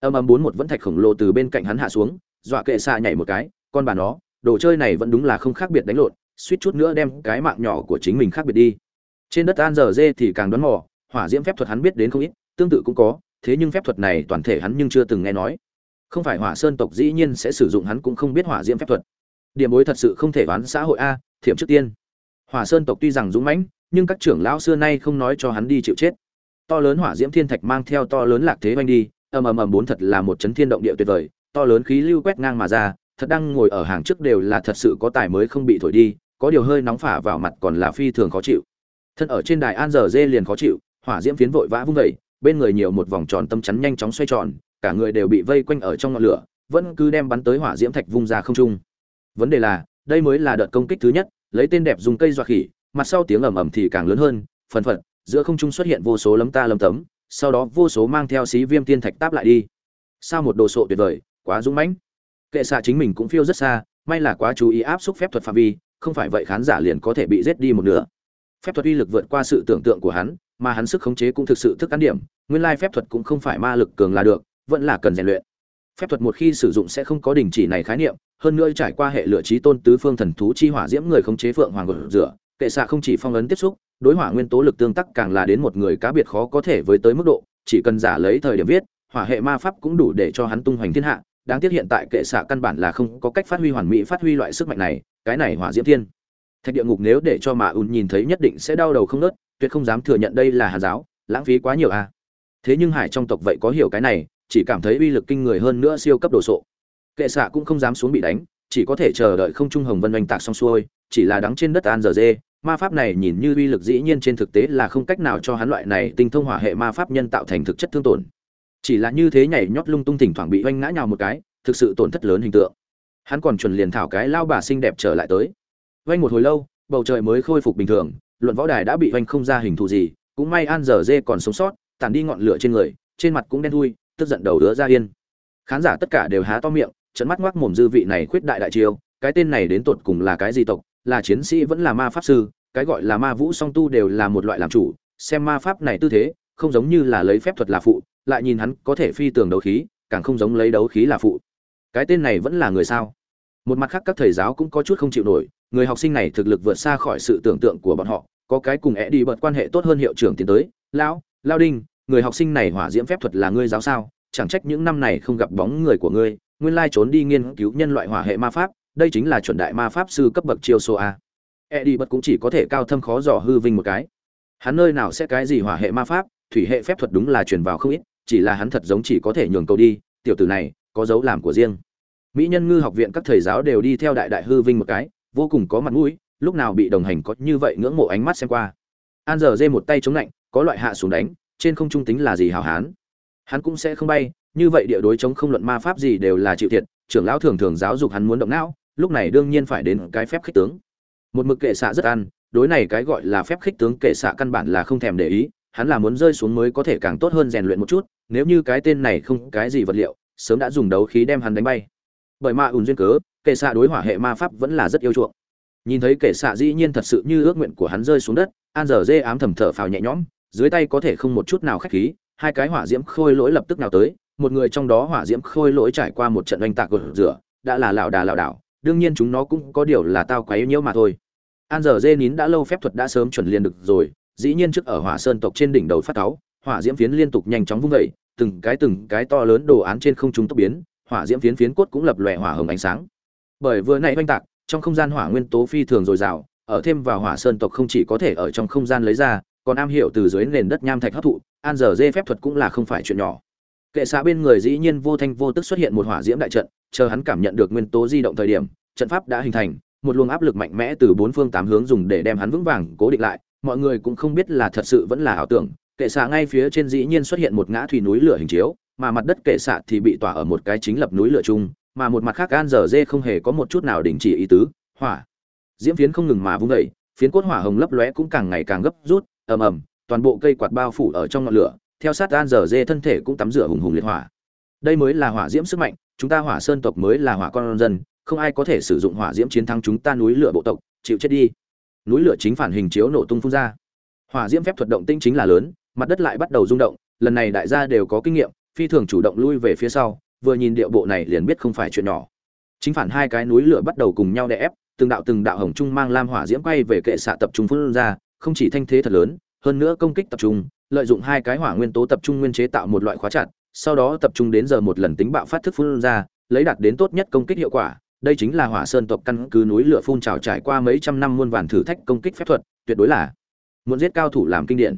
Âm âm bốn một vẫn thạch khổng lồ từ bên cạnh hắn hạ xuống, dọa kệ xa nhảy một cái, con bà nó, đồ chơi này vẫn đúng là không khác biệt đánh lộn, suýt chút nữa đem cái mạng nhỏ của chính mình khác biệt đi. Trên đất an giờ dê thì càng đoán mò, hỏa diễm phép thuật hắn biết đến không ít, tương tự cũng có, thế nhưng phép thuật này toàn thể hắn nhưng chưa từng nghe nói. Không phải hỏa sơn tộc dĩ nhiên sẽ sử dụng hắn cũng không biết hỏa diễm phép thuật điểm bối thật sự không thể đoán xã hội a, thiểm trước tiên. Hỏa sơn tộc tuy rằng dũng mãnh, nhưng các trưởng lão xưa nay không nói cho hắn đi chịu chết. To lớn hỏa diễm thiên thạch mang theo to lớn lạc thế oanh đi, ầm ầm ầm bốn thật là một chấn thiên động địa tuyệt vời, to lớn khí lưu quét ngang mà ra, thật đang ngồi ở hàng trước đều là thật sự có tài mới không bị thổi đi, có điều hơi nóng phả vào mặt còn là phi thường khó chịu. Thân ở trên đài an giờ dê liền khó chịu, hỏa diễm phiến vội vã vung vẩy bên người nhiều một vòng tròn tâm chắn nhanh chóng xoay tròn, cả người đều bị vây quanh ở trong ngọn lửa, vẫn cứ đem bắn tới hỏa diễm thạch vung ra không trung vấn đề là, đây mới là đợt công kích thứ nhất, lấy tên đẹp dùng cây dọa khỉ, mặt sau tiếng ầm ầm thì càng lớn hơn, phần phật, giữa không trung xuất hiện vô số lấm ta lấm tấm, sau đó vô số mang theo xí viêm tiên thạch táp lại đi. Sao một đồ sộ tuyệt vời, quá dũng mãnh. Kệ xạ chính mình cũng phiêu rất xa, may là quá chú ý áp xúc phép thuật phạm vi, không phải vậy khán giả liền có thể bị giết đi một nửa. Phép thuật uy lực vượt qua sự tưởng tượng của hắn, mà hắn sức khống chế cũng thực sự thức ăn điểm, nguyên lai phép thuật cũng không phải ma lực cường là được, vẫn là cần rèn luyện phép thuật một khi sử dụng sẽ không có đình chỉ này khái niệm, hơn nữa trải qua hệ lựa trí tôn tứ phương thần thú chi hỏa diễm người khống chế phượng hoàng gột rửa kệ xạ không chỉ phong ấn tiếp xúc, đối hỏa nguyên tố lực tương tác càng là đến một người cá biệt khó có thể với tới mức độ, chỉ cần giả lấy thời điểm viết, hỏa hệ ma pháp cũng đủ để cho hắn tung hoành thiên hạ, đáng tiếc hiện tại kệ xạ căn bản là không có cách phát huy hoàn mỹ phát huy loại sức mạnh này, cái này hỏa diễm thiên. Thạch địa ngục nếu để cho mà ùn nhìn thấy nhất định sẽ đau đầu không nớt, tuyệt không dám thừa nhận đây là hà giáo, lãng phí quá nhiều à. Thế nhưng hải trong tộc vậy có hiểu cái này chỉ cảm thấy uy lực kinh người hơn nữa siêu cấp đồ sộ. Kệ xạ cũng không dám xuống bị đánh, chỉ có thể chờ đợi không trung hồng vân oanh tạc xong xuôi, chỉ là đắng trên đất an giờ dê. Ma pháp này nhìn như uy lực dĩ nhiên trên thực tế là không cách nào cho hắn loại này tinh thông hỏa hệ ma pháp nhân tạo thành thực chất thương tổn. Chỉ là như thế nhảy nhót lung tung thỉnh thoảng bị oanh ngã nhào một cái, thực sự tổn thất lớn hình tượng. Hắn còn chuẩn liền thảo cái lao bà xinh đẹp trở lại tới. Oanh một hồi lâu, bầu trời mới khôi phục bình thường, luận võ đài đã bị oanh không ra hình thù gì, cũng may an giờ dê còn sống sót, tản đi ngọn lửa trên người, trên mặt cũng đen thui tức giận đầu đứa ra yên. Khán giả tất cả đều há to miệng trận mắt ngoác mồm dư vị này khuyết đại đại chiêu, cái tên này đến tột cùng là cái gì tộc? Là chiến sĩ vẫn là ma pháp sư? Cái gọi là ma vũ song tu đều là một loại làm chủ, xem ma pháp này tư thế, không giống như là lấy phép thuật là phụ, lại nhìn hắn có thể phi tường đấu khí, càng không giống lấy đấu khí là phụ. Cái tên này vẫn là người sao? Một mặt khác các thầy giáo cũng có chút không chịu nổi, người học sinh này thực lực vượt xa khỏi sự tưởng tượng của bọn họ, có cái cùng é đi bật quan hệ tốt hơn hiệu trưởng tiến tới. Lão, lao đinh người học sinh này hỏa diễm phép thuật là ngươi giáo sao? Chẳng trách những năm này không gặp bóng người của ngươi, nguyên lai trốn đi nghiên cứu nhân loại hỏa hệ ma pháp, đây chính là chuẩn đại ma pháp sư cấp bậc chiêu số a. E đi bật cũng chỉ có thể cao thâm khó dò hư vinh một cái. Hắn nơi nào sẽ cái gì hỏa hệ ma pháp, thủy hệ phép thuật đúng là truyền vào không ít, chỉ là hắn thật giống chỉ có thể nhường cầu đi, tiểu tử này, có dấu làm của riêng. Mỹ nhân ngư học viện các thầy giáo đều đi theo đại đại hư vinh một cái, vô cùng có mặt mũi, lúc nào bị đồng hành có như vậy ngưỡng mộ ánh mắt xem qua. An giờ dê một tay chống lạnh, có loại hạ xuống đánh trên không trung tính là gì hảo hán? Hắn cũng sẽ không bay, như vậy địa đối chống không luận ma pháp gì đều là chịu thiệt, trưởng lão thường thường giáo dục hắn muốn động não, lúc này đương nhiên phải đến cái phép khích tướng. Một mực kệ xạ rất ăn, đối này cái gọi là phép khích tướng kệ xạ căn bản là không thèm để ý, hắn là muốn rơi xuống mới có thể càng tốt hơn rèn luyện một chút, nếu như cái tên này không cái gì vật liệu, sớm đã dùng đấu khí đem hắn đánh bay. Bởi ma ùn duyên cớ, kệ xạ đối hỏa hệ ma pháp vẫn là rất yêu chuộng. Nhìn thấy kệ xạ dĩ nhiên thật sự như ước nguyện của hắn rơi xuống đất, an giờ dê ám thầm thở phào nhẹ nhõm dưới tay có thể không một chút nào khách khí hai cái hỏa diễm khôi lỗi lập tức nào tới một người trong đó hỏa diễm khôi lỗi trải qua một trận oanh tạc gột rửa đã là lão đà lão đảo đương nhiên chúng nó cũng có điều là tao quấy nhiễu mà thôi. An giờ dê nín đã lâu phép thuật đã sớm chuẩn liền được rồi dĩ nhiên trước ở hỏa sơn tộc trên đỉnh đầu phát cáo, hỏa diễm phiến liên tục nhanh chóng vung dậy, từng cái từng cái to lớn đồ án trên không trung tốc biến hỏa diễm phiến phiến cốt cũng lập lòe hỏa hồng ánh sáng. Bởi vừa nãy oanh tạc trong không gian hỏa nguyên tố phi thường dồi dào ở thêm vào hỏa sơn tộc không chỉ có thể ở trong không gian lấy ra còn am hiểu từ dưới nền đất nham thạch hấp thụ, an giờ dê phép thuật cũng là không phải chuyện nhỏ. Kệ xã bên người dĩ nhiên vô thanh vô tức xuất hiện một hỏa diễm đại trận, chờ hắn cảm nhận được nguyên tố di động thời điểm, trận pháp đã hình thành, một luồng áp lực mạnh mẽ từ bốn phương tám hướng dùng để đem hắn vững vàng cố định lại. Mọi người cũng không biết là thật sự vẫn là ảo tưởng, kệ xạ ngay phía trên dĩ nhiên xuất hiện một ngã thủy núi lửa hình chiếu, mà mặt đất kệ xạ thì bị tỏa ở một cái chính lập núi lửa chung, mà một mặt khác an giờ dê không hề có một chút nào đình chỉ ý tứ, hỏa. Diễm phiến không ngừng mà vung vẩy phiến cốt hỏa hồng lấp lóe cũng càng ngày càng gấp rút ầm ầm, toàn bộ cây quạt bao phủ ở trong ngọn lửa, theo sát an giờ dê thân thể cũng tắm rửa hùng hùng liệt hỏa. Đây mới là hỏa diễm sức mạnh, chúng ta hỏa sơn tộc mới là hỏa con dân, không ai có thể sử dụng hỏa diễm chiến thắng chúng ta núi lửa bộ tộc, chịu chết đi. Núi lửa chính phản hình chiếu nổ tung phun ra. Hỏa diễm phép thuật động tinh chính là lớn, mặt đất lại bắt đầu rung động, lần này đại gia đều có kinh nghiệm, phi thường chủ động lui về phía sau, vừa nhìn điệu bộ này liền biết không phải chuyện nhỏ. Chính phản hai cái núi lửa bắt đầu cùng nhau đè ép, từng đạo từng đạo hồng trung mang lam hỏa diễm quay về kệ xạ tập trung phun ra không chỉ thanh thế thật lớn, hơn nữa công kích tập trung, lợi dụng hai cái hỏa nguyên tố tập trung nguyên chế tạo một loại khóa chặt, sau đó tập trung đến giờ một lần tính bạo phát thức phun ra, lấy đạt đến tốt nhất công kích hiệu quả. Đây chính là hỏa sơn tộc căn cứ núi lửa phun trào trải qua mấy trăm năm muôn vàn thử thách công kích phép thuật, tuyệt đối là muốn giết cao thủ làm kinh điển.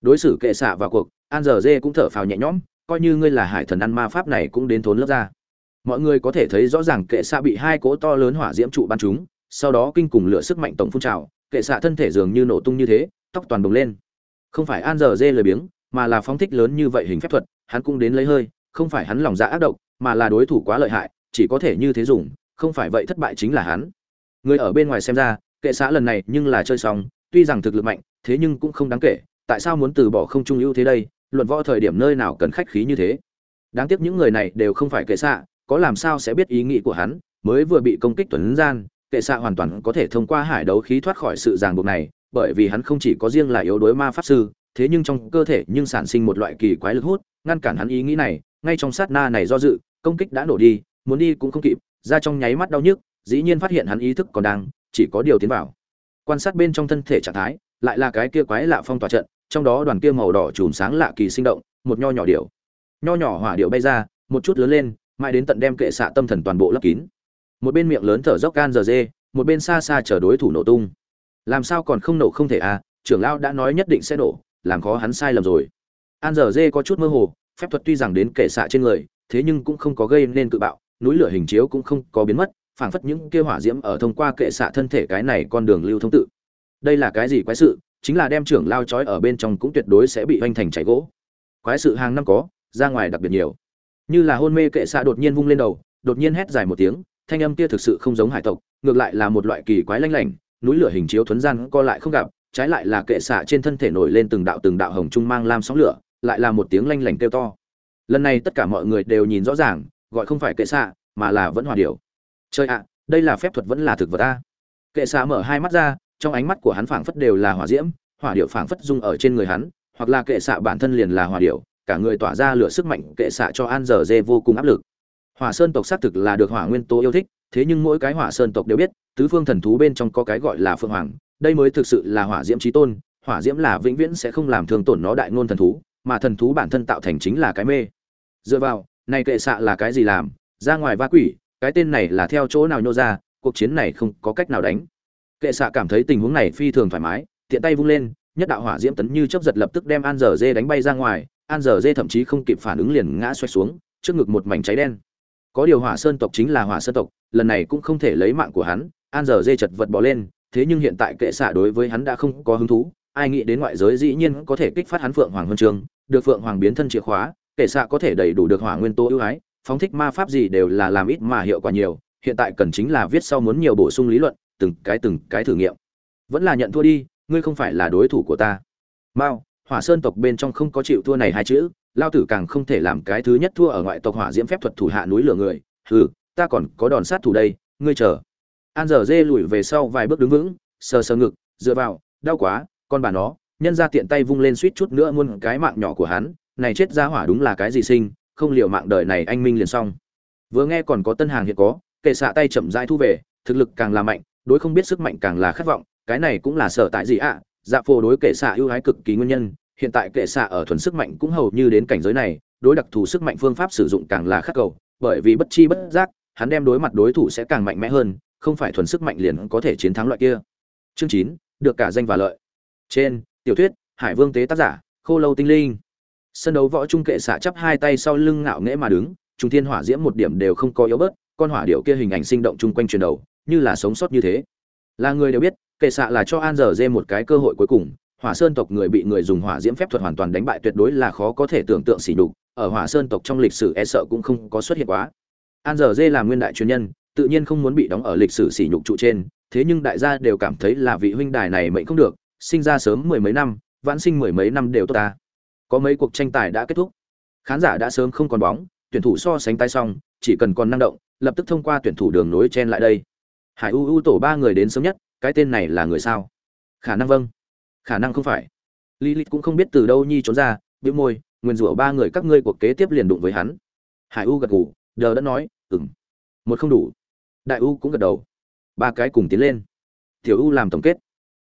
Đối xử kệ xạ vào cuộc, an giờ dê cũng thở phào nhẹ nhõm, coi như ngươi là hải thần ăn ma pháp này cũng đến thốn lớp ra. Mọi người có thể thấy rõ ràng kệ xạ bị hai cỗ to lớn hỏa diễm trụ bắn chúng, sau đó kinh cùng lửa sức mạnh tổng phun trào kệ xạ thân thể dường như nổ tung như thế, tóc toàn bồng lên. Không phải an giờ dê lười biếng, mà là phóng thích lớn như vậy hình phép thuật, hắn cũng đến lấy hơi, không phải hắn lòng dạ ác độc, mà là đối thủ quá lợi hại, chỉ có thể như thế dùng, không phải vậy thất bại chính là hắn. Người ở bên ngoài xem ra, kệ xã lần này nhưng là chơi xong, tuy rằng thực lực mạnh, thế nhưng cũng không đáng kể, tại sao muốn từ bỏ không trung ưu thế đây, luận võ thời điểm nơi nào cần khách khí như thế. Đáng tiếc những người này đều không phải kệ xạ, có làm sao sẽ biết ý nghĩ của hắn, mới vừa bị công kích tuấn gian kệ xạ hoàn toàn có thể thông qua hải đấu khí thoát khỏi sự ràng buộc này, bởi vì hắn không chỉ có riêng là yếu đối ma pháp sư, thế nhưng trong cơ thể nhưng sản sinh một loại kỳ quái lực hút, ngăn cản hắn ý nghĩ này, ngay trong sát na này do dự, công kích đã nổ đi, muốn đi cũng không kịp, ra trong nháy mắt đau nhức, dĩ nhiên phát hiện hắn ý thức còn đang, chỉ có điều tiến vào. Quan sát bên trong thân thể trạng thái, lại là cái kia quái lạ phong tỏa trận, trong đó đoàn kia màu đỏ chùm sáng lạ kỳ sinh động, một nho nhỏ điệu nho nhỏ hỏa điệu bay ra, một chút lớn lên, mãi đến tận đem kệ xạ tâm thần toàn bộ lấp kín một bên miệng lớn thở dốc gan giờ dê, một bên xa xa chờ đối thủ nổ tung. Làm sao còn không nổ không thể à trưởng lão đã nói nhất định sẽ nổ, làm khó hắn sai lầm rồi. An giờ dê có chút mơ hồ, phép thuật tuy rằng đến kệ xạ trên người, thế nhưng cũng không có gây nên cự bạo, núi lửa hình chiếu cũng không có biến mất, phảng phất những kia hỏa diễm ở thông qua kệ xạ thân thể cái này con đường lưu thông tự. Đây là cái gì quái sự? Chính là đem trưởng lao trói ở bên trong cũng tuyệt đối sẽ bị hoành thành cháy gỗ. Quái sự hàng năm có, ra ngoài đặc biệt nhiều. Như là hôn mê kệ xạ đột nhiên vung lên đầu, đột nhiên hét dài một tiếng thanh âm kia thực sự không giống hải tộc, ngược lại là một loại kỳ quái lanh lảnh, núi lửa hình chiếu thuấn gian co lại không gặp, trái lại là kệ xạ trên thân thể nổi lên từng đạo từng đạo hồng trung mang lam sóng lửa, lại là một tiếng lanh lảnh kêu to. Lần này tất cả mọi người đều nhìn rõ ràng, gọi không phải kệ xạ, mà là vẫn hòa điệu chơi ạ, đây là phép thuật vẫn là thực vật ta kệ xạ mở hai mắt ra, trong ánh mắt của hắn phảng phất đều là hỏa diễm, hỏa điệu phảng phất dung ở trên người hắn, hoặc là kệ xạ bản thân liền là hỏa điệu cả người tỏa ra lửa sức mạnh kệ xạ cho an giờ dê vô cùng áp lực hỏa sơn tộc xác thực là được hỏa nguyên tố yêu thích, thế nhưng mỗi cái hỏa sơn tộc đều biết, tứ phương thần thú bên trong có cái gọi là phượng hoàng, đây mới thực sự là hỏa diễm trí tôn, hỏa diễm là vĩnh viễn sẽ không làm thương tổn nó đại ngôn thần thú, mà thần thú bản thân tạo thành chính là cái mê. Dựa vào, này kệ xạ là cái gì làm? Ra ngoài va quỷ, cái tên này là theo chỗ nào nhô ra? Cuộc chiến này không có cách nào đánh. Kệ xạ cảm thấy tình huống này phi thường thoải mái, tiện tay vung lên, nhất đạo hỏa diễm tấn như chấp giật lập tức đem an dở dê đánh bay ra ngoài, an dở dê thậm chí không kịp phản ứng liền ngã xoay xuống, trước ngực một mảnh cháy đen có điều hỏa sơn tộc chính là hỏa sơn tộc, lần này cũng không thể lấy mạng của hắn, an giờ dê chật vật bỏ lên, thế nhưng hiện tại kệ xạ đối với hắn đã không có hứng thú, ai nghĩ đến ngoại giới dĩ nhiên có thể kích phát hắn phượng hoàng huân trường, được phượng hoàng biến thân chìa khóa, kệ xạ có thể đầy đủ được hỏa nguyên tố ưu ái, phóng thích ma pháp gì đều là làm ít mà hiệu quả nhiều, hiện tại cần chính là viết sau muốn nhiều bổ sung lý luận, từng cái từng cái thử nghiệm. Vẫn là nhận thua đi, ngươi không phải là đối thủ của ta. Mao, hỏa sơn tộc bên trong không có chịu thua này hai chữ lao tử càng không thể làm cái thứ nhất thua ở ngoại tộc hỏa diễm phép thuật thủ hạ núi lửa người. Hừ, ta còn có đòn sát thủ đây, ngươi chờ. An giờ dê lùi về sau vài bước đứng vững, sờ sờ ngực, dựa vào, đau quá, con bà nó, nhân ra tiện tay vung lên suýt chút nữa muôn cái mạng nhỏ của hắn, này chết ra hỏa đúng là cái gì sinh, không liệu mạng đời này anh minh liền xong. Vừa nghe còn có tân hàng hiện có, kệ xạ tay chậm rãi thu về, thực lực càng là mạnh, đối không biết sức mạnh càng là khát vọng, cái này cũng là sở tại gì ạ? Dạ phổ đối kệ xạ ưu ái cực kỳ nguyên nhân hiện tại kệ xạ ở thuần sức mạnh cũng hầu như đến cảnh giới này, đối đặc thù sức mạnh phương pháp sử dụng càng là khắc cầu, bởi vì bất chi bất giác, hắn đem đối mặt đối thủ sẽ càng mạnh mẽ hơn, không phải thuần sức mạnh liền có thể chiến thắng loại kia. Chương chín, được cả danh và lợi. Trên, tiểu thuyết, hải vương tế tác giả, khô lâu tinh linh. Sân đấu võ trung kệ xạ chắp hai tay sau lưng ngạo nghễ mà đứng trung thiên hỏa diễm một điểm đều không có yếu bớt, con hỏa điệu kia hình ảnh sinh động chung quanh truyền đầu, như là sống sót như thế. Là người đều biết, kệ xạ là cho an giờ dê một cái cơ hội cuối cùng hỏa sơn tộc người bị người dùng hỏa diễm phép thuật hoàn toàn đánh bại tuyệt đối là khó có thể tưởng tượng xỉ nhục, ở hỏa sơn tộc trong lịch sử e sợ cũng không có xuất hiện quá. An giờ dê làm nguyên đại truyền nhân, tự nhiên không muốn bị đóng ở lịch sử sỉ nhục trụ trên, thế nhưng đại gia đều cảm thấy là vị huynh đài này mệnh không được, sinh ra sớm mười mấy năm, vãn sinh mười mấy năm đều tốt ta. Có mấy cuộc tranh tài đã kết thúc. Khán giả đã sớm không còn bóng, tuyển thủ so sánh tay xong, chỉ cần còn năng động, lập tức thông qua tuyển thủ đường nối chen lại đây. Hải u u tổ ba người đến sớm nhất, cái tên này là người sao? Khả năng vâng khả năng không phải. Lilith cũng không biết từ đâu nhi trốn ra, bĩu môi nguyên rủa ba người các ngươi cuộc kế tiếp liền đụng với hắn. Hải u gật gù, đờ đã nói ừng một không đủ. Đại u cũng gật đầu. Ba cái cùng tiến lên. Tiểu u làm tổng kết.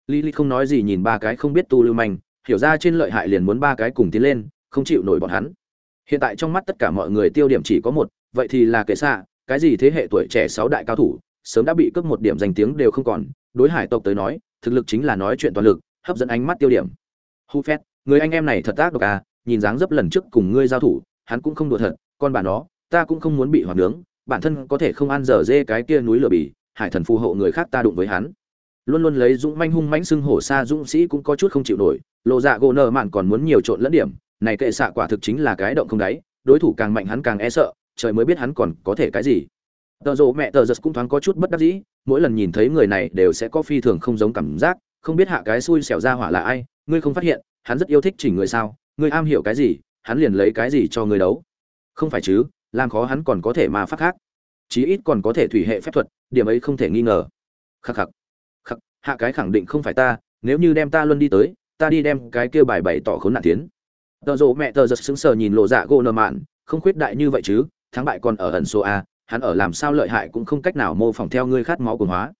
Lilith không nói gì nhìn ba cái không biết tu lưu manh, hiểu ra trên lợi hại liền muốn ba cái cùng tiến lên, không chịu nổi bọn hắn. Hiện tại trong mắt tất cả mọi người tiêu điểm chỉ có một, vậy thì là kệ xạ, cái gì thế hệ tuổi trẻ sáu đại cao thủ, sớm đã bị cướp một điểm danh tiếng đều không còn. Đối hải tộc tới nói, thực lực chính là nói chuyện toàn lực hấp dẫn ánh mắt tiêu điểm. Hu phét, người anh em này thật ác độc à nhìn dáng dấp lần trước cùng ngươi giao thủ, hắn cũng không đùa thật, con bà nó, ta cũng không muốn bị hoạt nướng, bản thân có thể không ăn dở dê cái kia núi lửa bì, hải thần phù hộ người khác ta đụng với hắn. Luôn luôn lấy dũng manh hung mãnh xưng hổ xa dũng sĩ cũng có chút không chịu nổi lộ dạ gỗ nợ mạn còn muốn nhiều trộn lẫn điểm, này kệ xạ quả thực chính là cái động không đáy, đối thủ càng mạnh hắn càng e sợ, trời mới biết hắn còn có thể cái gì. Tờ rộ mẹ tờ giật cũng thoáng có chút bất đắc dĩ, mỗi lần nhìn thấy người này đều sẽ có phi thường không giống cảm giác không biết hạ cái xui xẻo ra hỏa là ai, ngươi không phát hiện, hắn rất yêu thích chỉnh người sao, ngươi am hiểu cái gì, hắn liền lấy cái gì cho ngươi đấu. Không phải chứ, làm khó hắn còn có thể mà phát khác. Chí ít còn có thể thủy hệ phép thuật, điểm ấy không thể nghi ngờ. Khắc khắc khắc, hạ cái khẳng định không phải ta, nếu như đem ta luôn đi tới, ta đi đem cái kia bài bày tỏ khốn nạn tiến. Tờ rộ mẹ tờ giật sững sờ nhìn lộ dạ gỗ nợ mạn, không khuyết đại như vậy chứ, thắng bại còn ở ẩn số a, hắn ở làm sao lợi hại cũng không cách nào mô phỏng theo ngươi khát máu cuồng hóa.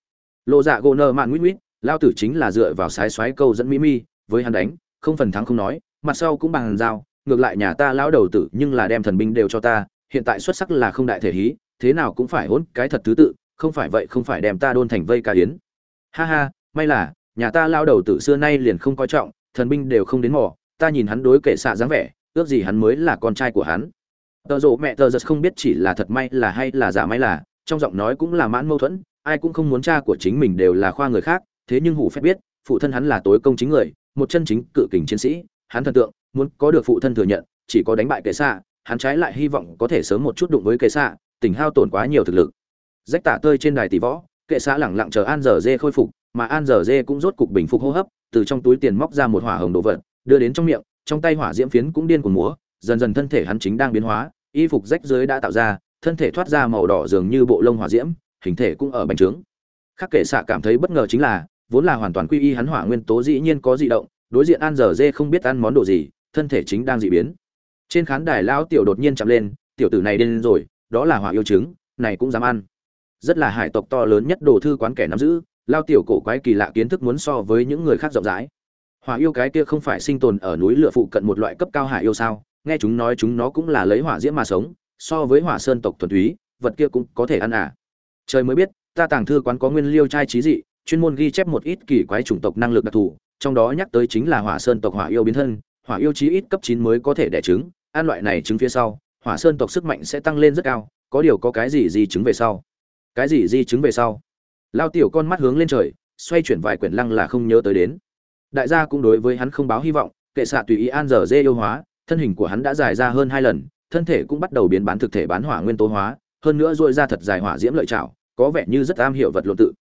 Lộ dạ gỗ nợ mạn nguyễn nguyễn lao tử chính là dựa vào sái xoáy câu dẫn mỹ mi, với hắn đánh, không phần thắng không nói, mặt sau cũng bằng dao ngược lại nhà ta lão đầu tử nhưng là đem thần binh đều cho ta, hiện tại xuất sắc là không đại thể hí, thế nào cũng phải hỗn cái thật thứ tự, không phải vậy không phải đem ta đôn thành vây ca yến. Ha ha, may là, nhà ta lao đầu tử xưa nay liền không coi trọng, thần binh đều không đến mò, ta nhìn hắn đối kệ xạ dáng vẻ, ước gì hắn mới là con trai của hắn. Tờ rộ mẹ tờ giật không biết chỉ là thật may là hay là giả may là, trong giọng nói cũng là mãn mâu thuẫn, ai cũng không muốn cha của chính mình đều là khoa người khác thế nhưng hủ phép biết, phụ thân hắn là tối công chính người, một chân chính cự kình chiến sĩ, hắn thần tượng, muốn có được phụ thân thừa nhận, chỉ có đánh bại kệ xạ hắn trái lại hy vọng có thể sớm một chút đụng với kệ xạ tỉnh hao tổn quá nhiều thực lực. Rách tả tơi trên đài tỷ võ kệ xạ lẳng lặng chờ an giờ dê khôi phục, mà an giờ dê cũng rốt cục bình phục hô hấp, từ trong túi tiền móc ra một hỏa hồng đồ vật, đưa đến trong miệng, trong tay hỏa diễm phiến cũng điên cuồng múa, dần dần thân thể hắn chính đang biến hóa, y phục rách dưới đã tạo ra, thân thể thoát ra màu đỏ dường như bộ lông hỏa diễm, hình thể cũng ở bành trướng. Khắc kệ xạ cảm thấy bất ngờ chính là vốn là hoàn toàn quy y hắn hỏa nguyên tố dĩ nhiên có dị động, đối diện an giờ dê không biết ăn món đồ gì, thân thể chính đang dị biến. Trên khán đài lão tiểu đột nhiên chạm lên, tiểu tử này điên rồi, đó là hỏa yêu trứng, này cũng dám ăn. Rất là hải tộc to lớn nhất đồ thư quán kẻ nắm giữ lao tiểu cổ quái kỳ lạ kiến thức muốn so với những người khác rộng rãi. Hỏa yêu cái kia không phải sinh tồn ở núi lửa phụ cận một loại cấp cao hải yêu sao? Nghe chúng nói chúng nó cũng là lấy hỏa diễm mà sống, so với hỏa sơn tộc thuần túy, vật kia cũng có thể ăn à? Trời mới biết, ta tàng thư quán có nguyên liêu trai trí dị chuyên môn ghi chép một ít kỳ quái chủng tộc năng lực đặc thù, trong đó nhắc tới chính là hỏa sơn tộc hỏa yêu biến thân, hỏa yêu chí ít cấp chín mới có thể đẻ trứng, ăn loại này trứng phía sau, hỏa sơn tộc sức mạnh sẽ tăng lên rất cao, có điều có cái gì di chứng về sau? Cái gì di chứng về sau? Lao tiểu con mắt hướng lên trời, xoay chuyển vài quyển lăng là không nhớ tới đến. Đại gia cũng đối với hắn không báo hy vọng, kệ xạ tùy ý an giờ dê yêu hóa, thân hình của hắn đã dài ra hơn hai lần, thân thể cũng bắt đầu biến bán thực thể bán hỏa nguyên tố hóa, hơn nữa dội ra thật dài hỏa diễm lợi trảo, có vẻ như rất am hiểu vật lộn tự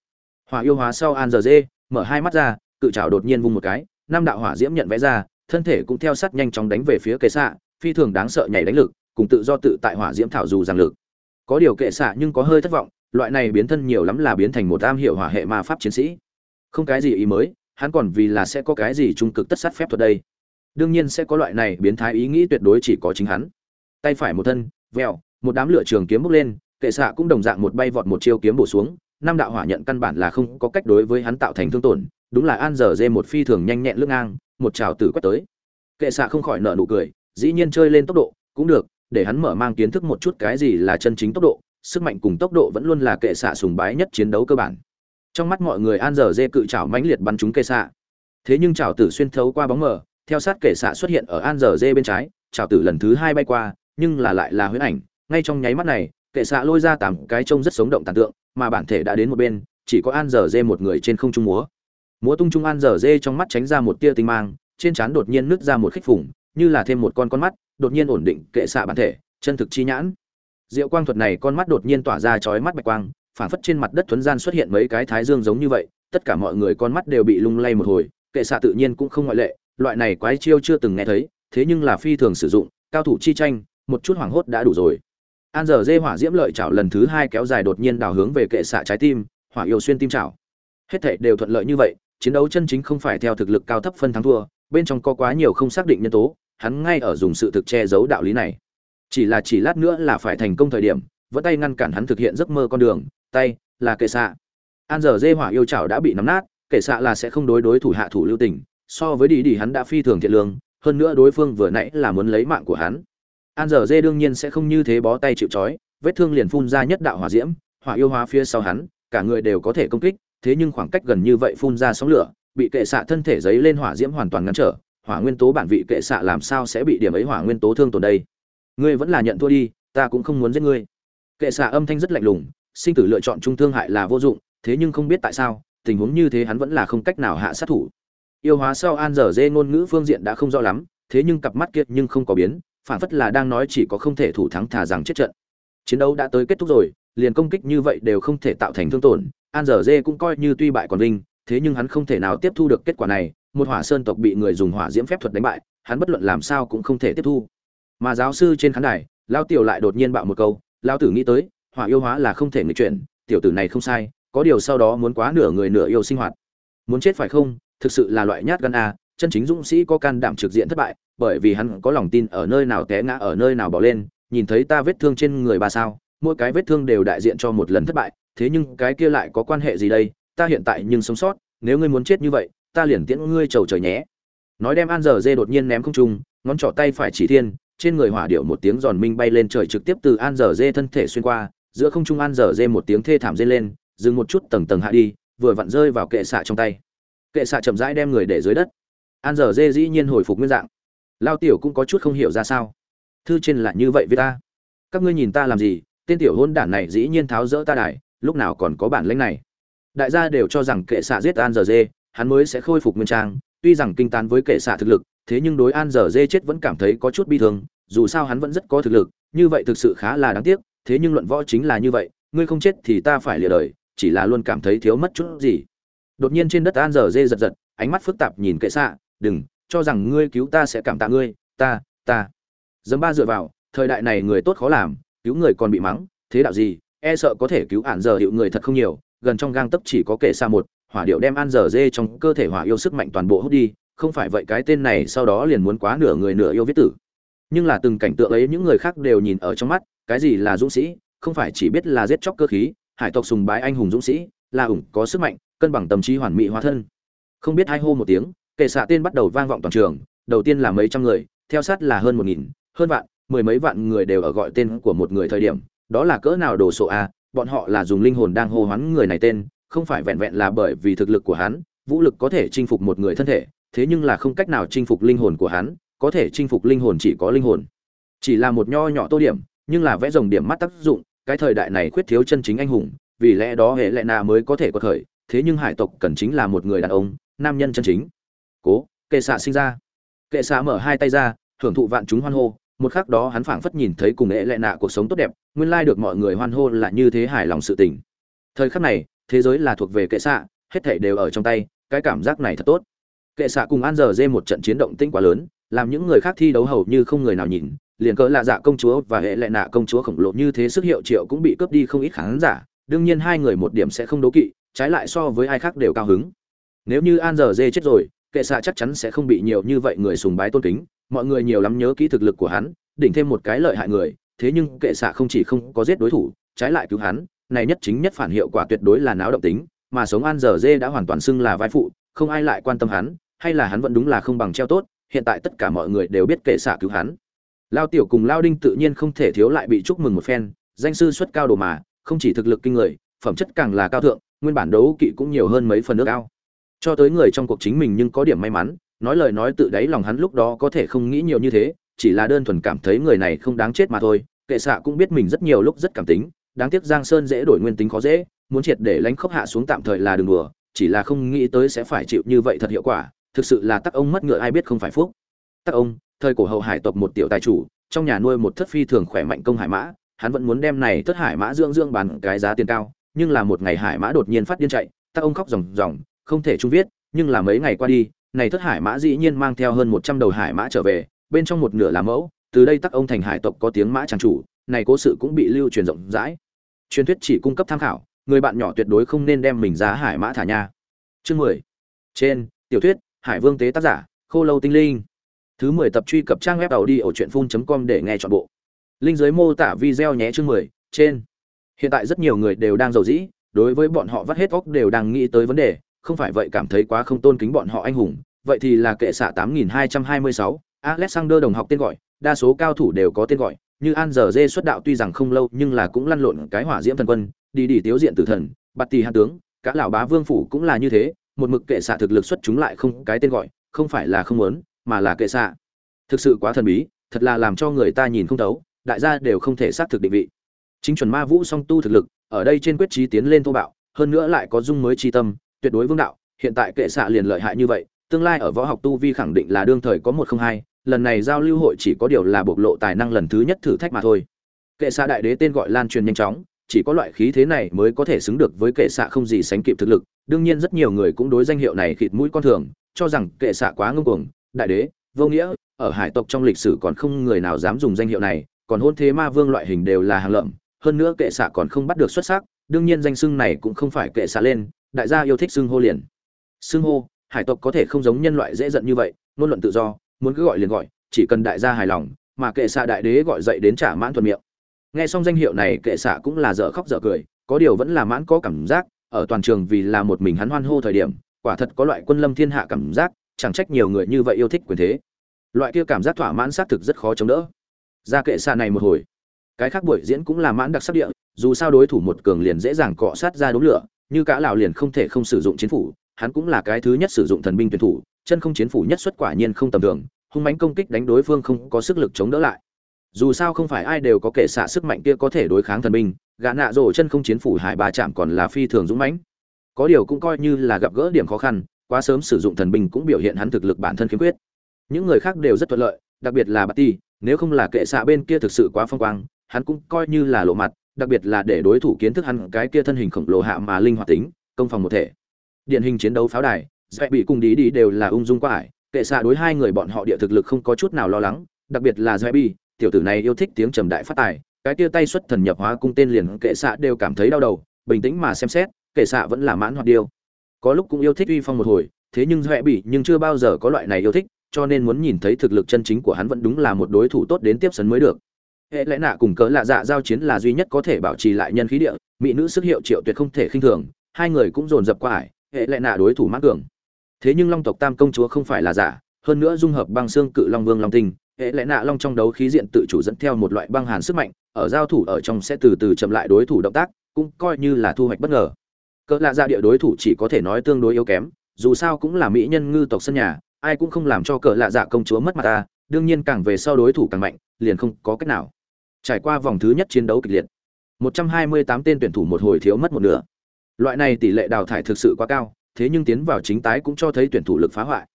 hỏa yêu hóa sau an giờ dê, mở hai mắt ra, cự trảo đột nhiên vung một cái, năm đạo hỏa diễm nhận vẽ ra, thân thể cũng theo sát nhanh chóng đánh về phía kệ xạ, phi thường đáng sợ nhảy đánh lực, cùng tự do tự tại hỏa diễm thảo dù giang lực. Có điều kệ xạ nhưng có hơi thất vọng, loại này biến thân nhiều lắm là biến thành một am hiểu hỏa hệ ma pháp chiến sĩ. Không cái gì ý mới, hắn còn vì là sẽ có cái gì trung cực tất sát phép thuật đây. Đương nhiên sẽ có loại này biến thái ý nghĩ tuyệt đối chỉ có chính hắn. Tay phải một thân, vẹo, một đám lửa trường kiếm bốc lên, kệ xạ cũng đồng dạng một bay vọt một chiêu kiếm bổ xuống năm đạo hỏa nhận căn bản là không có cách đối với hắn tạo thành thương tổn, đúng là an giờ dê một phi thường nhanh nhẹn lưng ngang, một trào tử quét tới. Kệ xạ không khỏi nợ nụ cười, dĩ nhiên chơi lên tốc độ, cũng được, để hắn mở mang kiến thức một chút cái gì là chân chính tốc độ, sức mạnh cùng tốc độ vẫn luôn là kệ xạ sùng bái nhất chiến đấu cơ bản. Trong mắt mọi người an giờ dê cự trảo mãnh liệt bắn trúng kệ xạ thế nhưng trảo tử xuyên thấu qua bóng mờ, theo sát kệ xạ xuất hiện ở an giờ dê bên trái, trảo tử lần thứ hai bay qua, nhưng là lại là huyễn ảnh. Ngay trong nháy mắt này, kệ xạ lôi ra tám cái trông rất sống động tàn tượng mà bản thể đã đến một bên, chỉ có an dở dê một người trên không trung múa. Múa tung trung an dở dê trong mắt tránh ra một tia tinh mang, trên trán đột nhiên nứt ra một khích phủng, như là thêm một con con mắt, đột nhiên ổn định kệ xạ bản thể, chân thực chi nhãn. Diệu quang thuật này con mắt đột nhiên tỏa ra chói mắt bạch quang phản phất trên mặt đất thuấn gian xuất hiện mấy cái thái dương giống như vậy, tất cả mọi người con mắt đều bị lung lay một hồi, kệ xạ tự nhiên cũng không ngoại lệ, loại này quái chiêu chưa từng nghe thấy, thế nhưng là phi thường sử dụng, cao thủ chi tranh, một chút hoảng hốt đã đủ rồi an giờ dê hỏa diễm lợi chảo lần thứ hai kéo dài đột nhiên đào hướng về kệ xạ trái tim, hỏa yêu xuyên tim chảo. Hết thảy đều thuận lợi như vậy, chiến đấu chân chính không phải theo thực lực cao thấp phân thắng thua, bên trong có quá nhiều không xác định nhân tố, hắn ngay ở dùng sự thực che giấu đạo lý này. Chỉ là chỉ lát nữa là phải thành công thời điểm vẫn tay ngăn cản hắn thực hiện giấc mơ con đường, tay, là kệ xạ. An giờ dê hỏa yêu chảo đã bị nắm nát, kệ xạ là sẽ không đối đối thủ hạ thủ lưu tình, so với đi đi hắn đã phi thường thiện lương, hơn nữa đối phương vừa nãy là muốn lấy mạng của hắn an dở dê đương nhiên sẽ không như thế bó tay chịu trói, vết thương liền phun ra nhất đạo hỏa diễm, hỏa yêu hóa phía sau hắn, cả người đều có thể công kích, thế nhưng khoảng cách gần như vậy phun ra sóng lửa, bị kệ xạ thân thể giấy lên hỏa diễm hoàn toàn ngăn trở, hỏa nguyên tố bản vị kệ xạ làm sao sẽ bị điểm ấy hỏa nguyên tố thương tổn đây? Ngươi vẫn là nhận thua đi, ta cũng không muốn giết ngươi. Kệ xạ âm thanh rất lạnh lùng, sinh tử lựa chọn trung thương hại là vô dụng, thế nhưng không biết tại sao, tình huống như thế hắn vẫn là không cách nào hạ sát thủ. Yêu hóa sau an dở dê ngôn ngữ phương diện đã không rõ lắm, thế nhưng cặp mắt kiệt nhưng không có biến phản phất là đang nói chỉ có không thể thủ thắng thả rằng chết trận. Chiến đấu đã tới kết thúc rồi, liền công kích như vậy đều không thể tạo thành thương tổn, an dở dê cũng coi như tuy bại còn vinh, thế nhưng hắn không thể nào tiếp thu được kết quả này, một hỏa sơn tộc bị người dùng hỏa diễm phép thuật đánh bại, hắn bất luận làm sao cũng không thể tiếp thu. Mà giáo sư trên khán đài, lao tiểu lại đột nhiên bạo một câu, lao tử nghĩ tới, hỏa yêu hóa là không thể nghịch chuyển, tiểu tử này không sai, có điều sau đó muốn quá nửa người nửa yêu sinh hoạt. Muốn chết phải không, thực sự là loại nhát gan a chân chính dũng sĩ có can đảm trực diện thất bại, bởi vì hắn có lòng tin ở nơi nào té ngã, ở nơi nào bỏ lên, nhìn thấy ta vết thương trên người ba sao, mỗi cái vết thương đều đại diện cho một lần thất bại, thế nhưng cái kia lại có quan hệ gì đây? Ta hiện tại nhưng sống sót, nếu ngươi muốn chết như vậy, ta liền tiễn ngươi trầu trời nhé. Nói đem an giờ dê đột nhiên ném không trung, ngón trỏ tay phải chỉ thiên, trên người hỏa điệu một tiếng giòn minh bay lên trời trực tiếp từ an giờ dê thân thể xuyên qua, giữa không trung an giờ dê một tiếng thê thảm dê lên, dừng một chút tầng tầng hạ đi, vừa vặn rơi vào kệ xạ trong tay. Kệ xạ chậm rãi đem người để dưới đất an giờ dê dĩ nhiên hồi phục nguyên dạng. Lao tiểu cũng có chút không hiểu ra sao. Thư trên là như vậy với ta. Các ngươi nhìn ta làm gì, tên tiểu hôn đản này dĩ nhiên tháo rỡ ta đài, lúc nào còn có bản lĩnh này. Đại gia đều cho rằng kệ xạ giết an giờ dê, hắn mới sẽ khôi phục nguyên trang, tuy rằng kinh tán với kệ xạ thực lực, thế nhưng đối an giờ dê chết vẫn cảm thấy có chút bi thương, dù sao hắn vẫn rất có thực lực, như vậy thực sự khá là đáng tiếc, thế nhưng luận võ chính là như vậy, ngươi không chết thì ta phải lìa đời, chỉ là luôn cảm thấy thiếu mất chút gì. Đột nhiên trên đất an giờ dê giật giật, ánh mắt phức tạp nhìn kệ xạ đừng, cho rằng ngươi cứu ta sẽ cảm tạ ngươi, ta ta. Dấm ba dựa vào, thời đại này người tốt khó làm, cứu người còn bị mắng, thế đạo gì e sợ có thể cứu ản giờ hiệu người thật không nhiều, gần trong gang tấp chỉ có kệ xa một, hỏa điệu đem ăn giờ dê trong cơ thể hỏa yêu sức mạnh toàn bộ hút đi, không phải vậy cái tên này sau đó liền muốn quá nửa người nửa yêu viết tử. Nhưng là từng cảnh tượng ấy những người khác đều nhìn ở trong mắt, cái gì là dũng sĩ, không phải chỉ biết là giết chóc cơ khí, hải tộc sùng bái anh hùng dũng sĩ, là ủng có sức mạnh, cân bằng tâm trí hoàn mỹ hóa thân. Không biết hai hô một tiếng kệ xạ tên bắt đầu vang vọng toàn trường, đầu tiên là mấy trăm người, theo sát là hơn một nghìn, hơn vạn, mười mấy vạn người đều ở gọi tên của một người thời điểm, đó là cỡ nào đồ sộ a, bọn họ là dùng linh hồn đang hô hoán người này tên, không phải vẹn vẹn là bởi vì thực lực của hắn, vũ lực có thể chinh phục một người thân thể, thế nhưng là không cách nào chinh phục linh hồn của hắn, có thể chinh phục linh hồn chỉ có linh hồn. Chỉ là một nho nhỏ tô điểm, nhưng là vẽ rồng điểm mắt tác dụng, cái thời đại này khuyết thiếu chân chính anh hùng, vì lẽ đó hệ lệ na mới có thể có thời thế nhưng hải tộc cần chính là một người đàn ông, nam nhân chân chính cố, kệ xạ sinh ra. Kệ xạ mở hai tay ra hưởng thụ vạn chúng hoan hô. Một khắc đó hắn phảng phất nhìn thấy cùng hệ lệ nạ cuộc sống tốt đẹp, nguyên lai được mọi người hoan hô là như thế hài lòng sự tình. Thời khắc này, thế giới là thuộc về kệ xạ, hết thảy đều ở trong tay, cái cảm giác này thật tốt. Kệ xạ cùng an giờ dê một trận chiến động tinh quá lớn, làm những người khác thi đấu hầu như không người nào nhìn, liền cỡ lạ dạ công chúa và hệ lệ nạ công chúa khổng lồ như thế sức hiệu triệu cũng bị cướp đi không ít khán giả, đương nhiên hai người một điểm sẽ không đấu kỵ, trái lại so với ai khác đều cao hứng. Nếu như an giờ dê chết rồi kệ xạ chắc chắn sẽ không bị nhiều như vậy người sùng bái tôn kính, mọi người nhiều lắm nhớ kỹ thực lực của hắn, đỉnh thêm một cái lợi hại người, thế nhưng kệ xạ không chỉ không có giết đối thủ, trái lại cứu hắn, này nhất chính nhất phản hiệu quả tuyệt đối là náo động tính, mà sống an giờ dê đã hoàn toàn xưng là vai phụ, không ai lại quan tâm hắn, hay là hắn vẫn đúng là không bằng treo tốt, hiện tại tất cả mọi người đều biết kệ xạ cứu hắn. Lao tiểu cùng lao đinh tự nhiên không thể thiếu lại bị chúc mừng một phen, danh sư xuất cao đồ mà, không chỉ thực lực kinh người, phẩm chất càng là cao thượng, nguyên bản đấu kỵ cũng nhiều hơn mấy phần nước cao cho tới người trong cuộc chính mình nhưng có điểm may mắn, nói lời nói tự đáy lòng hắn lúc đó có thể không nghĩ nhiều như thế, chỉ là đơn thuần cảm thấy người này không đáng chết mà thôi. Kệ xạ cũng biết mình rất nhiều lúc rất cảm tính, đáng tiếc giang sơn dễ đổi nguyên tính khó dễ, muốn triệt để lánh khốc hạ xuống tạm thời là đường đùa, chỉ là không nghĩ tới sẽ phải chịu như vậy thật hiệu quả, thực sự là tắc ông mất ngựa ai biết không phải phúc. Tắc ông, thời cổ hậu hải tộc một tiểu tài chủ, trong nhà nuôi một thất phi thường khỏe mạnh công hải mã, hắn vẫn muốn đem này thất hải mã dưỡng dưỡng bán cái giá tiền cao, nhưng là một ngày hải mã đột nhiên phát điên chạy, tắc ông khóc ròng ròng không thể chung viết, nhưng là mấy ngày qua đi, này thất hải mã dĩ nhiên mang theo hơn một trăm đầu hải mã trở về, bên trong một nửa là mẫu, từ đây tắc ông thành hải tộc có tiếng mã tràng chủ, này cố sự cũng bị lưu truyền rộng rãi. Truyền thuyết chỉ cung cấp tham khảo, người bạn nhỏ tuyệt đối không nên đem mình ra hải mã thả nha. Chương mười. Trên, tiểu thuyết, hải vương tế tác giả, khô lâu tinh linh. Thứ mười tập truy cập trang web tàu đi ở truyện phun com để nghe chọn bộ. Linh giới mô tả video nhé chương mười, trên. Hiện tại rất nhiều người đều đang giàu dĩ, đối với bọn họ vắt hết óc đều đang nghĩ tới vấn đề không phải vậy cảm thấy quá không tôn kính bọn họ anh hùng vậy thì là kệ xạ 8226, Alexander đồng học tên gọi đa số cao thủ đều có tên gọi như An giờ dê xuất đạo tuy rằng không lâu nhưng là cũng lăn lộn cái hỏa diễm thần quân đi đi tiếu diện tử thần bạt tỷ hạ tướng cả lão bá vương phủ cũng là như thế một mực kệ xạ thực lực xuất chúng lại không cái tên gọi không phải là không muốn mà là kệ xạ. Thực sự quá thần bí thật là làm cho người ta nhìn không thấu đại gia đều không thể xác thực định vị. Chính chuẩn ma vũ song tu thực lực ở đây trên quyết trí tiến lên thô bạo hơn nữa lại có dung mới chi tâm tuyệt đối vương đạo, hiện tại kệ xạ liền lợi hại như vậy, tương lai ở võ học tu vi khẳng định là đương thời có một không hai, lần này giao lưu hội chỉ có điều là bộc lộ tài năng lần thứ nhất thử thách mà thôi. Kệ xạ đại đế tên gọi lan truyền nhanh chóng, chỉ có loại khí thế này mới có thể xứng được với kệ xạ không gì sánh kịp thực lực, đương nhiên rất nhiều người cũng đối danh hiệu này khịt mũi con thường, cho rằng kệ xạ quá ngông cuồng. Đại đế, vô nghĩa, ở hải tộc trong lịch sử còn không người nào dám dùng danh hiệu này, còn hôn thế ma vương loại hình đều là hàng lợm, hơn nữa kệ xạ còn không bắt được xuất sắc, đương nhiên danh xưng này cũng không phải kệ xạ lên đại gia yêu thích xưng hô liền. Xưng hô, hải tộc có thể không giống nhân loại dễ giận như vậy, ngôn luận tự do, muốn cứ gọi liền gọi, chỉ cần đại gia hài lòng, mà kệ xạ đại đế gọi dậy đến trả mãn thuận miệng. Nghe xong danh hiệu này, kệ xạ cũng là dở khóc dở cười, có điều vẫn là mãn có cảm giác, ở toàn trường vì là một mình hắn hoan hô thời điểm, quả thật có loại quân lâm thiên hạ cảm giác, chẳng trách nhiều người như vậy yêu thích quyền thế. Loại kia cảm giác thỏa mãn xác thực rất khó chống đỡ. Ra kệ xạ này một hồi. Cái khác buổi diễn cũng là mãn đặc sắc địa, dù sao đối thủ một cường liền dễ dàng cọ sát ra đống lửa như cả Lão liền không thể không sử dụng chiến phủ hắn cũng là cái thứ nhất sử dụng thần binh tuyển thủ chân không chiến phủ nhất xuất quả nhiên không tầm thường hung mãnh công kích đánh đối phương không có sức lực chống đỡ lại. Dù sao không phải ai đều có kể xạ sức mạnh kia có thể đối kháng thần binh gã nạ rồ chân không chiến phủ hải bà chạm còn là phi thường dũng mãnh. Có điều cũng coi như là gặp gỡ điểm khó khăn quá sớm sử dụng thần binh cũng biểu hiện hắn thực lực bản thân khiếm khuyết. Những người khác đều rất thuận lợi đặc biệt là Bạt Tỷ, nếu không là kệ xạ bên kia thực sự quá phong quang hắn cũng coi như là lộ mặt đặc biệt là để đối thủ kiến thức hắn cái kia thân hình khổng lồ hạ mà linh hoạt tính, công phòng một thể. Điển hình chiến đấu pháo đài dễ bị cùng đi đi đều là ung dung qua ải, kệ xạ đối hai người bọn họ địa thực lực không có chút nào lo lắng, đặc biệt là dễ bị, tiểu tử này yêu thích tiếng trầm đại phát tài, cái kia tay xuất thần nhập hóa cung tên liền kệ xạ đều cảm thấy đau đầu, bình tĩnh mà xem xét, kệ xạ vẫn là mãn hoạt điêu. Có lúc cũng yêu thích uy phong một hồi, thế nhưng dễ bị nhưng chưa bao giờ có loại này yêu thích, cho nên muốn nhìn thấy thực lực chân chính của hắn vẫn đúng là một đối thủ tốt đến tiếp sân mới được hệ lẽ nạ cùng cỡ lạ dạ giao chiến là duy nhất có thể bảo trì lại nhân khí địa, mỹ nữ sức hiệu triệu tuyệt không thể khinh thường, hai người cũng dồn dập qua ải, hệ lẽ nạ đối thủ mắc cường. Thế nhưng long tộc tam công chúa không phải là giả, hơn nữa dung hợp băng xương cự long vương long tinh, hệ lẽ nạ long trong đấu khí diện tự chủ dẫn theo một loại băng hàn sức mạnh, ở giao thủ ở trong sẽ từ từ chậm lại đối thủ động tác, cũng coi như là thu hoạch bất ngờ. Cỡ lạ dạ địa đối thủ chỉ có thể nói tương đối yếu kém, dù sao cũng là mỹ nhân ngư tộc sân nhà, ai cũng không làm cho cỡ lạ dạ công chúa mất mặt ta, đương nhiên càng về sau đối thủ càng mạnh, liền không có cách nào trải qua vòng thứ nhất chiến đấu kịch liệt. 128 tên tuyển thủ một hồi thiếu mất một nửa. Loại này tỷ lệ đào thải thực sự quá cao, thế nhưng tiến vào chính tái cũng cho thấy tuyển thủ lực phá hoại.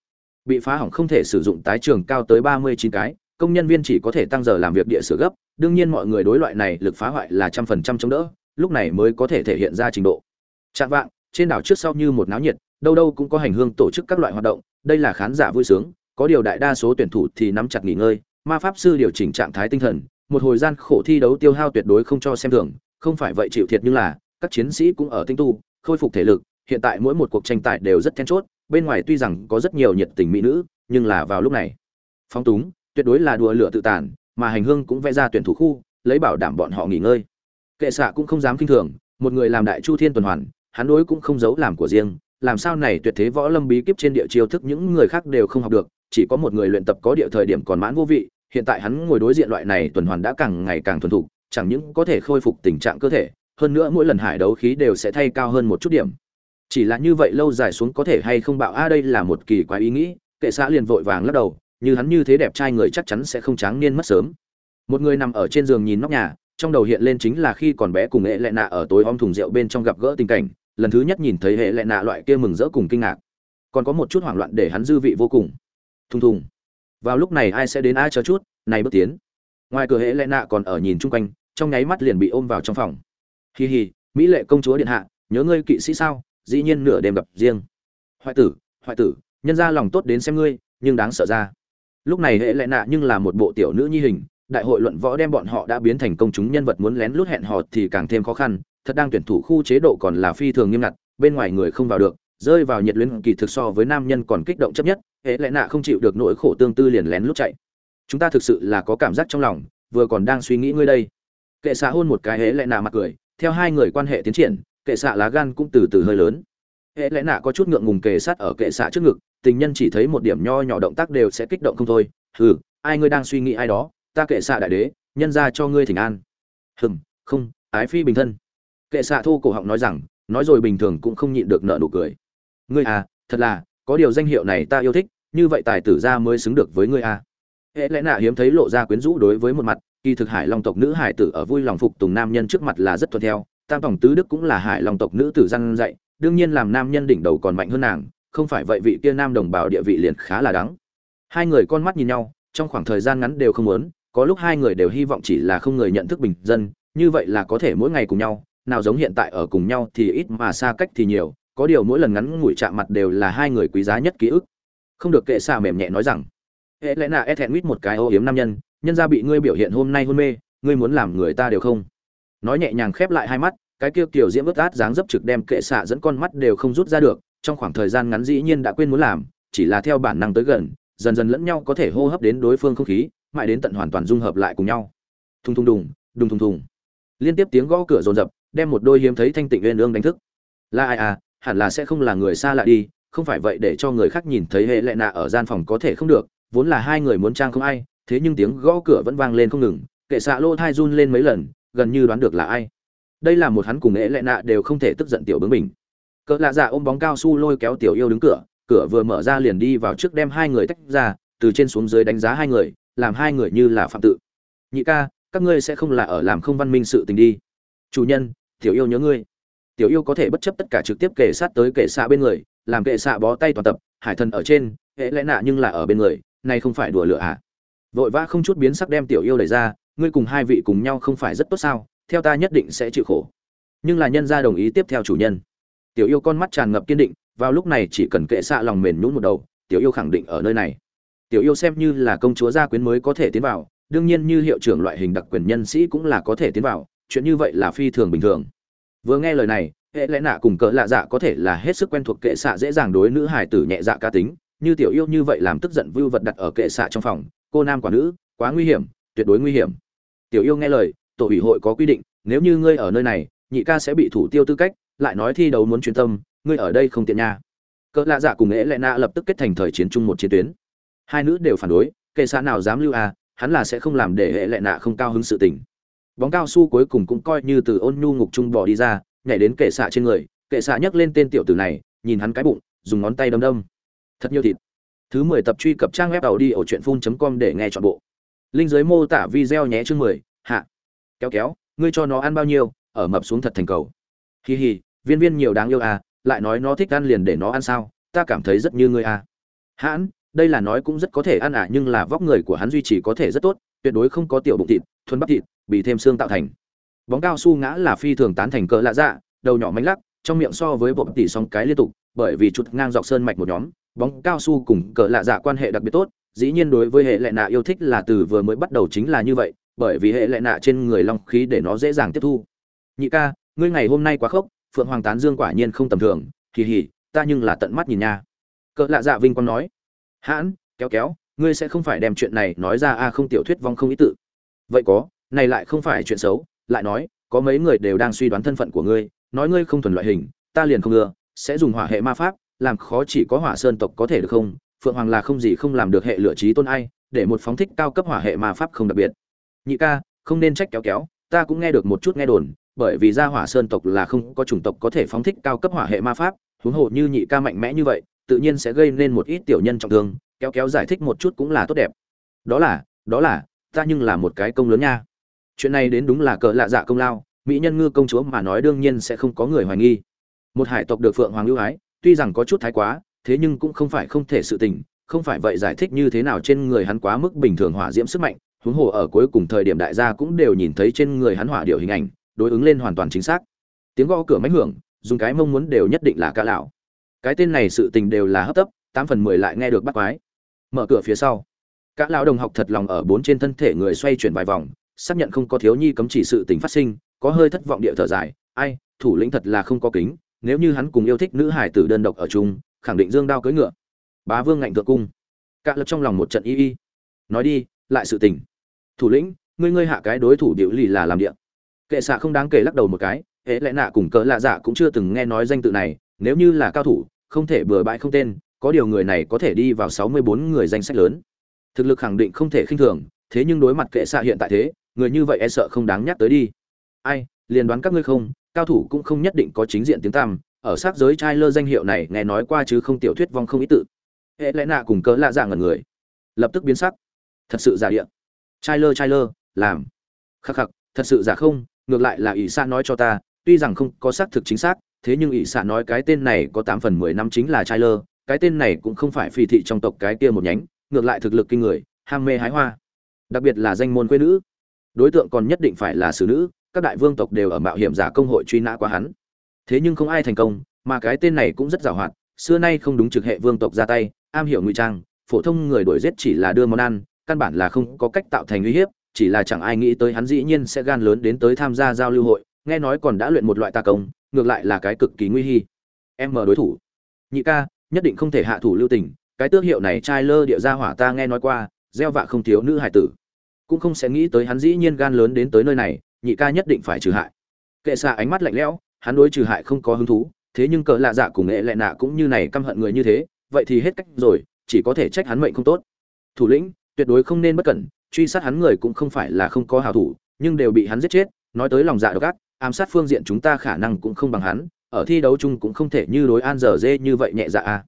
Bị phá hỏng không thể sử dụng tái trường cao tới 39 cái, công nhân viên chỉ có thể tăng giờ làm việc địa sửa gấp, đương nhiên mọi người đối loại này lực phá hoại là trăm phần trăm chống đỡ, lúc này mới có thể thể hiện ra trình độ. Chạm vạng, trên đảo trước sau như một náo nhiệt, đâu đâu cũng có hành hương tổ chức các loại hoạt động, đây là khán giả vui sướng, có điều đại đa số tuyển thủ thì nắm chặt nghỉ ngơi, ma pháp sư điều chỉnh trạng thái tinh thần một hồi gian khổ thi đấu tiêu hao tuyệt đối không cho xem thường, không phải vậy chịu thiệt nhưng là, các chiến sĩ cũng ở tinh tu, khôi phục thể lực, hiện tại mỗi một cuộc tranh tài đều rất then chốt, bên ngoài tuy rằng có rất nhiều nhiệt tình mỹ nữ, nhưng là vào lúc này phong túng, tuyệt đối là đùa lửa tự tàn, mà hành hương cũng vẽ ra tuyển thủ khu, lấy bảo đảm bọn họ nghỉ ngơi. Kệ xạ cũng không dám kinh thường, một người làm đại chu thiên tuần hoàn, hắn đối cũng không giấu làm của riêng, làm sao này tuyệt thế võ lâm bí kíp trên địa chiêu thức những người khác đều không học được, chỉ có một người luyện tập có địa thời điểm còn mãn vô vị hiện tại hắn ngồi đối diện loại này tuần hoàn đã càng ngày càng thuần thục, chẳng những có thể khôi phục tình trạng cơ thể, hơn nữa mỗi lần hải đấu khí đều sẽ thay cao hơn một chút điểm. Chỉ là như vậy lâu dài xuống có thể hay không bạo a đây là một kỳ quái ý nghĩ, kệ xã liền vội vàng lắc đầu, như hắn như thế đẹp trai người chắc chắn sẽ không tráng niên mất sớm. Một người nằm ở trên giường nhìn nóc nhà, trong đầu hiện lên chính là khi còn bé cùng hệ lệ nạ ở tối om thùng rượu bên trong gặp gỡ tình cảnh, lần thứ nhất nhìn thấy hệ lệ nạ loại kia mừng rỡ cùng kinh ngạc. Còn có một chút hoảng loạn để hắn dư vị vô cùng. Thùng thùng vào lúc này ai sẽ đến ai chờ chút, này bước tiến. Ngoài cửa hệ lệ nạ còn ở nhìn chung quanh, trong nháy mắt liền bị ôm vào trong phòng. Hì hì mỹ lệ công chúa điện hạ, nhớ ngươi kỵ sĩ sao? Dĩ nhiên nửa đêm gặp riêng. Hoại tử hoại tử, nhân ra lòng tốt đến xem ngươi, nhưng đáng sợ ra. Lúc này hệ lệ nạ nhưng là một bộ tiểu nữ nhi hình, đại hội luận võ đem bọn họ đã biến thành công chúng nhân vật muốn lén lút hẹn hò thì càng thêm khó khăn, thật đang tuyển thủ khu chế độ còn là phi thường nghiêm ngặt, bên ngoài người không vào được rơi vào nhiệt luyến kỳ thực so với nam nhân còn kích động chấp nhất, hệ lẽ nạ không chịu được nỗi khổ tương tư liền lén lút chạy. Chúng ta thực sự là có cảm giác trong lòng, vừa còn đang suy nghĩ ngươi đây. Kệ xạ hôn một cái hễ lẽ nạ mặt cười, theo hai người quan hệ tiến triển, kệ xạ lá gan cũng từ từ hơi lớn. Hễ lẽ nạ có chút ngượng ngùng kề sát ở kệ xạ trước ngực, tình nhân chỉ thấy một điểm nho nhỏ động tác đều sẽ kích động không thôi. Hừ, ai ngươi đang suy nghĩ ai đó, ta kệ xạ đại đế, nhân ra cho ngươi thỉnh an. Hừng không, ái phi bình thân. Kệ xạ thô cổ họng nói rằng, nói rồi bình thường cũng không nhịn được nợ nụ cười ngươi à thật là, có điều danh hiệu này ta yêu thích, như vậy tài tử ra mới xứng được với ngươi à. Hễ lẽ nạ hiếm thấy lộ ra quyến rũ đối với một mặt, kỳ thực hải long tộc nữ hải tử ở vui lòng phục tùng nam nhân trước mặt là rất thuận theo, tam tổng tứ đức cũng là hải long tộc nữ tử răn dạy, đương nhiên làm nam nhân đỉnh đầu còn mạnh hơn nàng, không phải vậy vị kia nam đồng bào địa vị liền khá là đáng hai người con mắt nhìn nhau, trong khoảng thời gian ngắn đều không muốn, có lúc hai người đều hy vọng chỉ là không người nhận thức bình dân, như vậy là có thể mỗi ngày cùng nhau, nào giống hiện tại ở cùng nhau thì ít mà xa cách thì nhiều có điều mỗi lần ngắn ngủi chạm mặt đều là hai người quý giá nhất ký ức. Không được kệ xạ mềm nhẹ nói rằng hệ lẽ nạ e thẹn mít một cái ô yếm nam nhân nhân ra bị ngươi biểu hiện hôm nay hôn mê, ngươi muốn làm người ta đều không? Nói nhẹ nhàng khép lại hai mắt, cái kia kiểu diễm ướt át dáng dấp trực đem kệ xạ dẫn con mắt đều không rút ra được, trong khoảng thời gian ngắn dĩ nhiên đã quên muốn làm, chỉ là theo bản năng tới gần, dần dần lẫn nhau có thể hô hấp đến đối phương không khí, mãi đến tận hoàn toàn dung hợp lại cùng nhau. Thùng thùng đùng đùng thùng thùng. Liên tiếp tiếng gõ cửa rồn rập đem một đôi hiếm thấy thanh tịnh uyên ương đánh thức. Là ai à? Hẳn là sẽ không là người xa lạ đi, không phải vậy để cho người khác nhìn thấy hệ lệ nạ ở gian phòng có thể không được, vốn là hai người muốn trang không ai, thế nhưng tiếng gõ cửa vẫn vang lên không ngừng, kệ xạ lô thai run lên mấy lần, gần như đoán được là ai. Đây là một hắn cùng hệ lệ nạ đều không thể tức giận tiểu bướng mình. Cỡ lạ dạ ôm bóng cao su lôi kéo tiểu yêu đứng cửa cửa vừa mở ra liền đi vào trước đem hai người tách ra, từ trên xuống dưới đánh giá hai người, làm hai người như là phạm tự. Nhị ca, các ngươi sẽ không là ở làm không văn minh sự tình đi. Chủ nhân, tiểu yêu nhớ ngươi tiểu yêu có thể bất chấp tất cả trực tiếp kể sát tới kệ xạ bên người, làm kệ xạ bó tay toàn tập, hải thần ở trên, hệ lẽ nạ nhưng là ở bên người nay không phải đùa lửa à? Vội vã không chút biến sắc đem tiểu yêu đẩy ra, ngươi cùng hai vị cùng nhau không phải rất tốt sao? Theo ta nhất định sẽ chịu khổ. Nhưng là nhân gia đồng ý tiếp theo chủ nhân. Tiểu yêu con mắt tràn ngập kiên định, vào lúc này chỉ cần kệ xạ lòng mềm nhún một đầu, tiểu yêu khẳng định ở nơi này. Tiểu yêu xem như là công chúa gia quyến mới có thể tiến vào, đương nhiên như hiệu trưởng loại hình đặc quyền nhân sĩ cũng là có thể tiến vào, chuyện như vậy là phi thường bình thường vừa nghe lời này, hệ lẽ nạ cùng cỡ lạ dạ có thể là hết sức quen thuộc kệ xạ dễ dàng đối nữ hải tử nhẹ dạ cá tính, như tiểu yêu như vậy làm tức giận vưu vật đặt ở kệ xạ trong phòng, cô nam quả nữ, quá nguy hiểm, tuyệt đối nguy hiểm. Tiểu yêu nghe lời, tổ ủy hội có quy định, nếu như ngươi ở nơi này, nhị ca sẽ bị thủ tiêu tư cách, lại nói thi đấu muốn chuyên tâm, ngươi ở đây không tiện nha. Cỡ lạ dạ cùng nghệ lệ nạ lập tức kết thành thời chiến chung một chiến tuyến. Hai nữ đều phản đối, kệ xạ nào dám lưu à hắn là sẽ không làm để hệ lệ nạ không cao hứng sự tình bóng cao su cuối cùng cũng coi như từ ôn nhu ngục trung bỏ đi ra, nhảy đến kệ xạ trên người, kệ xạ nhấc lên tên tiểu tử này, nhìn hắn cái bụng, dùng ngón tay đâm đâm. Thật nhiều thịt. Thứ mười tập truy cập trang web tàu đi ở truyện phun com để nghe chọn bộ. Linh giới mô tả video nhé chương mười, hạ. Kéo kéo, ngươi cho nó ăn bao nhiêu, ở mập xuống thật thành cầu. Hì hì viên viên nhiều đáng yêu à lại nói nó thích ăn liền để nó ăn sao, ta cảm thấy rất như ngươi à. Hãn, đây là nói cũng rất có thể ăn à nhưng là vóc người của hắn duy trì có thể rất tốt tuyệt đối không có tiểu bụng thịt, thuần bắp thịt, bị thêm xương tạo thành. Bóng cao su ngã là phi thường tán thành cỡ lạ dạ đầu nhỏ mánh lắc, trong miệng so với bộ tỷ song cái liên tục, bởi vì chút ngang dọc sơn mạch một nhóm, bóng cao su cùng cỡ lạ dạ quan hệ đặc biệt tốt, dĩ nhiên đối với hệ lệ nạ yêu thích là từ vừa mới bắt đầu chính là như vậy, bởi vì hệ lệ nạ trên người long khí để nó dễ dàng tiếp thu. Nhị ca, ngươi ngày hôm nay quá khốc, phượng hoàng tán dương quả nhiên không tầm thường kỳ hỉ ta nhưng là tận mắt nhìn nha. Cỡ lạ dạ vinh quang nói. Hãn, kéo kéo ngươi sẽ không phải đem chuyện này nói ra a không, tiểu thuyết vong không ý tự. Vậy có, này lại không phải chuyện xấu, lại nói, có mấy người đều đang suy đoán thân phận của ngươi, nói ngươi không thuần loại hình, ta liền không ưa sẽ dùng hỏa hệ ma pháp, làm khó chỉ có hỏa sơn tộc có thể được không, phượng hoàng là không gì không làm được hệ lựa trí tôn ai, để một phóng thích cao cấp hỏa hệ ma pháp không đặc biệt. Nhị ca, không nên trách kéo kéo, ta cũng nghe được một chút nghe đồn, bởi vì gia hỏa sơn tộc là không có chủng tộc có thể phóng thích cao cấp hỏa hệ ma pháp, huống hồ như nhị ca mạnh mẽ như vậy, tự nhiên sẽ gây nên một ít tiểu nhân trọng thương kéo kéo giải thích một chút cũng là tốt đẹp. Đó là đó là, ta nhưng là một cái công lớn nha. Chuyện này đến đúng là cỡ lạ dạ công lao, mỹ nhân ngư công chúa mà nói đương nhiên sẽ không có người hoài nghi. Một hải tộc được phượng hoàng ưu ái, tuy rằng có chút thái quá, thế nhưng cũng không phải không thể sự tình, không phải vậy giải thích như thế nào trên người hắn quá mức bình thường hỏa diễm sức mạnh, huống hồ ở cuối cùng thời điểm đại gia cũng đều nhìn thấy trên người hắn hỏa điệu hình ảnh, đối ứng lên hoàn toàn chính xác. Tiếng gõ cửa máy hưởng, dùng cái mong muốn đều nhất định là cả lão. Cái tên này sự tình đều là hấp tấp, tám phần mười lại nghe được bắt quái mở cửa phía sau. Các lão đồng học thật lòng ở bốn trên thân thể người xoay chuyển vài vòng, xác nhận không có thiếu nhi cấm chỉ sự tình phát sinh, có hơi thất vọng địa thở dài, ai, thủ lĩnh thật là không có kính, nếu như hắn cùng yêu thích nữ hải tử đơn độc ở chung, khẳng định dương đao cưỡi ngựa. Bá vương ngạnh thượng cung. Cả lập trong lòng một trận y y. Nói đi, lại sự tình. Thủ lĩnh, ngươi ngươi hạ cái đối thủ điệu lì là làm địa. Kệ xạ không đáng kể lắc đầu một cái, hễ lẽ nạ cùng cỡ lạ dạ cũng chưa từng nghe nói danh tự này, nếu như là cao thủ, không thể bừa bãi không tên có điều người này có thể đi vào sáu mươi bốn người danh sách lớn. Thực lực khẳng định không thể khinh thường, thế nhưng đối mặt kệ xạ hiện tại thế, người như vậy e sợ không đáng nhắc tới đi. Ai, liền đoán các ngươi không, cao thủ cũng không nhất định có chính diện tiếng tăm, ở sát giới trai lơ danh hiệu này nghe nói qua chứ không tiểu thuyết vong không ý tự. Hệ lẽ nạ cùng cớ lạ dạng ngẩn người. Lập tức biến sắc. Thật sự giả địa. Trai lơ trai lơ làm. Khắc khắc, thật sự giả không, ngược lại là ỷ xạ nói cho ta, tuy rằng không có xác thực chính xác, thế nhưng ỷ xạ nói cái tên này có tám phần mười năm chính là trai lơ cái tên này cũng không phải phi thị trong tộc cái kia một nhánh, ngược lại thực lực kinh người, ham mê hái hoa. Đặc biệt là danh môn quê nữ. Đối tượng còn nhất định phải là xử nữ, các đại vương tộc đều ở mạo hiểm giả công hội truy nã qua hắn. Thế nhưng không ai thành công, mà cái tên này cũng rất giàu hoạt, xưa nay không đúng trực hệ vương tộc ra tay, am hiểu ngụy trang, phổ thông người đuổi giết chỉ là đưa món ăn, căn bản là không có cách tạo thành uy hiếp, chỉ là chẳng ai nghĩ tới hắn dĩ nhiên sẽ gan lớn đến tới tham gia giao lưu hội, nghe nói còn đã luyện một loại tà công, ngược lại là cái cực kỳ nguy hi. Em mở đối thủ. Nhị ca nhất định không thể hạ thủ lưu tình, cái tước hiệu này trai lơ địa gia hỏa ta nghe nói qua, gieo vạ không thiếu nữ hải tử. Cũng không sẽ nghĩ tới hắn dĩ nhiên gan lớn đến tới nơi này, nhị ca nhất định phải trừ hại. Kệ xạ ánh mắt lạnh lẽo, hắn đối trừ hại không có hứng thú, thế nhưng cỡ lạ dạ cùng nghệ lệ nạ cũng như này căm hận người như thế, vậy thì hết cách rồi, chỉ có thể trách hắn mệnh không tốt. Thủ lĩnh, tuyệt đối không nên bất cẩn, truy sát hắn người cũng không phải là không có hào thủ, nhưng đều bị hắn giết chết, nói tới lòng dạ độc ác, ám sát phương diện chúng ta khả năng cũng không bằng hắn ở thi đấu chung cũng không thể như đối an giờ dê như vậy nhẹ dạ a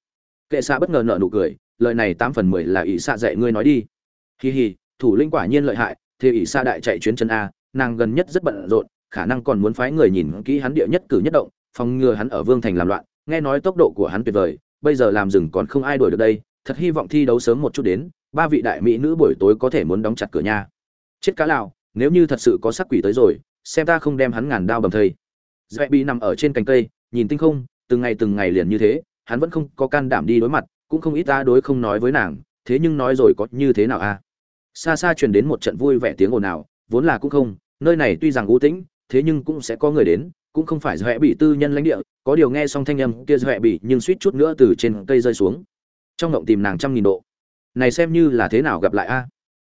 kệ xạ bất ngờ nợ nụ cười, lời này tám phần mười là ỷ xạ dạy ngươi nói đi. Hì hì thủ linh quả nhiên lợi hại, thế ỷ xạ đại chạy chuyến chân a, nàng gần nhất rất bận rộn, khả năng còn muốn phái người nhìn kỹ hắn địa nhất cử nhất động, phòng ngừa hắn ở vương thành làm loạn, nghe nói tốc độ của hắn tuyệt vời, bây giờ làm rừng còn không ai đuổi được đây, thật hy vọng thi đấu sớm một chút đến, ba vị đại mỹ nữ buổi tối có thể muốn đóng chặt cửa nhà chết cá lào, nếu như thật sự có sắc quỷ tới rồi, xem ta không đem hắn ngàn đao bầm thây dẹp bị nằm ở trên cành cây, nhìn tinh không, từng ngày từng ngày liền như thế, hắn vẫn không có can đảm đi đối mặt, cũng không ít ta đối không nói với nàng, thế nhưng nói rồi có như thế nào a xa xa truyền đến một trận vui vẻ tiếng ồn ào, vốn là cũng không, nơi này tuy rằng u tĩnh, thế nhưng cũng sẽ có người đến, cũng không phải dọa bị tư nhân lãnh địa, có điều nghe xong thanh âm kia dọa bị nhưng suýt chút nữa từ trên cây rơi xuống. Trong ngộng tìm nàng trăm nghìn độ. Này xem như là thế nào gặp lại a?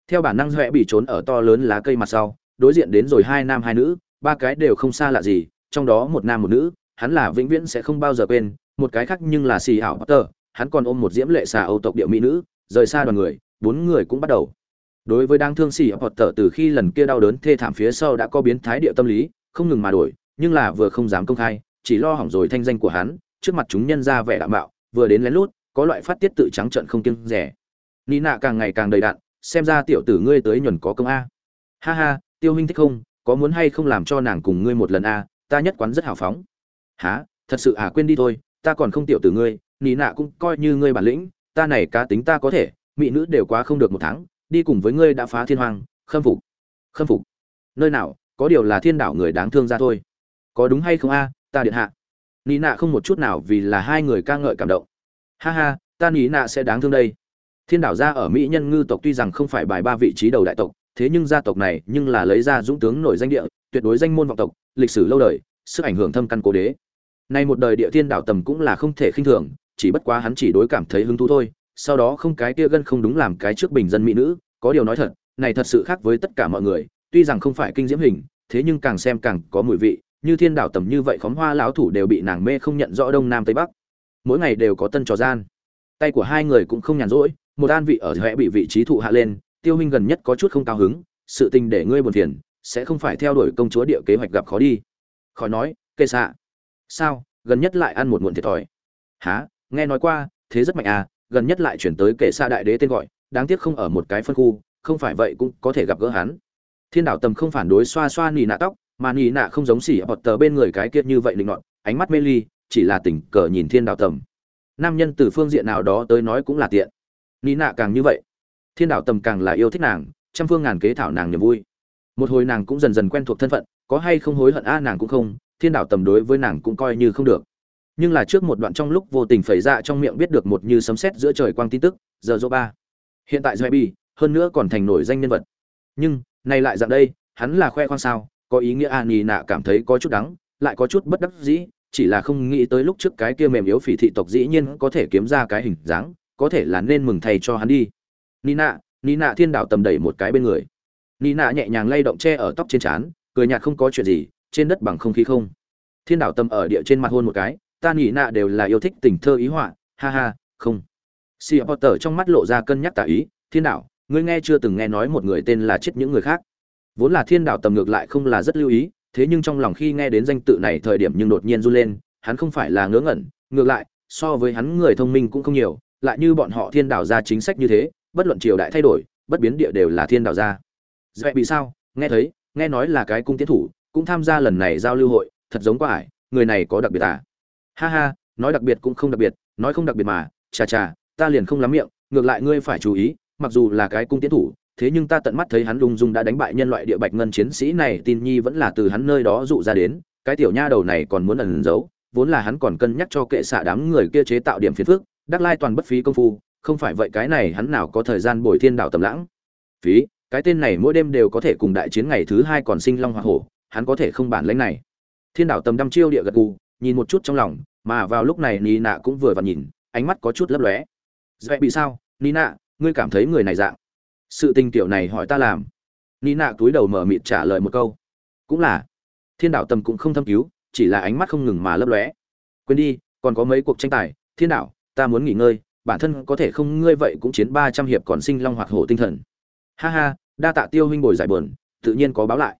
Theo bản năng dọa bị trốn ở to lớn lá cây mặt sau, đối diện đến rồi hai nam hai nữ, ba cái đều không xa lạ gì trong đó một nam một nữ, hắn là vĩnh viễn sẽ không bao giờ quên, một cái khác nhưng là xì ảo potter, hắn còn ôm một diễm lệ xà âu tộc điệu mỹ nữ, rời xa đoàn người, bốn người cũng bắt đầu. Đối với đang thương xì ảo potter từ khi lần kia đau đớn thê thảm phía sau đã có biến thái địa tâm lý, không ngừng mà đổi, nhưng là vừa không dám công khai, chỉ lo hỏng rồi thanh danh của hắn, trước mặt chúng nhân ra vẻ đạm bạo vừa đến lén lút, có loại phát tiết tự trắng trợn không kiêng rẻ. Nị nạ càng ngày càng đầy đặn, xem ra tiểu tử ngươi tới nhuần có công a. Ha ha, tiêu huynh thích không, có muốn hay không làm cho nàng cùng ngươi một lần a ta nhất quán rất hào phóng. Há thật sự à quên đi thôi, ta còn không tiểu từ ngươi nị nạ cũng coi như ngươi bản lĩnh, ta này cá tính ta có thể, mỹ nữ đều quá không được một tháng, đi cùng với ngươi đã phá thiên hoàng khâm phục. Khâm phục? Nơi nào, có điều là thiên đảo người đáng thương ra thôi. Có đúng hay không a, ta điện hạ. Nị nạ không một chút nào vì là hai người ca ngợi cảm động. Ha ha, ta nị nạ sẽ đáng thương đây. Thiên đảo gia ở mỹ nhân ngư tộc tuy rằng không phải bài ba vị trí đầu đại tộc, thế nhưng gia tộc này nhưng là lấy ra dũng tướng nổi danh địa tuyệt đối danh môn vọng tộc, lịch sử lâu đời, sức ảnh hưởng thâm căn cố đế. Nay một đời địa thiên đảo tầm cũng là không thể khinh thường, chỉ bất quá hắn chỉ đối cảm thấy hứng thú thôi, sau đó không cái kia gân không đúng làm cái trước bình dân mỹ nữ, có điều nói thật, này thật sự khác với tất cả mọi người, tuy rằng không phải kinh diễm hình, thế nhưng càng xem càng có mùi vị, như thiên đảo tầm như vậy khóm hoa lão thủ đều bị nàng mê không nhận rõ đông nam tây bắc. Mỗi ngày đều có tân trò gian. Tay của hai người cũng không nhàn rỗi, một an vị ở hệ bị vị trí thụ hạ lên, tiêu huynh gần nhất có chút không cao hứng, sự tình để ngươi buồn phiền sẽ không phải theo đuổi công chúa địa kế hoạch gặp khó đi. Khỏi nói, kệ xạ. Sao? Gần nhất lại ăn một muộn thiệt thòi. Há nghe nói qua, thế rất mạnh à gần nhất lại chuyển tới kệ xạ đại đế tên gọi, đáng tiếc không ở một cái phân khu, không phải vậy cũng có thể gặp gỡ hắn. Thiên đảo tầm không phản đối xoa xoa nỉ nạ tóc, mà nỉ nạ không giống xỉ bọt tờ bên người cái kia như vậy định nọt, ánh mắt mê ly, chỉ là tình cờ nhìn thiên đảo tầm. Nam nhân từ phương diện nào đó tới nói cũng là tiện. Nỉ nạ càng như vậy. Thiên đảo tầm càng là yêu thích nàng, trăm phương ngàn kế thảo nàng niềm vui một hồi nàng cũng dần dần quen thuộc thân phận có hay không hối hận a nàng cũng không thiên đảo tầm đối với nàng cũng coi như không được. Nhưng là trước một đoạn trong lúc vô tình phẩy ra trong miệng biết được một như sấm sét giữa trời quang tin tức giờ dô ba. Hiện tại Zebi, hơn nữa còn thành nổi danh nhân vật. Nhưng nay lại dạng đây hắn là khoe khoang sao có ý nghĩa à, an nhì nạ cảm thấy có chút đắng lại có chút bất đắc dĩ chỉ là không nghĩ tới lúc trước cái kia mềm yếu phỉ thị tộc dĩ nhiên có thể kiếm ra cái hình dáng có thể là nên mừng thầy cho hắn đi. Nina nina thiên đạo tầm đẩy một cái bên người nina nhẹ nhàng lay động che ở tóc trên trán cười nhạt không có chuyện gì trên đất bằng không khí không. Thiên đảo tâm ở địa trên mặt hôn một cái ta nina đều là yêu thích tình thơ ý họa ha ha không. Si potter trong mắt lộ ra cân nhắc tả ý thiên đảo, ngươi nghe chưa từng nghe nói một người tên là chết những người khác. Vốn là thiên đảo tầm ngược lại không là rất lưu ý thế nhưng trong lòng khi nghe đến danh tự này thời điểm nhưng đột nhiên run lên hắn không phải là ngớ ngẩn ngược lại so với hắn người thông minh cũng không nhiều lại như bọn họ thiên đảo ra chính sách như thế bất luận triều đại thay đổi bất biến địa đều là thiên đảo ra dễ bị sao? Nghe thấy, nghe nói là cái cung tiến thủ, cũng tham gia lần này giao lưu hội, thật giống quá ải, người này có đặc biệt à? Ha ha, nói đặc biệt cũng không đặc biệt, nói không đặc biệt mà, chà chà, ta liền không lắm miệng, ngược lại ngươi phải chú ý, mặc dù là cái cung tiến thủ, thế nhưng ta tận mắt thấy hắn lung dung đã đánh bại nhân loại địa bạch ngân chiến sĩ này, tin nhi vẫn là từ hắn nơi đó dụ ra đến, cái tiểu nha đầu này còn muốn ẩn giấu, vốn là hắn còn cân nhắc cho kệ xạ đám người kia chế tạo điểm phiền phức, đắc lai toàn bất phí công phu, không phải vậy cái này hắn nào có thời gian bồi thiên đạo tầm lãng. Phí cái tên này mỗi đêm đều có thể cùng đại chiến ngày thứ hai còn sinh long hoa hổ hắn có thể không bản lãnh này. Thiên đảo tầm đăm chiêu địa gật gù nhìn một chút trong lòng mà vào lúc này nị nạ cũng vừa vặn nhìn ánh mắt có chút lấp lóe. Dễ bị sao? Nị nạ ngươi cảm thấy người này dạng? Sự tình tiểu này hỏi ta làm. Nị nạ túi đầu mở mịt trả lời một câu. Cũng là. Thiên đảo tầm cũng không thâm cứu chỉ là ánh mắt không ngừng mà lấp lóe. Quên đi còn có mấy cuộc tranh tài. Thiên đảo, ta muốn nghỉ ngơi bản thân có thể không ngươi vậy cũng chiến ba trăm hiệp còn sinh long hoạt hổ tinh thần. Ha ha đa tạ tiêu huynh bồi giải bờn tự nhiên có báo lại.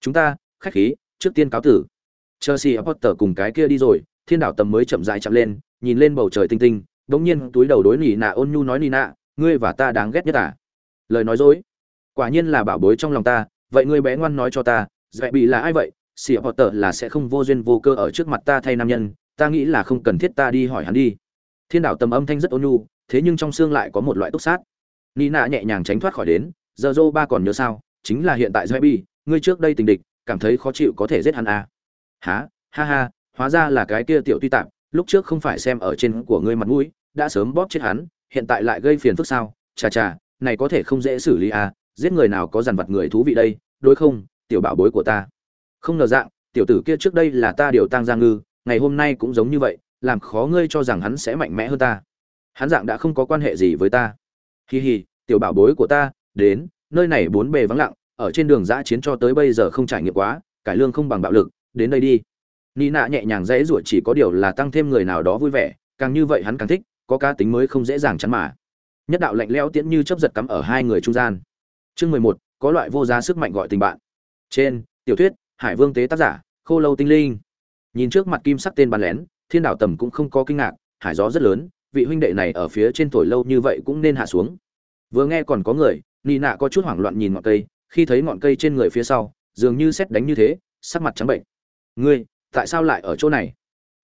Chúng ta, khách khí, trước tiên cáo tử. Chelsea potter cùng cái kia đi rồi, thiên đảo tầm mới chậm rãi chậm lên, nhìn lên bầu trời tinh tinh, đống nhiên túi đầu đối nỉ nạ ôn nhu nói nỉ nạ, ngươi và ta đáng ghét nhất à? Lời nói dối. Quả nhiên là bảo bối trong lòng ta, vậy ngươi bé ngoan nói cho ta, dạy bị là ai vậy? Xì potter là sẽ không vô duyên vô cơ ở trước mặt ta thay nam nhân, ta nghĩ là không cần thiết ta đi hỏi hắn đi. Thiên đảo tầm âm thanh rất ôn nhu, thế nhưng trong xương lại có một loại túc sát. Nina nhẹ nhàng tránh thoát khỏi đến giờ dô ba còn nhớ sao? Chính là hiện tại doi bi ngươi trước đây tình địch, cảm thấy khó chịu có thể giết hắn à. há ha ha, hóa ra là cái kia tiểu tuy tạm, lúc trước không phải xem ở trên của ngươi mặt mũi, đã sớm bóp chết hắn, hiện tại lại gây phiền phức sao? Chà chà, này có thể không dễ xử lý à? Giết người nào có dằn vặt người thú vị đây, đối không? Tiểu bảo bối của ta. Không ngờ dạng, tiểu tử kia trước đây là ta điều tăng gia ngư, ngày hôm nay cũng giống như vậy, làm khó ngươi cho rằng hắn sẽ mạnh mẽ hơn ta. Hắn dạng đã không có quan hệ gì với ta. Hì hì tiểu bảo bối của ta đến, nơi này bốn bề vắng lặng, ở trên đường giã chiến cho tới bây giờ không trải nghiệm quá, cải lương không bằng bạo lực, đến đây đi. Ni nạ nhẹ nhàng dễ ruột chỉ có điều là tăng thêm người nào đó vui vẻ, càng như vậy hắn càng thích, có cá tính mới không dễ dàng chắn mà. Nhất đạo lạnh lẽo tiễn như chấp giật cắm ở hai người trung gian. Chương mười một, có loại vô giá sức mạnh gọi tình bạn. Trên, tiểu thuyết, hải vương tế tác giả, khô lâu tinh linh. Nhìn trước mặt kim sắc tên bắn lén, thiên đảo tầm cũng không có kinh ngạc, hải gió rất lớn, vị huynh đệ này ở phía trên thổi lâu như vậy cũng nên hạ xuống. Vừa nghe còn có người nị nạ có chút hoảng loạn nhìn ngọn cây, khi thấy ngọn cây trên người phía sau, dường như xét đánh như thế, sắc mặt trắng bệnh. Ngươi, tại sao lại ở chỗ này?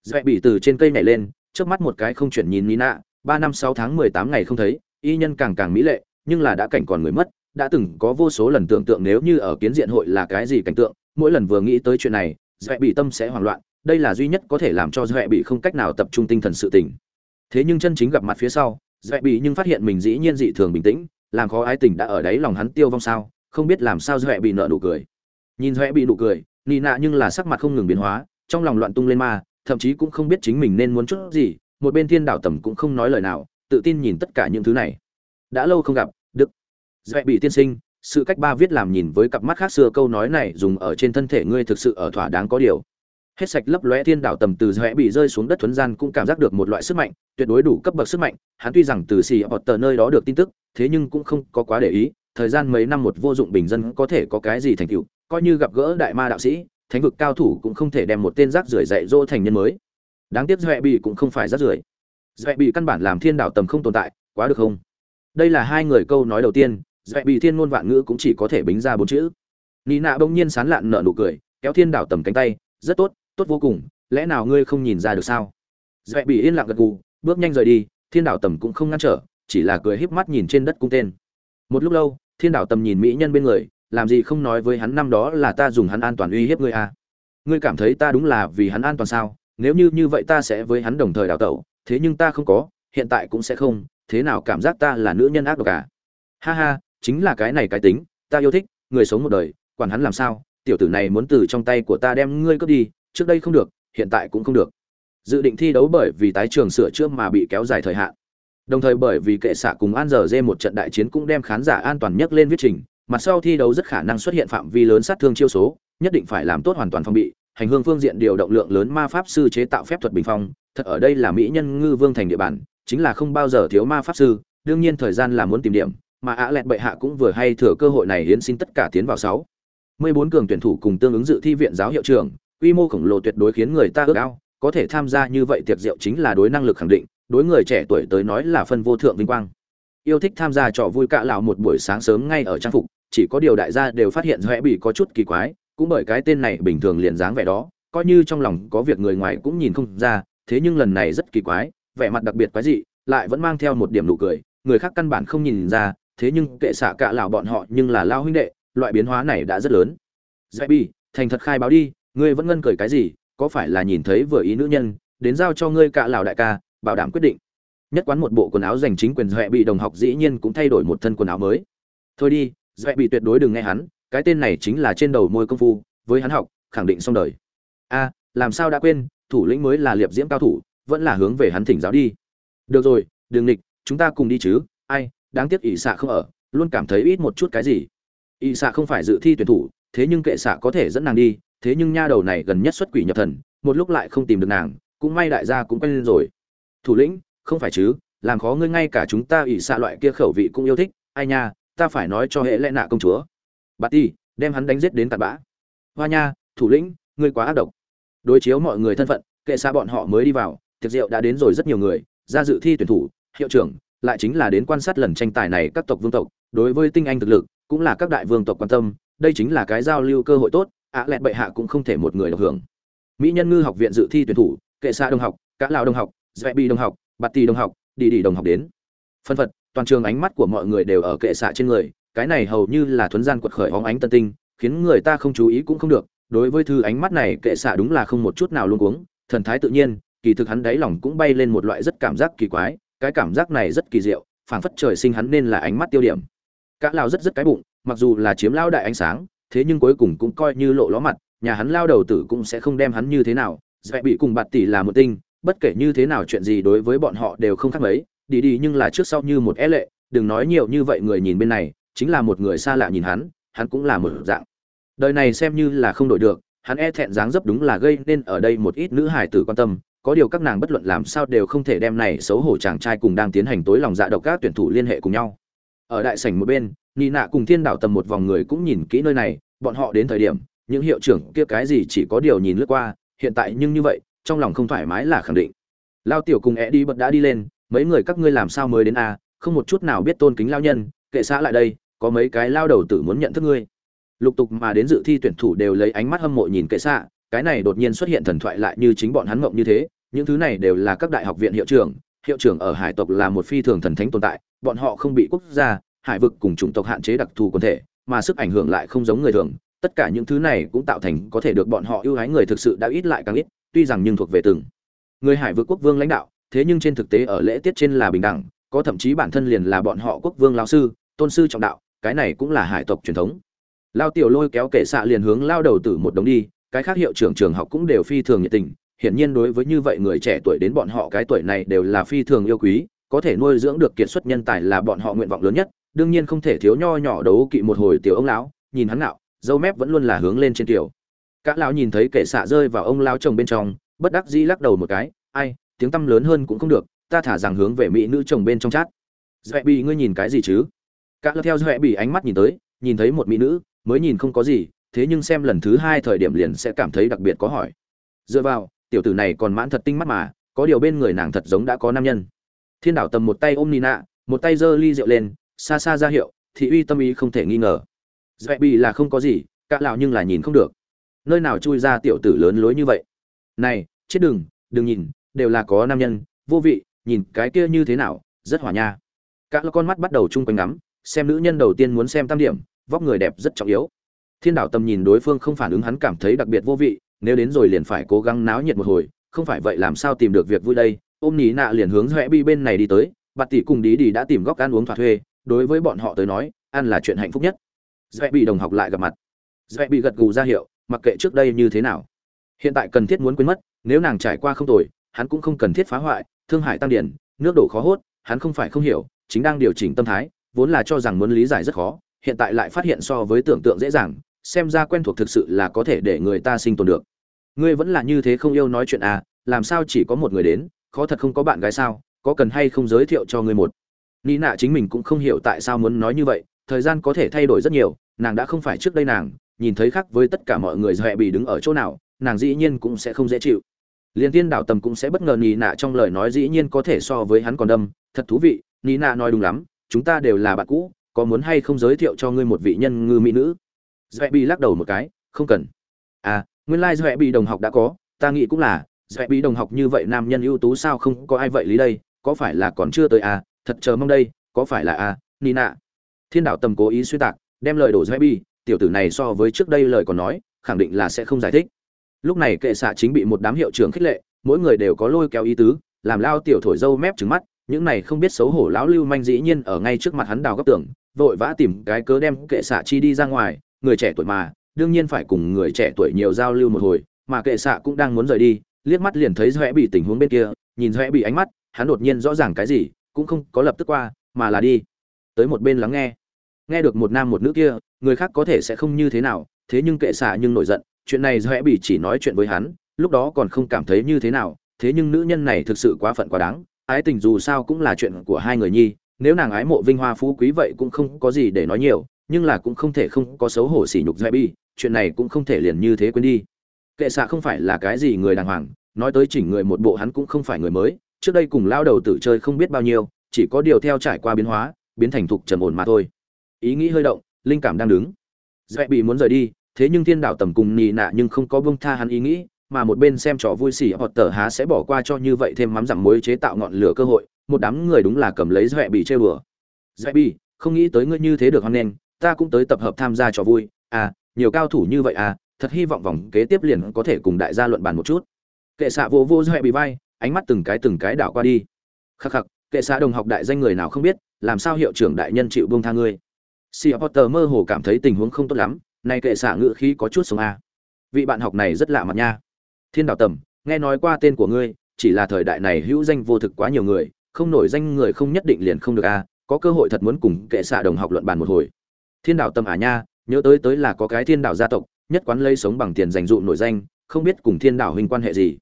Dẹp bị từ trên cây nhảy lên trước mắt một cái không chuyển nhìn nị nạ, ba năm sáu tháng mười tám ngày không thấy, y nhân càng càng mỹ lệ, nhưng là đã cảnh còn người mất, đã từng có vô số lần tưởng tượng nếu như ở kiến diện hội là cái gì cảnh tượng, mỗi lần vừa nghĩ tới chuyện này dẹp bị tâm sẽ hoảng loạn, đây là duy nhất có thể làm cho dẹp bị không cách nào tập trung tinh thần sự tỉnh thế nhưng chân chính gặp mặt phía sau dẹp bị nhưng phát hiện mình dĩ nhiên dị thường bình tĩnh làm khó ái tình đã ở đấy lòng hắn tiêu vong sao, không biết làm sao dễ bị nợ nụ cười. Nhìn dễ bị nụ cười, nị nạ nhưng là sắc mặt không ngừng biến hóa, trong lòng loạn tung lên ma, thậm chí cũng không biết chính mình nên muốn chút gì, một bên thiên đảo tầm cũng không nói lời nào, tự tin nhìn tất cả những thứ này. Đã lâu không gặp, đức. Dễ bị tiên sinh, sự cách ba viết làm nhìn với cặp mắt khác xưa câu nói này dùng ở trên thân thể ngươi thực sự ở thỏa đáng có điều hết sạch lấp lóe thiên đảo tầm từ rẽ bị rơi xuống đất thuấn gian cũng cảm giác được một loại sức mạnh, tuyệt đối đủ cấp bậc sức mạnh. Hắn tuy rằng từ xì ọt tờ nơi đó được tin tức, thế nhưng cũng không có quá để ý, thời gian mấy năm một vô dụng bình dân có thể có cái gì thành tựu, coi như gặp gỡ đại ma đạo sĩ, thánh vực cao thủ cũng không thể đem một tên rác rưởi dạy dỗ thành nhân mới. Đáng tiếc rẽ bị cũng không phải rác rưởi. Rẽ bị căn bản làm thiên đảo tầm không tồn tại, quá được không? Đây là hai người câu nói đầu tiên rẽ bị thiên ngôn vạn ngữ cũng chỉ có thể bính ra bốn chữ. Nị nạ bỗng nhiên sán lạn nở nụ cười, kéo thiên đảo tầm cánh tay, rất tốt tốt vô cùng, lẽ nào ngươi không nhìn ra được sao? Dẹp bị yên lặng gật gù, bước nhanh rời đi, thiên đảo tầm cũng không ngăn trở, chỉ là cười híp mắt nhìn trên đất cung tên. Một lúc lâu, thiên đảo tầm nhìn mỹ nhân bên người, làm gì không nói với hắn năm đó là ta dùng hắn an toàn uy hiếp ngươi à? Ngươi cảm thấy ta đúng là vì hắn an toàn sao? Nếu như như vậy ta sẽ với hắn đồng thời đào tẩu, thế nhưng ta không có, hiện tại cũng sẽ không, thế nào cảm giác ta là nữ nhân ác độc cả à? ha ha, chính là cái này cái tính, ta yêu thích, người sống một đời, quản hắn làm sao, tiểu tử này muốn từ trong tay của ta đem ngươi cướp đi trước đây không được, hiện tại cũng không được. Dự định thi đấu bởi vì tái trường sửa chữa mà bị kéo dài thời hạn. Đồng thời bởi vì kệ xạ cùng an giờ dê một trận đại chiến cũng đem khán giả an toàn nhất lên viết trình mặt sau thi đấu rất khả năng xuất hiện phạm vi lớn sát thương chiêu số, nhất định phải làm tốt hoàn toàn phòng bị, hành hương phương diện điều động lượng lớn ma pháp sư chế tạo phép thuật bình phong, thật ở đây là mỹ nhân ngư vương thành địa bàn, chính là không bao giờ thiếu ma pháp sư, đương nhiên thời gian là muốn tìm điểm, mà ạ lẹt bệ hạ cũng vừa hay thừa cơ hội này hiến xin tất cả tiến vào sáu. Mười bốn cường tuyển thủ cùng tương ứng dự thi viện giáo hiệu trưởng quy mô khổng lồ tuyệt đối khiến người ta ước ao, có thể tham gia như vậy tiệc rượu chính là đối năng lực khẳng định, đối người trẻ tuổi tới nói là phân vô thượng vinh quang. Yêu thích tham gia trò vui cạ lão một buổi sáng sớm ngay ở trang phục, chỉ có điều đại gia đều phát hiện rẽ bị có chút kỳ quái, cũng bởi cái tên này bình thường liền dáng vẻ đó, coi như trong lòng có việc người ngoài cũng nhìn không ra, thế nhưng lần này rất kỳ quái, vẻ mặt đặc biệt quái dị, lại vẫn mang theo một điểm nụ cười, người khác căn bản không nhìn ra, thế nhưng kệ xạ cạ lão bọn họ nhưng là lao huynh đệ, loại biến hóa này đã rất lớn. Rẽ bị thành thật khai báo đi ngươi vẫn ngân cười cái gì, có phải là nhìn thấy vừa ý nữ nhân, đến giao cho ngươi cạ lào đại ca, bảo đảm quyết định. Nhất quán một bộ quần áo dành chính quyền huệ bị đồng học dĩ nhiên cũng thay đổi một thân quần áo mới. Thôi đi huệ bị tuyệt đối đừng nghe hắn, cái tên này chính là trên đầu môi công phu, với hắn học, khẳng định xong đời. A, làm sao đã quên, thủ lĩnh mới là liệp diễm cao thủ, vẫn là hướng về hắn thỉnh giáo đi. Được rồi đường nịch, chúng ta cùng đi chứ, ai, đáng tiếc ỷ xạ không ở, luôn cảm thấy ít một chút cái gì. Ỷ xạ không phải dự thi tuyển thủ, thế nhưng kệ xạ có thể dẫn nàng đi thế nhưng nha đầu này gần nhất xuất quỷ nhập thần, một lúc lại không tìm được nàng, cũng may đại gia cũng quen lên rồi. Thủ lĩnh, không phải chứ, làm khó ngươi ngay cả chúng ta ỷ xạ loại kia khẩu vị cũng yêu thích, ai nha, ta phải nói cho hệ lẽ nạ công chúa. Bà ti đem hắn đánh giết đến tạt bã. Hoa nha, thủ lĩnh, ngươi quá ác độc. Đối chiếu mọi người thân phận, kệ xa bọn họ mới đi vào, tiệc rượu đã đến rồi rất nhiều người, ra dự thi tuyển thủ, hiệu trưởng, lại chính là đến quan sát lần tranh tài này các tộc vương tộc, đối với tinh anh thực lực, cũng là các đại vương tộc quan tâm, đây chính là cái giao lưu cơ hội tốt ạ lẹt bệ hạ cũng không thể một người được hưởng. Mỹ nhân ngư học viện dự thi tuyển thủ, kệ xa đồng học, cả lào đồng học, dẹp bi đồng học, bạt tì đồng học, đi đi đồng học đến. Phân phật, toàn trường ánh mắt của mọi người đều ở kệ xạ trên người, cái này hầu như là thuấn gian quật khởi hóng ánh tân tinh, khiến người ta không chú ý cũng không được. Đối với thư ánh mắt này, kệ xạ đúng là không một chút nào luôn cuống, thần thái tự nhiên, kỳ thực hắn đáy lòng cũng bay lên một loại rất cảm giác kỳ quái, cái cảm giác này rất kỳ diệu, phảng phất trời sinh hắn nên là ánh mắt tiêu điểm. Cả lao rất rất cái bụng, mặc dù là chiếm lao đại ánh sáng thế nhưng cuối cùng cũng coi như lộ ló mặt, nhà hắn lao đầu tử cũng sẽ không đem hắn như thế nào, dễ bị cùng bạt tỷ là một tinh, bất kể như thế nào chuyện gì đối với bọn họ đều không khác mấy, đi đi nhưng là trước sau như một é lệ, đừng nói nhiều như vậy người nhìn bên này, chính là một người xa lạ nhìn hắn hắn cũng là một dạng. Đời này xem như là không đổi được, hắn e thẹn dáng dấp đúng là gây nên ở đây một ít nữ hài tử quan tâm, có điều các nàng bất luận làm sao đều không thể đem này xấu hổ chàng trai cùng đang tiến hành tối lòng dạ độc các tuyển thủ liên hệ cùng nhau ở đại sảnh một bên, nị nạ cùng thiên đảo tầm một vòng người cũng nhìn kỹ nơi này, bọn họ đến thời điểm, những hiệu trưởng kia cái gì chỉ có điều nhìn lướt qua, hiện tại nhưng như vậy, trong lòng không thoải mái là khẳng định. Lao tiểu cùng é đi bật đã đi lên, mấy người các ngươi làm sao mới đến a? Không một chút nào biết tôn kính lao nhân, kệ xã lại đây, có mấy cái lao đầu tử muốn nhận thức ngươi. Lục tục mà đến dự thi tuyển thủ đều lấy ánh mắt hâm mộ nhìn kệ xạ cái này đột nhiên xuất hiện thần thoại lại như chính bọn hắn mộng như thế, những thứ này đều là các đại học viện hiệu trưởng hiệu trưởng ở hải tộc là một phi thường thần thánh tồn tại bọn họ không bị quốc gia, hải vực cùng chủng tộc hạn chế đặc thù quần thể, mà sức ảnh hưởng lại không giống người thường. Tất cả những thứ này cũng tạo thành có thể được bọn họ ưu ái người thực sự đã ít lại càng ít, tuy rằng nhưng thuộc về từng người hải vực quốc vương lãnh đạo, thế nhưng trên thực tế ở lễ tiết trên là bình đẳng, có thậm chí bản thân liền là bọn họ quốc vương lao sư, tôn sư trọng đạo, cái này cũng là hải tộc truyền thống. Lao tiểu lôi kéo kệ xạ liền hướng lao đầu tử một đống đi, cái khác hiệu trưởng trường học cũng đều phi thường nhiệt tình, hiển nhiên đối với như vậy người trẻ tuổi đến bọn họ cái tuổi này đều là phi thường yêu quý có thể nuôi dưỡng được kiệt xuất nhân tài là bọn họ nguyện vọng lớn nhất đương nhiên không thể thiếu nho nhỏ đấu kỵ một hồi tiểu ông lão nhìn hắn nào, dâu mép vẫn luôn là hướng lên trên tiểu. Các lão nhìn thấy kẻ xạ rơi vào ông lão chồng bên trong bất đắc dĩ lắc đầu một cái ai tiếng tăm lớn hơn cũng không được ta thả rằng hướng về mỹ nữ chồng bên trong chát. Dễ bị ngươi nhìn cái gì chứ? Các theo dễ bị ánh mắt nhìn tới nhìn thấy một mỹ nữ mới nhìn không có gì thế nhưng xem lần thứ hai thời điểm liền sẽ cảm thấy đặc biệt có hỏi. Dựa vào tiểu tử này còn mãn thật tinh mắt mà có điều bên người nàng thật giống đã có nam nhân thiên đảo tầm một tay ôm nina, một tay giơ ly rượu lên, xa xa ra hiệu, thị uy tâm ý không thể nghi ngờ. Dễ bị là không có gì, cả lão nhưng là nhìn không được. Nơi nào chui ra tiểu tử lớn lối như vậy? Này, chết đừng đừng nhìn, đều là có nam nhân, vô vị, nhìn cái kia như thế nào, rất hỏa nha. Cả con mắt bắt đầu chung quanh ngắm, xem nữ nhân đầu tiên muốn xem tam điểm, vóc người đẹp rất trọng yếu. Thiên đảo tầm nhìn đối phương không phản ứng hắn cảm thấy đặc biệt vô vị, nếu đến rồi liền phải cố gắng náo nhiệt một hồi, không phải vậy làm sao tìm được việc vui đây ôm nỉ nạ liền hướng rẽ bi bên này đi tới bà tỷ cùng đi đi đã tìm góc ăn uống thỏa thuê, đối với bọn họ tới nói, ăn là chuyện hạnh phúc nhất. Rẽ bị đồng học lại gặp mặt. Rẽ bị gật gù ra hiệu, mặc kệ trước đây như thế nào. Hiện tại cần thiết muốn quên mất, nếu nàng trải qua không tồi, hắn cũng không cần thiết phá hoại, thương hại tăng điển, nước đổ khó hốt, hắn không phải không hiểu, chính đang điều chỉnh tâm thái, vốn là cho rằng muốn lý giải rất khó, hiện tại lại phát hiện so với tưởng tượng dễ dàng, xem ra quen thuộc thực sự là có thể để người ta sinh tồn được. Ngươi vẫn là như thế không yêu nói chuyện à làm sao chỉ có một người đến khó thật không có bạn gái sao, có cần hay không giới thiệu cho ngươi một? Ni nạ chính mình cũng không hiểu tại sao muốn nói như vậy, thời gian có thể thay đổi rất nhiều, nàng đã không phải trước đây nàng, nhìn thấy khác với tất cả mọi người dọa bị đứng ở chỗ nào, nàng dĩ nhiên cũng sẽ không dễ chịu. Liên tiên đảo tầm cũng sẽ bất ngờ ni nạ trong lời nói dĩ nhiên có thể so với hắn còn đâm, thật thú vị ni nạ nói đúng lắm, chúng ta đều là bạn cũ, có muốn hay không giới thiệu cho ngươi một vị nhân ngư mỹ nữ? Dọa bị lắc đầu một cái, không cần. À nguyên lai dọa bị đồng học đã có, ta nghĩ cũng là dọa bị đồng học như vậy nam nhân ưu tú sao không có ai vậy lý đây, có phải là còn chưa tới à thật chờ mong đây, có phải là à nina. Thiên đạo tầm cố ý suy tạc, đem lời đổ dọa bị tiểu tử này so với trước đây lời còn nói, khẳng định là sẽ không giải thích. Lúc này kệ xạ chính bị một đám hiệu trưởng khích lệ, mỗi người đều có lôi kéo ý tứ, làm lao tiểu thổi dâu mép trứng mắt, những này không biết xấu hổ lão lưu manh dĩ nhiên ở ngay trước mặt hắn đào góc tưởng vội vã tìm cái cớ đem kệ xạ chi đi ra ngoài, người trẻ tuổi mà, đương nhiên phải cùng người trẻ tuổi nhiều giao lưu một hồi, mà kệ xạ cũng đang muốn rời đi liếc mắt liền thấy doẽ bị tình huống bên kia, nhìn doẽ bị ánh mắt, hắn đột nhiên rõ ràng cái gì, cũng không có lập tức qua, mà là đi, tới một bên lắng nghe. Nghe được một nam một nữ kia, người khác có thể sẽ không như thế nào, thế nhưng kệ xạ nhưng nổi giận, chuyện này doẽ bị chỉ nói chuyện với hắn, lúc đó còn không cảm thấy như thế nào, thế nhưng nữ nhân này thực sự quá phận quá đáng, ái tình dù sao cũng là chuyện của hai người nhi, nếu nàng ái mộ vinh hoa phú quý vậy cũng không có gì để nói nhiều, nhưng là cũng không thể không có xấu hổ sỉ nhục dạy bi chuyện này cũng không thể liền như thế quên đi kệ xạ không phải là cái gì người đàng hoàng, nói tới chỉnh người một bộ hắn cũng không phải người mới, trước đây cùng lao đầu tử chơi không biết bao nhiêu, chỉ có điều theo trải qua biến hóa, biến thành thục trầm ổn mà thôi. Ý nghĩ hơi động, linh cảm đang đứng. Dễ bị muốn rời đi, thế nhưng thiên đạo tầm cùng nì nạ nhưng không có bông tha hắn ý nghĩ, mà một bên xem trò vui xỉ hoặc tờ há sẽ bỏ qua cho như vậy thêm mắm giảm muối chế tạo ngọn lửa cơ hội, một đám người đúng là cầm lấy dễ bị chơi bừa dễ bị, không nghĩ tới ngươi như thế được hoan nghênh, ta cũng tới tập hợp tham gia trò vui. À nhiều cao thủ như vậy à thật hy vọng vòng kế tiếp liền có thể cùng đại gia luận bàn một chút. Kệ xạ vô vô doẹ bị vai, ánh mắt từng cái từng cái đảo qua đi. Khắc khắc, kệ xạ đồng học đại danh người nào không biết, làm sao hiệu trưởng đại nhân chịu buông tha ngươi? Sir potter mơ hồ cảm thấy tình huống không tốt lắm, nay kệ xạ ngữ khí có chút sống a. Vị bạn học này rất lạ mặt nha. Thiên đạo tầm, nghe nói qua tên của ngươi, chỉ là thời đại này hữu danh vô thực quá nhiều người, không nổi danh người không nhất định liền không được a, có cơ hội thật muốn cùng kệ xạ đồng học luận bàn một hồi. Thiên đạo tầm à nha nhớ tới tới là có cái thiên đảo gia tộc, nhất quán lây sống bằng tiền dành dụ nổi danh, không biết cùng thiên đảo hình quan hệ gì.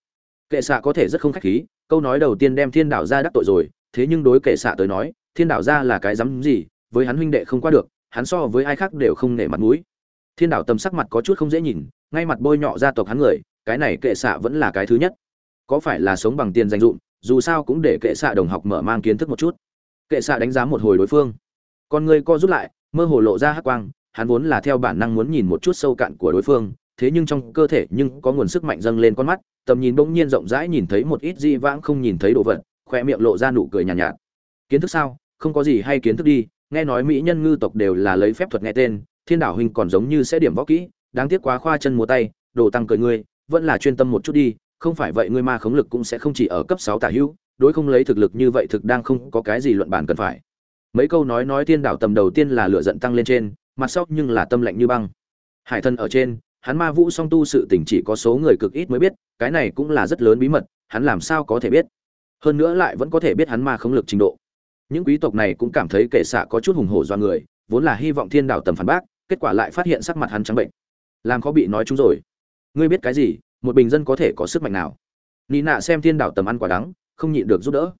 Kệ xạ có thể rất không khách khí, câu nói đầu tiên đem thiên đảo ra đắc tội rồi, thế nhưng đối kệ xạ tới nói, thiên đảo ra là cái dám gì, với hắn huynh đệ không qua được, hắn so với ai khác đều không nể mặt mũi. Thiên đảo tầm sắc mặt có chút không dễ nhìn, ngay mặt bôi nhọ gia tộc hắn người, cái này kệ xạ vẫn là cái thứ nhất. Có phải là sống bằng tiền dành dụm, dù sao cũng để kệ xạ đồng học mở mang kiến thức một chút. Kệ xạ đánh giá một hồi đối phương. Con người co rút lại, mơ hồ lộ ra hắc quang hắn vốn là theo bản năng muốn nhìn một chút sâu cạn của đối phương thế nhưng trong cơ thể nhưng có nguồn sức mạnh dâng lên con mắt tầm nhìn bỗng nhiên rộng rãi nhìn thấy một ít di vãng không nhìn thấy đồ vật khoe miệng lộ ra nụ cười nhàn nhạt, nhạt. Kiến thức sao? Không có gì hay kiến thức đi nghe nói mỹ nhân ngư tộc đều là lấy phép thuật nghe tên thiên đảo huynh còn giống như sẽ điểm võ kỹ đáng tiếc quá khoa chân múa tay đồ tăng cười ngươi vẫn là chuyên tâm một chút đi không phải vậy ngươi ma khống lực cũng sẽ không chỉ ở cấp sáu tả hữu đối không lấy thực lực như vậy thực đang không có cái gì luận bản cần phải. Mấy câu nói nói thiên đảo tầm đầu tiên là lửa giận tăng lên trên mặt sau nhưng là tâm lạnh như băng. Hải thân ở trên, hắn ma vũ song tu sự tình chỉ có số người cực ít mới biết, cái này cũng là rất lớn bí mật, hắn làm sao có thể biết? Hơn nữa lại vẫn có thể biết hắn ma không lực trình độ. Những quý tộc này cũng cảm thấy kệ xạ có chút hùng hổ do người, vốn là hy vọng thiên đảo tầm phản bác, kết quả lại phát hiện sắc mặt hắn trắng bệnh. Làm khó bị nói chúng rồi. Ngươi biết cái gì, một bình dân có thể có sức mạnh nào? Nị nạ xem thiên đảo tầm ăn quả đắng, không nhịn được giúp đỡ.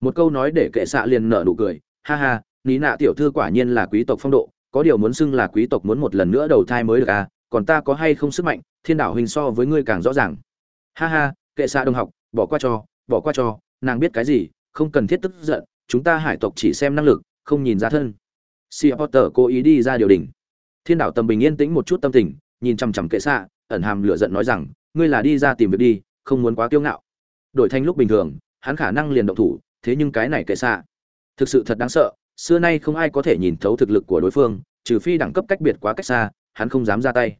Một câu nói để kệ xạ liền nở nụ cười, ha ha, nị nạ tiểu thư quả nhiên là quý tộc phong độ có điều muốn xưng là quý tộc muốn một lần nữa đầu thai mới được à còn ta có hay không sức mạnh, thiên đảo hình so với ngươi càng rõ ràng. Ha ha, kệ xạ đồng học, bỏ qua cho, bỏ qua cho, nàng biết cái gì, không cần thiết tức giận, chúng ta hải tộc chỉ xem năng lực, không nhìn ra thân. Si potter cố ý đi ra điều đình thiên đảo tầm bình yên tĩnh một chút tâm tình, nhìn chằm chằm kệ xạ, ẩn hàm lửa giận nói rằng, ngươi là đi ra tìm việc đi, không muốn quá kiêu ngạo. Đổi thành lúc bình thường, hắn khả năng liền động thủ, thế nhưng cái này kệ xạ, thực sự thật đáng sợ xưa nay không ai có thể nhìn thấu thực lực của đối phương, trừ phi đẳng cấp cách biệt quá cách xa, hắn không dám ra tay.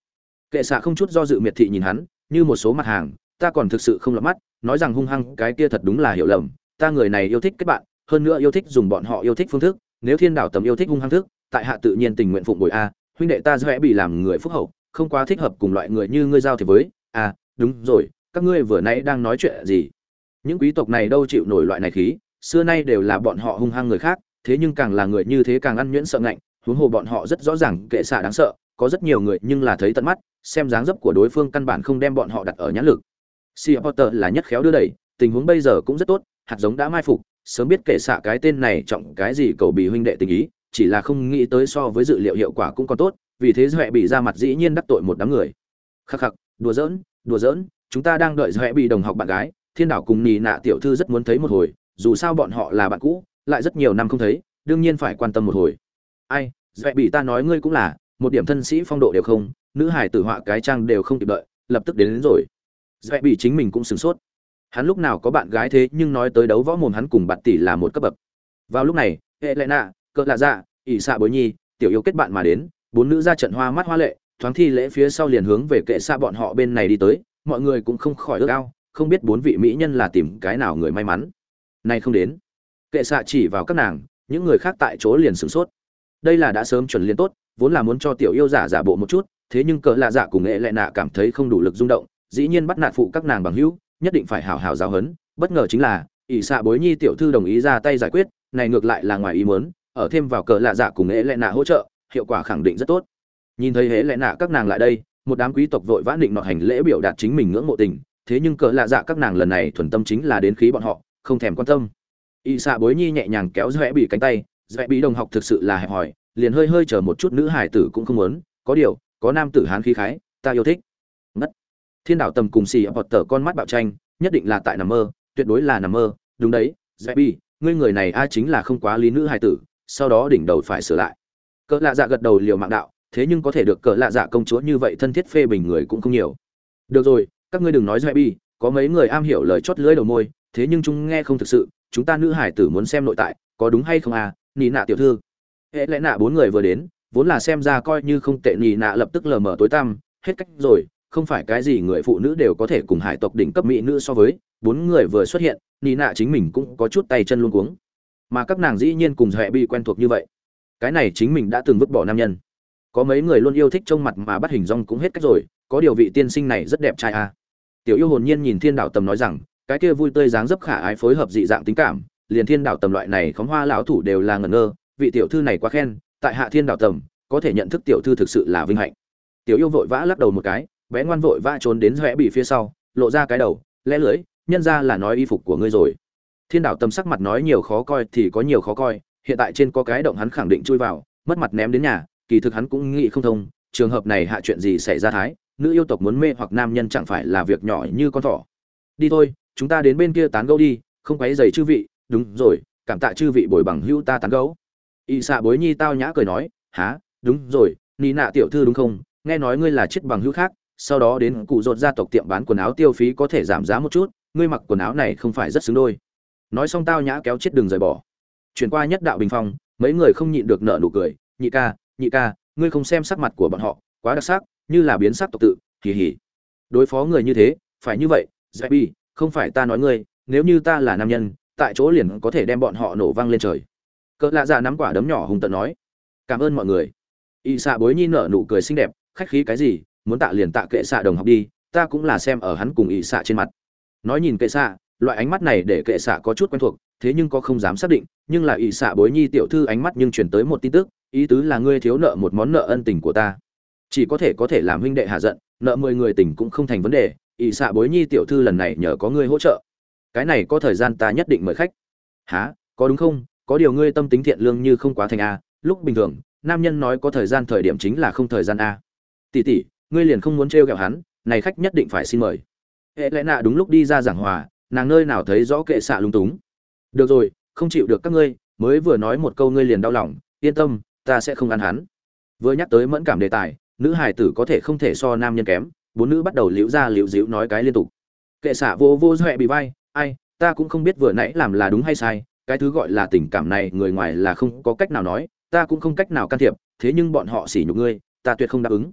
Kệ xạ không chút do dự miệt thị nhìn hắn, như một số mặt hàng, ta còn thực sự không lọt mắt, nói rằng hung hăng, cái kia thật đúng là hiểu lầm, ta người này yêu thích kết bạn, hơn nữa yêu thích dùng bọn họ yêu thích phương thức, nếu thiên đảo tầm yêu thích hung hăng thức, tại hạ tự nhiên tình nguyện phụng bồi a, huynh đệ ta dễ bị làm người phúc hậu, không quá thích hợp cùng loại người như ngươi giao thì với à đúng rồi, các ngươi vừa nãy đang nói chuyện gì? Những quý tộc này đâu chịu nổi loại này khí, xưa nay đều là bọn họ hung hăng người khác thế nhưng càng là người như thế càng ăn nhuyễn sợ ngạnh, huống hồ bọn họ rất rõ ràng kệ xạ đáng sợ, có rất nhiều người nhưng là thấy tận mắt, xem dáng dấp của đối phương căn bản không đem bọn họ đặt ở nhãn lực. Sea potter là nhất khéo đưa đẩy, tình huống bây giờ cũng rất tốt, hạt giống đã mai phục, sớm biết kệ xạ cái tên này trọng cái gì cầu bị huynh đệ tình ý, chỉ là không nghĩ tới so với dự liệu hiệu quả cũng còn tốt, vì thế huệ bị ra mặt dĩ nhiên đắc tội một đám người. Khắc khắc, đùa giỡn đùa giỡn, chúng ta đang đợi huệ bị đồng học bạn gái, thiên đảo cùng nì nạ tiểu thư rất muốn thấy một hồi, dù sao bọn họ là bạn cũ lại rất nhiều năm không thấy đương nhiên phải quan tâm một hồi. Ai huệ bị ta nói ngươi cũng là một điểm thân sĩ phong độ đều không nữ hải tử họa cái trang đều không kịp đợi lập tức đến, đến rồi. Huệ bị chính mình cũng sửng sốt. Hắn lúc nào có bạn gái thế nhưng nói tới đấu võ mồm hắn cùng bạn tỷ là một cấp bậc. Vào lúc này hệ lệ nạ cỡ lạ dạ ỷ xạ bối nhi tiểu yêu kết bạn mà đến bốn nữ ra trận hoa mắt hoa lệ thoáng thi lễ phía sau liền hướng về kệ xa bọn họ bên này đi tới mọi người cũng không khỏi ước ao không biết bốn vị mỹ nhân là tìm cái nào người may mắn. Nay không đến kệ xạ chỉ vào các nàng, những người khác tại chỗ liền sửng sốt. Đây là đã sớm chuẩn liên tốt, vốn là muốn cho tiểu yêu giả giả bộ một chút, thế nhưng cỡ lạ dạ cùng nghệ lệ nạ cảm thấy không đủ lực rung động, dĩ nhiên bắt nạt phụ các nàng bằng hữu, nhất định phải hào hào giáo hấn bất ngờ chính là, ỷ xạ bối nhi tiểu thư đồng ý ra tay giải quyết, này ngược lại là ngoài ý muốn, ở thêm vào cỡ lạ dạ cùng nghệ lệ nạ hỗ trợ, hiệu quả khẳng định rất tốt. Nhìn thấy hễ lại nạ các nàng lại đây, một đám quý tộc vội vã định nọ hành lễ biểu đạt chính mình ngưỡng mộ tình, thế nhưng cỡ lạ dạ các nàng lần này thuần tâm chính là đến khí bọn họ, không thèm quan tâm y xạ bối nhi nhẹ nhàng kéo rẽ bị cánh tay rẽ bị đồng học thực sự là hẹp hòi, liền hơi hơi chờ một chút nữ hải tử cũng không muốn. Có điều, có nam tử hán khí khái, ta yêu thích. Ngất. Thiên đạo tầm cùng xì hoặc tở con mắt bạo tranh, nhất định là tại nằm mơ, tuyệt đối là nằm mơ. Đúng đấy rẽ bị ngươi người này a chính là không quá lý nữ hải tử, sau đó đỉnh đầu phải sửa lại. Cỡ lạ dạ gật đầu liều mạng đạo, thế nhưng có thể được cỡ lạ dạ công chúa như vậy thân thiết phê bình người cũng không nhiều. Được rồi, các ngươi đừng nói rẽ bi có mấy người am hiểu lời chót lưỡi đầu môi, thế nhưng chúng nghe không thực sự chúng ta nữ hải tử muốn xem nội tại, có đúng hay không à nị nạ tiểu thư. Hệ lẽ nạ bốn người vừa đến, vốn là xem ra coi như không tệ, nị nạ lập tức lờ mờ tối tăm, hết cách rồi, không phải cái gì người phụ nữ đều có thể cùng hải tộc đỉnh cấp mỹ nữ so với, bốn người vừa xuất hiện, nị nạ chính mình cũng có chút tay chân luôn cuống. Mà các nàng dĩ nhiên cùng huệ bị quen thuộc như vậy. Cái này chính mình đã từng vứt bỏ nam nhân. Có mấy người luôn yêu thích trông mặt mà bắt hình rong cũng hết cách rồi, có điều vị tiên sinh này rất đẹp trai à. tiểu yêu hồn nhiên nhìn thiên đạo tầm nói rằng cái kia vui tươi dáng dấp khả ái phối hợp dị dạng tính cảm, liền thiên đạo tầm loại này khóm hoa lão thủ đều là ngẩn ngơ, vị tiểu thư này quá khen, tại hạ thiên đạo tầm, có thể nhận thức tiểu thư thực sự là vinh hạnh. Tiểu yêu vội vã lắc đầu một cái, bé ngoan vội vã trốn đến rẽ bị phía sau, lộ ra cái đầu, lẽ lưỡi, nhân ra là nói y phục của ngươi rồi. Thiên đạo tầm sắc mặt nói nhiều khó coi thì có nhiều khó coi, hiện tại trên có cái động hắn khẳng định chui vào, mất mặt ném đến nhà, kỳ thực hắn cũng nghĩ không thông, trường hợp này hạ chuyện gì xảy ra thái, nữ yêu tộc muốn mê hoặc nam nhân chẳng phải là việc nhỏ như con thỏ. Đi thôi chúng ta đến bên kia tán gẫu đi, không quấy dày chư vị, đúng rồi, cảm tạ chư vị bồi bằng hữu ta tán gẫu. Y xạ bối nhi tao nhã cười nói há đúng rồi, nị nạ tiểu thư đúng không? Nghe nói ngươi là chiếc bằng hữu khác, sau đó đến cụ rột gia tộc tiệm bán quần áo tiêu phí có thể giảm giá một chút, ngươi mặc quần áo này không phải rất xứng đôi. Nói xong tao nhã kéo chết đường rời bỏ. Chuyển qua nhất đạo bình phong, mấy người không nhịn được nợ nụ cười, nhị ca nhị ca, ngươi không xem sắc mặt của bọn họ, quá đặc sắc, như là biến sắc tộc tự, hì hì. Đối phó người như thế, phải như vậy dạy bi không phải ta nói ngươi, nếu như ta là nam nhân, tại chỗ liền có thể đem bọn họ nổ văng lên trời. Cỡ lạ dạ nắm quả đấm nhỏ hùng tận nói, cảm ơn mọi người. Y xạ bối nhi nở nụ cười xinh đẹp, khách khí cái gì, muốn tạ liền tạ kệ xạ đồng học đi, ta cũng là xem ở hắn cùng y xạ trên mặt. Nói nhìn kệ xạ, loại ánh mắt này để kệ xạ có chút quen thuộc, thế nhưng có không dám xác định, nhưng là y xạ bối nhi tiểu thư ánh mắt nhưng chuyển tới một tin tức, ý tứ là ngươi thiếu nợ một món nợ ân tình của ta. Chỉ có thể có thể làm huynh đệ hạ giận, nợ mười người tình cũng không thành vấn đề ỷ xạ bối nhi tiểu thư lần này nhờ có ngươi hỗ trợ. Cái này có thời gian ta nhất định mời khách. Há có đúng không? Có điều ngươi tâm tính thiện lương như không quá thành a. Lúc bình thường, nam nhân nói có thời gian thời điểm chính là không thời gian a. Tỷ tỷ, ngươi liền không muốn trêu ghẹo hắn, này khách nhất định phải xin mời. Hệ lẽ nạ đúng lúc đi ra giảng hòa, nàng nơi nào thấy rõ kệ xạ lung túng. Được rồi, không chịu được các ngươi, mới vừa nói một câu ngươi liền đau lòng, yên tâm, ta sẽ không ăn hắn. Vừa nhắc tới mẫn cảm đề tài, nữ hài tử có thể không thể so nam nhân kém bốn nữ bắt đầu liễu ra liễu díu nói cái liên tục. Kệ xạ vô vô huệ bị vai, ai, ta cũng không biết vừa nãy làm là đúng hay sai, cái thứ gọi là tình cảm này người ngoài là không có cách nào nói, ta cũng không cách nào can thiệp, thế nhưng bọn họ sỉ nhục ngươi, ta tuyệt không đáp ứng.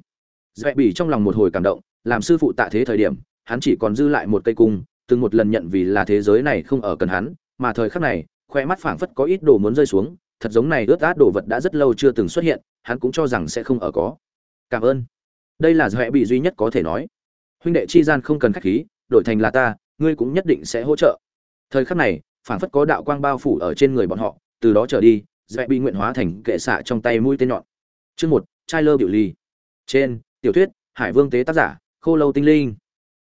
Dạy bỉ trong lòng một hồi cảm động, làm sư phụ tạ thế thời điểm, hắn chỉ còn dư lại một cây cung, từng một lần nhận vì là thế giới này không ở cần hắn, mà thời khắc này, khoe mắt phảng phất có ít đồ muốn rơi xuống, thật giống này ướt át đồ vật đã rất lâu chưa từng xuất hiện, hắn cũng cho rằng sẽ không ở có. Cảm ơn đây là dọa bị duy nhất có thể nói. Huynh đệ chi gian không cần khách khí đổi thành là ta ngươi cũng nhất định sẽ hỗ trợ. Thời khắc này phảng phất có đạo quang bao phủ ở trên người bọn họ từ đó trở đi dọa bị nguyện hóa thành kệ xạ trong tay mũi tên nhọn. Chương một trai lơ biểu ly trên tiểu thuyết hải vương tế tác giả khô lâu tinh linh.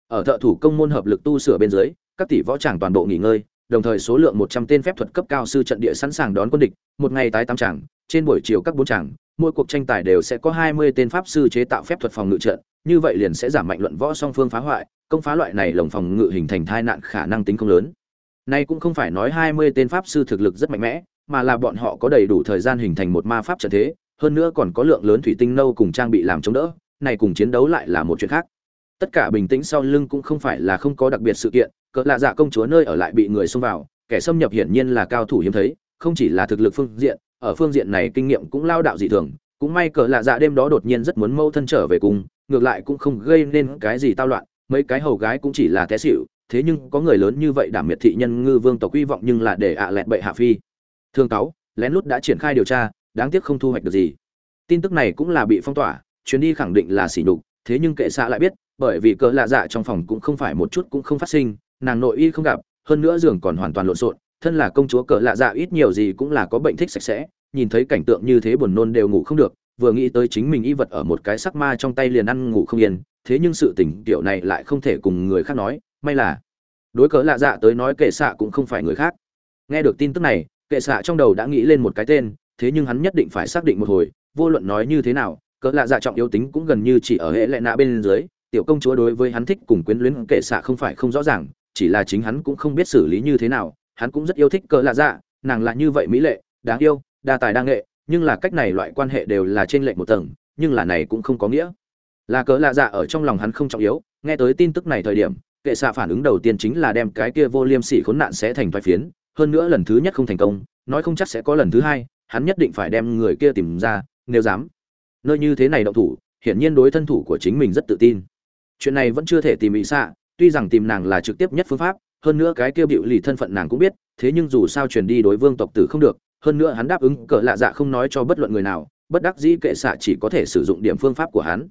Ở thợ thủ công môn hợp lực tu sửa bên dưới các tỷ võ tràng toàn bộ nghỉ ngơi đồng thời số lượng một trăm tên phép thuật cấp cao sư trận địa sẵn sàng đón quân địch, một ngày tái tám tràng, trên buổi chiều các bốn tràng, mỗi cuộc tranh tài đều sẽ có hai mươi tên pháp sư chế tạo phép thuật phòng ngự trận, như vậy liền sẽ giảm mạnh luận võ song phương phá hoại, công phá loại này lồng phòng ngự hình thành tai nạn khả năng tính không lớn. Nay cũng không phải nói hai mươi tên pháp sư thực lực rất mạnh mẽ, mà là bọn họ có đầy đủ thời gian hình thành một ma pháp trận thế, hơn nữa còn có lượng lớn thủy tinh nâu cùng trang bị làm chống đỡ, này cùng chiến đấu lại là một chuyện khác. Tất cả bình tĩnh sau lưng cũng không phải là không có đặc biệt sự kiện, cỡ lạ dạ công chúa nơi ở lại bị người xông vào kẻ xâm nhập hiển nhiên là cao thủ hiếm thấy không chỉ là thực lực phương diện ở phương diện này kinh nghiệm cũng lao đạo dị thường, cũng may cỡ lạ dạ đêm đó đột nhiên rất muốn mâu thân trở về cùng, ngược lại cũng không gây nên cái gì tao loạn, mấy cái hầu gái cũng chỉ là té xịu thế nhưng có người lớn như vậy đảm miệt thị nhân ngư vương tộc hy vọng nhưng là để ạ à lẹt bệ hạ phi. Thương cáo lén lút đã triển khai điều tra, đáng tiếc không thu hoạch được gì. Tin tức này cũng là bị phong tỏa, chuyến đi khẳng định là xỉ nhục, thế nhưng kệ xạ lại biết, bởi vì cỡ lạ dạ trong phòng cũng không phải một chút cũng không phát sinh, nàng nội y không gặp, hơn nữa giường còn hoàn toàn lộn xộn thân là công chúa cỡ lạ dạ ít nhiều gì cũng là có bệnh thích sạch sẽ, nhìn thấy cảnh tượng như thế buồn nôn đều ngủ không được, vừa nghĩ tới chính mình y vật ở một cái sắc ma trong tay liền ăn ngủ không yên, thế nhưng sự tình kiểu này lại không thể cùng người khác nói, may là đối cỡ lạ dạ tới nói kệ xạ cũng không phải người khác. Nghe được tin tức này, kệ xạ trong đầu đã nghĩ lên một cái tên, thế nhưng hắn nhất định phải xác định một hồi, vô luận nói như thế nào cỡ lạ dạ trọng yếu tính cũng gần như chỉ ở hệ lệ nạ bên dưới, tiểu công chúa đối với hắn thích cùng quyến luyến kệ xạ không phải không rõ ràng, chỉ là chính hắn cũng không biết xử lý như thế nào hắn cũng rất yêu thích cỡ lạ dạ nàng là như vậy mỹ lệ, đáng yêu, đa tài đa nghệ, nhưng là cách này loại quan hệ đều là trên lệnh một tầng, nhưng là này cũng không có nghĩa. Là cỡ lạ dạ ở trong lòng hắn không trọng yếu, nghe tới tin tức này thời điểm, kệ xạ phản ứng đầu tiên chính là đem cái kia vô liêm sỉ khốn nạn sẽ thành thoái phiến, hơn nữa lần thứ nhất không thành công, nói không chắc sẽ có lần thứ hai, hắn nhất định phải đem người kia tìm ra, nếu dám. Nơi như thế này động thủ, hiển nhiên đối thân thủ của chính mình rất tự tin. Chuyện này vẫn chưa thể tìm ý xạ, tuy rằng tìm nàng là trực tiếp nhất phương pháp hơn nữa cái kia bịu lì thân phận nàng cũng biết, thế nhưng dù sao truyền đi đối vương tộc tử không được, hơn nữa hắn đáp ứng cỡ lạ dạ không nói cho bất luận người nào, bất đắc dĩ kệ xạ chỉ có thể sử dụng điểm phương pháp của hắn.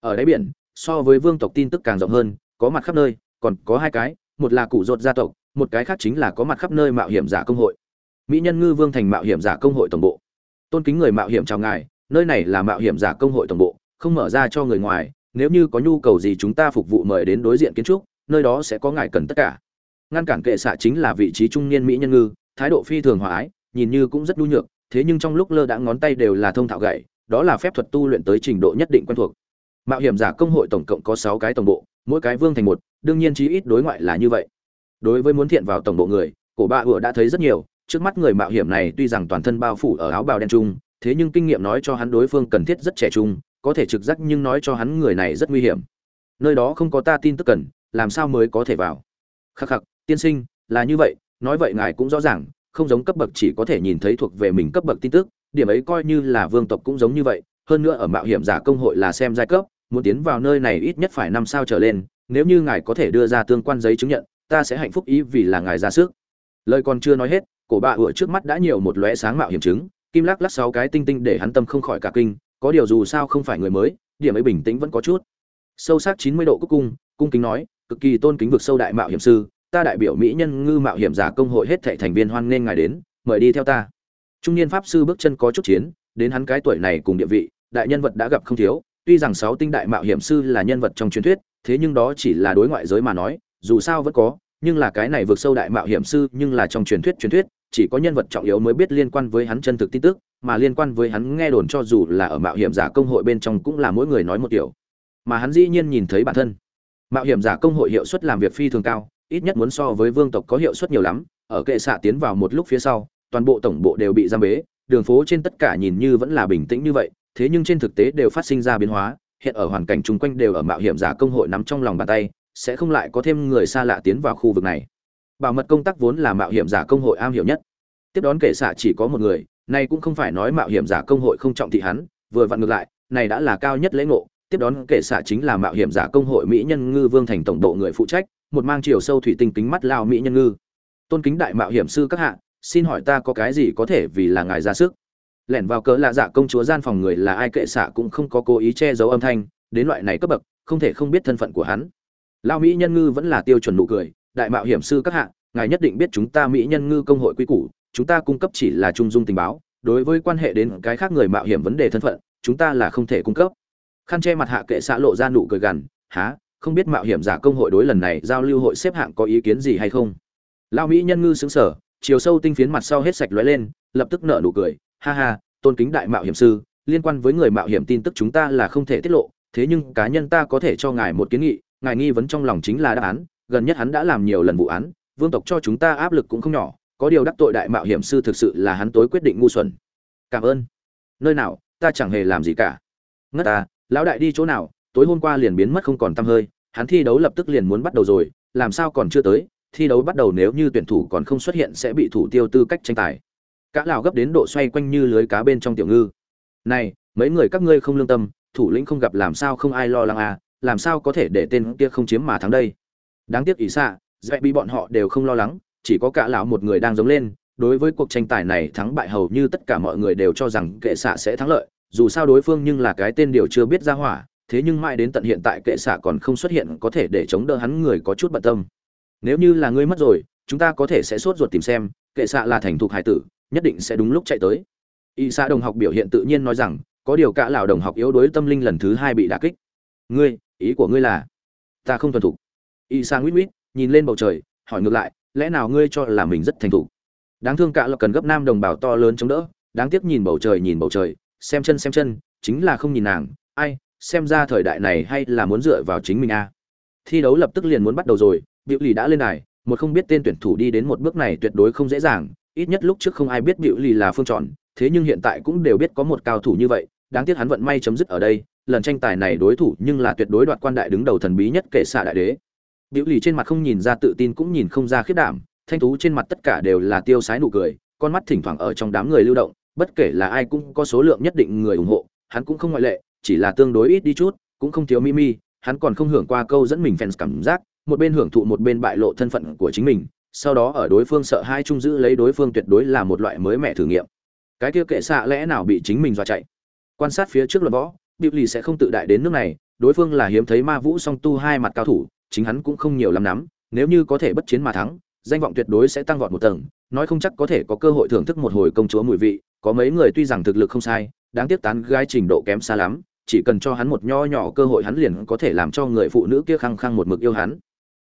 Ở đáy biển, so với vương tộc tin tức càng rộng hơn, có mặt khắp nơi, còn có hai cái, một là cụ rột gia tộc, một cái khác chính là có mặt khắp nơi mạo hiểm giả công hội. Mỹ nhân ngư vương thành mạo hiểm giả công hội tổng bộ. Tôn kính người mạo hiểm chào ngài, nơi này là mạo hiểm giả công hội tổng bộ, không mở ra cho người ngoài, nếu như có nhu cầu gì chúng ta phục vụ mời đến đối diện kiến trúc, nơi đó sẽ có ngài cần tất cả ngăn cản kệ xạ chính là vị trí trung niên mỹ nhân ngư, thái độ phi thường hòa ái, nhìn như cũng rất nhu nhược, thế nhưng trong lúc lơ đãng ngón tay đều là thông thạo gậy, đó là phép thuật tu luyện tới trình độ nhất định quen thuộc. Mạo hiểm giả công hội tổng cộng có sáu cái tổng bộ, mỗi cái vương thành một, đương nhiên chí ít đối ngoại là như vậy. Đối với muốn thiện vào tổng bộ người, cổ bạ ủa đã thấy rất nhiều, trước mắt người mạo hiểm này tuy rằng toàn thân bao phủ ở áo bào đen trung, thế nhưng kinh nghiệm nói cho hắn đối phương cần thiết rất trẻ trung, có thể trực giác nhưng nói cho hắn người này rất nguy hiểm. Nơi đó không có ta tin tức cần, làm sao mới có thể vào? Khắc khắc tiên sinh, là như vậy, nói vậy ngài cũng rõ ràng, không giống cấp bậc chỉ có thể nhìn thấy thuộc về mình cấp bậc tin tức, điểm ấy coi như là vương tộc cũng giống như vậy, hơn nữa ở mạo hiểm giả công hội là xem giai cấp, muốn tiến vào nơi này ít nhất phải năm sao trở lên, nếu như ngài có thể đưa ra tương quan giấy chứng nhận, ta sẽ hạnh phúc ý vì là ngài ra sức. Lời còn chưa nói hết, cổ bạ ựa trước mắt đã nhiều một lóe sáng mạo hiểm chứng, kim lắc lắc sáu cái tinh tinh để hắn tâm không khỏi cả kinh, có điều dù sao không phải người mới, điểm ấy bình tĩnh vẫn có chút. Sâu sắc chín mươi độ cúc cung cung kính nói, cực kỳ tôn kính vực sâu đại mạo hiểm sư ta đại biểu mỹ nhân ngư mạo hiểm giả công hội hết thảy thành viên hoan nghênh ngài đến, mời đi theo ta trung niên pháp sư bước chân có chút chiến, đến hắn cái tuổi này cùng địa vị, đại nhân vật đã gặp không thiếu, tuy rằng sáu tinh đại mạo hiểm sư là nhân vật trong truyền thuyết, thế nhưng đó chỉ là đối ngoại giới mà nói, dù sao vẫn có, nhưng là cái này vượt sâu đại mạo hiểm sư nhưng là trong truyền thuyết truyền thuyết, chỉ có nhân vật trọng yếu mới biết liên quan với hắn chân thực tin tức, mà liên quan với hắn nghe đồn cho dù là ở mạo hiểm giả công hội bên trong cũng là mỗi người nói một điều. mà hắn dĩ nhiên nhìn thấy bản thân mạo hiểm giả công hội hiệu suất làm việc phi thường cao ít nhất muốn so với vương tộc có hiệu suất nhiều lắm, ở kệ xạ tiến vào một lúc phía sau, toàn bộ tổng bộ đều bị giam bế, đường phố trên tất cả nhìn như vẫn là bình tĩnh như vậy, thế nhưng trên thực tế đều phát sinh ra biến hóa, hiện ở hoàn cảnh chung quanh đều ở mạo hiểm giả công hội nắm trong lòng bàn tay, sẽ không lại có thêm người xa lạ tiến vào khu vực này. Bảo mật công tác vốn là mạo hiểm giả công hội am hiểu nhất. Tiếp đón kệ xạ chỉ có một người này cũng không phải nói mạo hiểm giả công hội không trọng thị hắn, vừa vặn ngược lại, này đã là cao nhất lễ ngộ, tiếp đón kệ xạ chính là mạo hiểm giả công hội mỹ nhân ngư vương thành tổng độ người phụ trách một mang chiều sâu thủy tinh kính mắt lao mỹ nhân ngư. Tôn kính đại mạo hiểm sư các hạ, xin hỏi ta có cái gì có thể vì là ngài ra sức? Lẻn vào cỡ lạ dạ công chúa gian phòng người là ai kệ xạ cũng không có cố ý che giấu âm thanh, đến loại này cấp bậc, không thể không biết thân phận của hắn. Lao mỹ nhân ngư vẫn là tiêu chuẩn nụ cười, đại mạo hiểm sư các hạ, ngài nhất định biết chúng ta mỹ nhân ngư công hội quy củ, chúng ta cung cấp chỉ là trung dung tình báo, đối với quan hệ đến cái khác người mạo hiểm vấn đề thân phận, chúng ta là không thể cung cấp. Khăn che mặt hạ kệ xã lộ ra nụ cười gằn há không biết mạo hiểm giả công hội đối lần này giao lưu hội xếp hạng có ý kiến gì hay không. Lao mỹ nhân ngư xứng sở chiều sâu tinh phiến mặt sau hết sạch lóe lên, lập tức nở nụ cười, ha ha, tôn kính đại mạo hiểm sư, liên quan với người mạo hiểm tin tức chúng ta là không thể tiết lộ, thế nhưng cá nhân ta có thể cho ngài một kiến nghị, ngài nghi vấn trong lòng chính là đáp án, gần nhất hắn đã làm nhiều lần vụ án, vương tộc cho chúng ta áp lực cũng không nhỏ, có điều đắc tội đại mạo hiểm sư thực sự là hắn tối quyết định ngu xuẩn. Cảm ơn. Nơi nào, ta chẳng hề làm gì cả. Ngất ta, lão đại đi chỗ nào, tối hôm qua liền biến mất không còn t hơi hắn thi đấu lập tức liền muốn bắt đầu rồi, làm sao còn chưa tới, thi đấu bắt đầu nếu như tuyển thủ còn không xuất hiện sẽ bị thủ tiêu tư cách tranh tài. Cả lão gấp đến độ xoay quanh như lưới cá bên trong tiểu ngư. Này, mấy người các ngươi không lương tâm, thủ lĩnh không gặp làm sao không ai lo lắng à làm sao có thể để tên kia không chiếm mà thắng đây? Đáng tiếc ý xạ dạy bị bọn họ đều không lo lắng, chỉ có cả lão một người đang giống lên, đối với cuộc tranh tài này thắng bại hầu như tất cả mọi người đều cho rằng kệ xạ sẽ thắng lợi, dù sao đối phương nhưng là cái tên điều chưa biết ra hỏa thế nhưng mãi đến tận hiện tại kệ xạ còn không xuất hiện có thể để chống đỡ hắn người có chút bận tâm. Nếu như là ngươi mất rồi, chúng ta có thể sẽ sốt ruột tìm xem, kệ xạ là thành thục hải tử, nhất định sẽ đúng lúc chạy tới. Y xã đồng học biểu hiện tự nhiên nói rằng, có điều cả lão đồng học yếu đuối tâm linh lần thứ hai bị đả kích. Ngươi, ý của ngươi là, ta không thuần thục. Y xã nguyễn nguyễn nhìn lên bầu trời, hỏi ngược lại, lẽ nào ngươi cho là mình rất thành thục? Đáng thương cả là cần gấp nam đồng bào to lớn chống đỡ, đáng tiếc nhìn bầu trời, nhìn bầu trời, xem chân xem chân, chính là không nhìn nàng. Ai xem ra thời đại này hay là muốn dựa vào chính mình a. Thi đấu lập tức liền muốn bắt đầu rồi, biểu lì đã lên đài, một không biết tên tuyển thủ đi đến một bước này tuyệt đối không dễ dàng, ít nhất lúc trước không ai biết biểu lì là phương chọn, thế nhưng hiện tại cũng đều biết có một cao thủ như vậy, đáng tiếc hắn vận may chấm dứt ở đây, lần tranh tài này đối thủ nhưng là tuyệt đối đoạt quan đại đứng đầu thần bí nhất kể xạ đại đế. Biểu lì trên mặt không nhìn ra tự tin cũng nhìn không ra khiết đảm, thanh tú trên mặt tất cả đều là tiêu sái nụ cười, con mắt thỉnh thoảng ở trong đám người lưu động, bất kể là ai cũng có số lượng nhất định người ủng hộ, hắn cũng không ngoại lệ chỉ là tương đối ít đi chút, cũng không thiếu mimi, hắn còn không hưởng qua câu dẫn mình fans cảm giác, một bên hưởng thụ một bên bại lộ thân phận của chính mình, sau đó ở đối phương sợ hai chung giữ lấy đối phương tuyệt đối là một loại mới mẻ thử nghiệm. Cái kia kệ xạ lẽ nào bị chính mình dọa chạy? Quan sát phía trước luật võ biểu lì sẽ không tự đại đến nước này, đối phương là hiếm thấy ma vũ song tu hai mặt cao thủ, chính hắn cũng không nhiều lắm nắm, nếu như có thể bất chiến mà thắng, danh vọng tuyệt đối sẽ tăng vọt một tầng, nói không chắc có thể có cơ hội thưởng thức một hồi công chúa mùi vị, có mấy người tuy rằng thực lực không sai, đáng tiếc tán gái trình độ kém xa lắm chỉ cần cho hắn một nho nhỏ cơ hội hắn liền có thể làm cho người phụ nữ kia khăng khăng một mực yêu hắn.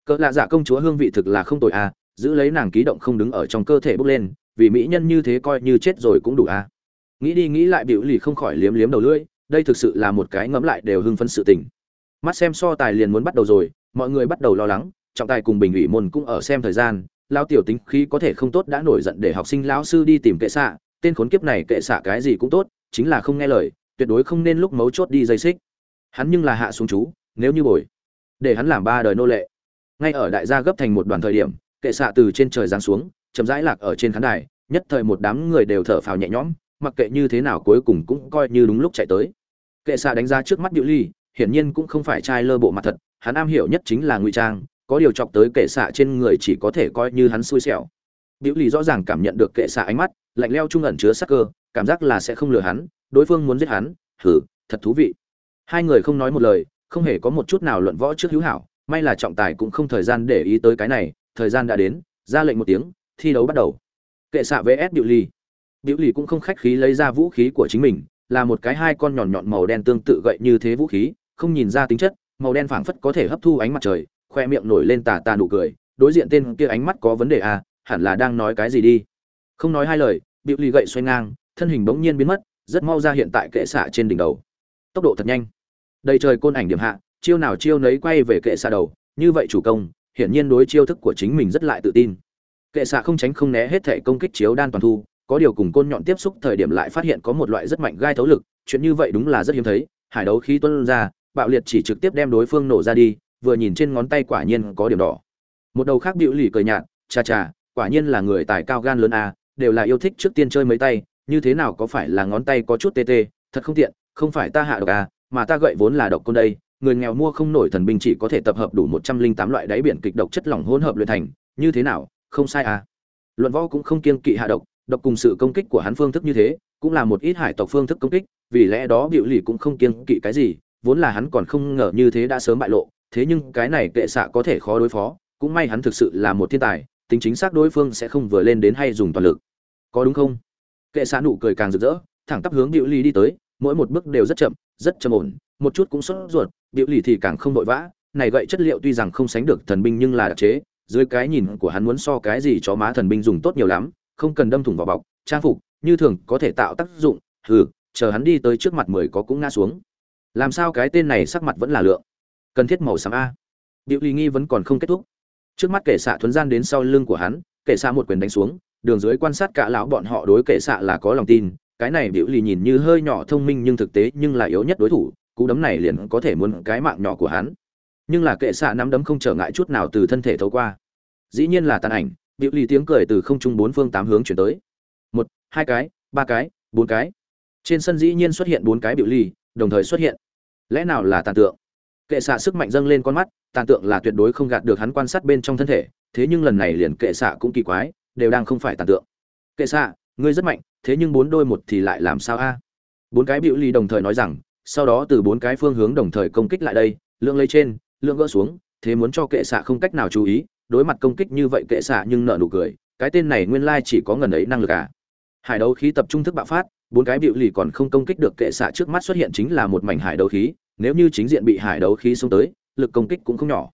Cỡ lạ dạ công chúa hương vị thực là không tồi à giữ lấy nàng ký động không đứng ở trong cơ thể bốc lên, vì mỹ nhân như thế coi như chết rồi cũng đủ à. Nghĩ đi nghĩ lại biểu lì không khỏi liếm liếm đầu lưỡi, đây thực sự là một cái ngẫm lại đều hưng phấn sự tình. Mắt xem so tài liền muốn bắt đầu rồi, mọi người bắt đầu lo lắng, trọng tài cùng bình ủy môn cũng ở xem thời gian lao tiểu tính khí có thể không tốt đã nổi giận để học sinh lão sư đi tìm kệ xạ, tên khốn kiếp này kệ xạ cái gì cũng tốt, chính là không nghe lời tuyệt đối không nên lúc mấu chốt đi dây xích. Hắn nhưng là hạ xuống chú, nếu như bồi, để hắn làm ba đời nô lệ. Ngay ở đại gia gấp thành một đoàn thời điểm, kệ xạ từ trên trời giáng xuống, chậm rãi lạc ở trên khán đài, nhất thời một đám người đều thở phào nhẹ nhõm, mặc kệ như thế nào cuối cùng cũng coi như đúng lúc chạy tới. Kệ xạ đánh ra trước mắt điệu ly, hiển nhiên cũng không phải trai lơ bộ mặt thật, hắn am hiểu nhất chính là ngụy trang, có điều chọc tới kệ xạ trên người chỉ có thể coi như hắn xui xẻo. Điệu ly rõ ràng cảm nhận được kệ xạ ánh mắt, lạnh leo trung ẩn chứa sắc cơ, cảm giác là sẽ không lừa hắn đối phương muốn giết hắn thử thật thú vị. Hai người không nói một lời, không hề có một chút nào luận võ trước hữu hảo, may là trọng tài cũng không thời gian để ý tới cái này, thời gian đã đến, ra lệnh một tiếng, thi đấu bắt đầu. Kệ xạ vs Diệu lì. Diệu lì cũng không khách khí lấy ra vũ khí của chính mình, là một cái hai con nhọn nhọn màu đen tương tự gậy như thế vũ khí, không nhìn ra tính chất, màu đen phảng phất có thể hấp thu ánh mặt trời, khoe miệng nổi lên tà tà nụ cười, đối diện tên kia ánh mắt có vấn đề à hẳn là đang nói cái gì đi. Không nói hai lời Diệu lì gậy xoay ngang, thân hình bỗng nhiên biến mất rất mau ra hiện tại kệ xạ trên đỉnh đầu. Tốc độ thật nhanh. Đầy trời côn ảnh điểm hạ, chiêu nào chiêu nấy quay về kệ xạ đầu, như vậy chủ công, hiển nhiên đối chiêu thức của chính mình rất lại tự tin. Kệ xạ không tránh không né hết thể công kích chiếu đan toàn thu, có điều cùng côn nhọn tiếp xúc thời điểm lại phát hiện có một loại rất mạnh gai thấu lực, chuyện như vậy đúng là rất hiếm thấy, hải đấu khí tuân ra, bạo liệt chỉ trực tiếp đem đối phương nổ ra đi, vừa nhìn trên ngón tay quả nhiên có điểm đỏ. Một đầu khác bịu lì cười nhạt cha cha quả nhiên là người tài cao gan lớn à đều là yêu thích trước tiên chơi mấy tay như thế nào có phải là ngón tay có chút tê tê, thật không tiện, không phải ta hạ độc à mà ta gậy vốn là độc côn đây, người nghèo mua không nổi thần binh chỉ có thể tập hợp đủ một trăm linh tám loại đáy biển kịch độc chất lỏng hỗn hợp luyện thành, như thế nào, không sai à. Luận võ cũng không kiêng kỵ hạ độc độc cùng sự công kích của hắn phương thức như thế, cũng là một ít hải tộc phương thức công kích, vì lẽ đó biểu lì cũng không kiêng kỵ cái gì, vốn là hắn còn không ngờ như thế đã sớm bại lộ, thế nhưng cái này kệ xạ có thể khó đối phó, cũng may hắn thực sự là một thiên tài, tính chính xác đối phương sẽ không vừa lên đến hay dùng toàn lực. Có đúng không? Kệ xạ nụ cười càng rực rỡ, thẳng tắp hướng biểu ly đi tới, mỗi một bước đều rất chậm, rất trầm ổn, một chút cũng sốt ruột, biểu ly thì càng không vội vã, này gậy chất liệu tuy rằng không sánh được thần binh nhưng là đặc chế, dưới cái nhìn của hắn muốn so cái gì chó má thần binh dùng tốt nhiều lắm, không cần đâm thủng vào bọc, trang phục, như thường có thể tạo tác dụng, hừ, chờ hắn đi tới trước mặt mười có cũng ngã xuống. Làm sao cái tên này sắc mặt vẫn là lượng? Cần thiết màu xám a. Điệu ly nghi vẫn còn không kết thúc. Trước mắt kệ xạ thuấn gian đến sau lưng của hắn kệ xạ một quyền đánh xuống, đường dưới quan sát cả lão bọn họ đối kệ xạ là có lòng tin, cái này biểu lì nhìn như hơi nhỏ thông minh nhưng thực tế nhưng là yếu nhất đối thủ, cú đấm này liền có thể muốn cái mạng nhỏ của hắn. Nhưng là kệ xạ nắm đấm không trở ngại chút nào từ thân thể thấu qua. Dĩ nhiên là tàn ảnh, biểu lì tiếng cười từ không trung bốn phương tám hướng chuyển tới. Một, hai cái, ba cái, bốn cái. Trên sân dĩ nhiên xuất hiện bốn cái biểu lì, đồng thời xuất hiện. Lẽ nào là tàn tượng? Kệ xạ sức mạnh dâng lên con mắt, tàn tượng là tuyệt đối không gạt được hắn quan sát bên trong thân thể, thế nhưng lần này liền kệ xạ cũng kỳ quái, đều đang không phải tàn tượng. Kệ xạ, ngươi rất mạnh, thế nhưng bốn đôi một thì lại làm sao a? Bốn cái biểu ly đồng thời nói rằng, sau đó từ bốn cái phương hướng đồng thời công kích lại đây, lượng lấy trên, lượng gỡ xuống, thế muốn cho kệ xạ không cách nào chú ý, đối mặt công kích như vậy kệ xạ nhưng nợ nụ cười, cái tên này nguyên lai chỉ có ngần ấy năng lực à. Hải đấu khí tập trung thức bạo phát, bốn cái biểu lì còn không công kích được kệ xạ trước mắt xuất hiện chính là một mảnh hải đấu khí nếu như chính diện bị hải đấu khí xông tới, lực công kích cũng không nhỏ.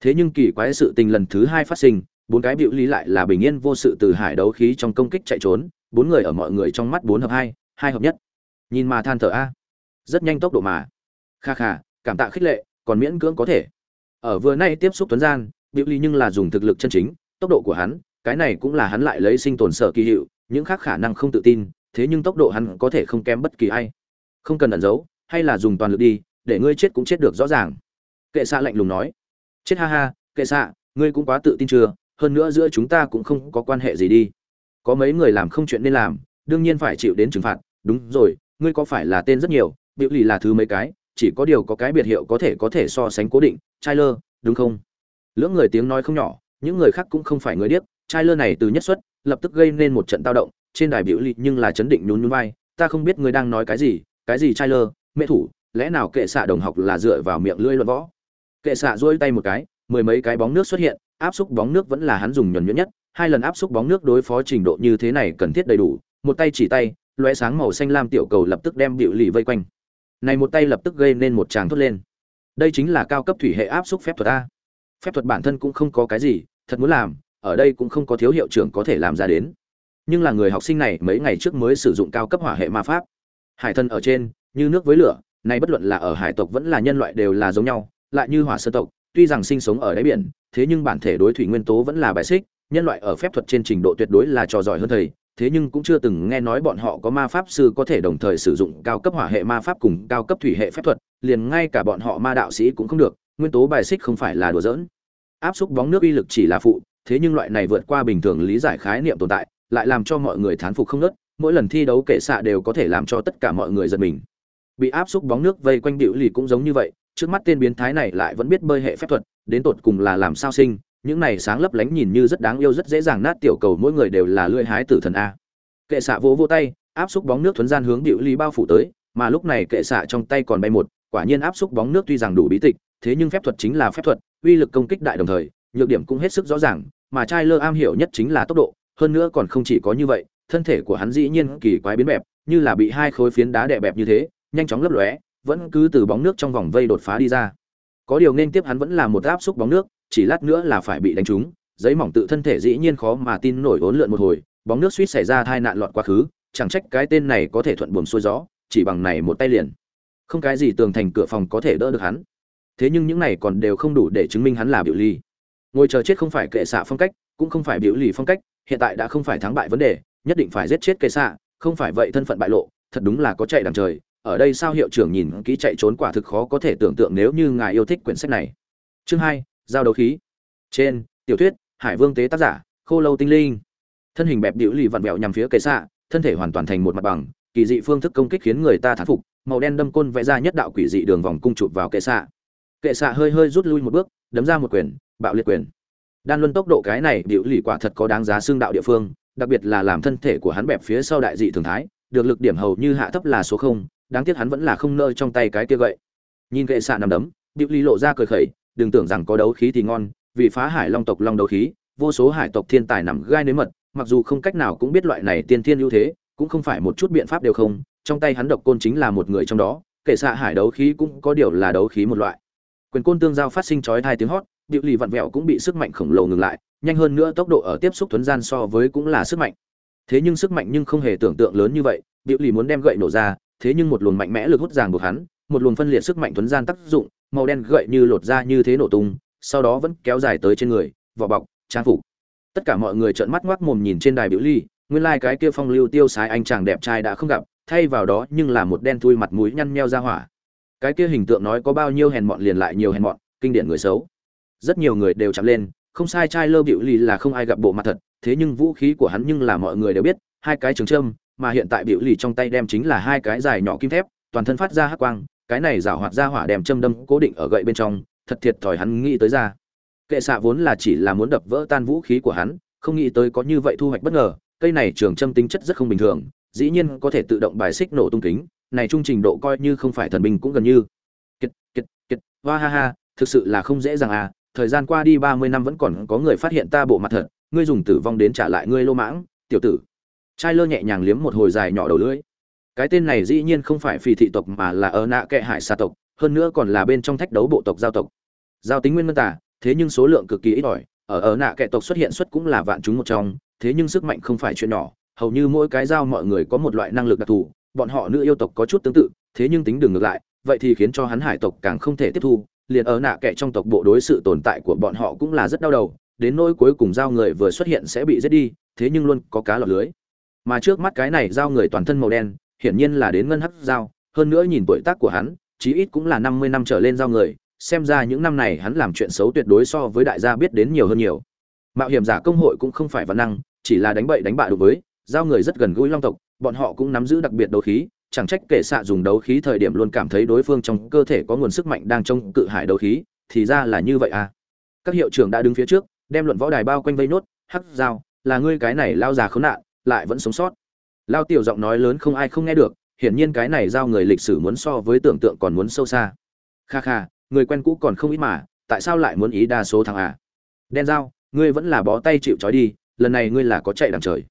Thế nhưng kỳ quái sự tình lần thứ hai phát sinh, bốn cái biểu lý lại là bình yên vô sự từ hải đấu khí trong công kích chạy trốn, bốn người ở mọi người trong mắt bốn hợp hai hai hợp nhất. Nhìn mà than thở a. Rất nhanh tốc độ mà. Kha kha, cảm tạ khích lệ, còn miễn cưỡng có thể. Ở vừa nay tiếp xúc tuấn gian, biểu lý nhưng là dùng thực lực chân chính, tốc độ của hắn, cái này cũng là hắn lại lấy sinh tồn sở kỳ hiệu, những khác khả năng không tự tin, thế nhưng tốc độ hắn có thể không kém bất kỳ ai. Không cần ẩn giấu, hay là dùng toàn lực đi để ngươi chết cũng chết được rõ ràng. Kệ xạ lạnh lùng nói. Chết ha ha, kệ xạ ngươi cũng quá tự tin chưa? Hơn nữa giữa chúng ta cũng không có quan hệ gì đi. Có mấy người làm không chuyện nên làm, đương nhiên phải chịu đến trừng phạt. Đúng rồi, ngươi có phải là tên rất nhiều? Biểu lì là thứ mấy cái, chỉ có điều có cái biệt hiệu có thể có thể so sánh cố định trai lơ đúng không? Lưỡng người tiếng nói không nhỏ, những người khác cũng không phải người điếc. Trai lơ này từ nhất xuất, lập tức gây nên một trận tao động. Trên đài biểu lì nhưng là chấn định nhún nhún vai. Ta không biết ngươi đang nói cái gì cái gì trai lơ mê thủ lẽ nào kệ xạ đồng học là dựa vào miệng lưỡi luận võ? Kệ xạ dỗi tay một cái, mười mấy cái bóng nước xuất hiện, áp xúc bóng nước vẫn là hắn dùng nhuẩn nhuyễn nhất, hai lần áp xúc bóng nước đối phó trình độ như thế này cần thiết đầy đủ, một tay chỉ tay loé sáng màu xanh lam tiểu cầu lập tức đem biểu lì vây quanh. Này một tay lập tức gây nên một tràng thốt lên. Đây chính là cao cấp thủy hệ áp xúc phép thuật a. Phép thuật bản thân cũng không có cái gì, thật muốn làm, ở đây cũng không có thiếu hiệu trưởng có thể làm ra đến. Nhưng là người học sinh này mấy ngày trước mới sử dụng cao cấp hỏa hệ ma pháp. Hải thân ở trên, như nước với lửa nay bất luận là ở hải tộc vẫn là nhân loại đều là giống nhau lại như hỏa sơ tộc tuy rằng sinh sống ở đáy biển thế nhưng bản thể đối thủy nguyên tố vẫn là bài xích nhân loại ở phép thuật trên trình độ tuyệt đối là trò giỏi hơn thầy thế nhưng cũng chưa từng nghe nói bọn họ có ma pháp sư có thể đồng thời sử dụng cao cấp hỏa hệ ma pháp cùng cao cấp thủy hệ phép thuật liền ngay cả bọn họ ma đạo sĩ cũng không được nguyên tố bài xích không phải là đùa giỡn. Áp xúc bóng nước uy lực chỉ là phụ thế nhưng loại này vượt qua bình thường lý giải khái niệm tồn tại lại làm cho mọi người thán phục không ngớt, mỗi lần thi đấu kệ xạ đều có thể làm cho tất cả mọi người giật mình bị áp xúc bóng nước vây quanh điệu lì cũng giống như vậy, trước mắt tên biến thái này lại vẫn biết bơi hệ phép thuật, đến tột cùng là làm sao sinh, những này sáng lấp lánh nhìn như rất đáng yêu rất dễ dàng nát tiểu cầu mỗi người đều là lưỡi hái tử thần a. Kệ xạ vỗ vỗ tay, áp xúc bóng nước thuấn gian hướng điệu ly bao phủ tới, mà lúc này kệ xạ trong tay còn bay một, quả nhiên áp xúc bóng nước tuy rằng đủ bí tịch, thế nhưng phép thuật chính là phép thuật, uy lực công kích đại đồng thời, nhược điểm cũng hết sức rõ ràng, mà trai lơ am hiểu nhất chính là tốc độ, hơn nữa còn không chỉ có như vậy, thân thể của hắn dĩ nhiên kỳ quái biến bẹp, như là bị hai khối phiến đá đè bẹp như thế nhanh chóng lấp lóe, vẫn cứ từ bóng nước trong vòng vây đột phá đi ra. Có điều nên tiếp hắn vẫn là một áp xúc bóng nước, chỉ lát nữa là phải bị đánh trúng, giấy mỏng tự thân thể dĩ nhiên khó mà tin nổi vốn lượn một hồi, bóng nước suýt xảy ra tai nạn loạn quá khứ, chẳng trách cái tên này có thể thuận buồm xuôi gió, chỉ bằng này một tay liền. Không cái gì tường thành cửa phòng có thể đỡ được hắn. Thế nhưng những này còn đều không đủ để chứng minh hắn là biểu ly. Ngồi chờ chết không phải kệ xạ phong cách, cũng không phải biểu lì phong cách, hiện tại đã không phải thắng bại vấn đề, nhất định phải giết chết kệ xạ, không phải vậy thân phận bại lộ, thật đúng là có chạy đằng trời ở đây sao hiệu trưởng nhìn kỹ chạy trốn quả thực khó có thể tưởng tượng nếu như ngài yêu thích quyển sách này. Chương hai, giao đấu khí. Trên, tiểu thuyết, hải vương tế tác giả, khô lâu tinh linh. Thân hình bẹp đĩu lì vặn vẹo nhằm phía kệ xạ, thân thể hoàn toàn thành một mặt bằng, kỳ dị phương thức công kích khiến người ta thán phục, màu đen đâm côn vẽ ra nhất đạo quỷ dị đường vòng cung chụp vào kệ xạ. Kệ xạ hơi hơi rút lui một bước, đấm ra một quyền, bạo liệt quyền. Đan luân tốc độ cái này biểu lì quả thật có đáng giá xương đạo địa phương, đặc biệt là làm thân thể của hắn bẹp phía sau đại dị thường thái, được lực điểm hầu như hạ thấp là số không đáng tiếc hắn vẫn là không nơi trong tay cái kia gậy. Nhìn kệ xạ nằm đấm điệu ly lộ ra cười khẩy, đừng tưởng rằng có đấu khí thì ngon, vì phá hải long tộc long đấu khí, vô số hải tộc thiên tài nằm gai nếm mật, mặc dù không cách nào cũng biết loại này tiên thiên ưu thế, cũng không phải một chút biện pháp đều không, trong tay hắn độc côn chính là một người trong đó, kệ xạ hải đấu khí cũng có điều là đấu khí một loại. Quyền côn tương giao phát sinh chói hai tiếng hót điệu lì vặn vẹo cũng bị sức mạnh khổng lồ ngừng lại, nhanh hơn nữa tốc độ ở tiếp xúc tuấn gian so với cũng là sức mạnh. Thế nhưng sức mạnh nhưng không hề tưởng tượng lớn như vậy điệu lì muốn đem gậy nổ ra thế nhưng một luồng mạnh mẽ lực hút ràng buộc hắn, một luồng phân liệt sức mạnh tuấn gian tác dụng, màu đen gậy như lột ra như thế nổ tung, sau đó vẫn kéo dài tới trên người, vỏ bọc, trang phục. Tất cả mọi người trợn mắt ngoác mồm nhìn trên đài biểu ly, nguyên lai cái kia phong lưu tiêu sái anh chàng đẹp trai đã không gặp, thay vào đó nhưng là một đen thui mặt mũi nhăn nheo ra hỏa. Cái kia hình tượng nói có bao nhiêu hèn mọn liền lại nhiều hèn mọn, kinh điển người xấu. Rất nhiều người đều chạm lên, không sai trai lơ biểu ly là không ai gặp bộ mặt thật, thế nhưng vũ khí của hắn nhưng là mọi người đều biết, hai cái trường trâm mà hiện tại biểu lì trong tay đem chính là hai cái dài nhỏ kim thép, toàn thân phát ra hắc quang, cái này giả hoạt ra hỏa đem châm đâm cố định ở gậy bên trong, thật thiệt thòi hắn nghĩ tới ra. Kệ xạ vốn là chỉ là muốn đập vỡ tan vũ khí của hắn, không nghĩ tới có như vậy thu hoạch bất ngờ, cây này trường châm tính chất rất không bình thường, dĩ nhiên có thể tự động bài xích nổ tung kính, này trung trình độ coi như không phải thần binh cũng gần như. Kiệt kiệt kiệt hoa ha ha, thực sự là không dễ dàng à thời gian qua đi ba mươi năm vẫn còn có người phát hiện ta bộ mặt thật, ngươi dùng tử vong đến trả lại ngươi lô mãng, tiểu tử trai lơ nhẹ nhàng liếm một hồi dài nhỏ đầu lưỡi. Cái tên này dĩ nhiên không phải phi thị tộc mà là ở nạ kệ hải xa tộc, hơn nữa còn là bên trong thách đấu bộ tộc giao tộc. Giao tính nguyên ngân tả thế nhưng số lượng cực kỳ ít ỏi, ở ở nạ kệ tộc xuất hiện xuất cũng là vạn chúng một trong, thế nhưng sức mạnh không phải chuyện nhỏ, hầu như mỗi cái giao mọi người có một loại năng lực đặc thù, bọn họ nữ yêu tộc có chút tương tự, thế nhưng tính đường ngược lại, vậy thì khiến cho hắn hải tộc càng không thể tiếp thu, liền ở nạ kệ trong tộc bộ đối sự tồn tại của bọn họ cũng là rất đau đầu, đến nỗi cuối cùng giao người vừa xuất hiện sẽ bị giết đi, thế nhưng luôn có cá lọt lưới mà trước mắt cái này giao người toàn thân màu đen, hiển nhiên là đến ngân hắc giao, hơn nữa nhìn tuổi tác của hắn, chí ít cũng là năm mươi năm trở lên giao người, xem ra những năm này hắn làm chuyện xấu tuyệt đối so với đại gia biết đến nhiều hơn nhiều. Mạo hiểm giả công hội cũng không phải văn năng, chỉ là đánh bậy đánh bạ đối với, giao người rất gần gũi long tộc, bọn họ cũng nắm giữ đặc biệt đấu khí, chẳng trách kệ xạ dùng đấu khí thời điểm luôn cảm thấy đối phương trong cơ thể có nguồn sức mạnh đang trong cự hải đấu khí, thì ra là như vậy à. Các hiệu trưởng đã đứng phía trước, đem luận võ đài bao quanh vây nốt, hắc dao là ngươi cái này lao già khốn nạn lại vẫn sống sót. Lao tiểu giọng nói lớn không ai không nghe được, hiển nhiên cái này giao người lịch sử muốn so với tưởng tượng còn muốn sâu xa. Kha kha, người quen cũ còn không ít mà, tại sao lại muốn ý đa số thằng à? Đen dao ngươi vẫn là bó tay chịu trói đi, lần này ngươi là có chạy đằng trời.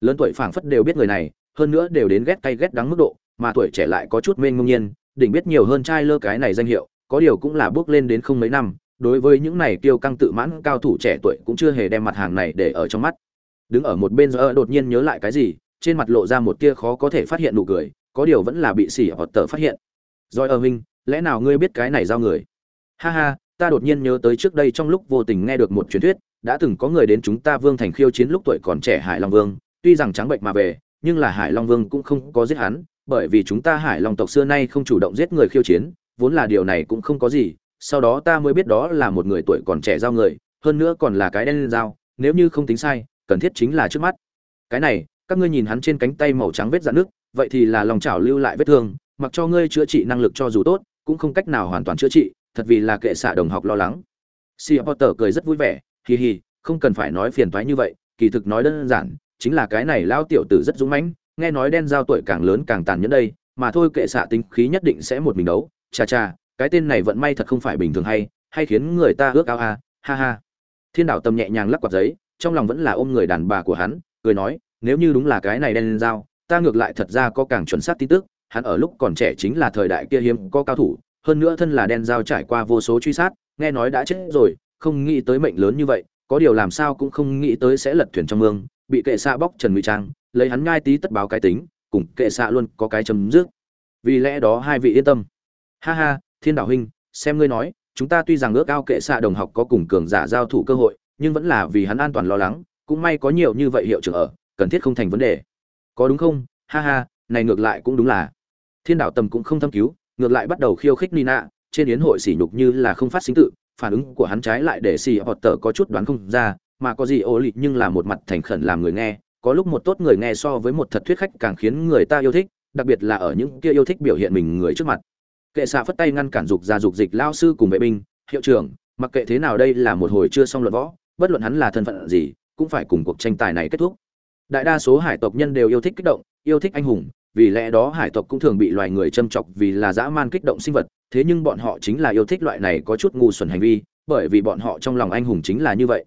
Lớn tuổi phảng phất đều biết người này, hơn nữa đều đến ghét cay ghét đắng mức độ, mà tuổi trẻ lại có chút mênh ngông nhiên, đỉnh biết nhiều hơn trai lơ cái này danh hiệu, có điều cũng là bước lên đến không mấy năm, đối với những này tiêu căng tự mãn cao thủ trẻ tuổi cũng chưa hề đem mặt hàng này để ở trong mắt đứng ở một bên giờ đột nhiên nhớ lại cái gì, trên mặt lộ ra một tia khó có thể phát hiện nụ cười, có điều vẫn là bị xỉ hoặc tờ phát hiện. Rồi ở huynh, lẽ nào ngươi biết cái này giao người? Ha ha, ta đột nhiên nhớ tới trước đây trong lúc vô tình nghe được một truyền thuyết, đã từng có người đến chúng ta vương thành khiêu chiến lúc tuổi còn trẻ hải long vương, tuy rằng trắng bệnh mà về, nhưng là hải long vương cũng không có giết hắn, bởi vì chúng ta hải long tộc xưa nay không chủ động giết người khiêu chiến, vốn là điều này cũng không có gì, sau đó ta mới biết đó là một người tuổi còn trẻ giao người, hơn nữa còn là cái đen giao dao nếu như không tính sai cần thiết chính là trước mắt. Cái này, các ngươi nhìn hắn trên cánh tay màu trắng vết dạn nước, vậy thì là lòng chảo lưu lại vết thương, mặc cho ngươi chữa trị năng lực cho dù tốt, cũng không cách nào hoàn toàn chữa trị, thật vì là kệ xạ đồng học lo lắng. Si potter cười rất vui vẻ, hì hì, không cần phải nói phiền toái như vậy, kỳ thực nói đơn giản, chính là cái này lao tiểu tử rất dũng mãnh, nghe nói đen giao tuổi càng lớn càng tàn nhẫn đây, mà thôi kệ xạ tính khí nhất định sẽ một mình đấu. Cha cha cái tên này vận may thật không phải bình thường hay hay khiến người ta ước ao a, ha ha. Thiên đạo tâm nhẹ nhàng lắc quạt giấy trong lòng vẫn là ôm người đàn bà của hắn, cười nói, nếu như đúng là cái này đen dao ta ngược lại thật ra có càng chuẩn xác tin tức, hắn ở lúc còn trẻ chính là thời đại kia hiếm có cao thủ, hơn nữa thân là đen dao trải qua vô số truy sát, nghe nói đã chết rồi, không nghĩ tới mệnh lớn như vậy, có điều làm sao cũng không nghĩ tới sẽ lật thuyền trong mương, bị kệ xạ bóc trần ngụy trang, lấy hắn ngai tí tất báo cái tính, cùng kệ xạ luôn có cái chấm dứt. Vì lẽ đó hai vị yên tâm. Ha ha, thiên đạo huynh, xem ngươi nói, chúng ta tuy rằng ước ao kệ xạ đồng học có cùng cường giả giao thủ cơ hội nhưng vẫn là vì hắn an toàn lo lắng, cũng may có nhiều như vậy hiệu trưởng ở, cần thiết không thành vấn đề. Có đúng không? Ha ha, này ngược lại cũng đúng là. Thiên đạo tầm cũng không thâm cứu, ngược lại bắt đầu khiêu khích nina, trên yến hội sỉ nhục như là không phát sinh tự, phản ứng của hắn trái lại để xì hoặc tờ có chút đoán không ra, mà có gì ô lị nhưng là một mặt thành khẩn làm người nghe, có lúc một tốt người nghe so với một thật thuyết khách càng khiến người ta yêu thích, đặc biệt là ở những kia yêu thích biểu hiện mình người trước mặt. Kệ xạ phất tay ngăn cản dục ra dục dịch lao sư cùng vệ binh, hiệu trưởng, mặc kệ thế nào đây là một hồi chưa xong luận võ bất luận hắn là thân phận gì, cũng phải cùng cuộc tranh tài này kết thúc. Đại đa số hải tộc nhân đều yêu thích kích động, yêu thích anh hùng, vì lẽ đó hải tộc cũng thường bị loài người châm chọc vì là dã man kích động sinh vật, thế nhưng bọn họ chính là yêu thích loại này có chút ngu xuẩn hành vi, bởi vì bọn họ trong lòng anh hùng chính là như vậy.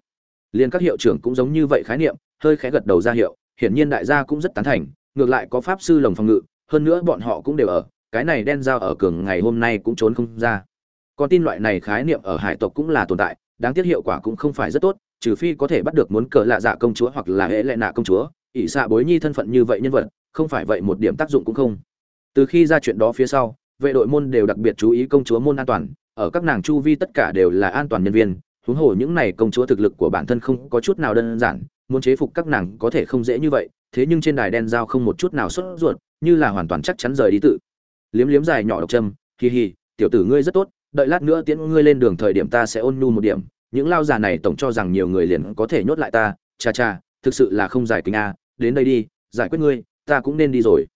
Liên các hiệu trưởng cũng giống như vậy khái niệm, hơi khẽ gật đầu ra hiệu, hiển nhiên đại gia cũng rất tán thành, ngược lại có pháp sư lồng phòng ngự, hơn nữa bọn họ cũng đều ở, cái này đen dao ở cường ngày hôm nay cũng trốn không ra. Còn tin loại này khái niệm ở hải tộc cũng là tồn tại đáng tiếc hiệu quả cũng không phải rất tốt, trừ phi có thể bắt được muốn cờ lạ dạ công chúa hoặc là hệ lệ nạ công chúa, ỷ xạ bối nhi thân phận như vậy nhân vật, không phải vậy một điểm tác dụng cũng không. Từ khi ra chuyện đó phía sau, vệ đội môn đều đặc biệt chú ý công chúa môn an toàn, ở các nàng chu vi tất cả đều là an toàn nhân viên, huống hồ những này công chúa thực lực của bản thân không có chút nào đơn giản, muốn chế phục các nàng có thể không dễ như vậy, thế nhưng trên đài đen dao không một chút nào sốt ruột, như là hoàn toàn chắc chắn rời đi tự. Liếm liếm dài nhỏ độc châm hì hì tiểu tử ngươi rất tốt đợi lát nữa tiễn ngươi lên đường thời điểm ta sẽ ôn nhu một điểm. Những lao già này tổng cho rằng nhiều người liền có thể nhốt lại ta. Cha cha, thực sự là không giải kính a đến đây đi, giải quyết ngươi, ta cũng nên đi rồi.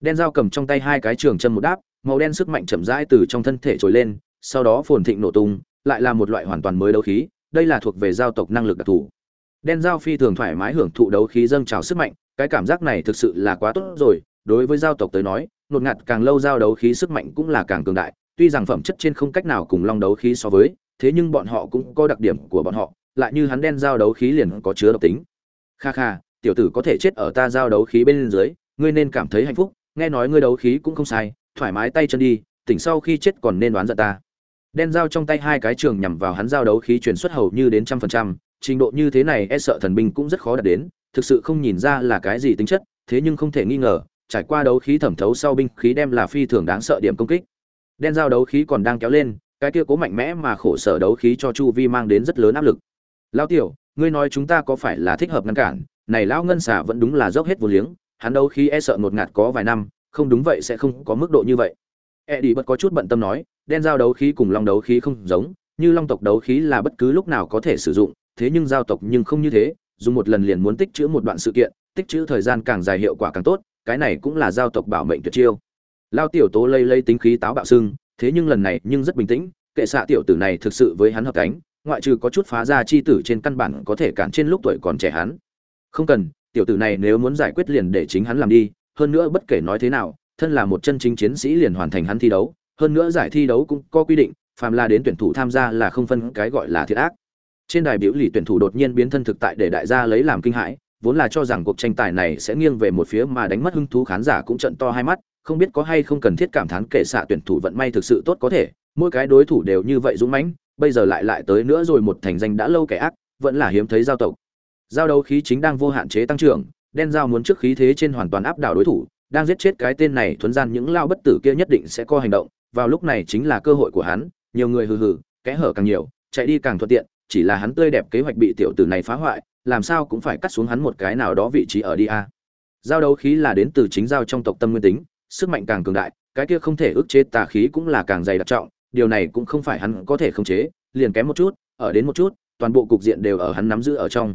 Đen dao cầm trong tay hai cái trường châm một đáp, màu đen sức mạnh chậm rãi từ trong thân thể trồi lên, sau đó phồn thịnh nổ tung, lại là một loại hoàn toàn mới đấu khí, đây là thuộc về giao tộc năng lực đặc thù. Đen dao phi thường thoải mái hưởng thụ đấu khí dâng trào sức mạnh, cái cảm giác này thực sự là quá tốt rồi. Đối với giao tộc tới nói nột ngạt càng lâu giao đấu khí sức mạnh cũng là càng cường đại tuy rằng phẩm chất trên không cách nào cùng long đấu khí so với, thế nhưng bọn họ cũng có đặc điểm của bọn họ, lại như hắn đen giao đấu khí liền có chứa độc tính. Kha kha, tiểu tử có thể chết ở ta giao đấu khí bên dưới, ngươi nên cảm thấy hạnh phúc, nghe nói ngươi đấu khí cũng không sai, thoải mái tay chân đi, tỉnh sau khi chết còn nên đoán giận ta. Đen dao trong tay hai cái trường nhằm vào hắn giao đấu khí chuyển xuất hầu như đến trăm phần trăm, trình độ như thế này e sợ thần binh cũng rất khó đạt đến, thực sự không nhìn ra là cái gì tính chất, thế nhưng không thể nghi ngờ, trải qua đấu khí thẩm thấu sau binh khí đem là phi thường đáng sợ điểm công kích đen dao đấu khí còn đang kéo lên, cái kia cố mạnh mẽ mà khổ sở đấu khí cho chu vi mang đến rất lớn áp lực. Lao tiểu, ngươi nói chúng ta có phải là thích hợp ngăn cản? Này lão ngân xả vẫn đúng là dốc hết vô liếng, hắn đấu khí e sợ ngột ngạt có vài năm, không đúng vậy sẽ không có mức độ như vậy. E đi bất có chút bận tâm nói, đen giao đấu khí cùng long đấu khí không giống, như long tộc đấu khí là bất cứ lúc nào có thể sử dụng, thế nhưng giao tộc nhưng không như thế, dùng một lần liền muốn tích trữ một đoạn sự kiện, tích trữ thời gian càng dài hiệu quả càng tốt, cái này cũng là giao tộc bảo mệnh tuyệt chiêu lao tiểu tố lây lây tính khí táo bạo sưng, thế nhưng lần này nhưng rất bình tĩnh, kệ xạ tiểu tử này thực sự với hắn hợp cánh, ngoại trừ có chút phá ra chi tử trên căn bản có thể cản trên lúc tuổi còn trẻ hắn. Không cần, tiểu tử này nếu muốn giải quyết liền để chính hắn làm đi, hơn nữa bất kể nói thế nào, thân là một chân chính chiến sĩ liền hoàn thành hắn thi đấu, hơn nữa giải thi đấu cũng có quy định, phàm là đến tuyển thủ tham gia là không phân cái gọi là thiệt ác. Trên đài biểu lì tuyển thủ đột nhiên biến thân thực tại để đại gia lấy làm kinh hãi, vốn là cho rằng cuộc tranh tài này sẽ nghiêng về một phía mà đánh mất hứng thú khán giả cũng trận to hai mắt không biết có hay không cần thiết cảm thán kệ xạ tuyển thủ vận may thực sự tốt có thể, mỗi cái đối thủ đều như vậy dũng mãnh, bây giờ lại lại tới nữa rồi một thành danh đã lâu kẻ ác, vẫn là hiếm thấy giao tộc. Giao đấu khí chính đang vô hạn chế tăng trưởng, đen giao muốn trước khí thế trên hoàn toàn áp đảo đối thủ, đang giết chết cái tên này thuấn gian những lao bất tử kia nhất định sẽ có hành động, vào lúc này chính là cơ hội của hắn, nhiều người hừ hừ, kẽ hở càng nhiều, chạy đi càng thuận tiện, chỉ là hắn tươi đẹp kế hoạch bị tiểu tử này phá hoại, làm sao cũng phải cắt xuống hắn một cái nào đó vị trí ở đi a. Giao đấu khí là đến từ chính giao trong tộc tâm nguyên tính sức mạnh càng cường đại, cái kia không thể ức chế tà khí cũng là càng dày đặc trọng, điều này cũng không phải hắn có thể khống chế, liền kém một chút, ở đến một chút, toàn bộ cục diện đều ở hắn nắm giữ ở trong.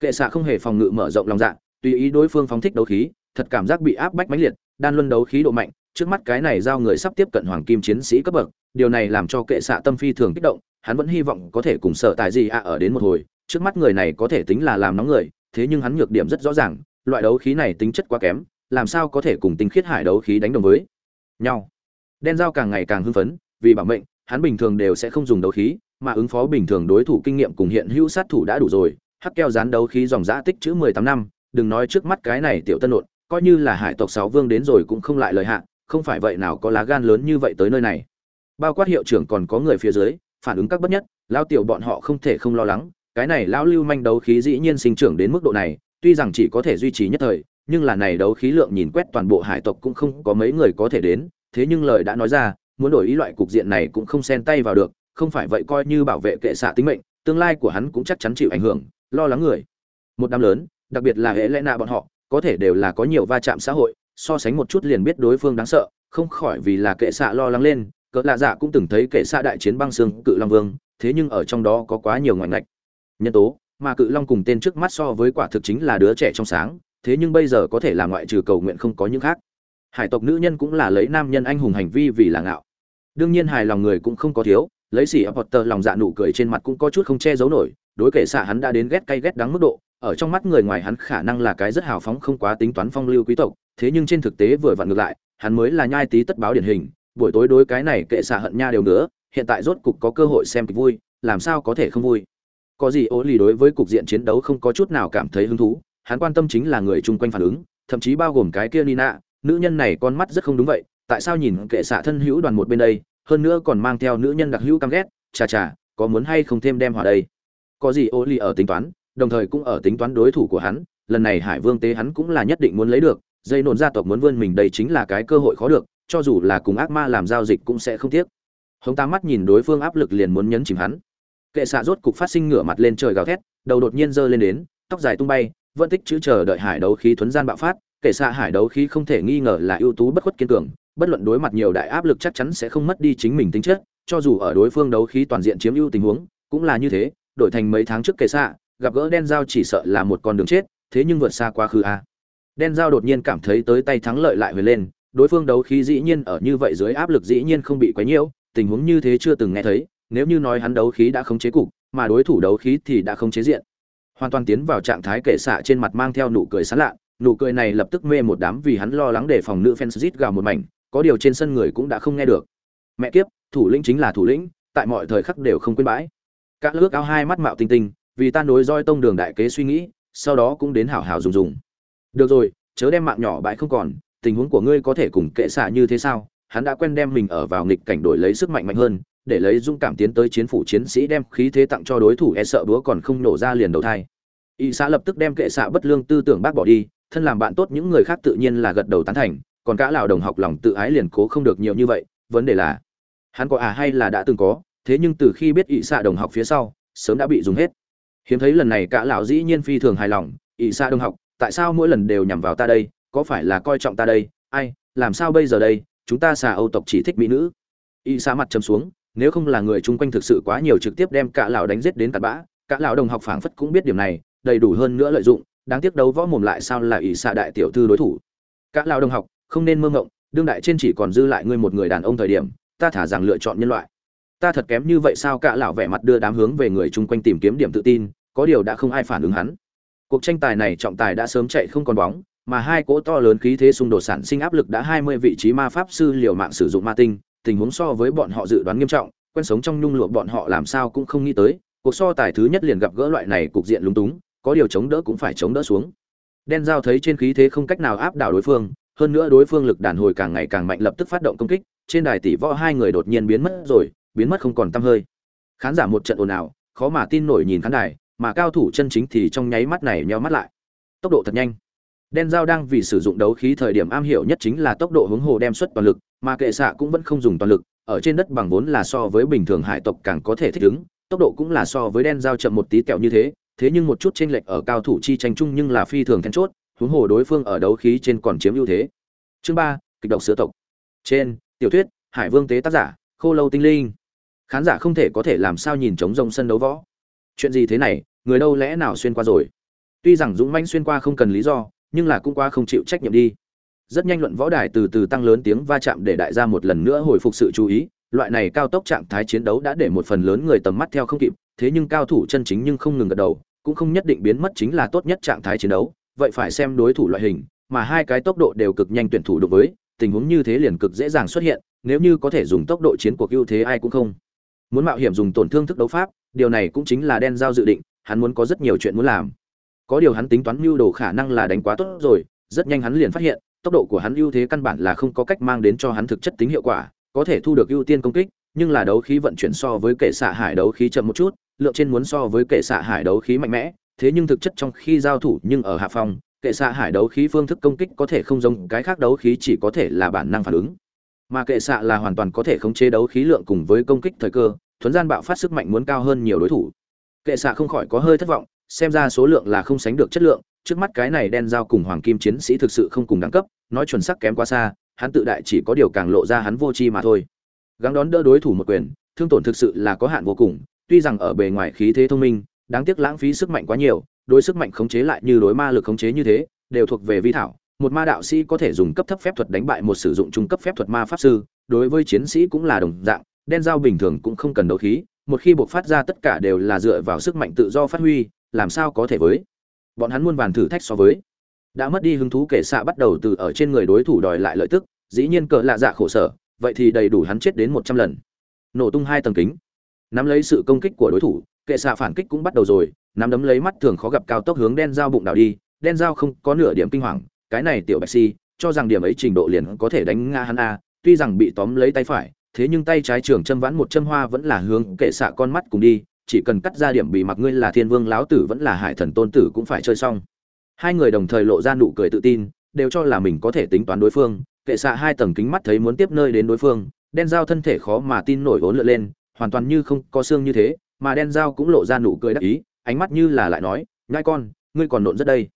Kệ xạ không hề phòng ngự mở rộng lòng dạ tùy ý đối phương phóng thích đấu khí, thật cảm giác bị áp bách mãnh liệt, đan luân đấu khí độ mạnh, trước mắt cái này giao người sắp tiếp cận hoàng kim chiến sĩ cấp bậc, điều này làm cho kệ xạ tâm phi thường kích động, hắn vẫn hy vọng có thể cùng sở tại gì ạ ở đến một hồi, trước mắt người này có thể tính là làm nóng người, thế nhưng hắn nhược điểm rất rõ ràng, loại đấu khí này tính chất quá kém làm sao có thể cùng tinh khiết hải đấu khí đánh đồng với nhau? Đen dao càng ngày càng hưng phấn, vì bảo mệnh, hắn bình thường đều sẽ không dùng đấu khí, mà ứng phó bình thường đối thủ kinh nghiệm cùng hiện hữu sát thủ đã đủ rồi, hắc keo dán đấu khí dòng giã tích chữ mười tám năm, đừng nói trước mắt cái này tiểu tân nộn, coi như là hải tộc sáu vương đến rồi cũng không lại lời hạ, không phải vậy nào có lá gan lớn như vậy tới nơi này. Bao quát hiệu trưởng còn có người phía dưới, phản ứng các bất nhất, lao tiểu bọn họ không thể không lo lắng, cái này lão lưu manh đấu khí dĩ nhiên sinh trưởng đến mức độ này, tuy rằng chỉ có thể duy trì nhất thời nhưng là này đấu khí lượng nhìn quét toàn bộ hải tộc cũng không có mấy người có thể đến, thế nhưng lời đã nói ra, muốn đổi ý loại cục diện này cũng không xen tay vào được, không phải vậy coi như bảo vệ kệ xạ tính mệnh, tương lai của hắn cũng chắc chắn chịu ảnh hưởng, lo lắng người. Một đám lớn, đặc biệt là hệ lẽ nạ bọn họ, có thể đều là có nhiều va chạm xã hội, so sánh một chút liền biết đối phương đáng sợ, không khỏi vì là kệ xạ lo lắng lên, cỡ lạ dạ cũng từng thấy kệ xạ đại chiến băng xương cự long vương, thế nhưng ở trong đó có quá nhiều ngoại ngạch. Nhân tố, mà cự long cùng tên trước mắt so với quả thực chính là đứa trẻ trong sáng thế nhưng bây giờ có thể là ngoại trừ cầu nguyện không có những khác. Hải tộc nữ nhân cũng là lấy nam nhân anh hùng hành vi vì là ngạo. Đương nhiên hài lòng người cũng không có thiếu, lấy xỉ ập tờ lòng dạ nụ cười trên mặt cũng có chút không che giấu nổi, đối kể xạ hắn đã đến ghét cay ghét đắng mức độ, ở trong mắt người ngoài hắn khả năng là cái rất hào phóng không quá tính toán phong lưu quý tộc, thế nhưng trên thực tế vừa vặn ngược lại, hắn mới là nhai tí tất báo điển hình, buổi tối đối cái này kệ xạ hận nha đều nữa hiện tại rốt cục có cơ hội xem kịch vui, làm sao có thể không vui. Có gì ố lì đối với cục diện chiến đấu không có chút nào cảm thấy hứng thú hắn quan tâm chính là người chung quanh phản ứng, thậm chí bao gồm cái kia nina. Nữ nhân này con mắt rất không đúng vậy, tại sao nhìn kệ xạ thân hữu đoàn một bên đây, hơn nữa còn mang theo nữ nhân đặc hữu căm ghét, chà chà, có muốn hay không thêm đem hòa đây? Có gì ô ly ở tính toán, đồng thời cũng ở tính toán đối thủ của hắn, lần này hải vương tế hắn cũng là nhất định muốn lấy được, dây nổn gia tộc muốn vươn mình đây chính là cái cơ hội khó được, cho dù là cùng ác ma làm giao dịch cũng sẽ không tiếc. Hống tá mắt nhìn đối phương áp lực liền muốn nhấn chìm hắn. Kệ xạ rốt cục phát sinh ngửa mặt lên trời gào thét, đầu đột nhiên giơ lên đến, tóc dài tung bay vẫn tích chữ chờ đợi hải đấu khí thuấn gian bạo phát, Kể xa hải đấu khí không thể nghi ngờ là ưu tú bất khuất kiên cường, bất luận đối mặt nhiều đại áp lực chắc chắn sẽ không mất đi chính mình tính chất, cho dù ở đối phương đấu khí toàn diện chiếm ưu tình huống, cũng là như thế, đổi thành mấy tháng trước kể xa, gặp gỡ đen dao chỉ sợ là một con đường chết, thế nhưng vượt xa quá khứ a. Đen dao đột nhiên cảm thấy tới tay thắng lợi lại về lên, đối phương đấu khí dĩ nhiên ở như vậy dưới áp lực dĩ nhiên không bị quấy nhiễu, tình huống như thế chưa từng nghe thấy, nếu như nói hắn đấu khí đã không chế cục, mà đối thủ đấu khí thì đã không chế diện hoàn toàn tiến vào trạng thái kệ xạ trên mặt mang theo nụ cười sán lạ. Nụ cười này lập tức mê một đám vì hắn lo lắng để phòng nữ fans rít gào một mảnh, có điều trên sân người cũng đã không nghe được. Mẹ kiếp, thủ lĩnh chính là thủ lĩnh, tại mọi thời khắc đều không quên bãi. Các ước áo hai mắt mạo tinh tinh, vì ta nối roi tông đường đại kế suy nghĩ, sau đó cũng đến hảo hảo dùng dùng. Được rồi, chớ đem mạng nhỏ bãi không còn, tình huống của ngươi có thể cùng kệ xạ như thế sao? Hắn đã quen đem mình ở vào nghịch cảnh đổi lấy sức mạnh mạnh hơn để lấy dũng cảm tiến tới chiến phủ chiến sĩ đem khí thế tặng cho đối thủ e sợ búa còn không nổ ra liền đầu thai. Y xã lập tức đem kệ xạ bất lương tư tưởng bác bỏ đi, thân làm bạn tốt những người khác tự nhiên là gật đầu tán thành, còn cả lão đồng học lòng tự ái liền cố không được nhiều như vậy, vấn đề là, hắn có à hay là đã từng có, thế nhưng từ khi biết ỵ xạ đồng học phía sau, sớm đã bị dùng hết. Hiếm thấy lần này cả lão dĩ nhiên phi thường hài lòng ỵ xạ đồng học, tại sao mỗi lần đều nhằm vào ta đây, có phải là coi trọng ta đây? Ai, làm sao bây giờ đây? Chúng ta xà âu tộc chỉ thích mỹ nữ. Ỵ xạ mặt chấm xuống nếu không là người chung quanh thực sự quá nhiều trực tiếp đem cả lão đánh giết đến tận bã, cả lão đồng học phảng phất cũng biết điểm này, đầy đủ hơn nữa lợi dụng, đáng tiếc đấu võ mồm lại sao là ỷ xạ đại tiểu thư đối thủ. Cả lão đồng học, không nên mơ ngộng đương đại trên chỉ còn dư lại ngươi một người đàn ông thời điểm, ta thả rằng lựa chọn nhân loại. Ta thật kém như vậy sao cả lão vẻ mặt đưa đám hướng về người chung quanh tìm kiếm điểm tự tin, có điều đã không ai phản ứng hắn. Cuộc tranh tài này trọng tài đã sớm chạy không còn bóng, mà hai cỗ to lớn khí thế xung đột sản sinh áp lực đã hai mươi vị trí ma pháp sư liều mạng sử dụng ma tinh tình huống so với bọn họ dự đoán nghiêm trọng, quen sống trong nhung lụa bọn họ làm sao cũng không nghĩ tới, cuộc so tài thứ nhất liền gặp gỡ loại này cục diện lúng túng, có điều chống đỡ cũng phải chống đỡ xuống. Đen giao thấy trên khí thế không cách nào áp đảo đối phương, hơn nữa đối phương lực đàn hồi càng ngày càng mạnh lập tức phát động công kích, trên đài tỷ võ hai người đột nhiên biến mất rồi, biến mất không còn tăm hơi. Khán giả một trận ồn ào, khó mà tin nổi nhìn khán đài, mà cao thủ chân chính thì trong nháy mắt này nheo mắt lại. Tốc độ thật nhanh. Đen dao đang vì sử dụng đấu khí thời điểm am hiểu nhất chính là tốc độ hướng hồ đem xuất toàn lực mà kệ xạ cũng vẫn không dùng toàn lực, ở trên đất bằng vốn là so với bình thường hải tộc càng có thể thích ứng, tốc độ cũng là so với đen dao chậm một tí kẹo như thế thế nhưng một chút chênh lệch ở cao thủ chi tranh chung nhưng là phi thường then chốt, huống hồ đối phương ở đấu khí trên còn chiếm ưu thế. Chương ba, kịch độc sữa tộc. Trên, tiểu thuyết, hải vương tế tác giả, khô lâu tinh linh. Khán giả không thể có thể làm sao nhìn trống rông sân đấu võ. Chuyện gì thế này, người đâu lẽ nào xuyên qua rồi? Tuy rằng dũng mãnh xuyên qua không cần lý do, nhưng là cũng qua không chịu trách nhiệm đi rất nhanh luận võ đài từ từ tăng lớn tiếng va chạm để đại gia một lần nữa hồi phục sự chú ý. Loại này cao tốc trạng thái chiến đấu đã để một phần lớn người tầm mắt theo không kịp, thế nhưng cao thủ chân chính nhưng không ngừng gật đầu, cũng không nhất định biến mất chính là tốt nhất trạng thái chiến đấu. Vậy phải xem đối thủ loại hình, mà hai cái tốc độ đều cực nhanh tuyển thủ đối với, tình huống như thế liền cực dễ dàng xuất hiện, nếu như có thể dùng tốc độ chiến cuộc ưu thế ai cũng không muốn mạo hiểm dùng tổn thương thức đấu pháp, điều này cũng chính là đen giao dự định, hắn muốn có rất nhiều chuyện muốn làm. Có điều hắn tính toán mưu đồ khả năng là đánh quá tốt rồi, rất nhanh hắn liền phát hiện tốc độ của hắn ưu thế căn bản là không có cách mang đến cho hắn thực chất tính hiệu quả, có thể thu được ưu tiên công kích, nhưng là đấu khí vận chuyển so với kệ xạ hải đấu khí chậm một chút, lượng trên muốn so với kệ xạ hải đấu khí mạnh mẽ, thế nhưng thực chất trong khi giao thủ nhưng ở hạ phòng kệ xạ hải đấu khí phương thức công kích có thể không giống cái khác đấu khí chỉ có thể là bản năng phản ứng. Mà kệ xạ là hoàn toàn có thể khống chế đấu khí lượng cùng với công kích thời cơ, thuấn gian bạo phát sức mạnh muốn cao hơn nhiều đối thủ. Kệ xạ không khỏi có hơi thất vọng xem ra số lượng là không sánh được chất lượng, trước mắt cái này đen dao cùng hoàng kim chiến sĩ thực sự không cùng đẳng cấp, nói chuẩn sắc kém quá xa, hắn tự đại chỉ có điều càng lộ ra hắn vô tri mà thôi. Gắng đón đỡ đối thủ một quyền, thương tổn thực sự là có hạn vô cùng, tuy rằng ở bề ngoài khí thế thông minh, đáng tiếc lãng phí sức mạnh quá nhiều, đối sức mạnh khống chế lại như đối ma lực khống chế như thế, đều thuộc về vi thảo, một ma đạo sĩ có thể dùng cấp thấp phép thuật đánh bại một sử dụng trung cấp phép thuật ma pháp sư, đối với chiến sĩ cũng là đồng dạng, đen dao bình thường cũng không cần đấu khí, một khi buộc phát ra tất cả đều là dựa vào sức mạnh tự do phát huy làm sao có thể với? Bọn hắn muôn vàn thử thách so với. Đã mất đi hứng thú kể xạ bắt đầu từ ở trên người đối thủ đòi lại lợi tức, dĩ nhiên cỡ lạ dạ khổ sở, vậy thì đầy đủ hắn chết đến một trăm lần. Nổ tung hai tầng kính. Nắm lấy sự công kích của đối thủ, kệ xạ phản kích cũng bắt đầu rồi, nắm đấm lấy mắt thường khó gặp cao tốc hướng đen dao bụng đảo đi, đen dao không có nửa điểm kinh hoàng, cái này tiểu bạch si, cho rằng điểm ấy trình độ liền có thể đánh nga hắn a, tuy rằng bị tóm lấy tay phải, thế nhưng tay trái trường châm vãn một châm hoa vẫn là hướng kệ xạ con mắt cùng đi chỉ cần cắt ra điểm bị mặc ngươi là thiên vương láo tử vẫn là hải thần tôn tử cũng phải chơi xong. Hai người đồng thời lộ ra nụ cười tự tin, đều cho là mình có thể tính toán đối phương, kệ xạ hai tầng kính mắt thấy muốn tiếp nơi đến đối phương, đen dao thân thể khó mà tin nổi vốn lượn lên, hoàn toàn như không có xương như thế, mà đen dao cũng lộ ra nụ cười đắc ý, ánh mắt như là lại nói nhai con, ngươi còn nộn rất đây.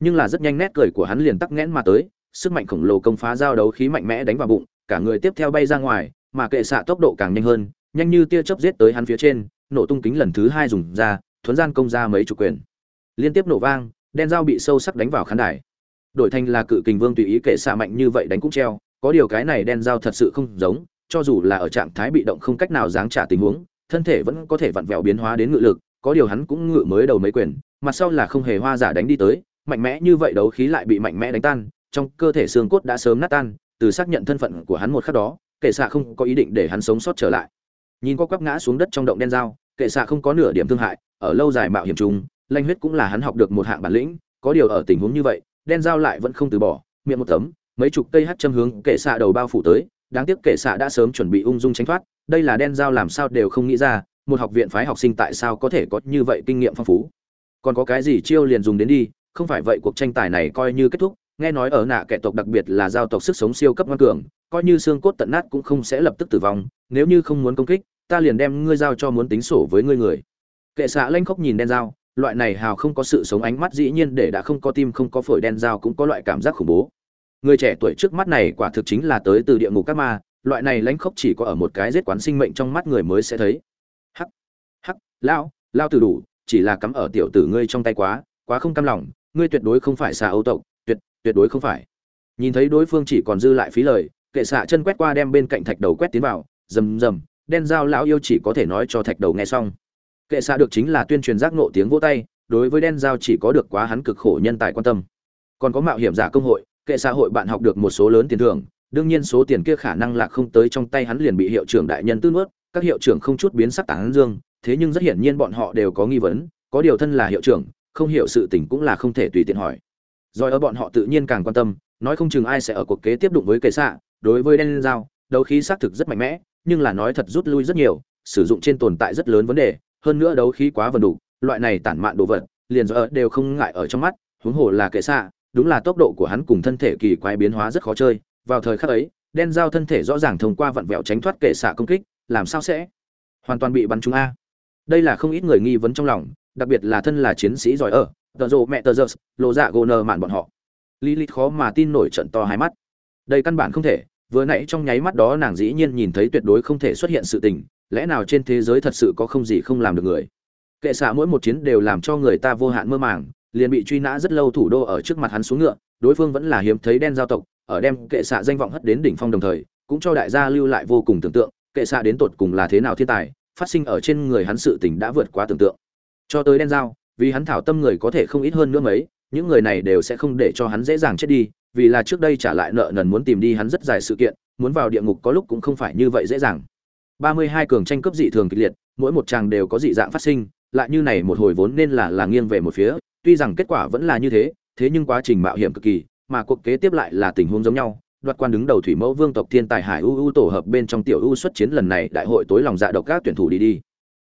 Nhưng là rất nhanh nét cười của hắn liền tắc nghẽn mà tới, sức mạnh khổng lồ công phá giao đấu khí mạnh mẽ đánh vào bụng, cả người tiếp theo bay ra ngoài, mà kệ xạ tốc độ càng nhanh hơn, nhanh như tia chớp giết tới hắn phía trên nổ tung kính lần thứ hai dùng ra, thuấn gian công ra mấy chục quyền. Liên tiếp nổ vang, đen dao bị sâu sắc đánh vào khán đài. Đổi thành là cự kình vương tùy ý kệ xạ mạnh như vậy đánh cũng treo, có điều cái này đen dao thật sự không giống, cho dù là ở trạng thái bị động không cách nào giáng trả tình huống, thân thể vẫn có thể vặn vẹo biến hóa đến ngự lực, có điều hắn cũng ngự mới đầu mấy quyền, mặt sau là không hề hoa giả đánh đi tới, mạnh mẽ như vậy đấu khí lại bị mạnh mẽ đánh tan, trong cơ thể xương cốt đã sớm nát tan, từ xác nhận thân phận của hắn một khắc đó, kệ xạ không có ý định để hắn sống sót trở lại nhìn có quắp ngã xuống đất trong động đen dao, kệ xạ không có nửa điểm thương hại, ở lâu dài mạo hiểm chung lanh huyết cũng là hắn học được một hạng bản lĩnh, có điều ở tình huống như vậy, đen dao lại vẫn không từ bỏ, miệng một tấm, mấy chục cây hắt châm hướng kệ xạ đầu bao phủ tới, đáng tiếc kệ xạ đã sớm chuẩn bị ung dung tránh thoát, đây là đen dao làm sao đều không nghĩ ra, một học viện phái học sinh tại sao có thể có như vậy kinh nghiệm phong phú. Còn có cái gì chiêu liền dùng đến đi, không phải vậy cuộc tranh tài này coi như kết thúc nghe nói ở nạ kẻ tộc đặc biệt là giao tộc sức sống siêu cấp ngoan cường, coi như xương cốt tận nát cũng không sẽ lập tức tử vong, nếu như không muốn công kích, ta liền đem ngươi giao cho muốn tính sổ với ngươi người. Kệ xạ lanh khóc nhìn đen dao, loại này hào không có sự sống ánh mắt dĩ nhiên để đã không có tim không có phổi đen dao cũng có loại cảm giác khủng bố. Người trẻ tuổi trước mắt này quả thực chính là tới từ địa ngục các ma, loại này lãnh khốc chỉ có ở một cái giết quán sinh mệnh trong mắt người mới sẽ thấy. Hắc hắc, lao lao từ đủ, chỉ là cắm ở tiểu tử ngươi trong tay quá quá không cam lòng, ngươi tuyệt đối không phải xà âu tộc tuyệt đối không phải. Nhìn thấy đối phương chỉ còn dư lại phí lời, kệ xạ chân quét qua đem bên cạnh thạch đầu quét tiến vào, rầm rầm, đen dao lão yêu chỉ có thể nói cho thạch đầu nghe xong. Kệ xạ được chính là tuyên truyền giác nộ tiếng vỗ tay, đối với đen dao chỉ có được quá hắn cực khổ nhân tài quan tâm. Còn có mạo hiểm giả công hội, kệ xã hội bạn học được một số lớn tiền thưởng, đương nhiên số tiền kia khả năng là không tới trong tay hắn liền bị hiệu trưởng đại nhân tư nuốt, các hiệu trưởng không chút biến sắc tán dương, thế nhưng rất hiển nhiên bọn họ đều có nghi vấn, có điều thân là hiệu trưởng, không hiểu sự tình cũng là không thể tùy tiện hỏi rồi ở bọn họ tự nhiên càng quan tâm, nói không chừng ai sẽ ở cuộc kế tiếp đụng với kệ xạ, đối với đen dao đấu khí xác thực rất mạnh mẽ, nhưng là nói thật rút lui rất nhiều, sử dụng trên tồn tại rất lớn vấn đề, hơn nữa đấu khí quá vần đủ, loại này tản mạn đồ vật, liền do đều không ngại ở trong mắt, huống hồ là kệ xạ, đúng là tốc độ của hắn cùng thân thể kỳ quái biến hóa rất khó chơi, vào thời khắc ấy đen dao thân thể rõ ràng thông qua vặn vẹo tránh thoát kệ xạ công kích, làm sao sẽ hoàn toàn bị bắn trúng a. Đây là không ít người nghi vấn trong lòng, đặc biệt là thân là chiến sĩ giỏi ở tờ rộ mẹ tờ giơ lộ dạ gồ nờ mạn bọn họ. Lý lịch khó mà tin nổi trận to hai mắt. Đây căn bản không thể, vừa nãy trong nháy mắt đó nàng dĩ nhiên nhìn thấy tuyệt đối không thể xuất hiện sự tình, lẽ nào trên thế giới thật sự có không gì không làm được người? Kệ xạ mỗi một chiến đều làm cho người ta vô hạn mơ màng, liền bị truy nã rất lâu thủ đô ở trước mặt hắn xuống ngựa, đối phương vẫn là hiếm thấy đen giao tộc, ở đem kệ xạ danh vọng hất đến đỉnh phong đồng thời, cũng cho đại gia lưu lại vô cùng tưởng tượng, kệ xạ đến tột cùng là thế nào thiên tài, phát sinh ở trên người hắn sự tình đã vượt quá tưởng tượng. Cho tới đen giao vì hắn thảo tâm người có thể không ít hơn nữa mấy, những người này đều sẽ không để cho hắn dễ dàng chết đi, vì là trước đây trả lại nợ nần muốn tìm đi hắn rất dài sự kiện, muốn vào địa ngục có lúc cũng không phải như vậy dễ dàng. 32 cường tranh cướp dị thường kịch liệt, mỗi một chàng đều có dị dạng phát sinh, lại như này một hồi vốn nên là là nghiêng về một phía, tuy rằng kết quả vẫn là như thế thế nhưng quá trình mạo hiểm cực kỳ, mà cuộc kế tiếp lại là tình huống giống nhau. Đoạt quan đứng đầu thủy mẫu vương tộc thiên tài hải u u tổ hợp bên trong tiểu u xuất chiến lần này đại hội tối lòng dạ độc các tuyển thủ đi đi.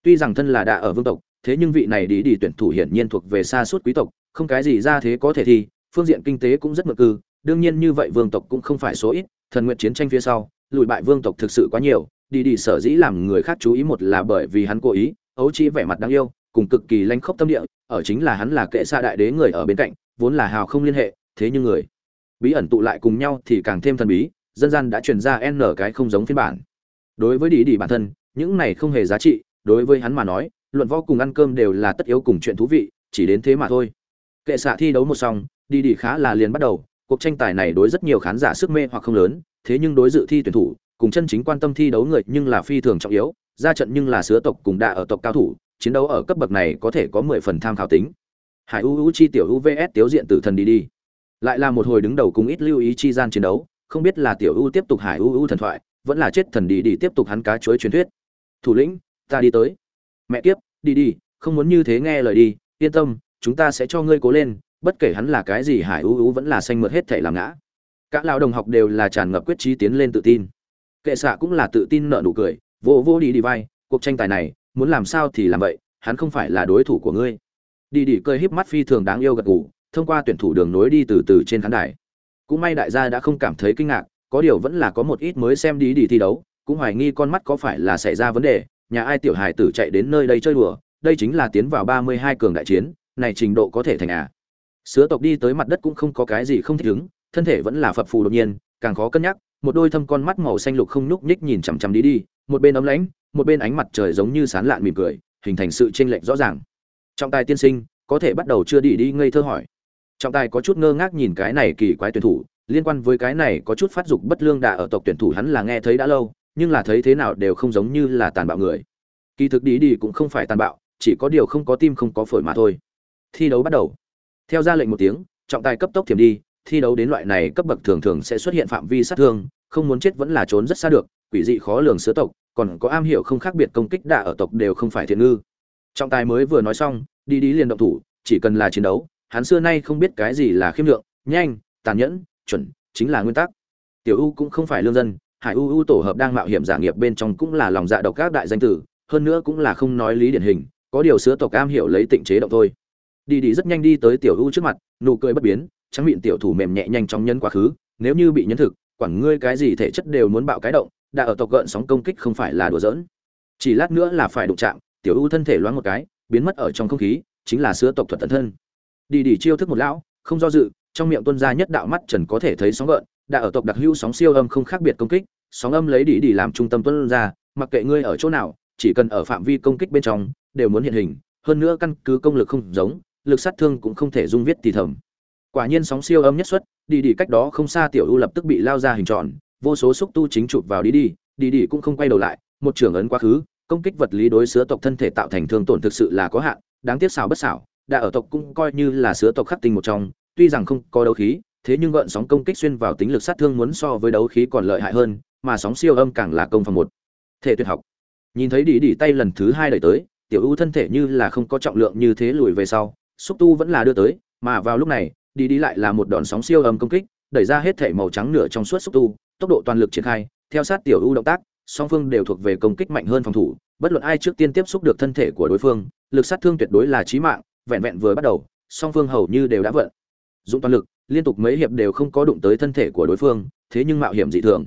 Tuy rằng thân là đạ ở vương tộc thế nhưng vị này đi đi tuyển thủ hiển nhiên thuộc về xa suốt quý tộc, không cái gì ra thế có thể thi, phương diện kinh tế cũng rất mực cư, đương nhiên như vậy vương tộc cũng không phải số ít, thần nguyện chiến tranh phía sau, lùi bại vương tộc thực sự quá nhiều, đi đi sở dĩ làm người khác chú ý một là bởi vì hắn cố ý, ấu chi vẻ mặt đáng yêu, cùng cực kỳ lanh khốc tâm địa, ở chính là hắn là kệ xa đại đế người ở bên cạnh, vốn là hào không liên hệ, thế nhưng người, bí ẩn tụ lại cùng nhau thì càng thêm thần bí, dân gian đã truyền ra n cái không giống phiên bản. Đối với đi đi bản thân, những này không hề giá trị, đối với hắn mà nói luận võ cùng ăn cơm đều là tất yếu cùng chuyện thú vị, chỉ đến thế mà thôi. Kệ xạ thi đấu một xong, đi đi khá là liền bắt đầu, cuộc tranh tài này đối rất nhiều khán giả sức mê hoặc không lớn, thế nhưng đối dự thi tuyển thủ, cùng chân chính quan tâm thi đấu người nhưng là phi thường trọng yếu, ra trận nhưng là sứa tộc cùng đạ ở tộc cao thủ, chiến đấu ở cấp bậc này có thể có mười phần tham khảo tính. Hải u u chi tiểu uvs tiếu diện tử thần đi đi. Lại là một hồi đứng đầu cùng ít lưu ý chi gian chiến đấu, không biết là tiểu u tiếp tục hải u u thần thoại, vẫn là chết thần đi đi tiếp tục hắn cá chuối truyền thuyết. Thủ lĩnh, ta đi tới mẹ kiếp, đi đi, không muốn như thế nghe lời đi, yên tâm, chúng ta sẽ cho ngươi cố lên, bất kể hắn là cái gì hải u u vẫn là xanh mượt hết thể làm ngã. Các lao đồng học đều là tràn ngập quyết trí tiến lên tự tin. Kệ xạ cũng là tự tin nợ nụ cười, vô vô đi đi vai, cuộc tranh tài này, muốn làm sao thì làm vậy, hắn không phải là đối thủ của ngươi. Đi đi cơi híp mắt phi thường đáng yêu gật gù, thông qua tuyển thủ đường nối đi từ từ trên khán đài. Cũng may đại gia đã không cảm thấy kinh ngạc, có điều vẫn là có một ít mới xem đi đi thi đấu, cũng hoài nghi con mắt có phải là xảy ra vấn đề nhà ai tiểu hài tử chạy đến nơi đây chơi đùa, đây chính là tiến vào ba mươi hai cường đại chiến, này trình độ có thể thành à. Sứa tộc đi tới mặt đất cũng không có cái gì không thích ứng, thân thể vẫn là phập phù đột nhiên, càng khó cân nhắc, một đôi thâm con mắt màu xanh lục không nhúc nhích nhìn chằm chằm đi đi, một bên ấm lãnh, một bên ánh mặt trời giống như sán lạn mỉm cười, hình thành sự chênh lệch rõ ràng. Trọng tài tiên sinh, có thể bắt đầu chưa đi đi ngây thơ hỏi. Trọng tài có chút ngơ ngác nhìn cái này kỳ quái tuyển thủ, liên quan với cái này có chút phát dục bất lương đà ở tộc tuyển thủ hắn là nghe thấy đã lâu nhưng là thấy thế nào đều không giống như là tàn bạo người. Kỳ thực đi đi cũng không phải tàn bạo, chỉ có điều không có tim không có phổi mà thôi. Thi đấu bắt đầu. Theo ra lệnh một tiếng, trọng tài cấp tốc thiểm đi, thi đấu đến loại này cấp bậc thường thường sẽ xuất hiện phạm vi sát thương, không muốn chết vẫn là trốn rất xa được, quỷ dị khó lường sứa tộc, còn có am hiểu không khác biệt công kích đạ ở tộc đều không phải thiện ngư. Trọng tài mới vừa nói xong đi đi liền động thủ, chỉ cần là chiến đấu, hắn xưa nay không biết cái gì là khiêm lượng, nhanh, tàn nhẫn, chuẩn, chính là nguyên tắc. Tiểu u cũng không phải lương dân hải u u tổ hợp đang mạo hiểm giả nghiệp bên trong cũng là lòng dạ độc các đại danh tử, hơn nữa cũng là không nói lý điển hình, có điều sứa tộc am hiểu lấy tịnh chế động thôi. Đi đi rất nhanh đi tới tiểu u trước mặt, nụ cười bất biến, trắng miệng tiểu thủ mềm nhẹ nhanh chóng nhân quá khứ, nếu như bị nhấn thực, quản ngươi cái gì thể chất đều muốn bạo cái động, đã ở tộc gợn sóng công kích không phải là đùa giỡn. Chỉ lát nữa là phải đụng chạm, tiểu u thân thể loáng một cái, biến mất ở trong không khí, chính là sứa tộc thuật tận thân. Đi đi chiêu thức một lão, không do dự, trong miệng tuân ra nhất đạo mắt trần có thể thấy sóng gợn, đã ở tộc đặc hữu sóng siêu âm không khác biệt công kích sóng âm lấy đi đi làm trung tâm tuân ra, mặc kệ ngươi ở chỗ nào, chỉ cần ở phạm vi công kích bên trong, đều muốn hiện hình, hơn nữa căn cứ công lực không giống, lực sát thương cũng không thể dung viết thì thầm. Quả nhiên sóng siêu âm nhất xuất đi đi cách đó không xa tiểu u lập tức bị lao ra hình tròn, vô số xúc tu chính chụp vào đi đi đi đi cũng không quay đầu lại, một trưởng ấn quá khứ, công kích vật lý đối sứa tộc thân thể tạo thành thương tổn thực sự là có hạn, đáng tiếc xảo bất xảo, đã ở tộc cũng coi như là sứa tộc khắc tinh một trong, tuy rằng không có đấu khí, thế nhưng gợn sóng công kích xuyên vào tính lực sát thương muốn so với đấu khí còn lợi hại hơn mà sóng siêu âm càng là công phòng một. Thể tuyệt học. Nhìn thấy đi đi tay lần thứ hai đẩy tới, tiểu ưu thân thể như là không có trọng lượng như thế lùi về sau, xúc tu vẫn là đưa tới, mà vào lúc này đi đi lại là một đòn sóng siêu âm công kích, đẩy ra hết thể màu trắng nửa trong suốt xúc tu, tốc độ toàn lực triển khai, theo sát tiểu ưu động tác, song phương đều thuộc về công kích mạnh hơn phòng thủ, bất luận ai trước tiên tiếp xúc được thân thể của đối phương, lực sát thương tuyệt đối là chí mạng, vẹn vẹn vừa bắt đầu, song phương hầu như đều đã vận dụng toàn lực, liên tục mấy hiệp đều không có đụng tới thân thể của đối phương, thế nhưng mạo hiểm dị thường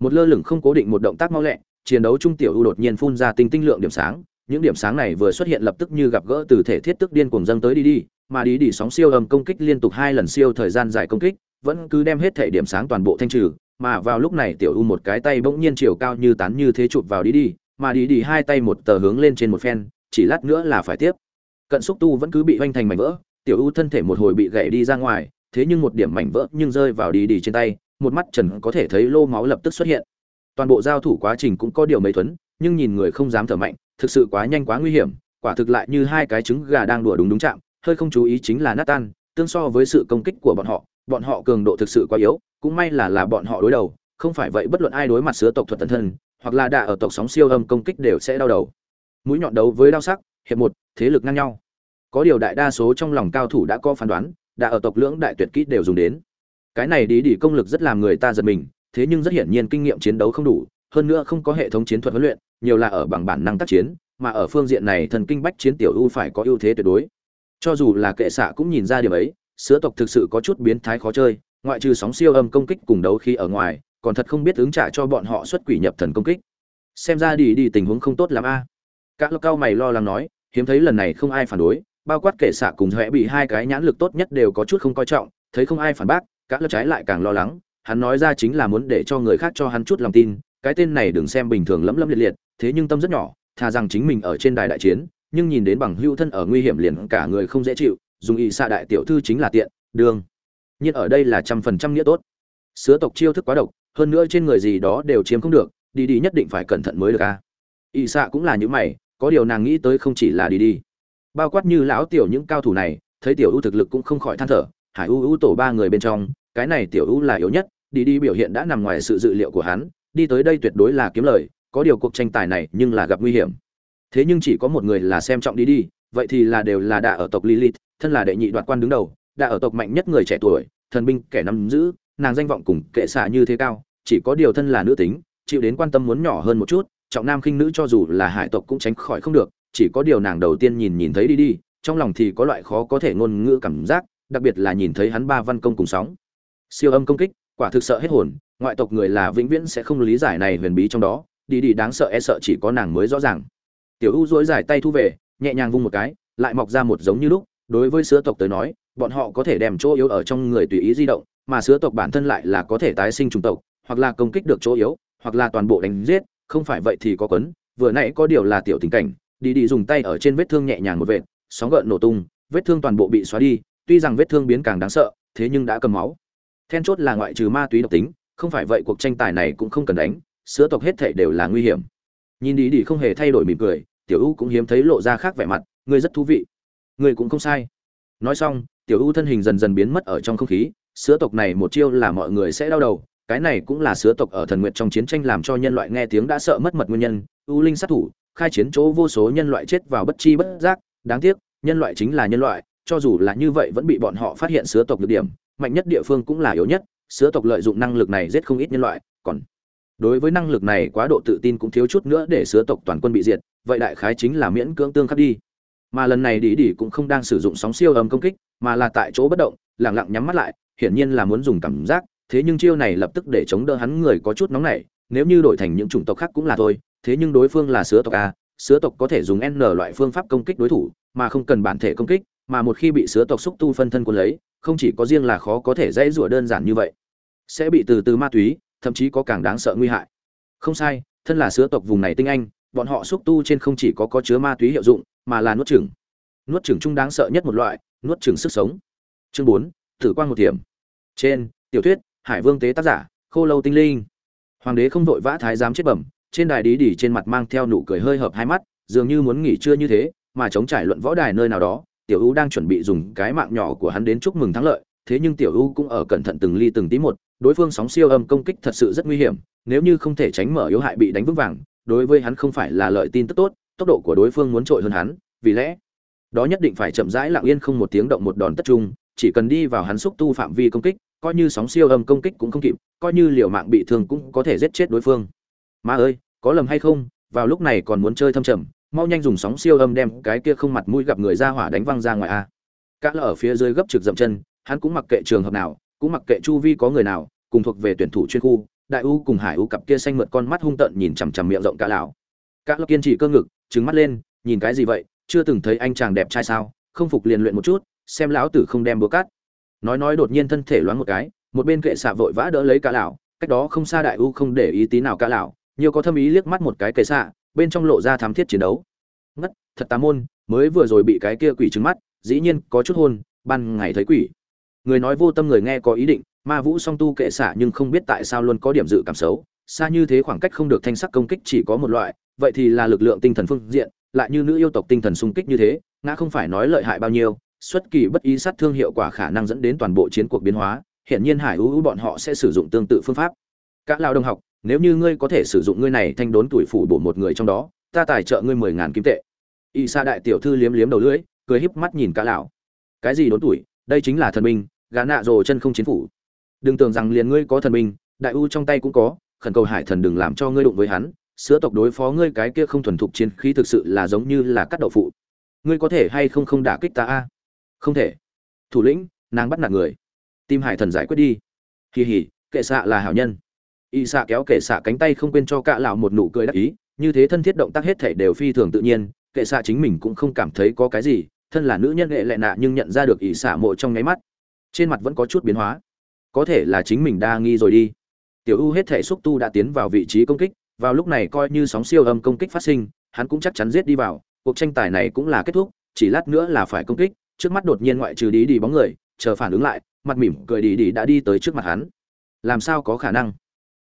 một lơ lửng không cố định một động tác mau lẹ, chiến đấu trung tiểu ưu đột nhiên phun ra tinh tinh lượng điểm sáng, những điểm sáng này vừa xuất hiện lập tức như gặp gỡ từ thể thiết tức điên cuồng dâng tới đi đi, mà đi đi sóng siêu âm công kích liên tục hai lần siêu thời gian dài công kích, vẫn cứ đem hết thể điểm sáng toàn bộ thanh trừ, mà vào lúc này tiểu u một cái tay bỗng nhiên chiều cao như tán như thế chụp vào đi đi, mà đi đi hai tay một tờ hướng lên trên một phen, chỉ lát nữa là phải tiếp. Cận xúc tu vẫn cứ bị hoành thành mảnh vỡ, tiểu u thân thể một hồi bị gãy đi ra ngoài, thế nhưng một điểm mảnh vỡ nhưng rơi vào đi đi trên tay một mắt trần có thể thấy lô máu lập tức xuất hiện. Toàn bộ giao thủ quá trình cũng có điều mấy thuấn, nhưng nhìn người không dám thở mạnh, thực sự quá nhanh quá nguy hiểm, quả thực lại như hai cái trứng gà đang đùa đúng đúng chạm, hơi không chú ý chính là nát tan tương so với sự công kích của bọn họ bọn họ cường độ thực sự quá yếu, cũng may là là bọn họ đối đầu, không phải vậy bất luận ai đối mặt sứa tộc thuật tần thân, hoặc là đạ ở tộc sóng siêu âm công kích đều sẽ đau đầu. Mũi nhọn đấu với đao sắc, hiệp một, thế lực ngang nhau. Có điều đại đa số trong lòng cao thủ đã có phán đoán, đạ ở tộc lưỡng đại tuyệt kỹ đều dùng đến cái này đi đi công lực rất làm người ta giật mình, thế nhưng rất hiển nhiên kinh nghiệm chiến đấu không đủ, hơn nữa không có hệ thống chiến thuật huấn luyện, nhiều là ở bằng bản năng tác chiến, mà ở phương diện này thần kinh bách chiến tiểu ưu phải có ưu thế tuyệt đối cho dù là kệ xạ cũng nhìn ra điểm ấy sữa tộc thực sự có chút biến thái khó chơi, ngoại trừ sóng siêu âm công kích cùng đấu khi ở ngoài, còn thật không biết ứng trả cho bọn họ xuất quỷ nhập thần công kích xem ra đi đi tình huống không tốt lắm a à. các cao mày lo lắng nói, hiếm thấy lần này không ai phản đối, bao quát kệ xạ cùng huệ bị hai cái nhãn lực tốt nhất đều có chút không coi trọng, thấy không ai phản bác các lớp trái lại càng lo lắng hắn nói ra chính là muốn để cho người khác cho hắn chút lòng tin cái tên này đừng xem bình thường lẫm lẫm liệt liệt thế nhưng tâm rất nhỏ thà rằng chính mình ở trên đài đại chiến nhưng nhìn đến bằng hưu thân ở nguy hiểm liền cả người không dễ chịu dùng y xạ đại tiểu thư chính là tiện đường, nhưng ở đây là trăm phần trăm nghĩa tốt. Sứa tộc chiêu thức quá độc hơn nữa trên người gì đó đều chiếm không được đi đi nhất định phải cẩn thận mới được a. Y xạ cũng là những mày có điều nàng nghĩ tới không chỉ là đi đi. Bao quát như lão tiểu những cao thủ này thấy tiểu ưu thực lực cũng không khỏi than thở hải ưu ưu tổ ba người bên trong cái này tiểu ưu là yếu nhất, đi đi biểu hiện đã nằm ngoài sự dự liệu của hắn, đi tới đây tuyệt đối là kiếm lời, có điều cuộc tranh tài này nhưng là gặp nguy hiểm. Thế nhưng chỉ có một người là xem trọng đi đi, vậy thì là đều là đạ ở tộc lilith, thân là đệ nhị đoạt quan đứng đầu đạ ở tộc mạnh nhất người trẻ tuổi, thần binh kẻ nắm giữ, nàng danh vọng cùng kệ xạ như thế cao, chỉ có điều thân là nữ tính, chịu đến quan tâm muốn nhỏ hơn một chút, trọng nam khinh nữ cho dù là hải tộc cũng tránh khỏi không được, chỉ có điều nàng đầu tiên nhìn nhìn thấy đi đi, trong lòng thì có loại khó có thể ngôn ngữ cảm giác, đặc biệt là nhìn thấy hắn ba văn công cùng sóng siêu âm công kích, quả thực sợ hết hồn, ngoại tộc người là vĩnh viễn sẽ không lý giải này huyền bí trong đó, đi đi đáng sợ e sợ chỉ có nàng mới rõ ràng. Tiểu u dối dài tay thu về, nhẹ nhàng vung một cái, lại mọc ra một giống như lúc, đối với sứa tộc tới nói, bọn họ có thể đem chỗ yếu ở trong người tùy ý di động, mà sứa tộc bản thân lại là có thể tái sinh trùng tộc, hoặc là công kích được chỗ yếu, hoặc là toàn bộ đánh giết, không phải vậy thì có quấn, vừa nãy có điều là tiểu tình cảnh, đi đi dùng tay ở trên vết thương nhẹ nhàng một vệt, sóng gợn nổ tung, vết thương toàn bộ bị xóa đi, tuy rằng vết thương biến càng đáng sợ, thế nhưng đã cầm máu then chốt là ngoại trừ ma túy độc tính, không phải vậy cuộc tranh tài này cũng không cần đánh, sữa tộc hết thể đều là nguy hiểm. Nhìn đi đi không hề thay đổi mỉm cười, tiểu u cũng hiếm thấy lộ ra khác vẻ mặt, ngươi rất thú vị. Ngươi cũng không sai. Nói xong, tiểu u thân hình dần dần biến mất ở trong không khí, sữa tộc này một chiêu là mọi người sẽ đau đầu, cái này cũng là sứa tộc ở thần nguyện trong chiến tranh làm cho nhân loại nghe tiếng đã sợ mất mật nguyên nhân, u linh sát thủ, khai chiến chỗ vô số nhân loại chết vào bất chi bất giác, đáng tiếc, nhân loại chính là nhân loại, cho dù là như vậy vẫn bị bọn họ phát hiện sứa tộc được điểm mạnh nhất địa phương cũng là yếu nhất, sứa tộc lợi dụng năng lực này giết không ít nhân loại, còn đối với năng lực này quá độ tự tin cũng thiếu chút nữa để sứa tộc toàn quân bị diệt, vậy đại khái chính là miễn cưỡng tương khắc đi. Mà lần này đi đi cũng không đang sử dụng sóng siêu âm công kích, mà là tại chỗ bất động lẳng lặng nhắm mắt lại, hiển nhiên là muốn dùng cảm giác, thế nhưng chiêu này lập tức để chống đỡ hắn người có chút nóng nảy, nếu như đổi thành những chủng tộc khác cũng là thôi, thế nhưng đối phương là sứa tộc a, sứa tộc có thể dùng n loại phương pháp công kích đối thủ, mà không cần bản thể công kích mà một khi bị sứa tộc xúc tu phân thân quân lấy, không chỉ có riêng là khó có thể dễ rủa đơn giản như vậy, sẽ bị từ từ ma túy, thậm chí có càng đáng sợ nguy hại. Không sai, thân là sứa tộc vùng này tinh anh, bọn họ xúc tu trên không chỉ có có chứa ma túy hiệu dụng, mà là nuốt chửng. Nuốt chửng chung đáng sợ nhất một loại, nuốt chửng sức sống. Chương bốn tử quang một điểm. Trên, tiểu thuyết, hải vương tế tác giả, khô lâu tinh linh. Hoàng đế không vội vã thái giám chết bẩm, trên đài đí đỉ trên mặt mang theo nụ cười hơi hợp hai mắt, dường như muốn nghỉ trưa như thế, mà chống trải luận võ đài nơi nào đó tiểu u đang chuẩn bị dùng cái mạng nhỏ của hắn đến chúc mừng thắng lợi, thế nhưng tiểu u cũng ở cẩn thận từng ly từng tí một, đối phương sóng siêu âm công kích thật sự rất nguy hiểm, nếu như không thể tránh mở yếu hại bị đánh vững vàng, đối với hắn không phải là lợi tin tức tốt, tốc độ của đối phương muốn trội hơn hắn, vì lẽ đó nhất định phải chậm rãi lặng yên không một tiếng động một đòn tất trung, chỉ cần đi vào hắn xúc tu phạm vi công kích, coi như sóng siêu âm công kích cũng không kịp, coi như liều mạng bị thương cũng có thể giết chết đối phương. Ma ơi, có lầm hay không? Vào lúc này còn muốn chơi thâm trầm mau nhanh dùng sóng siêu âm đem cái kia không mặt mũi gặp người ra hỏa đánh văng ra ngoài a. Cả là ở phía dưới gấp trực dậm chân, hắn cũng mặc kệ trường hợp nào, cũng mặc kệ chu vi có người nào, cùng thuộc về tuyển thủ chuyên khu, đại u cùng hải u cặp kia xanh mượt con mắt hung tợn nhìn chằm chằm miệng rộng cả lão. Cả lão kiên trì cơ ngực, trừng mắt lên, nhìn cái gì vậy, chưa từng thấy anh chàng đẹp trai sao, không phục liền luyện một chút, xem lão tử không đem búa cắt. Nói nói đột nhiên thân thể loáng một cái, một bên kệ xạ vội vã đỡ lấy cả lão, cách đó không xa đại u không để ý tí nào cả lão, nhiều có thâm ý liếc mắt một cái kệ xạ bên trong lộ ra thám thiết chiến đấu. Ngất, thật tà môn, mới vừa rồi bị cái kia quỷ trứng mắt, dĩ nhiên có chút hôn, ban ngày thấy quỷ. Người nói vô tâm người nghe có ý định, ma vũ song tu kệ xả nhưng không biết tại sao luôn có điểm dự cảm xấu. Xa như thế khoảng cách không được thanh sắc công kích chỉ có một loại, vậy thì là lực lượng tinh thần phương diện, lại như nữ yêu tộc tinh thần xung kích như thế, ngã không phải nói lợi hại bao nhiêu, xuất kỳ bất ý sát thương hiệu quả khả năng dẫn đến toàn bộ chiến cuộc biến hóa hiện nhiên hải ưu bọn họ sẽ sử dụng tương tự phương pháp. Các lao đồng học nếu như ngươi có thể sử dụng ngươi này thanh đốn tuổi phủ bổ một người trong đó, ta tài trợ ngươi mười ngàn kim tệ. Y sa đại tiểu thư liếm liếm đầu lưỡi, cười híp mắt nhìn cả lão. Cái gì đốn tuổi? Đây chính là thần binh, gã nạ rồ chân không chiến phủ. Đừng tưởng rằng liền ngươi có thần binh, đại u trong tay cũng có, khẩn cầu hải thần đừng làm cho ngươi đụng với hắn, sữa tộc đối phó ngươi cái kia không thuần thục chiến khí thực sự là giống như là cắt đậu phụ. Ngươi có thể hay không không đả kích ta a? Không thể. Thủ lĩnh, nàng bắt nạt người. Tim hải thần giải quyết đi. Kỳ hỉ kệ xạ là hảo nhân y xạ kéo kệ xạ cánh tay không quên cho cạ lão một nụ cười đắc ý, như thế thân thiết động tác hết thể đều phi thường tự nhiên, kệ xạ chính mình cũng không cảm thấy có cái gì, thân là nữ nhân nghệ lệ nạ nhưng nhận ra được Y xạ mộ trong nháy mắt. Trên mặt vẫn có chút biến hóa. Có thể là chính mình đa nghi rồi đi. Tiểu u hết thể xúc tu đã tiến vào vị trí công kích, vào lúc này coi như sóng siêu âm công kích phát sinh, hắn cũng chắc chắn giết đi vào. Cuộc tranh tài này cũng là kết thúc, chỉ lát nữa là phải công kích, trước mắt đột nhiên ngoại trừ đi đi bóng người, chờ phản ứng lại, mặt mỉm cười đi đi đã đi tới trước mặt hắn. Làm sao có khả năng?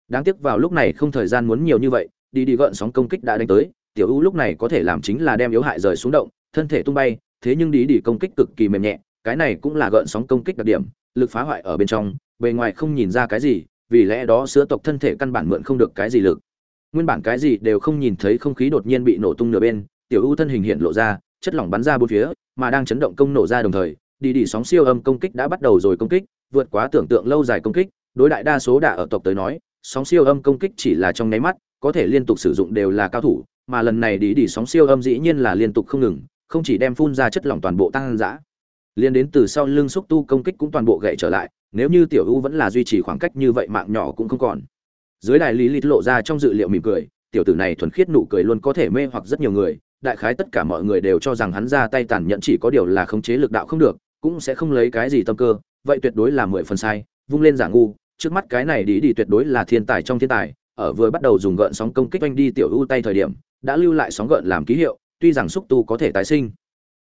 Đáng tiếc vào lúc này không thời gian muốn nhiều như vậy, đi đi gợn sóng công kích đã đánh tới, tiểu ưu lúc này có thể làm chính là đem yếu hại rời xuống động, thân thể tung bay, thế nhưng đi đi công kích cực kỳ mềm nhẹ, cái này cũng là gợn sóng công kích đặc điểm, lực phá hoại ở bên trong, bề ngoài không nhìn ra cái gì, vì lẽ đó sữa tộc thân thể căn bản mượn không được cái gì lực. Nguyên bản cái gì đều không nhìn thấy không khí đột nhiên bị nổ tung nửa bên, tiểu ưu thân hình hiện lộ ra, chất lỏng bắn ra bốn phía, mà đang chấn động công nổ ra đồng thời, đi đi sóng siêu âm công kích đã bắt đầu rồi công kích, vượt quá tưởng tượng lâu dài công kích, đối đại đa số đả ở tộc tới nói sóng siêu âm công kích chỉ là trong nháy mắt, có thể liên tục sử dụng đều là cao thủ, mà lần này đi đi sóng siêu âm dĩ nhiên là liên tục không ngừng, không chỉ đem phun ra chất lỏng toàn bộ tăng dã. Liên đến từ sau lưng xúc tu công kích cũng toàn bộ gậy trở lại, nếu như tiểu u vẫn là duy trì khoảng cách như vậy mạng nhỏ cũng không còn. Dưới đài lý lịch lộ ra trong dự liệu mỉm cười, tiểu tử này thuần khiết nụ cười luôn có thể mê hoặc rất nhiều người, đại khái tất cả mọi người đều cho rằng hắn ra tay tàn nhẫn chỉ có điều là khống chế lực đạo không được, cũng sẽ không lấy cái gì tâm cơ, vậy tuyệt đối là mười phần sai, vung lên giả ngu trước mắt cái này đi đi tuyệt đối là thiên tài trong thiên tài, ở vừa bắt đầu dùng gợn sóng công kích oanh đi tiểu u tay thời điểm, đã lưu lại sóng gợn làm ký hiệu, tuy rằng xúc tu có thể tái sinh.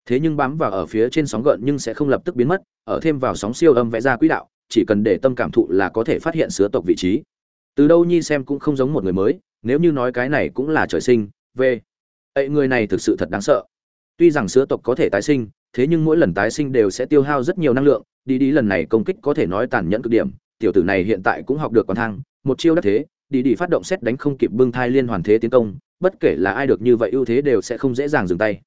Thế nhưng bám vào ở phía trên sóng gợn nhưng sẽ không lập tức biến mất, ở thêm vào sóng siêu âm vẽ ra quỹ đạo, chỉ cần để tâm cảm thụ là có thể phát hiện sứa tộc vị trí. Từ đâu nhi xem cũng không giống một người mới, nếu như nói cái này cũng là trời sinh, v. Ấy người này thực sự thật đáng sợ. Tuy rằng sứa tộc có thể tái sinh, thế nhưng mỗi lần tái sinh đều sẽ tiêu hao rất nhiều năng lượng, đi đi lần này công kích có thể nói tàn nhẫn cực điểm tiểu tử này hiện tại cũng học được con thang, một chiêu đắc thế, đi đi phát động xét đánh không kịp bưng thai liên hoàn thế tiến công, bất kể là ai được như vậy ưu thế đều sẽ không dễ dàng dừng tay.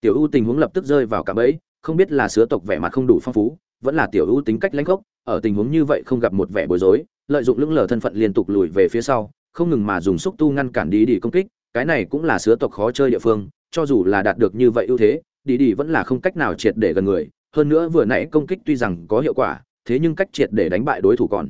Tiểu ưu tình huống lập tức rơi vào cả bẫy, không biết là sứa tộc vẻ mặt không đủ phong phú, vẫn là tiểu ưu tính cách lãnh gốc, ở tình huống như vậy không gặp một vẻ bối rối, lợi dụng lững lờ thân phận liên tục lùi về phía sau, không ngừng mà dùng xúc tu ngăn cản đi đi công kích, cái này cũng là sứa tộc khó chơi địa phương, cho dù là đạt được như vậy ưu thế, đi đi vẫn là không cách nào triệt để gần người, hơn nữa vừa nãy công kích tuy rằng có hiệu quả thế nhưng cách triệt để đánh bại đối thủ còn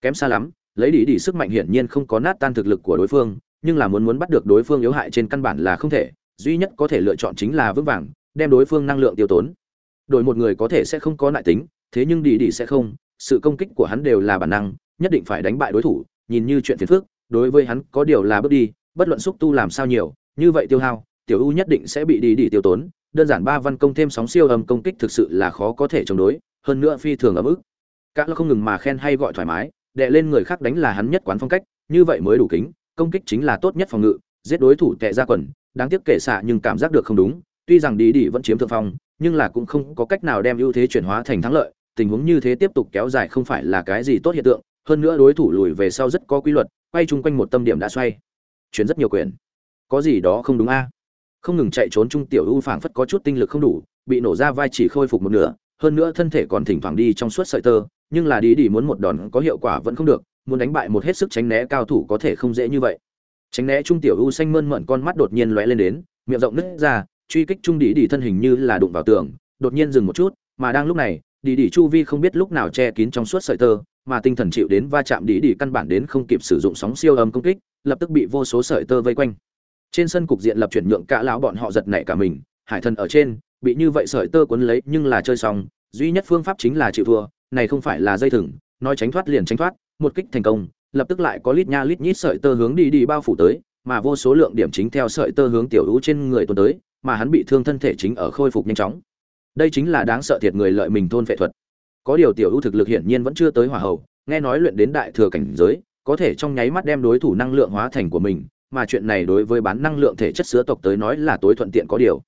kém xa lắm, lấy đi đi sức mạnh hiển nhiên không có nát tan thực lực của đối phương, nhưng là muốn muốn bắt được đối phương yếu hại trên căn bản là không thể, duy nhất có thể lựa chọn chính là vững vàng, đem đối phương năng lượng tiêu tốn. Đổi một người có thể sẽ không có nại tính, thế nhưng đi đi sẽ không, sự công kích của hắn đều là bản năng, nhất định phải đánh bại đối thủ, nhìn như chuyện phiền phức, đối với hắn có điều là bước đi, bất luận xúc tu làm sao nhiều, như vậy tiêu hao, tiểu u nhất định sẽ bị đi đi tiêu tốn, đơn giản ba văn công thêm sóng siêu âm công kích thực sự là khó có thể chống đối, hơn nữa phi thường ở cả là không ngừng mà khen hay gọi thoải mái, đệ lên người khác đánh là hắn nhất quán phong cách, như vậy mới đủ kính, công kích chính là tốt nhất phòng ngự, giết đối thủ tệ ra quần, đáng tiếc kể xạ nhưng cảm giác được không đúng, tuy rằng đi đi vẫn chiếm thượng phong, nhưng là cũng không có cách nào đem ưu thế chuyển hóa thành thắng lợi, tình huống như thế tiếp tục kéo dài không phải là cái gì tốt hiện tượng, hơn nữa đối thủ lùi về sau rất có quy luật, quay chung quanh một tâm điểm đã xoay, chuyển rất nhiều quyền. Có gì đó không đúng a? Không ngừng chạy trốn trung tiểu ưu phảng phất có chút tinh lực không đủ, bị nổ ra vai chỉ khôi phục một nửa, hơn nữa thân thể còn thỉnh thoảng đi trong suốt sợi tơ nhưng là đi đi muốn một đòn có hiệu quả vẫn không được, muốn đánh bại một hết sức tránh né cao thủ có thể không dễ như vậy. Tránh né trung tiểu u xanh mơn mận con mắt đột nhiên lóe lên đến, miệng rộng nứt ra, truy kích trung đi đi thân hình như là đụng vào tường, đột nhiên dừng một chút, mà đang lúc này đi đi chu vi không biết lúc nào che kín trong suốt sợi tơ, mà tinh thần chịu đến va chạm đi đi căn bản đến không kịp sử dụng sóng siêu âm công kích, lập tức bị vô số sợi tơ vây quanh. Trên sân cục diện lập chuyển nhượng cả lão bọn họ giật nảy cả mình, hải thần ở trên, bị như vậy sợi tơ cuốn lấy nhưng là chơi xong, duy nhất phương pháp chính là chịu thua này không phải là dây thừng, nói tránh thoát liền tránh thoát, một kích thành công, lập tức lại có lít nha lít nhít sợi tơ hướng đi đi bao phủ tới, mà vô số lượng điểm chính theo sợi tơ hướng tiểu hữu trên người tuôn tới, mà hắn bị thương thân thể chính ở khôi phục nhanh chóng. Đây chính là đáng sợ thiệt người lợi mình thôn phệ thuật. Có điều tiểu hữu thực lực hiển nhiên vẫn chưa tới hỏa hậu nghe nói luyện đến đại thừa cảnh giới, có thể trong nháy mắt đem đối thủ năng lượng hóa thành của mình, mà chuyện này đối với bán năng lượng thể chất sữa tộc tới nói là tối thuận tiện có điều.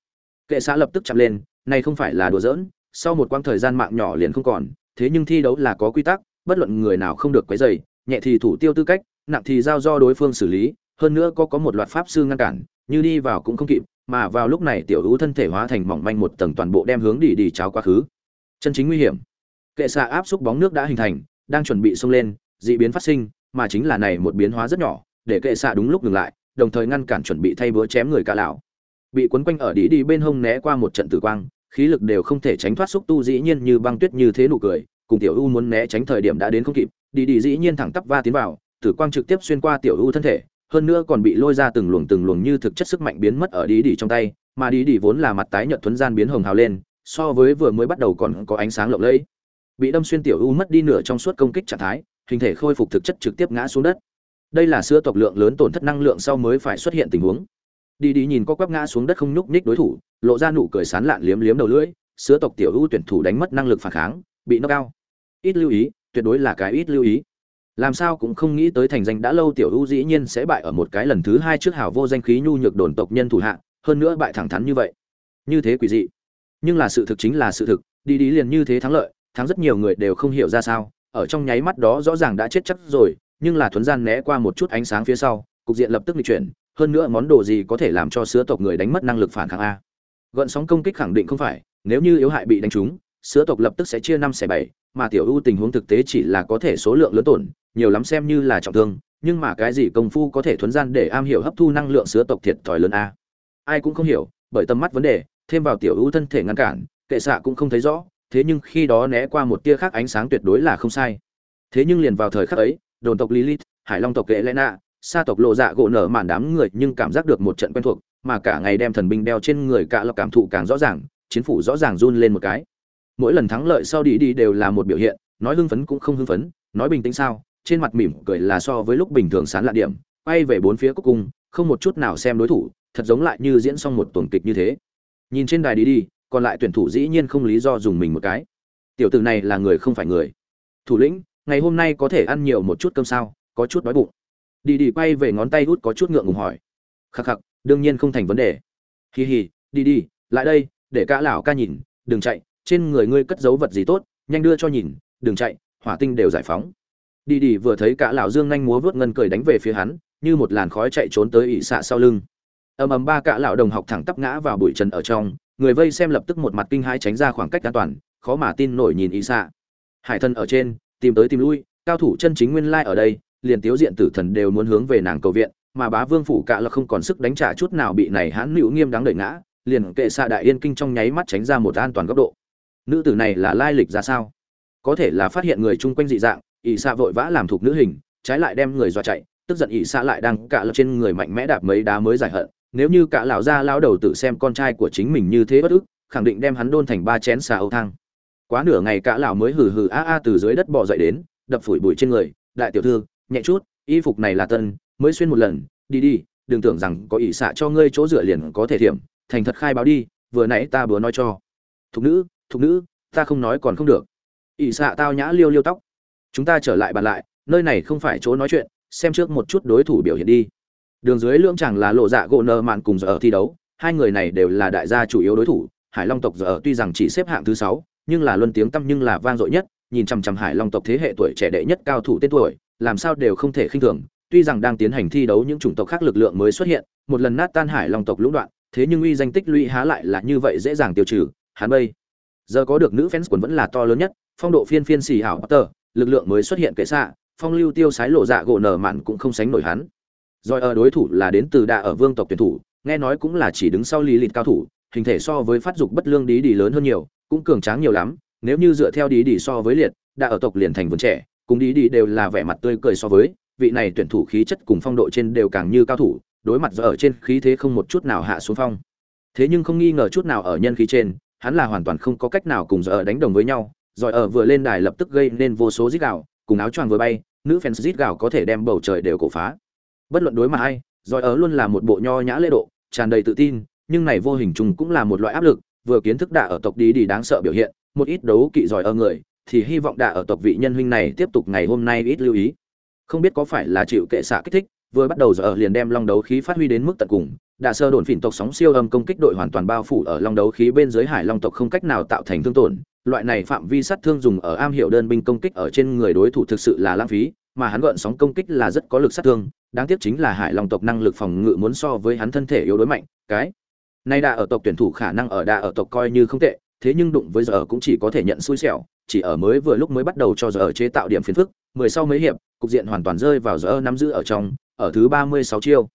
Kệ xã lập tức chạm lên, này không phải là đùa giỡn, sau một quãng thời gian mạng nhỏ liền không còn thế nhưng thi đấu là có quy tắc, bất luận người nào không được quấy rầy, nhẹ thì thủ tiêu tư cách, nặng thì giao do đối phương xử lý, hơn nữa có có một loạt pháp sư ngăn cản, như đi vào cũng không kịp, mà vào lúc này tiểu hữu thân thể hóa thành mỏng manh một tầng toàn bộ đem hướng đi đi cháo quá khứ. Chân chính nguy hiểm. Kệ xạ áp xúc bóng nước đã hình thành, đang chuẩn bị xông lên, dị biến phát sinh, mà chính là này một biến hóa rất nhỏ, để kệ xạ đúng lúc dừng lại, đồng thời ngăn cản chuẩn bị thay búa chém người cả lão. Bị quấn quanh ở đi đi bên hông né qua một trận tử quang, khí lực đều không thể tránh thoát xúc tu dĩ nhiên như băng tuyết như thế nụ cười cùng tiểu u muốn né tránh thời điểm đã đến không kịp, đi đi dĩ nhiên thẳng tắp va tiến vào, tử quang trực tiếp xuyên qua tiểu u thân thể, hơn nữa còn bị lôi ra từng luồng từng luồng như thực chất sức mạnh biến mất ở đi đi trong tay, mà đi đi vốn là mặt tái nhợt thuấn gian biến hồng hào lên, so với vừa mới bắt đầu còn có ánh sáng lộng lẫy. Bị đâm xuyên tiểu u mất đi nửa trong suốt công kích trạng thái, hình thể khôi phục thực chất trực tiếp ngã xuống đất. Đây là sữa tộc lượng lớn tổn thất năng lượng sau mới phải xuất hiện tình huống. Đi đi nhìn có quắp ngã xuống đất không nhúc nhích đối thủ, lộ ra nụ cười sán lạn liếm liếm đầu lưỡi, sữa tộc tiểu u tuyển thủ đánh mất năng lực phản kháng, bị knock cao ít lưu ý, tuyệt đối là cái ít lưu ý. Làm sao cũng không nghĩ tới thành danh đã lâu tiểu ưu dĩ nhiên sẽ bại ở một cái lần thứ hai trước hảo vô danh khí nhu nhược đồn tộc nhân thủ hạ, hơn nữa bại thẳng thắn như vậy. Như thế quỷ dị. Nhưng là sự thực chính là sự thực, đi đi liền như thế thắng lợi, thắng rất nhiều người đều không hiểu ra sao, ở trong nháy mắt đó rõ ràng đã chết chắc rồi, nhưng là thuấn gian né qua một chút ánh sáng phía sau, cục diện lập tức bị chuyển, hơn nữa món đồ gì có thể làm cho sữa tộc người đánh mất năng lực phản kháng a. Gợn sóng công kích khẳng định không phải, nếu như yếu hại bị đánh trúng sữa tộc lập tức sẽ chia năm xẻ bảy mà tiểu ưu tình huống thực tế chỉ là có thể số lượng lớn tổn, nhiều lắm xem như là trọng thương, nhưng mà cái gì công phu có thể thuấn gian để am hiểu hấp thu năng lượng sứa tộc thiệt thòi lớn a? Ai cũng không hiểu, bởi tầm mắt vấn đề, thêm vào tiểu ưu thân thể ngăn cản, kệ xạ cũng không thấy rõ, thế nhưng khi đó né qua một tia khác ánh sáng tuyệt đối là không sai. Thế nhưng liền vào thời khắc ấy, đồn tộc lilith, hải long tộc kệ lẽ nạ sa tộc lộ dạ gỗ nở màn đám người nhưng cảm giác được một trận quen thuộc, mà cả ngày đem thần binh đeo trên người cả lọc cảm thụ càng rõ ràng, chiến phủ rõ ràng run lên một cái mỗi lần thắng lợi sau đi đi đều là một biểu hiện, nói hưng phấn cũng không hưng phấn, nói bình tĩnh sao, trên mặt mỉm cười là so với lúc bình thường sán lạ điểm, quay về bốn phía cúc cung, không một chút nào xem đối thủ, thật giống lại như diễn xong một tuần kịch như thế. Nhìn trên đài đi đi, còn lại tuyển thủ dĩ nhiên không lý do dùng mình một cái. Tiểu tử này là người không phải người. Thủ lĩnh, ngày hôm nay có thể ăn nhiều một chút cơm sao, có chút đói bụng. Đi đi quay về ngón tay hút có chút ngượng ngùng hỏi. Khắc khắc, đương nhiên không thành vấn đề. Hì hì đi đi, lại đây, để cả lão ca nhìn, đừng chạy trên người ngươi cất giấu vật gì tốt, nhanh đưa cho nhìn, đừng chạy, hỏa tinh đều giải phóng. Đi đi vừa thấy cả lão dương nhanh múa vớt ngân cười đánh về phía hắn, như một làn khói chạy trốn tới ỵ xạ sau lưng. Ầm ầm ba cả lão đồng học thẳng tắp ngã vào bụi trần ở trong, người vây xem lập tức một mặt kinh hãi tránh ra khoảng cách an toàn, khó mà tin nổi nhìn ỵ xạ. Hải thân ở trên, tìm tới tìm lui, cao thủ chân chính nguyên lai ở đây, liền tiếu diện tử thần đều muốn hướng về nàng cầu viện, mà bá vương phủ cạ là không còn sức đánh trả chút nào bị này hãn nữu nghiêm đáng đợi ngã, liền kệ xạ đại yên kinh trong nháy mắt tránh ra một an toàn góc độ nữ tử này là lai lịch ra sao? Có thể là phát hiện người chung quanh dị dạng, ỷ xạ vội vã làm thuộc nữ hình, trái lại đem người dọa chạy, tức giận ỷ xạ lại đang cạ lập trên người mạnh mẽ đạp mấy đá mới giải hận. Nếu như cả lão gia lão đầu tự xem con trai của chính mình như thế bất ức, khẳng định đem hắn đôn thành ba chén xà âu thang. Quá nửa ngày cả lão mới hừ hừ a a từ dưới đất bò dậy đến, đập phủi bụi trên người, đại tiểu thư, nhẹ chút, y phục này là tân, mới xuyên một lần, đi đi, đừng tưởng rằng có ỷ xạ cho ngươi chỗ dựa liền có thể thiểm, thành thật khai báo đi, vừa nãy ta bữa nói cho. Thục nữ thục nữ, ta không nói còn không được. ỵ xạ tao nhã liêu liêu tóc. Chúng ta trở lại bàn lại, nơi này không phải chỗ nói chuyện, xem trước một chút đối thủ biểu hiện đi. Đường dưới lưỡng chẳng là lộ dạ gỗ nợ mạn cùng giờ ở thi đấu, hai người này đều là đại gia chủ yếu đối thủ, hải long tộc giờ ở tuy rằng chỉ xếp hạng thứ sáu, nhưng là luân tiếng tăm nhưng là vang dội nhất, nhìn chằm chằm hải long tộc thế hệ tuổi trẻ đệ nhất cao thủ tên tuổi, làm sao đều không thể khinh thường, tuy rằng đang tiến hành thi đấu những chủng tộc khác lực lượng mới xuất hiện, một lần nát tan hải long tộc lũng đoạn, thế nhưng uy danh tích lũy há lại là như vậy dễ dàng tiêu trừ, hắn bây giờ có được nữ fans quần vẫn là to lớn nhất, phong độ phiên phiên xì hảo tờ lực lượng mới xuất hiện kệ xạ, phong lưu tiêu sái lộ dạ gỗ nở mạn cũng không sánh nổi hắn. Rồi ở đối thủ là đến từ đà ở vương tộc tuyển thủ, nghe nói cũng là chỉ đứng sau lý lịch cao thủ, hình thể so với phát dục bất lương đi đi lớn hơn nhiều, cũng cường tráng nhiều lắm, nếu như dựa theo đi đi so với liệt đà ở tộc liền thành vườn trẻ, cùng đi đi đều là vẻ mặt tươi cười so với, vị này tuyển thủ khí chất cùng phong độ trên đều càng như cao thủ, đối mặt giờ ở trên khí thế không một chút nào hạ xuống phong. Thế nhưng không nghi ngờ chút nào ở nhân khí trên hắn là hoàn toàn không có cách nào cùng giờ ở đánh đồng với nhau rồi ở vừa lên đài lập tức gây nên vô số rít gạo cùng áo choàng vừa bay, nữ fans rít gạo có thể đem bầu trời đều cổ phá. Bất luận đối mặt ai rồi ở luôn là một bộ nho nhã lễ độ, tràn đầy tự tin, nhưng này vô hình chung cũng là một loại áp lực, vừa kiến thức đạ ở tộc đi đi đáng sợ biểu hiện, một ít đấu kỵ giỏi ở người, thì hy vọng đạ ở tộc vị nhân huynh này tiếp tục ngày hôm nay ít lưu ý. Không biết có phải là chịu kệ xạ kích thích vừa bắt đầu giờ ở liền đem long đấu khí phát huy đến mức tận cùng đạ sơ đồn phỉn tộc sóng siêu âm công kích đội hoàn toàn bao phủ ở long đấu khí bên dưới hải long tộc không cách nào tạo thành thương tổn, loại này phạm vi sát thương dùng ở am hiểu đơn binh công kích ở trên người đối thủ thực sự là lãng phí, mà hắn gợn sóng công kích là rất có lực sát thương, đáng tiếc chính là hải long tộc năng lực phòng ngự muốn so với hắn thân thể yếu đối mạnh, cái nay đạ ở tộc tuyển thủ khả năng ở đạ ở tộc coi như không tệ, thế nhưng đụng với giờ cũng chỉ có thể nhận xui xẻo, chỉ ở mới vừa lúc mới bắt đầu cho giờ chế tạo điểm phiền phức, mười sau mấy hiệp, cục diện hoàn toàn rơi vào giờ nắm giữ ở trong ở thứ ba mươi sáu chiêu.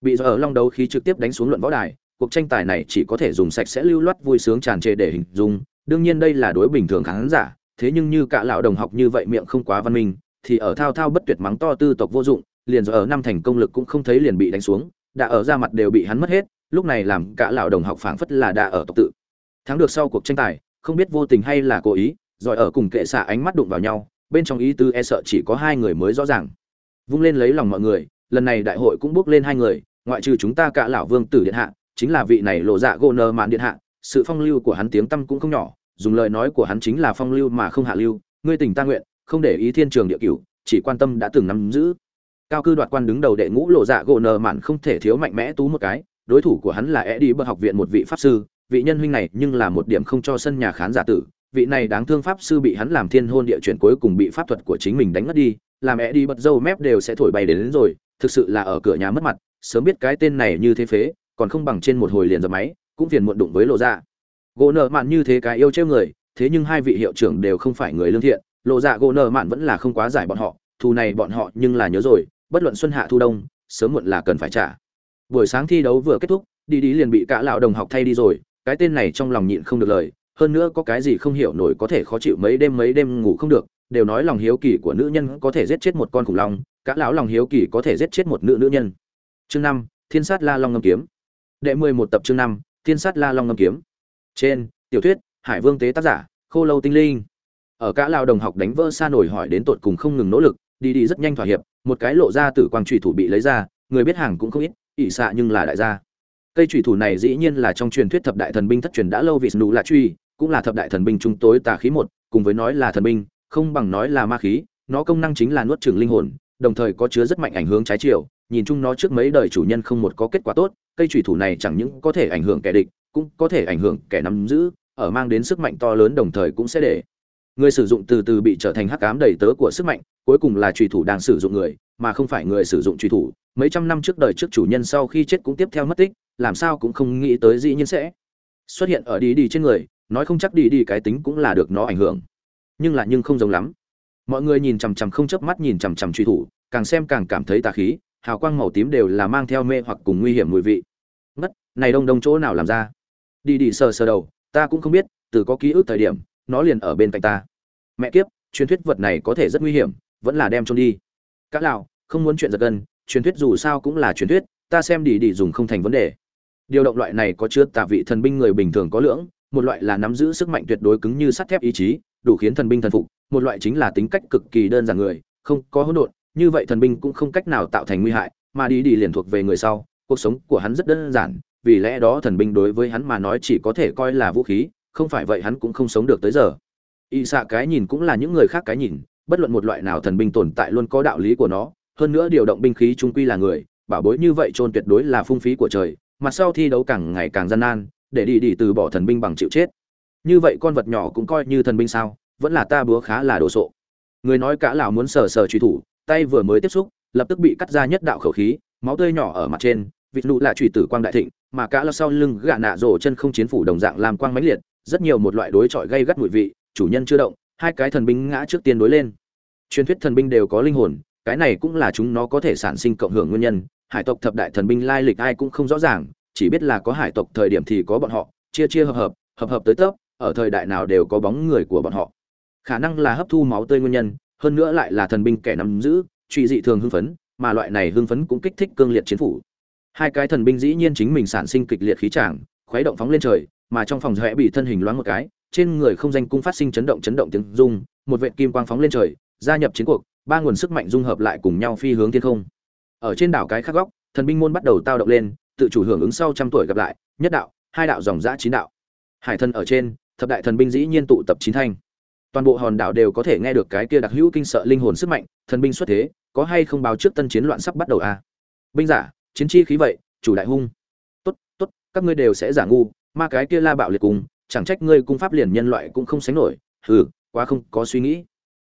Bị giờ long đấu khí trực tiếp đánh xuống luận võ đài, cuộc tranh tài này chỉ có thể dùng sạch sẽ lưu loát vui sướng tràn trề để hình dung, đương nhiên đây là đối bình thường khán giả, thế nhưng như cả lão đồng học như vậy miệng không quá văn minh, thì ở thao thao bất tuyệt mắng to tư tộc vô dụng, liền giờ ở năm thành công lực cũng không thấy liền bị đánh xuống, đã ở ra mặt đều bị hắn mất hết, lúc này làm cả lão đồng học phảng phất là đã ở tộc tự. Thắng được sau cuộc tranh tài, không biết vô tình hay là cố ý rồi ở cùng kệ xạ ánh mắt đụng vào nhau, bên trong ý tư e sợ chỉ có hai người mới rõ ràng. Vung lên lấy lòng mọi người lần này đại hội cũng bước lên hai người ngoại trừ chúng ta cả lão vương tử điện hạ chính là vị này lộ dạ gô nơ mạn điện hạ sự phong lưu của hắn tiếng tâm cũng không nhỏ dùng lời nói của hắn chính là phong lưu mà không hạ lưu ngươi tình ta nguyện không để ý thiên trường địa cửu chỉ quan tâm đã từng nắm giữ. Cao cư đoạt quan đứng đầu đệ ngũ lộ dạ gỗ nơ mạn không thể thiếu mạnh mẽ tú một cái đối thủ của hắn là e đi bậc học viện một vị pháp sư vị nhân huynh này nhưng là một điểm không cho sân nhà khán giả tử vị này đáng thương pháp sư bị hắn làm thiên hôn địa chuyển cuối cùng bị pháp thuật của chính mình đánh mất đi làm e đi bật dâu mép đều sẽ thổi bay đến, đến rồi thực sự là ở cửa nhà mất mặt, sớm biết cái tên này như thế phế, còn không bằng trên một hồi liền dập máy, cũng phiền muộn đụng với lộ dạ. Gỗ nợ mạn như thế cái yêu trêu người, thế nhưng hai vị hiệu trưởng đều không phải người lương thiện, lộ dạ gỗ nợ mạn vẫn là không quá giải bọn họ, thù này bọn họ nhưng là nhớ rồi, bất luận xuân hạ, thu đông, sớm muộn là cần phải trả. Buổi sáng thi đấu vừa kết thúc, đi đi liền bị cả lão đồng học thay đi rồi, cái tên này trong lòng nhịn không được lời, hơn nữa có cái gì không hiểu nổi có thể khó chịu mấy đêm mấy đêm ngủ không được đều nói lòng hiếu kỳ của nữ nhân có thể giết chết một con khủng long, cả lão lòng hiếu kỳ có thể giết chết một nữ nữ nhân. Chương năm, thiên sát la long ngâm kiếm. Đệ mười một tập chương năm, thiên sát la long ngâm kiếm. Trên, tiểu thuyết, hải vương tế tác giả, khô lâu tinh linh. Ở cả lão đồng học đánh vỡ xa nổi hỏi đến tột cùng không ngừng nỗ lực, đi đi rất nhanh thỏa hiệp, một cái lộ ra tử quang trùy thủ bị lấy ra, người biết hàng cũng không ít, ỷ xạ nhưng là đại gia. Cây trùy thủ này dĩ nhiên là trong truyền thuyết thập đại thần binh thất truyền đã lâu vị nụ là truy, cũng là thập đại thần binh trung tối tà khí một, cùng với nói là thần binh không bằng nói là ma khí, nó công năng chính là nuốt chửng linh hồn, đồng thời có chứa rất mạnh ảnh hưởng trái chiều, nhìn chung nó trước mấy đời chủ nhân không một có kết quả tốt, cây trùy thủ này chẳng những có thể ảnh hưởng kẻ địch, cũng có thể ảnh hưởng kẻ nắm giữ, ở mang đến sức mạnh to lớn đồng thời cũng sẽ để người sử dụng từ từ bị trở thành hắc ám đầy tớ của sức mạnh, cuối cùng là trùy thủ đang sử dụng người, mà không phải người sử dụng trùy thủ. Mấy trăm năm trước đời trước chủ nhân sau khi chết cũng tiếp theo mất tích, làm sao cũng không nghĩ tới dĩ nhiên sẽ xuất hiện ở đi đi trên người, nói không chắc đi đi cái tính cũng là được nó ảnh hưởng nhưng là nhưng không giống lắm. Mọi người nhìn chằm chằm không chớp mắt nhìn chằm chằm truy thủ, càng xem càng cảm thấy tà khí, hào quang màu tím đều là mang theo mê hoặc cùng nguy hiểm mùi vị. Ngất, này đông đông chỗ nào làm ra? Đi đi sờ sờ đầu, ta cũng không biết, từ có ký ức thời điểm, nó liền ở bên cạnh ta. Mẹ kiếp, truyền thuyết vật này có thể rất nguy hiểm, vẫn là đem trôn đi. Cá lão, không muốn chuyện giật gân, truyền thuyết dù sao cũng là truyền thuyết, ta xem đi đi dùng không thành vấn đề. Điều động loại này có chứa tà vị thần binh người bình thường có lưỡng, một loại là nắm giữ sức mạnh tuyệt đối cứng như sắt thép ý chí đủ khiến thần binh thần phục, một loại chính là tính cách cực kỳ đơn giản người, không có hỗn độn, như vậy thần binh cũng không cách nào tạo thành nguy hại, mà đi đi liền thuộc về người sau, cuộc sống của hắn rất đơn giản, vì lẽ đó thần binh đối với hắn mà nói chỉ có thể coi là vũ khí, không phải vậy hắn cũng không sống được tới giờ. Y xạ cái nhìn cũng là những người khác cái nhìn, bất luận một loại nào thần binh tồn tại luôn có đạo lý của nó, hơn nữa điều động binh khí trung quy là người, bảo bối như vậy trôn tuyệt đối là phung phí của trời mặt sau thi đấu càng ngày càng gian nan, để đi đi từ bỏ thần binh bằng chịu chết như vậy con vật nhỏ cũng coi như thần binh sao, vẫn là ta búa khá là đồ sộ người nói cả lão muốn sờ sờ truy thủ, tay vừa mới tiếp xúc, lập tức bị cắt ra nhất đạo khẩu khí, máu tươi nhỏ ở mặt trên, vịt nụ là truy tử quang đại thịnh, mà cả lão sau lưng gạ nạ rổ chân không chiến phủ đồng dạng làm quang mãnh liệt, rất nhiều một loại đối chọi gây gắt mùi vị, chủ nhân chưa động, hai cái thần binh ngã trước tiên đối lên truyền thuyết thần binh đều có linh hồn, cái này cũng là chúng nó có thể sản sinh cộng hưởng nguyên nhân, hải tộc thập đại thần binh lai lịch ai cũng không rõ ràng, chỉ biết là có hải tộc thời điểm thì có bọn họ, chia chia hợp hợp hợp hợp tới tấp ở thời đại nào đều có bóng người của bọn họ. Khả năng là hấp thu máu tươi nguyên nhân, hơn nữa lại là thần binh kẻ nắm giữ, truy dị thường hưng phấn, mà loại này hưng phấn cũng kích thích cương liệt chiến phủ. Hai cái thần binh dĩ nhiên chính mình sản sinh kịch liệt khí tràng, khuấy động phóng lên trời, mà trong phòng rẽ bị thân hình loáng một cái, trên người không danh cung phát sinh chấn động chấn động tiếng rung, một vệ kim quang phóng lên trời, gia nhập chiến cuộc, ba nguồn sức mạnh dung hợp lại cùng nhau phi hướng thiên không. Ở trên đảo cái khác góc, thần binh môn bắt đầu tao động lên, tự chủ hưởng ứng sau trăm tuổi gặp lại, nhất đạo, hai đạo dòng giã chín đạo. Hải thần ở trên thập đại thần binh dĩ nhiên tụ tập chín thanh. Toàn bộ hòn đảo đều có thể nghe được cái kia đặc hữu kinh sợ linh hồn sức mạnh, thần binh xuất thế, có hay không báo trước tân chiến loạn sắp bắt đầu à? binh giả, chiến chi khí vậy, chủ đại hung. Tốt tốt, các ngươi đều sẽ giả ngu, ma cái kia la bạo liệt cùng, chẳng trách ngươi cung pháp liền nhân loại cũng không sánh nổi, hừ, quá không có suy nghĩ.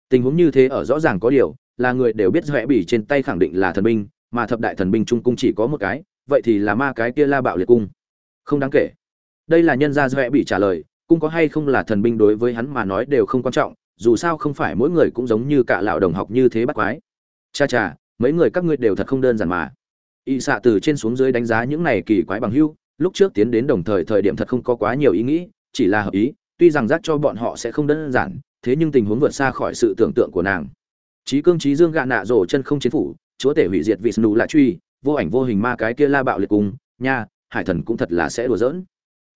Tình huống như thế ở rõ ràng có điều, là người đều biết rẽ bỉ trên tay khẳng định là thần binh, mà thập đại thần binh trung cung chỉ có một cái, vậy thì là ma cái kia la bạo liệt cung. Không đáng kể. Đây là nhân gia rẽ bỉ trả lời cũng có hay không là thần binh đối với hắn mà nói đều không quan trọng, dù sao không phải mỗi người cũng giống như cả lão đồng học như thế bắt quái. Cha cha, mấy người các ngươi đều thật không đơn giản mà. Y xạ từ trên xuống dưới đánh giá những này kỳ quái bằng hưu, lúc trước tiến đến đồng thời thời điểm thật không có quá nhiều ý nghĩ, chỉ là hợp ý, tuy rằng giác cho bọn họ sẽ không đơn giản, thế nhưng tình huống vượt xa khỏi sự tưởng tượng của nàng. Trí cương trí dương gạ nạ rổ chân không chiến phủ, chúa tể hủy diệt vị snu lại truy, vô ảnh vô hình ma cái kia la bạo liệt cùng nha, hải thần cũng thật là sẽ đùa giỡn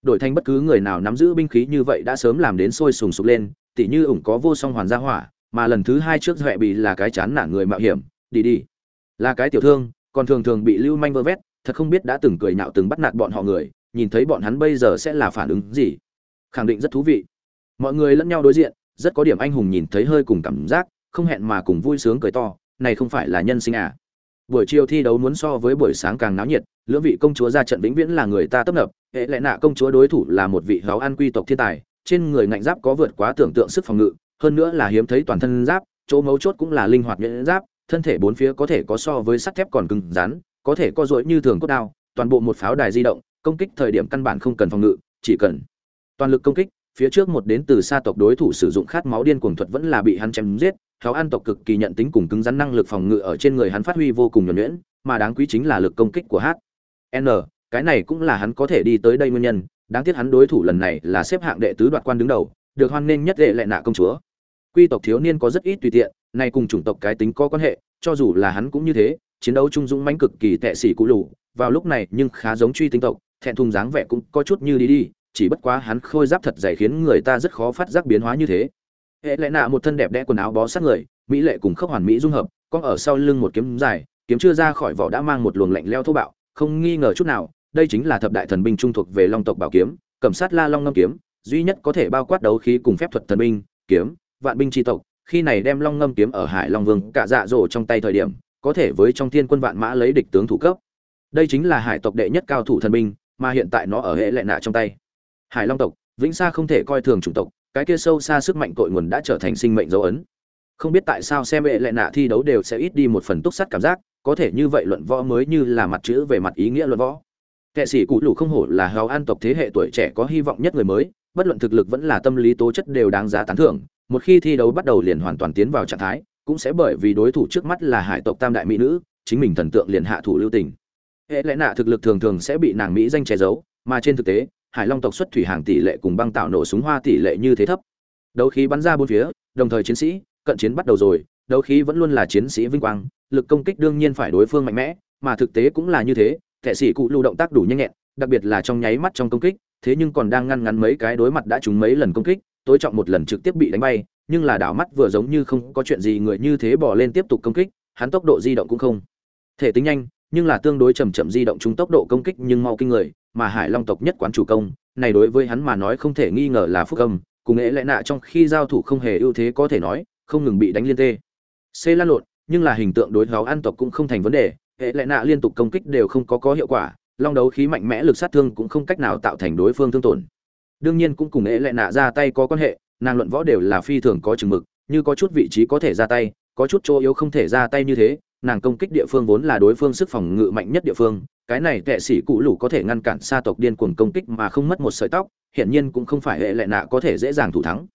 đổi thành bất cứ người nào nắm giữ binh khí như vậy đã sớm làm đến sôi sùng sục lên, tỉ như ủng có vô song hoàn gia hỏa, mà lần thứ hai trước huệ bị là cái chán nản người mạo hiểm, đi đi. Là cái tiểu thương, còn thường thường bị lưu manh vơ vét, thật không biết đã từng cười nhạo từng bắt nạt bọn họ người, nhìn thấy bọn hắn bây giờ sẽ là phản ứng gì. Khẳng định rất thú vị. Mọi người lẫn nhau đối diện, rất có điểm anh hùng nhìn thấy hơi cùng cảm giác, không hẹn mà cùng vui sướng cười to, này không phải là nhân sinh à. Buổi chiều thi đấu muốn so với buổi sáng càng náo nhiệt lưỡng vị công chúa ra trận vĩnh viễn là người ta tấp nập, hệ lệ nạ công chúa đối thủ là một vị háo ăn quy tộc thiên tài, trên người ngạnh giáp có vượt quá tưởng tượng sức phòng ngự, hơn nữa là hiếm thấy toàn thân giáp, chỗ mấu chốt cũng là linh hoạt nhuyễn giáp, thân thể bốn phía có thể có so với sắt thép còn cứng rắn, có thể co duỗi như thường cốt đao, toàn bộ một pháo đài di động, công kích thời điểm căn bản không cần phòng ngự, chỉ cần toàn lực công kích, phía trước một đến từ xa tộc đối thủ sử dụng khát máu điên cuồng thuật vẫn là bị hắn chém giết khéo an tộc cực kỳ nhận tính cùng cứng rắn năng lực phòng ngự ở trên người hắn phát huy vô cùng nhuẩn nhuyễn, mà đáng quý chính là lực công kích của hát n, cái này cũng là hắn có thể đi tới đây nguyên nhân, đáng tiếc hắn đối thủ lần này là xếp hạng đệ tứ đoạt quan đứng đầu, được hoan nghênh nhất lệ lệ nạ công chúa. Quy tộc thiếu niên có rất ít tùy tiện này cùng chủng tộc cái tính có quan hệ, cho dù là hắn cũng như thế, chiến đấu trung dũng mãnh cực kỳ tệ sĩ cụ lù, vào lúc này nhưng khá giống truy tinh tộc, thẹn thùng dáng vẻ cũng có chút như đi đi, chỉ bất quá hắn khôi giáp thật dày khiến người ta rất khó phát giác biến hóa như thế. Hệ lệ nạ một thân đẹp đẽ quần áo bó sát người, mỹ lệ cùng khốc hoàn mỹ dung hợp con ở sau lưng một kiếm dài, kiếm chưa ra khỏi vỏ đã mang một luồng lạnh leo thô bạo không nghi ngờ chút nào, đây chính là thập đại thần binh trung thuộc về long tộc bảo kiếm, cẩm sát la long ngâm kiếm, duy nhất có thể bao quát đấu khí cùng phép thuật thần binh, kiếm, vạn binh tri tộc, khi này đem long ngâm kiếm ở hải long vương cả dạ dỗ trong tay thời điểm, có thể với trong thiên quân vạn mã lấy địch tướng thủ cấp. Đây chính là hải tộc đệ nhất cao thủ thần binh, mà hiện tại nó ở hệ lệ nạ trong tay. Hải long tộc, vĩnh xa không thể coi thường chủng tộc, cái kia sâu xa sức mạnh cội nguồn đã trở thành sinh mệnh dấu ấn. Không biết tại sao xem hệ lệ nạ thi đấu đều sẽ ít đi một phần túc sắt cảm giác có thể như vậy luận võ mới như là mặt chữ về mặt ý nghĩa luận võ. Kệ sĩ cụ lù không hổ là hào an tộc thế hệ tuổi trẻ có hy vọng nhất người mới, bất luận thực lực vẫn là tâm lý tố chất đều đáng giá tán thưởng, một khi thi đấu bắt đầu liền hoàn toàn tiến vào trạng thái, cũng sẽ bởi vì đối thủ trước mắt là hải tộc tam đại mỹ nữ, chính mình thần tượng liền hạ thủ lưu tình. Hệ lẽ nạ thực lực thường thường sẽ bị nàng mỹ danh che giấu, mà trên thực tế, hải long tộc xuất thủy hàng tỷ lệ cùng băng tạo nổ súng hoa tỷ lệ như thế thấp. Đấu khí bắn ra bốn phía, đồng thời chiến sĩ, cận chiến bắt đầu rồi, đấu khí vẫn luôn là chiến sĩ vinh quang lực công kích đương nhiên phải đối phương mạnh mẽ, mà thực tế cũng là như thế, kẻ sĩ cụ lưu động tác đủ nhanh nhẹn, đặc biệt là trong nháy mắt trong công kích, thế nhưng còn đang ngăn ngắn mấy cái đối mặt đã trúng mấy lần công kích, tối trọng một lần trực tiếp bị đánh bay, nhưng là đảo mắt vừa giống như không có chuyện gì người như thế bỏ lên tiếp tục công kích, hắn tốc độ di động cũng không thể tính nhanh, nhưng là tương đối chậm chậm di động chúng tốc độ công kích nhưng mau kinh người, mà hải long tộc nhất quán chủ công, này đối với hắn mà nói không thể nghi ngờ là phúc âm, cùng nghệ lẽ nạ trong khi giao thủ không hề ưu thế có thể nói, không ngừng bị đánh liên tê. C lan lộn nhưng là hình tượng đối gáo an tộc cũng không thành vấn đề, hệ lệ nạ liên tục công kích đều không có có hiệu quả, long đấu khí mạnh mẽ lực sát thương cũng không cách nào tạo thành đối phương thương tổn. Đương nhiên cũng cùng hệ lệ nạ ra tay có quan hệ, nàng luận võ đều là phi thường có chừng mực, như có chút vị trí có thể ra tay, có chút chỗ yếu không thể ra tay như thế, nàng công kích địa phương vốn là đối phương sức phòng ngự mạnh nhất địa phương, cái này tệ sĩ cụ lũ có thể ngăn cản sa tộc điên cuồng công kích mà không mất một sợi tóc, hiển nhiên cũng không phải hệ lệ nạ có thể dễ dàng thủ thắng.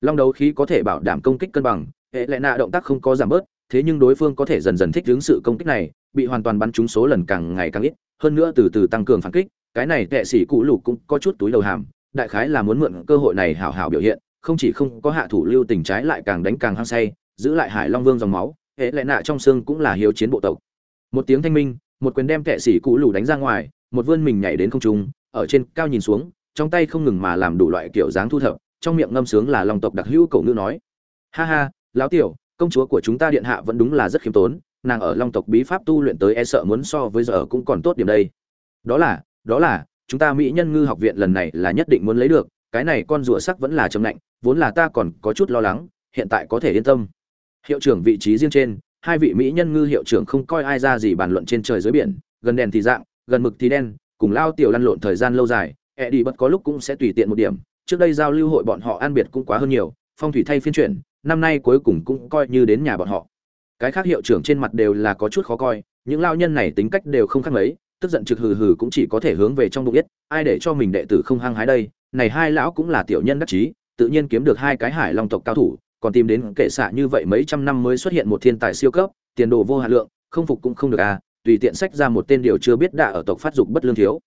Long đấu khí có thể bảo đảm công kích cân bằng, hệ lệ nạ động tác không có giảm bớt thế nhưng đối phương có thể dần dần thích ứng sự công kích này, bị hoàn toàn bắn trúng số lần càng ngày càng ít, hơn nữa từ từ tăng cường phản kích, cái này tệ sĩ cụ lũ cũng có chút túi đầu hàm, đại khái là muốn mượn cơ hội này hảo hảo biểu hiện, không chỉ không có hạ thủ lưu tình trái lại càng đánh càng hăng say, giữ lại hải long vương dòng máu, hệ lệ nạ trong xương cũng là hiếu chiến bộ tộc. Một tiếng thanh minh, một quyền đem tệ sĩ cụ lù đánh ra ngoài, một vươn mình nhảy đến không trung, ở trên cao nhìn xuống, trong tay không ngừng mà làm đủ loại kiểu dáng thu thập, trong miệng ngâm sướng là long tộc đặc hữu cổ ngữ nói. Ha ha, lão tiểu công chúa của chúng ta điện hạ vẫn đúng là rất khiêm tốn, nàng ở long tộc bí pháp tu luyện tới e sợ muốn so với giờ cũng còn tốt điểm đây. Đó là đó là, chúng ta mỹ nhân ngư học viện lần này là nhất định muốn lấy được, cái này con rùa sắc vẫn là trầm lạnh, vốn là ta còn có chút lo lắng, hiện tại có thể yên tâm. Hiệu trưởng vị trí riêng trên, hai vị mỹ nhân ngư hiệu trưởng không coi ai ra gì bàn luận trên trời dưới biển, gần đèn thì dạng, gần mực thì đen, cùng lao tiểu lăn lộn thời gian lâu dài e đi bất có lúc cũng sẽ tùy tiện một điểm, trước đây giao lưu hội bọn họ an biệt cũng quá hơn nhiều, phong thủy thay phiên chuyển năm nay cuối cùng cũng coi như đến nhà bọn họ. Cái khác hiệu trưởng trên mặt đều là có chút khó coi, những lao nhân này tính cách đều không khác mấy, tức giận trực hừ hừ cũng chỉ có thể hướng về trong bụng biết, ai để cho mình đệ tử không hăng hái đây, này hai lão cũng là tiểu nhân đắc chí, tự nhiên kiếm được hai cái hải long tộc cao thủ, còn tìm đến kệ xạ như vậy mấy trăm năm mới xuất hiện một thiên tài siêu cấp, tiền đồ vô hạn lượng, không phục cũng không được à tùy tiện sách ra một tên điều chưa biết đã ở tộc phát dục bất lương thiếu.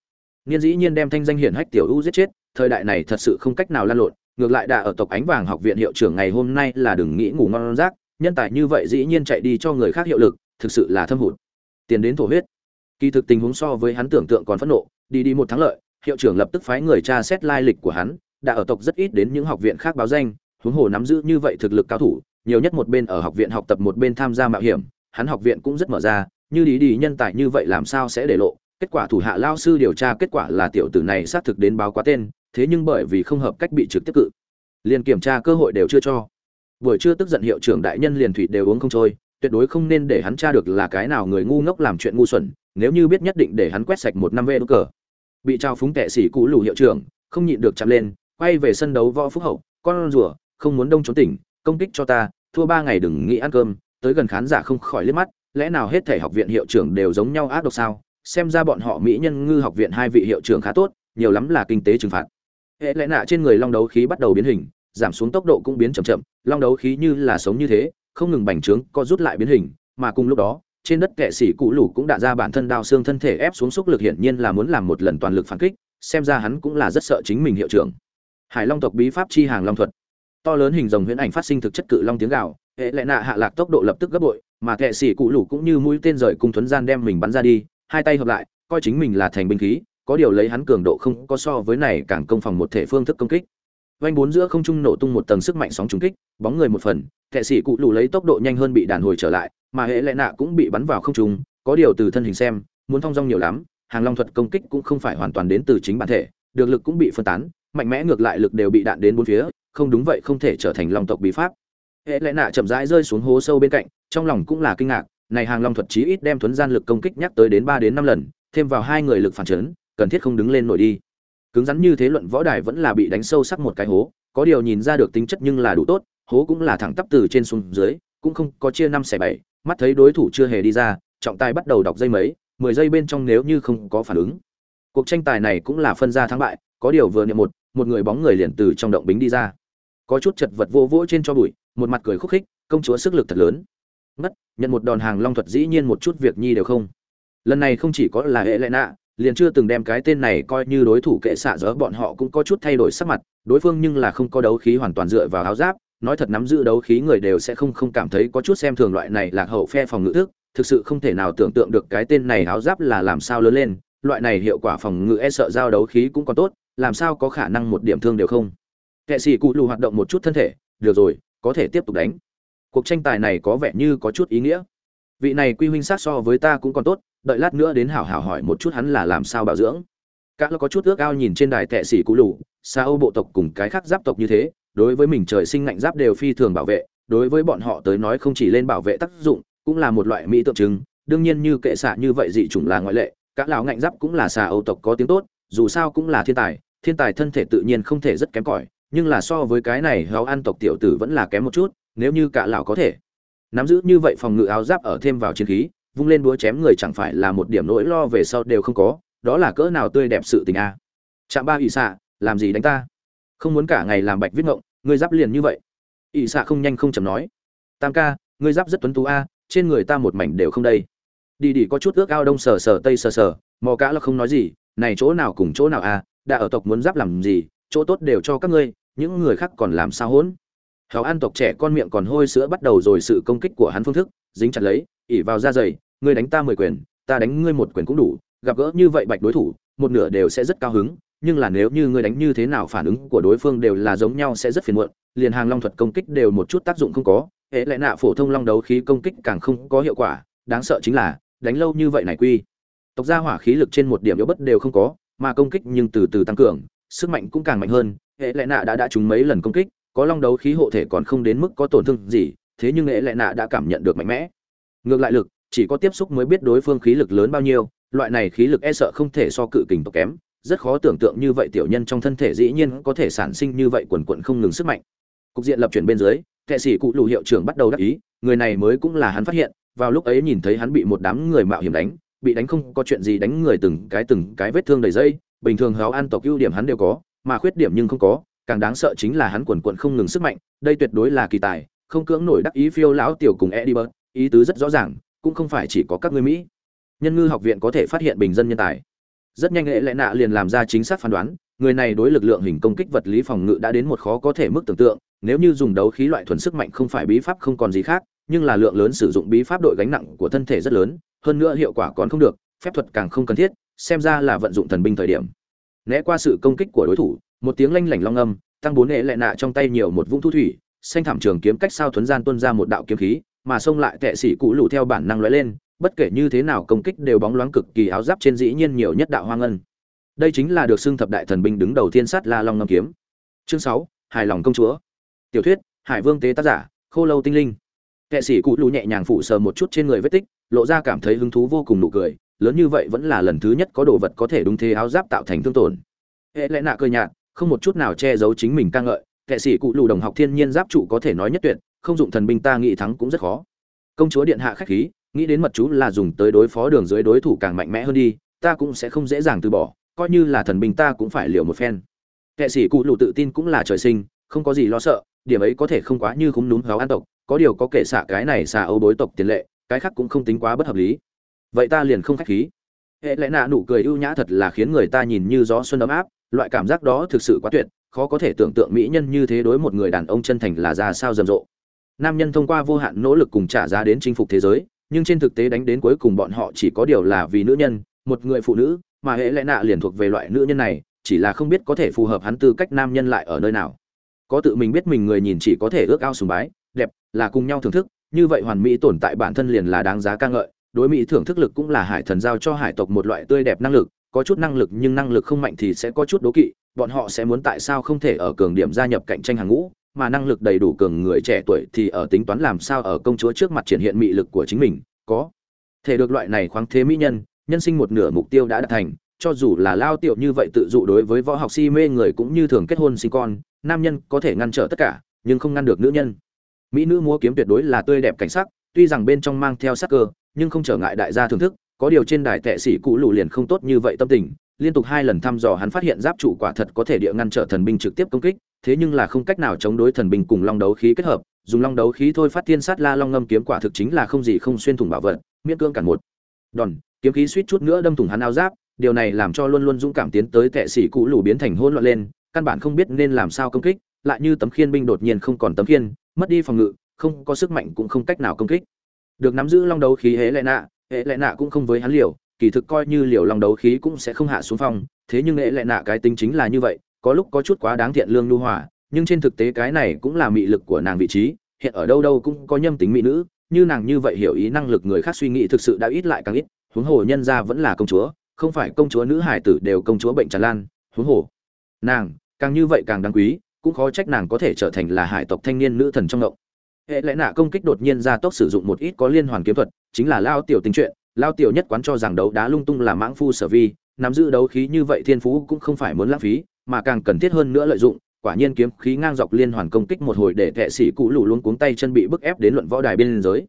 Niên dĩ nhiên đem thanh danh hiển hách tiểu u giết chết, thời đại này thật sự không cách nào lan lộn ngược lại đã ở tộc ánh vàng học viện hiệu trưởng ngày hôm nay là đừng nghĩ ngủ ngon rác nhân tài như vậy dĩ nhiên chạy đi cho người khác hiệu lực, thực sự là thâm hụt. Tiền đến thổ huyết. Kỳ thực tình huống so với hắn tưởng tượng còn phẫn nộ, đi đi một thắng lợi, hiệu trưởng lập tức phái người tra xét lai lịch của hắn đã ở tộc rất ít đến những học viện khác báo danh, huống hồ nắm giữ như vậy thực lực cao thủ, nhiều nhất một bên ở học viện học tập một bên tham gia mạo hiểm, hắn học viện cũng rất mở ra, như đi đi nhân tài như vậy làm sao sẽ để lộ, kết quả thủ hạ lao sư điều tra kết quả là tiểu tử này xác thực đến báo quá tên thế nhưng bởi vì không hợp cách bị trực tiếp cự, liền kiểm tra cơ hội đều chưa cho. Buổi trưa tức giận hiệu trưởng đại nhân liền thủy đều uống không trôi, tuyệt đối không nên để hắn tra được là cái nào người ngu ngốc làm chuyện ngu xuẩn, nếu như biết nhất định để hắn quét sạch một năm vê đ cờ. Bị trao phúng tệ xỉ cũ lù hiệu trưởng, không nhịn được chạm lên, quay về sân đấu võ phúc hậu, con rùa, không muốn đông trốn tỉnh, công kích cho ta, thua ba ngày đừng nghĩ ăn cơm, tới gần khán giả không khỏi liếc mắt, lẽ nào hết thể học viện hiệu trưởng đều giống nhau ác độc sao? Xem ra bọn họ mỹ nhân ngư học viện hai vị hiệu trưởng khá tốt, nhiều lắm là kinh tế trừng phạt hệ lẽ nạ trên người long đấu khí bắt đầu biến hình, giảm xuống tốc độ cũng biến chậm chậm, long đấu khí như là sống như thế, không ngừng bành trướng, co rút lại biến hình, mà cùng lúc đó, trên đất kệ sĩ cụ lũ cũng đã ra bản thân đao xương thân thể ép xuống xúc lực hiển nhiên là muốn làm một lần toàn lực phản kích, xem ra hắn cũng là rất sợ chính mình hiệu trưởng. Hải long tộc bí pháp chi hàng long thuật. To lớn hình rồng huyễn ảnh phát sinh thực chất cự long tiếng gào, hệ lệ nạ hạ lạc tốc độ lập tức gấp bội, mà kệ sĩ cụ lũ cũng như mũi tên rời cung thuấn gian đem mình bắn ra đi, hai tay hợp lại, coi chính mình là thành binh khí có điều lấy hắn cường độ không có so với này càng công phòng một thể phương thức công kích. Vanh bốn giữa không trung nổ tung một tầng sức mạnh sóng trúng kích, bóng người một phần kệ sĩ cụ lù lấy tốc độ nhanh hơn bị đàn hồi trở lại, mà hệ lệ nạ cũng bị bắn vào không trung, có điều từ thân hình xem, muốn thong dong nhiều lắm, hàng long thuật công kích cũng không phải hoàn toàn đến từ chính bản thể, được lực cũng bị phân tán, mạnh mẽ ngược lại lực đều bị đạn đến bốn phía, không đúng vậy không thể trở thành long tộc bí pháp. Hệ lệ nạ chậm rãi rơi xuống hố sâu bên cạnh, trong lòng cũng là kinh ngạc, này hàng long thuật chí ít đem thuấn gian lực công kích nhắc tới đến ba đến năm lần, thêm vào hai người lực phản chấn cần thiết không đứng lên nổi đi. Cứng rắn như thế luận võ đài vẫn là bị đánh sâu sắc một cái hố, có điều nhìn ra được tính chất nhưng là đủ tốt, hố cũng là thẳng tắp từ trên xuống dưới, cũng không có chia năm xẻ bảy, mắt thấy đối thủ chưa hề đi ra, trọng tài bắt đầu đọc dây mấy, mười giây bên trong nếu như không có phản ứng. Cuộc tranh tài này cũng là phân ra thắng bại, có điều vừa niệm một một người bóng người liền từ trong động bính đi ra. Có chút chật vật vô vỗ trên cho bụi, một mặt cười khúc khích, công chúa sức lực thật lớn. Ngất, nhận một đòn hàng long thuật dĩ nhiên một chút việc nhi đều không. Lần này không chỉ có là hệ lệ nạ liền chưa từng đem cái tên này coi như đối thủ kệ xạ dỡ bọn họ cũng có chút thay đổi sắc mặt, đối phương nhưng là không có đấu khí hoàn toàn dựa vào áo giáp, nói thật nắm giữ đấu khí người đều sẽ không không cảm thấy có chút xem thường loại này lạc hậu phe phòng ngự thức, thực sự không thể nào tưởng tượng được cái tên này áo giáp là làm sao lớn lên, loại này hiệu quả phòng ngự e sợ giao đấu khí cũng còn tốt, làm sao có khả năng một điểm thương đều không. Kệ sĩ cụ lù hoạt động một chút thân thể, được rồi, có thể tiếp tục đánh. Cuộc tranh tài này có vẻ như có chút ý nghĩa. Vị này quy huynh sát so với ta cũng còn tốt đợi lát nữa đến hảo hảo hỏi một chút hắn là làm sao bảo dưỡng. Các có chút ước ao nhìn trên đài tệ sĩ cũ lù, xa âu bộ tộc cùng cái khác giáp tộc như thế, đối với mình trời sinh ngạnh giáp đều phi thường bảo vệ, đối với bọn họ tới nói không chỉ lên bảo vệ tác dụng, cũng là một loại mỹ tượng trưng. Đương nhiên như kệ xạ như vậy dị chủng là ngoại lệ các lão ngạnh giáp cũng là xà âu tộc có tiếng tốt, dù sao cũng là thiên tài thiên tài thân thể tự nhiên không thể rất kém cỏi, nhưng là so với cái này héo ăn tộc tiểu tử vẫn là kém một chút, nếu như cả lão có thể nắm giữ như vậy phòng ngự áo giáp ở thêm vào chiến khí vung lên búa chém người chẳng phải là một điểm nỗi lo về sau đều không có, đó là cỡ nào tươi đẹp sự tình a. Chạm ba ỵ xạ, làm gì đánh ta? Không muốn cả ngày làm bạch viết ngộng, ngươi giáp liền như vậy. Ỵ xạ không nhanh không chầm nói. Tam ca, ngươi giáp rất tuấn tú a, trên người ta một mảnh đều không đây. Đi đi có chút ước ao đông sờ sờ tây sờ sờ, mò cá là không nói gì, này chỗ nào cùng chỗ nào a, đã ở tộc muốn giáp làm gì, chỗ tốt đều cho các ngươi, những người khác còn làm sao hỗn? Hào an tộc trẻ con miệng còn hôi sữa bắt đầu rồi sự công kích của hắn phương thức, dính chặt lấy ỉ vào da dày, ngươi đánh ta mười quyền, ta đánh ngươi một quyền cũng đủ, gặp gỡ như vậy bạch đối thủ, một nửa đều sẽ rất cao hứng, nhưng là nếu như ngươi đánh như thế nào phản ứng của đối phương đều là giống nhau sẽ rất phiền muộn, liền hàng long thuật công kích đều một chút tác dụng không có, hệ lại nạ phổ thông long đấu khí công kích càng không có hiệu quả, đáng sợ chính là, đánh lâu như vậy này quy. Tộc gia hỏa khí lực trên một điểm yếu bất đều không có, mà công kích nhưng từ từ tăng cường, sức mạnh cũng càng mạnh hơn, hệ lại nạ đã đã trúng mấy lần công kích, có long đấu khí hộ thể còn không đến mức có tổn thương gì, thế nhưng hệ lại nạ đã cảm nhận được mạnh mẽ ngược lại lực chỉ có tiếp xúc mới biết đối phương khí lực lớn bao nhiêu loại này khí lực e sợ không thể so cự kình tộc kém rất khó tưởng tượng như vậy tiểu nhân trong thân thể dĩ nhiên có thể sản sinh như vậy quần quận không ngừng sức mạnh. Cục diện lập chuyển bên dưới kệ sĩ cụ lù hiệu trưởng bắt đầu đắc ý người này mới cũng là hắn phát hiện vào lúc ấy nhìn thấy hắn bị một đám người mạo hiểm đánh bị đánh không có chuyện gì đánh người từng cái từng cái vết thương đầy dây bình thường háo an tộc ưu điểm hắn đều có mà khuyết điểm nhưng không có càng đáng sợ chính là hắn quần quận không ngừng sức mạnh đây tuyệt đối là kỳ tài không cưỡng nổi đắc ý phiêu lão tiểu cùng Edibert, ý tứ rất rõ ràng, cũng không phải chỉ có các ngươi Mỹ. Nhân ngư học viện có thể phát hiện bình dân nhân tài. Rất nhanh hệ lệ nạ liền làm ra chính xác phán đoán, người này đối lực lượng hình công kích vật lý phòng ngự đã đến một khó có thể mức tưởng tượng, nếu như dùng đấu khí loại thuần sức mạnh không phải bí pháp không còn gì khác, nhưng là lượng lớn sử dụng bí pháp đội gánh nặng của thân thể rất lớn, hơn nữa hiệu quả còn không được, phép thuật càng không cần thiết, xem ra là vận dụng thần binh thời điểm. Né qua sự công kích của đối thủ, một tiếng lanh lảnh long âm, tăng bốn hệ lệ nạ trong tay nhiều một vũng thu thủy, xanh thảm trường kiếm cách sao thuấn gian tuôn ra một đạo kiếm khí, mà xông lại tệ sĩ cũ lù theo bản năng lóe lên, bất kể như thế nào công kích đều bóng loáng cực kỳ áo giáp trên dĩ nhiên nhiều nhất đạo hoang ngân. Đây chính là được xưng thập đại thần binh đứng đầu thiên sát La Long ngâm kiếm. Chương sáu hài lòng công chúa. Tiểu thuyết, Hải Vương tế tác giả, Khô Lâu tinh linh. Kệ sĩ cụ lũ nhẹ nhàng phụ sờ một chút trên người vết tích, lộ ra cảm thấy hứng thú vô cùng nụ cười, lớn như vậy vẫn là lần thứ nhất có đồ vật có thể đúng thế áo giáp tạo thành thương tổn. Hệ lẽ nạ cười nhạt, không một chút nào che giấu chính mình ca ngợi, kệ sĩ cụ lù đồng học thiên nhiên giáp trụ có thể nói nhất tuyệt không dụng thần binh ta nghĩ thắng cũng rất khó. Công chúa điện hạ khách khí, nghĩ đến mật chú là dùng tới đối phó đường dưới đối thủ càng mạnh mẽ hơn đi, ta cũng sẽ không dễ dàng từ bỏ, coi như là thần binh ta cũng phải liều một phen. Kệ sĩ cụ lù tự tin cũng là trời sinh, không có gì lo sợ, điểm ấy có thể không quá như khúng núm gáo an tộc, có điều có kệ xạ cái này xà âu bối tộc tiền lệ, cái khác cũng không tính quá bất hợp lý. Vậy ta liền không khách khí. Hệ lẽ nạ nụ cười ưu nhã thật là khiến người ta nhìn như gió xuân ấm áp, loại cảm giác đó thực sự quá tuyệt, khó có thể tưởng tượng mỹ nhân như thế đối một người đàn ông chân thành là ra sao rầm rộ nam nhân thông qua vô hạn nỗ lực cùng trả giá đến chinh phục thế giới nhưng trên thực tế đánh đến cuối cùng bọn họ chỉ có điều là vì nữ nhân một người phụ nữ mà hệ lẽ nạ liền thuộc về loại nữ nhân này chỉ là không biết có thể phù hợp hắn tư cách nam nhân lại ở nơi nào. Có tự mình biết mình người nhìn chỉ có thể ước ao sùng bái đẹp là cùng nhau thưởng thức như vậy hoàn mỹ tồn tại bản thân liền là đáng giá ca ngợi đối mỹ thưởng thức lực cũng là hải thần giao cho hải tộc một loại tươi đẹp năng lực có chút năng lực nhưng năng lực không mạnh thì sẽ có chút đố kỵ bọn họ sẽ muốn tại sao không thể ở cường điểm gia nhập cạnh tranh hàng ngũ, mà năng lực đầy đủ cường người trẻ tuổi thì ở tính toán làm sao ở công chúa trước mặt triển hiện mị lực của chính mình, có thể được loại này khoáng thế mỹ nhân, nhân sinh một nửa mục tiêu đã đạt thành, cho dù là lao tiểu như vậy tự dụ đối với võ học si mê người cũng như thường kết hôn sinh con, nam nhân có thể ngăn trở tất cả, nhưng không ngăn được nữ nhân. Mỹ nữ múa kiếm tuyệt đối là tươi đẹp cảnh sắc, tuy rằng bên trong mang theo sắc cơ, nhưng không trở ngại đại gia thưởng thức, có điều trên đài tệ sĩ cũ lù liền không tốt như vậy tâm tình, liên tục hai lần thăm dò hắn phát hiện giáp trụ quả thật có thể địa ngăn trở thần binh trực tiếp công kích, thế nhưng là không cách nào chống đối thần binh cùng long đấu khí kết hợp, dùng long đấu khí thôi phát thiên sát la long ngâm kiếm quả thực chính là không gì không xuyên thủng bảo vật, miễn cương cản một. Đòn, kiếm khí suýt chút nữa đâm thủng hắn áo giáp, điều này làm cho luôn luôn dũng cảm tiến tới tệ sĩ cũ lù biến thành hỗn loạn lên, căn bản không biết nên làm sao công kích, lại như tấm khiên binh đột nhiên không còn tấm khiên, mất đi phòng ngự, không có sức mạnh cũng không cách nào công kích. Được nắm giữ long đấu khí hễ lệ nạ hệ lệ nạ cũng không với hắn liều kỳ thực coi như liều lòng đấu khí cũng sẽ không hạ xuống phong, thế nhưng nghệ lại nạ cái tính chính là như vậy, có lúc có chút quá đáng thiện lương nhu hòa, nhưng trên thực tế cái này cũng là mị lực của nàng vị trí, hiện ở đâu đâu cũng có nhâm tính mỹ nữ, như nàng như vậy hiểu ý năng lực người khác suy nghĩ thực sự đã ít lại càng ít, huống hồ nhân ra vẫn là công chúa, không phải công chúa nữ hải tử đều công chúa bệnh tràn lan, huống hồ. Nàng, càng như vậy càng đáng quý, cũng khó trách nàng có thể trở thành là hải tộc thanh niên nữ thần trong ngộng. Hệ lẽ nạ công kích đột nhiên ra tốc sử dụng một ít có liên hoàn kiếm thuật, chính là lao tiểu tình chuyện lao tiểu nhất quán cho rằng đấu đá lung tung là mãng phu sở vi, nắm giữ đấu khí như vậy thiên phú cũng không phải muốn lãng phí, mà càng cần thiết hơn nữa lợi dụng, quả nhiên kiếm khí ngang dọc liên hoàn công kích một hồi để thệ sĩ cụ lù luôn cuống tay chân bị bức ép đến luận võ đài bên giới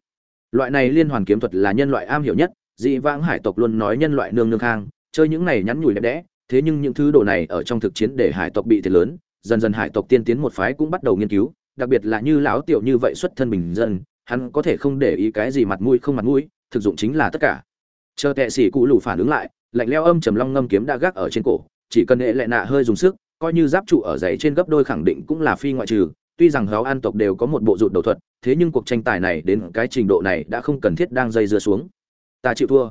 loại này liên hoàn kiếm thuật là nhân loại am hiểu nhất, dị vãng hải tộc luôn nói nhân loại nương nương khang, chơi những này nhắn nhủi đẹp đẽ, thế nhưng những thứ đồ này ở trong thực chiến để hải tộc bị thiệt lớn, dần dần hải tộc tiên tiến một phái cũng bắt đầu nghiên cứu, đặc biệt là như lão tiểu như vậy xuất thân bình dân, hắn có thể không để ý cái gì mặt mũi không mặt mũi thực dụng chính là tất cả. Chờ tệ sĩ cụ lù phản ứng lại, lạnh leo âm trầm long ngâm kiếm đã gác ở trên cổ, chỉ cần hệ lệ nạ hơi dùng sức, coi như giáp trụ ở dày trên gấp đôi khẳng định cũng là phi ngoại trừ, tuy rằng gáo an tộc đều có một bộ rụt đầu thuật, thế nhưng cuộc tranh tài này đến cái trình độ này đã không cần thiết đang dây dưa xuống. Ta chịu thua.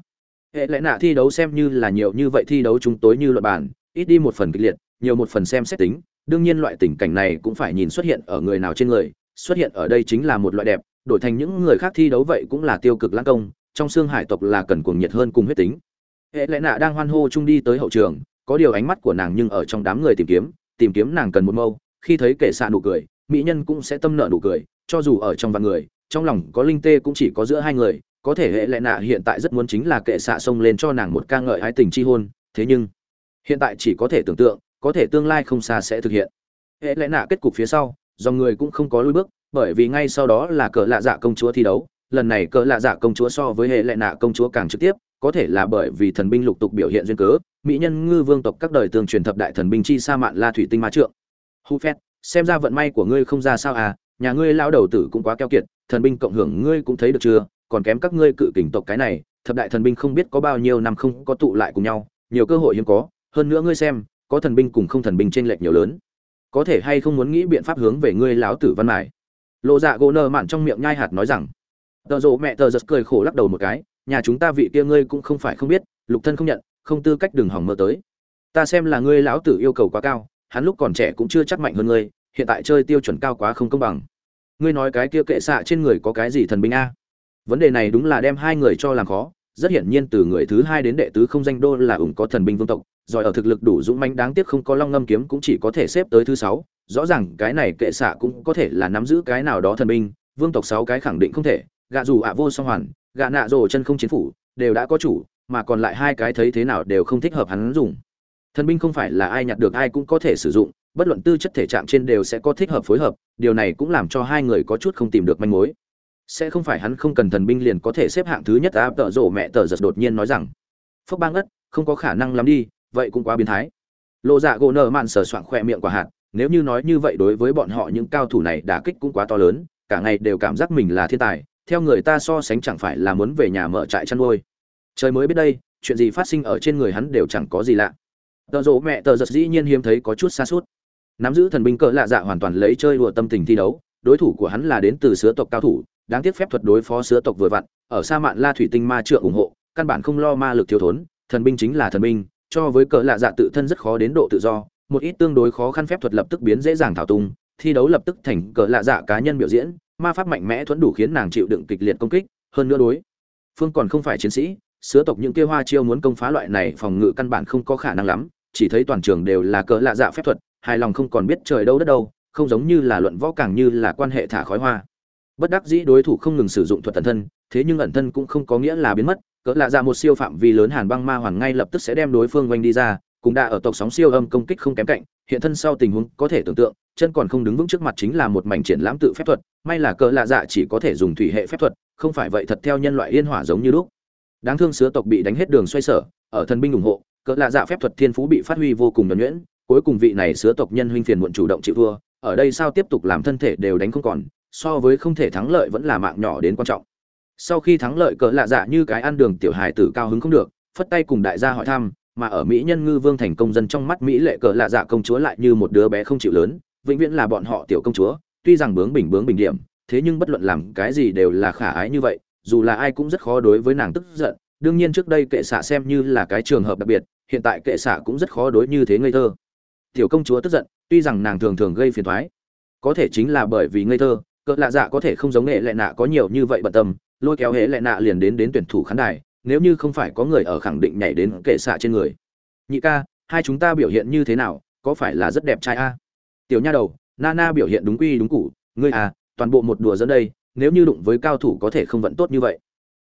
Hệ lẽ nạ thi đấu xem như là nhiều như vậy thi đấu chúng tối như luật bản, ít đi một phần kịch liệt, nhiều một phần xem xét tính, đương nhiên loại tình cảnh này cũng phải nhìn xuất hiện ở người nào trên người, xuất hiện ở đây chính là một loại đẹp, đổi thành những người khác thi đấu vậy cũng là tiêu cực lãng công trong xương hải tộc là cần cuồng nhiệt hơn cùng huyết tính. Hệ lẽ nạ đang hoan hô chung đi tới hậu trường, có điều ánh mắt của nàng nhưng ở trong đám người tìm kiếm tìm kiếm nàng cần một mâu. Khi thấy kẻ xạ nụ cười, mỹ nhân cũng sẽ tâm nợ nụ cười, cho dù ở trong vạn người, trong lòng có linh tê cũng chỉ có giữa hai người, có thể hệ lệ nạ hiện tại rất muốn chính là kệ xạ xông lên cho nàng một ca ngợi ái tình chi hôn, thế nhưng, hiện tại chỉ có thể tưởng tượng, có thể tương lai không xa sẽ thực hiện. Hệ lệ nạ kết cục phía sau, dòng người cũng không có lùi bước, bởi vì ngay sau đó là cờ lạ dạ công chúa thi đấu lần này cờ lạ dạ công chúa so với hệ lệ nạ công chúa càng trực tiếp, có thể là bởi vì thần binh lục tục biểu hiện duyên cớ, mỹ nhân ngư vương tộc các đời tương truyền thập đại thần binh chi sa mạn la thủy tinh ma trượng. Hu phét, xem ra vận may của ngươi không ra sao à nhà ngươi lao đầu tử cũng quá keo kiệt, thần binh cộng hưởng ngươi cũng thấy được chưa, còn kém các ngươi cự kình tộc cái này, thập đại thần binh không biết có bao nhiêu năm không có tụ lại cùng nhau, nhiều cơ hội hiếm có, hơn nữa ngươi xem, có thần binh cùng không thần binh trên lệch nhiều lớn. Có thể hay không muốn nghĩ biện pháp hướng về ngươi láo tử văn mải lộ dạ gỗ nơ mạn trong miệng nhai hạt nói rằng tờ rộ mẹ tờ giật cười khổ lắc đầu một cái, nhà chúng ta vị kia ngươi cũng không phải không biết, lục thân không nhận, không tư cách đừng hỏng mơ tới. Ta xem là ngươi lão tử yêu cầu quá cao, hắn lúc còn trẻ cũng chưa chắc mạnh hơn ngươi, hiện tại chơi tiêu chuẩn cao quá không công bằng. Ngươi nói cái kia kệ xạ trên người có cái gì thần binh a? Vấn đề này đúng là đem hai người cho làm khó, rất hiển nhiên từ người thứ hai đến đệ tứ không danh đô là ủng có thần binh vương tộc giỏi ở thực lực đủ dũng mãnh đáng tiếc không có long ngâm kiếm cũng chỉ có thể xếp tới thứ sáu, rõ ràng cái này kệ xạ cũng có thể là nắm giữ cái nào đó thần binh, vương tộc sáu cái khẳng định không thể gạ dù ạ vô song hoàn, gạ nạ rồ chân không chiến phủ, đều đã có chủ, mà còn lại hai cái thấy thế nào đều không thích hợp hắn dùng. Thần binh không phải là ai nhặt được ai cũng có thể sử dụng, bất luận tư chất thể trạng trên đều sẽ có thích hợp phối hợp, điều này cũng làm cho hai người có chút không tìm được manh mối. Sẽ không phải hắn không cần thần binh liền có thể xếp hạng thứ nhất, áp tợ rộ mẹ tờ giật đột nhiên nói rằng phước bang ất không có khả năng lắm đi, vậy cũng quá biến thái. Lộ dạ gỗ nợ mạn sờ soạng khoe miệng quả hạt, nếu như nói như vậy đối với bọn họ những cao thủ này đả kích cũng quá to lớn, cả ngày đều cảm giác mình là thiên tài theo người ta so sánh chẳng phải là muốn về nhà mở trại chăn nuôi. Trời mới biết đây, chuyện gì phát sinh ở trên người hắn đều chẳng có gì lạ. Tờ rỗ mẹ tờ giật dĩ nhiên hiếm thấy có chút xa suốt. Nắm giữ thần binh cỡ lạ dạ hoàn toàn lấy chơi đùa tâm tình thi đấu, đối thủ của hắn là đến từ sứa tộc cao thủ, đáng tiếc phép thuật đối phó sứa tộc vừa vặn, ở sa mạn la thủy tinh ma trượng ủng hộ, căn bản không lo ma lực thiếu thốn, thần binh chính là thần binh, cho với cỡ lạ dạ tự thân rất khó đến độ tự do, một ít tương đối khó khăn phép thuật lập tức biến dễ dàng thảo tung, thi đấu lập tức thành cỡ lạ dạ cá nhân biểu diễn ma pháp mạnh mẽ thuẫn đủ khiến nàng chịu đựng kịch liệt công kích, hơn nữa đối phương còn không phải chiến sĩ, sứa tộc những kia hoa chiêu muốn công phá loại này phòng ngự căn bản không có khả năng lắm, chỉ thấy toàn trường đều là cỡ lạ dạ phép thuật, hài lòng không còn biết trời đâu đất đâu, không giống như là luận võ càng như là quan hệ thả khói hoa. Bất đắc dĩ đối thủ không ngừng sử dụng thuật ẩn thân, thế nhưng ẩn thân cũng không có nghĩa là biến mất cỡ lạ dạ một siêu phạm vi lớn hàn băng ma hoàn ngay lập tức sẽ đem đối phương quanh đi ra cũng đã ở tộc sóng siêu âm công kích không kém cạnh, hiện thân sau tình huống có thể tưởng tượng, chân còn không đứng vững trước mặt chính là một mảnh triển lãm tự phép thuật, may là cỡ lạ dạ chỉ có thể dùng thủy hệ phép thuật, không phải vậy thật theo nhân loại yên hỏa giống như lúc. Đáng thương sứa tộc bị đánh hết đường xoay sở, ở thần binh ủng hộ cỡ lạ dạ phép thuật thiên phú bị phát huy vô cùng nhuẩn nhuyễn, cuối cùng vị này sứa tộc nhân huynh phiền muộn chủ động chịu thua, ở đây sao tiếp tục làm thân thể đều đánh không còn, so với không thể thắng lợi vẫn là mạng nhỏ đến quan trọng. Sau khi thắng lợi cỡ lạ dạ như cái ăn đường tiểu hài tử cao hứng không được, phất tay cùng đại gia hỏi thăm mà ở mỹ nhân ngư vương thành công dân trong mắt mỹ lệ cờ lạ dạ công chúa lại như một đứa bé không chịu lớn, vĩnh viễn là bọn họ tiểu công chúa, tuy rằng bướng bình bướng bình điểm, thế nhưng bất luận làm cái gì đều là khả ái như vậy, dù là ai cũng rất khó đối với nàng tức giận, đương nhiên trước đây kệ xạ xem như là cái trường hợp đặc biệt, hiện tại kệ xạ cũng rất khó đối như thế ngây thơ. Tiểu công chúa tức giận, tuy rằng nàng thường thường gây phiền thoái có thể chính là bởi vì ngây thơ cỡ lạ dạ có thể không giống nghệ lệ nạ có nhiều như vậy bận tâm, lôi kéo hệ lệ nạ liền đến đến tuyển thủ khán đài nếu như không phải có người ở khẳng định nhảy đến kệ xạ trên người. Nhị ca, hai chúng ta biểu hiện như thế nào, có phải là rất đẹp trai a? Tiểu nha đầu, nana biểu hiện đúng quy đúng củ, ngươi à toàn bộ một đùa dẫn đây, nếu như đụng với cao thủ có thể không vận tốt như vậy.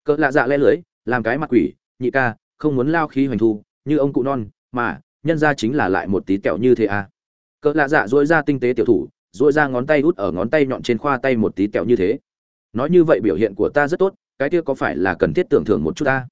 Cỡ lạ dạ le lưới, làm cái mặt quỷ, nhị ca, không muốn lao khí hoành thu, như ông cụ non, mà, nhân ra chính là lại một tí kẹo như thế à cỡ lạ dạ dỗi ra tinh tế tiểu thủ dỗi ra ngón tay út ở ngón tay nhọn trên khoa tay một tí kẹo như thế. Nói như vậy biểu hiện của ta rất tốt cái kia có phải là cần thiết tưởng thưởng một chút ta?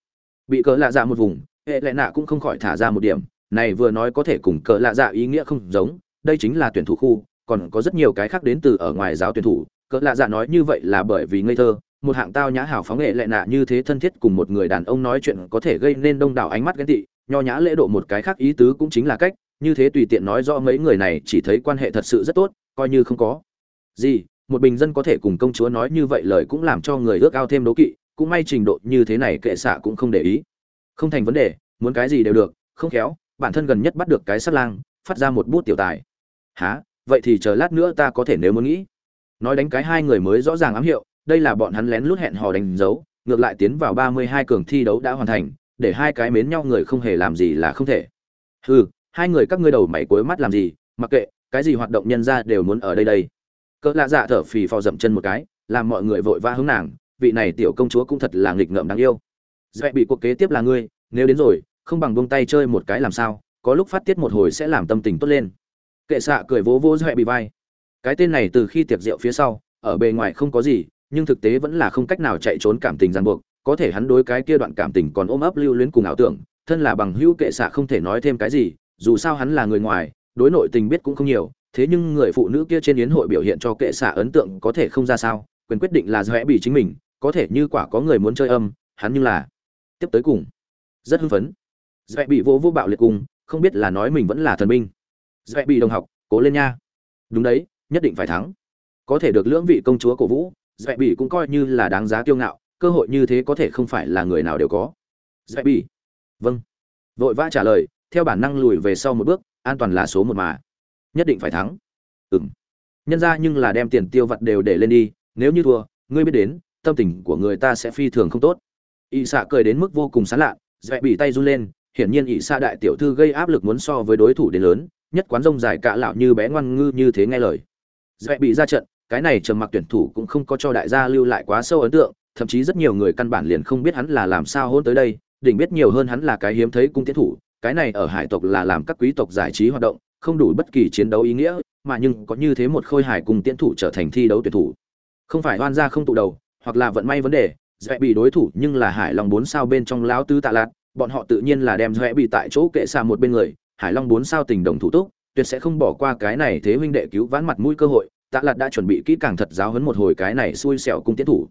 Bị cỡ lạ dạ một vùng, hệ lệ nạ cũng không khỏi thả ra một điểm, này vừa nói có thể cùng cỡ lạ dạ ý nghĩa không giống, đây chính là tuyển thủ khu, còn có rất nhiều cái khác đến từ ở ngoài giáo tuyển thủ, cỡ lạ dạ nói như vậy là bởi vì ngây thơ, một hạng tao nhã hảo phóng nghệ lệ nạ như thế thân thiết cùng một người đàn ông nói chuyện có thể gây nên đông đảo ánh mắt ghen tị, nho nhã lễ độ một cái khác ý tứ cũng chính là cách, như thế tùy tiện nói rõ mấy người này chỉ thấy quan hệ thật sự rất tốt, coi như không có gì một bình dân có thể cùng công chúa nói như vậy lời cũng làm cho người ước ao thêm đố kỵ, cũng may trình độ như thế này kệ xạ cũng không để ý. Không thành vấn đề, muốn cái gì đều được, không khéo, bản thân gần nhất bắt được cái sắt lang, phát ra một bút tiểu tài. Há vậy thì chờ lát nữa ta có thể nếu muốn nghĩ. Nói đánh cái hai người mới rõ ràng ám hiệu, đây là bọn hắn lén lút hẹn hò đánh dấu, ngược lại tiến vào ba mươi hai cường thi đấu đã hoàn thành, để hai cái mến nhau người không hề làm gì là không thể. Hừ, hai người các ngươi đầu mày cuối mắt làm gì, mặc kệ, cái gì hoạt động nhân ra đều muốn ở đây đây cỡ lạ dạ thở phì phò dậm chân một cái, làm mọi người vội vã hướng nàng, vị này tiểu công chúa cũng thật là nghịch ngợm đáng yêu. Dễ bị cuộc kế tiếp là ngươi, nếu đến rồi, không bằng buông tay chơi một cái làm sao, có lúc phát tiết một hồi sẽ làm tâm tình tốt lên. Kệ xạ cười vỗ vỗ dễ bị vai. Cái tên này từ khi tiệc rượu phía sau, ở bề ngoài không có gì, nhưng thực tế vẫn là không cách nào chạy trốn cảm tình ràng buộc, có thể hắn đối cái kia đoạn cảm tình còn ôm ấp lưu luyến cùng ảo tưởng, thân là bằng hữu kệ xạ không thể nói thêm cái gì, dù sao hắn là người ngoài, đối nội tình biết cũng không nhiều thế nhưng người phụ nữ kia trên yến hội biểu hiện cho kệ xạ ấn tượng có thể không ra sao, quyền quyết định là rẽ bị chính mình, có thể như quả có người muốn chơi âm, hắn như là tiếp tới cùng. Rất hưng phấn. Rẽ bị vô vô bạo liệt cùng, không biết là nói mình vẫn là thần binh. Rẽ bị đồng học, cố lên nha. Đúng đấy, nhất định phải thắng. Có thể được lưỡng vị công chúa cổ vũ dõe bị cũng coi như là đáng giá kiêu ngạo, cơ hội như thế có thể không phải là người nào đều có. Dõe bị. Vâng. Vội vã trả lời, theo bản năng lùi về sau một bước, an toàn là số một mà nhất định phải thắng. Ừng nhân ra nhưng là đem tiền tiêu vặt đều để lên đi, nếu như thua, ngươi biết đến, tâm tình của người ta sẽ phi thường không tốt. Ỵ xạ cười đến mức vô cùng sán lạ dẹp bị tay run lên, hiển nhiên ỵ xạ đại tiểu thư gây áp lực muốn so với đối thủ đến lớn, nhất quán rông dài cạ lạo như bé ngoan ngư như thế nghe lời. Dẹp bị ra trận, cái này trầm mặc tuyển thủ cũng không có cho đại gia lưu lại quá sâu ấn tượng, thậm chí rất nhiều người căn bản liền không biết hắn là làm sao hôn tới đây, đỉnh biết nhiều hơn hắn là cái hiếm thấy cung tiến thủ, cái này ở hải tộc là làm các quý tộc giải trí hoạt động không đủ bất kỳ chiến đấu ý nghĩa, mà nhưng có như thế một khôi hải cùng tiễn thủ trở thành thi đấu tuyển thủ. Không phải oan gia không tụ đầu, hoặc là vận may vấn đề dễ bị đối thủ nhưng là hải long bốn sao bên trong lão tứ tạ lạt, bọn họ tự nhiên là đem dễ bị tại chỗ kệ xa một bên người, hải long bốn sao tình đồng thủ túc, tuyệt sẽ không bỏ qua cái này thế huynh đệ cứu vãn mặt mũi cơ hội, tạ lạt đã chuẩn bị kỹ càng thật giáo huấn một hồi cái này xui xẻo cung tiến thủ.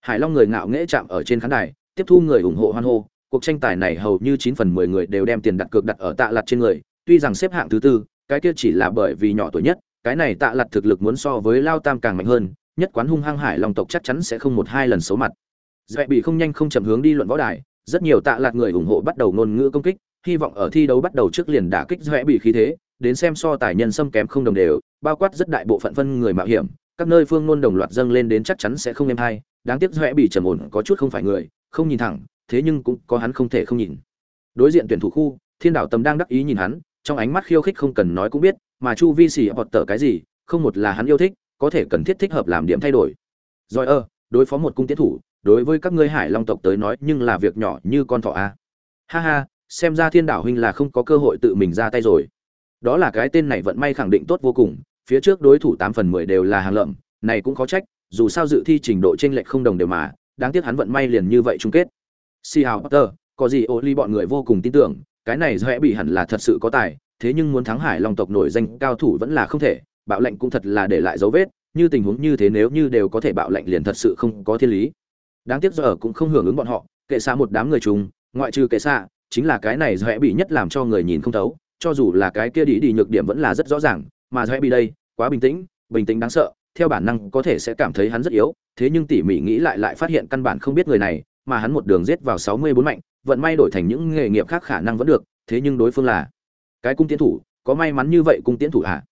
Hải long người ngạo nghễ chạm ở trên khán đài, tiếp thu người ủng hộ hoan hô, cuộc tranh tài này hầu như chín phần mười người đều đem tiền đặt cược đặt ở tạ lạt trên người, tuy rằng xếp hạng thứ tư cái kia chỉ là bởi vì nhỏ tuổi nhất, cái này tạ lặt thực lực muốn so với lao tam càng mạnh hơn, nhất quán hung hăng hải long tộc chắc chắn sẽ không một hai lần xấu mặt. Dễ bị không nhanh không chậm hướng đi luận võ đài, rất nhiều tạ lạt người ủng hộ bắt đầu ngôn ngữ công kích, hy vọng ở thi đấu bắt đầu trước liền đả kích dễ bị khí thế, đến xem so tài nhân xâm kém không đồng đều, bao quát rất đại bộ phận phân người mạo hiểm, các nơi phương ngôn đồng loạt dâng lên đến chắc chắn sẽ không êm hay, đáng tiếc dễ bị trầm ổn có chút không phải người, không nhìn thẳng, thế nhưng cũng có hắn không thể không nhìn. Đối diện tuyển thủ khu, thiên đạo tầm đang đắc ý nhìn hắn trong ánh mắt khiêu khích không cần nói cũng biết, mà chu vi xì hoặc tờ cái gì, không một là hắn yêu thích, có thể cần thiết thích hợp làm điểm thay đổi. Rồi ơ, đối phó một cung tiến thủ, đối với các ngươi hải long tộc tới nói, nhưng là việc nhỏ như con thỏ a. Ha ha, xem ra thiên đảo huynh là không có cơ hội tự mình ra tay rồi. Đó là cái tên này vận may khẳng định tốt vô cùng, phía trước đối thủ tám phần mười đều là hàng lợm, này cũng khó trách, dù sao dự thi trình độ t r ê n lệch không đồng đều mà, đáng tiếc hắn vận may liền như vậy chung kết. Si hào potter, có gì ô ly bọn người vô cùng tin tưởng cái này dễ bị hẳn là thật sự có tài, thế nhưng muốn thắng hải long tộc nổi danh cao thủ vẫn là không thể, bạo lệnh cũng thật là để lại dấu vết, như tình huống như thế nếu như đều có thể bạo lệnh liền thật sự không có thiên lý. Đáng tiếc giờ cũng không hưởng ứng bọn họ, kệ xa một đám người chung, ngoại trừ kệ xa, chính là cái này dễ bị nhất làm cho người nhìn không thấu, cho dù là cái kia đi đi nhược điểm vẫn là rất rõ ràng, mà dễ bị đây, quá bình tĩnh bình tĩnh đáng sợ, theo bản năng có thể sẽ cảm thấy hắn rất yếu, thế nhưng tỉ mỉ nghĩ lại lại phát hiện căn bản không biết người này, mà hắn một đường giết vào sáu mươi bốn mạnh vận may đổi thành những nghề nghiệp khác khả năng vẫn được, thế nhưng đối phương là cái cung tiến thủ, có may mắn như vậy cung tiến thủ hả